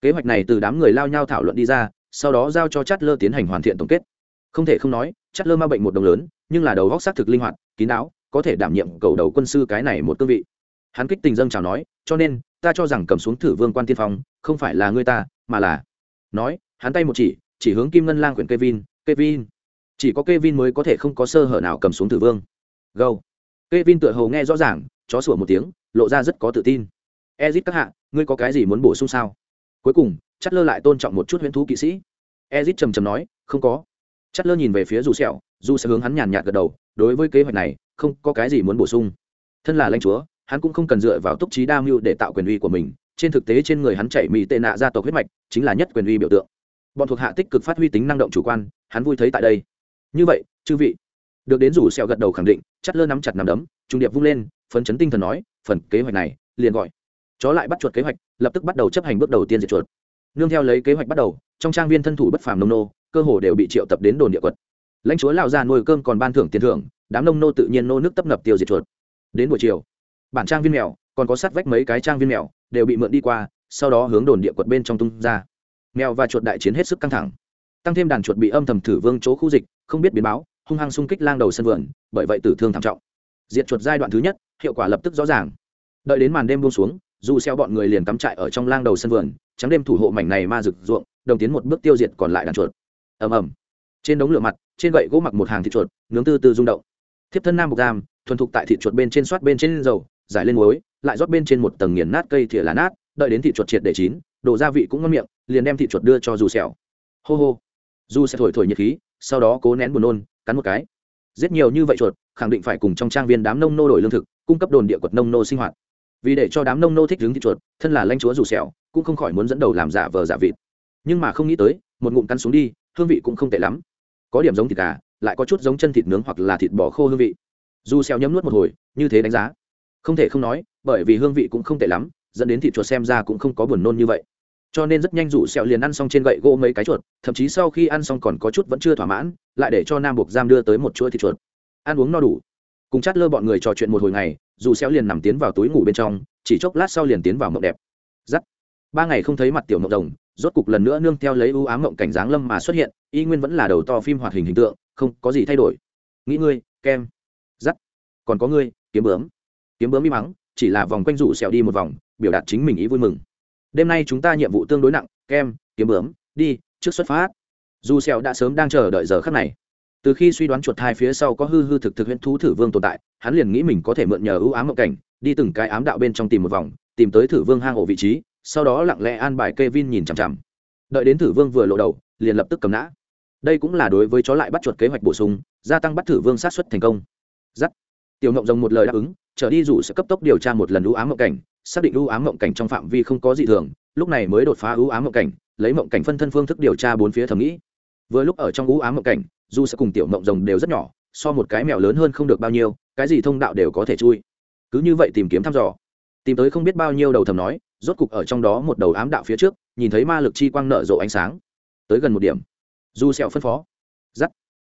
Kế hoạch này từ đám người lao nhau thảo luận đi ra, sau đó giao cho chát lơ tiến hành hoàn thiện tổng kết. Không thể không nói, chát lơ ma bệnh một đồng lớn, nhưng là đầu góc xác thực linh hoạt, kín đáo, có thể đảm nhiệm cầu đầu quân sư cái này một cương vị hắn kích tình dâng chào nói, cho nên, ta cho rằng cầm xuống thử vương quan tiên phong, không phải là ngươi ta, mà là nói, hắn tay một chỉ chỉ hướng kim ngân lang quyển kevin kevin, chỉ có kevin mới có thể không có sơ hở nào cầm xuống thử vương. Gâu kevin tựa hầu nghe rõ ràng, chó sủa một tiếng, lộ ra rất có tự tin. Ezit các hạ, ngươi có cái gì muốn bổ sung sao? Cuối cùng chất lơ lại tôn trọng một chút huyễn thú kỵ sĩ. Ezit trầm trầm nói, không có. Chất lơ nhìn về phía dù sẹo, dù sẽ hướng hắn nhàn nhạt gật đầu, đối với kế hoạch này, không có cái gì muốn bổ sung. Thân là lãnh chúa hắn cũng không cần dựa vào túc trí đa mưu để tạo quyền uy của mình, trên thực tế trên người hắn chảy mỹ tệ nạ gia tộc huyết mạch, chính là nhất quyền uy biểu tượng. Bọn thuộc hạ tích cực phát huy tính năng động chủ quan, hắn vui thấy tại đây. Như vậy, chư vị, được đến rủ sẹo gật đầu khẳng định, chắt lơ nắm chặt nắm đấm, trung điệp vung lên, phấn chấn tinh thần nói, phần kế hoạch này, liền gọi. Chó lại bắt chuột kế hoạch, lập tức bắt đầu chấp hành bước đầu tiên diệt chuột. Nương theo lấy kế hoạch bắt đầu, trong trang viên thân thủ bất phàm nông nô, cơ hồ đều bị triệu tập đến đồn địa quật. Lãnh chúa lão già nuôi cơm còn ban thưởng tiền thưởng, đám nông nô tự nhiên nô nước tấp nập tiêu diệt chuột. Đến buổi chiều bản trang viên mèo, còn có sát vách mấy cái trang viên mèo, đều bị mượn đi qua, sau đó hướng đồn địa quật bên trong tung ra. Mèo và chuột đại chiến hết sức căng thẳng. Tăng thêm đàn chuột bị âm thầm thử vương chỗ khu dịch, không biết biến báo, hung hăng xung kích lang đầu sân vườn, bởi vậy tử thương thảm trọng. Diệt chuột giai đoạn thứ nhất, hiệu quả lập tức rõ ràng. Đợi đến màn đêm buông xuống, dù xeo bọn người liền cắm trại ở trong lang đầu sân vườn, trắng đêm thủ hộ mảnh này ma rực ruộng, đồng tiến một bước tiêu diệt còn lại đàn chuột. Ầm ầm. Trên đống lửa mặt, trên gậy gỗ mặc một hàng thịt chuột, nướng từ từ rung động. Thiếp thân nam bục giam, thuần thục tại thịt chuột bên trên soát bên trên dầu giải lên muối, lại rót bên trên một tầng nghiền nát cây thìa lá nát, đợi đến thịt chuột triệt để chín đổ gia vị cũng ngon miệng, liền đem thịt chuột đưa cho dù xẻo hô hô. Dù sẽ thổi thổi nhiệt khí, sau đó cố nén buồn nôn, cắn một cái. Giết nhiều như vậy chuột, khẳng định phải cùng trong trang viên đám nông nô đổi lương thực, cung cấp đồn địa quật nông nô sinh hoạt. Vì để cho đám nông nô thích hướng thịt chuột, thân là lãnh chúa dù sẹo, cũng không khỏi muốn dẫn đầu làm giả vờ giả vịt. Nhưng mà không nghĩ tới, một ngụm cắn xuống đi, hương vị cũng không tệ lắm. Có điểm giống thịt gà, lại có chút giống chân thịt nướng hoặc là thịt bò khô hương vị. Dù xèo nhấm nuốt một hồi, như thế đánh giá không thể không nói bởi vì hương vị cũng không tệ lắm dẫn đến thịt chuột xem ra cũng không có buồn nôn như vậy. Cho nên rất nhanh rủ sẹo liền ăn xong trên gậy gỗ mấy cái chuột thậm chí sau khi ăn xong còn có chút vẫn chưa thỏa mãn lại để cho nam buộc giam đưa tới một chuỗi thịt chuột. Ăn uống no đủ. Cùng chát lơ bọn người trò chuyện một hồi ngày dù xéo liền nằm tiến vào túi ngủ bên trong chỉ chốc lát sau liền tiến vào mộng đẹp. Giắt. Ba ngày không thấy mặt tiểu mộng đồng, rốt cục lần nữa nương theo lấy ưu ám mộng cảnh dáng lâm mà xuất hiện y nguyên vẫn là đầu to phim hoạt hình hình tượng không có gì thay đổi. Nghĩ ngươi kem. Giắt. Còn có ngươi kiếm bướm kiếm bướm im mắng, chỉ là vòng quanh rủ xẻo đi một vòng, biểu đạt chính mình ý vui mừng. Đêm nay chúng ta nhiệm vụ tương đối nặng, kem, kiếm bướm, đi, trước xuất phát. Dù xẻo đã sớm đang chờ đợi giờ khắc này. Từ khi suy đoán chuột thai phía sau có hư hư thực thực huyễn thú thử vương tồn tại, hắn liền nghĩ mình có thể mượn nhờ ưu ám mộng cảnh, đi từng cái ám đạo bên trong tìm một vòng, tìm tới thử vương hang ổ vị trí, sau đó lặng lẽ an bài Kevin nhìn chằm chằm. Đợi đến thử vương vừa lộ đầu, liền lập tức cầm nã. Đây cũng là đối với chó lại bắt chuột kế hoạch bổ sung, gia tăng bắt thử vương sát xuất thành công. Giắt tiểu ngộng rồng một lời đáp ứng, trở đi rủ sẽ cấp tốc điều tra một lần ưu ám mộng cảnh, xác định ưu ám mộng cảnh trong phạm vi không có gì thường, lúc này mới đột phá ưu ám mộng cảnh, lấy mộng cảnh phân thân phương thức điều tra bốn phía thẩm nghĩ. Vừa lúc ở trong ưu ám mộng cảnh, dù sẽ cùng tiểu mộng rồng đều rất nhỏ, so một cái mèo lớn hơn không được bao nhiêu, cái gì thông đạo đều có thể chui. Cứ như vậy tìm kiếm thăm dò. Tìm tới không biết bao nhiêu đầu thầm nói, rốt cục ở trong đó một đầu ám đạo phía trước, nhìn thấy ma lực chi quang nở rộ ánh sáng. Tới gần một điểm. Du sẹo phân phó. Dắt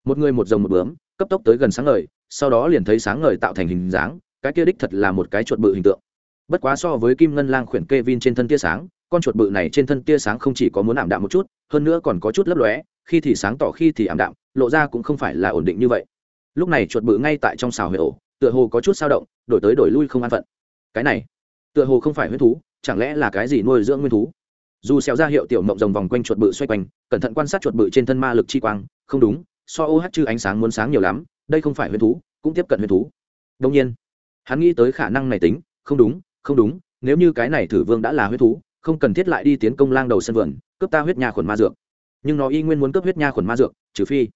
một người một rồng một bướm, cấp tốc tới gần sáng ngời sau đó liền thấy sáng ngời tạo thành hình dáng, cái kia đích thật là một cái chuột bự hình tượng. Bất quá so với kim ngân lang khuyển kê vin trên thân tia sáng, con chuột bự này trên thân tia sáng không chỉ có muốn ảm đạm một chút, hơn nữa còn có chút lấp lóe, khi thì sáng tỏ khi thì ảm đạm, lộ ra cũng không phải là ổn định như vậy. Lúc này chuột bự ngay tại trong xào huệ ổ, tựa hồ có chút sao động, đổi tới đổi lui không an phận. Cái này, tựa hồ không phải huyết thú, chẳng lẽ là cái gì nuôi dưỡng nguyên thú? Dù xéo ra hiệu tiểu mộng rồng vòng quanh chuột bự xoay quanh, cẩn thận quan sát chuột bự trên thân ma lực chi quang, không đúng, so ô hát chư ánh sáng muốn sáng nhiều lắm đây không phải huyền thú, cũng tiếp cận huyền thú. Đông nhiên, hắn nghĩ tới khả năng này tính, không đúng không đúng, nếu như cái này thử vương đã là huyết thú, không cần thiết lại đi tiến công lang đầu sân vườn, cướp ta huyết nha khuẩn ma dược. Nhưng nó y nguyên muốn cướp huyết nha khuẩn ma dược, trừ phi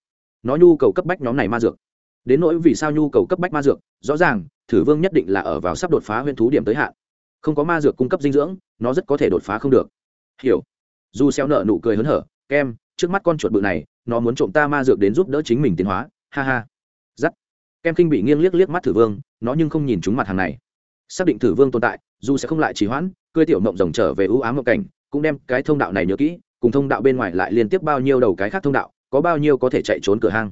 nó nhu cầu cấp bách nhóm này ma dược. Đến nỗi vì sao nhu cầu cấp bách ma dược, rõ ràng, thử vương nhất định là ở vào sắp đột phá huyễn thú điểm tới hạn. Không có ma dược cung cấp dinh dưỡng, nó rất có thể đột phá không được. Hiểu. Dù xeo nợ nụ cười hớn hở, kem, trước mắt con chuột bự này, nó muốn trộm ta ma dược đến giúp đỡ chính mình tiến hóa. Ha ha kem kinh bị nghiêng liếc liếc mắt thử vương, nó nhưng không nhìn chúng mặt hàng này. Xác định thử vương tồn tại, dù sẽ không lại trì hoãn cười tiểu mộng rồng trở về ưu ám mộng cảnh, cũng đem cái thông đạo này nhớ kỹ, cùng thông đạo bên ngoài lại liên tiếp bao nhiêu đầu cái khác thông đạo, có bao nhiêu có thể chạy trốn cửa hang.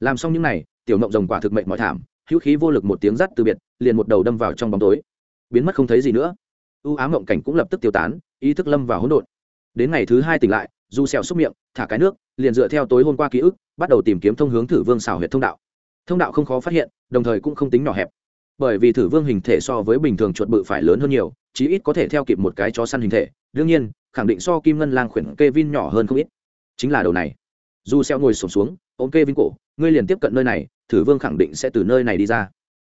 Làm xong những n à y tiểu mộng rồng quả thực mệnh mọi thảm, hữu khí vô lực một tiếng rắt từ biệt, liền một đầu đâm vào trong bóng tối. Biến mất không thấy gì nữa. Ưu ám mộng cảnh cũng lập tức tiêu tán, ý thức lâm vào hỗn độn. Đến ngày thứ hai tỉnh lại du xèo xúc miệng, thả cái nước, liền dựa theo tối hôm qua ký ức, bắt đầu tìm kiếm thông hướng thử vương xào huyệt thông đạo thông đạo không khó phát hiện đồng thời cũng không tính nhỏ hẹp. Bởi vì thử vương hình thể so với bình thường chuột bự phải lớn hơn nhiều chí ít có thể theo kịp một cái chó săn hình thể. Đương nhiên khẳng định so kim ngân lang khuyển kê vin nhỏ hơn không ít. Chính là đầu này. Dù xeo ngồi sụp xuống, xuống ôm kê vin cổ ngươi liền tiếp cận nơi này thử vương khẳng định sẽ từ nơi này đi ra.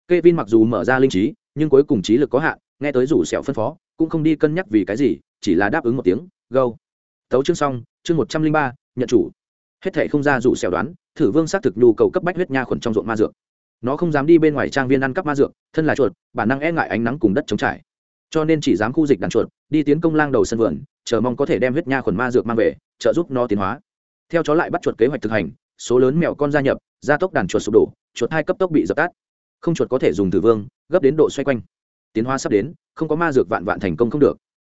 Kê vin mặc dù mở ra linh trí nhưng cuối cùng trí lực có hạn nghe tới rủ sẹo phân phó cũng không đi cân nhắc vì cái gì chỉ là đáp ứng một tiếng go. Tấu chương xong chương một trăm linh ba nhận chủ. Hết thảy không ra rủ sẹo đoán thử vương xác thực nhu cầu cấp bách huyết nha khuẩn trong ruộng ma dược. Nó không dám đi bên ngoài trang viên ăn cắp ma dược, thân là chuột, bản năng e ngại ánh nắng cùng đất chống trải. Cho nên chỉ dám khu dịch đàn chuột, đi tiến công lang đầu sân vườn, chờ mong có thể đem huyết nha khuẩn ma dược mang về, trợ giúp nó tiến hóa. Theo chó lại bắt chuột kế hoạch thực hành, số lớn mèo con gia nhập, gia tốc đàn chuột sụp đổ, chuột hai cấp tốc bị dập tắt. Không chuột có thể dùng thử vương, gấp đến độ xoay quanh. Tiến hóa sắp đến, không có ma dược vạn vạn thành công không được.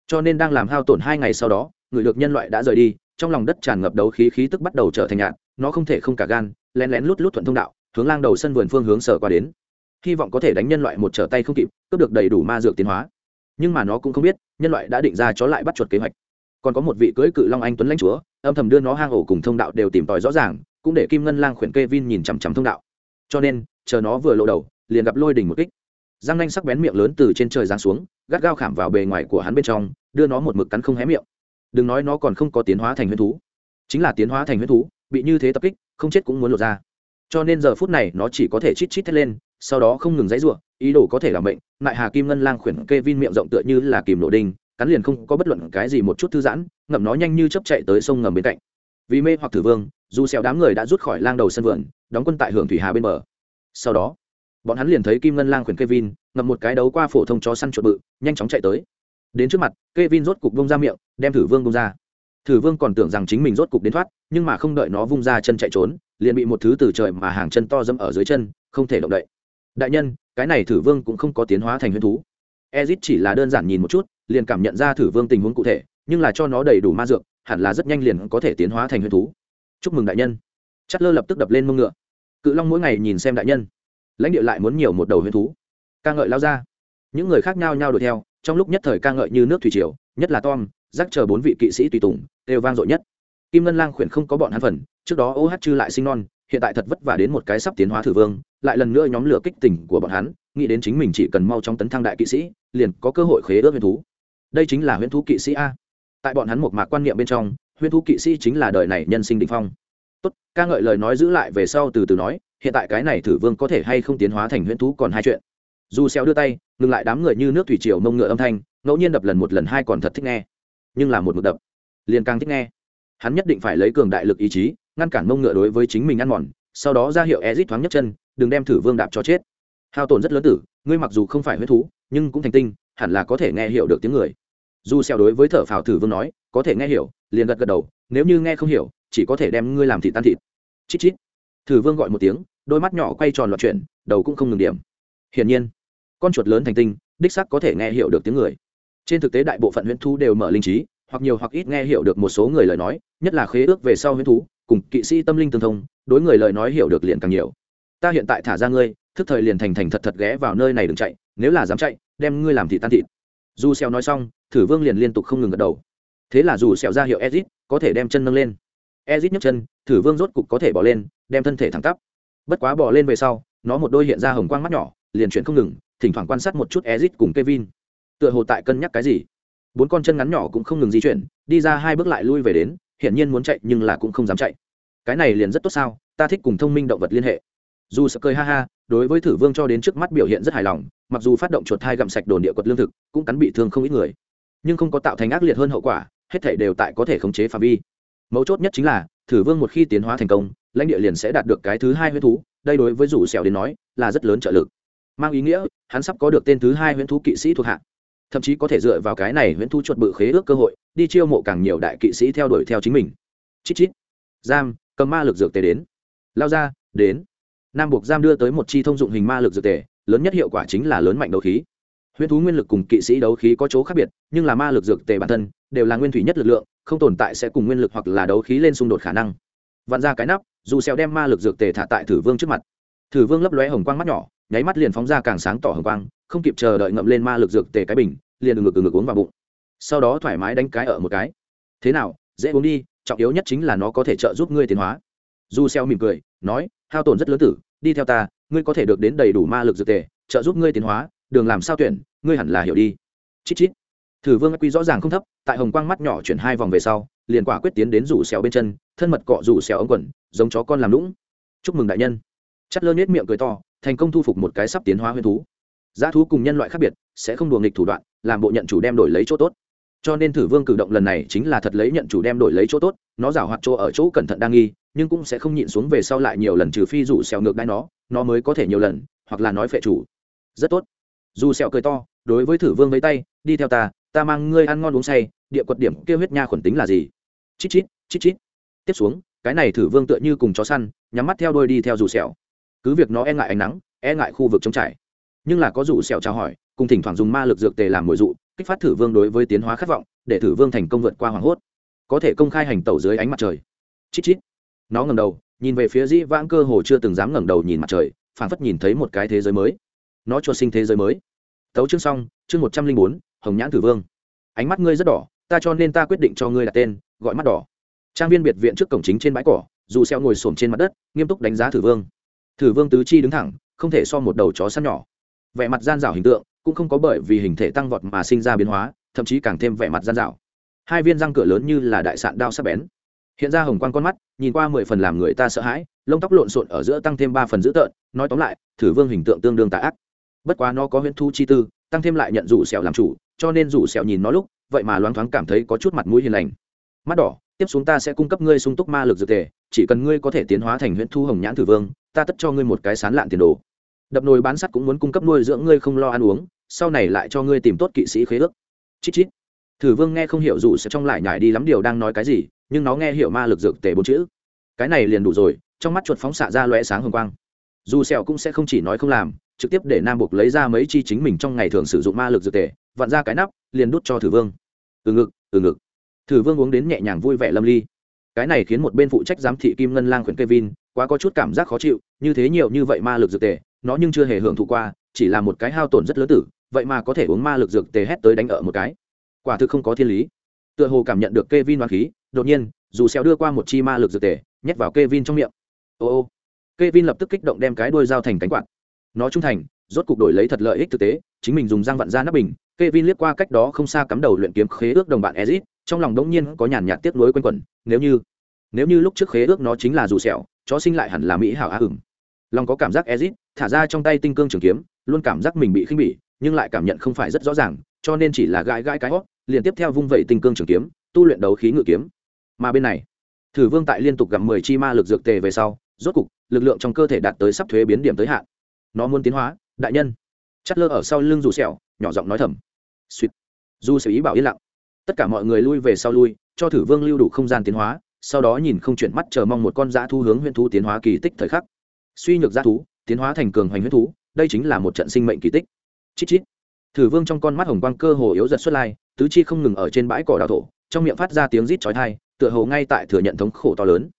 Cho nên đang làm hao tổn hai ngày sau đó, người được nhân loại đã rời đi trong lòng đất tràn ngập đấu khí khí tức bắt đầu trở thành nhạn nó không thể không cả gan, lén lén lút lút thuận thông đạo, hướng lang đầu sân vườn phương hướng sở qua đến. Hy vọng có thể đánh nhân loại một trở tay không kịp, cướp được đầy đủ ma dược tiến hóa. Nhưng mà nó cũng không biết, nhân loại đã định ra chó lại bắt chuột kế hoạch. Còn có một vị cưỡi cự long anh tuấn lãnh chúa, âm thầm đưa nó hang ổ cùng thông đạo đều tìm tòi rõ ràng, cũng để kim ngân lang khuyển kê vin nhìn chằm chằm thông đạo. Cho nên, chờ nó vừa lộ đầu, liền gặp lôi đỉnh một kích. Răng nanh sắc bén miệng lớn từ trên trời giáng xuống, gắt gao khảm vào bề ngoài của hắn bên trong, đưa nó một mực cắn không hé miệng đừng nói nó còn không có tiến hóa thành huyết thú. Chính là tiến hóa thành huyết thú, bị như thế tập kích, không chết cũng muốn lột ra. Cho nên giờ phút này nó chỉ có thể chít chít thét lên, sau đó không ngừng dãy ruộng ý đồ có thể làm bệnh lại hà kim ngân lang khuyển kê vin miệng rộng tựa như là kìm nổ đinh, cắn liền không có bất luận cái gì một chút thư giãn, ngậm nó nhanh như chấp chạy tới sông ngầm bên cạnh. Vì mê hoặc thử vương, dù xẻo đám người đã rút khỏi lang đầu sân vườn, đóng quân tại hưởng thủy hà bên bờ. Sau đó, bọn hắn liền thấy kim ngân lang khuyển kevin, ngậm một cái đấu qua phổ thông chó săn chuột bự, nhanh chóng chạy tới đến trước mặt, kevin rốt cục bông ra miệng, đem thử vương bông ra. Thử vương còn tưởng rằng chính mình rốt cục đến thoát, nhưng mà không đợi nó vung ra chân chạy trốn, liền bị một thứ từ trời mà hàng chân to dẫm ở dưới chân, không thể động đậy. Đại nhân, cái này thử vương cũng không có tiến hóa thành huyền thú. Ezit chỉ là đơn giản nhìn một chút, liền cảm nhận ra thử vương tình huống cụ thể, nhưng là cho nó đầy đủ ma dược, hẳn là rất nhanh liền có thể tiến hóa thành huyền thú. Chúc mừng đại nhân. Chất lơ lập tức đập lên mông ngựa. Cự long mỗi ngày nhìn xem đại nhân. Lãnh địa lại muốn nhiều một đầu huyền thú. Ca ngợi lao ra. Những người khác nhau nhau đuổi theo trong lúc nhất thời ca ngợi như nước thủy triều, nhất là tom giác chờ bốn vị kỵ sĩ tùy tùng, đều vang dội nhất. Kim ngân lang khuyển không có bọn hắn phần, trước đó ô OH chư lại sinh non, hiện tại thật vất vả đến một cái sắp tiến hóa thử vương, lại lần nữa nhóm lửa kích tỉnh của bọn hắn, nghĩ đến chính mình chỉ cần mau trong tấn thăng đại kỵ sĩ, liền có cơ hội khế ước huyền thú. Đây chính là huyền thú kỵ sĩ a. Tại bọn hắn một mạc quan niệm bên trong, huyền thú kỵ sĩ chính là đời này nhân sinh định phong. Tốt, ca ngợi lời nói giữ lại về sau từ từ nói, hiện tại cái này thử vương có thể hay không tiến hóa thành huyền thú còn hai chuyện dù xéo đưa tay, ngừng lại đám người như nước thủy triều mông ngựa âm thanh, ngẫu nhiên đập lần một lần hai còn thật thích nghe. Nhưng là một mực đập, liền càng thích nghe. Hắn nhất định phải lấy cường đại lực ý chí, ngăn cản mông ngựa đối với chính mình ăn mòn, sau đó ra hiệu ezit thoáng nhấc chân, đừng đem thử vương đạp cho chết. Hao tổn rất lớn tử, ngươi mặc dù không phải huyết thú, nhưng cũng thành tinh, hẳn là có thể nghe hiểu được tiếng người. Dù xeo đối với thở phào thử vương nói, có thể nghe hiểu, liền gật gật đầu, nếu như nghe không hiểu, chỉ có thể đem ngươi làm thịt tan thịt. Chít chít. Thử vương gọi một tiếng, đôi mắt nhỏ quay tròn loạn chuyển, đầu cũng không ngừng điểm. Hiển nhiên con chuột lớn thành tinh, đích xác có thể nghe hiểu được tiếng người. Trên thực tế đại bộ phận huyễn thú đều mở linh trí, hoặc nhiều hoặc ít nghe hiểu được một số người lời nói, nhất là khế ước về sau huyễn thú, cùng kỵ sĩ tâm linh tương thông, đối người lời nói hiểu được liền càng nhiều. Ta hiện tại thả ra ngươi, thức thời liền thành thành thật thật ghé vào nơi này đừng chạy, nếu là dám chạy, đem ngươi làm thị tan thịt. Dù xèo nói xong, thử vương liền liên tục không ngừng gật đầu. Thế là dù xèo ra hiệu ezit, có thể đem chân nâng lên. Ezit nhấc chân, thử vương rốt cục có thể bỏ lên, đem thân thể thẳng tắp. Bất quá bỏ lên về sau, nó một đôi hiện ra hồng quang mắt nhỏ, liền chuyển không ngừng thỉnh thoảng quan sát một chút ezit cùng kevin. Tựa hồ tại cân nhắc cái gì. Bốn con chân ngắn nhỏ cũng không ngừng di chuyển, đi ra hai bước lại lui về đến, hiển nhiên muốn chạy nhưng là cũng không dám chạy. Cái này liền rất tốt sao, ta thích cùng thông minh động vật liên hệ. Dù sợ cười ha ha, đối với thử vương cho đến trước mắt biểu hiện rất hài lòng, mặc dù phát động chuột thai gặm sạch đồn địa quật lương thực, cũng cắn bị thương không ít người. Nhưng không có tạo thành ác liệt hơn hậu quả, hết thể đều tại có thể khống chế phạm vi. Mấu chốt nhất chính là, thử vương một khi tiến hóa thành công, lãnh địa liền sẽ đạt được cái thứ hai huyết thú, đây đối với rủ xẻo đến nói là rất lớn trợ lực. Mang ý nghĩa hắn sắp có được tên thứ hai huyễn thú kỵ sĩ thuộc hạ. Thậm chí có thể dựa vào cái này huyễn thú chuột bự khế ước cơ hội, đi chiêu mộ càng nhiều đại kỵ sĩ theo đuổi theo chính mình. Chít chít. Giam, cầm ma lực dược tề đến. Lao ra, đến. Nam buộc giam đưa tới một chi thông dụng hình ma lực dược tề, lớn nhất hiệu quả chính là lớn mạnh đấu khí. Huyễn thú nguyên lực cùng kỵ sĩ đấu khí có chỗ khác biệt, nhưng là ma lực dược tề bản thân đều là nguyên thủy nhất lực lượng, không tồn tại sẽ cùng nguyên lực hoặc là đấu khí lên xung đột khả năng. Vặn ra cái nắp, dù xèo đem ma lực dược tề thả tại thử vương trước mặt. Thử vương lấp lóe hồng quang mắt nhỏ nháy mắt liền phóng ra càng sáng tỏ hồng quang, không kịp chờ đợi ngậm lên ma lực dược tề cái bình, liền ngực ngực uống vào bụng. Sau đó thoải mái đánh cái ở một cái. Thế nào, dễ uống đi, trọng yếu nhất chính là nó có thể trợ giúp ngươi tiến hóa. Du xeo mỉm cười, nói, hao tổn rất lớn tử, đi theo ta, ngươi có thể được đến đầy đủ ma lực dược tề, trợ giúp ngươi tiến hóa, đường làm sao tuyển, ngươi hẳn là hiểu đi. Chít chít. Thử vương quy rõ ràng không thấp, tại hồng quang mắt nhỏ chuyển hai vòng về sau, liền quả quyết tiến đến rủ xèo bên chân, thân mật cọ rủ xèo ống quần, giống chó con làm lũng chúc mừng đại nhân. Chất lơ nhếch miệng cười to thành công thu phục một cái sắp tiến hóa huyền thú. Giá thú cùng nhân loại khác biệt, sẽ không đùa nghịch thủ đoạn, làm bộ nhận chủ đem đổi lấy chỗ tốt. Cho nên thử vương cử động lần này chính là thật lấy nhận chủ đem đổi lấy chỗ tốt, nó giảo hoạt chỗ ở chỗ cẩn thận đang nghi, nhưng cũng sẽ không nhịn xuống về sau lại nhiều lần trừ phi rủ xèo ngược đáy nó nó mới có thể nhiều lần, hoặc là nói phệ chủ. Rất tốt. Dù xèo cười to, đối với thử vương với tay, đi theo ta ta mang ngươi ăn ngon uống say, địa quật điểm kia huyết nha khuẩn tính là gì? Chít chít chít chít. Tiếp xuống, cái này thử vương tựa như cùng chó săn, nhắm mắt theo đuôi đi theo dù xèo cứ việc nó e ngại ánh nắng e ngại khu vực trống trải. Nhưng là có rủ sẹo chào hỏi, cùng thỉnh thoảng dùng ma lực dược tề làm mồi dụ, kích phát thử vương đối với tiến hóa khát vọng, để thử vương thành công vượt qua hoảng hốt. Có thể công khai hành tẩu dưới ánh mặt trời. Chít chít. Nó ngẩng đầu, nhìn về phía dĩ vãng cơ hồ chưa từng dám ngẩng đầu nhìn mặt trời, phảng phất nhìn thấy một cái thế giới mới. Nó cho sinh thế giới mới. Tấu chương xong, chương một trăm linh bốn, hồng nhãn thử vương. Ánh mắt ngươi rất đỏ, ta cho nên ta quyết định cho ngươi đặt tên, gọi mắt đỏ. Trang viên biệt viện trước cổng chính trên bãi cỏ, dù xeo ngồi xổm trên mặt đất, nghiêm túc đánh giá thử vương thử vương tứ chi đứng thẳng, không thể so một đầu chó săn nhỏ. Vẻ mặt gian dảo hình tượng cũng không có bởi vì hình thể tăng vọt mà sinh ra biến hóa, thậm chí càng thêm vẻ mặt gian dảo. Hai viên răng cửa lớn như là đại sạn đao sắc bén. Hiện ra hồng quang con mắt, nhìn qua mười phần làm người ta sợ hãi, lông tóc lộn xộn ở giữa tăng thêm ba phần dữ tợn, nói tóm lại, thử vương hình tượng tương đương tà ác. Bất quá nó có huyễn thu chi tư, tăng thêm lại nhận rủ sẹo làm chủ, cho nên rủ sẹo nhìn nó lúc, vậy mà loáng thoáng cảm thấy có chút mặt mũi hiền lành. Mắt đỏ, tiếp xuống ta sẽ cung cấp ngươi sung túc ma lực dược tề chỉ cần ngươi có thể tiến hóa thành huyễn thu hồng nhãn thử vương ta tất cho ngươi một cái sán lạn tiền đồ. Đập nồi bán sắt cũng muốn cung cấp nuôi dưỡng ngươi không lo ăn uống, sau này lại cho ngươi tìm tốt kỵ sĩ khế ước. Chít chít. Thử vương nghe không hiểu dù sẽ trong lại nhải đi lắm điều đang nói cái gì, nhưng nó nghe hiểu ma lực dược tề bốn chữ. Cái này liền đủ rồi, trong mắt chuột phóng xạ ra lóe sáng hồng quang. Dù sẹo cũng sẽ không chỉ nói không làm, trực tiếp để nam buộc lấy ra mấy chi chính mình trong ngày thường sử dụng ma lực dược tề, vặn ra cái nắp, liền đút cho thử vương. Từ ngực từ ngực. Thử vương uống đến nhẹ nhàng vui vẻ lâm ly. Cái này khiến một bên phụ trách giám thị kim ngân lang khuyển kevin quá có chút cảm giác khó chịu như thế nhiều như vậy ma lực dược tề nó nhưng chưa hề hưởng thụ qua chỉ là một cái hao tổn rất lớn tử vậy mà có thể uống ma lực dược tề hét tới đánh ở một cái. Quả thực không có thiên lý. Tựa hồ cảm nhận được Kevin đoán khí đột nhiên dù xéo đưa qua một chi ma lực dược tề nhét vào Kevin trong miệng. Ô ô. Kevin lập tức kích động đem cái đuôi dao thành cánh quạt. Nó trung thành rốt cục đổi lấy thật lợi ích thực tế chính mình dùng răng vặn ra nắp bình Kevin liếc qua cách đó không xa cắm đầu luyện kiếm khế ước đồng bạn Ezit, trong lòng đống nhiên có nhàn nhạt tiếc nuối quanh quẩn, nếu như, nếu như lúc trước khế ước nó chính là dù sẹo, chó sinh lại hẳn là mỹ hảo á ửng. Lòng có cảm giác Ezit, thả ra trong tay tinh cương trường kiếm, luôn cảm giác mình bị khinh bỉ, nhưng lại cảm nhận không phải rất rõ ràng, cho nên chỉ là gãi gãi cái hót, liền tiếp theo vung vẩy tinh cương trường kiếm, tu luyện đấu khí ngự kiếm. Mà bên này, Thử Vương tại liên tục gặp 10 chi ma lực dược tề về sau, rốt cục, lực lượng trong cơ thể đạt tới sắp thuế biến điểm tới hạn. Nó muốn tiến hóa, đại nhân. Chắt lơ ở sau lưng rủ sẹo, nhỏ giọng nói thầm suýt du sẽ ý bảo yên lặng tất cả mọi người lui về sau lui cho thử vương lưu đủ không gian tiến hóa sau đó nhìn không chuyển mắt chờ mong một con dã thu hướng huyễn thú tiến hóa kỳ tích thời khắc. Suy nhược dã thú, tiến hóa thành cường hoành huyễn thú, đây chính là một trận sinh mệnh kỳ tích. Chít chít. Thử vương trong con mắt hồng quang cơ hồ yếu giật xuất lai, tứ chi không ngừng ở trên bãi cỏ đào thổ, trong miệng phát ra tiếng rít chói tai, tựa hồ ngay tại thừa nhận thống khổ to lớn.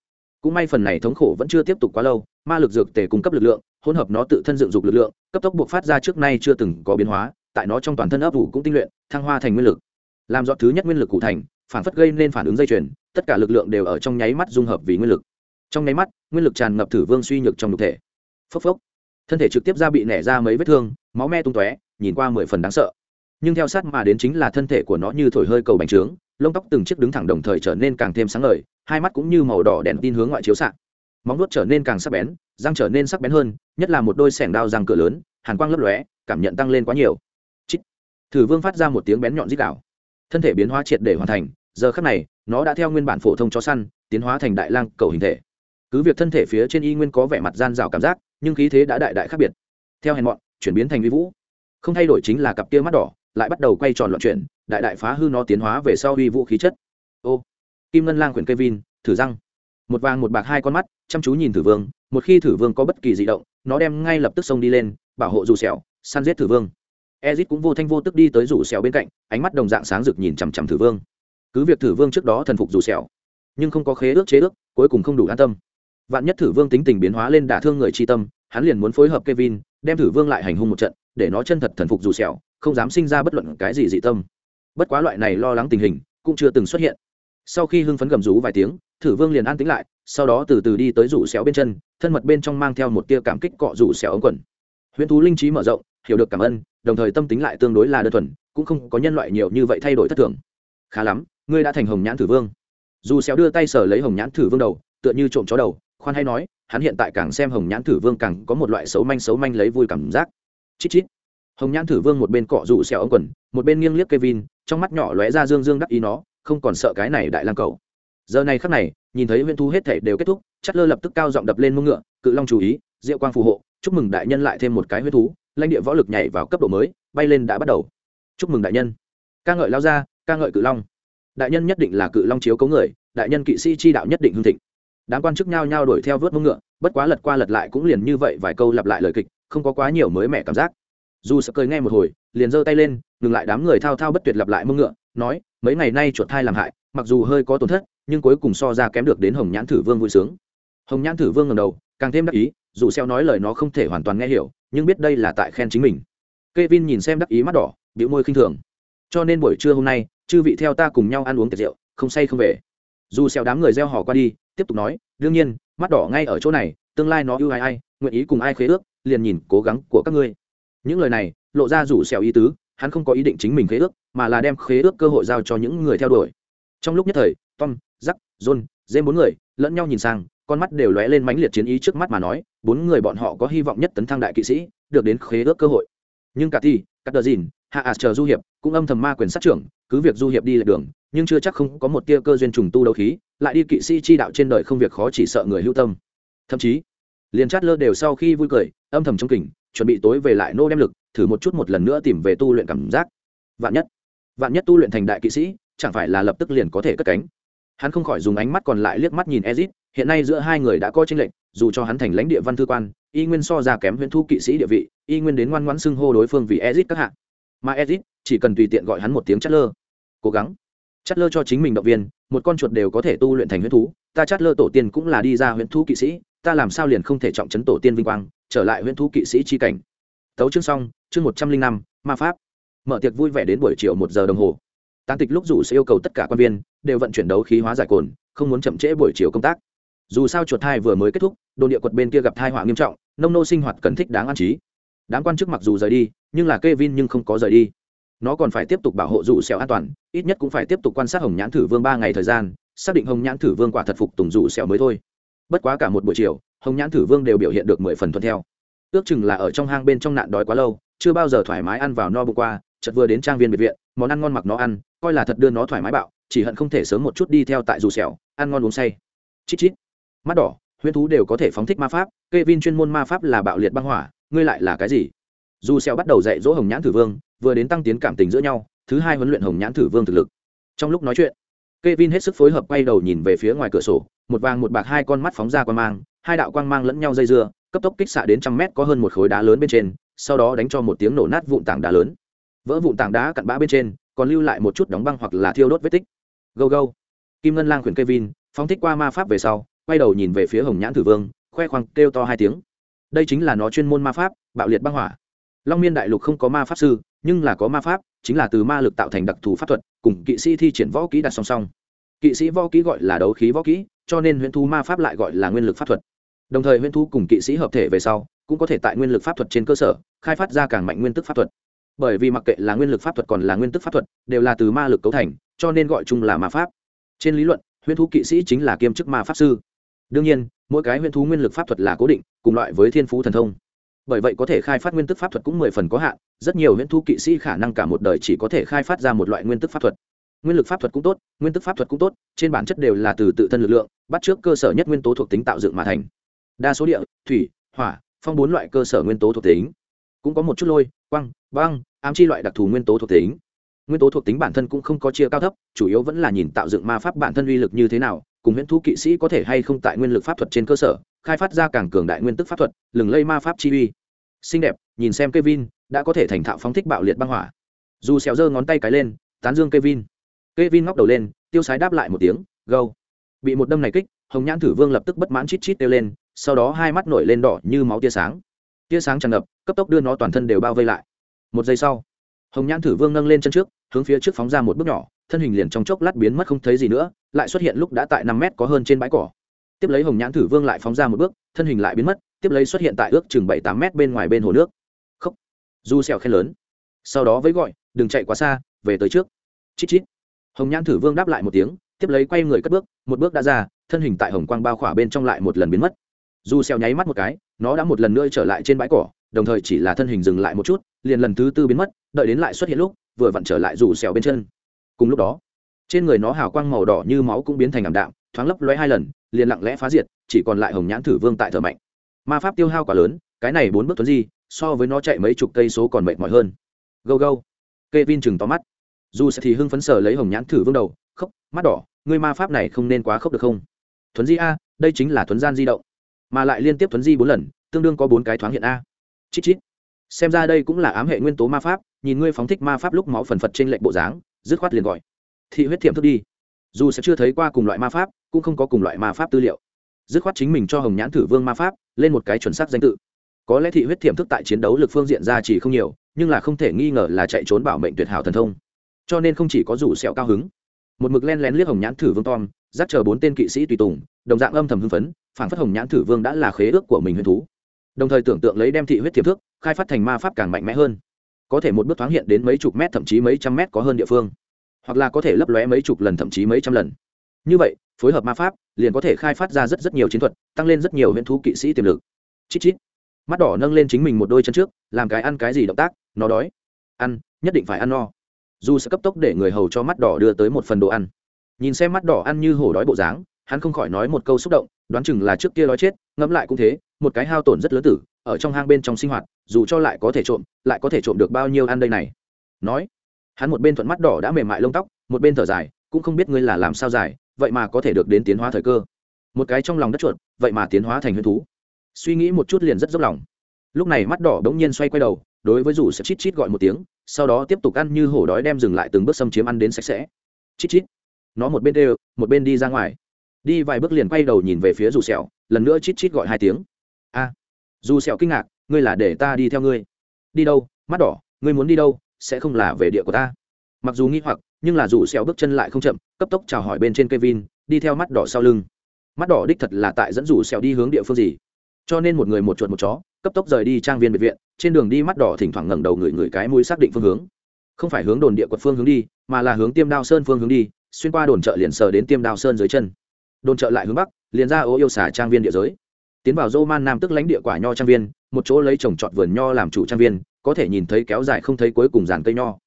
Cũng may phần này thống khổ vẫn chưa tiếp tục quá lâu, ma lực dược tề cung cấp lực lượng, hỗn hợp nó tự thân dựng dục lực lượng, cấp tốc buộc phát ra trước nay chưa từng có biến hóa, tại nó trong toàn thân ấp ủ cũng tinh luyện, thăng hoa thành nguyên lực. Làm dọn thứ nhất nguyên lực cụ thành, phản phất gây nên phản ứng dây chuyền tất cả lực lượng đều ở trong nháy mắt dung hợp vì nguyên lực. Trong nháy mắt, nguyên lực tràn ngập thử vương suy nhược trong nhục thể. Phốc phốc. Thân thể trực tiếp ra bị nẻ ra mấy vết thương, máu me tung tóe, nhìn qua mười phần đáng sợ. Nhưng theo sát mà đến chính là thân thể của nó như thổi hơi cầu bành trướng, lông tóc từng chiếc đứng thẳng đồng thời trở nên càng thêm sáng ngời, hai mắt cũng như màu đỏ đèn tin hướng ngoại chiếu xạ móng nuốt trở nên càng sắc bén, răng trở nên sắc bén hơn, nhất là một đôi sẻng đao răng cửa lớn, hàn quang lấp lóe, cảm nhận tăng lên quá nhiều. Thử vương phát ra một tiếng bén nhọn dích đạo thân thể biến hóa triệt để hoàn thành giờ khắc này nó đã theo nguyên bản phổ thông chó săn tiến hóa thành đại lang cầu hình thể. Cứ việc thân thể phía trên y nguyên có vẻ mặt gian rào cảm giác nhưng khí thế đã đại đại khác biệt. Theo hèn mọn chuyển biến thành vi vũ. Không thay đổi chính là cặp kia mắt đỏ lại bắt đầu quay tròn loạn chuyển đại đại phá hư nó tiến hóa về sau uy vũ khí chất. Ô kim ngân lang quyển cây vin, thử răng. Một vàng một bạc hai con mắt chăm chú nhìn thử vương một khi thử vương có bất kỳ di động nó đem ngay lập tức xông đi lên bảo hộ dù sẹo săn giết thử vương. Ezit cũng vô thanh vô tức đi tới rủ sẹo bên cạnh ánh mắt đồng dạng sáng rực nhìn chằm chằm thử vương cứ việc thử vương trước đó thần phục rủ sẹo, nhưng không có khế ước chế ước, cuối cùng không đủ an tâm. Vạn nhất thử vương tính tình biến hóa lên đả thương người chi tâm, hắn liền muốn phối hợp kevin, đem thử vương lại hành hung một trận, để nó chân thật thần phục rủ sẹo, không dám sinh ra bất luận cái gì dị tâm. Bất quá loại này lo lắng tình hình cũng chưa từng xuất hiện. Sau khi hưng phấn gầm rú vài tiếng, thử vương liền an tĩnh lại, sau đó từ từ đi tới rủ xéo bên chân, thân mật bên trong mang theo một tia cảm kích cọ rủ xéo ống quần. Huyễn thú linh trí mở rộng, hiểu được cảm ơn, đồng thời tâm tính lại tương đối là đơn thuần, cũng không có nhân loại nhiều như vậy thay đổi thất thường. Khá lắm ngươi đã thành hồng nhãn thử vương. Dù xéo đưa tay sờ lấy hồng nhãn thử vương đầu, tựa như trộm chó đầu, khoan hay nói, hắn hiện tại càng xem hồng nhãn thử vương càng có một loại xấu manh xấu manh lấy vui cảm giác. Chít chít. Hồng nhãn thử vương một bên cọ rủ xéo ống quần, một bên nghiêng liếc kevin, trong mắt nhỏ lóe ra dương dương đắc ý nó, không còn sợ cái này đại lang cầu giờ này khắc này, nhìn thấy huyễn thu hết thể đều kết thúc, chất lơ lập tức cao giọng đập lên mông ngựa, cự long chú ý diệu quang phù hộ, chúc mừng đại nhân lại thêm một cái huyễn thú, lãnh địa võ lực nhảy vào cấp độ mới, bay lên đã bắt đầu. Chúc mừng đại nhân. Ca ngợi lao ra, ca ngợi cự long đại nhân nhất định là cự long chiếu cấu người đại nhân kỵ sĩ chi đạo nhất định hương thịnh. Đám quan chức nhao nhao đuổi theo vớt mông ngựa bất quá lật qua lật lại cũng liền như vậy vài câu lặp lại lời kịch không có quá nhiều mới mẻ cảm giác. Dù sợ cười nghe một hồi liền giơ tay lên ngừng lại đám người thao thao bất tuyệt lặp lại mông ngựa nói mấy ngày nay chuột thai làm hại mặc dù hơi có tổn thất nhưng cuối cùng so ra kém được đến hồng nhãn thử vương vui sướng. Hồng nhãn thử vương ngầm đầu càng thêm đắc ý dù xeo nói lời nó không thể hoàn toàn nghe hiểu nhưng biết đây là tại khen chính mình. Kevin nhìn xem đắc ý mắt đỏ, bĩu môi khinh thường. Cho nên buổi trưa hôm nay, chư vị theo ta cùng nhau ăn uống tiệc rượu, không say không về. Dù xèo đám người gieo hò qua đi, tiếp tục nói, đương nhiên, mắt đỏ ngay ở chỗ này, tương lai nó ưu ai ai, nguyện ý cùng ai khế ước, liền nhìn cố gắng của các ngươi. Những lời này, lộ ra rủ xèo ý tứ, hắn không có ý định chính mình khế ước, mà là đem khế ước cơ hội giao cho những người theo đuổi. Trong lúc nhất thời, tom, jack, john dêm bốn người, lẫn nhau nhìn sang, con mắt đều lóe lên mãnh liệt chiến ý trước mắt mà nói, bốn người bọn họ có hy vọng nhất tấn thăng đại kỵ sĩ, được đến khế ước cơ hội. Nhưng cả thi cắt đờ dìn, hạ ạt chờ du hiệp, cũng âm thầm ma quyền sát trưởng cứ việc du hiệp đi lệch đường, nhưng chưa chắc không có một tia cơ duyên trùng tu đấu khí, lại đi kỵ sĩ chi đạo trên đời không việc khó chỉ sợ người hữu tâm. Thậm chí, liền chát lơ đều sau khi vui cười, âm thầm trong kình, chuẩn bị tối về lại nô đem lực, thử một chút một lần nữa tìm về tu luyện cảm giác. Vạn nhất vạn nhất tu luyện thành đại kỵ sĩ, chẳng phải là lập tức liền có thể cất cánh. Hắn không khỏi dùng ánh mắt còn lại liếc mắt nhìn ezit, hiện nay giữa hai người đã có tranh lệch, dù cho hắn thành lãnh địa văn thư quan, y nguyên so ra kém huyễn thu kỵ sĩ địa vị, y nguyên đến ngoan ngoãn xưng hô đối phương vì ezit các hạng mà ezit chỉ cần tùy tiện gọi hắn một tiếng chát lơ cố gắng. Chát lơ cho chính mình động viên, một con chuột đều có thể tu luyện thành huyễn thú. Ta chát lơ tổ tiên cũng là đi ra huyễn thú kỵ sĩ, ta làm sao liền không thể trọng chấn tổ tiên vinh quang, trở lại huyễn thú kỵ sĩ chi cảnh. Tấu chương xong, chương một trăm linh năm, ma pháp. Mở tiệc vui vẻ đến buổi chiều một giờ đồng hồ. Tán tịch lúc rủ sẽ yêu cầu tất cả quan viên đều vận chuyển đấu khí hóa giải cồn, không muốn chậm trễ buổi chiều công tác. Dù sao chuột thai vừa mới kết thúc đồn địa quật bên kia gặp thai họa nghiêm trọng, nông nô sinh hoạt cần thích đáng an trí. Đáng quan chức mặc dù rời đi, nhưng là k e vin nhưng không có rời đi nó còn phải tiếp tục bảo hộ rủ xẻo an toàn, ít nhất cũng phải tiếp tục quan sát hồng nhãn thử vương ba ngày thời gian, xác định hồng nhãn thử vương quả thật phục tùng rủ xẻo mới thôi. Bất quá cả một buổi chiều, hồng nhãn thử vương đều biểu hiện được mười phần thuận theo. Ước chừng là ở trong hang bên trong nạn đói quá lâu, chưa bao giờ thoải mái ăn vào no bụng qua, chợt vừa đến trang viên biệt viện, món ăn ngon mặc nó ăn, coi là thật đưa nó thoải mái bạo, chỉ hận không thể sớm một chút đi theo tại dù xẻo, ăn ngon uống say. Chít chít. Mắt đỏ, huyễn thú đều có thể phóng thích ma pháp kê vin chuyên môn ma pháp là bạo liệt băng hỏa, ngươi lại là cái gì? Dù xeo bắt đầu dạy dỗ hồng nhãn thử vương vừa đến tăng tiến cảm tình giữa nhau thứ hai huấn luyện hồng nhãn thử vương thực lực trong lúc nói chuyện Kevin hết sức phối hợp quay đầu nhìn về phía ngoài cửa sổ, một vàng một bạc hai con mắt phóng ra quang mang, hai đạo quang mang lẫn nhau dây dưa, cấp tốc kích xạ đến trăm mét có hơn một khối đá lớn bên trên, sau đó đánh cho một tiếng nổ nát vụn tảng đá lớn. Vỡ vụn tảng đá cặn bã bên trên, còn lưu lại một chút đóng băng hoặc là thiêu đốt vết tích. Go go. Kim Ngân Lang khuyển Kevin, phóng thích qua ma pháp về sau, quay đầu nhìn về phía Hồng Nhãn Thử Vương, khoe khoang kêu to hai tiếng. Đây chính là nó chuyên môn ma pháp, bạo liệt băng hỏa. Long Miên Đại Lục không có ma pháp sư, nhưng là có ma pháp, chính là từ ma lực tạo thành đặc thù pháp thuật, cùng kỵ sĩ thi triển võ kỹ đặt song song. Kỵ sĩ võ kỹ gọi là đấu khí võ kỹ cho nên huyễn thú ma pháp lại gọi là nguyên lực pháp thuật. Đồng thời huyễn thú cùng kỵ sĩ hợp thể về sau cũng có thể tại nguyên lực pháp thuật trên cơ sở khai phát ra càng mạnh nguyên tức pháp thuật. Bởi vì mặc kệ là nguyên lực pháp thuật còn là nguyên tức pháp thuật đều là từ ma lực cấu thành cho nên gọi chung là ma pháp. Trên lý luận huyễn thú kỵ sĩ chính là kiêm chức ma pháp sư. Đương nhiên mỗi cái huyễn thú nguyên lực pháp thuật là cố định cùng loại với thiên phú thần thông bởi vậy có thể khai phát nguyên tức pháp thuật cũng mười phần có hạn, rất nhiều huyễn thu kỵ sĩ khả năng cả một đời chỉ có thể khai phát ra một loại nguyên tức pháp thuật. Nguyên lực pháp thuật cũng tốt, nguyên tức pháp thuật cũng tốt, trên bản chất đều là từ tự thân lực lượng, bắt trước cơ sở nhất nguyên tố thuộc tính tạo dựng mà thành. Đa số địa, thủy, hỏa, phong bốn loại cơ sở nguyên tố thuộc tính. Cũng có một chút lôi, quăng, băng, ám chi loại đặc thù nguyên tố thuộc tính. Nguyên tố thuộc tính bản thân cũng không có chia cao thấp, chủ yếu vẫn là nhìn tạo dựng ma pháp bản thân uy lực như thế nào, cùng huyễn thu kỵ sĩ có thể hay không tại nguyên lực pháp thuật trên cơ sở, khai phát ra càng cường đại nguyên tức pháp thuật, lừng lây ma pháp chi uy xinh đẹp nhìn xem Kevin đã có thể thành thạo phóng thích bạo liệt băng hỏa dù xéo giơ ngón tay cái lên tán dương Kevin Kevin ngóc đầu lên, tiêu sái đáp lại một tiếng, gâu. Bị một đâm này kích, Hồng Nhãn Thử Vương lập tức bất mãn chít chít kêu lên, sau đó hai mắt nổi lên đỏ như máu tia sáng. Tia sáng tràn ngập, cấp tốc đưa nó toàn thân đều bao vây lại. Một giây sau, Hồng Nhãn Thử Vương nâng lên chân trước, hướng phía trước phóng ra một bước nhỏ, thân hình liền trong chốc lát biến mất không thấy gì nữa, lại xuất hiện lúc đã tại năm mét có hơn trên bãi cỏ. Tiếp lấy Hồng Nhãn Thử Vương lại phóng ra một bước, thân hình lại biến mất, tiếp lấy xuất hiện tại ước chừng bảy tám mét bên ngoài bên hồ nước. Khốc. Du xèo khen lớn. Sau đó với gọi, đừng chạy quá xa, về tới trước. Chít chít hồng nhãn thử vương đáp lại một tiếng tiếp lấy quay người cất bước một bước đã ra thân hình tại hồng quang bao khỏa bên trong lại một lần biến mất dù xèo nháy mắt một cái nó đã một lần nữa trở lại trên bãi cỏ đồng thời chỉ là thân hình dừng lại một chút liền lần thứ tư biến mất đợi đến lại xuất hiện lúc vừa vặn trở lại dù xèo bên chân cùng lúc đó trên người nó hào quang màu đỏ như máu cũng biến thành ảm đạm thoáng lấp lóe hai lần liền lặng lẽ phá diệt chỉ còn lại hồng nhãn thử vương tại thở mạnh ma pháp tiêu hao quá lớn, cái này bốn bước tuấn di, so với nó chạy mấy chục cây số còn mệt mỏi hơn. Go go Kevin chừng to mắt. Dù sẽ thì hưng phấn sở lấy hồng nhãn thử vương đầu, khóc, mắt đỏ, ngươi ma pháp này không nên quá khóc được không? Thuấn di a, đây chính là thuấn gian di động. Mà lại liên tiếp thuấn di bốn lần, tương đương có bốn cái thoáng hiện a. Chít chít. Xem ra đây cũng là ám hệ nguyên tố ma pháp, nhìn ngươi phóng thích ma pháp lúc máu phần phật trên lệnh bộ dáng, dứt khoát liền gọi. Thị huyết thiệm thức đi. Dù sẽ chưa thấy qua cùng loại ma pháp, cũng không có cùng loại ma pháp tư liệu dứt khoát chính mình cho hồng nhãn thử vương ma pháp lên một cái chuẩn xác danh tự. Có lẽ thị huyết thiệm thức tại chiến đấu lực phương diện ra chỉ không nhiều, nhưng là không thể nghi ngờ là chạy trốn bảo mệnh tuyệt hảo thần thông. Cho nên không chỉ có rủ sẹo cao hứng, một mực len lén liếc hồng nhãn thử vương tom, dắt chờ bốn tên kỵ sĩ tùy tùng, đồng dạng âm thầm hưng phấn phản phất hồng nhãn thử vương đã là khế ước của mình huyền thú. Đồng thời tưởng tượng lấy đem thị huyết thiệp thước khai phát thành ma pháp càng mạnh mẽ hơn. Có thể một bước thoáng hiện đến mấy chục mét, thậm chí mấy trăm mét có hơn địa phương, hoặc là có thể lấp lóe mấy chục lần, thậm chí mấy trăm lần. Như vậy, phối hợp ma pháp liền có thể khai phát ra rất rất nhiều chiến thuật, tăng lên rất nhiều huyễn thú kỵ sĩ tiềm lực. Chít chít. Mắt đỏ nâng lên chính mình một đôi chân trước, làm cái ăn cái gì động tác, nó đói. Ăn, nhất định phải ăn no. Dù sẽ cấp tốc để người hầu cho mắt đỏ đưa tới một phần đồ ăn. Nhìn xem mắt đỏ ăn như hổ đói bộ dáng, hắn không khỏi nói một câu xúc động, đoán chừng là trước kia đói chết, ngẫm lại cũng thế, một cái hao tổn rất lớn tử, ở trong hang bên trong sinh hoạt, dù cho lại có thể trộm, lại có thể trộm được bao nhiêu ăn đây này. Nói, hắn một bên thuận mắt đỏ đã mềm mại lông tóc, một bên thở dài, cũng không biết ngươi là làm sao dài vậy mà có thể được đến tiến hóa thời cơ. Một cái trong lòng đất chuột, vậy mà tiến hóa thành huyền thú. Suy nghĩ một chút liền rất dốc lòng. Lúc này mắt đỏ bỗng nhiên xoay quay đầu, đối với rủ sẽ chít chít gọi một tiếng, sau đó tiếp tục ăn như hổ đói đem dừng lại từng bước xâm chiếm ăn đến sạch sẽ. Chít chít. Nó một bên đều, một bên đi ra ngoài. Đi vài bước liền quay đầu nhìn về phía dù sẹo, lần nữa chít chít gọi hai tiếng. A. Dù sẹo kinh ngạc, ngươi là để ta đi theo ngươi. Đi đâu? Mắt đỏ, ngươi muốn đi đâu? Sẽ không là về địa của ta. Mặc dù nghi hoặc nhưng là dù sẹo bước chân lại không chậm, cấp tốc chào hỏi bên trên Kevin, đi theo mắt đỏ sau lưng. Mắt đỏ đích thật là tại dẫn rủ sẹo đi hướng địa phương gì. Cho nên một người một chuột một chó, cấp tốc rời đi trang viên biệt viện, trên đường đi mắt đỏ thỉnh thoảng ngẩng đầu người người cái mũi xác định phương hướng. Không phải hướng đồn địa quật phương hướng đi, mà là hướng tiêm đao sơn phương hướng đi, xuyên qua đồn chợ liền sờ đến tiêm đao sơn dưới chân. Đồn chợ lại hướng bắc, liền ra ô yêu xả trang viên địa giới. Tiến vào dô man nam tức lãnh địa quả nho trang viên, một chỗ lấy trồng trọt vườn nho làm chủ trang viên, có thể nhìn thấy kéo dài không thấy cuối cùng dàn cây nho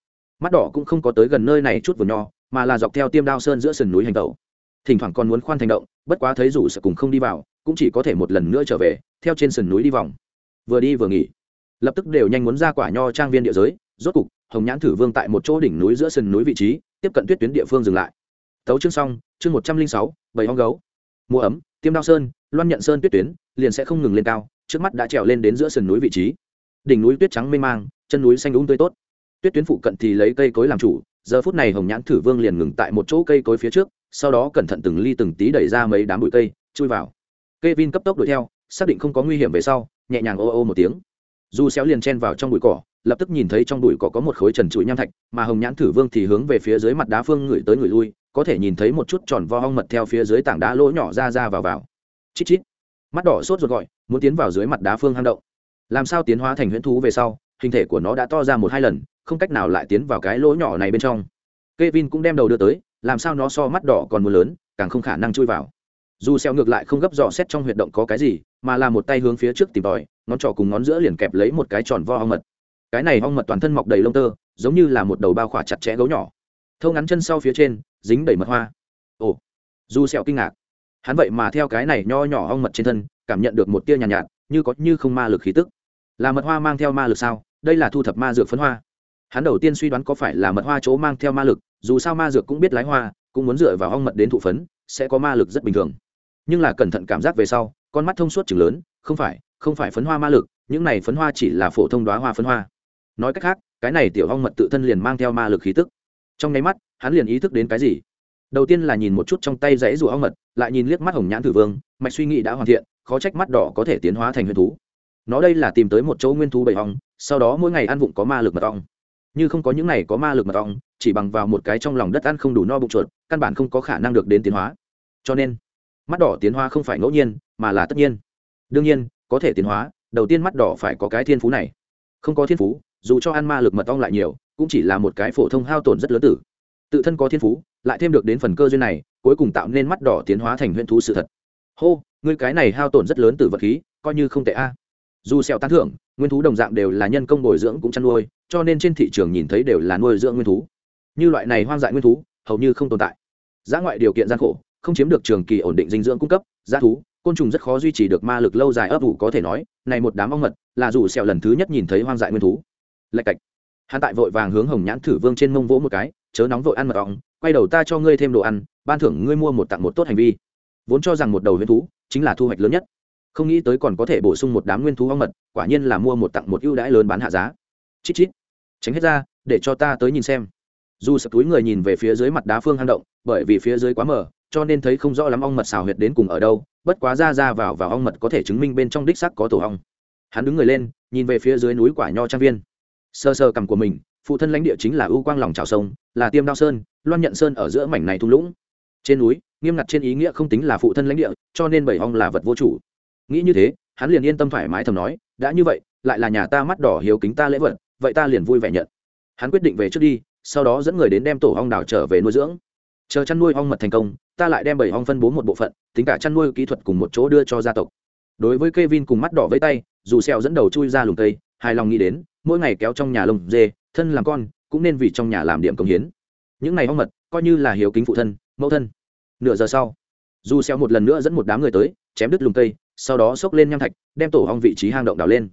mắt đỏ cũng không có tới gần nơi này chút vườn nho, mà là dọc theo tiêm đao sơn giữa sườn núi hành tẩu. Thỉnh thoảng còn muốn khoan thành động, bất quá thấy rủ sẽ cùng không đi vào, cũng chỉ có thể một lần nữa trở về, theo trên sườn núi đi vòng. Vừa đi vừa nghỉ. Lập tức đều nhanh muốn ra quả nho trang viên địa giới, rốt cục, hồng nhãn thử vương tại một chỗ đỉnh núi giữa sườn núi vị trí, tiếp cận tuyết tuyến địa phương dừng lại. Tấu chương xong, chương một trăm linh sáu, bảy hong gấu. Mùa ấm, tiêm đao sơn, loan nhận sơn tuyết tuyến, liền sẽ không ngừng lên cao, trước mắt đã trèo lên đến giữa sườn núi vị trí. Đỉnh núi tuyết trắng mênh mang, chân núi xanh đúng tươi tốt tuyết tuyến phụ cận thì lấy cây cối làm chủ, giờ phút này hồng nhãn thử vương liền ngừng tại một chỗ cây cối phía trước, sau đó cẩn thận từng ly từng tí đẩy ra mấy đám bụi cây, chui vào. K e vin cấp tốc đuổi theo, xác định không có nguy hiểm về sau, nhẹ nhàng ô ô một tiếng. Du xéo liền chen vào trong bụi cỏ, lập tức nhìn thấy trong bụi cỏ có một khối trần trụi nham thạch, mà hồng nhãn thử vương thì hướng về phía dưới mặt đá phương ngửi tới ngửi lui, có thể nhìn thấy một chút tròn vo hong mật theo phía dưới tảng đá lỗ nhỏ ra ra vào vào. Chít chít. Mắt đỏ sốt ruột gọi, muốn tiến vào dưới mặt đá phương hang động. Làm sao tiến hóa thành huyễn thú về sau, hình thể của nó đã to ra một hai lần không cách nào lại tiến vào cái lỗ nhỏ này bên trong. Kevin cũng đem đầu đưa tới làm sao nó so mắt đỏ còn muốn lớn càng không khả năng chui vào. Dù xeo ngược lại không gấp dò xét trong huyệt động có cái gì mà là một tay hướng phía trước tìm tòi ngón trỏ cùng ngón giữa liền kẹp lấy một cái tròn vo ong mật. Cái này ong mật toàn thân mọc đầy lông tơ giống như là một đầu bao khỏa chặt chẽ gấu nhỏ. Thâu ngắn chân sau phía trên dính đầy mật hoa. Ồ dù xeo kinh ngạc. Hắn vậy mà theo cái này nho nhỏ ong mật trên thân cảm nhận được một tia nhàn nhạt, nhạt như có như không ma lực khí tức. Là mật hoa mang theo ma lực sao? Đây là thu thập ma dược phấn hoa hắn đầu tiên suy đoán có phải là mật hoa chỗ mang theo ma lực, dù sao ma dược cũng biết lái hoa, cũng muốn dựa vào hong mật đến thụ phấn, sẽ có ma lực rất bình thường. Nhưng là cẩn thận cảm giác về sau, con mắt thông suốt chừng lớn, không phải không phải phấn hoa ma lực, những này phấn hoa chỉ là phổ thông đoá hoa phấn hoa. Nói cách khác, cái này tiểu hong mật tự thân liền mang theo ma lực khí tức. Trong nháy mắt, hắn liền ý thức đến cái gì? Đầu tiên là nhìn một chút trong tay dãy rùa hong mật, lại nhìn liếc mắt hồng nhãn tử vương, mạch suy nghĩ đã hoàn thiện, khó trách mắt đỏ có thể tiến hóa thành huyền thú. Nó đây là tìm tới một chỗ nguyên thú bầy hong, sau đó mỗi ngày ăn vụng có ma lực mật ong như không có những này có ma lực mật ong chỉ bằng vào một cái trong lòng đất ăn không đủ no bụng chuột, căn bản không có khả năng được đến tiến hóa. Cho nên, mắt đỏ tiến hóa không phải ngẫu nhiên, mà là tất nhiên. Đương nhiên, có thể tiến hóa, đầu tiên mắt đỏ phải có cái thiên phú này. Không có thiên phú, dù cho ăn ma lực mật ong lại nhiều, cũng chỉ là một cái phổ thông hao tổn rất lớn tử. Tự thân có thiên phú, lại thêm được đến phần cơ duyên này, cuối cùng tạo nên mắt đỏ tiến hóa thành huyễn thú sự thật. Hô, ngươi cái này hao tổn rất lớn từ vật khí, coi như không tệ a. Dù sẹo tán thưởng nguyên thú đồng dạng đều là nhân công bồi dưỡng cũng chăn nuôi, cho nên trên thị trường nhìn thấy đều là nuôi dưỡng nguyên thú. Như loại này hoang dại nguyên thú, hầu như không tồn tại. Giá ngoại điều kiện gian khổ, không chiếm được trường kỳ ổn định dinh dưỡng cung cấp giá thú, côn trùng rất khó duy trì được ma lực lâu dài ấp ủ có thể nói, này một đám ong mật, là dù sẹo lần thứ nhất nhìn thấy hoang dại nguyên thú. Lạch cạch. Hắn tại vội vàng hướng hồng nhãn thử vương trên mông vỗ một cái, chớ nóng vội ăn mật ong, quay đầu ta cho ngươi thêm đồ ăn, ban thưởng ngươi mua một tặng một tốt hành vi. Vốn cho rằng một đầu nguyên thú, chính là thu hoạch lớn nhất không nghĩ tới còn có thể bổ sung một đám nguyên thú ong mật, quả nhiên là mua một tặng một ưu đãi lớn bán hạ giá. Chít chít. Tránh hết ra, để cho ta tới nhìn xem. Dù sập túi người nhìn về phía dưới mặt đá phương hang động, bởi vì phía dưới quá mờ, cho nên thấy không rõ lắm ong mật xào huyệt đến cùng ở đâu, bất quá ra ra vào vào ong mật có thể chứng minh bên trong đích sắc có tổ ong. Hắn đứng người lên, nhìn về phía dưới núi quả nho trang viên. Sơ sơ cằm của mình, phụ thân lãnh địa chính là ưu quang lòng trào sông, là tiêm đao sơn, loan nhận sơn ở giữa mảnh này thung lũng. Trên núi, nghiêm ngặt trên ý nghĩa không tính là phụ thân lãnh địa, cho nên bảy ong là vật vô chủ nghĩ như thế, hắn liền yên tâm thoải mái thầm nói, đã như vậy, lại là nhà ta mắt đỏ hiếu kính ta lễ vật, vậy ta liền vui vẻ nhận. Hắn quyết định về trước đi, sau đó dẫn người đến đem tổ hong đảo trở về nuôi dưỡng. Chờ chăn nuôi ong mật thành công, ta lại đem bảy ong phân bố một bộ phận, tính cả chăn nuôi kỹ thuật cùng một chỗ đưa cho gia tộc. Đối với k e vin cùng mắt đỏ với tay, dù xẹo dẫn đầu chui ra lùng cây, hài lòng nghĩ đến, mỗi ngày kéo trong nhà lồng dê, thân làm con, cũng nên vì trong nhà làm điểm công hiến. Những ngày ong mật, coi như là hiếu kính phụ thân, mẫu thân. Nửa giờ sau, dù xẹo một lần nữa dẫn một đám người tới, chém đứt lùng cây sau đó xốc lên nham thạch, đem tổ ong vị trí hang động đào lên.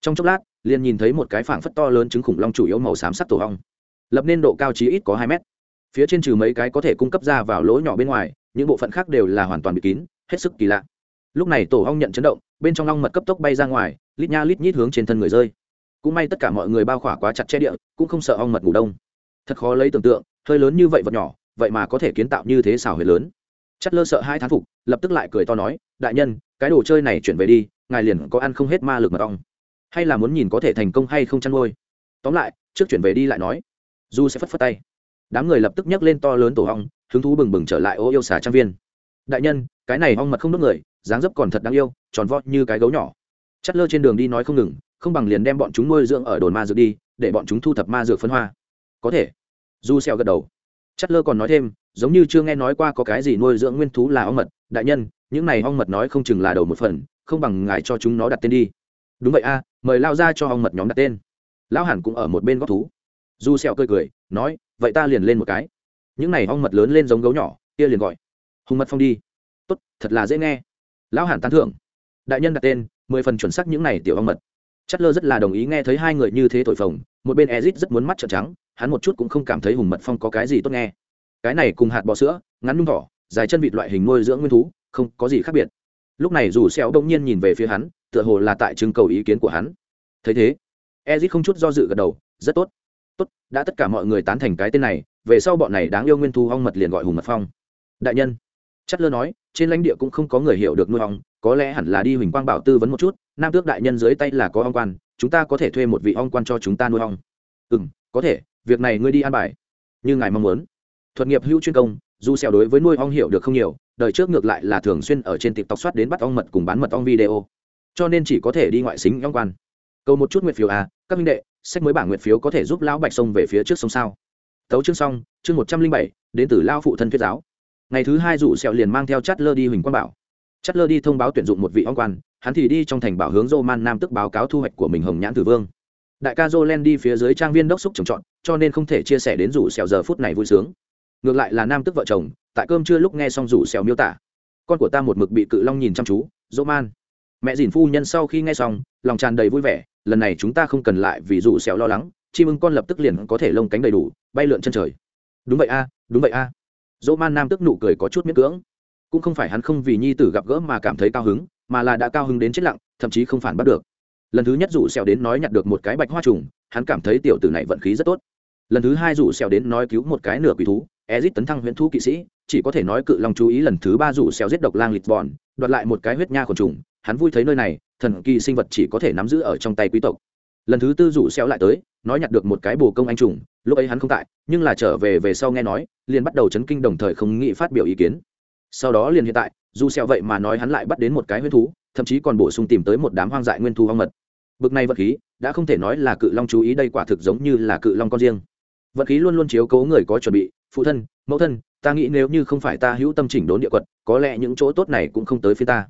Trong chốc lát, liền nhìn thấy một cái phảng phất to lớn trứng khủng long chủ yếu màu xám sắc tổ ong. Lập nên độ cao chí ít có hai mét. Phía trên trừ mấy cái có thể cung cấp ra vào lỗ nhỏ bên ngoài, những bộ phận khác đều là hoàn toàn bị kín, hết sức kỳ lạ. Lúc này tổ ong nhận chấn động, bên trong ong mật cấp tốc bay ra ngoài, lít nha lít nhít hướng trên thân người rơi. Cũng may tất cả mọi người bao khỏa quá chặt che địa, cũng không sợ ong mật ngủ đông. Thật khó lấy tưởng tượng, hơi lớn như vậy vật nhỏ, vậy mà có thể kiến tạo như thế xào huyệt lớn. Chất lơ sợ hai thán phục, lập tức lại cười to nói, đại nhân cái đồ chơi này chuyển về đi, ngài liền có ăn không hết ma lực mật ong. Hay là muốn nhìn có thể thành công hay không chăn nuôi. Tóm lại, trước chuyển về đi lại nói. Du sẽ phất phất tay. Đám người lập tức nhấc lên to lớn tổ ong, hứng thú bừng bừng trở lại ô yêu xà trang viên. Đại nhân, cái này ong mật không đốt người, dáng dấp còn thật đáng yêu, tròn vót như cái gấu nhỏ. Chắt lơ trên đường đi nói không ngừng, không bằng liền đem bọn chúng nuôi dưỡng ở đồn ma dược đi, để bọn chúng thu thập ma dược phân hoa. Có thể. Du xeo gật đầu. Chắt lơ còn nói thêm, giống như chưa nghe nói qua có cái gì nuôi dưỡng nguyên thú là ong mật. Đại nhân những này ong mật nói không chừng là đầu một phần, không bằng ngài cho chúng nó đặt tên đi. Đúng vậy a, mời lao ra cho ong mật nhóm đặt tên. Lão hẳn cũng ở một bên góc thú. Du sẹo cười cười, nói, vậy ta liền lên một cái. Những này ong mật lớn lên giống gấu nhỏ, kia liền gọi. Hùng mật phong đi. Tốt, thật là dễ nghe. Lão hàn tán thưởng. Đại nhân đặt tên, mười phần chuẩn xác những này tiểu ong mật. Chất lơ rất là đồng ý nghe thấy hai người như thế thổi phồng, một bên ezit rất muốn mắt trợn trắng, hắn một chút cũng không cảm thấy hùng mật phong có cái gì tốt nghe. Cái này cùng hạt bò sữa, ngắn nhung thỏ, dài chân vịt loại hình nuôi dưỡng nguyên thú không có gì khác biệt. Lúc này dù xéo đông nhiên nhìn về phía hắn, tựa hồ là tại trưng cầu ý kiến của hắn. Thấy thế, ezit không chút do dự gật đầu, rất tốt. Tốt, đã tất cả mọi người tán thành cái tên này, về sau bọn này đáng yêu nguyên thu ong mật liền gọi hùng mật phong. Đại nhân chất lơ nói, trên lãnh địa cũng không có người hiểu được nuôi ong, có lẽ hẳn là đi huỳnh quang bảo tư vấn một chút, nam tước đại nhân dưới tay là có ong quan, chúng ta có thể thuê một vị ong quan cho chúng ta nuôi ong. Ừ m có thể, việc này ngươi đi an bài. Như ngài mong muốn. Thuật nghiệp hữu chuyên công, dù xẻo đối với nuôi ong hiểu được không nhiều đời trước ngược lại là thường xuyên ở trên tiktok soát đến bắt ong mật cùng bán mật ong video. Cho nên chỉ có thể đi ngoại xính ong quan. Cầu một chút nguyện phiếu à các minh đệ, sách mới bảng nguyện phiếu có thể giúp lão bạch sông về phía trước sông sao. Tấu chương xong, chương một trăm linh bảy, đến từ lao phụ thân thuyết giáo. Ngày thứ hai dụ sẹo liền mang theo chát lơ đi huỳnh quang bảo. Chát lơ đi thông báo tuyển dụng một vị ong quan, hắn thì đi trong thành bảo hướng dô man nam tức báo cáo thu hoạch của mình hồng nhãn tử vương. Đại ca dô len đi phía dưới trang viên đốc xúc trồng trọt, cho nên không thể chia sẻ đến rủ sẹo giờ phút này vui sướng. Ngược lại là nam tức vợ chồng tại cơm trưa lúc nghe xong rủ sẹo miêu tả. Con của ta một mực bị cự long nhìn chăm chú, dỗ man. Mẹ dìn phu nhân sau khi nghe xong, lòng tràn đầy vui vẻ, lần này chúng ta không cần lại vì rủ sẹo lo lắng, chim ưng con lập tức liền có thể lông cánh đầy đủ, bay lượn chân trời. Đúng vậy a, đúng vậy a. Dỗ man nam tức nụ cười có chút miễn cưỡng. Cũng không phải hắn không vì nhi tử gặp gỡ mà cảm thấy cao hứng, mà là đã cao hứng đến chết lặng, thậm chí không phản bắt được. Lần thứ nhất rủ xèo đến nói nhặt được một cái bạch hoa trùng, hắn cảm thấy tiểu tử này vận khí rất tốt. Lần thứ hai rủ xèo đến nói cứu một cái nửa quỷ thú, ezit tấn thăng huyễn thú kỵ sĩ chỉ có thể nói cự long chú ý lần thứ ba rủ xeo giết độc lang lịt vòn đoạt lại một cái huyết nha của trùng, hắn vui thấy nơi này, thần kỳ sinh vật chỉ có thể nắm giữ ở trong tay quý tộc. Lần thứ tư rủ xéo lại tới, nói nhặt được một cái bồ công anh trùng, lúc ấy hắn không tại, nhưng là trở về về sau nghe nói, liền bắt đầu chấn kinh đồng thời không nghĩ phát biểu ý kiến. Sau đó liền hiện tại dù xeo vậy mà nói hắn lại bắt đến một cái huyết thú, thậm chí còn bổ sung tìm tới một đám hoang dại nguyên thú hoang mật. Bực này vật khí, đã không thể nói là cự long chú ý đây quả thực giống như là cự long con riêng. Vật khí luôn luôn chiếu cố người có chuẩn bị, phụ thân, mẫu thân ta nghĩ nếu như không phải ta hữu tâm chỉnh đốn địa quật, có lẽ những chỗ tốt này cũng không tới phía ta.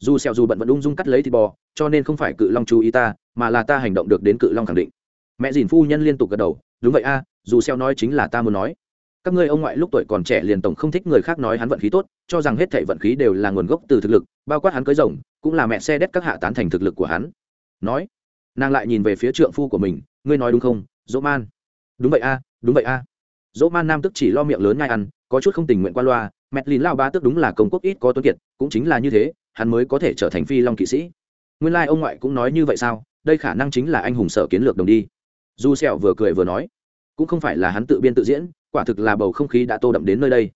Dù sẹo dù bận vẫn ung dung cắt lấy thịt bò, cho nên không phải cự long chú ý ta, mà là ta hành động được đến cự long khẳng định. Mẹ dìn phu nhân liên tục gật đầu, đúng vậy a, dù sẹo nói chính là ta muốn nói. Các ngươi ông ngoại lúc tuổi còn trẻ liền tổng không thích người khác nói hắn vận khí tốt, cho rằng hết thảy vận khí đều là nguồn gốc từ thực lực, bao quát hắn cưới rồng, cũng là mẹ xe đét các hạ tán thành thực lực của hắn. Nói, nàng lại nhìn về phía trượng phu của mình, ngươi nói đúng không, dỗ man? Đúng vậy a, đúng vậy a. Dỗ man nam tức chỉ lo miệng lớn ngay ăn có chút không tình nguyện qua loa mẹ lìn lao ba tức đúng là công quốc ít có tuấn kiệt, cũng chính là như thế, hắn mới có thể trở thành phi long kỵ sĩ. Nguyên lai ông ngoại cũng nói như vậy sao, đây khả năng chính là anh hùng sở kiến lược đồng đi. Du sẹo vừa cười vừa nói, cũng không phải là hắn tự biên tự diễn, quả thực là bầu không khí đã tô đậm đến nơi đây.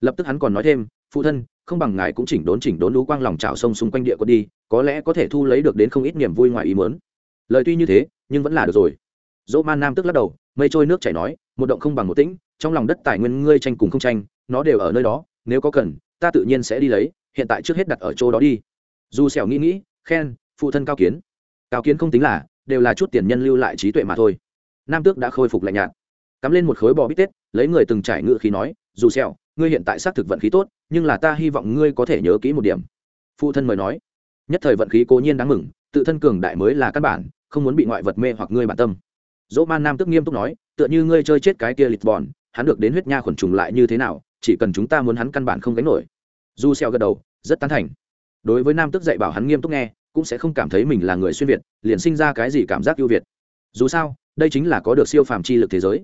Lập tức hắn còn nói thêm, phụ thân, không bằng ngài cũng chỉnh đốn chỉnh đốn lũ quang lòng trào sông xung quanh địa quân đi, có lẽ có thể thu lấy được đến không ít niềm vui ngoài ý muốn. Lời tuy như thế, nhưng vẫn là được rồi. Dỗ man nam tức lắc đầu, mây trôi nước chảy nói, một động không bằng một tĩnh trong lòng đất tài nguyên ngươi tranh cùng không tranh, nó đều ở nơi đó, nếu có cần, ta tự nhiên sẽ đi lấy, hiện tại trước hết đặt ở chỗ đó đi. Dù xẻo nghĩ nghĩ, khen, phụ thân cao kiến. Cao kiến không tính là, đều là chút tiền nhân lưu lại trí tuệ mà thôi. Nam tước đã khôi phục lạnh nhạt. Cắm lên một khối bò bít tết, lấy người từng trải ngựa khí nói, dù xẻo ngươi hiện tại xác thực vận khí tốt, nhưng là ta hy vọng ngươi có thể nhớ kỹ một điểm. Phụ thân mời nói. Nhất thời vận khí cố nhiên đáng mừng, tự thân cường đại mới là căn bản, không muốn bị ngoại vật mê hoặc ngươi bản tâm. Dỗ man nam tức nghiêm túc nói, tựa như ngươi chơi chết cái kia lịch bòn hắn được đến huyết nha khuẩn trùng lại như thế nào, chỉ cần chúng ta muốn hắn căn bản không gánh nổi. Du xeo gật đầu, rất tán thành. Đối với nam tức dạy bảo hắn nghiêm túc nghe, cũng sẽ không cảm thấy mình là người xuyên việt, liền sinh ra cái gì cảm giác ưu việt. Dù sao, đây chính là có được siêu phàm chi lực thế giới.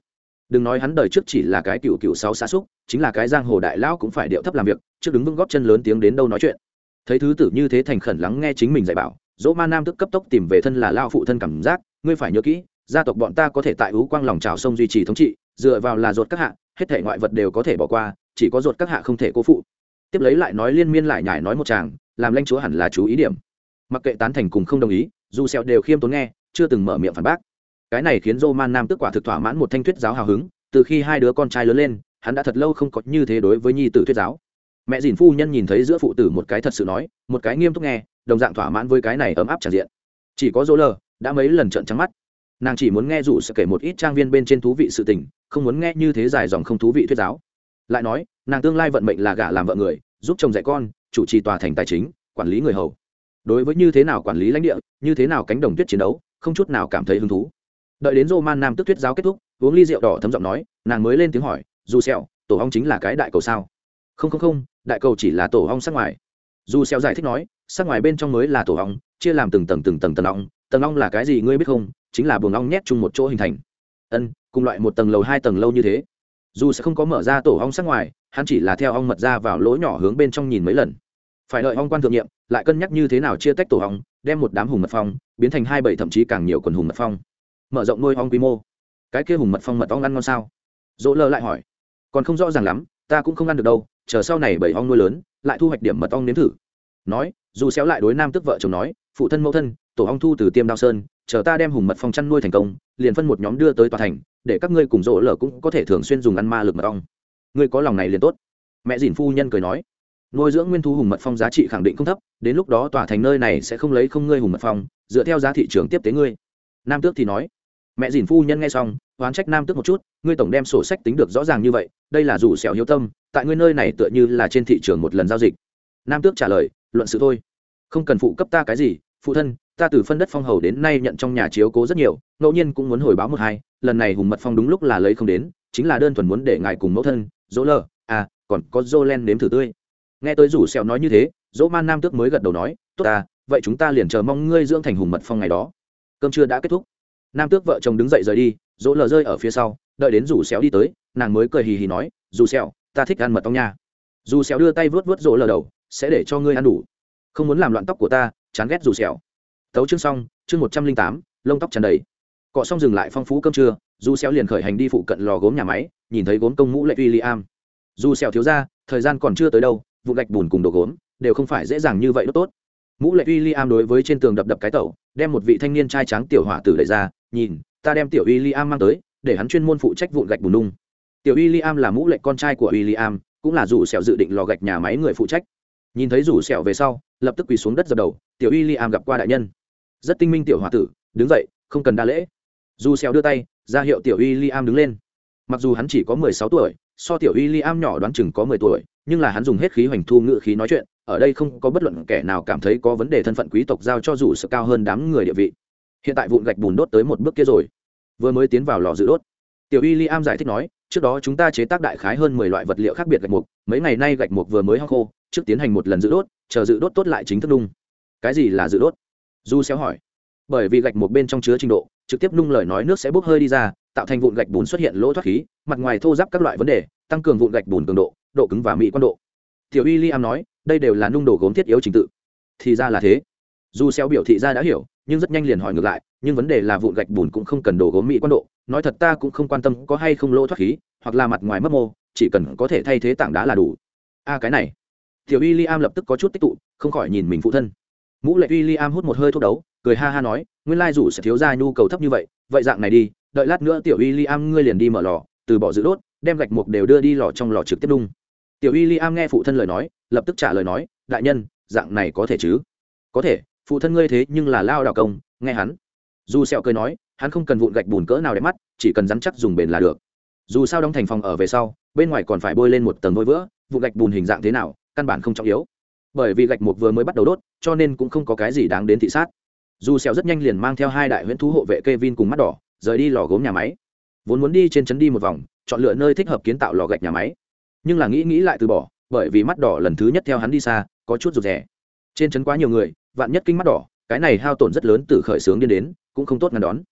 Đừng nói hắn đời trước chỉ là cái cựu cựu sáu xa xúc, chính là cái giang hồ đại lão cũng phải điệu thấp làm việc, trước đứng vững góp chân lớn tiếng đến đâu nói chuyện. Thấy thứ tử như thế thành khẩn lắng nghe chính mình dạy bảo, dỗ ma nam tức cấp tốc tìm về thân là lao phụ thân cảm giác, ngươi phải nhớ kỹ, gia tộc bọn ta có thể tại ú quang lòng trào sông duy trì thống trị dựa vào là ruột các hạ, hết thể ngoại vật đều có thể bỏ qua, chỉ có ruột các hạ không thể cố phụ. Tiếp lấy lại nói liên miên lại nhải nói một chàng làm lanh chúa hẳn là chú ý điểm. Mặc kệ tán thành cùng không đồng ý, dù sẹo đều khiêm tốn nghe, chưa từng mở miệng phản bác. Cái này khiến Roman nam tức quả thực thỏa mãn một thanh thuyết giáo hào hứng, từ khi hai đứa con trai lớn lên, hắn đã thật lâu không có như thế đối với nhi tử thuyết giáo. Mẹ dìn phu nhân nhìn thấy giữa phụ tử một cái thật sự nói, một cái nghiêm túc nghe, đồng dạng thỏa mãn với cái này ấm áp tràn diện. Chỉ có dỗ lờ đã mấy lần trợn trắng mắt. Nàng chỉ muốn nghe rủ sẽ kể một ít trang viên bên trên thú vị sự tình không muốn nghe như thế dài dòng không thú vị thuyết giáo. Lại nói, nàng tương lai vận mệnh là gả làm vợ người, giúp chồng dạy con, chủ trì tòa thành tài chính, quản lý người hầu. Đối với như thế nào quản lý lãnh địa, như thế nào cánh đồng tuyết chiến đấu, không chút nào cảm thấy hứng thú. Đợi đến rô man nam tức tuyết giáo kết thúc, uống ly rượu đỏ thấm giọng nói, nàng mới lên tiếng hỏi, dù sẹo, tổ hong chính là cái đại cầu sao? Không không không, đại cầu chỉ là tổ hong sắc ngoài. Dù sẹo giải thích nói, sắc ngoài bên trong mới là tổ hong chia làm từng tầng từng tầng tầng ong tầng ong là cái gì ngươi biết không? Chính là buồng ong nhét chung một chỗ hình thành. Ân cùng loại một tầng lầu hai tầng lâu như thế. Dù sẽ không có mở ra tổ ong sắc ngoài, hắn chỉ là theo ong mật ra vào lỗ nhỏ hướng bên trong nhìn mấy lần. Phải đợi ong quan thượng nhiệm lại cân nhắc như thế nào chia tách tổ ong, đem một đám hùng mật phong, biến thành hai bảy thậm chí càng nhiều quần hùng mật phong. Mở rộng nuôi ong quy mô. Cái kia hùng mật phong mật ong ăn ngon sao? Dỗ lơ lại hỏi. Còn không rõ ràng lắm, ta cũng không ăn được đâu, chờ sau này bảy ong nuôi lớn, lại thu hoạch điểm mật ong nếm thử. Nói, dù xéo lại đối nam tức vợ chồng nói, phụ thân mẫu thân, tổ ong thu từ tiêm đao sơn, chờ ta đem hùng mật phong chăn nuôi thành công liền phân một nhóm đưa tới tòa thành, để các ngươi cùng rỗ lở cũng có thể thường xuyên dùng ăn ma lực mật ong. Ngươi có lòng này liền tốt. Mẹ dìn phu nhân cười nói. Nuôi dưỡng nguyên thu hùng mật phong giá trị khẳng định không thấp, đến lúc đó tòa thành nơi này sẽ không lấy không ngươi hùng mật phong, dựa theo giá thị trường tiếp tế ngươi. Nam tước thì nói. Mẹ dìn phu nhân nghe xong, oán trách nam tước một chút, ngươi tổng đem sổ sách tính được rõ ràng như vậy, đây là rủ xẻo hiếu tâm, tại ngươi nơi này tựa như là trên thị trường một lần giao dịch. Nam tước trả lời, luận sự thôi. Không cần phụ cấp ta cái gì, phụ thân ta từ phân đất phong hầu đến nay nhận trong nhà chiếu cố rất nhiều, ngẫu nhiên cũng muốn hồi báo một hai, lần này hùng mật phong đúng lúc là lấy không đến, chính là đơn thuần muốn để ngài cùng mẫu thân, dỗ lờ à còn có dô len nếm thử tươi. Nghe tới rủ sẹo nói như thế, dỗ man nam tước mới gật đầu nói, tốt ta vậy chúng ta liền chờ mong ngươi dưỡng thành hùng mật phong ngày đó. Cơm trưa đã kết thúc. Nam tước vợ chồng đứng dậy rời đi, dỗ lờ rơi ở phía sau, đợi đến rủ xéo đi tới, nàng mới cười hì hì nói dù xéo ta thích ăn mật ong nha. Dù xéo đưa tay vớt vớt rỗ lờ đầu, sẽ để cho ngươi ăn đủ. Không muốn làm loạn tóc của ta, chán ghét dù xéo tấu chương xong, chương một trăm linh tám, lông tóc tràn đầy. Cọ xong dừng lại phong phú cơm trưa, du xéo liền khởi hành đi phụ cận lò gốm nhà máy, nhìn thấy gốm công mũ lệ William. Du xéo thiếu ra, thời gian còn chưa tới đâu vụ gạch bùn cùng đồ gốm đều không phải dễ dàng như vậy đốt tốt. Mũ lệ William đối với trên tường đập đập cái tẩu, đem một vị thanh niên trai trắng tiểu hỏa tử đẩy ra, nhìn, ta đem tiểu William mang tới, để hắn chuyên môn phụ trách vụn gạch bùn nung. Tiểu William là mũ lệ con trai của William, cũng là rủ sẹo dự định lò gạch nhà máy người phụ trách. Nhìn thấy rủ sẹo về sau, lập tức quỳ xuống đất dập đầu, tiểu William gặp qua đại nhân rất tinh minh tiểu hòa tử, đứng dậy, không cần đa lễ. Dù xèo đưa tay, ra hiệu tiểu William đứng lên. Mặc dù hắn chỉ có mười sáu tuổi, so tiểu William nhỏ đoán chừng có mười tuổi, nhưng là hắn dùng hết khí hoành thu ngự khí nói chuyện, ở đây không có bất luận kẻ nào cảm thấy có vấn đề thân phận quý tộc giao cho dù sự cao hơn đám người địa vị. Hiện tại vụn gạch bùn đốt tới một bước kia rồi. Vừa mới tiến vào lò dự đốt. Tiểu William giải thích nói, trước đó chúng ta chế tác đại khái hơn mười loại vật liệu khác biệt gạch mục, mấy ngày nay gạch mục vừa mới hong khô, trước tiến hành một lần dự đốt, chờ dự đốt tốt lại chính thức đung cái gì là dự đốt? Du xéo hỏi. Bởi vì gạch một bên trong chứa trình độ, trực tiếp nung lời nói nước sẽ bốc hơi đi ra, tạo thành vụn gạch bùn xuất hiện lỗ thoát khí, mặt ngoài thô giáp các loại vấn đề, tăng cường vụn gạch bùn cường độ độ cứng và mỹ quan độ. Tiểu y liam nói, đây đều là nung đồ gốm thiết yếu trình tự. Thì ra là thế. Dù xéo biểu thị ra đã hiểu, nhưng rất nhanh liền hỏi ngược lại, nhưng vấn đề là vụn gạch bùn cũng không cần đồ gốm mỹ quan độ. Nói thật ta cũng không quan tâm có hay không lỗ thoát khí, hoặc là mặt ngoài mất mô, chỉ cần có thể thay thế tảng đá là đủ. A cái này. Tiểu y liam lập tức có chút tích tụ, không khỏi nhìn mình phụ thân mũ lệ w i hút một hơi thuốc đấu, cười ha ha nói, nguyên lai rủ sẽ thiếu ra nhu cầu thấp như vậy vậy dạng này đi, đợi lát nữa tiểu w liam ngươi liền đi mở lò, từ bỏ giữ đốt, đem gạch mục đều đưa đi lò trong lò trực tiếp đung tiểu w liam nghe phụ thân lời nói, lập tức trả lời nói, đại nhân, dạng này có thể chứ? Có thể, phụ thân ngươi thế nhưng là lao đào công, nghe hắn. Dù sẹo cười nói, hắn không cần vụn gạch bùn cỡ nào để mắt, chỉ cần rắn chắc dùng bền là được. Dù sao đóng thành phòng ở về sau, bên ngoài còn phải bôi lên một tầng vôi vữa vụ gạch bùn hình dạng thế nào, căn bản không trọng yếu bởi vì gạch mục vừa mới bắt đầu đốt, cho nên cũng không có cái gì đáng đến thị sát. Dù sẹo rất nhanh liền mang theo hai đại huyễn thú hộ vệ Kevin cùng mắt đỏ, rời đi lò gốm nhà máy. Vốn muốn đi trên trấn đi một vòng, chọn lựa nơi thích hợp kiến tạo lò gạch nhà máy. Nhưng là nghĩ nghĩ lại từ bỏ, bởi vì mắt đỏ lần thứ nhất theo hắn đi xa, có chút rụt rè. Trên trấn quá nhiều người, vạn nhất kinh mắt đỏ, cái này hao tổn rất lớn từ khởi sướng điên đến, cũng không tốt ngăn đón.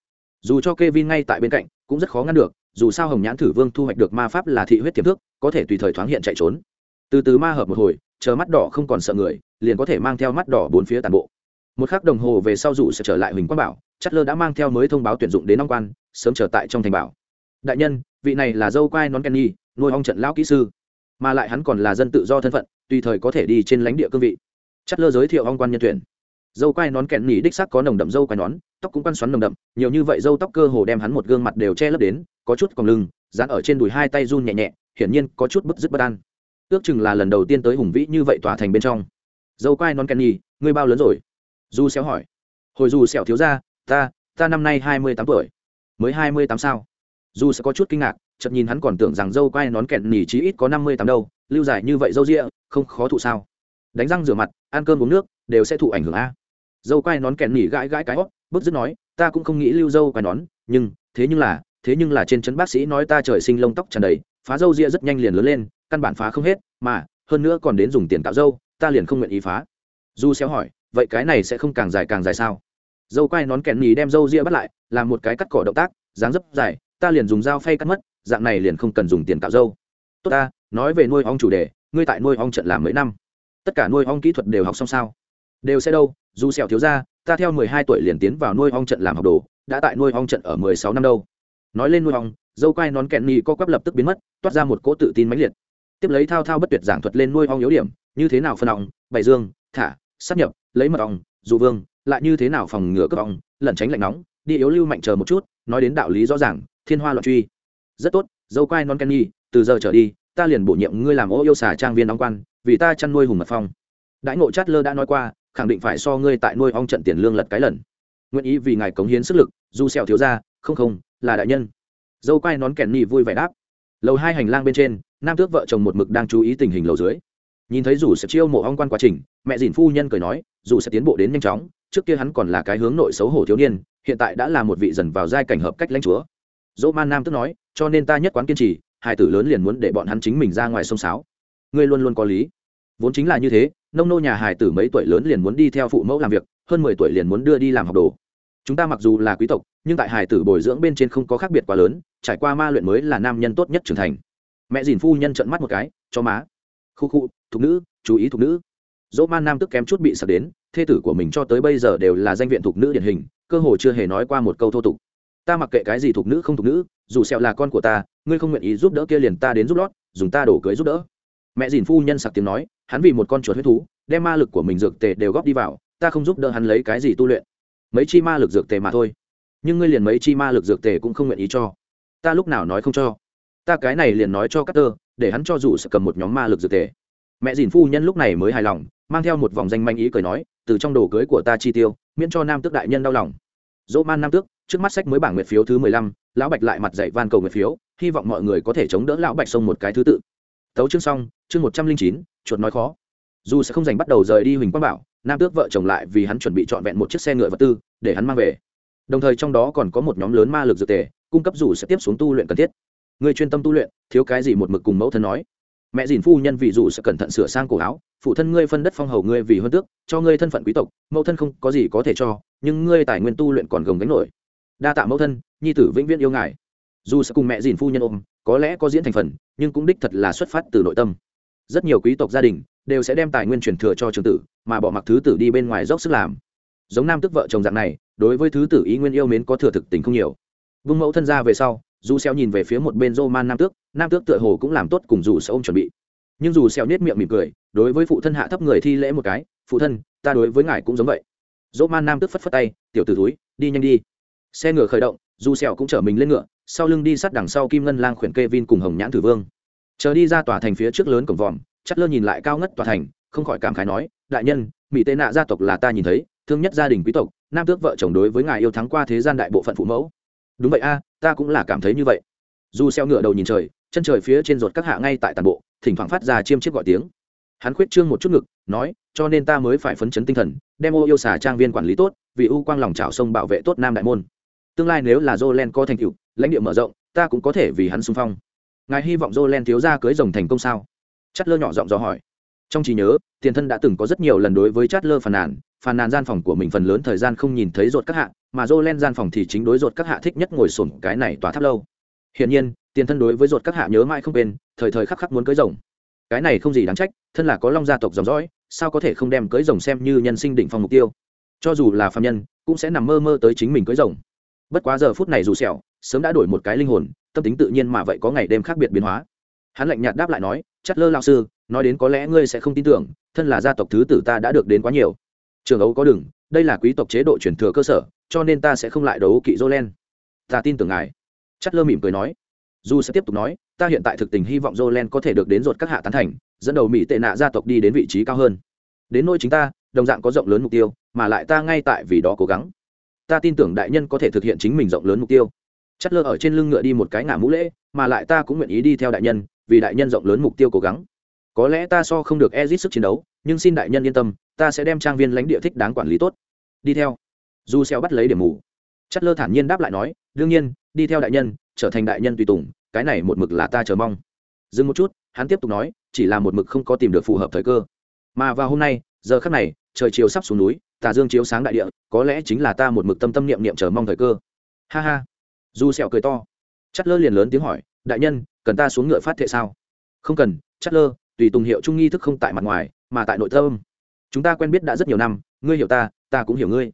Dù cho Kevin ngay tại bên cạnh, cũng rất khó ngăn được, dù sao hồng nhãn thử vương thu hoạch được ma pháp là thị huyết tiềm thức, có thể tùy thời thoáng hiện chạy trốn. Từ từ ma hợp một hồi chờ mắt đỏ không còn sợ người, liền có thể mang theo mắt đỏ bốn phía tàn bộ. Một khắc đồng hồ về sau dù sẽ trở lại huỳnh quang bảo, chất lơ đã mang theo mới thông báo tuyển dụng đến long quan, sớm trở tại trong thành bảo. Đại nhân, vị này là dâu quai nón kenny, nuôi ong trận lão kỹ sư. Mà lại hắn còn là dân tự do thân phận, tùy thời có thể đi trên lãnh địa cương vị. Chất lơ giới thiệu ong quan nhân tuyển. Dâu quai nón kẹn nhỉ đích sắc có nồng đậm dâu quai nón, tóc cũng quăn xoắn nồng đậm, nhiều như vậy dâu tóc cơ hồ đem hắn một gương mặt đều che lấp đến, có chút còn lưng, dán ở trên đùi hai tay run nhẹ nhẹ, hiển nhiên có chút bức dứt bất an ước chừng là lần đầu tiên tới hùng vĩ như vậy tỏa thành bên trong. Dâu quai nón kẹn nhỉ ngươi bao lớn rồi? Du xéo hỏi. Hồi du xẻo thiếu ra ta ta năm nay hai mươi tám tuổi. Mới hai mươi tám sao? Du sẽ có chút kinh ngạc, chợt nhìn hắn còn tưởng rằng dâu quai nón kẹn nhỉ chí ít có năm mươi tám đâu, lưu dài như vậy dâu ria không khó thụ sao? Đánh răng rửa mặt, ăn cơm uống nước, đều sẽ thụ ảnh hưởng a. Dâu quai nón kẹn nhỉ gãi gãi cái hót bức dứt nói, ta cũng không nghĩ lưu dâu quai nón, nhưng, thế nhưng là, thế nhưng là trên trấn bác sĩ nói ta trời sinh lông tóc tràn đầy, phá dâu ria rất nhanh liền lớn lên căn bản phá không hết mà hơn nữa còn đến dùng tiền cạo dâu ta liền không nguyện ý phá. Du xéo hỏi vậy cái này sẽ không càng dài càng dài sao? Dâu quai nón kẹn nhì đem dâu ria bắt lại làm một cái cắt cỏ động tác dáng dấp dài ta liền dùng dao phay cắt mất dạng này liền không cần dùng tiền cạo dâu. Tốt ta nói về nuôi ong chủ đề ngươi tại nuôi ong trận làm mấy năm? Tất cả nuôi ong kỹ thuật đều học xong sao? Đều sẽ đâu dù sẹo thiếu gia, ta theo mười hai tuổi liền tiến vào nuôi ong trận làm học đồ đã tại nuôi ong trận ở mười sáu năm đâu. Nói lên nuôi ong dâu quai nón kẹn nhì co quắp lập tức biến mất toát ra một cỗ tự tin mãnh liệt tiếp lấy thao thao bất tuyệt giảng thuật lên nuôi ong yếu điểm, như thế nào phân ong, bày dương, thả, sắp nhập, lấy mật ong, dụ vương, lại như thế nào phòng ngừa cướp ong, lẩn tránh lạnh nóng, đi yếu lưu mạnh chờ một chút, nói đến đạo lý rõ ràng, thiên hoa loạn truy. Rất tốt, dâu quai non kenny từ giờ trở đi, ta liền bổ nhiệm ngươi làm ô yêu xà trang viên đóng quan, vì ta chăn nuôi hùng mật phong. Đãi ngộ chát lơ đã nói qua, khẳng định phải so ngươi tại nuôi ong trận tiền lương lật cái lần. Nguyện ý vì ngài cống hiến sức lực du sẹo thiếu ra không không, là đại nhân. Dâu quai nón kèn nhì vui vẻ đáp lầu hai hành lang bên trên, nam tước vợ chồng một mực đang chú ý tình hình lầu dưới. Nhìn thấy dù sẽ chiêu mộ ong quan quá trình, mẹ dìn phu nhân cười nói, dù sẽ tiến bộ đến nhanh chóng, trước kia hắn còn là cái hướng nội xấu hổ thiếu niên, hiện tại đã là một vị dần vào giai cảnh hợp cách lãnh chúa. Dỗ man nam tức nói, cho nên ta nhất quán kiên trì hai tử lớn liền muốn để bọn hắn chính mình ra ngoài sông sáo. Ngươi luôn luôn có lý. Vốn chính là như thế, nông nô nhà hài tử mấy tuổi lớn liền muốn đi theo phụ mẫu làm việc, hơn mười tuổi liền muốn đưa đi làm học đồ. Chúng ta mặc dù là quý tộc nhưng tại hài tử bồi dưỡng bên trên không có khác biệt quá lớn, trải qua ma luyện mới là nam nhân tốt nhất trưởng thành. Mẹ dìn phu nhân trận mắt một cái cho má, khu khu, thục nữ, chú ý thục nữ. Dỗ man nam tức kém chút bị sặc đến, thê tử của mình cho tới bây giờ đều là danh viện thục nữ điển hình, cơ hồ chưa hề nói qua một câu thô tục. Ta mặc kệ cái gì thục nữ không thục nữ, dù sẹo là con của ta, ngươi không nguyện ý giúp đỡ kia liền ta đến giúp lót, dùng ta đổ cưới giúp đỡ. Mẹ dìn phu nhân sặc tiếng nói, hắn vì một con chuột huyết thú, đem ma lực của mình dược tề đều góp đi vào, ta không giúp đỡ hắn lấy cái gì tu luyện. Mấy chi ma lực dược tề mà thôi nhưng ngươi liền mấy chi ma lực dược tề cũng không nguyện ý cho. Ta lúc nào nói không cho? Ta cái này liền nói cho Carter, để hắn cho dù sẽ cầm một nhóm ma lực dược tề. Mẹ dìn phu nhân lúc này mới hài lòng mang theo một vòng danh manh ý cười nói từ trong đồ cưới của ta chi tiêu miễn cho nam tước đại nhân đau lòng. Dỗ man nam tước trước mắt sách mới bảng nguyệt phiếu thứ mười lăm lão bạch lại mặt dạy van cầu nguyệt phiếu hy vọng mọi người có thể chống đỡ lão bạch xong một cái thứ tự. Tấu chương xong chương một trăm linh chín chuột nói khó. Dù sẽ không dành bắt đầu rời đi huỳnh quang bảo nam tước vợ chồng lại vì hắn chuẩn bị trọn vẹn một chiếc xe ngựa vật tư để hắn mang về đồng thời trong đó còn có một nhóm lớn ma lực dược tề, cung cấp dù sẽ tiếp xuống tu luyện cần thiết. Người chuyên tâm tu luyện, thiếu cái gì một mực cùng mẫu thân nói. Mẹ dìn phu nhân vì dù sẽ cẩn thận sửa sang cổ áo, phụ thân ngươi phân đất phong hầu ngươi vì hơn tước, cho ngươi thân phận quý tộc, mẫu thân không có gì có thể cho, nhưng ngươi tài nguyên tu luyện còn gồng gánh nổi. Đa tạ mẫu thân, nhi tử vĩnh viễn yêu ngài. Dù sẽ cùng mẹ dìn phu nhân ôm, có lẽ có diễn thành phần, nhưng cũng đích thật là xuất phát từ nội tâm. Rất nhiều quý tộc gia đình đều sẽ đem tài nguyên truyền thừa cho trường tử, mà bỏ mặc thứ tử đi bên ngoài dốc sức làm giống nam tức vợ chồng dạng này, đối với thứ tử ý nguyên yêu mến có thừa thực tình không nhiều. Vương mẫu thân ra về sau, dù xeo nhìn về phía một bên rô man nam tước nam tước tựa hồ cũng làm tốt cùng dù sẽ ôm chuẩn bị. Nhưng dù xeo nết miệng mỉm cười, đối với phụ thân hạ thấp người thi lễ một cái, phụ thân, ta đối với ngài cũng giống vậy. Dỗ man nam tước phất phất tay, tiểu tử túi đi nhanh đi. Xe ngựa khởi động, dù sẹo cũng chở mình lên ngựa, sau lưng đi sát đằng sau kim ngân lang khuyển kê vin cùng hồng nhãn thử vương. Chờ đi ra tòa thành phía trước lớn cổng vòm, chất lơ nhìn lại cao ngất tòa thành, không khỏi cảm khái nói, đại nhân, mỹ tệ nạ gia tộc là ta nhìn thấy thương nhất gia đình quý tộc, nam tước vợ chồng đối với ngài yêu thắng qua thế gian đại bộ phận phụ mẫu. Đúng vậy a, ta cũng là cảm thấy như vậy. Dù xeo ngựa đầu nhìn trời, chân trời phía trên ruột các hạ ngay tại tàn bộ, thỉnh thoảng phát ra chiêm chiếc gọi tiếng. Hắn khuyết trương một chút ngực, nói, cho nên ta mới phải phấn chấn tinh thần, đem ô yêu xà trang viên quản lý tốt, vì u quang lòng trào sông bảo vệ tốt nam đại môn. Tương lai nếu là jolen có thành tựu, lãnh địa mở rộng, ta cũng có thể vì hắn xung phong. Ngài hy vọng jolen thiếu gia cưới rồng thành công sao? Chát lơ nhỏ giọng dò hỏi. Trong trí nhớ, tiền thân đã từng có rất nhiều lần đối với chát lơ phàn nàn phàn nàn gian phòng của mình phần lớn thời gian không nhìn thấy ruột các hạ, mà jolen gian phòng thì chính đối ruột các hạ thích nhất ngồi sổn cái này tòa tháp lâu. Hiển nhiên, tiền thân đối với ruột các hạ nhớ mãi không quên, thời thời khắc khắc muốn cưới rồng. Cái này không gì đáng trách, thân là có long gia tộc dòng dõi, sao có thể không đem cưới rồng xem như nhân sinh đỉnh phong mục tiêu? Cho dù là phạm nhân, cũng sẽ nằm mơ mơ tới chính mình cưới rồng. Bất quá giờ phút này dù sẹo, sớm đã đổi một cái linh hồn, tâm tính tự nhiên mà vậy có ngày đêm khác biệt biến hóa. Hắn lạnh nhạt đáp lại nói chắc lơ lao sư, nói đến có lẽ ngươi sẽ không tin tưởng, thân là gia tộc thứ tử ta đã được đến quá nhiều trường ấu có đừng, đây là quý tộc chế độ truyền thừa cơ sở, cho nên ta sẽ không lại đấu kỵ jolen ta tin tưởng ngài. Chất lơ mỉm cười nói. Dù sẽ tiếp tục nói, ta hiện tại thực tình hy vọng jolen có thể được đến ruột các hạ tán thành, dẫn đầu mỹ tệ nạ gia tộc đi đến vị trí cao hơn. Đến nôi chính ta, đồng dạng có rộng lớn mục tiêu, mà lại ta ngay tại vì đó cố gắng. Ta tin tưởng đại nhân có thể thực hiện chính mình rộng lớn mục tiêu. Chất lơ ở trên lưng ngựa đi một cái ngả mũ lễ, mà lại ta cũng nguyện ý đi theo đại nhân, vì đại nhân rộng lớn mục tiêu cố gắng có lẽ ta so không được ezit sức chiến đấu, nhưng xin đại nhân yên tâm, ta sẽ đem trang viên lãnh địa thích đáng quản lý tốt. Đi theo. Du xeo bắt lấy điểm mù. Chất lơ thản nhiên đáp lại nói, đương nhiên, đi theo đại nhân, trở thành đại nhân tùy tùng, cái này một mực là ta chờ mong. Dừng một chút, hắn tiếp tục nói, chỉ là một mực không có tìm được phù hợp thời cơ. Mà vào hôm nay, giờ khắc này, trời chiều sắp xuống núi, tà dương chiếu sáng đại địa, có lẽ chính là ta một mực tâm tâm niệm niệm chờ mong thời cơ. Ha ha. Du sẹo cười to. Chất lơ liền lớn tiếng hỏi, đại nhân, cần ta xuống ngựa phát thệ sao? Không cần, chất lơ tùy tùng hiệu trung nghi thức không tại mặt ngoài, mà tại nội tâm. Chúng ta quen biết đã rất nhiều năm, ngươi hiểu ta ta cũng hiểu ngươi.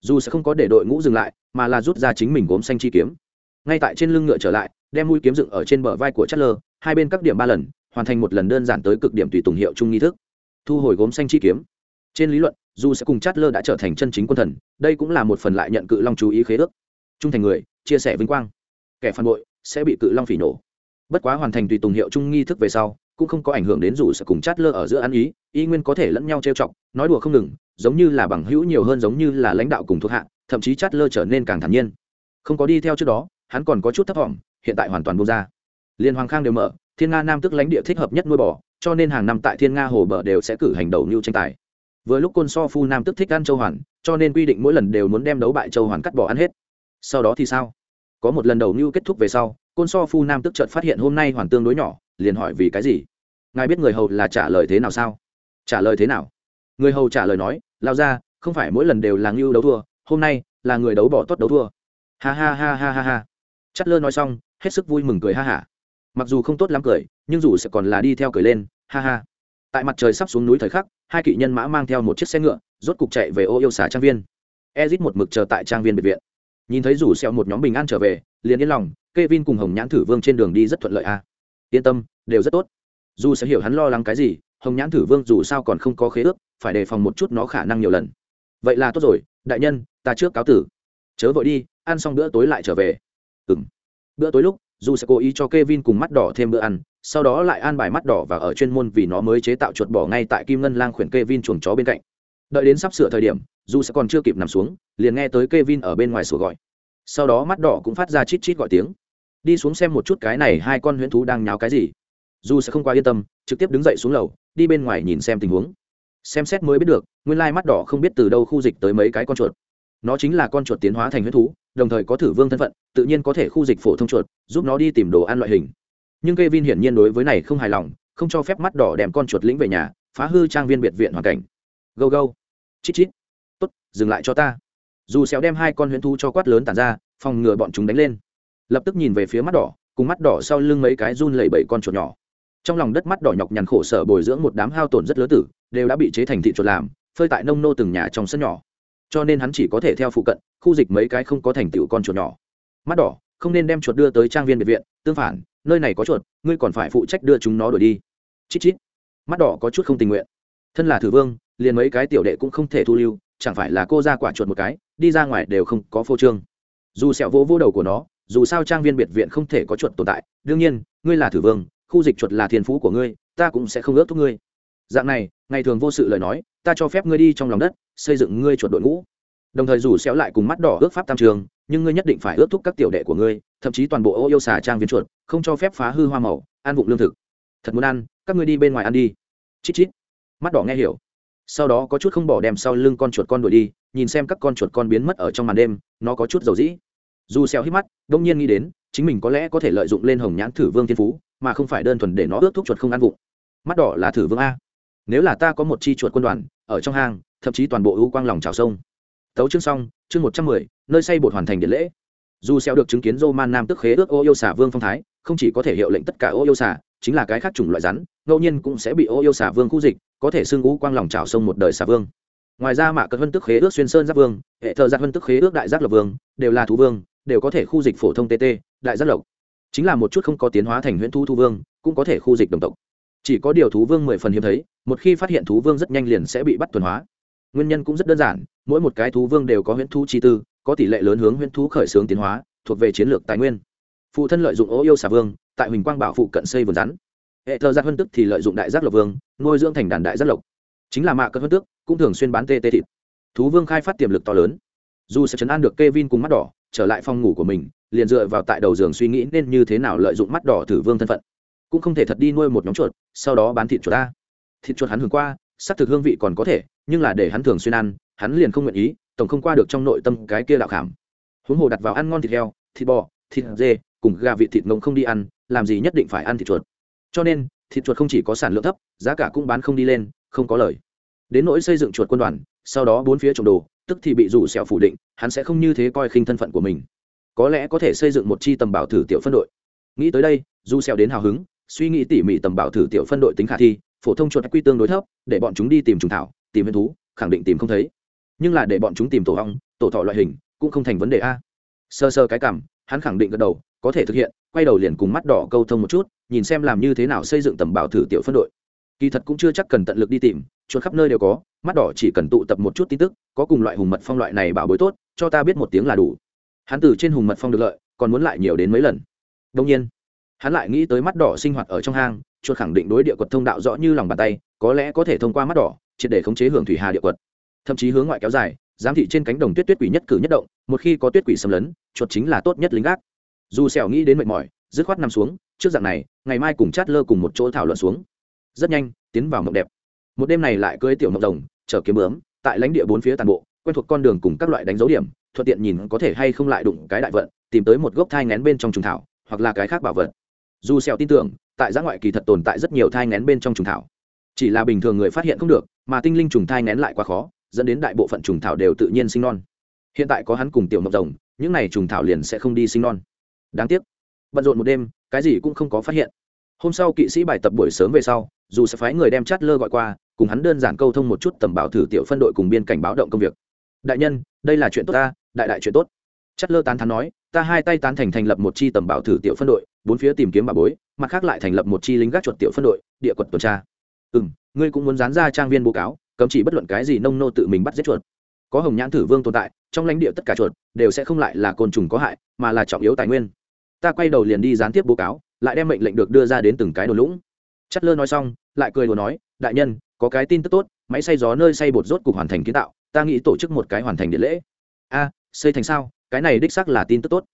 Dù sẽ không có để đội ngũ dừng lại, mà là rút ra chính mình gốm xanh chi kiếm. Ngay tại trên lưng ngựa trở lại, đem mũi kiếm dựng ở trên bờ vai của chất lơ hai bên các điểm ba lần, hoàn thành một lần đơn giản tới cực điểm tùy tùng hiệu trung nghi thức. Thu hồi gốm xanh chi kiếm. Trên lý luận, dù sẽ cùng chát lơ đã trở thành chân chính quân thần, đây cũng là một phần lại nhận cự long chú ý khế ước. Trung thành người, chia sẻ vinh quang. Kẻ phản bội, sẽ bị cự long phỉ nổ. Bất quá hoàn thành tùy tùng hiệu trung nghi thức về sau cũng không có ảnh hưởng đến dù sẽ cùng chát lơ ở giữa ăn ý y nguyên có thể lẫn nhau trêu chọc, nói đùa không ngừng, giống như là bằng hữu nhiều hơn giống như là lãnh đạo cùng thuộc hạ, thậm chí chát lơ trở nên càng thản nhiên. Không có đi theo trước đó, hắn còn có chút thấp thỏm, hiện tại hoàn toàn buông ra. Liên hoàng khang đều mở, thiên nga nam tức lãnh địa thích hợp nhất nuôi bò, cho nên hàng năm tại thiên nga hồ bờ đều sẽ cử hành đầu như tranh tài. Vừa lúc côn so phu nam tức thích ăn châu hoàn, cho nên quy định mỗi lần đều muốn đem đấu bại châu hoàn cắt bỏ ăn hết. Sau đó thì sao? Có một lần đầu như kết thúc về sau, côn so phu nam tức chợt phát hiện hôm nay hoàn tương đối nhỏ liền hỏi vì cái gì? Ngài biết người hầu là trả lời thế nào sao? Trả lời thế nào? Người hầu trả lời nói, lao ra, không phải mỗi lần đều là ngưu đấu thua, hôm nay là người đấu bỏ tốt đấu thua. Ha ha ha ha ha ha. Chất lơ nói xong, hết sức vui mừng cười ha hả mặc dù không tốt lắm cười, nhưng dù sẽ còn là đi theo cười lên, ha ha. Tại mặt trời sắp xuống núi thời khắc, hai kỵ nhân mã mang theo một chiếc xe ngựa, rốt cục chạy về ô yêu xả trang viên. Ezit một mực chờ tại trang viên biệt viện. Nhìn thấy rủ xẹo một nhóm bình an trở về, liền yên lòng k e vin cùng hồng nhãn thử vương trên đường đi rất thuận lợi a à yên tâm, đều rất tốt. Dù sẽ hiểu hắn lo lắng cái gì, hồng nhãn thử vương dù sao còn không có khế ước, phải đề phòng một chút nó khả năng nhiều lần. Vậy là tốt rồi, đại nhân, ta trước cáo tử. Chớ vội đi, ăn xong bữa tối lại trở về. Ừng bữa tối lúc, dù sẽ cố ý cho k e vin cùng mắt đỏ thêm bữa ăn, sau đó lại an bài mắt đỏ và ở chuyên môn vì nó mới chế tạo chuột bỏ ngay tại kim ngân lang khuyển k e vin chuồng chó bên cạnh. Đợi đến sắp sửa thời điểm, dù sẽ còn chưa kịp nằm xuống, liền nghe tới k e vin ở bên ngoài sổ gọi. Sau đó mắt đỏ cũng phát ra chít chít gọi tiếng đi xuống xem một chút cái này hai con huyễn thú đang nháo cái gì. Dù sẽ không quá yên tâm, trực tiếp đứng dậy xuống lầu, đi bên ngoài nhìn xem tình huống. Xem xét mới biết được, nguyên lai mắt đỏ không biết từ đâu khu dịch tới mấy cái con chuột. Nó chính là con chuột tiến hóa thành huyết thú, đồng thời có thử vương thân phận, tự nhiên có thể khu dịch phổ thông chuột, giúp nó đi tìm đồ ăn loại hình. Nhưng k e vin hiển nhiên đối với này không hài lòng, không cho phép mắt đỏ đem con chuột lĩnh về nhà, phá hư trang viên biệt viện hoàn cảnh. Go go. Chít chít. Tốt, dừng lại cho ta. Dù xéo đem hai con huyễn thú cho quát lớn tản ra, phòng ngừa bọn chúng đánh lên lập tức nhìn về phía mắt đỏ, cùng mắt đỏ sau lưng mấy cái run lẩy bẩy con chuột nhỏ. Trong lòng đất mắt đỏ nhọc nhằn khổ sở bồi dưỡng một đám hao tổn rất lớn tử, đều đã bị chế thành thị chuột làm, phơi tại nông nô từng nhà trong sân nhỏ. Cho nên hắn chỉ có thể theo phụ cận, khu dịch mấy cái không có thành tựu con chuột nhỏ. Mắt đỏ, không nên đem chuột đưa tới trang viên biệt viện, tương phản, nơi này có chuột, ngươi còn phải phụ trách đưa chúng nó đuổi đi. Chít chít. Mắt đỏ có chút không tình nguyện. Thân là thử vương, liền mấy cái tiểu đệ cũng không thể thu lưu, chẳng phải là cô ra quả chuột một cái, đi ra ngoài đều không có phô trương. Dù sẹo vỗ vỗ đầu của nó dù sao trang viên biệt viện không thể có chuột tồn tại, đương nhiên, ngươi là thử vương, khu dịch chuột là thiên phú của ngươi, ta cũng sẽ không ước thúc ngươi. Dạng này, ngày thường vô sự lời nói, ta cho phép ngươi đi trong lòng đất, xây dựng ngươi chuột đội ngũ. Đồng thời dù xéo lại cùng mắt đỏ ước pháp tam trường, nhưng ngươi nhất định phải ước thúc các tiểu đệ của ngươi, thậm chí toàn bộ ô yêu xà trang viên chuột, không cho phép phá hư hoa màu ăn vụng lương thực. Thật muốn ăn, các ngươi đi bên ngoài ăn đi. Chít chít. Mắt đỏ nghe hiểu. Sau đó có chút không bỏ đem sau lưng con chuột con đuổi đi, nhìn xem các con chuột con biến mất ở trong màn đêm, nó có chút dầu dĩ dù xéo hít mắt đông nhiên nghĩ đến chính mình có lẽ có thể lợi dụng lên hồng nhãn thử vương thiên phú mà không phải đơn thuần để nó ước thúc chuột không ăn vụng. Mắt đỏ là thử vương a. Nếu là ta có một chi chuột quân đoàn ở trong hang thậm chí toàn bộ ưu quang lòng trào sông. Tấu chương xong chương một trăm mười nơi xây bột hoàn thành điện lễ. Dù xeo được chứng kiến Roman Nam tức khế ước ô yêu xà vương phong thái, không chỉ có thể hiệu lệnh tất cả ô yêu xà, chính là cái khác chủng loại rắn, ngẫu nhiên cũng sẽ bị ô yêu xà vương khu dịch, có thể xương ưu quang lòng trào sông một đời xà vương. Ngoài ra mạ cất vân tức khế ước xuyên sơn giáp vương, hệ thờ giáp vân tức khế ước đại giác lộc vương, đều là thú vương, đều có thể khu dịch phổ thông TT, đại giác lộc. Chính là một chút không có tiến hóa thành huyễn thú thu vương, cũng có thể khu dịch đồng tộc. Chỉ có điều thú vương mười phần hiếm thấy, một khi phát hiện thú vương rất nhanh liền sẽ bị bắt thuần hóa. Nguyên nhân cũng rất đơn giản, mỗi một cái thú vương đều có huyễn thú chi tư, có tỷ lệ lớn hướng huyễn thú khởi xướng tiến hóa thuộc về chiến lược tài nguyên phụ thân lợi dụng ô yêu xà vương tại huỳnh quang bảo phụ cận xây vườn rắn hệ thơ giác vân tức thì lợi dụng đại giác lộc vương nuôi dưỡng thành đàn đại giác lộc chính là mạ cơn vân tức cũng thường xuyên bán tê tê thịt thú vương khai phát tiềm lực to lớn dù sẽ chấn an được Kevin cùng mắt đỏ trở lại phòng ngủ của mình, liền dựa vào tại đầu giường suy nghĩ nên như thế nào lợi dụng mắt đỏ thử vương thân phận. Cũng không thể thật đi nuôi một nhóm chuột, sau đó bán thịt chuột ta. Thịt chuột hắn hưởng qua sắc thực hương vị còn có thể, nhưng là để hắn thường xuyên ăn, hắn liền không nguyện ý, tổng không qua được trong nội tâm cái kia đạo khảm. Huống hồ đặt vào ăn ngon thịt heo, thịt bò, thịt dê, cùng gà vịt thịt ngông không đi ăn, làm gì nhất định phải ăn thịt chuột. Cho nên, thịt chuột không chỉ có sản lượng thấp, giá cả cũng bán không đi lên, không có lời. Đến nỗi xây dựng chuột quân đoàn, sau đó bốn phía trồng đồ tức thì bị rủ sẹo phủ định, hắn sẽ không như thế coi khinh thân phận của mình. Có lẽ có thể xây dựng một chi tầm bảo thử tiểu phân đội. Nghĩ tới đây du sẹo đến hào hứng, suy nghĩ tỉ mỉ tầm bảo thử tiểu phân đội tính khả thi, phổ thông chuột quy tương đối thấp, để bọn chúng đi tìm trùng thảo, tìm huyền thú, khẳng định tìm không thấy. Nhưng là để bọn chúng tìm tổ ong, tổ thọ loại hình, cũng không thành vấn đề a. Sơ sơ cái cảm, hắn khẳng định gật đầu, có thể thực hiện, quay đầu liền cùng mắt đỏ câu thông một chút, nhìn xem làm như thế nào xây dựng tầm bảo thử tiểu phân đội kỳ thật cũng chưa chắc cần tận lực đi tìm, chuột khắp nơi đều có, mắt đỏ chỉ cần tụ tập một chút tin tức, có cùng loại hùng mật phong loại này bảo bối tốt, cho ta biết một tiếng là đủ. Hắn từ trên hùng mật phong được lợi, còn muốn lại nhiều đến mấy lần. Đông nhiên, hắn lại nghĩ tới mắt đỏ sinh hoạt ở trong hang, chuột khẳng định đối địa quật thông đạo rõ như lòng bàn tay, có lẽ có thể thông qua mắt đỏ, triệt để khống chế hưởng thủy hà địa quật. Thậm chí hướng ngoại kéo dài, giám thị trên cánh đồng tuyết tuyết quỷ nhất cử nhất động, một khi có tuyết quỷ xâm lấn, chuột chính là tốt nhất lính gác. Dù xẻo nghĩ đến mệt mỏi, dứt khoát nằm xuống, trước dạng này, ngày mai cùng chát lơ cùng một chỗ thảo luận xuống rất nhanh, tiến vào mộng đẹp. Một đêm này lại cưới tiểu mộng rồng chở kiếm bướm, tại lãnh địa bốn phía toàn bộ, quen thuộc con đường cùng các loại đánh dấu điểm, thuận tiện nhìn có thể hay không lại đụng cái đại vận, tìm tới một gốc thai ngén bên trong trùng thảo, hoặc là cái khác bảo vật. Dù xèo tin tưởng, tại giã ngoại kỳ thật tồn tại rất nhiều thai ngén bên trong trùng thảo. Chỉ là bình thường người phát hiện không được, mà tinh linh trùng thai ngén lại quá khó, dẫn đến đại bộ phận trùng thảo đều tự nhiên sinh non. Hiện tại có hắn cùng tiểu mộng rồng, những này trùng thảo liền sẽ không đi sinh non. Đáng tiếc. Bận rộn một đêm, cái gì cũng không có phát hiện. Hôm sau kỵ sĩ bài tập buổi sớm về sau dù sẽ phái người đem chát lơ gọi qua, cùng hắn đơn giản câu thông một chút tầm bảo thử tiểu phân đội cùng biên cảnh báo động công việc. Đại nhân, đây là chuyện tốt ta, đại đại chuyện tốt. Chát lơ tán thắn nói, ta hai tay tán thành thành lập một chi tầm bảo thử tiểu phân đội, bốn phía tìm kiếm bà bối, mặt khác lại thành lập một chi lính gác chuột tiểu phân đội, địa quật tuần tra. Ừ m ngươi cũng muốn dán ra trang viên bố cáo, cấm chỉ bất luận cái gì nông nô tự mình bắt giết chuột. Có hồng nhãn thử vương tồn tại, trong lãnh địa tất cả chuột đều sẽ không lại là côn trùng có hại, mà là trọng yếu tài nguyên. Ta quay đầu liền đi gián tiếp bố cáo, lại đem mệnh lệnh được đưa ra đến từng cái đồ lũng chất lơ nói xong, lại cười đùa nói, đại nhân, có cái tin tức tốt, máy xay gió nơi xay bột rốt cục hoàn thành kiến tạo, ta nghĩ tổ chức một cái hoàn thành điện lễ. A, xây thành sao? Cái này đích xác là tin tức tốt.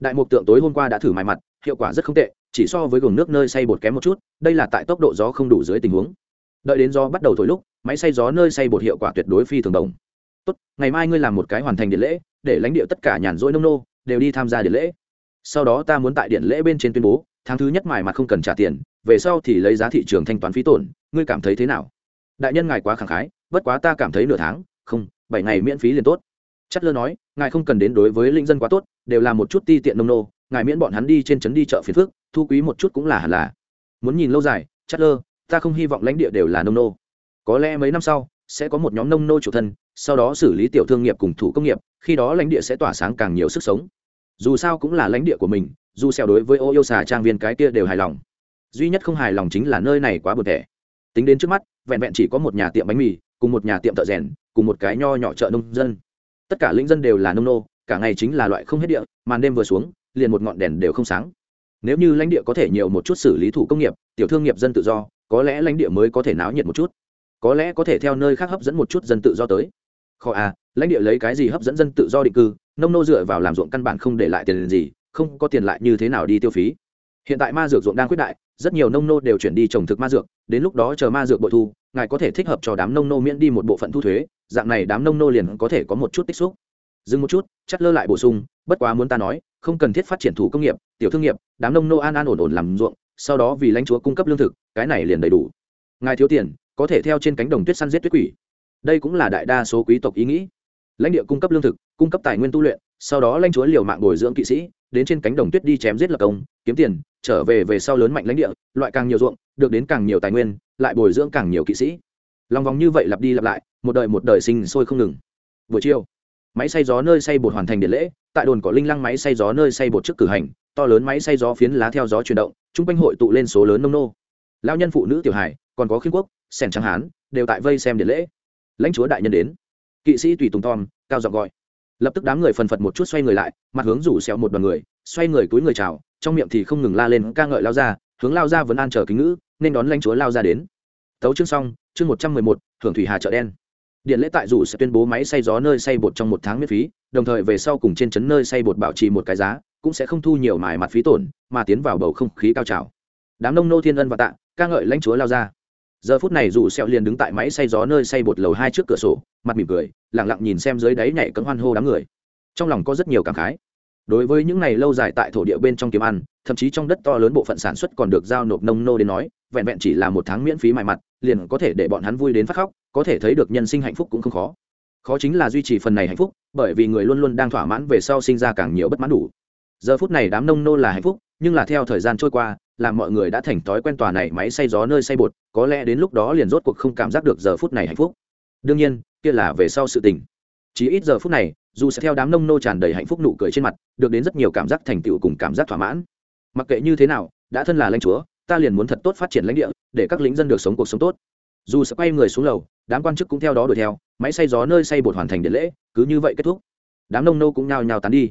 Đại mục tượng tối hôm qua đã thử mài mặt, hiệu quả rất không tệ, chỉ so với gồm nước nơi xay bột kém một chút, đây là tại tốc độ gió không đủ dưới tình huống. Đợi đến gió bắt đầu thổi lúc, máy xay gió nơi xay bột hiệu quả tuyệt đối phi thường đồng. Tốt, ngày mai ngươi làm một cái hoàn thành điện lễ, để lãnh địa tất cả nhàn rỗi nông nô, đều đi tham gia điện lễ. Sau đó ta muốn tại điện lễ bên trên tuyên bố, tháng thứ nhất mài mặt không cần trả tiền về sau thì lấy giá thị trường thanh toán phí tổn, ngươi cảm thấy thế nào? Đại nhân ngài quá khẳng khái, bất quá ta cảm thấy nửa tháng, không, bảy ngày miễn phí liền tốt. Chất lơ nói, ngài không cần đến đối với linh dân quá tốt, đều là một chút ti tiện nông nô, ngài miễn bọn hắn đi trên trấn đi chợ phiền phước thu quý một chút cũng là hẳn là. Muốn nhìn lâu dài chất lơ ta không hy vọng lãnh địa đều là nông nô. Có lẽ mấy năm sau, sẽ có một nhóm nông nô chủ thân, sau đó xử lý tiểu thương nghiệp cùng thủ công nghiệp, khi đó lãnh địa sẽ tỏa sáng càng nhiều sức sống. Dù sao cũng là lãnh địa của mình, dù xẻo đối với ô yêu xà trang viên cái kia đều hài lòng duy nhất không hài lòng chính là nơi này quá buồn tẻ tính đến trước mắt, vẹn vẹn chỉ có một nhà tiệm bánh mì, cùng một nhà tiệm thợ rèn, cùng một cái nho nhỏ chợ nông dân. Tất cả lĩnh dân đều là nông nô, cả ngày chính là loại không hết địa, màn đêm vừa xuống, liền một ngọn đèn đều không sáng. Nếu như lãnh địa có thể nhiều một chút xử lý thủ công nghiệp, tiểu thương nghiệp dân tự do, có lẽ lãnh địa mới có thể náo nhiệt một chút. Có lẽ có thể theo nơi khác hấp dẫn một chút dân tự do tới. Kho à lãnh địa lấy cái gì hấp dẫn dân tự do định cư, nông nô dựa vào làm ruộng căn bản không để lại tiền gì, không có tiền lại như thế nào đi tiêu phí hiện tại ma dược ruộng đang quyết đại, rất nhiều nông nô đều chuyển đi trồng thực ma dược, đến lúc đó chờ ma dược bội thu, ngài có thể thích hợp cho đám nông nô miễn đi một bộ phận thu thuế, dạng này đám nông nô liền có thể có một chút tích xúc. Dừng một chút, chắc lơ lại bổ sung, bất quá muốn ta nói, không cần thiết phát triển thủ công nghiệp, tiểu thương nghiệp, đám nông nô an an ổn ổn làm ruộng, sau đó vì lãnh chúa cung cấp lương thực, cái này liền đầy đủ. Ngài thiếu tiền, có thể theo trên cánh đồng tuyết săn giết tuyết quỷ. Đây cũng là đại đa số quý tộc ý nghĩ. Lãnh địa cung cấp lương thực, cung cấp tài nguyên tu luyện, sau đó lãnh chúa liều mạng bồi dưỡng kỵ sĩ, đến trên cánh đồng tuyết đi chém giết lập công, kiếm tiền trở về về sau lớn mạnh lãnh địa, loại càng nhiều ruộng, được đến càng nhiều tài nguyên, lại bồi dưỡng càng nhiều kỵ sĩ. Lòng vòng như vậy lặp đi lặp lại, một đời một đời sinh sôi không ngừng. Buổi chiều, máy xay gió nơi xay bột hoàn thành điện lễ, tại đồn có linh lăng máy xay gió nơi xay bột trước cử hành, to lớn máy xay gió phiến lá theo gió chuyển động chung quanh hội tụ lên số lớn nông nô. Lao nhân phụ nữ tiểu hải còn có khiên quốc, sẻn trắng hán, đều tại vây xem điện lễ. Lãnh chúa đại nhân đến. Kỵ sĩ tùy tùng tom, cao giọng gọi. Lập tức đám người phần phật một chút xoay người lại, mặt hướng rủ xẹo một đoàn người xoay người túi người chào, trong miệng thì không ngừng la lên, ca ngợi lao ra hướng lao ra vẫn an chờ kính ngữ, nên đón lãnh chúa lao ra đến. Tấu chương xong, chương một trăm mười một, hưởng thủy hà chợ đen. Điện lễ tại rủ sẽ tuyên bố máy xay gió nơi xay bột trong một tháng miễn phí, đồng thời về sau cùng trên trấn nơi xay bột bảo trì một cái giá, cũng sẽ không thu nhiều mài mặt phí tổn, mà tiến vào bầu không khí cao trào. Đám nông nô thiên ân và tạ, ca ngợi lãnh chúa lao ra giờ phút này dù sẹo liền đứng tại máy xay gió nơi xay bột lầu hai trước cửa sổ, mặt mỉm cười, lặng lặng nhìn xem dưới đáy nhảy cấm hoan hô đám người. Trong lòng có rất nhiều cảm khái đối với những ngày lâu dài tại thổ địa bên trong kiếm ăn, thậm chí trong đất to lớn bộ phận sản xuất còn được giao nộp nông nô đến nói, vẹn vẹn chỉ là một tháng miễn phí mài mặt, liền có thể để bọn hắn vui đến phát khóc, có thể thấy được nhân sinh hạnh phúc cũng không khó. Khó chính là duy trì phần này hạnh phúc, bởi vì người luôn luôn đang thỏa mãn về sau sinh ra càng nhiều bất mãn đủ. Giờ phút này đám nông nô là hạnh phúc, nhưng là theo thời gian trôi qua làm mọi người đã thành thói quen tòa này máy xay gió nơi xay bột, có lẽ đến lúc đó liền rốt cuộc không cảm giác được giờ phút này hạnh phúc. Đương nhiên, kia là về sau sự tình. Chỉ ít giờ phút này dù sẽ theo đám nông nô tràn đầy hạnh phúc nụ cười trên mặt, được đến rất nhiều cảm giác thành tựu cùng cảm giác thỏa mãn. Mặc kệ như thế nào, đã thân là lãnh chúa, ta liền muốn thật tốt phát triển lãnh địa, để các lính dân được sống cuộc sống tốt. Dù sẽ quay người xuống lầu, đám quan chức cũng theo đó đuổi theo, máy xay gió nơi xay bột hoàn thành điện lễ, cứ như vậy kết thúc. Đám nông nô cũng nhao nhao tán đi.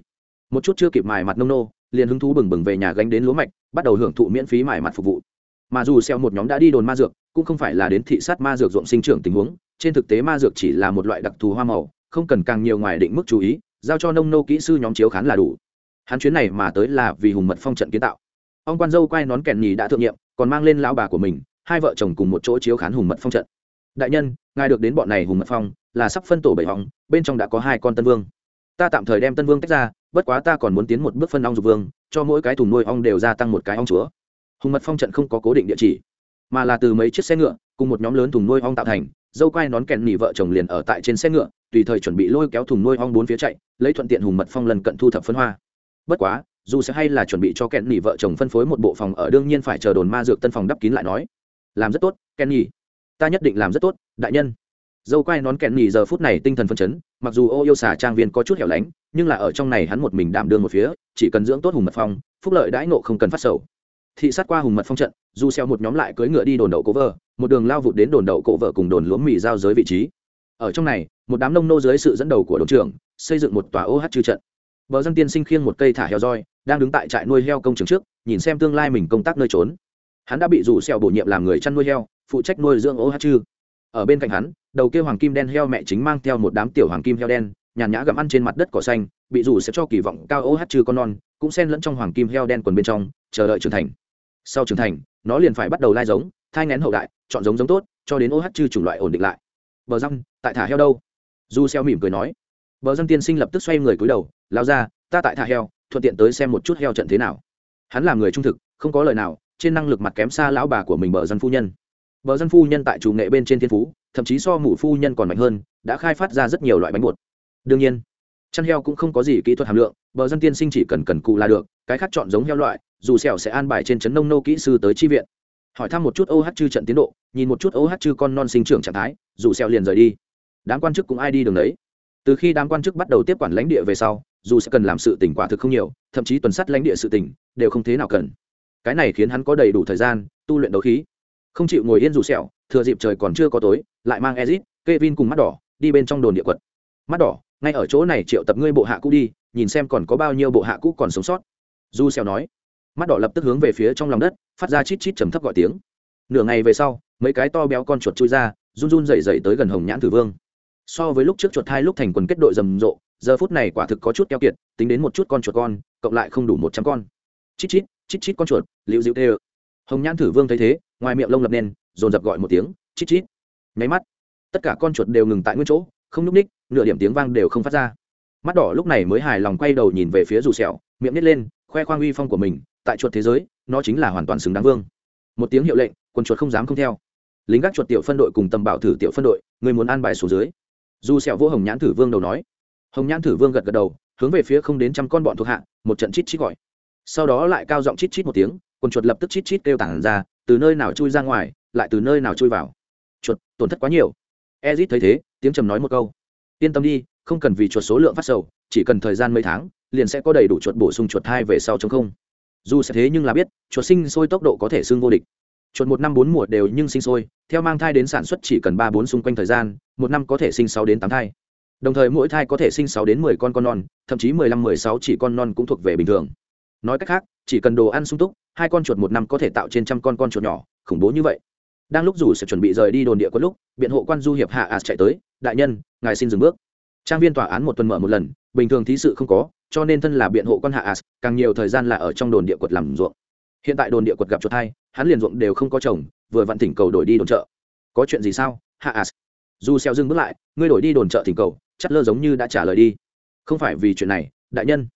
Một chút chưa kịp mài mặt nông nô, liền hứng thú bừng bừng về nhà gánh đến lúa mạch, bắt đầu hưởng thụ miễn phí mài mặt phục vụ. Mà dù xeo một nhóm đã đi đồn ma dược, cũng không phải là đến thị sát ma dược ruộng sinh trưởng tình huống, trên thực tế ma dược chỉ là một loại đặc thù hoa màu không cần càng nhiều ngoài định mức chú ý, giao cho nông nô kỹ sư nhóm chiếu khán là đủ. Hắn chuyến này mà tới là vì hùng mật phong trận kiến tạo. Ông quan dâu quay nón kèn nhì đã thượng nhiệm, còn mang lên lão bà của mình, hai vợ chồng cùng một chỗ chiếu khán hùng mật phong trận. Đại nhân, ngài được đến bọn này hùng mật phong, là sắp phân tổ bảy hỏng bên trong đã có hai con tân vương. Ta tạm thời đem tân vương tách ra, bất quá ta còn muốn tiến một bước phân ong dục vương, cho mỗi cái thùng nuôi ong đều gia tăng một cái ong chúa. Hùng mật phong trận không có cố định địa chỉ, mà là từ mấy chiếc xe ngựa, cùng một nhóm lớn thùng nuôi ong tạo thành. Dâu quai nón kèn nỉ vợ chồng liền ở tại trên xe ngựa tùy thời chuẩn bị lôi kéo thùng nuôi ong bốn phía chạy, lấy thuận tiện hùng mật phong lần cận thu thập phân hoa. Bất quá, dù sẽ hay là chuẩn bị cho kẹn nỉ vợ chồng phân phối một bộ phòng ở, đương nhiên phải chờ đồn ma dược tân phòng đắp kín lại nói. Làm rất tốt kẹn nỉ ta nhất định làm rất tốt, đại nhân. Dâu quai nón kẹn nỉ giờ phút này tinh thần phân chấn, mặc dù ô yêu xà trang viên có chút hẻo lánh, nhưng là ở trong này hắn một mình đảm đương một phía, chỉ cần dưỡng tốt hùng mật phong, phúc lợi đãi nộ không cần phát sầu. Thị sát qua hùng mật phong trận, dù xeo một nhóm lại cưỡi ngựa đi đồn đậu cổ vợ, một đường lao vụt đến đồn đậu cổ vợ cùng đồn lúa mì giao giới vị trí. Ở trong này một đám nông nô dưới sự dẫn đầu của đồn trưởng, xây dựng một tòa OH trừ trận. Vợ dân tiên sinh khiêng một cây thả heo roi, đang đứng tại trại nuôi heo công trường trước, nhìn xem tương lai mình công tác nơi trốn. Hắn đã bị rủ xeo bổ nhiệm làm người chăn nuôi heo, phụ trách nuôi dưỡng OH trừ ở bên cạnh hắn, đầu kia hoàng kim đen heo mẹ chính mang theo một đám tiểu hoàng kim heo đen, nhàn nhã gặm ăn trên mặt đất cỏ xanh, bị rủ sẽ cho kỳ vọng cao OH trừ con non, cũng xen lẫn trong hoàng kim heo đen quần bên trong, chờ đợi trưởng thành. Sau trưởng thành, nó liền phải bắt đầu lai giống, thai ngén hậu đại, chọn giống giống tốt, cho đến OH chư chủng loại ổn định lại. Bờ răng, tại thả heo đâu? Du xeo mỉm cười nói, bờ dân tiên sinh lập tức xoay người cúi đầu, lao ra, ta tại thả heo, thuận tiện tới xem một chút heo trận thế nào. Hắn là người trung thực, không có lời nào, trên năng lực mặt kém xa lão bà của mình bờ dân phu nhân. Bờ dân phu nhân tại chủ nghệ bên trên thiên phú, thậm chí so mụ phu nhân còn mạnh hơn, đã khai phát ra rất nhiều loại bánh bột. Đương nhiên, chăn heo cũng không có gì kỹ thuật hàm lượng, bờ dân tiên sinh chỉ cần cần cụ là được, cái khác chọn giống heo loại, dù sẹo sẽ an bài trên trấn nông nô kỹ sư tới chi viện. Hỏi thăm một chút ô OH chư trận tiến độ, nhìn một chút ô OH chư con non sinh trưởng trạng thái, dù sẹo liền rời đi đám quan chức cũng ai đi đường đấy. Từ khi đám quan chức bắt đầu tiếp quản lãnh địa về sau, dù sẽ cần làm sự tỉnh quả thực không nhiều, thậm chí tuần sát lãnh địa sự tỉnh đều không thế nào cần. Cái này khiến hắn có đầy đủ thời gian, tu luyện đấu khí. Không chịu ngồi yên dù sẹo, thừa dịp trời còn chưa có tối, lại mang ezit, kevin cùng mắt đỏ, đi bên trong đồn địa quật. Mắt đỏ, ngay ở chỗ này triệu tập ngươi bộ hạ cũ đi, nhìn xem còn có bao nhiêu bộ hạ cũ còn sống sót. Du sẹo nói. Mắt đỏ lập tức hướng về phía trong lòng đất, phát ra chít chít trầm thấp gọi tiếng. Nửa ngày về sau, mấy cái to béo con chuột chui ra, run run rẩy rẩy tới gần hồng nhãn tử vương so với lúc trước chuột hai lúc thành quần kết đội rầm rộ, giờ phút này quả thực có chút keo kiệt, tính đến một chút con chuột con, cộng lại không đủ một trăm con. Chít chít chít chít con chuột liễu dịu tê hồng nhãn thử vương thấy thế, ngoài miệng lông lập nên, dồn dập gọi một tiếng, chít chít. Nháy mắt, tất cả con chuột đều ngừng tại nguyên chỗ, không nhúc ních, nửa điểm tiếng vang đều không phát ra. Mắt đỏ lúc này mới hài lòng quay đầu nhìn về phía dù sẹo, miệng nít lên, khoe khoang uy phong của mình, tại chuột thế giới, nó chính là hoàn toàn xứng đáng vương. Một tiếng hiệu lệnh quân chuột không dám không theo. Lính gác chuột tiểu phân đội cùng tầm bảo thử tiểu phân đội, người muốn an bài số dưới dù sẹo vô hồng nhãn thử vương đầu nói. Hồng nhãn thử vương gật gật đầu, hướng về phía không đến trăm con bọn thuộc hạ, một trận chít chít gọi. Sau đó lại cao giọng chít chít một tiếng, quần chuột lập tức chít chít kêu tản ra, từ nơi nào chui ra ngoài, lại từ nơi nào chui vào. Chuột, tổn thất quá nhiều. Ezit thấy thế, tiếng trầm nói một câu. Yên tâm đi, không cần vì chuột số lượng phát sầu, chỉ cần thời gian mấy tháng, liền sẽ có đầy đủ chuột bổ sung chuột hai về sau trong không. Dù sẽ thế nhưng là biết, chuột sinh sôi tốc độ có thể xưng vô địch chuột một năm bốn mùa đều nhưng sinh sôi, theo mang thai đến sản xuất chỉ cần ba bốn xung quanh thời gian, một năm có thể sinh sáu đến tám thai. Đồng thời mỗi thai có thể sinh sáu đến mười con con non, thậm chí mười lăm, mười sáu chỉ con non cũng thuộc về bình thường. Nói cách khác, chỉ cần đồ ăn sung túc, hai con chuột một năm có thể tạo trên trăm con con chuột nhỏ, khủng bố như vậy. Đang lúc dù sẽ chuẩn bị rời đi đồn địa có lúc, biện hộ quan du hiệp hạ as chạy tới, đại nhân, ngài xin dừng bước. Trang viên tòa án một tuần mở một lần, bình thường thí sự không có, cho nên thân là biện hộ quan hạ as, càng nhiều thời gian là ở trong đồn địa quật làm ruộng. Hiện tại đồn địa quật gặp chuột thai hắn liền ruộng đều không có chồng vừa vặn thỉnh cầu đổi đi đồn chợ. Có chuyện gì sao? Hạ as. Dù xeo dừng bước lại, ngươi đổi đi đồn chợ thỉnh cầu, chắc lơ giống như đã trả lời đi. Không phải vì chuyện này, đại nhân.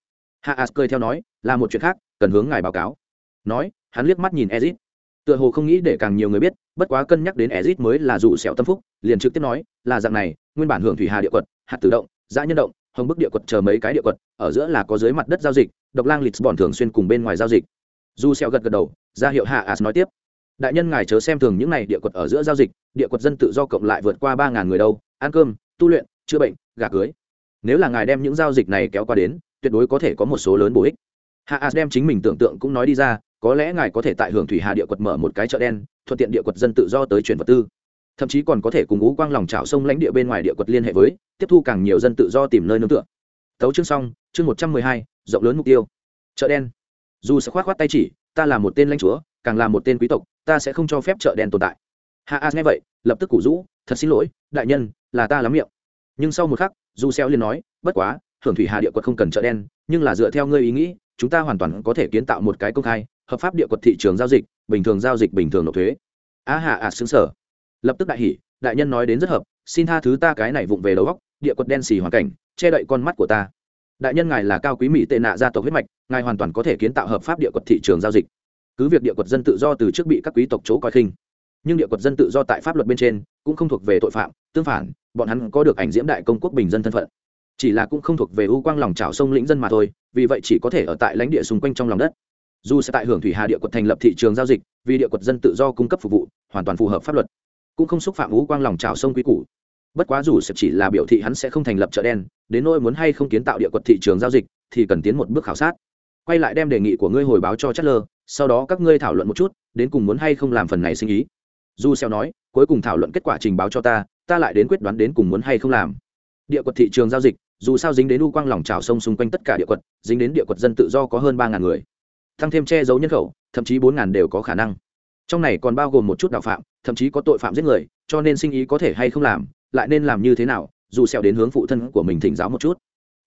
Hạ as cười theo nói, là một chuyện khác, cần hướng ngài báo cáo. Nói, hắn liếc mắt nhìn ezit. Tựa hồ không nghĩ để càng nhiều người biết, bất quá cân nhắc đến ezit mới là dù xeo tâm phúc, liền trực tiếp nói, là dạng này, nguyên bản hưởng thủy hà địa quật, hạt tự động, dã nhân động, hồng bức địa quật chờ mấy cái địa quật, ở giữa là có dưới mặt đất giao dịch, độc lang lịch bọn thường xuyên cùng bên ngoài giao dịch dù sẹo gật gật đầu, ra hiệu hạ as nói tiếp. Đại nhân ngài chớ xem thường những này địa quật ở giữa giao dịch, địa quật dân tự do cộng lại vượt qua ba ngàn người đâu, ăn cơm, tu luyện, chữa bệnh, gà cưới. Nếu là ngài đem những giao dịch này kéo qua đến, tuyệt đối có thể có một số lớn bổ ích. Hạ as đem chính mình tưởng tượng cũng nói đi ra, có lẽ ngài có thể tại hưởng thủy hà địa quật mở một cái chợ đen, thuận tiện địa quật dân tự do tới chuyển vật tư. Thậm chí còn có thể cùng ngũ quang lòng trào sông lãnh địa bên ngoài địa quật liên hệ với, tiếp thu càng nhiều dân tự do tìm nơi nương tựa. Tấu chương xong, chương một trăm mười hai, rộng lớn mục tiêu. Chợ đen dù sẽ khoát khoát tay chỉ, ta là một tên lãnh chúa, càng là một tên quý tộc, ta sẽ không cho phép chợ đen tồn tại. Hạ a nghe vậy, lập tức củ rũ, thật xin lỗi, đại nhân, là ta lắm miệng. Nhưng sau một khắc, Dù xeo liền nói, bất quá, hưởng thủy hà địa quật không cần chợ đen, nhưng là dựa theo ngươi ý nghĩ, chúng ta hoàn toàn có thể kiến tạo một cái công khai, hợp pháp địa quật thị trường giao dịch, bình thường giao dịch bình thường nộp thuế. A hạ ạ xứng sở lập tức đại hỉ, đại nhân nói đến rất hợp, xin tha thứ ta cái này vụng về đầu góc địa quật đen xì hoàn cảnh, che đậy con mắt của ta đại nhân ngài là cao quý mỹ tệ nạ gia tộc huyết mạch, ngài hoàn toàn có thể kiến tạo hợp pháp địa quật thị trường giao dịch. Cứ việc địa quật dân tự do từ trước bị các quý tộc chỗ coi khinh, nhưng địa quật dân tự do tại pháp luật bên trên cũng không thuộc về tội phạm, tương phản, bọn hắn có được ảnh diễm đại công quốc bình dân thân phận. Chỉ là cũng không thuộc về ưu quang lòng trào sông lĩnh dân mà thôi, vì vậy chỉ có thể ở tại lãnh địa xung quanh trong lòng đất. Dù sẽ tại hưởng thủy hà địa quật thành lập thị trường giao dịch, vì địa quật dân tự do cung cấp phục vụ, hoàn toàn phù hợp pháp luật, cũng không xúc phạm ưu quang lòng trào sông quý củ bất quá dù sẽ chỉ là biểu thị hắn sẽ không thành lập chợ đen, đến nỗi muốn hay không kiến tạo địa quật thị trường giao dịch, thì cần tiến một bước khảo sát. Quay lại đem đề nghị của ngươi hồi báo cho chất lơ sau đó các ngươi thảo luận một chút, đến cùng muốn hay không làm phần này sinh ý. Du xeo nói, cuối cùng thảo luận kết quả trình báo cho ta ta lại đến quyết đoán đến cùng muốn hay không làm. Địa quật thị trường giao dịch, dù sao dính đến u quang lòng trào sông xung quanh tất cả địa quật, dính đến địa quật dân tự do có hơn ba ngàn người. Tăng thêm che giấu nhân khẩu, thậm chí bốn ngàn đều có khả năng. Trong này còn bao gồm một chút đạo phạm, thậm chí có tội phạm giết người, cho nên sinh ý có thể hay không làm lại nên làm như thế nào, dù xeo đến hướng phụ thân của mình thỉnh giáo một chút.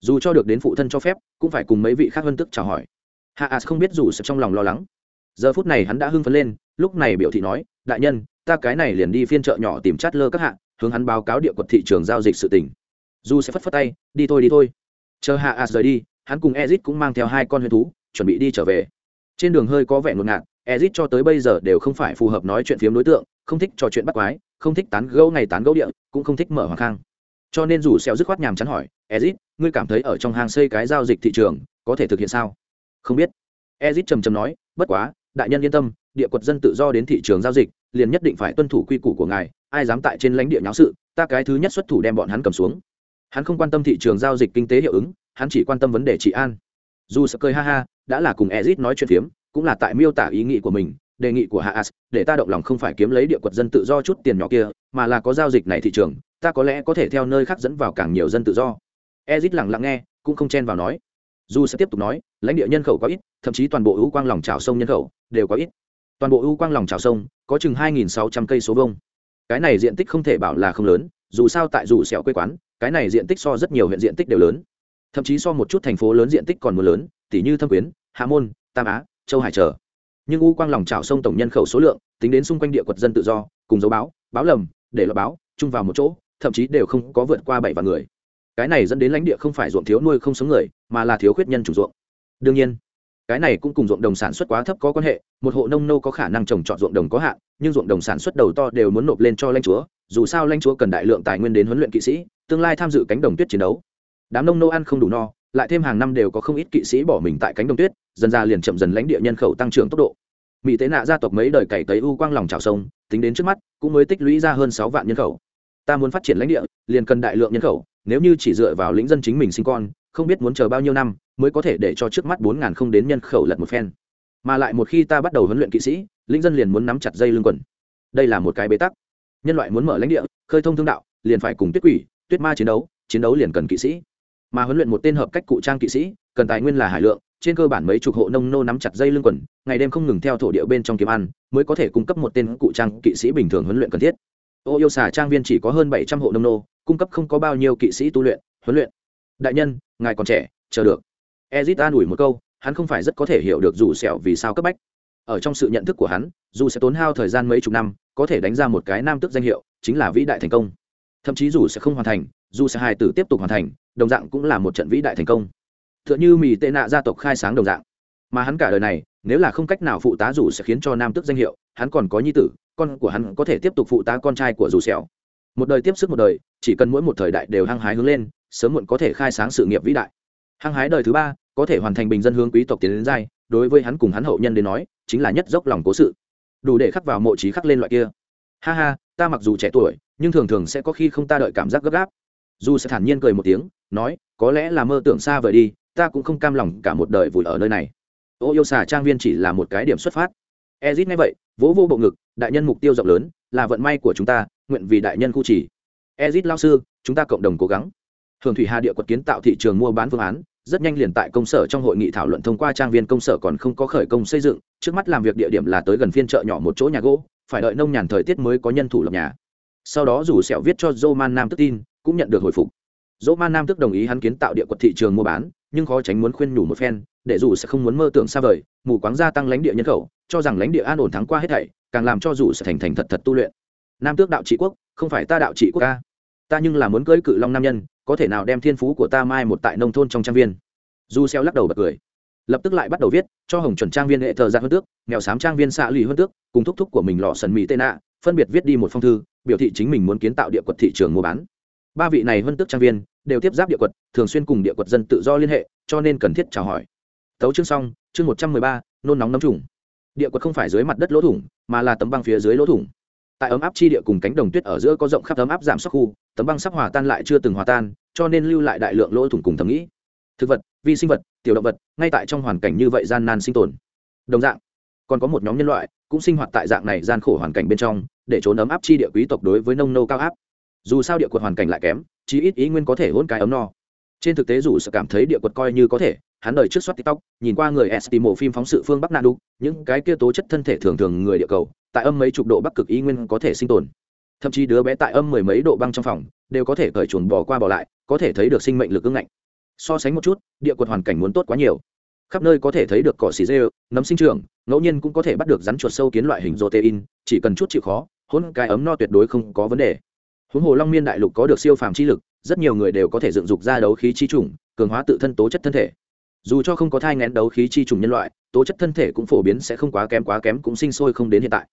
Dù cho được đến phụ thân cho phép, cũng phải cùng mấy vị khác hân tức chào hỏi. Hạ as không biết dù sẽ trong lòng lo lắng. Giờ phút này hắn đã hưng phấn lên, lúc này biểu thị nói, đại nhân, ta cái này liền đi phiên chợ nhỏ tìm chát lơ các hạ, hướng hắn báo cáo địa quật thị trường giao dịch sự tình. Dù sẽ phất phất tay, đi thôi đi thôi. Chờ hạ as rời đi, hắn cùng ezit cũng mang theo hai con huyền thú, chuẩn bị đi trở về. Trên đường hơi có vẻ ngột ngạt ezit cho tới bây giờ đều không phải phù hợp nói chuyện phiếm đối tượng không thích trò chuyện bắt quái, không thích tán gẫu ngày tán gẫu địa, cũng không thích mở hoàng khang. Cho nên dù xeo dứt khoát nhàm chán hỏi, ezit, ngươi cảm thấy ở trong hang xây cái giao dịch thị trường, có thể thực hiện sao? Không biết. Ezit trầm trầm nói, bất quá, đại nhân yên tâm, địa quật dân tự do đến thị trường giao dịch, liền nhất định phải tuân thủ quy củ của ngài, ai dám tại trên lãnh địa nháo sự, ta cái thứ nhất xuất thủ đem bọn hắn cầm xuống. Hắn không quan tâm thị trường giao dịch kinh tế hiệu ứng, hắn chỉ quan tâm vấn đề trị an. Dù sợ cười ha ha, đã là cùng ezit nói chuyện phiếm, cũng là tại miêu tả ý nghĩ của mình đề nghị của haas để ta động lòng không phải kiếm lấy địa quật dân tự do chút tiền nhỏ kia, mà là có giao dịch này thị trường, ta có lẽ có thể theo nơi khác dẫn vào càng nhiều dân tự do. Ezit lặng lặng nghe, cũng không chen vào nói. Dù sẽ tiếp tục nói, lãnh địa nhân khẩu có ít, thậm chí toàn bộ ưu quang lòng trào sông nhân khẩu đều có ít. Toàn bộ ưu quang lòng trào sông, có chừng hai nghìn sáu trăm cây số vông cái này diện tích không thể bảo là không lớn, dù sao tại dù sẹo quê quán, cái này diện tích so rất nhiều huyện diện tích đều lớn. Thậm chí so một chút thành phố lớn diện tích còn mưa lớn tỷ như thâm quyến, hạ môn, tam á, châu hải trở nhưng u quang lòng trào sông tổng nhân khẩu số lượng, tính đến xung quanh địa quật dân tự do, cùng dấu báo báo lầm, để lọt báo, chung vào một chỗ, thậm chí đều không có vượt qua bảy vạn người. Cái này dẫn đến lãnh địa không phải ruộng thiếu nuôi không sống người, mà là thiếu khuyết nhân chủ ruộng. Đương nhiên, cái này cũng cùng ruộng đồng sản xuất quá thấp có quan hệ, một hộ nông nô có khả năng trồng trọt ruộng đồng có hạn, nhưng ruộng đồng sản xuất đầu to đều muốn nộp lên cho lãnh chúa, dù sao lãnh chúa cần đại lượng tài nguyên đến huấn luyện kỵ sĩ, tương lai tham dự cánh đồng tuyết chiến đấu. Đám nông nô ăn không đủ no lại thêm hàng năm đều có không ít kỵ sĩ bỏ mình tại cánh đồng tuyết, dần ra liền chậm dần lãnh địa nhân khẩu tăng trưởng tốc độ. Mỹ tế nạ gia tộc mấy đời cày cấy u quang lòng trào sông, tính đến trước mắt, cũng mới tích lũy ra hơn sáu vạn nhân khẩu. Ta muốn phát triển lãnh địa, liền cần đại lượng nhân khẩu, nếu như chỉ dựa vào lĩnh dân chính mình sinh con, không biết muốn chờ bao nhiêu năm, mới có thể để cho trước mắt bốn ngàn không đến nhân khẩu lật một phen. Mà lại một khi ta bắt đầu huấn luyện kỵ sĩ, lĩnh dân liền muốn nắm chặt dây lưng quần. Đây là một cái bế tắc. Nhân loại muốn mở lãnh địa, khơi thông thương đạo, liền phải cùng tuyết quỷ, tuyết ma chiến đấu chiến đấu liền cần kỵ sĩ mà huấn luyện một tên hợp cách cụ trang kỵ sĩ, cần tài nguyên là hải lượng, trên cơ bản mấy chục hộ nông nô nắm chặt dây lưng quần, ngày đêm không ngừng theo thổ địa bên trong kiếm ăn, mới có thể cung cấp một tên cụ trang kỵ sĩ bình thường huấn luyện cần thiết. Ô yêu xà trang viên chỉ có hơn bảy trăm hộ nông nô, cung cấp không có bao nhiêu kỵ sĩ tu luyện, huấn luyện. Đại nhân, ngài còn trẻ, chờ được. Ezit an ủi một câu, hắn không phải rất có thể hiểu được dù sẹo vì sao cấp bách. Ở trong sự nhận thức của hắn, dù sẽ tốn hao thời gian mấy chục năm, có thể đánh ra một cái nam tước danh hiệu, chính là vĩ đại thành công. Thậm chí dù sẽ không hoàn thành dù sẽ hài tử tiếp tục hoàn thành, đồng dạng cũng là một trận vĩ đại thành công. T h ư ợ n h ư mì tệ nạ gia tộc khai sáng đồng dạng. Mà hắn cả đời này, nếu là không cách nào phụ tá dù sẽ khiến cho nam tước danh hiệu, hắn còn có nhi tử, con của hắn có thể tiếp tục phụ tá con trai của dù sẹo. Một đời tiếp sức một đời, chỉ cần mỗi một thời đại đều hăng hái hướng lên, sớm muộn có thể khai sáng sự nghiệp vĩ đại. Hăng hái đời thứ ba, có thể hoàn thành bình dân hướng quý tộc tiến đến giai, đối với hắn cùng hắn hậu nhân đến nói, chính là nhất dốc lòng cố sự. Đủ để khắc vào mộ trí khắc lên loại kia. Ha ha, ta mặc dù trẻ tuổi, nhưng thường thường sẽ có khi không ta đợi cảm giác gấp gáp dù sẽ thản nhiên cười một tiếng, nói, có lẽ là mơ tưởng xa vời đi, ta cũng không cam lòng cả một đời vùi ở nơi này. Ô yêu xà trang viên chỉ là một cái điểm xuất phát. Ezit nghe vậy, vỗ vô bộ ngực, đại nhân mục tiêu rộng lớn, là vận may của chúng ta, nguyện vì đại nhân khu chỉ ezit lao sư, chúng ta cộng đồng cố gắng. Thường thủy hà địa quật kiến tạo thị trường mua bán phương án, rất nhanh liền tại công sở trong hội nghị thảo luận thông qua trang viên công sở còn không có khởi công xây dựng, trước mắt làm việc địa điểm là tới gần phiên chợ nhỏ một chỗ nhà gỗ, phải đợi nông nhàn thời tiết mới có nhân thủ lập nhà. Sau đó rủ sẹo viết cho joe man nam tức tin cũng nhận được hồi phục. Dỗ man nam tức đồng ý hắn kiến tạo địa quật thị trường mua bán, nhưng khó tránh muốn khuyên nhủ một phen, để dù sẽ không muốn mơ tưởng xa vời, mù quáng gia tăng lãnh địa nhân khẩu, cho rằng lãnh địa an ổn thắng qua hết thảy, càng làm cho dù sẽ thành thành thật thật tu luyện. Nam tước đạo trị quốc, không phải ta đạo trị quốc ca. Ta nhưng là muốn cưỡi cự long nam nhân, có thể nào đem thiên phú của ta mai một tại nông thôn trong trang viên? Du xeo lắc đầu bật cười. Lập tức lại bắt đầu viết, cho hồng chuẩn trang viên hệ thờ ra hơn tước, nghèo sám trang viên xạ lì hơn tước, cùng thúc thúc của mình lọ sần mỹ tê nạ, phân biệt viết đi một phong thư, biểu thị chính mình muốn kiến tạo địa quật thị trường mua bán ba vị này vân tước trang viên đều tiếp giáp địa quật, thường xuyên cùng địa quật dân tự do liên hệ, cho nên cần thiết chào hỏi. Tấu chương xong, chương một trăm mười ba, nôn nóng nấm trùng địa quật không phải dưới mặt đất lỗ thủng, mà là tấm băng phía dưới lỗ thủng. Tại ấm áp chi địa cùng cánh đồng tuyết ở giữa có rộng khắp ấm áp giảm sắc khu, tấm băng sắp hòa tan lại chưa từng hòa tan, cho nên lưu lại đại lượng lỗ thủng cùng thầm nghĩ. Thực vật, vi sinh vật, tiểu động vật, ngay tại trong hoàn cảnh như vậy gian nan sinh tồn. Đồng dạng, còn có một nhóm nhân loại cũng sinh hoạt tại dạng này gian khổ hoàn cảnh bên trong, để trốn ấm áp chi địa quý tộc đối với nông nô cao áp dù sao địa quật hoàn cảnh lại kém, chí ít ý nguyên có thể hôn cái ấm no. Trên thực tế dù sợ cảm thấy địa quật coi như có thể, hắn đời trước soát tiktok, nhìn qua người estimo phim phóng sự phương bắc nam đúc những cái kia tố chất thân thể thường thường người địa cầu, tại âm mấy chục độ bắc cực ý nguyên có thể sinh tồn. Thậm chí đứa bé tại âm mười mấy độ băng trong phòng, đều có thể cởi chuồn bò qua bỏ lại, có thể thấy được sinh mệnh lực ưng ngạnh. So sánh một chút, địa quật hoàn cảnh muốn tốt quá nhiều. Khắp nơi có thể thấy được cỏ xì dê, nấm sinh trường, ngẫu nhiên cũng có thể bắt được rắn chuột sâu kiến loại hình protein, chỉ cần chút chịu khó hôn cái ấm no tuyệt đối không có vấn đề huống hồ long miên đại lục có được siêu phàm chi lực, rất nhiều người đều có thể dựng dục ra đấu khí chi trùng cường hóa tự thân tố chất thân thể. Dù cho không có thai ngén đấu khí chi trùng nhân loại, tố chất thân thể cũng phổ biến sẽ không quá kém quá kém cũng sinh sôi không đến hiện tại.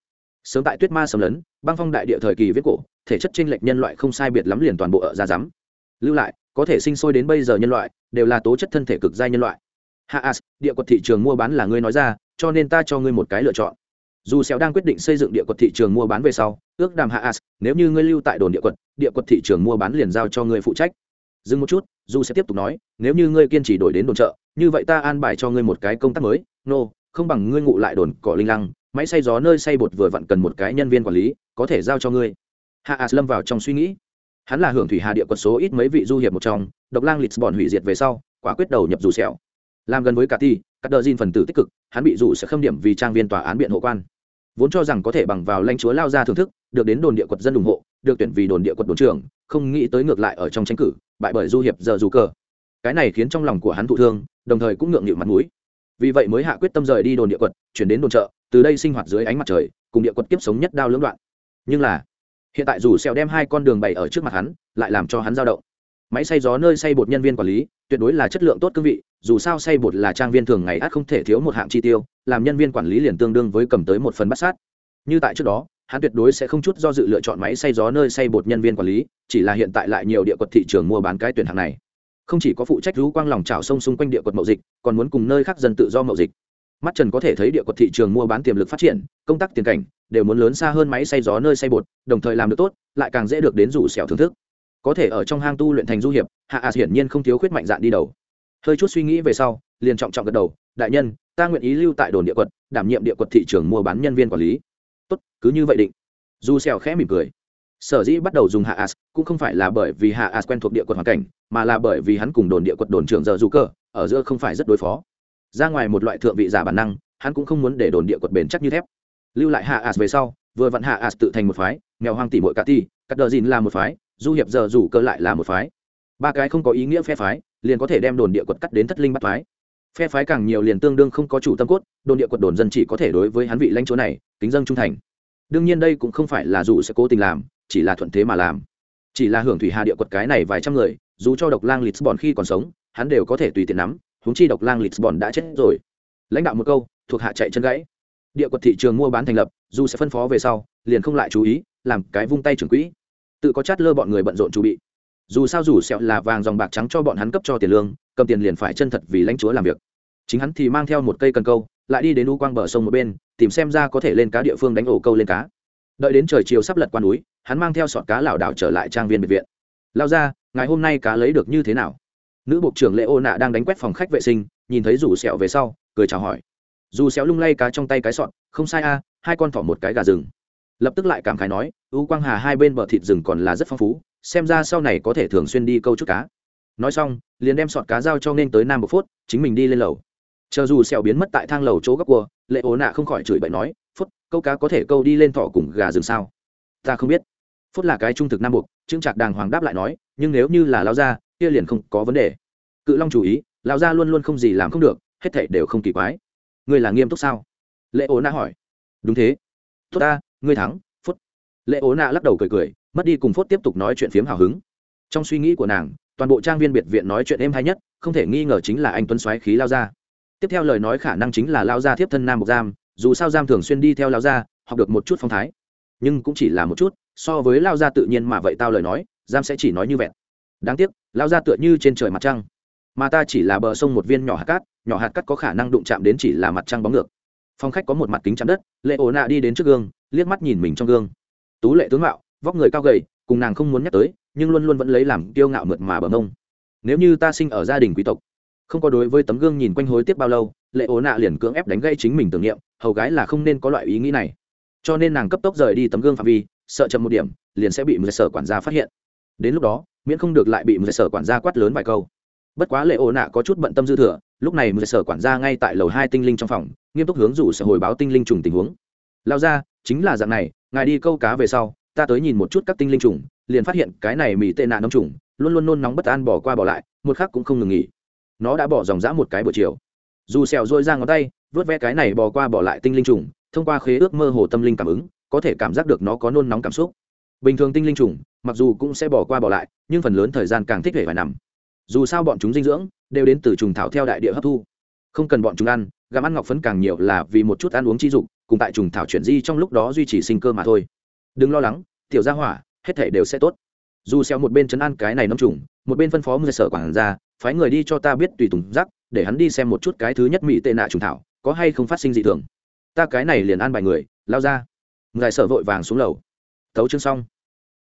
Sớm tại tuyết ma sầm lấn, băng phong đại địa thời kỳ viết cổ, thể chất tranh lệch nhân loại không sai biệt lắm liền toàn bộ ở ra rắm. Lưu lại, có thể sinh sôi đến bây giờ nhân loại, đều là tố chất thân thể cực giai nhân loại. Hạ as địa quật thị trường mua bán là ngươi nói ra, cho nên ta cho ngươi một cái lựa chọn dù xéo đang quyết định xây dựng địa quật thị trường mua bán về sau ước đàm hạ as nếu như ngươi lưu tại đồn địa quật địa quật thị trường mua bán liền giao cho ngươi phụ trách. Dừng một chút dù sẽ tiếp tục nói nếu như ngươi kiên trì đổi đến đồn chợ như vậy ta an bài cho ngươi một cái công tác mới. Nô、no, không bằng ngươi ngụ lại đồn cỏ linh lăng máy xay gió nơi xay bột vừa vặn cần một cái nhân viên quản lý có thể giao cho ngươi. Hạ as lâm vào trong suy nghĩ. Hắn là hưởng thủy hà địa quật số ít mấy vị du hiệp một trong độc lang lịch bọn hủy diệt về sau quả quyết đầu nhập dù sẹo. Làm gần với cả ti các đợt phần tử tích cực hắn bị dù sẽ khâm điểm vì trang viên tòa án biện hộ quan vốn cho rằng có thể bằng vào lãnh chúa lao ra thưởng thức, được đến đồn địa quật dân ủng hộ, được tuyển vì đồn địa quật đồn trưởng, không nghĩ tới ngược lại ở trong tranh cử, bại bởi du hiệp giờ dù cờ. Cái này khiến trong lòng của hắn thụ thương, đồng thời cũng ngượng nghịu mặt mũi. Vì vậy mới hạ quyết tâm rời đi đồn địa quật, chuyển đến đồn chợ, từ đây sinh hoạt dưới ánh mặt trời, cùng địa quật kiếp sống nhất đao lưỡng đoạn. Nhưng là, hiện tại dù xèo đem hai con đường bày ở trước mặt hắn, lại làm cho hắn dao động. Máy xay gió nơi xay bột nhân viên quản lý, tuyệt đối là chất lượng tốt cương vị dù sao xay bột là trang viên thường ngày ắt không thể thiếu một hạng chi tiêu, làm nhân viên quản lý liền tương đương với cầm tới một phần bát sát. Như tại trước đó, hắn tuyệt đối sẽ không chút do dự lựa chọn máy xay gió nơi xay bột nhân viên quản lý, chỉ là hiện tại lại nhiều địa quật thị trường mua bán cái tuyển hàng này. Không chỉ có phụ trách rú quang lòng trào sông xung quanh địa quật mậu dịch, còn muốn cùng nơi khác dân tự do mậu dịch. Mắt trần có thể thấy địa quật thị trường mua bán tiềm lực phát triển, công tác tiền cảnh đều muốn lớn xa hơn máy xay gió nơi xay bột, đồng thời làm được tốt, lại càng dễ được đến rủ xẻo thưởng thức. Có thể ở trong hang tu luyện thành du hiệp, hạ ạt hiển nhiên không thiếu khuyết mạnh dạn đi đầu hơi chút suy nghĩ về sau, liền trọng trọng gật đầu, đại nhân, ta nguyện ý lưu tại đồn địa quật đảm nhiệm địa quật thị trường mua bán nhân viên quản lý. Tốt, cứ như vậy định. Du xèo khẽ mỉm cười. Sở dĩ bắt đầu dùng hạ as cũng không phải là bởi vì hạ as quen thuộc địa quật hoàn cảnh, mà là bởi vì hắn cùng đồn địa quật đồn trưởng giờ du cơ, ở giữa không phải rất đối phó. Ra ngoài một loại thượng vị giả bản năng, hắn cũng không muốn để đồn địa quật bền chắc như thép. Lưu lại hạ as về sau, vừa vặn hạ as tự thành một phái, nghèo hoang tỷ muội cả tỷ cắt đờ dìn là một phái, du hiệp giờ rủ cơ lại là một phái. Ba cái không có ý nghĩa phe phái liền có thể đem đồn địa quật cắt đến thất linh bắt phái phe phái càng nhiều liền tương đương không có chủ tâm cốt, đồn địa quật đồn dân chỉ có thể đối với hắn vị lãnh chúa này, kính dân trung thành. Đương nhiên đây cũng không phải là dù sẽ cố tình làm, chỉ là thuận thế mà làm. Chỉ là hưởng thủy hà địa quật cái này vài trăm người, dù cho độc lang lisbon khi còn sống, hắn đều có thể tùy tiện nắm, huống chi độc lang lisbon đã chết rồi. Lãnh đạo một câu, thuộc hạ chạy chân gãy. Địa quật thị trường mua bán thành lập, dù sẽ phân phó về sau, liền không lại chú ý, làm cái vung tay trưởng quỹ. Tự có chát lơ bọn người bận rộn chuẩn bị dù sao dù sẹo là vàng dòng bạc trắng cho bọn hắn cấp cho tiền lương, cầm tiền liền phải chân thật vì lãnh chúa làm việc. Chính hắn thì mang theo một cây cần câu, lại đi đến u quang bờ sông một bên, tìm xem ra có thể lên cá địa phương đánh ổ câu lên cá. Đợi đến trời chiều sắp lật qua núi, hắn mang theo sọt cá lảo đảo trở lại trang viên biệt viện. Lao ra, ngày hôm nay cá lấy được như thế nào? Nữ bộ trưởng lệ ô nạ đang đánh quét phòng khách vệ sinh, nhìn thấy rủ sẹo về sau, cười chào hỏi. Dù sẹo lung lay cá trong tay cái sọt, không sai a, hai con thỏ một cái gà rừng. Lập tức lại cảm khái nói, U quang hà hai bên bờ thịt rừng còn là rất phong phú xem ra sau này có thể thường xuyên đi câu chút cá. Nói xong, liền đem sọt cá giao cho nên tới nam một phút chính mình đi lên lầu. Chờ dù sẹo biến mất tại thang lầu chỗ góc cua, lệ ố nạ không khỏi chửi bậy nói phút câu cá có thể câu đi lên thỏ cùng gà rừng sao? Ta không biết. Phút là cái trung thực nam buộc trương trạc đàng hoàng đáp lại nói, nhưng nếu như là lao gia, kia liền không có vấn đề. Cự long chú ý lao gia luôn luôn không gì làm không được, hết thảy đều không kỳ quái. Ngươi là nghiêm túc sao? Lệ ố nạ hỏi. Đúng thế. Tốt ta, ngươi thắng phút lệ ố nạ lắc đầu cười cười mất đi cùng phốt tiếp tục nói chuyện phiếm hào hứng. Trong suy nghĩ của nàng, toàn bộ trang viên biệt viện nói chuyện êm hay nhất, không thể nghi ngờ chính là anh tuấn xoáy khí lao ra. Tiếp theo lời nói khả năng chính là lao ra tiếp thân nam một giam, dù sao giam thường xuyên đi theo lao ra, học được một chút phong thái. Nhưng cũng chỉ là một chút, so với lao ra tự nhiên mà vậy tao lời nói, giam sẽ chỉ nói như vẹn. Đáng tiếc, lao ra tựa như trên trời mặt trăng. Mà ta chỉ là bờ sông một viên nhỏ hạt cát, nhỏ hạt cát có khả năng đụng chạm đến chỉ là mặt trăng bóng ngược. Phong khách có một mặt kính chắn đất, lệ ổ nạ đi đến trước gương, liếc mắt nhìn mình trong gương. Tú lệ tướng mạo vóc người cao gầy, cùng nàng không muốn nhắc tới, nhưng luôn luôn vẫn lấy làm kiêu ngạo mượt mà bờ mông nếu như ta sinh ở gia đình quý tộc, không có đối với tấm gương nhìn quanh hối tiếc bao lâu, lệ ố nạ liền cưỡng ép đánh gây chính mình tưởng niệm, hầu gái là không nên có loại ý nghĩ này. Cho nên nàng cấp tốc rời đi tấm gương phạm vi, sợ chậm một điểm, liền sẽ bị một sở quản gia phát hiện. Đến lúc đó, miễn không được lại bị một sở quản gia quát lớn vài câu. Bất quá lệ ố nạ có chút bận tâm dư thừa, lúc này một sở quản gia ngay tại lầu hai tinh linh trong phòng, nghiêm túc hướng rủ sở hồi báo tinh linh trùng tình huống. Lao ra chính là dạng này, ngài đi câu cá về sau ta tới nhìn một chút các tinh linh trùng, liền phát hiện cái này mỹ tệ nạn nóng trùng, luôn luôn nôn nóng bất an bỏ qua bỏ lại, một khắc cũng không ngừng nghỉ. Nó đã bỏ dòng dã một cái buổi chiều. Dù xèo dôi ra ngón tay, vớt ve cái này bỏ qua bỏ lại tinh linh trùng, thông qua khế ước mơ hồ tâm linh cảm ứng, có thể cảm giác được nó có nôn nóng cảm xúc. Bình thường tinh linh trùng, mặc dù cũng sẽ bỏ qua bỏ lại, nhưng phần lớn thời gian càng thích về phải nằm. Dù sao bọn chúng dinh dưỡng, đều đến từ trùng thảo theo đại địa hấp thu. Không cần bọn chúng ăn, gặm ăn ngọc phấn càng nhiều là vì một chút ăn uống chi dục, cùng tại trùng thảo chuyển di trong lúc đó duy trì sinh cơ mà thôi đừng lo lắng, tiểu gia hỏa, hết thể đều sẽ tốt. Dù xeo một bên chấn an cái này nấm trùng, một bên phân phó người sở quản gia, phái người đi cho ta biết tùy tùng rắc, để hắn đi xem một chút cái thứ nhất mỹ tệ nạ trùng thảo, có hay không phát sinh dị thường. Ta cái này liền an bài người, lao ra. Người sở vội vàng xuống lầu. Tấu chương xong.